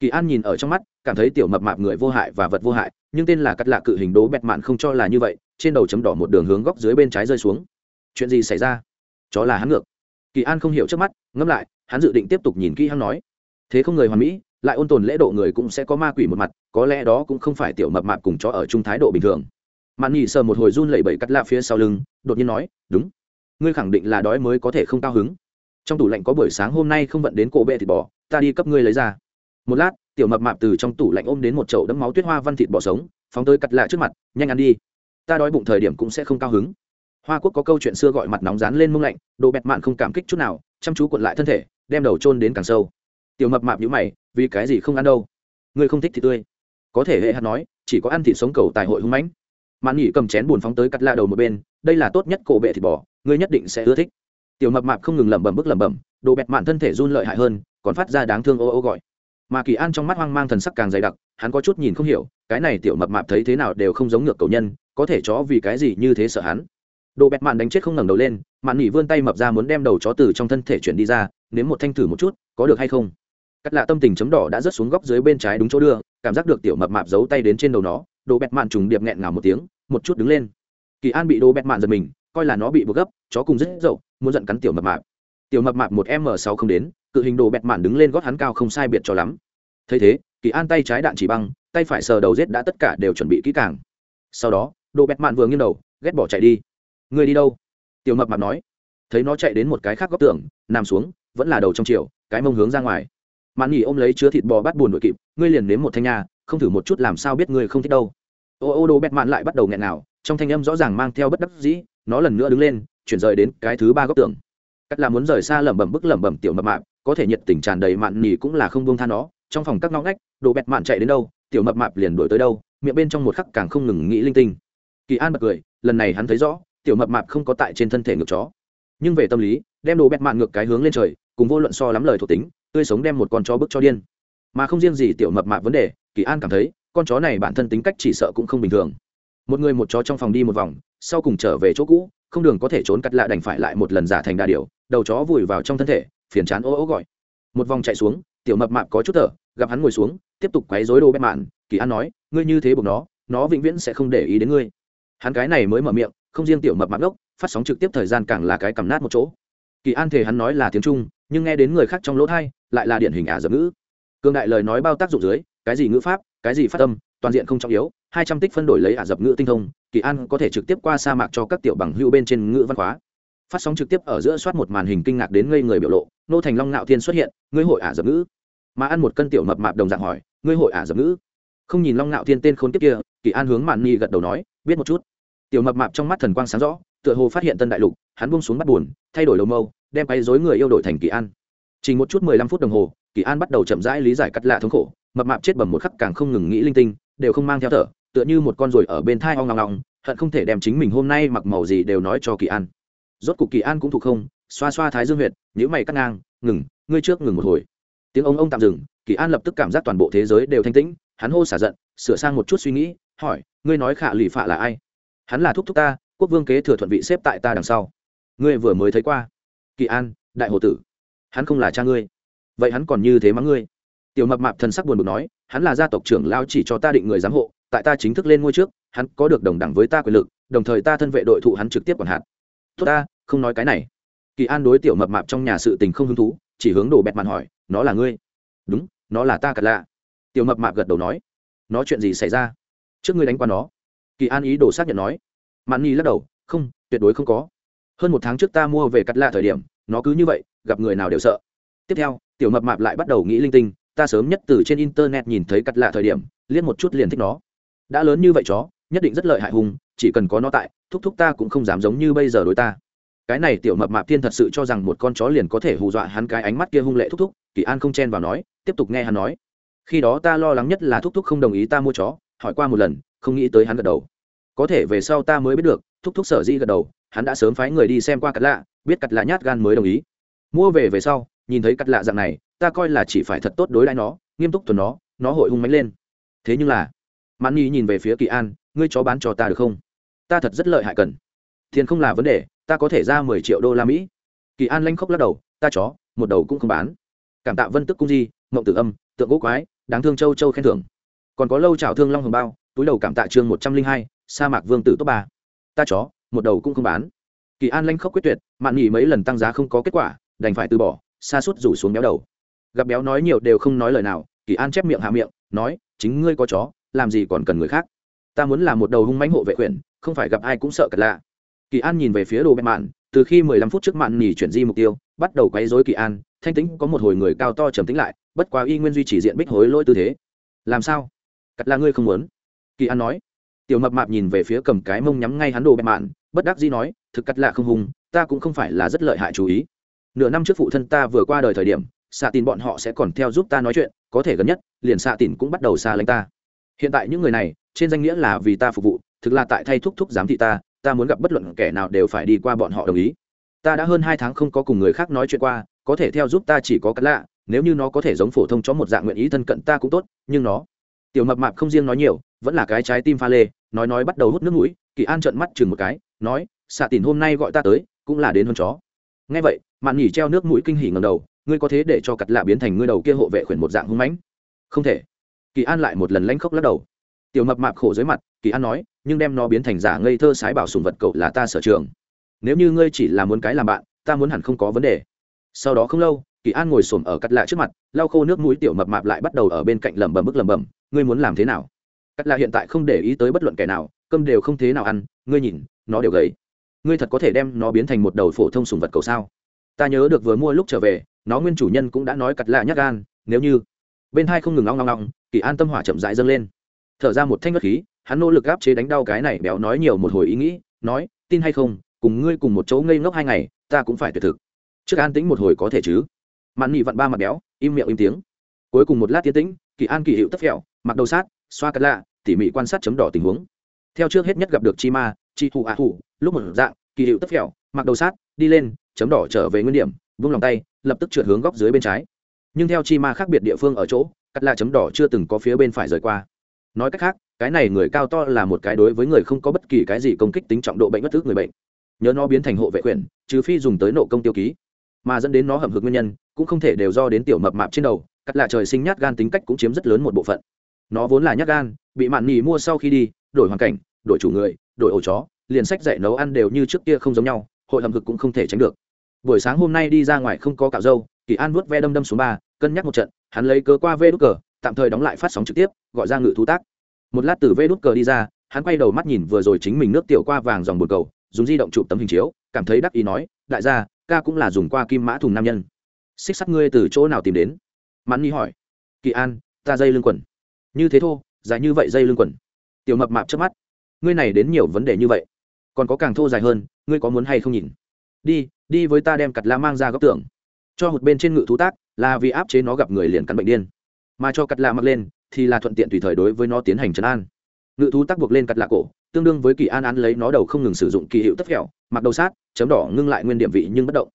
Kỳ an nhìn ở trong mắt, cảm thấy tiểu mập mạp người vô hại và vật vô hại, nhưng tên là cắt lạ cự hình đố bẹt mạn không cho là như vậy, trên đầu chấm đỏ một đường hướng góc dưới bên trái rơi xuống. Chuyện gì xảy ra? Chó là hắn ngược. Kỳ an không hiểu trước mắt, ngẫm lại, hắn dự định tiếp tục nhìn kỹ hắn nói. Thế không người hoàn mỹ, lại ôn tồn lễ độ người cũng sẽ có ma quỷ một mặt, có lẽ đó cũng không phải tiểu mập mạp cùng chó ở chung thái độ bình thường. Mạn nhị sờ một hồi run lẩy bẩy cắt lạ phía sau lưng, đột nhiên nói, đúng. Ngươi khẳng định là đói mới có thể không cao hứng. Trong tủ lạnh có buổi sáng hôm nay không vận đến cổ bệ thịt bò, ta đi cấp ngươi lấy ra một lát, tiểu mập mạp từ trong tủ lạnh ôm đến một chậu đẫm máu tuyết hoa văn thịt bò sống, phóng tới cặt lạ trước mặt, nhanh ăn đi. Ta đói bụng thời điểm cũng sẽ không cao hứng. Hoa quốc có câu chuyện xưa gọi mặt nóng rán lên mông lạnh, đồ bẹt mạn không cảm kích chút nào, chăm chú cuộn lại thân thể, đem đầu trôn đến càng sâu. Tiểu mập mạp nhữ mày, vì cái gì không ăn đâu? Ngươi không thích thì tươi. Có thể hệ hạt nói, chỉ có ăn thịt sống cầu tại hội hung mãnh. Mạn nghỉ cầm chén buồn phóng tới cắt la đầu một bên, đây là tốt nhất cổ bệ thịt bò, ngươi nhất định sẽ ưa thích. Tiểu mập mạp không ngừng lẩm bẩm bức lẩm bẩm, đồ bẹt mạn thân thể run lợi hại hơn, còn phát ra đáng thương ô ô gọi mà kỳ an trong mắt hoang mang thần sắc càng dày đặc, hắn có chút nhìn không hiểu, cái này tiểu mập mạp thấy thế nào đều không giống ngược cầu nhân, có thể chó vì cái gì như thế sợ hắn. Đồ bẹt mạn đánh chết không ngẩng đầu lên, mạn nghỉ vươn tay mập ra muốn đem đầu chó từ trong thân thể chuyển đi ra, nếm một thanh thử một chút, có được hay không? Cắt lạ tâm tình chấm đỏ đã rớt xuống góc dưới bên trái đúng chỗ đưa, cảm giác được tiểu mập mạp giấu tay đến trên đầu nó, đồ bẹt mạn trùng điệp nghẹn ngào một tiếng, một chút đứng lên. Kỳ an bị đồ bẹt mạn giật mình, coi là nó bị bực gấp, chó cùng rất dậu, muốn giận cắn tiểu mập mạp. Tiểu mập mạp một m sáu không đến cự hình đồ bẹt mạn đứng lên gót hắn cao không sai biệt cho lắm. Thấy thế, kỳ an tay trái đạn chỉ băng, tay phải sờ đầu giết đã tất cả đều chuẩn bị kỹ càng. Sau đó, đồ bẹt mạn vừa nghiêng đầu, ghét bỏ chạy đi. Người đi đâu? Tiểu mập mạp nói. Thấy nó chạy đến một cái khác góc tường, nằm xuống, vẫn là đầu trong chiều cái mông hướng ra ngoài. Mạn nghỉ ôm lấy chứa thịt bò bắt buồn đội kịp, ngươi liền nếm một thanh nha, không thử một chút làm sao biết ngươi không thích đâu. Ô ô, đồ bẹt mạn lại bắt đầu nghẹn nào trong thanh âm rõ ràng mang theo bất đắc dĩ, nó lần nữa đứng lên, chuyển rời đến cái thứ ba góc tường. Cắt là muốn rời xa lẩm bẩm bức lẩm bẩm tiểu mập mạp có thể nhiệt tình tràn đầy mạn nhì cũng là không buông tha nó. Trong phòng các ngõ ngách, đồ bẹt mạn chạy đến đâu, tiểu mập mạp liền đuổi tới đâu, miệng bên trong một khắc càng không ngừng nghĩ linh tinh. Kỳ an bật cười, lần này hắn thấy rõ, tiểu mập mạp không có tại trên thân thể ngược chó. Nhưng về tâm lý, đem đồ bẹt mạn ngược cái hướng lên trời, cùng vô luận so lắm lời thuộc tính, tươi sống đem một con chó bức cho điên. Mà không riêng gì tiểu mập mạp vấn đề, kỳ an cảm thấy, con chó này bản thân tính cách chỉ sợ cũng không bình thường. Một người một chó trong phòng đi một vòng, sau cùng trở về chỗ cũ, không đường có thể trốn cắt lạ đành phải lại một lần giả thành đa điều đầu chó vùi vào trong thân thể phiền chán ô ô gọi. Một vòng chạy xuống, tiểu mập mạp có chút thở, gặp hắn ngồi xuống, tiếp tục quấy rối đồ bét mạn. Kỳ an nói, ngươi như thế buộc nó nó vĩnh viễn sẽ không để ý đến ngươi. Hắn cái này mới mở miệng, không riêng tiểu mập mạp gốc phát sóng trực tiếp thời gian càng là cái cầm nát một chỗ. Kỳ an thể hắn nói là tiếng trung, nhưng nghe đến người khác trong lỗ thai, lại là điển hình ả dập ngữ. Cương đại lời nói bao tác dụng dưới, cái gì ngữ pháp, cái gì phát âm, toàn diện không trọng yếu, hai trăm tích phân đổi lấy ả dập ngữ tinh thông, kỳ an có thể trực tiếp qua sa mạc cho các tiểu bằng hưu bên trên ngữ văn hóa phát sóng trực tiếp ở giữa soát một màn hình kinh ngạc đến ngây người biểu lộ, nô thành long ngạo thiên xuất hiện, ngươi hội ả dập ngữ? Mà ăn một cân tiểu mập mạp đồng dạng hỏi, ngươi hội ả dập ngữ? Không nhìn long ngạo thiên tên khốn kiếp kia, kỳ an hướng mạn ni gật đầu nói, biết một chút. Tiểu mập mạp trong mắt thần quang sáng rõ, tựa hồ phát hiện tân đại lục, hắn buông xuống bắt buồn, thay đổi đầu mâu, đem quay dối người yêu đổi thành kỳ an. Chỉ một chút mười lăm phút đồng hồ, kỳ an bắt đầu chậm rãi lý giải cắt lạ thống khổ, mập mạp chết bầm một khắc càng không ngừng nghĩ linh tinh, đều không mang theo thở, tựa như một con ruồi ở bên thai ho ngong ngong hận không thể đem chính mình hôm nay mặc màu gì đều nói cho kỳ an rốt cục kỳ an cũng thụ không, xoa xoa thái dương huyệt nhữ mày cắt ngang, ngừng, ngươi trước ngừng một hồi. Tiếng ông ông tạm dừng, kỳ an lập tức cảm giác toàn bộ thế giới đều thanh tĩnh, hắn hô xả giận, sửa sang một chút suy nghĩ, hỏi, ngươi nói khả lì phạ là ai? Hắn là thúc thúc ta, quốc vương kế thừa thuận vị xếp tại ta đằng sau. Ngươi vừa mới thấy qua. Kỳ an, đại hồ tử, hắn không là cha ngươi. Vậy hắn còn như thế mắng ngươi? Tiểu mập mạp thần sắc buồn bực nói, hắn là gia tộc trưởng lao chỉ cho ta định người giám hộ, tại ta chính thức lên ngôi trước, hắn có được đồng đẳng với ta quyền lực, đồng thời ta thân vệ đội thụ hắn trực tiếp quản hạt tốt ta, không nói cái này. Kỳ an đối tiểu mập mạp trong nhà sự tình không hứng thú, chỉ hướng đồ bẹt mạn hỏi, nó là ngươi? Đúng, nó là ta cật lạ. Tiểu mập mạp gật đầu nói, nó chuyện gì xảy ra? Trước ngươi đánh qua nó. Kỳ an ý đồ xác nhận nói, mạn nhi lắc đầu, không, tuyệt đối không có. Hơn một tháng trước ta mua về cắt lạ thời điểm, nó cứ như vậy, gặp người nào đều sợ. Tiếp theo, tiểu mập mạp lại bắt đầu nghĩ linh tinh, ta sớm nhất từ trên internet nhìn thấy cắt lạ thời điểm liên một chút liền thích nó. Đã lớn như vậy chó, nhất định rất lợi hại hùng, chỉ cần có nó tại thúc thúc ta cũng không dám giống như bây giờ đối ta. Cái này tiểu mập mạp thiên thật sự cho rằng một con chó liền có thể hù dọa hắn cái ánh mắt kia hung lệ thúc thúc, kỳ an không chen vào nói, tiếp tục nghe hắn nói. Khi đó ta lo lắng nhất là thúc thúc không đồng ý ta mua chó, hỏi qua một lần, không nghĩ tới hắn gật đầu. Có thể về sau ta mới biết được, thúc thúc sở dĩ gật đầu, hắn đã sớm phái người đi xem qua cắt lạ, biết cắt lạ nhát gan mới đồng ý. Mua về về sau, nhìn thấy cắt lạ dạng này, ta coi là chỉ phải thật tốt đối đãi nó, nghiêm túc tuần nó nó hội hung mánh lên. Thế nhưng là, mãn nhi nhìn về phía kỳ an, ngươi chó bán cho ta được không? Ta thật rất lợi hại cần. Tiền không là vấn đề, ta có thể ra mười triệu đô la mỹ. Kỳ an lanh khóc lắc đầu, ta chó, một đầu cũng không bán. Cảm tạ vân tức cung di, mộng tử âm, tượng gỗ quái, đáng thương châu châu khen thưởng. Còn có lâu trào thương long hồng bao, túi đầu cảm tạ chương một trăm linh hai, sa mạc vương tử top ba. Ta chó, một đầu cũng không bán. Kỳ an lanh khóc quyết tuyệt, mạn nghỉ mấy lần tăng giá không có kết quả, đành phải từ bỏ xa suốt rủ xuống béo đầu. Gặp béo nói nhiều đều không nói lời nào, kỳ an chép miệng hạ miệng, nói, chính ngươi có chó, làm gì còn cần người khác. Ta muốn làm một đầu hung mãnh hộ vệ quyền không phải gặp ai cũng sợ cật lạ. Kỳ an nhìn về phía đồ bẹt mạn, từ khi mười lăm phút trước mạn nhỉ chuyển di mục tiêu, bắt đầu quấy rối kỳ an, thanh tĩnh có một hồi người cao to trầm tĩnh lại, bất quá y nguyên duy chỉ diện bích hối lỗi tư thế. Làm sao? Cật là ngươi không muốn? Kỳ an nói. Tiểu mập mạp nhìn về phía cầm cái mông nhắm ngay hắn đồ bẹt mạn, bất đắc dĩ nói, thực cật lạ không hùng, ta cũng không phải là rất lợi hại chú ý. Nửa năm trước phụ thân ta vừa qua đời thời điểm xạ tin bọn họ sẽ còn theo giúp ta nói chuyện, có thể gần nhất, liền xạ tin cũng bắt đầu xa lánh ta. Hiện tại những người này, trên danh nghĩa là vì ta phục vụ thực là tại thay thúc thúc giám thị ta ta muốn gặp bất luận kẻ nào đều phải đi qua bọn họ đồng ý. Ta đã hơn hai tháng không có cùng người khác nói chuyện qua, có thể theo giúp ta chỉ có cắt lạ, nếu như nó có thể giống phổ thông cho một dạng nguyện ý thân cận ta cũng tốt, nhưng nó, tiểu mập mạp không riêng nói nhiều, vẫn là cái trái tim pha lê, nói nói bắt đầu hút nước mũi, kỳ an trợn mắt chừng một cái, nói, xạ tìn hôm nay gọi ta tới, cũng là đến hơn chó. Nghe vậy, mạn nhỉ treo nước mũi kinh hỉ ngầm đầu, ngươi có thế để cho cặt lạ biến thành ngươi đầu kia hộ vệ khuyển một dạng hung mãnh? Không thể. Kỳ an lại một lần lanh khóc lắc đầu. Tiểu mập mạp khổ dưới mặt, kỳ an nói nhưng đem nó biến thành giả ngây thơ sái bảo sùng vật cậu là ta sở trường. Nếu như ngươi chỉ là muốn cái làm bạn, ta muốn hẳn không có vấn đề. Sau đó không lâu, kỳ an ngồi xổm ở cắt lạ trước mặt, lau khô nước mũi tiểu mập mạp lại bắt đầu ở bên cạnh lẩm bẩm bức lẩm bẩm, ngươi muốn làm thế nào? Cắt lạ hiện tại không để ý tới bất luận kẻ nào, cơm đều không thế nào ăn, ngươi nhìn, nó đều gầy. Ngươi thật có thể đem nó biến thành một đầu phổ thông sùng vật cầu sao? Ta nhớ được vừa mua lúc trở về, nó nguyên chủ nhân cũng đã nói cắt lạ nhắc gan, nếu như. Bên hai không ngừng long long long kỳ an tâm hỏa chậm rãi dâng lên. Thở ra một thanh ngất khí hắn nỗ lực áp chế đánh đau cái này béo nói nhiều một hồi ý nghĩ, nói, tin hay không, cùng ngươi cùng một chỗ ngây ngốc hai ngày, ta cũng phải tuyệt thực. Trước an tĩnh một hồi có thể chứ? Mạn nhị vặn ba mặt béo, im miệng im tiếng. Cuối cùng một lát tiến tĩnh, kỳ an kỳ hiệu tất phẹo mặc đầu sát, xoa cắt lạ, tỉ mỉ quan sát chấm đỏ tình huống. Theo trước hết nhất gặp được chi ma, chi thù ạ à thù lúc một dạng, kỳ hiệu tất phẹo mặc đầu sát, đi lên, chấm đỏ trở về nguyên điểm, vung lòng tay, lập tức trượt hướng góc dưới bên trái. Nhưng theo chi ma khác biệt địa phương ở chỗ cắt lạ chấm đỏ chưa từng có phía bên phải rời qua. Nói cách khác cái này người cao to là một cái đối với người không có bất kỳ cái gì công kích tính trọng độ bệnh bất thức người bệnh. Nhớ nó biến thành hộ vệ quyền, trừ phi dùng tới nộ công tiêu ký. Mà dẫn đến nó hầm hực nguyên nhân, cũng không thể đều do đến tiểu mập mạp trên đầu, cắt lạ trời sinh nhát gan tính cách cũng chiếm rất lớn một bộ phận. Nó vốn là nhát gan, bị mạn nhì mua sau khi đi, đổi hoàn cảnh, đổi chủ người, đổi ổ chó, liền sách dạy nấu ăn đều như trước kia không giống nhau, hội hầm hực cũng không thể tránh được. Buổi sáng hôm nay đi ra ngoài không có cạo dâu kỳ an vuốt ve đâm đâm xuống ba, cân nhắc một trận, hắn lấy cớ qua vê đút cờ, tạm thời đóng lại phát sóng trực tiếp, gọi ra ngự thú tác một lát từ vê đút cờ đi ra, hắn quay đầu mắt nhìn vừa rồi chính mình nước tiểu qua vàng dòng bồn cầu, dùng di động chụp tấm hình chiếu, cảm thấy đắc ý nói, đại gia, ca cũng là dùng qua kim mã thùng nam nhân. Xích sắt ngươi từ chỗ nào tìm đến? Mắn Nhi hỏi. Kỳ an, ta dây lưng quần. Như thế thô, dài như vậy dây lưng quần? Tiểu mập mạp trước mắt. Ngươi này đến nhiều vấn đề như vậy, còn có càng thô dài hơn, ngươi có muốn hay không nhìn? Đi đi với ta đem cặt la mang ra góc tường. Cho hụt bên trên ngự thú tác, là vì áp chế nó gặp người liền căn bệnh điên. Mà cho cặt la mặc lên thì là thuận tiện tùy thời đối với nó tiến hành trấn an. Ngự thú tác buộc lên cặt lạ cổ tương đương với kỳ an án lấy nó đầu không ngừng sử dụng kỳ hiệu tất kẹo, mặc đầu sát chấm đỏ ngưng lại nguyên điểm vị nhưng bất động.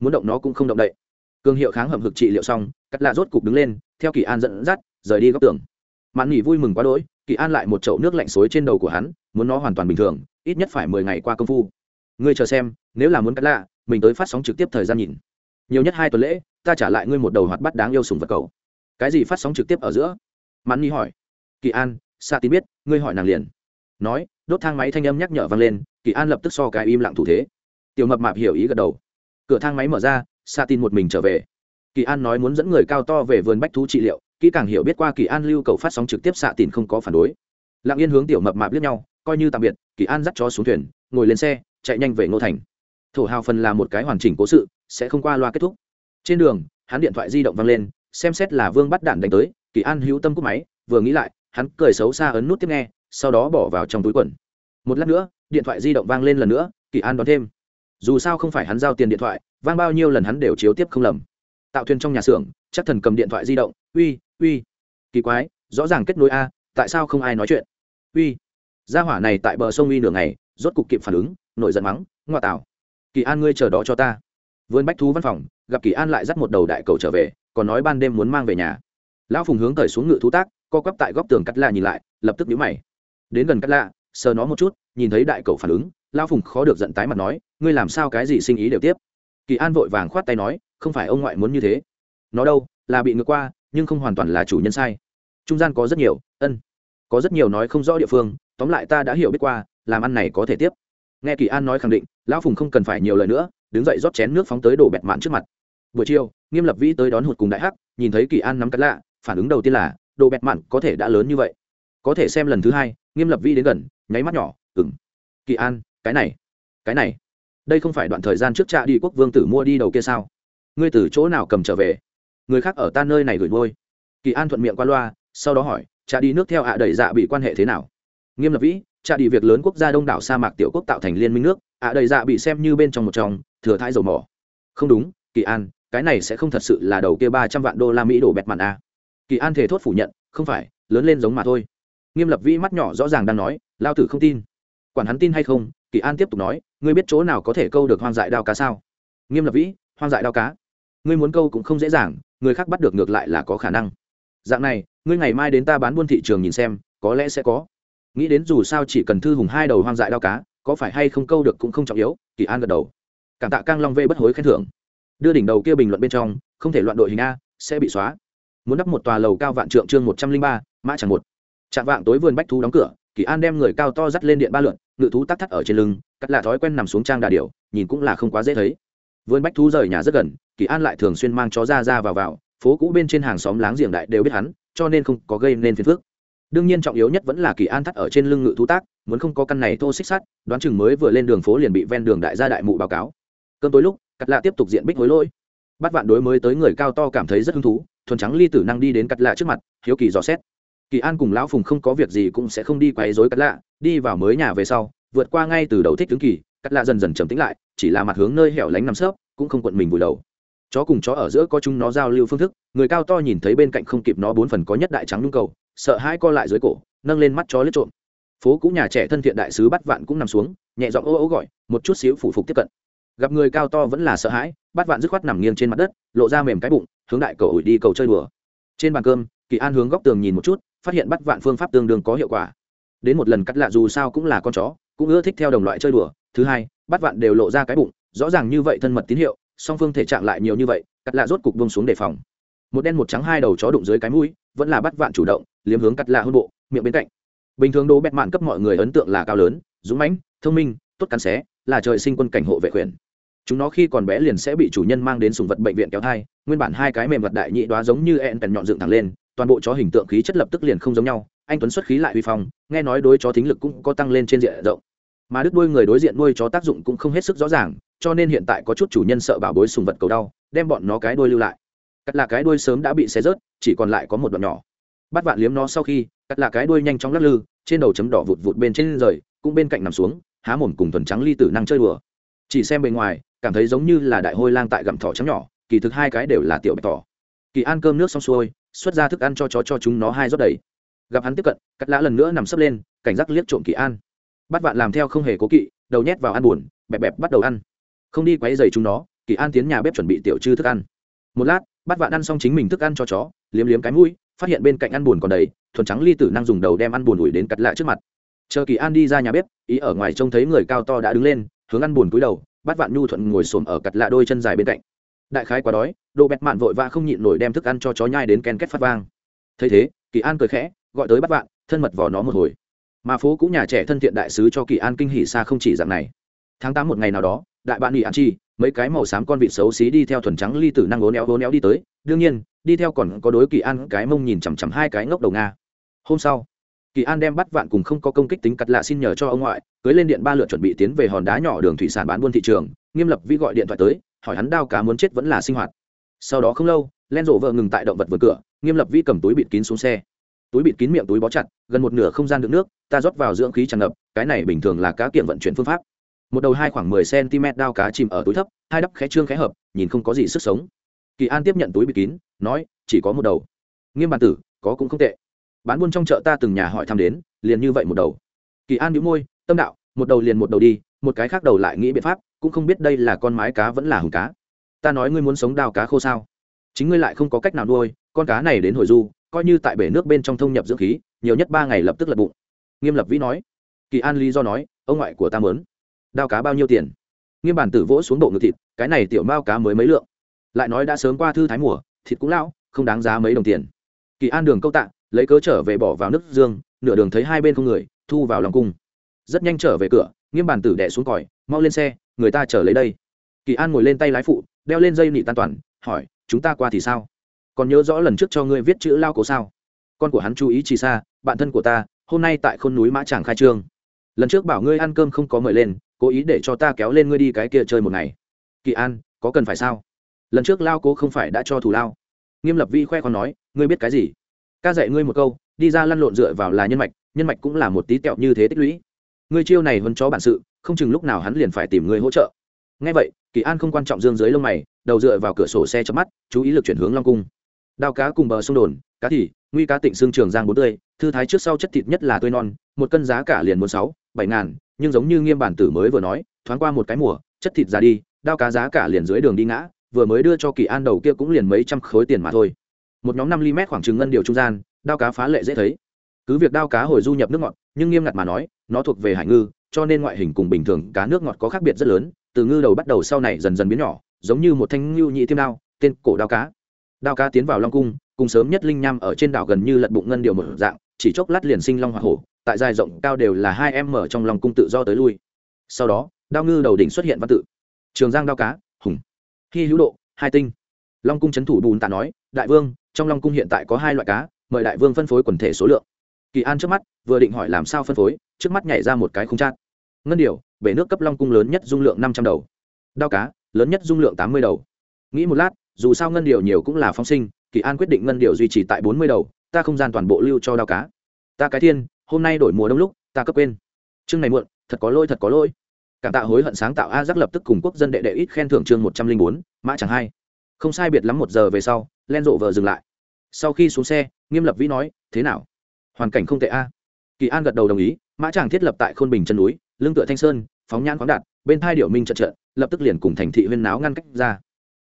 Muốn động nó cũng không động đậy. Cường hiệu kháng hầm hực trị liệu xong cắt lạ rốt cục đứng lên theo kỳ an dẫn dắt rời đi góc tường. Mạn nghỉ vui mừng quá đỗi kỳ an lại một chậu nước lạnh xối trên đầu của hắn muốn nó hoàn toàn bình thường ít nhất phải mười ngày qua công phu. Ngươi chờ xem nếu là muốn cắt lạ mình tới phát sóng trực tiếp thời gian nhìn. Nhiều nhất hai tuần lễ ta trả lại ngươi một đầu hoạt bắt đáng yêu sùng vật cầu. Cái gì phát sóng trực tiếp ở giữa? Mắn nghỉ hỏi. Kỳ an xạ tín biết, ngươi hỏi nàng liền. Nói, đốt thang máy thanh âm nhắc nhở vang lên, kỳ an lập tức so cái im lặng thủ thế. Tiểu mập mạp hiểu ý gật đầu. Cửa thang máy mở ra xạ tin một mình trở về. Kỳ an nói muốn dẫn người cao to về vườn bách thú trị liệu, kỹ càng hiểu biết qua kỳ an lưu cầu phát sóng trực tiếp xạ tin không có phản đối. Lặng yên hướng tiểu mập mạp liếc nhau, coi như tạm biệt, kỳ an dắt chó xuống thuyền, ngồi lên xe, chạy nhanh về ngô thành. Thổ hào phần là một cái hoàn chỉnh cố sự, sẽ không qua loa kết thúc. Trên đường, hắn điện thoại di động vang lên, xem xét là vương bắt đạn đánh tới kỳ an hữu tâm cúp máy, vừa nghĩ lại, hắn cười xấu xa ấn nút tiếp nghe, sau đó bỏ vào trong túi quần. Một lát nữa, điện thoại di động vang lên lần nữa, kỳ an đón thêm. Dù sao không phải hắn giao tiền điện thoại, vang bao nhiêu lần hắn đều chiếu tiếp không lầm. Tạo thuyền trong nhà xưởng, chắc thần cầm điện thoại di động, uy uy. Kỳ quái, rõ ràng kết nối a, tại sao không ai nói chuyện? Uy. Gia hỏa này tại bờ sông uy nửa ngày, rốt cục kịp phản ứng, nổi giận mắng ngoại tảo kỳ an ngươi chờ đó cho ta. Vườn bách thú văn phòng, gặp kỳ an lại dắt một đầu đại cầu trở về, còn nói ban đêm muốn mang về nhà lão phùng hướng thời xuống ngự thú tác, co quắp tại góc tường cắt lạ nhìn lại, lập tức nhíu mày. Đến gần cắt lạ sờ nó một chút, nhìn thấy đại cậu phản ứng, lão phùng khó được giận tái mặt nói, ngươi làm sao cái gì sinh ý đều tiếp? Kỳ an vội vàng khoát tay nói, không phải ông ngoại muốn như thế. Nó đâu, là bị ngược qua, nhưng không hoàn toàn là chủ nhân sai. Trung gian có rất nhiều, ân, có rất nhiều nói không rõ địa phương, tóm lại ta đã hiểu biết qua, làm ăn này có thể tiếp. Nghe kỳ an nói khẳng định, lão phùng không cần phải nhiều lời nữa, đứng dậy rót chén nước phóng tới đổ bẹt mạn trước mặt. Buổi chiều, nghiêm lập vĩ tới đón hụt cùng đại hắc, nhìn thấy kỳ an nắm cắt lạ phản ứng đầu tiên là, đồ bẹt mặn có thể đã lớn như vậy. Có thể xem lần thứ hai, nghiêm lập vĩ đến gần, nháy mắt nhỏ ừng kỳ an, cái này cái này. Đây không phải đoạn thời gian trước trạ đi quốc vương tử mua đi đầu kia sao? Ngươi từ chỗ nào cầm trở về? Người khác ở ta nơi này gửi ngôi kỳ an thuận miệng qua loa, sau đó hỏi, trạ đi nước theo ạ đầy dạ bị quan hệ thế nào? Nghiêm lập vĩ trạ đi việc lớn quốc gia đông đảo sa mạc tiểu quốc tạo thành liên minh nước, ạ đầy dạ bị xem như bên trong một trong, thừa thái dầu mỏ. Không đúng, kỳ an, cái này sẽ không thật sự là đầu kia ba trăm vạn đô la mỹ đổ bẹt mặn a. à kỳ an thể thốt phủ nhận, không phải, lớn lên giống mà thôi. Nghiêm lập vĩ mắt nhỏ rõ ràng đang nói, lao tử không tin. Quản hắn tin hay không? Kỳ an tiếp tục nói, ngươi biết chỗ nào có thể câu được hoang dại đao cá sao? Nghiêm lập vĩ, hoang dại đao cá? Ngươi muốn câu cũng không dễ dàng, người khác bắt được ngược lại là có khả năng. Dạng này, ngươi ngày mai đến ta bán buôn thị trường nhìn xem, có lẽ sẽ có. Nghĩ đến dù sao chỉ cần thư hùng hai đầu hoang dại đao cá, có phải hay không câu được cũng không trọng yếu, kỳ an gật đầu. Cảm tạ cang long vê bất hối khen thưởng. Đưa đỉnh đầu kia bình luận bên trong, không thể loạn đội hình a, sẽ bị xóa muốn đắp một tòa lầu cao vạn trượng chương một trăm linh ba, mã chẳng một. Chạm vạng tối vườn bách thú đóng cửa, kỳ an đem người cao to dắt lên điện ba lượn, ngự thú tắc thắt ở trên lưng, cắt là thói quen nằm xuống trang đà điểu, nhìn cũng là không quá dễ thấy. Vườn bách thú rời nhà rất gần, kỳ an lại thường xuyên mang chó ra ra vào vào, phố cũ bên trên hàng xóm láng giềng đại đều biết hắn, cho nên không có gây nên phiền phức. Đương nhiên trọng yếu nhất vẫn là kỳ an thắt ở trên lưng ngự thú tác muốn không có căn này thô xích sắt, đoán chừng mới vừa lên đường phố liền bị ven đường đại gia đại mụ báo cáo. Cơn tối lúc, cắt lạ tiếp tục diện bích hối lỗi. Bắt vạn đối mới tới người cao to cảm thấy rất hứng thú thuần trắng ly tử năng đi đến cắt lạ trước mặt, hiếu kỳ dò xét. Kỳ an cùng lão phùng không có việc gì cũng sẽ không đi quấy dối cắt lạ, đi vào mới nhà về sau, vượt qua ngay từ đầu thích tướng kỳ, cắt lạ dần dần trầm tĩnh lại, chỉ là mặt hướng nơi hẻo lánh nằm sấp, cũng không quận mình vùi đầu. Chó cùng chó ở giữa có chúng nó giao lưu phương thức, người cao to nhìn thấy bên cạnh không kịp nó bốn phần có nhất đại trắng nhung cầu, sợ hãi co lại dưới cổ, nâng lên mắt chó lết trộm. Phố cũ nhà trẻ thân thiện đại sứ bắt vạn cũng nằm xuống, nhẹ giọng ô ô gọi, một chút xíu phủ phục tiếp cận. Gặp người cao to vẫn là sợ hãi, bắt vạn dứt khoát nằm nghiêng trên mặt đất, lộ ra mềm cái bụng hướng đại cầu ủi đi cầu chơi đùa. Trên bàn cơm, kỳ an hướng góc tường nhìn một chút, phát hiện bắt vạn phương pháp tương đương có hiệu quả. Đến một lần cắt lạ dù sao cũng là con chó, cũng ưa thích theo đồng loại chơi đùa. Thứ hai, bắt vạn đều lộ ra cái bụng, rõ ràng như vậy thân mật tín hiệu, song phương thể trạng lại nhiều như vậy, cắt lạ rốt cục bông xuống đề phòng. Một đen một trắng hai đầu chó đụng dưới cái mũi, vẫn là bắt vạn chủ động, liếm hướng cắt lạ hơn bộ, miệng bên cạnh. Bình thường đồ bẹt mạn cấp mọi người ấn tượng là cao lớn, dũng mãnh, thông minh, tốt cắn xé, là trời sinh quân cảnh hộ vệ quyền. Chúng nó khi còn bé liền sẽ bị chủ nhân mang đến sùng vật bệnh viện kéo thai nguyên bản hai cái mềm vật đại nhị đoá giống như ẹn tèn nhọn dựng thẳng lên, toàn bộ chó hình tượng khí chất lập tức liền không giống nhau, anh tuấn xuất khí lại uy phong, nghe nói đối chó thính lực cũng có tăng lên trên diện rộng. Mà đứt đuôi người đối diện nuôi chó tác dụng cũng không hết sức rõ ràng, cho nên hiện tại có chút chủ nhân sợ bảo bối sùng vật cầu đau, đem bọn nó cái đuôi lưu lại. Cắt là cái đuôi sớm đã bị xé rớt, chỉ còn lại có một đoạn nhỏ. Bắt vạn liếm nó sau khi, cắt là cái đuôi nhanh chóng lắc lư, trên đầu chấm đỏ vụt vụt bên trên rời, cũng bên cạnh nằm xuống, há mồm cùng thuần trắng ly tử năng chơi đùa. Chỉ xem bề ngoài, cảm thấy giống như là đại hôi lang tại gặm thỏ trắng nhỏ kỳ thực hai cái đều là tiểu bạch tỏ. Kỳ ăn cơm nước xong xuôi, xuất ra thức ăn cho chó cho chúng nó hai rót đầy. Gặp hắn tiếp cận cắt lã lần nữa nằm sấp lên, cảnh giác liếc trộm kỳ an. Bắt vạn làm theo không hề cố kỵ, đầu nhét vào ăn buồn, bẹp bẹp bắt đầu ăn. Không đi quấy dày chúng nó, kỳ an tiến nhà bếp chuẩn bị tiểu chư thức ăn. Một lát, bắt vạn ăn xong chính mình thức ăn cho chó, liếm liếm cái mũi, phát hiện bên cạnh ăn buồn còn đầy, thuần trắng ly tử năng dùng đầu đem ăn buồn ủi đến cắt lạ trước mặt. Chờ kỳ an đi ra nhà bếp, ý ở ngoài trông thấy người cao to đã đứng lên, hướng ăn buồn cúi đầu, bắt vạn nhu thuận ngồi xổm ở cặt lạ đôi chân dài bên cạnh đại khái quá đói đồ bẹt mạn vội vã không nhịn nổi đem thức ăn cho chó nhai đến ken két phát vang. Thấy thế, kỳ an cười khẽ, gọi tới bắt vạn, thân mật vò nó một hồi. Mà phố cũng nhà trẻ thân thiện đại sứ cho kỳ an kinh hỉ xa không chỉ dạng này. Tháng tám một ngày nào đó, đại bạn nghỉ an chi, mấy cái màu xám con vịt xấu xí đi theo thuần trắng ly tử năng ố néo ố néo đi tới. Đương nhiên, đi theo còn có đối kỳ an cái mông nhìn chằm chằm hai cái ngốc đầu nga. Hôm sau kỳ an đem bắt vạn cùng không có công kích tính cắt lạ xin nhờ cho ông ngoại, cưới lên điện ba lượt chuẩn bị tiến về hòn đá nhỏ đường thủy sản bán buôn thị trường, nghiêm lập vi gọi điện thoại tới, hỏi hắn đao cá muốn chết vẫn là sinh hoạt. Sau đó không lâu, len rộ vợ ngừng tại động vật vượt cửa, nghiêm lập vi cầm túi bịt kín xuống xe. Túi bịt kín miệng túi bó chặt, gần một nửa không gian đựng nước, ta rót vào dưỡng khí tràn ngập, cái này bình thường là cá kiện vận chuyển phương pháp. Một đầu hai khoảng mười cm đao cá chìm ở túi thấp, hai đắp khẽ trương khẽ hợp, nhìn không có gì sức sống. Kỳ an tiếp nhận túi bịt kín, nói, chỉ có một đầu. Nghiêm bản tử, có cũng không tệ bán buôn trong chợ ta từng nhà hỏi thăm đến, liền như vậy một đầu. Kỳ an đĩu môi, tâm đạo, một đầu liền một đầu đi, một cái khác đầu lại nghĩ biện pháp, cũng không biết đây là con mái cá vẫn là hùng cá. Ta nói ngươi muốn sống đào cá khô sao? Chính ngươi lại không có cách nào nuôi, con cá này đến hồi du, coi như tại bể nước bên trong thông nhập dưỡng khí, nhiều nhất ba ngày lập tức lật bụng. Nghiêm lập vĩ nói. Kỳ an lý do nói, ông ngoại của ta mớn đao cá bao nhiêu tiền? Nghiêm bản tử vỗ xuống bộ ngực thịt, cái này tiểu mao cá mới mấy lượng. Lại nói đã sớm qua thư thái mùa, thịt cũng lão, không đáng giá mấy đồng tiền. Kỳ an đường câu tạ lấy cớ trở về bỏ vào nước dương, nửa đường thấy hai bên không người, thu vào lòng cung. Rất nhanh trở về cửa, nghiêm bản tử đẻ xuống còi, mau lên xe, người ta chở lấy đây. Kỳ an ngồi lên tay lái phụ, đeo lên dây nị tan toàn, hỏi, chúng ta qua thì sao? Còn nhớ rõ lần trước cho ngươi viết chữ lao cố sao? Con của hắn chú ý chỉ xa, bạn thân của ta, hôm nay tại khôn núi mã tràng khai trương. Lần trước bảo ngươi ăn cơm không có mời lên, cố ý để cho ta kéo lên ngươi đi cái kia chơi một ngày. Kỳ an, có cần phải sao? Lần trước lao cố không phải đã cho thù lao. Nghiêm lập vi khoe còn nói, ngươi biết cái gì? Ca dạy ngươi một câu, đi ra lăn lộn dựa vào là nhân mạch nhân mạch cũng là một tí tẹo như thế tích lũy. Ngươi chiêu này hơn chó bản sự, không chừng lúc nào hắn liền phải tìm ngươi hỗ trợ. Ngay vậy, kỳ an không quan trọng dương dưới lông mày, đầu dựa vào cửa sổ xe chớp mắt, chú ý lực chuyển hướng long cung. Đao cá cùng bờ sông đồn, cá thì, nguy cá tịnh xương trường giang bốn tươi, thư thái trước sau chất thịt nhất là tươi non, một cân giá cả liền một sáu, bảy ngàn, nhưng giống như nghiêm bản tử mới vừa nói, thoáng qua một cái mùa, chất thịt ra đi, đao cá giá cả liền dưới đường đi ngã, vừa mới đưa cho kỳ an đầu kia cũng liền mấy trăm khối tiền mà thôi một nhóm năm mm khoảng trừng ngân điều trung gian, đao cá phá lệ dễ thấy. Cứ việc đao cá hồi du nhập nước ngọt, nhưng nghiêm ngặt mà nói, nó thuộc về hải ngư, cho nên ngoại hình cùng bình thường cá nước ngọt có khác biệt rất lớn. Từ ngư đầu bắt đầu sau này dần dần biến nhỏ, giống như một thanh ngưu nhị tiêm đao, tên cổ đao cá. Đao cá tiến vào long cung, cùng sớm nhất linh nham ở trên đảo gần như lật bụng ngân điều một dạng, chỉ chốc lát liền sinh long hoa hổ, tại dài rộng cao đều là hai em mở trong lòng cung tự do tới lui. Sau đó, đao ngư đầu đỉnh xuất hiện văn tự. Trường giang đao cá, hùng. Hy hữu độ, hai tinh. Long cung c h ấ n thủ bùn tạ nói, đại vương trong long cung hiện tại có hai loại cá, mời đại vương phân phối quần thể số lượng. Kỳ an trước mắt, vừa định hỏi làm sao phân phối, trước mắt nhảy ra một cái không chát. Ngân điều, bể nước cấp long cung lớn nhất dung lượng năm trăm đầu. Đao cá, lớn nhất dung lượng tám mươi đầu. Nghĩ một lát, dù sao ngân điều nhiều cũng là phong sinh, kỳ an quyết định ngân điều duy trì tại bốn mươi đầu, ta không gian toàn bộ lưu cho đao cá. Ta cái thiên, hôm nay đổi mùa đông lúc, ta cấp quên. Chương này muộn, thật có lỗi, thật có lỗi. Cảm tạ hối hận sáng tạo a giác lập tức cùng quốc dân đệ đệ ít khen thưởng chương một trăm linh bốn, mã chẳng hai. Không sai biệt lắm một giờ về sau, len rộ vờ dừng lại sau khi xuống xe, nghiêm lập vĩ nói, thế nào? Hoàn cảnh không tệ a. Kỳ an gật đầu đồng ý, mã tràng thiết lập tại khôn bình chân núi, lưng tựa thanh sơn, phóng nhãn khoáng đạt, bên thai điệu minh trận trận, lập tức liền cùng thành thị huyên náo ngăn cách ra.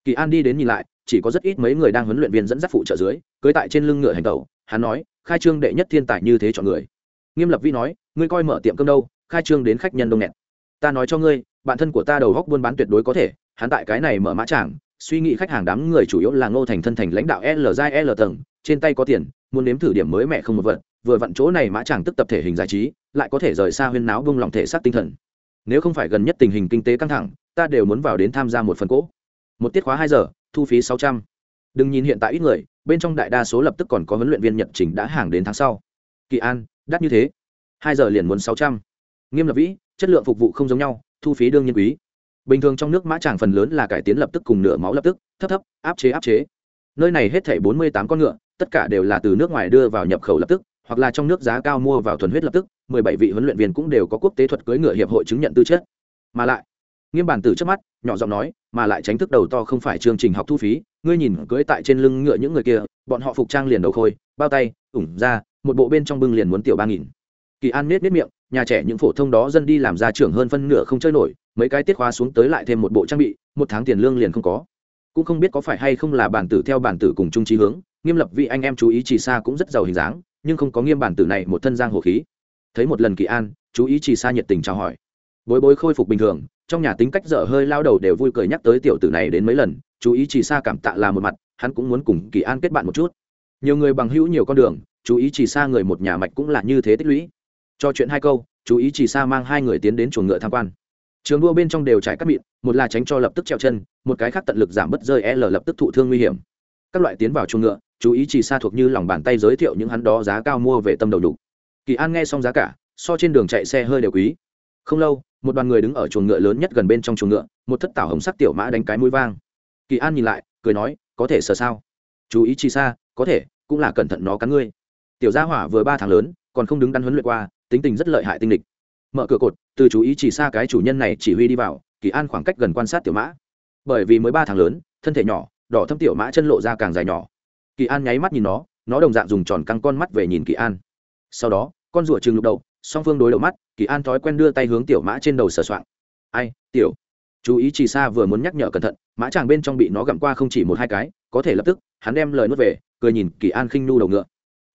Kỳ an đi đến nhìn lại, chỉ có rất ít mấy người đang huấn luyện viên dẫn dắt phụ trợ dưới cưới tại trên lưng ngựa hành tẩu. Hắn nói, khai trương đệ nhất thiên tài như thế chọn người. Nghiêm lập vi nói, ngươi coi mở tiệm cơm đâu, khai trương đến khách nhân đông nghẹt. Ta nói cho ngươi, bạn thân của ta đầu góc buôn bán tuyệt đối có thể, hắn tại cái này mở mã tràng suy nghĩ khách hàng đám người chủ yếu là ngô thành thân thành lãnh đạo l giai l tầng, trên tay có tiền, muốn nếm thử điểm mới mẹ không một vật, vừa vặn chỗ này mã chàng tức tập thể hình giải trí, lại có thể rời xa huyên náo bông lòng thể xác tinh thần. Nếu không phải gần nhất tình hình kinh tế căng thẳng, ta đều muốn vào đến tham gia một phần cỗ. Một tiết khóa hai giờ, thu phí sáu trăm. Đừng nhìn hiện tại ít người, bên trong đại đa số lập tức còn có huấn luyện viên nhật trình đã hàng đến tháng sau. Kỳ an, đắt như thế. Hai giờ liền muốn sáu trăm. Nghiêm lập vĩ, chất lượng phục vụ không giống nhau, thu phí đương nhiên quý bình thường trong nước mã tràng phần lớn là cải tiến lập tức cùng nửa máu lập tức, thấp thấp, áp chế áp chế. Nơi này hết thảy bốn mươi tám con ngựa, tất cả đều là từ nước ngoài đưa vào nhập khẩu lập tức, hoặc là trong nước giá cao mua vào thuần huyết lập tức, mười bảy vị huấn luyện viên cũng đều có quốc tế thuật cưỡi ngựa hiệp hội chứng nhận tư chất. Mà lại, nghiêm bản tử trước mắt, nhỏ giọng nói, mà lại tránh thức đầu to không phải chương trình học thu phí, ngươi nhìn cưỡi tại trên lưng ngựa những người kia, bọn họ phục trang liền đầu khôi, bao tay, ủng ra, một bộ bên trong bưng liền muốn tiểu ba nghìn. Kỳ an nết nết miệng nhà trẻ những phổ thông đó dân đi làm ra trưởng hơn phân nửa không chơi nổi, mấy cái tiết khóa xuống tới lại thêm một bộ trang bị, một tháng tiền lương liền không có. Cũng không biết có phải hay không là bản tử theo bản tử cùng chung trí hướng, nghiêm lập vị anh em chú ý chỉ xa cũng rất giàu hình dáng, nhưng không có nghiêm bản tử này một thân giang hồ khí. Thấy một lần kỳ an, chú ý chỉ xa nhiệt tình chào hỏi. Bối bối khôi phục bình thường, trong nhà tính cách dở hơi lao đầu đều vui cười nhắc tới tiểu tử này đến mấy lần, chú ý chỉ xa cảm tạ là một mặt, hắn cũng muốn cùng kỳ an kết bạn một chút. Nhiều người bằng hữu nhiều con đường, chú ý chỉ xa người một nhà mạch cũng là như thế tích lũy cho chuyện hai câu, chú ý chỉ xa mang hai người tiến đến chuồng ngựa tham quan. Trường đua bên trong đều trải cắt mịn, một là tránh cho lập tức treo chân, một cái khác tận lực giảm bớt rơi l lập tức thụ thương nguy hiểm. Các loại tiến vào chuồng ngựa, chú ý chỉ xa thuộc như lòng bàn tay giới thiệu những hắn đó giá cao mua về tâm đầu đủ kỳ an nghe xong giá cả, so trên đường chạy xe hơi đều quý. Không lâu, một đoàn người đứng ở chuồng ngựa lớn nhất gần bên trong chuồng ngựa, một thất tảo hồng sắc tiểu mã đánh cái mũi vang. Kỳ an nhìn lại, cười nói, có thể sờ sao? Chú ý chi xa, có thể, cũng là cẩn thận nó cắn ngươi. Tiểu gia hỏa vừa ba tháng lớn, còn không đứng đắn huấn luyện qua tính tình rất lợi hại tinh địch mở cửa cột, từ chú ý chỉ xa cái chủ nhân này chỉ huy đi vào, kỳ an khoảng cách gần quan sát tiểu mã. Bởi vì mới ba tháng lớn, thân thể nhỏ, đỏ thâm tiểu mã chân lộ ra càng dài nhỏ. Kỳ an nháy mắt nhìn nó nó đồng dạng dùng tròn căng con mắt về nhìn kỳ an. Sau đó, con rùa chừng lục đầu, song phương đối đầu mắt, kỳ an thói quen đưa tay hướng tiểu mã trên đầu sờ soạng. Ai, tiểu. Chú ý chỉ xa vừa muốn nhắc nhở cẩn thận, mã chàng bên trong bị nó gặm qua không chỉ một hai cái, có thể lập tức, hắn đem lời nuốt về, cười nhìn kỳ an khinh nu đầu ngựa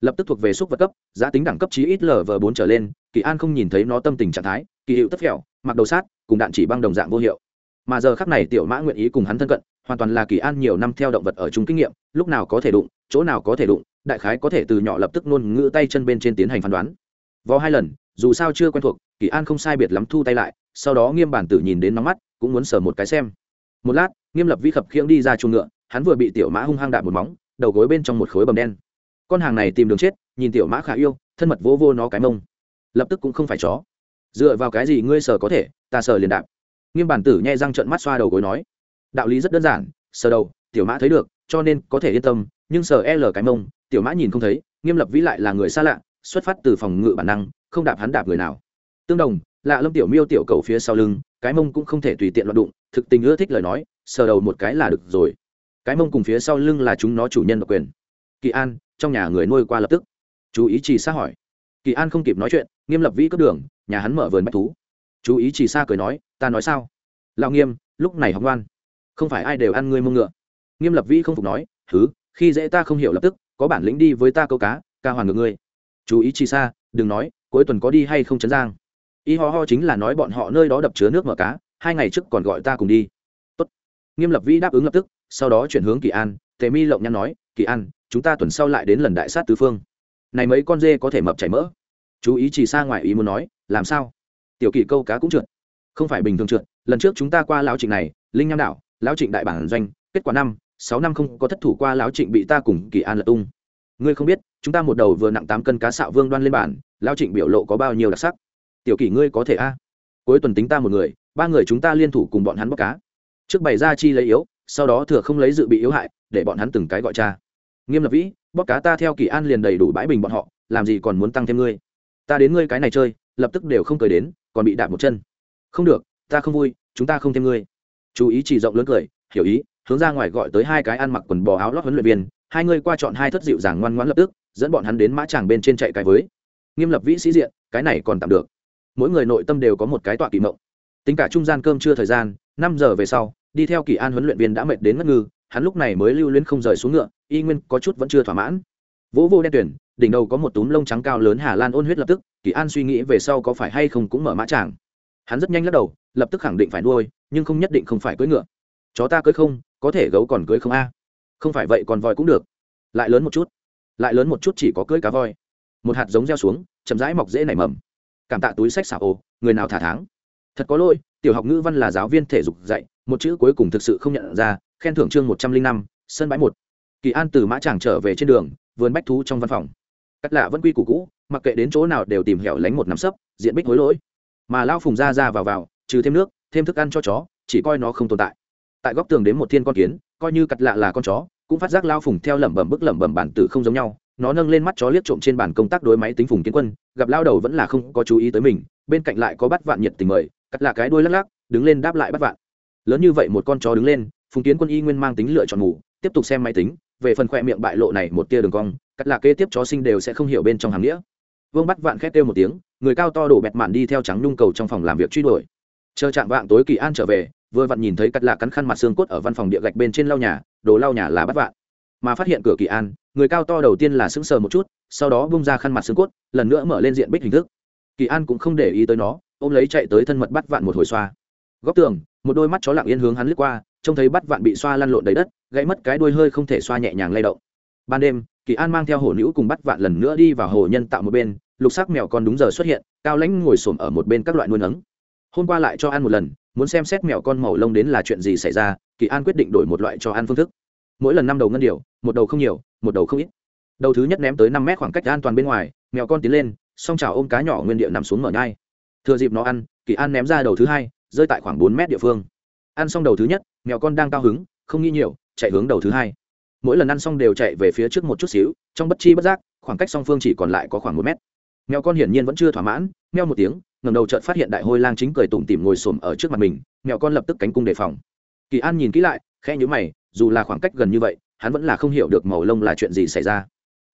lập tức thuộc về xúc vật cấp, giá tính đẳng cấp chí ít lv bốn trở lên, kỳ an không nhìn thấy nó tâm tình trạng thái, kỳ hiệu tất phèo, mặc đầu sát, cùng đạn chỉ băng đồng dạng vô hiệu. Mà giờ khắc này tiểu mã nguyện ý cùng hắn thân cận, hoàn toàn là kỳ an nhiều năm theo động vật ở chung kinh nghiệm, lúc nào có thể đụng, chỗ nào có thể đụng, đại khái có thể từ nhỏ lập tức nôn ngữ tay chân bên trên tiến hành phán đoán. Vò hai lần, dù sao chưa quen thuộc, kỳ an không sai biệt lắm thu tay lại, sau đó nghiêm bản tử nhìn đến nóng mắt, cũng muốn sờ một cái xem. Một lát, nghiêm lập vi khập khiễng đi ra chuồng ngựa, hắn vừa bị tiểu mã hung hăng đạp một móng, đầu gối bên trong một khối bầm đen con hàng này tìm đường chết, nhìn tiểu mã khả yêu, thân mật vô vô nó cái mông. Lập tức cũng không phải chó. Dựa vào cái gì ngươi sờ có thể, ta sờ liền đạp. Nghiêm bản tử nhai răng trợn mắt xoa đầu gối nói. Đạo lý rất đơn giản, sờ đầu, tiểu mã thấy được, cho nên có thể yên tâm, nhưng sờ l cái mông, tiểu mã nhìn không thấy, nghiêm lập vĩ lại là người xa lạ, xuất phát từ phòng ngự bản năng, không đạp hắn đạp người nào. Tương đồng, lạ lâm tiểu miêu tiểu cầu phía sau lưng, cái mông cũng không thể tùy tiện loạn đụng, thực tình ưa thích lời nói, sờ đầu một cái là được rồi. Cái mông cùng phía sau lưng là chúng nó chủ nhân độc quyền kỳ an, trong nhà người nuôi qua lập tức. Chú ý chỉ xa hỏi. Kỳ an không kịp nói chuyện, nghiêm lập vĩ cướp đường, nhà hắn mở vườn bách thú. Chú ý chỉ xa cười nói, ta nói sao? Lão nghiêm, lúc này học ngoan. Không phải ai đều ăn ngươi mông ngựa. Nghiêm lập vĩ không phục nói thứ khi dễ ta không hiểu lập tức, có bản lĩnh đi với ta câu cá, ca hoàn ngược ngươi. Chú ý chỉ xa đừng nói, cuối tuần có đi hay không chấn giang? Y ho ho chính là nói bọn họ nơi đó đập chứa nước mở cá, hai ngày trước còn gọi ta cùng đi. Tốt. nghiêm lập vĩ đáp ứng lập tức, sau đó chuyển hướng kỳ an, tề mi lộng nhăn nói, kỳ an chúng ta tuần sau lại đến lần đại sát tứ phương. Này mấy con dê có thể mập chảy mỡ. Chú ý chỉ xa ngoài ý muốn nói, làm sao? Tiểu kỳ câu cá cũng trượt. Không phải bình thường trượt, lần trước chúng ta qua lão trịnh này, linh nham đảo, lão trịnh đại bản doanh, kết quả năm, sáu năm không có thất thủ qua lão trịnh bị ta cùng kỳ an lật tung. Ngươi không biết, chúng ta một đầu vừa nặng tám cân cá xạo vương đoan lên bản lão trịnh biểu lộ có bao nhiêu đặc sắc? Tiểu kỳ ngươi có thể a? Cuối tuần tính ta một người, ba người chúng ta liên thủ cùng bọn hắn bóc cá. Trước bày ra chi lấy yếu, sau đó thừa không lấy dự bị yếu hại, để bọn hắn từng cái gọi cha nghiêm lập vĩ bóc cá ta theo kỳ an liền đầy đủ bãi bình bọn họ, làm gì còn muốn tăng thêm ngươi? Ta đến ngươi cái này chơi, lập tức đều không cười đến, còn bị đạp một chân. Không được, ta không vui, chúng ta không thêm ngươi. Chú ý chỉ rộng lớn cười, hiểu ý, hướng ra ngoài gọi tới hai cái ăn mặc quần bò áo lót huấn luyện viên, hai ngươi qua chọn hai thất dịu dàng ngoan ngoãn lập tức, dẫn bọn hắn đến mã tràng bên trên chạy cái với. Nghiêm lập vĩ sĩ diện, cái này còn tạm được. Mỗi người nội tâm đều có một cái tọa kỳ mộng. Tính cả trung gian cơm trưa thời gian, năm giờ về sau, đi theo kỳ an huấn luyện viên đã mệt đến ngất ngư, hắn lúc này mới lưu luyến không rời xuống ngựa y nguyên có chút vẫn chưa thỏa mãn. Vỗ vô đen tuyển, đỉnh đầu có một túm lông trắng cao lớn hà lan ôn huyết lập tức, kỳ an suy nghĩ về sau có phải hay không cũng mở mã tràng. Hắn rất nhanh lắc đầu, lập tức khẳng định phải nuôi, nhưng không nhất định không phải cưỡi ngựa. Chó ta cưỡi không, có thể gấu còn cưỡi không a. Không phải vậy còn voi cũng được. Lại lớn một chút. Lại lớn một chút chỉ có cưỡi cá voi. Một hạt giống gieo xuống, chậm rãi mọc dễ nảy mầm. Cảm tạ túi sách xả ồ, người nào thả tháng. Thật có lỗi, tiểu học ngữ văn là giáo viên thể dục dạy, một chữ cuối cùng thực sự không nhận ra, khen thưởng chương một trăm linh năm, sân bãi một kỳ an từ mã tràng trở về trên đường, vườn bách thú trong văn phòng. Cắt lạ vẫn quy củ cũ, mặc kệ đến chỗ nào đều tìm hẻo lánh một nắm sấp, diện bích hối lỗi. Mà lao phùng ra ra vào vào, trừ thêm nước, thêm thức ăn cho chó, chỉ coi nó không tồn tại. Tại góc tường đến một thiên con kiến, coi như cắt lạ là con chó, cũng phát giác lao phùng theo lẩm bẩm bức lẩm bẩm bản tử không giống nhau. Nó nâng lên mắt chó liếc trộm trên bàn công tác đối máy tính phùng kiến quân, gặp lao đầu vẫn là không có chú ý tới mình, bên cạnh lại có bắt vạn nhiệt tình mời, cắt lạ cái đuôi lắc lắc, đứng lên đáp lại bắt vạn. Lớn như vậy một con chó đứng lên, phùng kiến quân y nguyên mang tính lựa chọn ngủ tiếp tục xem máy tính về phần khoe miệng bại lộ này một tia đường cong, cắt là kế tiếp chó sinh đều sẽ không hiểu bên trong hàng nghĩa. Vương bắt vạn khét kêu một tiếng, người cao to đổ bẹt mạn đi theo trắng nhung cầu trong phòng làm việc truy đuổi. Chờ chạm vạng tối kỳ an trở về, vừa vặn nhìn thấy cắt là cắn khăn mặt xương cốt ở văn phòng địa gạch bên trên lau nhà, đồ lau nhà là bắt vạn. Mà phát hiện cửa kỳ an, người cao to đầu tiên là sững sờ một chút, sau đó bung ra khăn mặt xương cốt, lần nữa mở lên diện bích hình thức. Kỳ an cũng không để ý tới nó, ôm lấy chạy tới thân mật bắt vạn một hồi xoa. Góc tường, một đôi mắt chó lặng yên hướng hắn lướt qua trông thấy bắt vạn bị xoa lăn lộn đầy đất, gãy mất cái đuôi hơi không thể xoa nhẹ nhàng lay động. Ban đêm, kỳ an mang theo hổ nữ cùng bắt vạn lần nữa đi vào hồ nhân tạo một bên, lục sắc mèo con đúng giờ xuất hiện, cao lãnh ngồi xổm ở một bên các loại nuôi nấng. Hôm qua lại cho ăn một lần, muốn xem xét mèo con màu lông đến là chuyện gì xảy ra, kỳ an quyết định đổi một loại cho ăn phương thức. Mỗi lần năm đầu ngân điều, một đầu không nhiều, một đầu không ít. Đầu thứ nhất ném tới năm mét khoảng cách an toàn bên ngoài, mèo con tiến lên, song trào ôm cá nhỏ nguyên địa nằm xuống mở nhai. Thừa dịp nó ăn, kỳ an ném ra đầu thứ hai, rơi tại khoảng bốn mét địa phương ăn xong đầu thứ nhất, mèo con đang cao hứng, không nghi nhiều, chạy hướng đầu thứ hai. Mỗi lần ăn xong đều chạy về phía trước một chút xíu, trong bất chi bất giác, khoảng cách song phương chỉ còn lại có khoảng một mét. Mèo con hiển nhiên vẫn chưa thỏa mãn, meo một tiếng ngầm đầu chợt phát hiện đại hôi lang chính cười tủm tỉm ngồi xổm ở trước mặt mình, mèo con lập tức cánh cung đề phòng. Kỳ an nhìn kỹ lại khe nhữ mày, dù là khoảng cách gần như vậy, hắn vẫn là không hiểu được màu lông là chuyện gì xảy ra.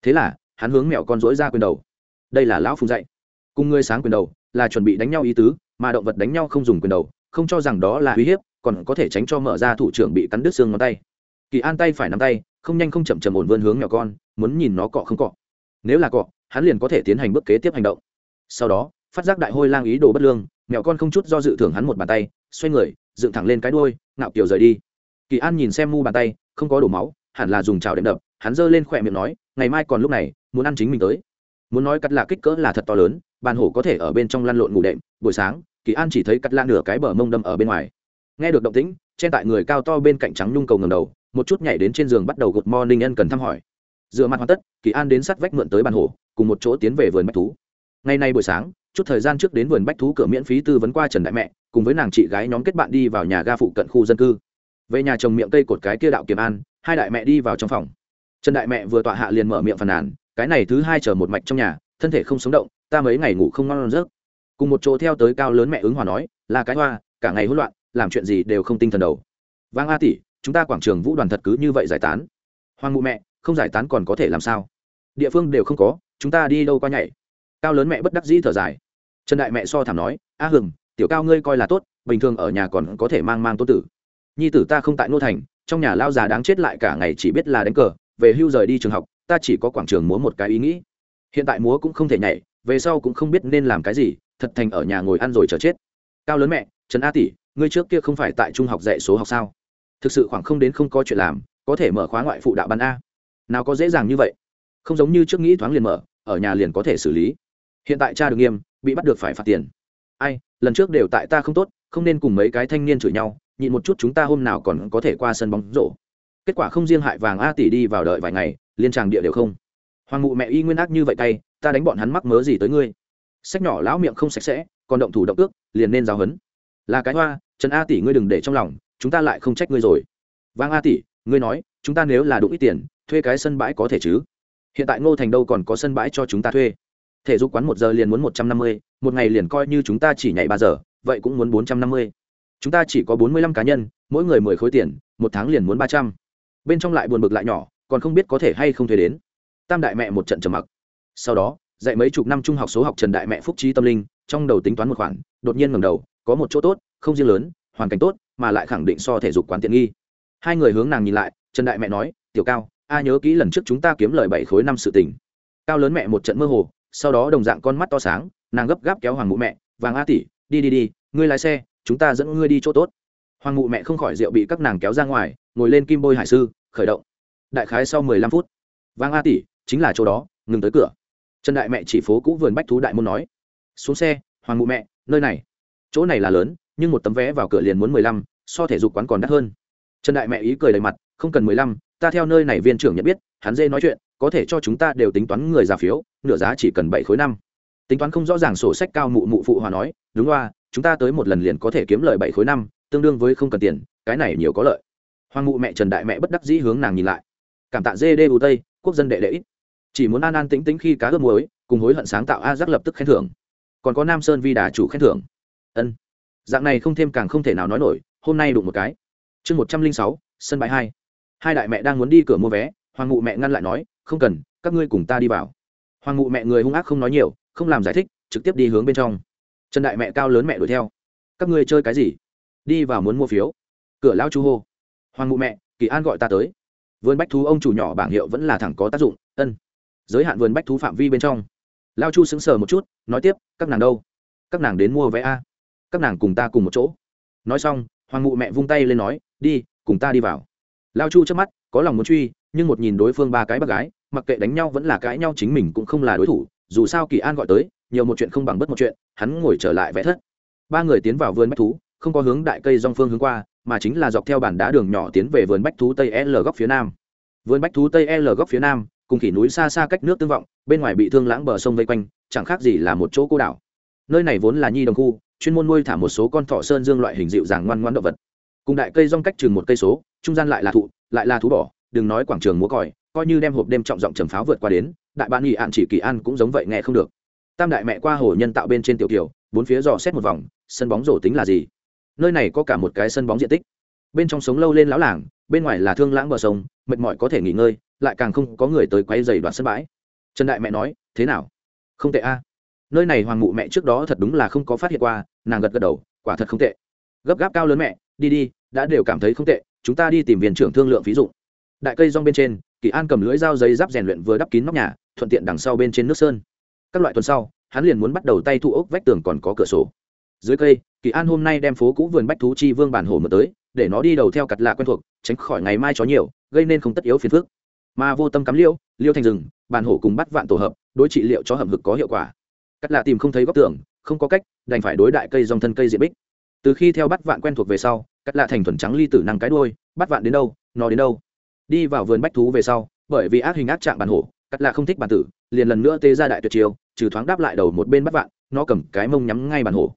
Thế là, hắn hướng mèo con dỗi ra quyền đầu. Đây là lão phùng dạy. Cùng ngươi sáng quyền đầu là chuẩn bị đánh nhau ý tứ, mà động vật đánh nhau không dùng quyền đầu, không cho rằng đó là uy hiếp còn có thể tránh cho mở ra thủ trưởng bị cắn đứt xương ngón tay. Kỳ an tay phải nắm tay, không nhanh không chậm chậm ổn vươn hướng mèo con, muốn nhìn nó cọ không cọ. Nếu là cọ, hắn liền có thể tiến hành bước kế tiếp hành động. Sau đó, phát giác đại hôi lang ý đồ bất lương mèo con không chút do dự thưởng hắn một bàn tay, xoay người, dựng thẳng lên cái đuôi, ngạo kiều rời đi. Kỳ an nhìn xem mu bàn tay, không có đổ máu, hẳn là dùng trào đệm đập, hắn giơ lên khỏe miệng nói, ngày mai còn lúc này, muốn ăn chính mình tới. Muốn nói cắt lạ kích cỡ là thật to lớn, bàn hổ có thể ở bên trong lăn lộn ngủ đệm, buổi sáng, kỳ an chỉ thấy cắt lạ nửa cái bờ mông đâm ở bên ngoài nghe được động tĩnh, trên tại người cao to bên cạnh trắng nhung cầu ngầm đầu, một chút nhảy đến trên giường bắt đầu gột morning ân cần thăm hỏi. Dựa mặt hoàn tất, kỳ an đến sắt vách mượn tới bàn hổ, cùng một chỗ tiến về vườn bách thú. Ngày nay buổi sáng, chút thời gian trước đến vườn bách thú cửa miễn phí tư vấn qua trần đại mẹ, cùng với nàng chị gái nhóm kết bạn đi vào nhà ga phụ cận khu dân cư. Về nhà chồng miệng cây cột cái kia đạo kiềm an, hai đại mẹ đi vào trong phòng. Trần đại mẹ vừa tọa hạ liền mở miệng phàn nàn, cái này thứ hai chờ một mạch trong nhà, thân thể không sống động, ta mấy ngày ngủ không ngon giấc. Cùng một chỗ theo tới cao lớn mẹ ứng hòa nói, là cái hoa, cả ngày hỗn loạn làm chuyện gì đều không tinh thần đầu. Vang a tỷ, chúng ta quảng trường vũ đoàn thật cứ như vậy giải tán. Hoàng mụ mẹ, không giải tán còn có thể làm sao? Địa phương đều không có, chúng ta đi đâu qua nhảy? Cao lớn mẹ bất đắc dĩ thở dài. Trần đại mẹ so thảm nói, a hừng, tiểu cao ngươi coi là tốt, bình thường ở nhà còn có thể mang mang tôn tử. Nhi tử ta không tại nô thành, trong nhà lao già đáng chết lại cả ngày chỉ biết là đánh cờ, về hưu rời đi trường học, ta chỉ có quảng trường múa một cái ý nghĩ. Hiện tại múa cũng không thể nhảy, về sau cũng không biết nên làm cái gì, thật thành ở nhà ngồi ăn rồi chờ chết. Cao lớn mẹ, trần a tỷ ngươi trước kia không phải tại trung học dạy số học sao? Thực sự khoảng không đến không có chuyện làm, có thể mở khóa ngoại phụ đạo ban a. Nào có dễ dàng như vậy. Không giống như trước nghĩ thoáng liền mở, ở nhà liền có thể xử lý. Hiện tại cha được nghiêm, bị bắt được phải phạt tiền. Ai, lần trước đều tại ta không tốt, không nên cùng mấy cái thanh niên chửi nhau, nhịn một chút chúng ta hôm nào còn có thể qua sân bóng rổ. Kết quả không riêng hại vàng a tỷ đi vào đợi vài ngày, liên tràng địa đều không. Hoàng mụ mẹ y nguyên ác như vậy tay ta đánh bọn hắn mắc mớ gì tới ngươi? Sách nhỏ lão miệng không sạch sẽ, còn động thủ động ước, liền nên giáo hấn là cái hoa, trần a tỷ ngươi đừng để trong lòng, chúng ta lại không trách ngươi rồi. Vang a tỷ, ngươi nói, chúng ta nếu là đủ ít tiền, thuê cái sân bãi có thể chứ? Hiện tại ngô thành đâu còn có sân bãi cho chúng ta thuê? Thể dục quán một giờ liền muốn một trăm năm mươi, một ngày liền coi như chúng ta chỉ nhảy ba giờ, vậy cũng muốn bốn trăm năm mươi. Chúng ta chỉ có bốn mươi lăm cá nhân, mỗi người mười khối tiền, một tháng liền muốn ba trăm. Bên trong lại buồn bực lại nhỏ, còn không biết có thể hay không thuê đến. Tam đại mẹ một trận trầm mặc. Sau đó, dạy mấy chục năm trung học số học trần đại mẹ phúc trí tâm linh, trong đầu tính toán một khoản, đột nhiên ngầm đầu có một chỗ tốt, không riêng lớn, hoàn cảnh tốt, mà lại khẳng định so thể dục quán tiện nghi. Hai người hướng nàng nhìn lại, trần đại mẹ nói, tiểu cao, a nhớ kỹ lần trước chúng ta kiếm lời bảy khối năm sự tình. Cao lớn mẹ một trận mơ hồ, sau đó đồng dạng con mắt to sáng, nàng gấp gáp kéo hoàng mụ mẹ, vàng a tỷ, đi đi đi, ngươi lái xe, chúng ta dẫn ngươi đi chỗ tốt. Hoàng mụ mẹ không khỏi rượu bị các nàng kéo ra ngoài, ngồi lên kim bôi hải sư, khởi động. Đại khái sau mười lăm phút, vàng a tỷ, chính là chỗ đó, ngừng tới cửa. Trần đại mẹ chỉ phố cũ vườn bách thú đại môn nói. Xuống xe, hoàng mụ mẹ, nơi này chỗ này là lớn, nhưng một tấm vé vào cửa liền muốn mười lăm, so thể dục quán còn đắt hơn. Trần đại mẹ ý cười đầy mặt, không cần mười lăm, ta theo nơi này viên trưởng nhận biết, hắn dê nói chuyện, có thể cho chúng ta đều tính toán người ra phiếu, nửa giá chỉ cần bảy khối năm. Tính toán không rõ ràng sổ sách cao mụ mụ phụ hòa nói, đúng loa chúng ta tới một lần liền có thể kiếm lời bảy khối năm, tương đương với không cần tiền, cái này nhiều có lợi. Hoàng mụ mẹ trần đại mẹ bất đắc dĩ hướng nàng nhìn lại. Cảm tạ dê đê u tây, quốc dân đệ đệ ít. Chỉ muốn an an tĩnh tĩnh khi cá ướp muối, cùng hối hận sáng tạo a giác lập tức khen thưởng. Còn có nam sơn vi đà chủ khen thưởng ân. Dạng này không thêm càng không thể nào nói nổi, hôm nay đụng một cái. Chương một trăm linh sáu, sân bãi hai. Hai đại mẹ đang muốn đi cửa mua vé, hoàng Ngụ mẹ ngăn lại nói, không cần, các ngươi cùng ta đi vào. Hoàng Ngụ mẹ người hung ác không nói nhiều, không làm giải thích, trực tiếp đi hướng bên trong. Trần đại mẹ cao lớn mẹ đuổi theo. Các ngươi chơi cái gì? Đi vào muốn mua phiếu. Cửa lao chu hô. Hoàng Ngụ mẹ, kỳ an gọi ta tới. Vườn bách thú ông chủ nhỏ bảng hiệu vẫn là thẳng có tác dụng. Ân. Giới hạn vườn bách thú phạm vi bên trong. Lao chu sững sờ một chút, nói tiếp, các nàng đâu? Các nàng đến mua vé a? Các nàng cùng ta cùng một chỗ. Nói xong, hoàng mụ mẹ vung tay lên nói, đi, cùng ta đi vào. Lao chu trước mắt, có lòng muốn truy, nhưng một nhìn đối phương ba cái bác gái, mặc kệ đánh nhau vẫn là cãi nhau chính mình cũng không là đối thủ, dù sao kỳ an gọi tới, nhiều một chuyện không bằng bất một chuyện, hắn ngồi trở lại vẽ thất. Ba người tiến vào vườn bách thú, không có hướng đại cây dong phương hướng qua, mà chính là dọc theo bản đá đường nhỏ tiến về vườn bách thú tây l góc phía nam. Vườn bách thú tây l góc phía nam, cùng khỉ núi xa xa cách nước tương vọng, bên ngoài bị thương lãng bờ sông vây quanh, chẳng khác gì là một chỗ cô đảo. Nơi này vốn là nhi đồng khu chuyên môn nuôi thả một số con thỏ sơn dương loại hình dịu dàng ngoan ngoan động vật. Cùng đại cây rong cách chừng một cây số, trung gian lại là thụ, lại là thú bỏ đừng nói quảng trường múa còi, coi như đem hộp đêm trọng giọng trầm pháo vượt qua đến, đại bạn nghị ạn chỉ kỳ an cũng giống vậy nghe không được. Tam đại mẹ qua hồ nhân tạo bên trên tiểu kiều, bốn phía dò xét một vòng, sân bóng rổ tính là gì? Nơi này có cả một cái sân bóng diện tích. Bên trong sống lâu lên lão làng, bên ngoài là thương lãng bờ sông, mệt mỏi có thể nghỉ ngơi, lại càng không có người tới quay dày đoạn sân bãi. Trần đại mẹ nói, thế nào? Không tệ a nơi này hoàng mụ mẹ trước đó thật đúng là không có phát hiện qua, nàng gật gật đầu, quả thật không tệ. Gấp gáp cao lớn mẹ, đi đi, đã đều cảm thấy không tệ, chúng ta đi tìm viên trưởng thương lượng ví dụ đại cây rong bên trên, kỳ an cầm lưỡi dao giấy giáp rèn luyện vừa đắp kín nóc nhà, thuận tiện đằng sau bên trên nước sơn. Các loại tuần sau, hắn liền muốn bắt đầu tay thu ốc vách tường còn có cửa sổ. Dưới cây, kỳ an hôm nay đem phố cũ vườn bách thú chi vương bản hồ mở tới, để nó đi đầu theo cặt lạ quen thuộc, tránh khỏi ngày mai chó nhiều, gây nên không tất yếu phiền phức. Mà vô tâm cắm liêu liêu thành rừng, bản hổ cùng bắt vạn tổ hợp, đối trị liệu cho hầm hực có hiệu quả cắt lạ tìm không thấy góc tưởng không có cách, đành phải đối đại cây dòng thân cây diện bích. Từ khi theo bắt vạn quen thuộc về sau, cắt lạ thành thuần trắng ly tử năng cái đôi bắt vạn đến đâu, nó đến đâu. Đi vào vườn bách thú về sau, bởi vì ác hình ác trạng bản hổ, cắt lạ không thích bản tử, liền lần nữa tê ra đại tuyệt chiêu, trừ thoáng đáp lại đầu một bên bắt vạn, nó cầm cái mông nhắm ngay bản hổ.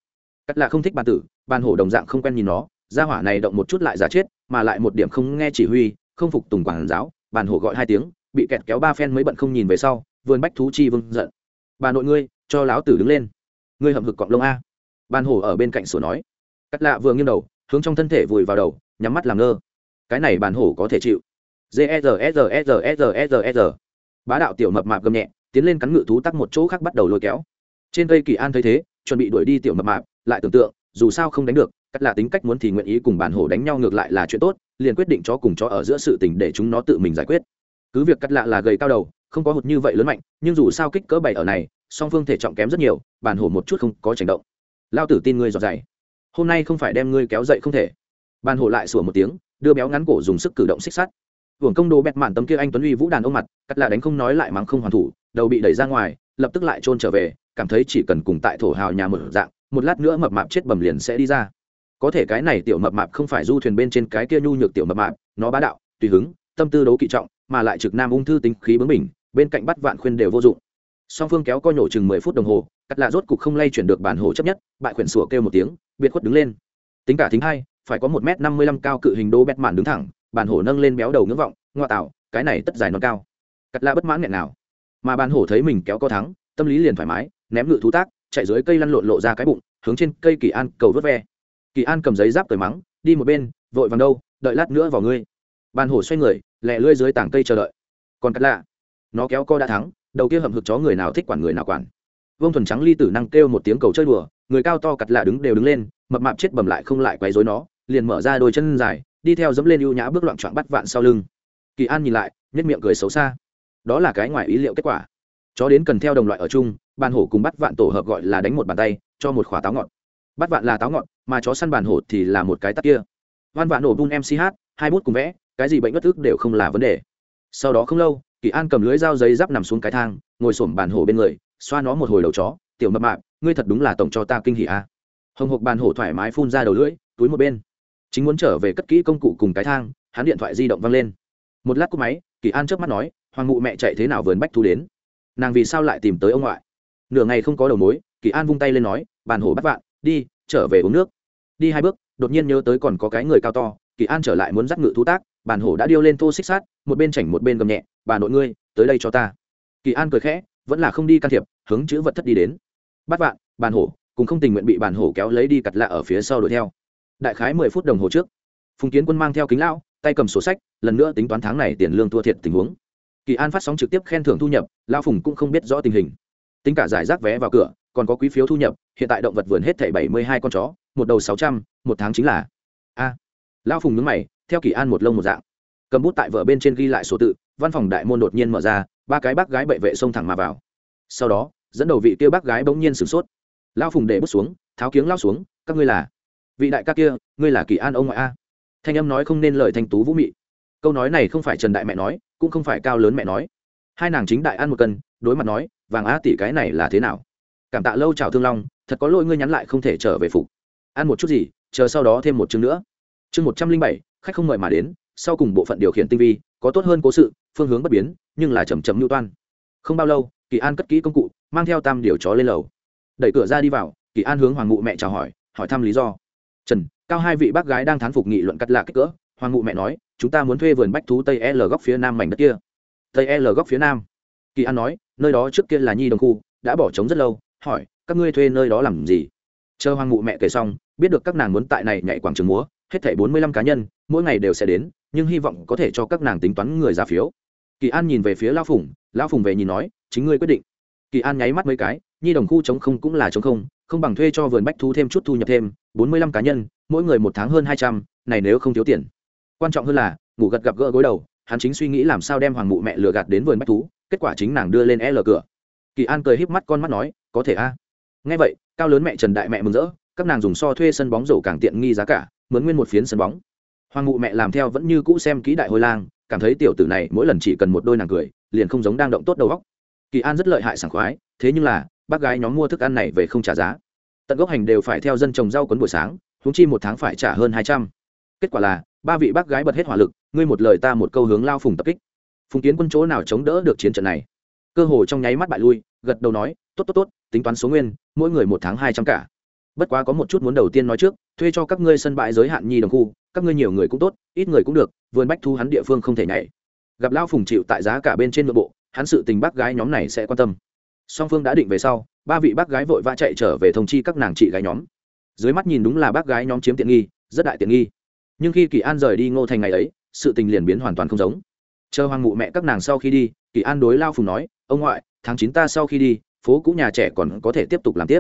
Cắt lạ không thích bản tử, bản hổ đồng dạng không quen nhìn nó ra hỏa này động một chút lại giả chết, mà lại một điểm không nghe chỉ huy, không phục tùng quản giáo, bản hổ gọi hai tiếng, bị kẹt kéo ba phen mới bận không nhìn về sau, vườn bách thú chi vương giận. Bà nội ngươi cho lão tử đứng lên. Ngươi hậm hực cọng lông a. Ban hổ ở bên cạnh sổ nói. Cắt lạ vừa nghiêng đầu, hướng trong thân thể vùi vào đầu, nhắm mắt làm ngơ. Cái này bàn hổ có thể chịu. G e r e r e r e r e r bá đạo tiểu mập mạp gầm nhẹ, tiến lên cắn ngự thú tắc một chỗ khác bắt đầu lôi kéo. Trên cây kỳ an thấy thế, chuẩn bị đuổi đi tiểu mập mạp, lại tưởng tượng, dù sao không đánh được, cắt là tính cách muốn thì nguyện ý cùng bản hổ đánh nhau ngược lại là chuyện tốt, liền quyết định cho cùng chó ở giữa sự tình để chúng nó tự mình giải quyết. Cứ việc cắt lạ là gầy cao đầu, không có hụt như vậy lớn mạnh, nhưng dù sao kích cỡ bảy ở này song phương thể trọng kém rất nhiều, bản hổ một chút không có tranh động. Lao tử tin ngươi giọt dày. Hôm nay không phải đem ngươi kéo dậy không thể. Bàn hổ lại sủa một tiếng, đưa béo ngắn cổ dùng sức cử động xích sắt. Hưởng công đồ bẹt mạn tấm kia anh tuấn uy vũ đàn ông mặt, cắt là đánh không nói lại mắng không hoàn thủ, đầu bị đẩy ra ngoài, lập tức lại trôn trở về, cảm thấy chỉ cần cùng tại thổ hào nhà mở dạng, một lát nữa mập mạp chết bầm liền sẽ đi ra. Có thể cái này tiểu mập mạp không phải du thuyền bên trên cái kia nhu nhược tiểu mập mạp, nó bá đạo, tùy hứng, tâm tư đấu kỵ trọng, mà lại trực nam ung thư tính khí bướng mình bên cạnh bắt vạn khuyên đều vô dụng song phương kéo co nhổ chừng mười phút đồng hồ, cắt lạ rốt cục không lay chuyển được bản hồ chấp nhất, bại khuyển sủa kêu một tiếng, biệt khuất đứng lên. Tính cả thính hai, phải có một m năm mươi lăm cao cự hình đô bét mạn đứng thẳng, bản hồ nâng lên béo đầu ngưỡng vọng ngoa tạo, cái này tất dài non cao. Cắt lạ bất mãn nghẹn nào mà bản hồ thấy mình kéo co thắng, tâm lý liền thoải mái, ném ngự thú tác, chạy dưới cây lăn lộn lộ ra cái bụng, hướng trên cây kỳ an cầu vớt ve. Kỳ an cầm giấy giáp cởi mắng, đi một bên, vội vàng đâu, đợi lát nữa vào ngươi. Bàn hổ xoay người, lẹ lưỡi dưới tảng cây chờ đợi. Còn cắt lạ, nó kéo co đã thắng đầu kia hậm hực chó người nào thích quản người nào quản. Vông thuần trắng ly tử năng kêu một tiếng cầu chơi đùa, người cao to cặt lạ đứng đều đứng lên, mập mạp chết bầm lại không lại quấy rối nó, liền mở ra đôi chân dài, đi theo dẫm lên ưu nhã bước loạn trọn bắt vạn sau lưng. Kỳ an nhìn lại nhất miệng cười xấu xa. Đó là cái ngoài ý liệu kết quả. Chó đến cần theo đồng loại ở chung, bàn hổ cùng bắt vạn tổ hợp gọi là đánh một bàn tay, cho một khỏa táo ngọt. Bắt vạn là táo ngọt, mà chó săn bàn hổ thì là một cái tắt kia. Văn vạn nổ bun mch hai bút cùng vẽ, cái gì bệnh bất thức đều không là vấn đề. Sau đó không lâu kỳ an cầm lưới dao giấy giáp nằm xuống cái thang, ngồi xổm bàn hổ bên người, xoa nó một hồi đầu chó, tiểu mập mạp, ngươi thật đúng là tổng cho ta kinh hỉ a. À. hồng hộc bàn hổ thoải mái phun ra đầu lưỡi, túi một bên. Chính muốn trở về cất kỹ công cụ cùng cái thang, hắn điện thoại di động văng lên. Một lát cúp máy, kỳ an trước mắt nói, hoàng mụ mẹ chạy thế nào vườn bách thu đến? Nàng vì sao lại tìm tới ông ngoại? Nửa ngày không có đầu mối, kỳ an vung tay lên nói, bàn hổ bắt vạn, đi, trở về uống nước. Đi hai bước, đột nhiên nhớ tới còn có cái người cao to, kỳ an trở lại muốn dắt ngự thú tác bàn hổ đã điêu lên thô xích sát một bên chảnh một bên gầm nhẹ, bà nội ngươi, tới đây cho ta. Kỳ an cười khẽ, vẫn là không đi can thiệp, hướng chữ vật thất đi đến. Bắt vạn bàn hổ, cũng không tình nguyện bị bàn hổ kéo lấy đi cặt lạ ở phía sau đuổi theo. Đại khái mười phút đồng hồ trước, phùng kiến quân mang theo kính lão, tay cầm sổ sách, lần nữa tính toán tháng này tiền lương thua thiệt tình huống. Kỳ an phát sóng trực tiếp khen thưởng thu nhập lao phùng cũng không biết rõ tình hình. Tính cả giải rác vé vào cửa, còn có quý phiếu thu nhập, hiện tại động vật vườn hết thảy bảy mươi hai con chó, một đầu sáu trăm, một tháng chính là. A lao phùng nhướng mày theo kỳ an một lông một dạng. Cầm bút tại vợ bên trên ghi lại số tự, văn phòng đại môn đột nhiên mở ra, ba cái bác gái bệ vệ xông thẳng mà vào. Sau đó, dẫn đầu vị kia bác gái bỗng nhiên sửng sốt. Lao phùng để bút xuống, tháo kiếng lao xuống, các ngươi là? Vị đại ca kia, ngươi là kỳ an ông ngoại a. Thanh âm nói không nên lời thanh tú vũ mị. Câu nói này không phải trần đại mẹ nói, cũng không phải cao lớn mẹ nói. Hai nàng chính đại ăn một cân, đối mặt nói, vàng a tỷ cái này là thế nào? Cảm tạ lâu chào thương long, thật có lỗi ngươi nhắn lại không thể trở về phục. Ăn một chút gì, chờ sau đó thêm một chương nữa. Chương một trăm linh bảy khách không mời mà đến, sau cùng bộ phận điều khiển tinh vi, có tốt hơn cố sự, phương hướng bất biến, nhưng là chầm chầm mưu toan. Không bao lâu, kỳ an cất kỹ công cụ, mang theo tam điều chó lên lầu. Đẩy cửa ra đi vào, kỳ an hướng hoàng mụ mẹ chào hỏi hỏi thăm lý do. Trần, cao hai vị bác gái đang thán phục nghị luận cắt lạ kích cỡ. Hoàng mụ mẹ nói, chúng ta muốn thuê vườn bách thú tây l góc phía nam mảnh đất kia. Tây l góc phía nam? Kỳ an nói, nơi đó trước kia là nhi đồng khu, đã bỏ trống rất lâu. Hỏi, các ngươi thuê nơi đó làm gì? Chờ hoàng mụ mẹ kể xong, biết được các nàng muốn tại này nhảy quảng trường múa hết thảy bốn mươi lăm cá nhân, mỗi ngày đều sẽ đến, nhưng hy vọng có thể cho các nàng tính toán người ra phiếu. Kỳ an nhìn về phía lao phùng lao phùng về nhìn nói, chính ngươi quyết định. Kỳ an nháy mắt mấy cái, nhi đồng khu chống không cũng là chống không không bằng thuê cho vườn bách thú thêm chút thu nhập thêm, bốn mươi lăm cá nhân, mỗi người một tháng hơn hai trăm, này nếu không thiếu tiền. Quan trọng hơn là, ngủ gật gặp gỡ gối đầu, hắn chính suy nghĩ làm sao đem hoàng mụ mẹ lừa gạt đến vườn bách thú, kết quả chính nàng đưa lên l cửa. Kỳ an cười híp mắt con mắt nói, có thể a. À. nghe vậy, cao lớn mẹ trần đại mẹ mừng rỡ, các nàng dùng so thuê sân bóng rổ càng tiện nghi giá cả mướn nguyên một phiến sân bóng. Hoàng mụ mẹ làm theo vẫn như cũ xem kỹ đại hôi lang, cảm thấy tiểu tử này mỗi lần chỉ cần một đôi nàng cười, liền không giống đang động tốt đầu óc. Kỳ an rất lợi hại sảng khoái, thế nhưng là, bác gái nhóm mua thức ăn này về không trả giá. Tận gốc hành đều phải theo dân trồng rau quấn buổi sáng húng chi một tháng phải trả hơn hai trăm. Kết quả là, ba vị bác gái bật hết hỏa lực, ngươi một lời ta một câu hướng lao phùng tập kích. Phùng kiến quân chỗ nào chống đỡ được chiến trận này? Cơ hồ trong nháy mắt bại lui, gật đầu nói, tốt tốt tốt, tính toán số nguyên, mỗi người một tháng hai trăm cả bất quá có một chút muốn đầu tiên nói trước, thuê cho các ngươi sân bãi giới hạn nhi đồng khu, các ngươi nhiều người cũng tốt, ít người cũng được, vườn bách thu hắn địa phương không thể nhảy. Gặp lao phùng chịu tại giá cả bên trên nội bộ, hắn sự tình bác gái nhóm này sẽ quan tâm. Song phương đã định về sau, ba vị bác gái vội vã chạy trở về thông chi các nàng chị gái nhóm. Dưới mắt nhìn đúng là bác gái nhóm chiếm tiện nghi, rất đại tiện nghi. Nhưng khi kỳ an rời đi ngô thành ngày ấy, sự tình liền biến hoàn toàn không giống. Chờ hoàng mụ mẹ các nàng sau khi đi, kỳ an đối lao phùng nói, ông ngoại, tháng chín ta sau khi đi, phố cũ nhà trẻ còn có thể tiếp tục làm tiếp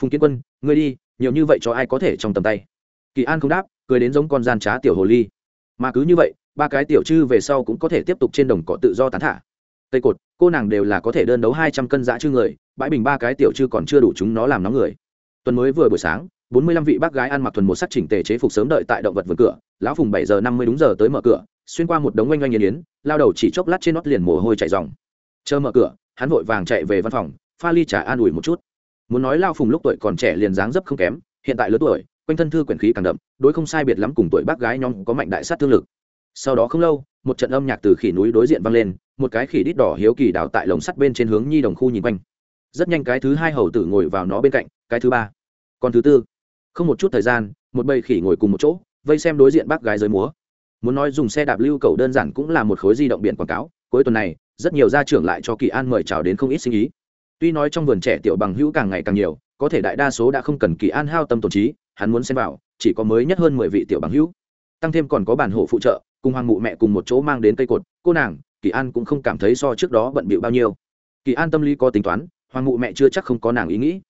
phùng kiến quân, ngươi đi, nhiều như vậy cho ai có thể trong tầm tay? Kỳ an không đáp, cười đến giống con gian trá tiểu hồ ly. Mà cứ như vậy, ba cái tiểu chư về sau cũng có thể tiếp tục trên đồng cỏ tự do tán thả. Tây cột, cô nàng đều là có thể đơn đấu hai trăm cân dã chư người, bãi bình ba cái tiểu chư còn chưa đủ chúng nó làm nóng người. Tuần mới vừa buổi sáng, bốn mươi lăm vị bác gái ăn mặc thuần một sắc chỉnh tề chế phục sớm đợi tại động vật vườn cửa, lão phùng bảy giờ năm mươi đúng giờ tới mở cửa, xuyên qua một đống oanh oanh yên yến, lao đầu chỉ chốc lát trên nót liền mồ hôi chạy dòng chờ mở cửa, hắn vội vàng chạy về văn phòng, pha ly trà an ủi một chút muốn nói lao phùng lúc tuổi còn trẻ liền dáng dấp không kém, hiện tại lớn tuổi, quanh thân thư quyển khí càng đậm, đối không sai biệt lắm cùng tuổi bác gái nhóm có mạnh đại sát thương lực. Sau đó không lâu, một trận âm nhạc từ khỉ núi đối diện vang lên, một cái khỉ đít đỏ hiếu kỳ đào tại lồng sắt bên trên hướng nhi đồng khu nhìn quanh. Rất nhanh cái thứ hai hầu tử ngồi vào nó bên cạnh, cái thứ ba. Còn thứ tư. Không một chút thời gian, một bầy khỉ ngồi cùng một chỗ, vây xem đối diện bác gái dưới múa. Muốn nói dùng xe đạp lưu cầu đơn giản cũng là một khối di động biển quảng cáo, cuối tuần này, rất nhiều gia trưởng lại cho kỳ an mời chào đến không ít sinh ý tuy nói trong vườn trẻ tiểu bằng hữu càng ngày càng nhiều, có thể đại đa số đã không cần kỳ an hao tâm tổn trí, hắn muốn xem vào, chỉ có mới nhất hơn mười vị tiểu bằng hữu. Tăng thêm còn có bản hộ phụ trợ, cùng hoàng mụ mẹ cùng một chỗ mang đến cây cột, cô nàng, kỳ an cũng không cảm thấy so trước đó bận bịu bao nhiêu. Kỳ an tâm lý có tính toán, hoàng mụ mẹ chưa chắc không có nàng ý nghĩ.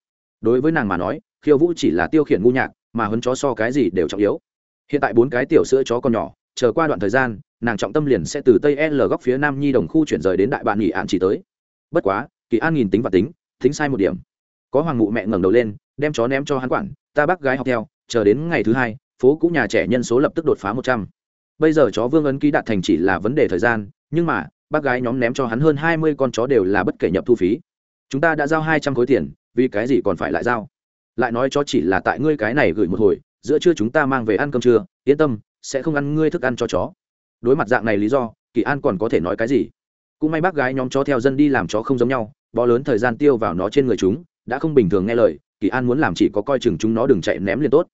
Đối với nàng mà nói, khiêu vũ chỉ là tiêu khiển ngu nhạc, mà hấn chó so cái gì đều trọng yếu. Hiện tại bốn cái tiểu sữa chó còn nhỏ, chờ qua đoạn thời gian, nàng trọng tâm liền sẽ từ tây l góc phía nam nhi đồng khu chuyển rời đến đại bạn nghỉ ạn chỉ tới. Bất quá kỳ an nhìn tính và tính tính sai một điểm. Có hoàng mụ mẹ ngẩng đầu lên, đem chó ném cho hắn quản, ta bác gái học theo, chờ đến ngày thứ hai, phố cũ nhà trẻ nhân số lập tức đột phá một trăm. Bây giờ chó vương ấn ký đạt thành chỉ là vấn đề thời gian, nhưng mà, bác gái nhóm ném cho hắn hơn hai mươi con chó đều là bất kể nhập thu phí. Chúng ta đã giao hai trăm khối tiền, vì cái gì còn phải lại giao? Lại nói cho chỉ là tại ngươi cái này gửi một hồi, giữa trưa chúng ta mang về ăn cơm trưa, yên tâm, sẽ không ăn ngươi thức ăn cho chó. Đối mặt dạng này lý do, kỳ an còn có thể nói cái gì? Cũng may bác gái nhóm chó theo dân đi làm chó không giống nhau bó lớn thời gian tiêu vào nó trên người chúng, đã không bình thường nghe lời, kỳ an muốn làm chỉ có coi chừng chúng nó đừng chạy ném liền tốt.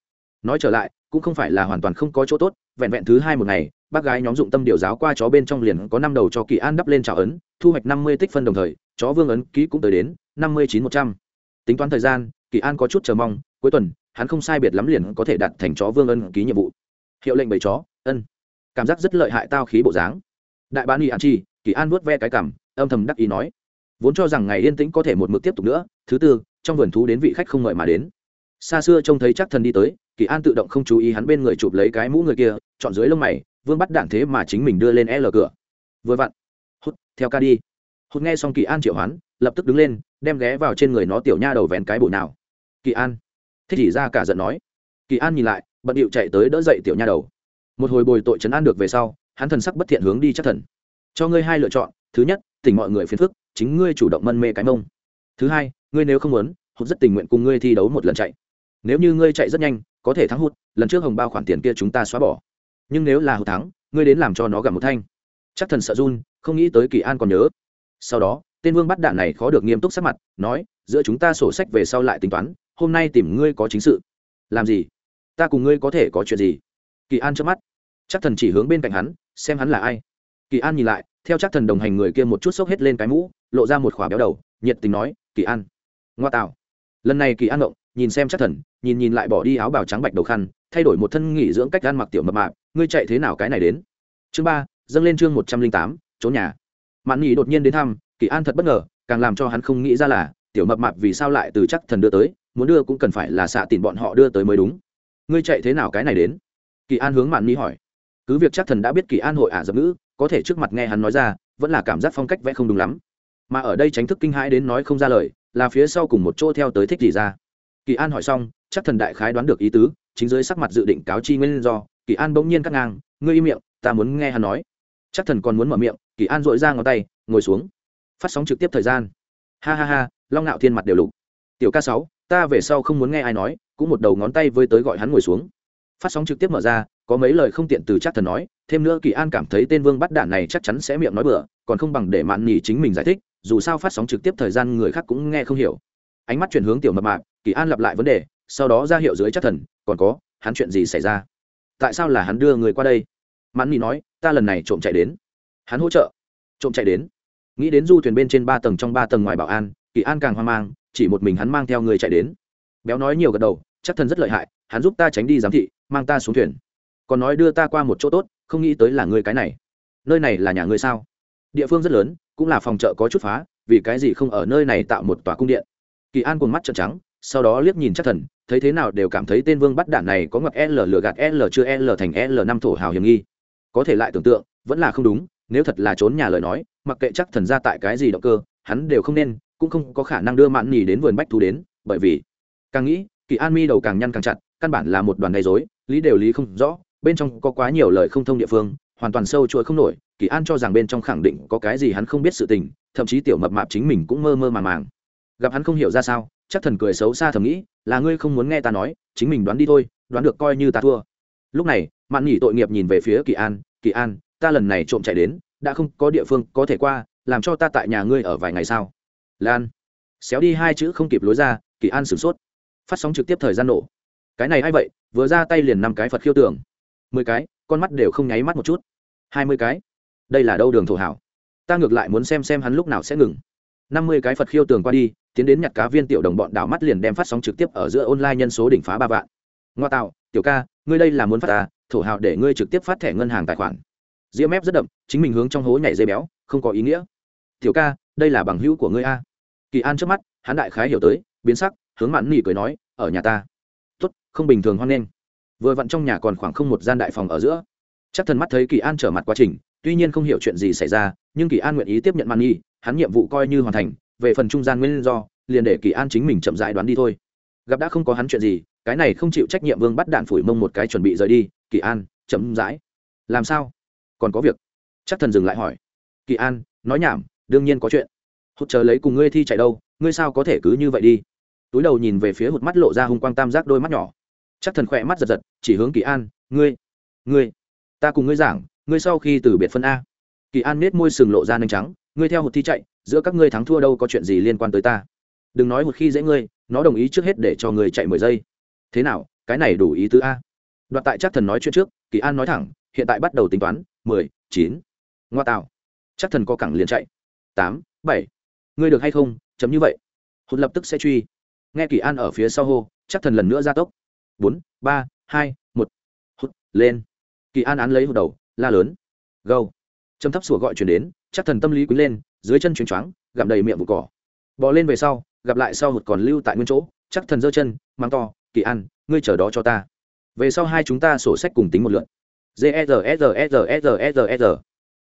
Nói trở lại, cũng không phải là hoàn toàn không có chỗ tốt, vẹn vẹn thứ hai một ngày, bác gái nhóm dụng tâm điều giáo qua chó bên trong liền có năm đầu cho kỳ an đắp lên trào ấn, thu hoạch năm mươi tích phân đồng thời, chó vương ấn ký cũng tới đến, năm mươi chín một trăm. Tính toán thời gian, kỳ an có chút chờ mong, cuối tuần, hắn không sai biệt lắm liền có thể đặt thành chó vương ân ký nhiệm vụ. Hiệu lệnh bầy chó, ân. Cảm giác rất lợi hại tao khí bộ dáng. Đại bán y an chi, kỳ an vuốt ve cái cảm âm thầm đắc ý nói vốn cho rằng ngày yên tĩnh có thể một mực tiếp tục nữa, thứ tư, trong vườn thú đến vị khách không mời mà đến. Xa xưa trông thấy chắc thần đi tới, kỳ an tự động không chú ý hắn bên người chụp lấy cái mũ người kia, chọn dưới lông mày, vương bắt đạn thế mà chính mình đưa lên l cửa. Vừa vặn, hút, theo ca đi. Hút nghe xong kỳ an triệu hoán, lập tức đứng lên, đem ghé vào trên người nó tiểu nha đầu vén cái bổ nào. Kỳ an, thích chỉ ra cả giận nói. Kỳ an nhìn lại, bận điệu chạy tới đỡ dậy tiểu nha đầu. Một hồi bồi tội chấn an được về sau, hắn thần sắc bất thiện hướng đi chắc thần. Cho ngươi hai lựa chọn, thứ nhất, tỉnh mọi người phiền phức chính ngươi chủ động mân mê cái mông. Thứ hai, ngươi nếu không muốn, hụt rất tình nguyện cùng ngươi thi đấu một lần chạy. Nếu như ngươi chạy rất nhanh, có thể thắng hụt, lần trước hồng bao khoản tiền kia chúng ta xóa bỏ. Nhưng nếu là hụt thắng, ngươi đến làm cho nó gặp một thanh. Chắc thần sợ run, không nghĩ tới kỳ an còn nhớ. Sau đó, tên vương bắt đạn này khó được nghiêm túc sắc mặt, nói, giữa chúng ta sổ sách về sau lại tính toán, hôm nay tìm ngươi có chính sự. Làm gì? Ta cùng ngươi có thể có chuyện gì? Kỳ an trước mắt. Chắc thần chỉ hướng bên cạnh hắn, xem hắn là ai kỳ an nhìn lại, theo chắc thần đồng hành người kia một chút xốc hết lên cái mũ, lộ ra một khỏa béo đầu, nhiệt tình nói, kỳ an. Ngoa tạo. Lần này kỳ an động nhìn xem chắc thần, nhìn nhìn lại bỏ đi áo bào trắng bạch đầu khăn, thay đổi một thân nghỉ dưỡng cách ăn mặc tiểu mập mạp, ngươi chạy thế nào cái này đến? Chương ba, dâng lên chương một trăm linh tám trốn nhà. Mạn nghỉ đột nhiên đến thăm, kỳ an thật bất ngờ, càng làm cho hắn không nghĩ ra là, tiểu mập mạp vì sao lại từ chắc thần đưa tới, muốn đưa cũng cần phải là xạ tìm bọn họ đưa tới mới đúng. Ngươi chạy thế nào cái này đến? Kỳ an hướng mạn ni hỏi. Cứ việc chắc thần đã biết kỳ an hội ả dập ngữ có thể trước mặt nghe hắn nói ra, vẫn là cảm giác phong cách vẽ không đúng lắm. Mà ở đây tránh thức kinh hãi đến nói không ra lời, là phía sau cùng một chỗ theo tới thích gì ra. Kỳ an hỏi xong, chắc thần đại khái đoán được ý tứ, chính dưới sắc mặt dự định cáo chi nguyên do, kỳ an bỗng nhiên cắt ngang, ngươi im miệng, ta muốn nghe hắn nói. Chắc thần còn muốn mở miệng, kỳ an dội ra ngón tay, ngồi xuống. Phát sóng trực tiếp thời gian. Ha ha ha, long ngạo thiên mặt đều lục. Tiểu ca sáu, ta về sau không muốn nghe ai nói. Cũng một đầu ngón tay với tới gọi hắn ngồi xuống phát sóng trực tiếp mở ra, có mấy lời không tiện từ chắc thần nói, thêm nữa kỳ an cảm thấy tên vương bắt đạn này chắc chắn sẽ miệng nói bừa, còn không bằng để mạn nhì chính mình giải thích, dù sao phát sóng trực tiếp thời gian người khác cũng nghe không hiểu. Ánh mắt chuyển hướng tiểu mập mạp, kỳ an lặp lại vấn đề, sau đó ra hiệu dưới chắc thần, còn có, hắn chuyện gì xảy ra? Tại sao là hắn đưa người qua đây? Mạn nhì nói, ta lần này trộm chạy đến. Hắn hỗ trợ? Trộm chạy đến. Nghĩ đến du thuyền bên trên ba tầng trong ba tầng ngoài bảo an, kỳ an càng hoang mang, chỉ một mình hắn mang theo người chạy đến. Béo nói nhiều gật đầu, chắc thần rất lợi hại, hắn giúp ta tránh đi giám thị mang ta xuống thuyền. Còn nói đưa ta qua một chỗ tốt, không nghĩ tới là người cái này. Nơi này là nhà ngươi sao? Địa phương rất lớn, cũng là phòng chợ có chút phá, vì cái gì không ở nơi này tạo một tòa cung điện? Kỳ an cùng mắt trợn trắng, sau đó liếc nhìn chắc thần, thấy thế nào đều cảm thấy tên vương bắt đạn này có ngọc l lừa gạt l chưa l thành l năm thổ hào hiểm nghi. Có thể lại tưởng tượng, vẫn là không đúng, nếu thật là trốn nhà lời nói, mặc kệ chắc thần ra tại cái gì động cơ, hắn đều không nên, cũng không có khả năng đưa mạn nhì đến vườn bách thú đến, bởi vì, càng nghĩ, kỳ an mi đầu càng nhăn càng chặt, căn bản là một đoàn gây dối lý đều lý không rõ, bên trong có quá nhiều lời không thông địa phương, hoàn toàn sâu chuỗi không nổi, kỳ an cho rằng bên trong khẳng định có cái gì hắn không biết sự tình, thậm chí tiểu mập mạp chính mình cũng mơ mơ màng màng. Gặp hắn không hiểu ra sao, chắc thần cười xấu xa thầm nghĩ, là ngươi không muốn nghe ta nói, chính mình đoán đi thôi, đoán được coi như ta thua. Lúc này, mạn nghỉ tội nghiệp nhìn về phía kỳ an kỳ an, ta lần này trộm chạy đến, đã không có địa phương có thể qua, làm cho ta tại nhà ngươi ở vài ngày sau lan, xéo đi hai chữ không kịp lối ra, kỳ an sửng sốt, phát sóng trực tiếp thời gian nổ. Cái này a i vậy? Vừa ra tay liền năm cái phật khiêu tưởng. Mười cái, con mắt đều không nháy mắt một chút. Hai mươi cái. Đây là đâu đường thổ hảo? Ta ngược lại muốn xem xem hắn lúc nào sẽ ngừng. Năm mươi cái phật khiêu tường qua đi, tiến đến nhặt cá viên tiểu đồng bọn đảo mắt liền đem phát sóng trực tiếp ở giữa online nhân số đỉnh phá ba vạn. Ngoa tạo, tiểu ca, ngươi đây là muốn phát ta thổ hào để ngươi trực tiếp phát thẻ ngân hàng tài khoản. Diễm mép rất đậm, chính mình hướng trong hố nhảy dây béo, không có ý nghĩa. Tiểu ca, đây là bằng hữu của ngươi a. Kỳ an trước mắt, hắn đại khái hiểu tới, biến sắc, hướng mạn nỉ cười nói, ở nhà ta không bình thường hoan nghênh. Vừa vặn trong nhà còn khoảng không một gian đại phòng ở giữa. Chắc thần mắt thấy kỳ an trở mặt quá trình, tuy nhiên không hiểu chuyện gì xảy ra, nhưng kỳ an nguyện ý tiếp nhận mạn nghi, hắn nhiệm vụ coi như hoàn thành, về phần trung gian nguyên do, liền để kỳ an chính mình chậm dại đoán đi thôi. Gặp đã không có hắn chuyện gì, cái này không chịu trách nhiệm vương bắt đạn phủi mông một cái chuẩn bị rời đi, kỳ an, chậm rãi. Làm sao? Còn có việc. Chắc thần dừng lại hỏi. Kỳ an, nói nhảm, đương nhiên có chuyện. Hụt chờ lấy cùng ngươi thi chạy đâu, ngươi sao có thể cứ như vậy đi? Túi đầu nhìn về phía hụt mắt lộ ra hung quang tam giác đôi mắt nhỏ chắc thần khỏe mắt giật giật, chỉ hướng kỳ an, ngươi ngươi, ta cùng ngươi giảng, ngươi sau khi từ biệt phân a. Kỳ an nết môi sừng lộ ra nanh trắng, ngươi theo hụt thi chạy, giữa các ngươi thắng thua đâu có chuyện gì liên quan tới ta. Đừng nói một khi dễ ngươi, nó đồng ý trước hết để cho ngươi chạy mười giây. Thế nào, cái này đủ ý tứ a. Đoạt tại chắc thần nói chuyện trước, kỳ an nói thẳng, hiện tại bắt đầu tính toán, mười, chín. Ngoa tạo. Chắc thần có cẳng liền chạy. Tám, bảy. Ngươi được hay không? Chấm như vậy. Hụt lập tức sẽ truy. Nghe kỳ an ở phía sau hô, chắc thần lần nữa ra tốc bốn ba hai một. Hút, lên. Kỳ an án lấy hụt đầu la lớn. Gâu. Châm thấp sủa gọi chuyển đến chắc thần tâm lý quý lên dưới chân chuyển choáng gặm đầy miệng vụ cỏ. Bỏ lên về sau gặp lại sau hụt còn lưu tại nguyên chỗ chắc thần giơ chân mang to kỳ an ngươi chờ đó cho ta. Về sau hai chúng ta sổ sách cùng tính một lượn g.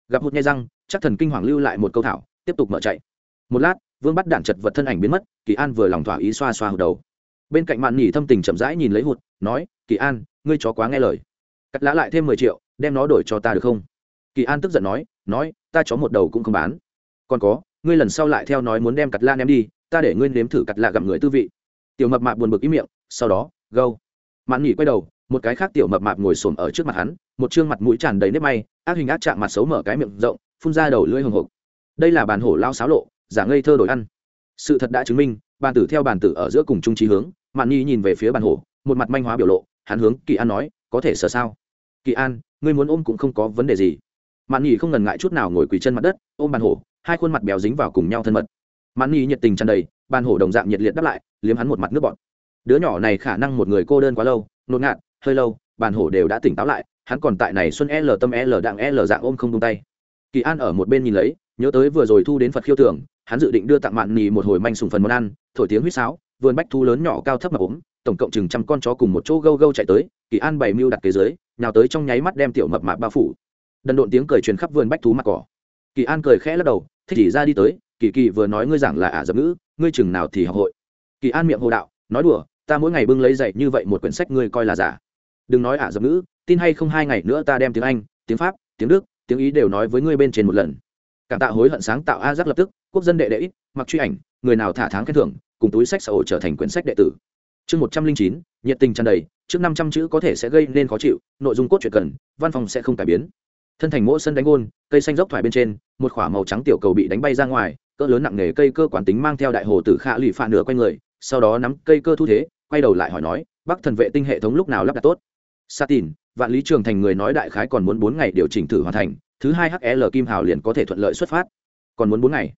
Gặp hụt nghe răng chắc thần kinh hoàng lưu lại một câu thảo tiếp tục mở chạy. Một lát vương bắt đạn chật vật thân ảnh biến mất kỳ an vừa lòng thỏa ý xoa xoa hụt đầu bên cạnh mạn nhỉ thâm tình chậm rãi nhìn lấy hụt, nói, kỳ an, ngươi chó quá nghe lời. Cắt lã lại thêm mười triệu, đem nó đổi cho ta được không? Kỳ an tức giận nói nói, ta chó một đầu cũng không bán. Còn có, ngươi lần sau lại theo nói muốn đem cắt la ném đi, ta để ngươi nếm thử cắt lạ gặm người tư vị. Tiểu mập mạp buồn bực ý miệng, sau đó, gâu. Mạn nhỉ quay đầu, một cái khác tiểu mập mạp ngồi xổm ở trước mặt hắn, một chương mặt mũi tràn đầy nếp may, ác hình ác chạm mặt xấu mở cái miệng rộng, phun ra đầu lưỡi hồng hộc. Đây là bàn hổ lao xáo lộ, giả ngây thơ đổi ăn. Sự thật đã chứng minh bàn tử theo bàn tử ở giữa cùng trung trí hướng, mạn nhi nhìn về phía bàn hổ, một mặt manh hóa biểu lộ, hắn hướng kỳ an nói, có thể sợ sao? Kỳ an, ngươi muốn ôm cũng không có vấn đề gì. Mạn nhi không ngần ngại chút nào ngồi quỳ chân mặt đất, ôm bàn hổ, hai khuôn mặt béo dính vào cùng nhau thân mật. Mạn nhi nhiệt tình tràn đầy, bàn hổ đồng dạng nhiệt liệt đáp lại, liếm hắn một mặt nước bọt. Đứa nhỏ này khả năng một người cô đơn quá lâu nôn ngạn hơi lâu, bàn hổ đều đã tỉnh táo lại, hắn còn tại này xuân l tâm l đặng l dạng ôm không tung tay. Kỳ an ở một bên nhìn lấy, nhớ tới vừa rồi thu đến phật khiêu tưởng hắn dự định đưa tặng mạn nì một hồi manh sùng phần món ăn, thổi tiếng huýt sáo, vườn bách thu lớn nhỏ cao thấp mà ốm, tổng cộng chừng trăm con chó cùng một chỗ gâu gâu chạy tới, kỳ an bày mưu đặt kế dưới nào tới trong nháy mắt đem tiểu mập mạp bao phủ. Đần độn tiếng cười truyền khắp vườn bách thú mặt cỏ. Kỳ an cười khẽ lắc đầu, thích chỉ ra đi tới, kỳ kỳ vừa nói ngươi giảng là ả dập ngữ, ngươi chừng nào thì học hội. Kỳ an miệng hồ đạo, nói đùa, ta mỗi ngày bưng lấy dạy như vậy một quyển sách ngươi coi là giả. Đừng nói ả dập ngữ, tin hay không hai ngày nữa ta đem tiếng anh, tiếng pháp, tiếng đức, tiếng ý đều nói với ngươi bên trên một lần cảm tạ hối hận sáng tạo a giác lập tức, quốc dân đệ đệ ít, mặc truy ảnh, người nào thả tháng khen thưởng, cùng túi sách xã hội trở thành quyển sách đệ tử. Chương một trăm linh chín, nhiệt tình tràn đầy, trước năm trăm chữ có thể sẽ gây nên khó chịu, nội dung cốt truyện cần, văn phòng sẽ không cải biến. Thân thành mỗi sân đánh gôn, cây xanh dốc thoải bên trên, một k h ỏ a màu trắng tiểu cầu bị đánh bay ra ngoài, cỡ lớn nặng nề cây cơ quản tính mang theo đại hồ tử khạ lụy phạ nửa quanh người, sau đó nắm cây cơ thu thế, quay đầu lại hỏi nói, bắc thần vệ tinh hệ thống lúc nào lắp đặt tốt? Sa tin, vạn lý trường thành người nói đại khái còn muốn bốn ngày điều chỉnh thử hoàn thành thứ hai hl kim hào liền có thể thuận lợi xuất phát. Còn muốn bốn ngày?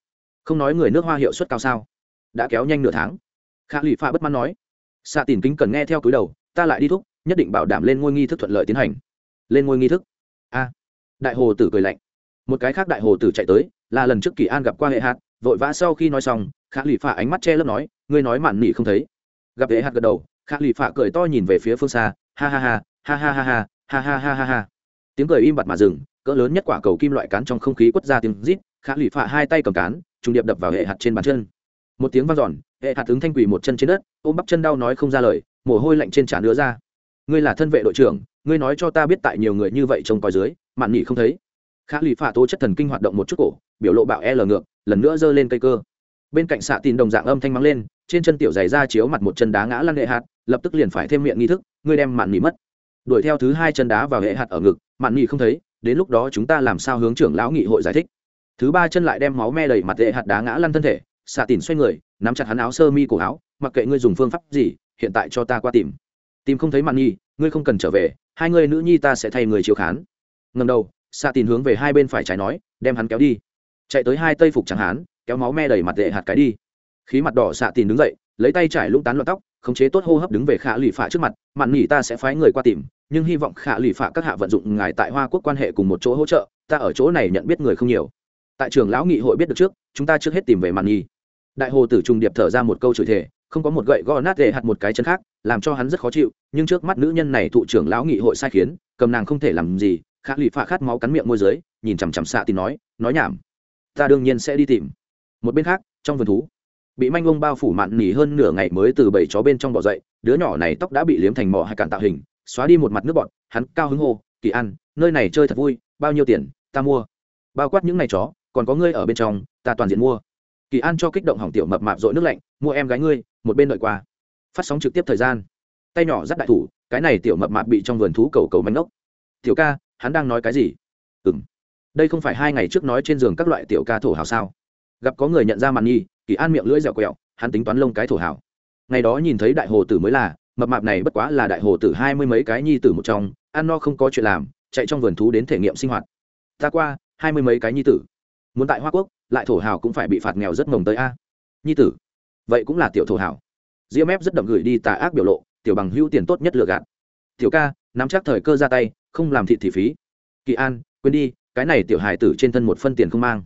Không nói người nước hoa hiệu suất cao sao? Đã kéo nhanh nửa tháng. Khả lụy pha bất mãn nói. Xạ tìm kính cần nghe theo túi đầu, ta lại đi thúc, nhất định bảo đảm lên ngôi nghi thức thuận lợi tiến hành. Lên ngôi nghi thức? A. Đại hồ tử cười lạnh. Một cái khác đại hồ tử chạy tới, là lần trước kỳ an gặp qua hệ hạt, vội vã sau khi nói xong, khả lụy pha ánh mắt che lấp nói, ngươi nói mạn nỉ không thấy. Gặp hệ hạt gật đầu, khả lụy pha cười to nhìn về phía phương xa ha ha ha ha ha ha ha ha ha ha ha ha. Tiếng cười im bặt mà dừng cỡ lớn nhất quả cầu kim loại cán trong không khí quất ra tiếng rít, khả lụy phạ hai tay cầm cán, trùng điệp đập vào hệ hạt trên bàn chân. Một tiếng vang giòn hệ hạt ứng thanh quỳ một chân trên đất, ôm bắp chân đau nói không ra lời, mồ hôi lạnh trên trán đứa ra. Ngươi là thân vệ đội trưởng, ngươi nói cho ta biết tại nhiều người như vậy trông coi dưới, mạn nhị không thấy. Khả lụy phạ tố chất thần kinh hoạt động một chút cổ, biểu lộ bạo e l ngược, lần nữa giơ lên cây cơ. Bên cạnh xạ tin đồng dạng âm thanh mắng lên, trên chân tiểu giày ra chiếu mặt một chân đá ngã lăn hệ hạt, lập tức liền phải thêm miệng nghi thức, ngươi đem mạn nhị mất. Đuổi theo thứ hai chân đá vào hệ hạt ở ngực, mạn nhị không thấy đến lúc đó chúng ta làm sao hướng trưởng lão nghị hội giải thích. Thứ ba chân lại đem máu me đầy mặt tệ hạt đá ngã lăn thân thể, xạ tỉn xoay người, nắm chặt hắn áo sơ mi cổ áo, mặc kệ ngươi dùng phương pháp gì, hiện tại cho ta qua tìm. Tìm không thấy mạn nhi, ngươi không cần trở về, hai người nữ nhi ta sẽ thay người chiếu khán. Ngầm đầu, xạ tỉn hướng về hai bên phải trái nói, đem hắn kéo đi. Chạy tới hai tây phục chẳng hắn kéo máu me đầy mặt tệ hạt cái đi. Khí mặt đỏ xạ tỉn đứng dậy, lấy tay trải lũng tán loạn tóc, khống chế tốt hô hấp đứng về khả lụy phạ trước mặt, mạn nhi ta sẽ phái người qua tìm nhưng hy vọng khả lụy phạ các hạ vận dụng ngài tại hoa quốc quan hệ cùng một chỗ hỗ trợ, ta ở chỗ này nhận biết người không nhiều. Tại trường lão nghị hội biết được trước, chúng ta trước hết tìm về mạn nhi đại hồ tử trung điệp thở ra một câu chửi thể không có một gậy gõ nát để hạt một cái chân khác, làm cho hắn rất khó chịu, nhưng trước mắt nữ nhân này thụ trưởng lão nghị hội sai khiến, cầm nàng không thể làm gì, khả lụy phạ khát máu cắn miệng môi dưới, nhìn chằm chằm xạ thì nói nói nhảm. Ta đương nhiên sẽ đi tìm. Một bên khác, trong vườn thú, bị manh ông bao phủ mạn nỉ hơn nửa ngày mới từ bảy chó bên trong bỏ dậy, đứa nhỏ này tóc đã bị liếm thành mỏ hay cản tạo hình xóa đi một mặt nước bọt hắn cao hứng hô, kỳ ăn nơi này chơi thật vui, bao nhiêu tiền, ta mua. Bao quát những ngày chó, còn có ngươi ở bên trong, ta toàn diện mua. Kỳ an cho kích động hỏng tiểu mập mạp dội nước lạnh, mua em gái ngươi, một bên đợi qua. Phát sóng trực tiếp thời gian. Tay nhỏ dắt đại thủ, cái này tiểu mập mạp bị trong vườn thú cầu cầu manh ốc. Tiểu ca, hắn đang nói cái gì? Ừ m đây không phải hai ngày trước nói trên giường các loại tiểu ca thổ hào sao? Gặp có người nhận ra màn nhi kỳ an miệng lưỡi dẻo quẹo, hắn tính toán lông cái thổ hào. Ngày đó nhìn thấy đại hồ tử mới là mập mạp này bất quá là đại hồ tử hai mươi mấy cái nhi tử một trong, ăn no không có chuyện làm, chạy trong vườn thú đến thể nghiệm sinh hoạt. Ta qua, hai mươi mấy cái nhi tử. Muốn tại hoa quốc, lại thổ hào cũng phải bị phạt nghèo rất mồng tới a. Nhi tử, vậy cũng là tiểu thổ hào. Diễm ép rất đậm gửi đi tà ác biểu lộ, tiểu bằng hữu tiền tốt nhất lừa gạt. Tiểu ca, nắm chắc thời cơ ra tay, không làm thị thị phí. Kỳ an, quên đi, cái này tiểu hài tử trên thân một phân tiền không mang.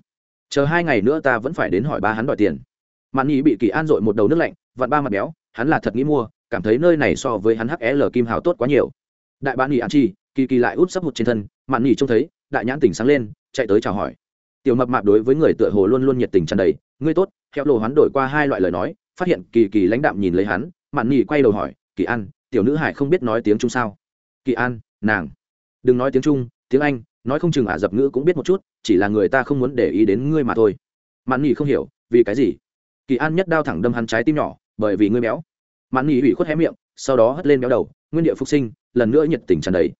Chờ hai ngày nữa ta vẫn phải đến hỏi ba hắn đòi tiền. Mạn nhi bị kỳ an dội một đầu nước lạnh, vặn ba mặt béo, hắn là thật nghĩ mua cảm thấy nơi này so với hắn hl kim hào tốt quá nhiều. Đại bán nhị an chi, kỳ kỳ lại út sấp một trên thân, mạn nhị trông thấy, đại nhãn tỉnh sáng lên, chạy tới chào hỏi. Tiểu mập mạp đối với người tựa hồ luôn luôn nhiệt tình tràn đầy, ngươi tốt. Theo lộ hoán đổi qua hai loại lời nói, phát hiện kỳ kỳ lãnh đạm nhìn lấy hắn, mạn nhị quay đầu hỏi, kỳ an, tiểu nữ hải không biết nói tiếng trung sao? Kỳ an, nàng. Đừng nói tiếng trung, tiếng anh, nói không chừng ả dập ngữ cũng biết một chút, chỉ là người ta không muốn để ý đến ngươi mà thôi. Mạn nhị không hiểu, vì cái gì? Kỳ an nhất đao thẳng đâm hắn trái tim nhỏ, bởi vì ngươi béo mạn nghỉ ủy khuất hé miệng, sau đó hất lên béo đầu, nguyên địa phục sinh, lần nữa nhiệt tình tràn đầy.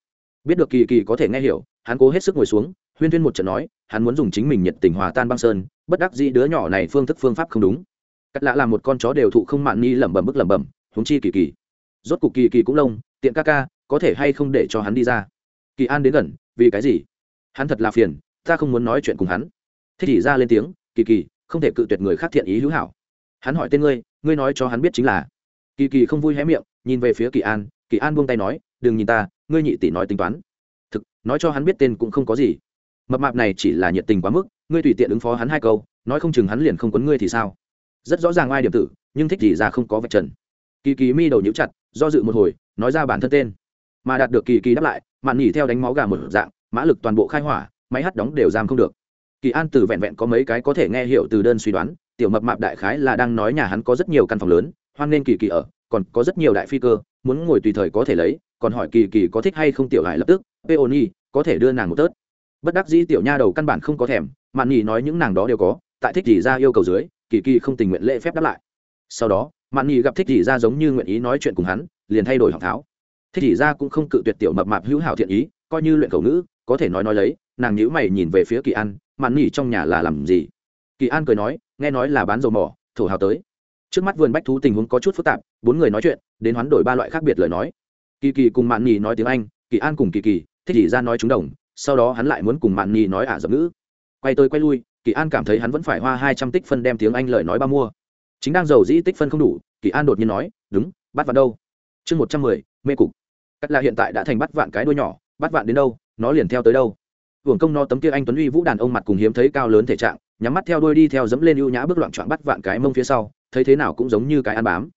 Biết được kỳ kỳ có thể nghe hiểu, hắn cố hết sức ngồi xuống, huyên thuyên một trận nói, hắn muốn dùng chính mình nhiệt tình hòa tan băng sơn, bất đắc dĩ đứa nhỏ này phương thức phương pháp không đúng. Cắt lạ là một con chó đều thụ không mạn nghi lẩm bẩm bức lẩm bẩm, huống chi kỳ kỳ. Rốt cục kỳ kỳ cũng lông, tiện ca ca, có thể hay không để cho hắn đi ra? Kỳ an đến gần, vì cái gì? Hắn thật là phiền, ta không muốn nói chuyện cùng hắn. Thế thì ra lên tiếng, kỳ kỳ, không thể cự tuyệt người khác thiện ý hữu hảo. Hắn hỏi tên ngươi ngươi nói cho hắn biết chính là kỳ kỳ không vui hé miệng, nhìn về phía kỳ an kỳ an buông tay nói, đừng nhìn ta, ngươi nhị tỷ nói tính toán. Thực, nói cho hắn biết tên cũng không có gì. Mập mạp này chỉ là nhiệt tình quá mức, ngươi tùy tiện ứng phó hắn hai câu, nói không chừng hắn liền không quấn ngươi thì sao? Rất rõ ràng ai điểm tử, nhưng thích gì ra không có vạch trần. Kỳ kỳ mi đầu nhíu chặt, do dự một hồi, nói ra bản thân tên. Mà đạt được kỳ kỳ đáp lại, mạn nhỉ theo đánh máu gà một dạng, mã lực toàn bộ khai hỏa, máy hắt đóng đều giam không được. Kỳ an từ vẹn vẹn có mấy cái có thể nghe hiểu từ đơn suy đoán, tiểu mập mạp đại khái là đang nói nhà hắn có rất nhiều căn phòng lớn hoan nên kỳ kỳ ở, còn có rất nhiều đại phi cơ, muốn ngồi tùy thời có thể lấy, còn hỏi kỳ kỳ có thích hay không tiểu hải lập tức, Peony, có thể đưa nàng một tớt. Bất đắc dĩ tiểu nha đầu căn bản không có thèm, mạn nhì nói những nàng đó đều có, tại thích gì ra yêu cầu dưới, kỳ kỳ không tình nguyện lễ phép đáp lại. Sau đó, mạn nhì gặp thích gì ra giống như nguyện ý nói chuyện cùng hắn, liền thay đổi học tháo. Thích gì ra cũng không cự tuyệt tiểu mập mạp hữu hảo thiện ý, coi như luyện khẩu ngữ, có thể nói nói lấy, nàng nhữ mày nhìn về phía kỳ an, mạn nhì trong nhà là làm gì? Kỳ an cười nói, nghe nói là bán dầu mỏ, thổ hào tới trước mắt vườn bách thú tình huống có chút phức tạp, bốn người nói chuyện, đến hoán đổi ba loại khác biệt lời nói. Kỳ kỳ cùng mạn nhì nói tiếng anh, kỳ an cùng kỳ kỳ, thích gì ra nói chúng đồng, sau đó hắn lại muốn cùng mạn nhì nói ả dập ngữ. Quay tới quay lui, kỳ an cảm thấy hắn vẫn phải hoa hai trăm tích phân đem tiếng anh lời nói ba mua. Chính đang giàu dĩ tích phân không đủ, kỳ an đột nhiên nói, đúng, bắt vào đâu? Chương một trăm mười, mê cục. Cắt là hiện tại đã thành bắt vạn cái đuôi nhỏ, bắt vạn đến đâu, nó liền theo tới đâu. Hưởng công no tấm kia anh tuấn uy vũ đàn ông mặt cùng hiếm thấy cao lớn thể trạng, nhắm mắt theo đuôi đi theo dẫm lên ưu nhã bước loạn trọn bắt vạn cái mông phía sau thấy thế nào cũng giống như cái ăn bám.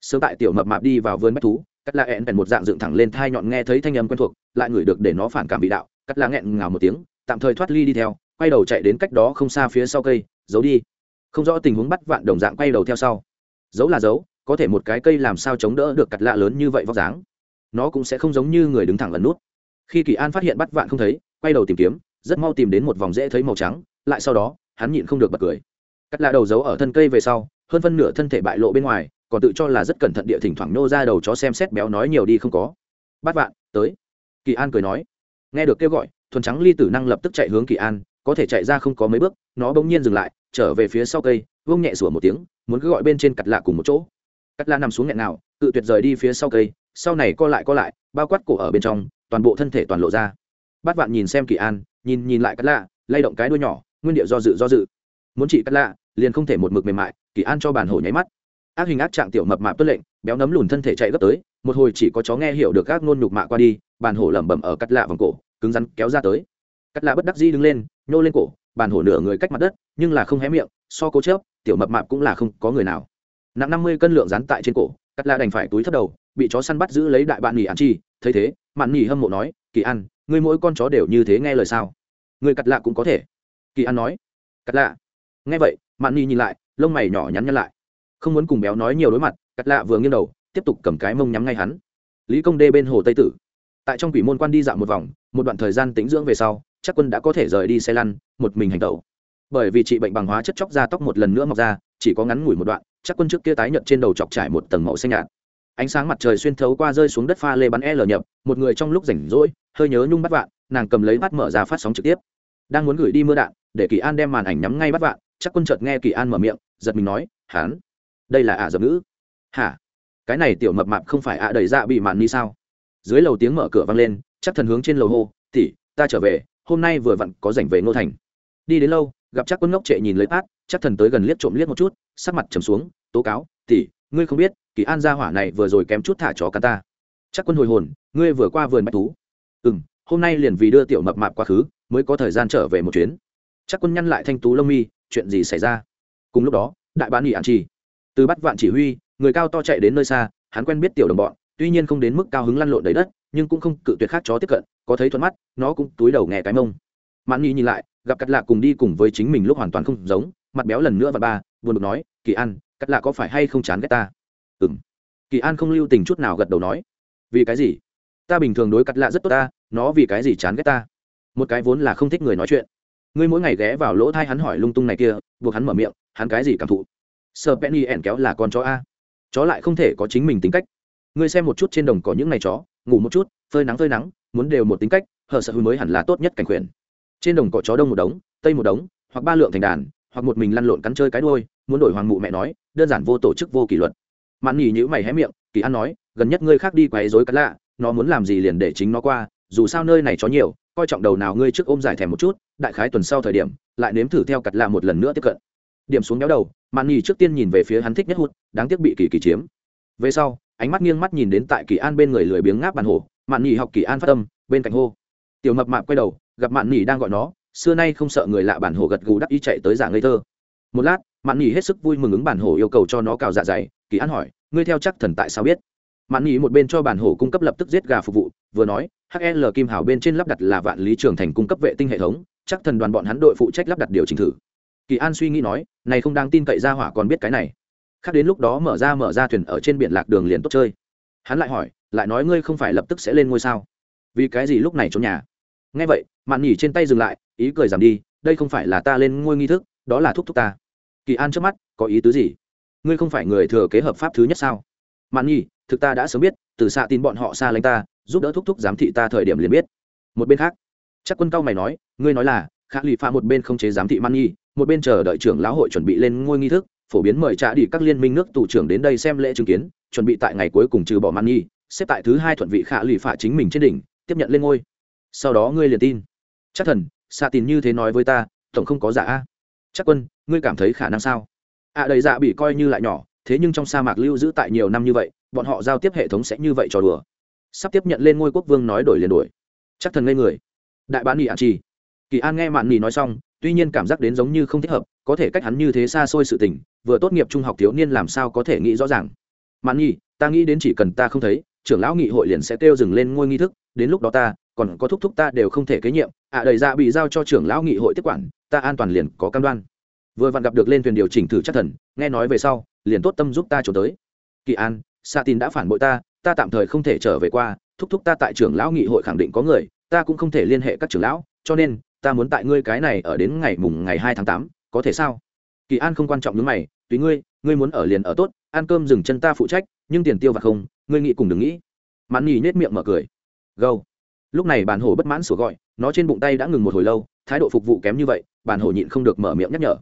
Sớm tại tiểu mập mạp đi vào vườn bách thú, cắt là ẹn bèn một dạng dựng thẳng lên thai nhọn nghe thấy thanh âm quen thuộc, lại ngửi được để nó phản cảm vị đạo, cắt là nghẹn ngào một tiếng, tạm thời thoát ly đi theo, quay đầu chạy đến cách đó không xa phía sau cây, giấu đi. Không rõ tình huống bắt vạn đồng dạng quay đầu theo sau. Giấu là giấu, có thể một cái cây làm sao chống đỡ được cặt lạ lớn như vậy vóc dáng. Nó cũng sẽ không giống như người đứng thẳng lần nút. Khi kỳ an phát hiện bắt vạn không thấy, quay đầu tìm kiếm, rất mau tìm đến một vòng dễ thấy màu trắng, lại sau đó, hắn nhịn không được bật cười. Cắt lạ đầu giấu ở thân cây về sau hơn phân nửa thân thể bại lộ bên ngoài, còn tự cho là rất cẩn thận địa thỉnh thoảng nô ra đầu chó xem xét béo nói nhiều đi không có. Bắt vạn, tới. Kỳ an cười nói. Nghe được kêu gọi, thuần trắng ly tử năng lập tức chạy hướng kỳ an, có thể chạy ra không có mấy bước, nó bỗng nhiên dừng lại, trở về phía sau cây vông nhẹ sủa một tiếng, muốn cứ gọi bên trên cặt lạ cùng một chỗ. Cắt la nằm xuống nghẹn nào tự tuyệt rời đi phía sau cây, sau này co lại co lại, bao quát cổ ở bên trong, toàn bộ thân thể toàn lộ ra. Bát vạn nhìn xem kỳ an, nhìn nhìn lại cắt lạ, lay động cái đuôi nhỏ, nguyên điệu do dự do dự. Muốn chỉ cắt lạ liền không thể một mực mềm mại, kỳ an cho bản hổ nháy mắt. Ác hình ác trạng tiểu mập mạp tuân lệnh, béo nấm lùn thân thể chạy gấp tới, một hồi chỉ có chó nghe hiểu được các ngôn nhục mạ qua đi, bàn hổ lẩm bẩm ở cắt lạ vòng cổ, cứng rắn kéo ra tới. Cắt lạ bất đắc dĩ đứng lên, nhô lên cổ, bàn hổ nửa người cách mặt đất, nhưng là không hé miệng, so cố chớp, tiểu mập mạp cũng là không có người nào. Nặng năm mươi cân lượng rán tại trên cổ, cắt lạ đành phải túi thấp đầu, bị chó săn bắt giữ lấy đại bạn nghỉ ăn chi, thấy thế mạn nghỉ hâm mộ nói, kỳ an, ngươi mỗi con chó đều như thế nghe lời sao? Người cắt lạ cũng có thể. Kỳ an nói, cắt lạ. Nghe vậy mạn ni nhìn lại, lông mày nhỏ nhắn nhăn lại. Không muốn cùng béo nói nhiều đối mặt, cắt lạ vừa nghiêng đầu, tiếp tục cầm cái mông nhắm ngay hắn. Lý công đê bên hồ tây tử. Tại trong quỷ môn quan đi dạo một vòng, một đoạn thời gian tính dưỡng về sau, chắc quân đã có thể rời đi xe lăn, một mình hành tẩu. Bởi vì trị bệnh bằng hóa chất chóc da tóc một lần nữa mọc ra, chỉ có ngắn ngủi một đoạn, chắc quân trước kia tái nhợt trên đầu chọc trải một tầng màu xanh nhạt. Ánh sáng mặt trời xuyên thấu qua rơi xuống đất pha lê bắn e lờ nhập, một người trong lúc rảnh rỗi, hơi nhớ nhung bắt vạn, nàng cầm lấy bắt mở ra phát sóng trực tiếp. Đang muốn gửi đi mưa đạn, để kỳ an đem màn ảnh nhắm ngay bắt vạn chắc quân chợt nghe kỳ an mở miệng, giật mình nói, hán, đây là ả dập ngữ. Hả? Cái này tiểu mập mạp không phải ạ đẩy dạ bị mạn ni sao? Dưới lầu tiếng mở cửa vang lên, chắc thần hướng trên lầu hô tỉ ta trở về, hôm nay vừa vặn có rảnh về ngô thành. Đi đến lâu, gặp chắc quân ngốc trệ nhìn lấy át chắc thần tới gần liếc trộm liếc một chút, sắc mặt trầm xuống, tố cáo tỉ ngươi không biết, kỳ an gia hỏa này vừa rồi kém chút thả chó cả ta. Chắc quân hồi hồn, ngươi vừa qua vườn bách thú. Ừ m hôm nay liền vì đưa tiểu mập mạp quá khứ, mới có thời gian trở về một chuyến. Chắc quân nhăn lại thanh tú lông mi chuyện gì xảy ra. Cùng lúc đó, đại bán nghỉ ạn trì từ bắt vạn chỉ huy, người cao to chạy đến nơi xa, hắn quen biết tiểu đồng bọn, tuy nhiên không đến mức cao hứng lăn lộn đầy đất, nhưng cũng không cự tuyệt khác chó tiếp cận, có thấy thuận mắt, nó cũng túi đầu nghe cái mông. Mãn nghi nhìn lại, gặp cắt lạ cùng đi cùng với chính mình lúc hoàn toàn không giống, mặt béo lần nữa và ba, buồn bực nói, kỳ an cắt lạ có phải hay không chán ghét ta? Ừ m kỳ an không lưu tình chút nào gật đầu nói, vì cái gì? Ta bình thường đối cắt lạ rất tốt ta, nó vì cái gì chán ghét ta? Một cái vốn là không thích người nói chuyện ngươi mỗi ngày ghé vào lỗ thai hắn hỏi lung tung này kia, buộc hắn mở miệng, hắn cái gì cảm thụ? Sợ penny ẻn kéo là con chó a. Chó lại không thể có chính mình tính cách. Ngươi xem một chút trên đồng có những ngày chó, ngủ một chút, phơi nắng phơi nắng, muốn đều một tính cách, hờ sợ hư mới hẳn là tốt nhất cảnh quyền. Trên đồng cỏ chó đông một đống, tây một đống, hoặc ba lượng thành đàn, hoặc một mình lăn lộn cắn chơi cái đuôi, muốn đổi hoàng mụ mẹ nói, đơn giản vô tổ chức vô kỷ luật. Mạn nghỉ nhữ mày hé miệng, kỳ an nói, gần nhất ngươi khác đi quấy rối cắn lạ, nó muốn làm gì liền để chính nó qua, dù sao nơi này chó nhiều coi trọng đầu nào ngươi trước ôm giải thèm một chút, đại khái tuần sau thời điểm, lại nếm thử theo cặt lạ một lần nữa tiếp cận. Điểm xuống béo đầu, mạn nhì trước tiên nhìn về phía hắn thích nhất hút đáng tiếc bị kỳ kỳ chiếm. Về sau, ánh mắt nghiêng mắt nhìn đến tại kỳ an bên người lười biếng ngáp bàn hổ, mạn nhì học kỳ an phát tâm bên cạnh hô. Tiểu mập mạp quay đầu, gặp mạn nhì đang gọi nó, xưa nay không sợ người lạ bản hổ gật gù đắc ý chạy tới giả ngây thơ. Một lát, mạn nhì hết sức vui mừng ứng bản hổ yêu cầu cho nó cào dạ dày, kỳ an hỏi, ngươi theo chắc thần tại sao biết? Mạn nhì một bên cho bản hổ cung cấp lập tức giết gà phục vụ, vừa nói hl kim hảo bên trên lắp đặt là vạn lý trường thành cung cấp vệ tinh hệ thống, chắc thần đoàn bọn hắn đội phụ trách lắp đặt điều chỉnh thử. Kỳ an suy nghĩ nói, này không đang tin cậy ra hỏa còn biết cái này. Khác đến lúc đó mở ra mở ra thuyền ở trên biển lạc đường liền tốt chơi. Hắn lại hỏi, lại nói ngươi không phải lập tức sẽ lên ngôi sao? Vì cái gì lúc này trốn nhà? Nghe vậy, mạn nghỉ trên tay dừng lại, ý cười giảm đi, đây không phải là ta lên ngôi nghi thức, đó là thúc thúc ta. Kỳ an trước mắt, có ý tứ gì? Ngươi không phải người thừa kế hợp pháp thứ nhất sao? Mạn Nhi, thực ta đã sớm biết từ xạ tin bọn họ xa lánh ta giúp đỡ thúc thúc giám thị ta thời điểm liền biết. Một bên khác chắc quân cao mày nói ngươi nói là khả lụy pha một bên không chế giám thị man nhi một bên chờ đợi trưởng lão hội chuẩn bị lên ngôi nghi thức phổ biến mời trả đi các liên minh nước tù trưởng đến đây xem lễ chứng kiến chuẩn bị tại ngày cuối cùng trừ bỏ man nhi xếp tại thứ hai thuận vị khả lụy pha chính mình trên đỉnh tiếp nhận lên ngôi. Sau đó ngươi liền tin. Chắc thần xạ tin như thế nói với ta tổng không có giả a. Chắc quân ngươi cảm thấy khả năng sao? Ạ à, đầy dạ bị coi như lại nhỏ thế nhưng trong sa mạc lưu giữ tại nhiều năm như vậy, bọn họ giao tiếp hệ thống sẽ như vậy trò đùa. Sắp tiếp nhận lên ngôi quốc vương nói đổi liền đổi. Chắc thần ngây người. Đại bán nghị ạn chi. Kỳ an nghe mạn nỉ nói xong, tuy nhiên cảm giác đến giống như không thích hợp, có thể cách hắn như thế xa xôi sự tình, vừa tốt nghiệp trung học thiếu niên làm sao có thể nghĩ rõ ràng. Mạn nhi ta nghĩ đến chỉ cần ta không thấy, trưởng lão nghị hội liền sẽ kêu dừng lên ngôi nghi thức, đến lúc đó ta, còn có thúc thúc ta đều không thể kế nhiệm. Ạ à đầy ra bị giao cho trưởng lão nghị hội tiếp quản, ta an toàn liền có cam đoan. Vừa vặn gặp được lên thuyền điều chỉnh thử chắc thần, nghe nói về sau liền tốt tâm giúp ta trốn tới. Kỳ an, sa tin đã phản bội ta ta tạm thời không thể trở về qua, thúc thúc ta tại trưởng lão nghị hội khẳng định có người, ta cũng không thể liên hệ các trưởng lão, cho nên, ta muốn tại ngươi cái này ở đến ngày mùng ngày hai tháng tám, có thể sao? Kỳ an không quan trọng những mày, tùy ngươi ngươi muốn ở liền ở tốt, ăn cơm dừng chân ta phụ trách, nhưng tiền tiêu và không, ngươi nghĩ cùng đừng nghĩ. Mãn nhì nhét miệng mở cười. Gâu. Lúc này bàn hổ bất mãn sủa gọi, nó trên bụng tay đã ngừng một hồi lâu, thái độ phục vụ kém như vậy bàn hổ nhịn không được mở miệng nhắc nhở.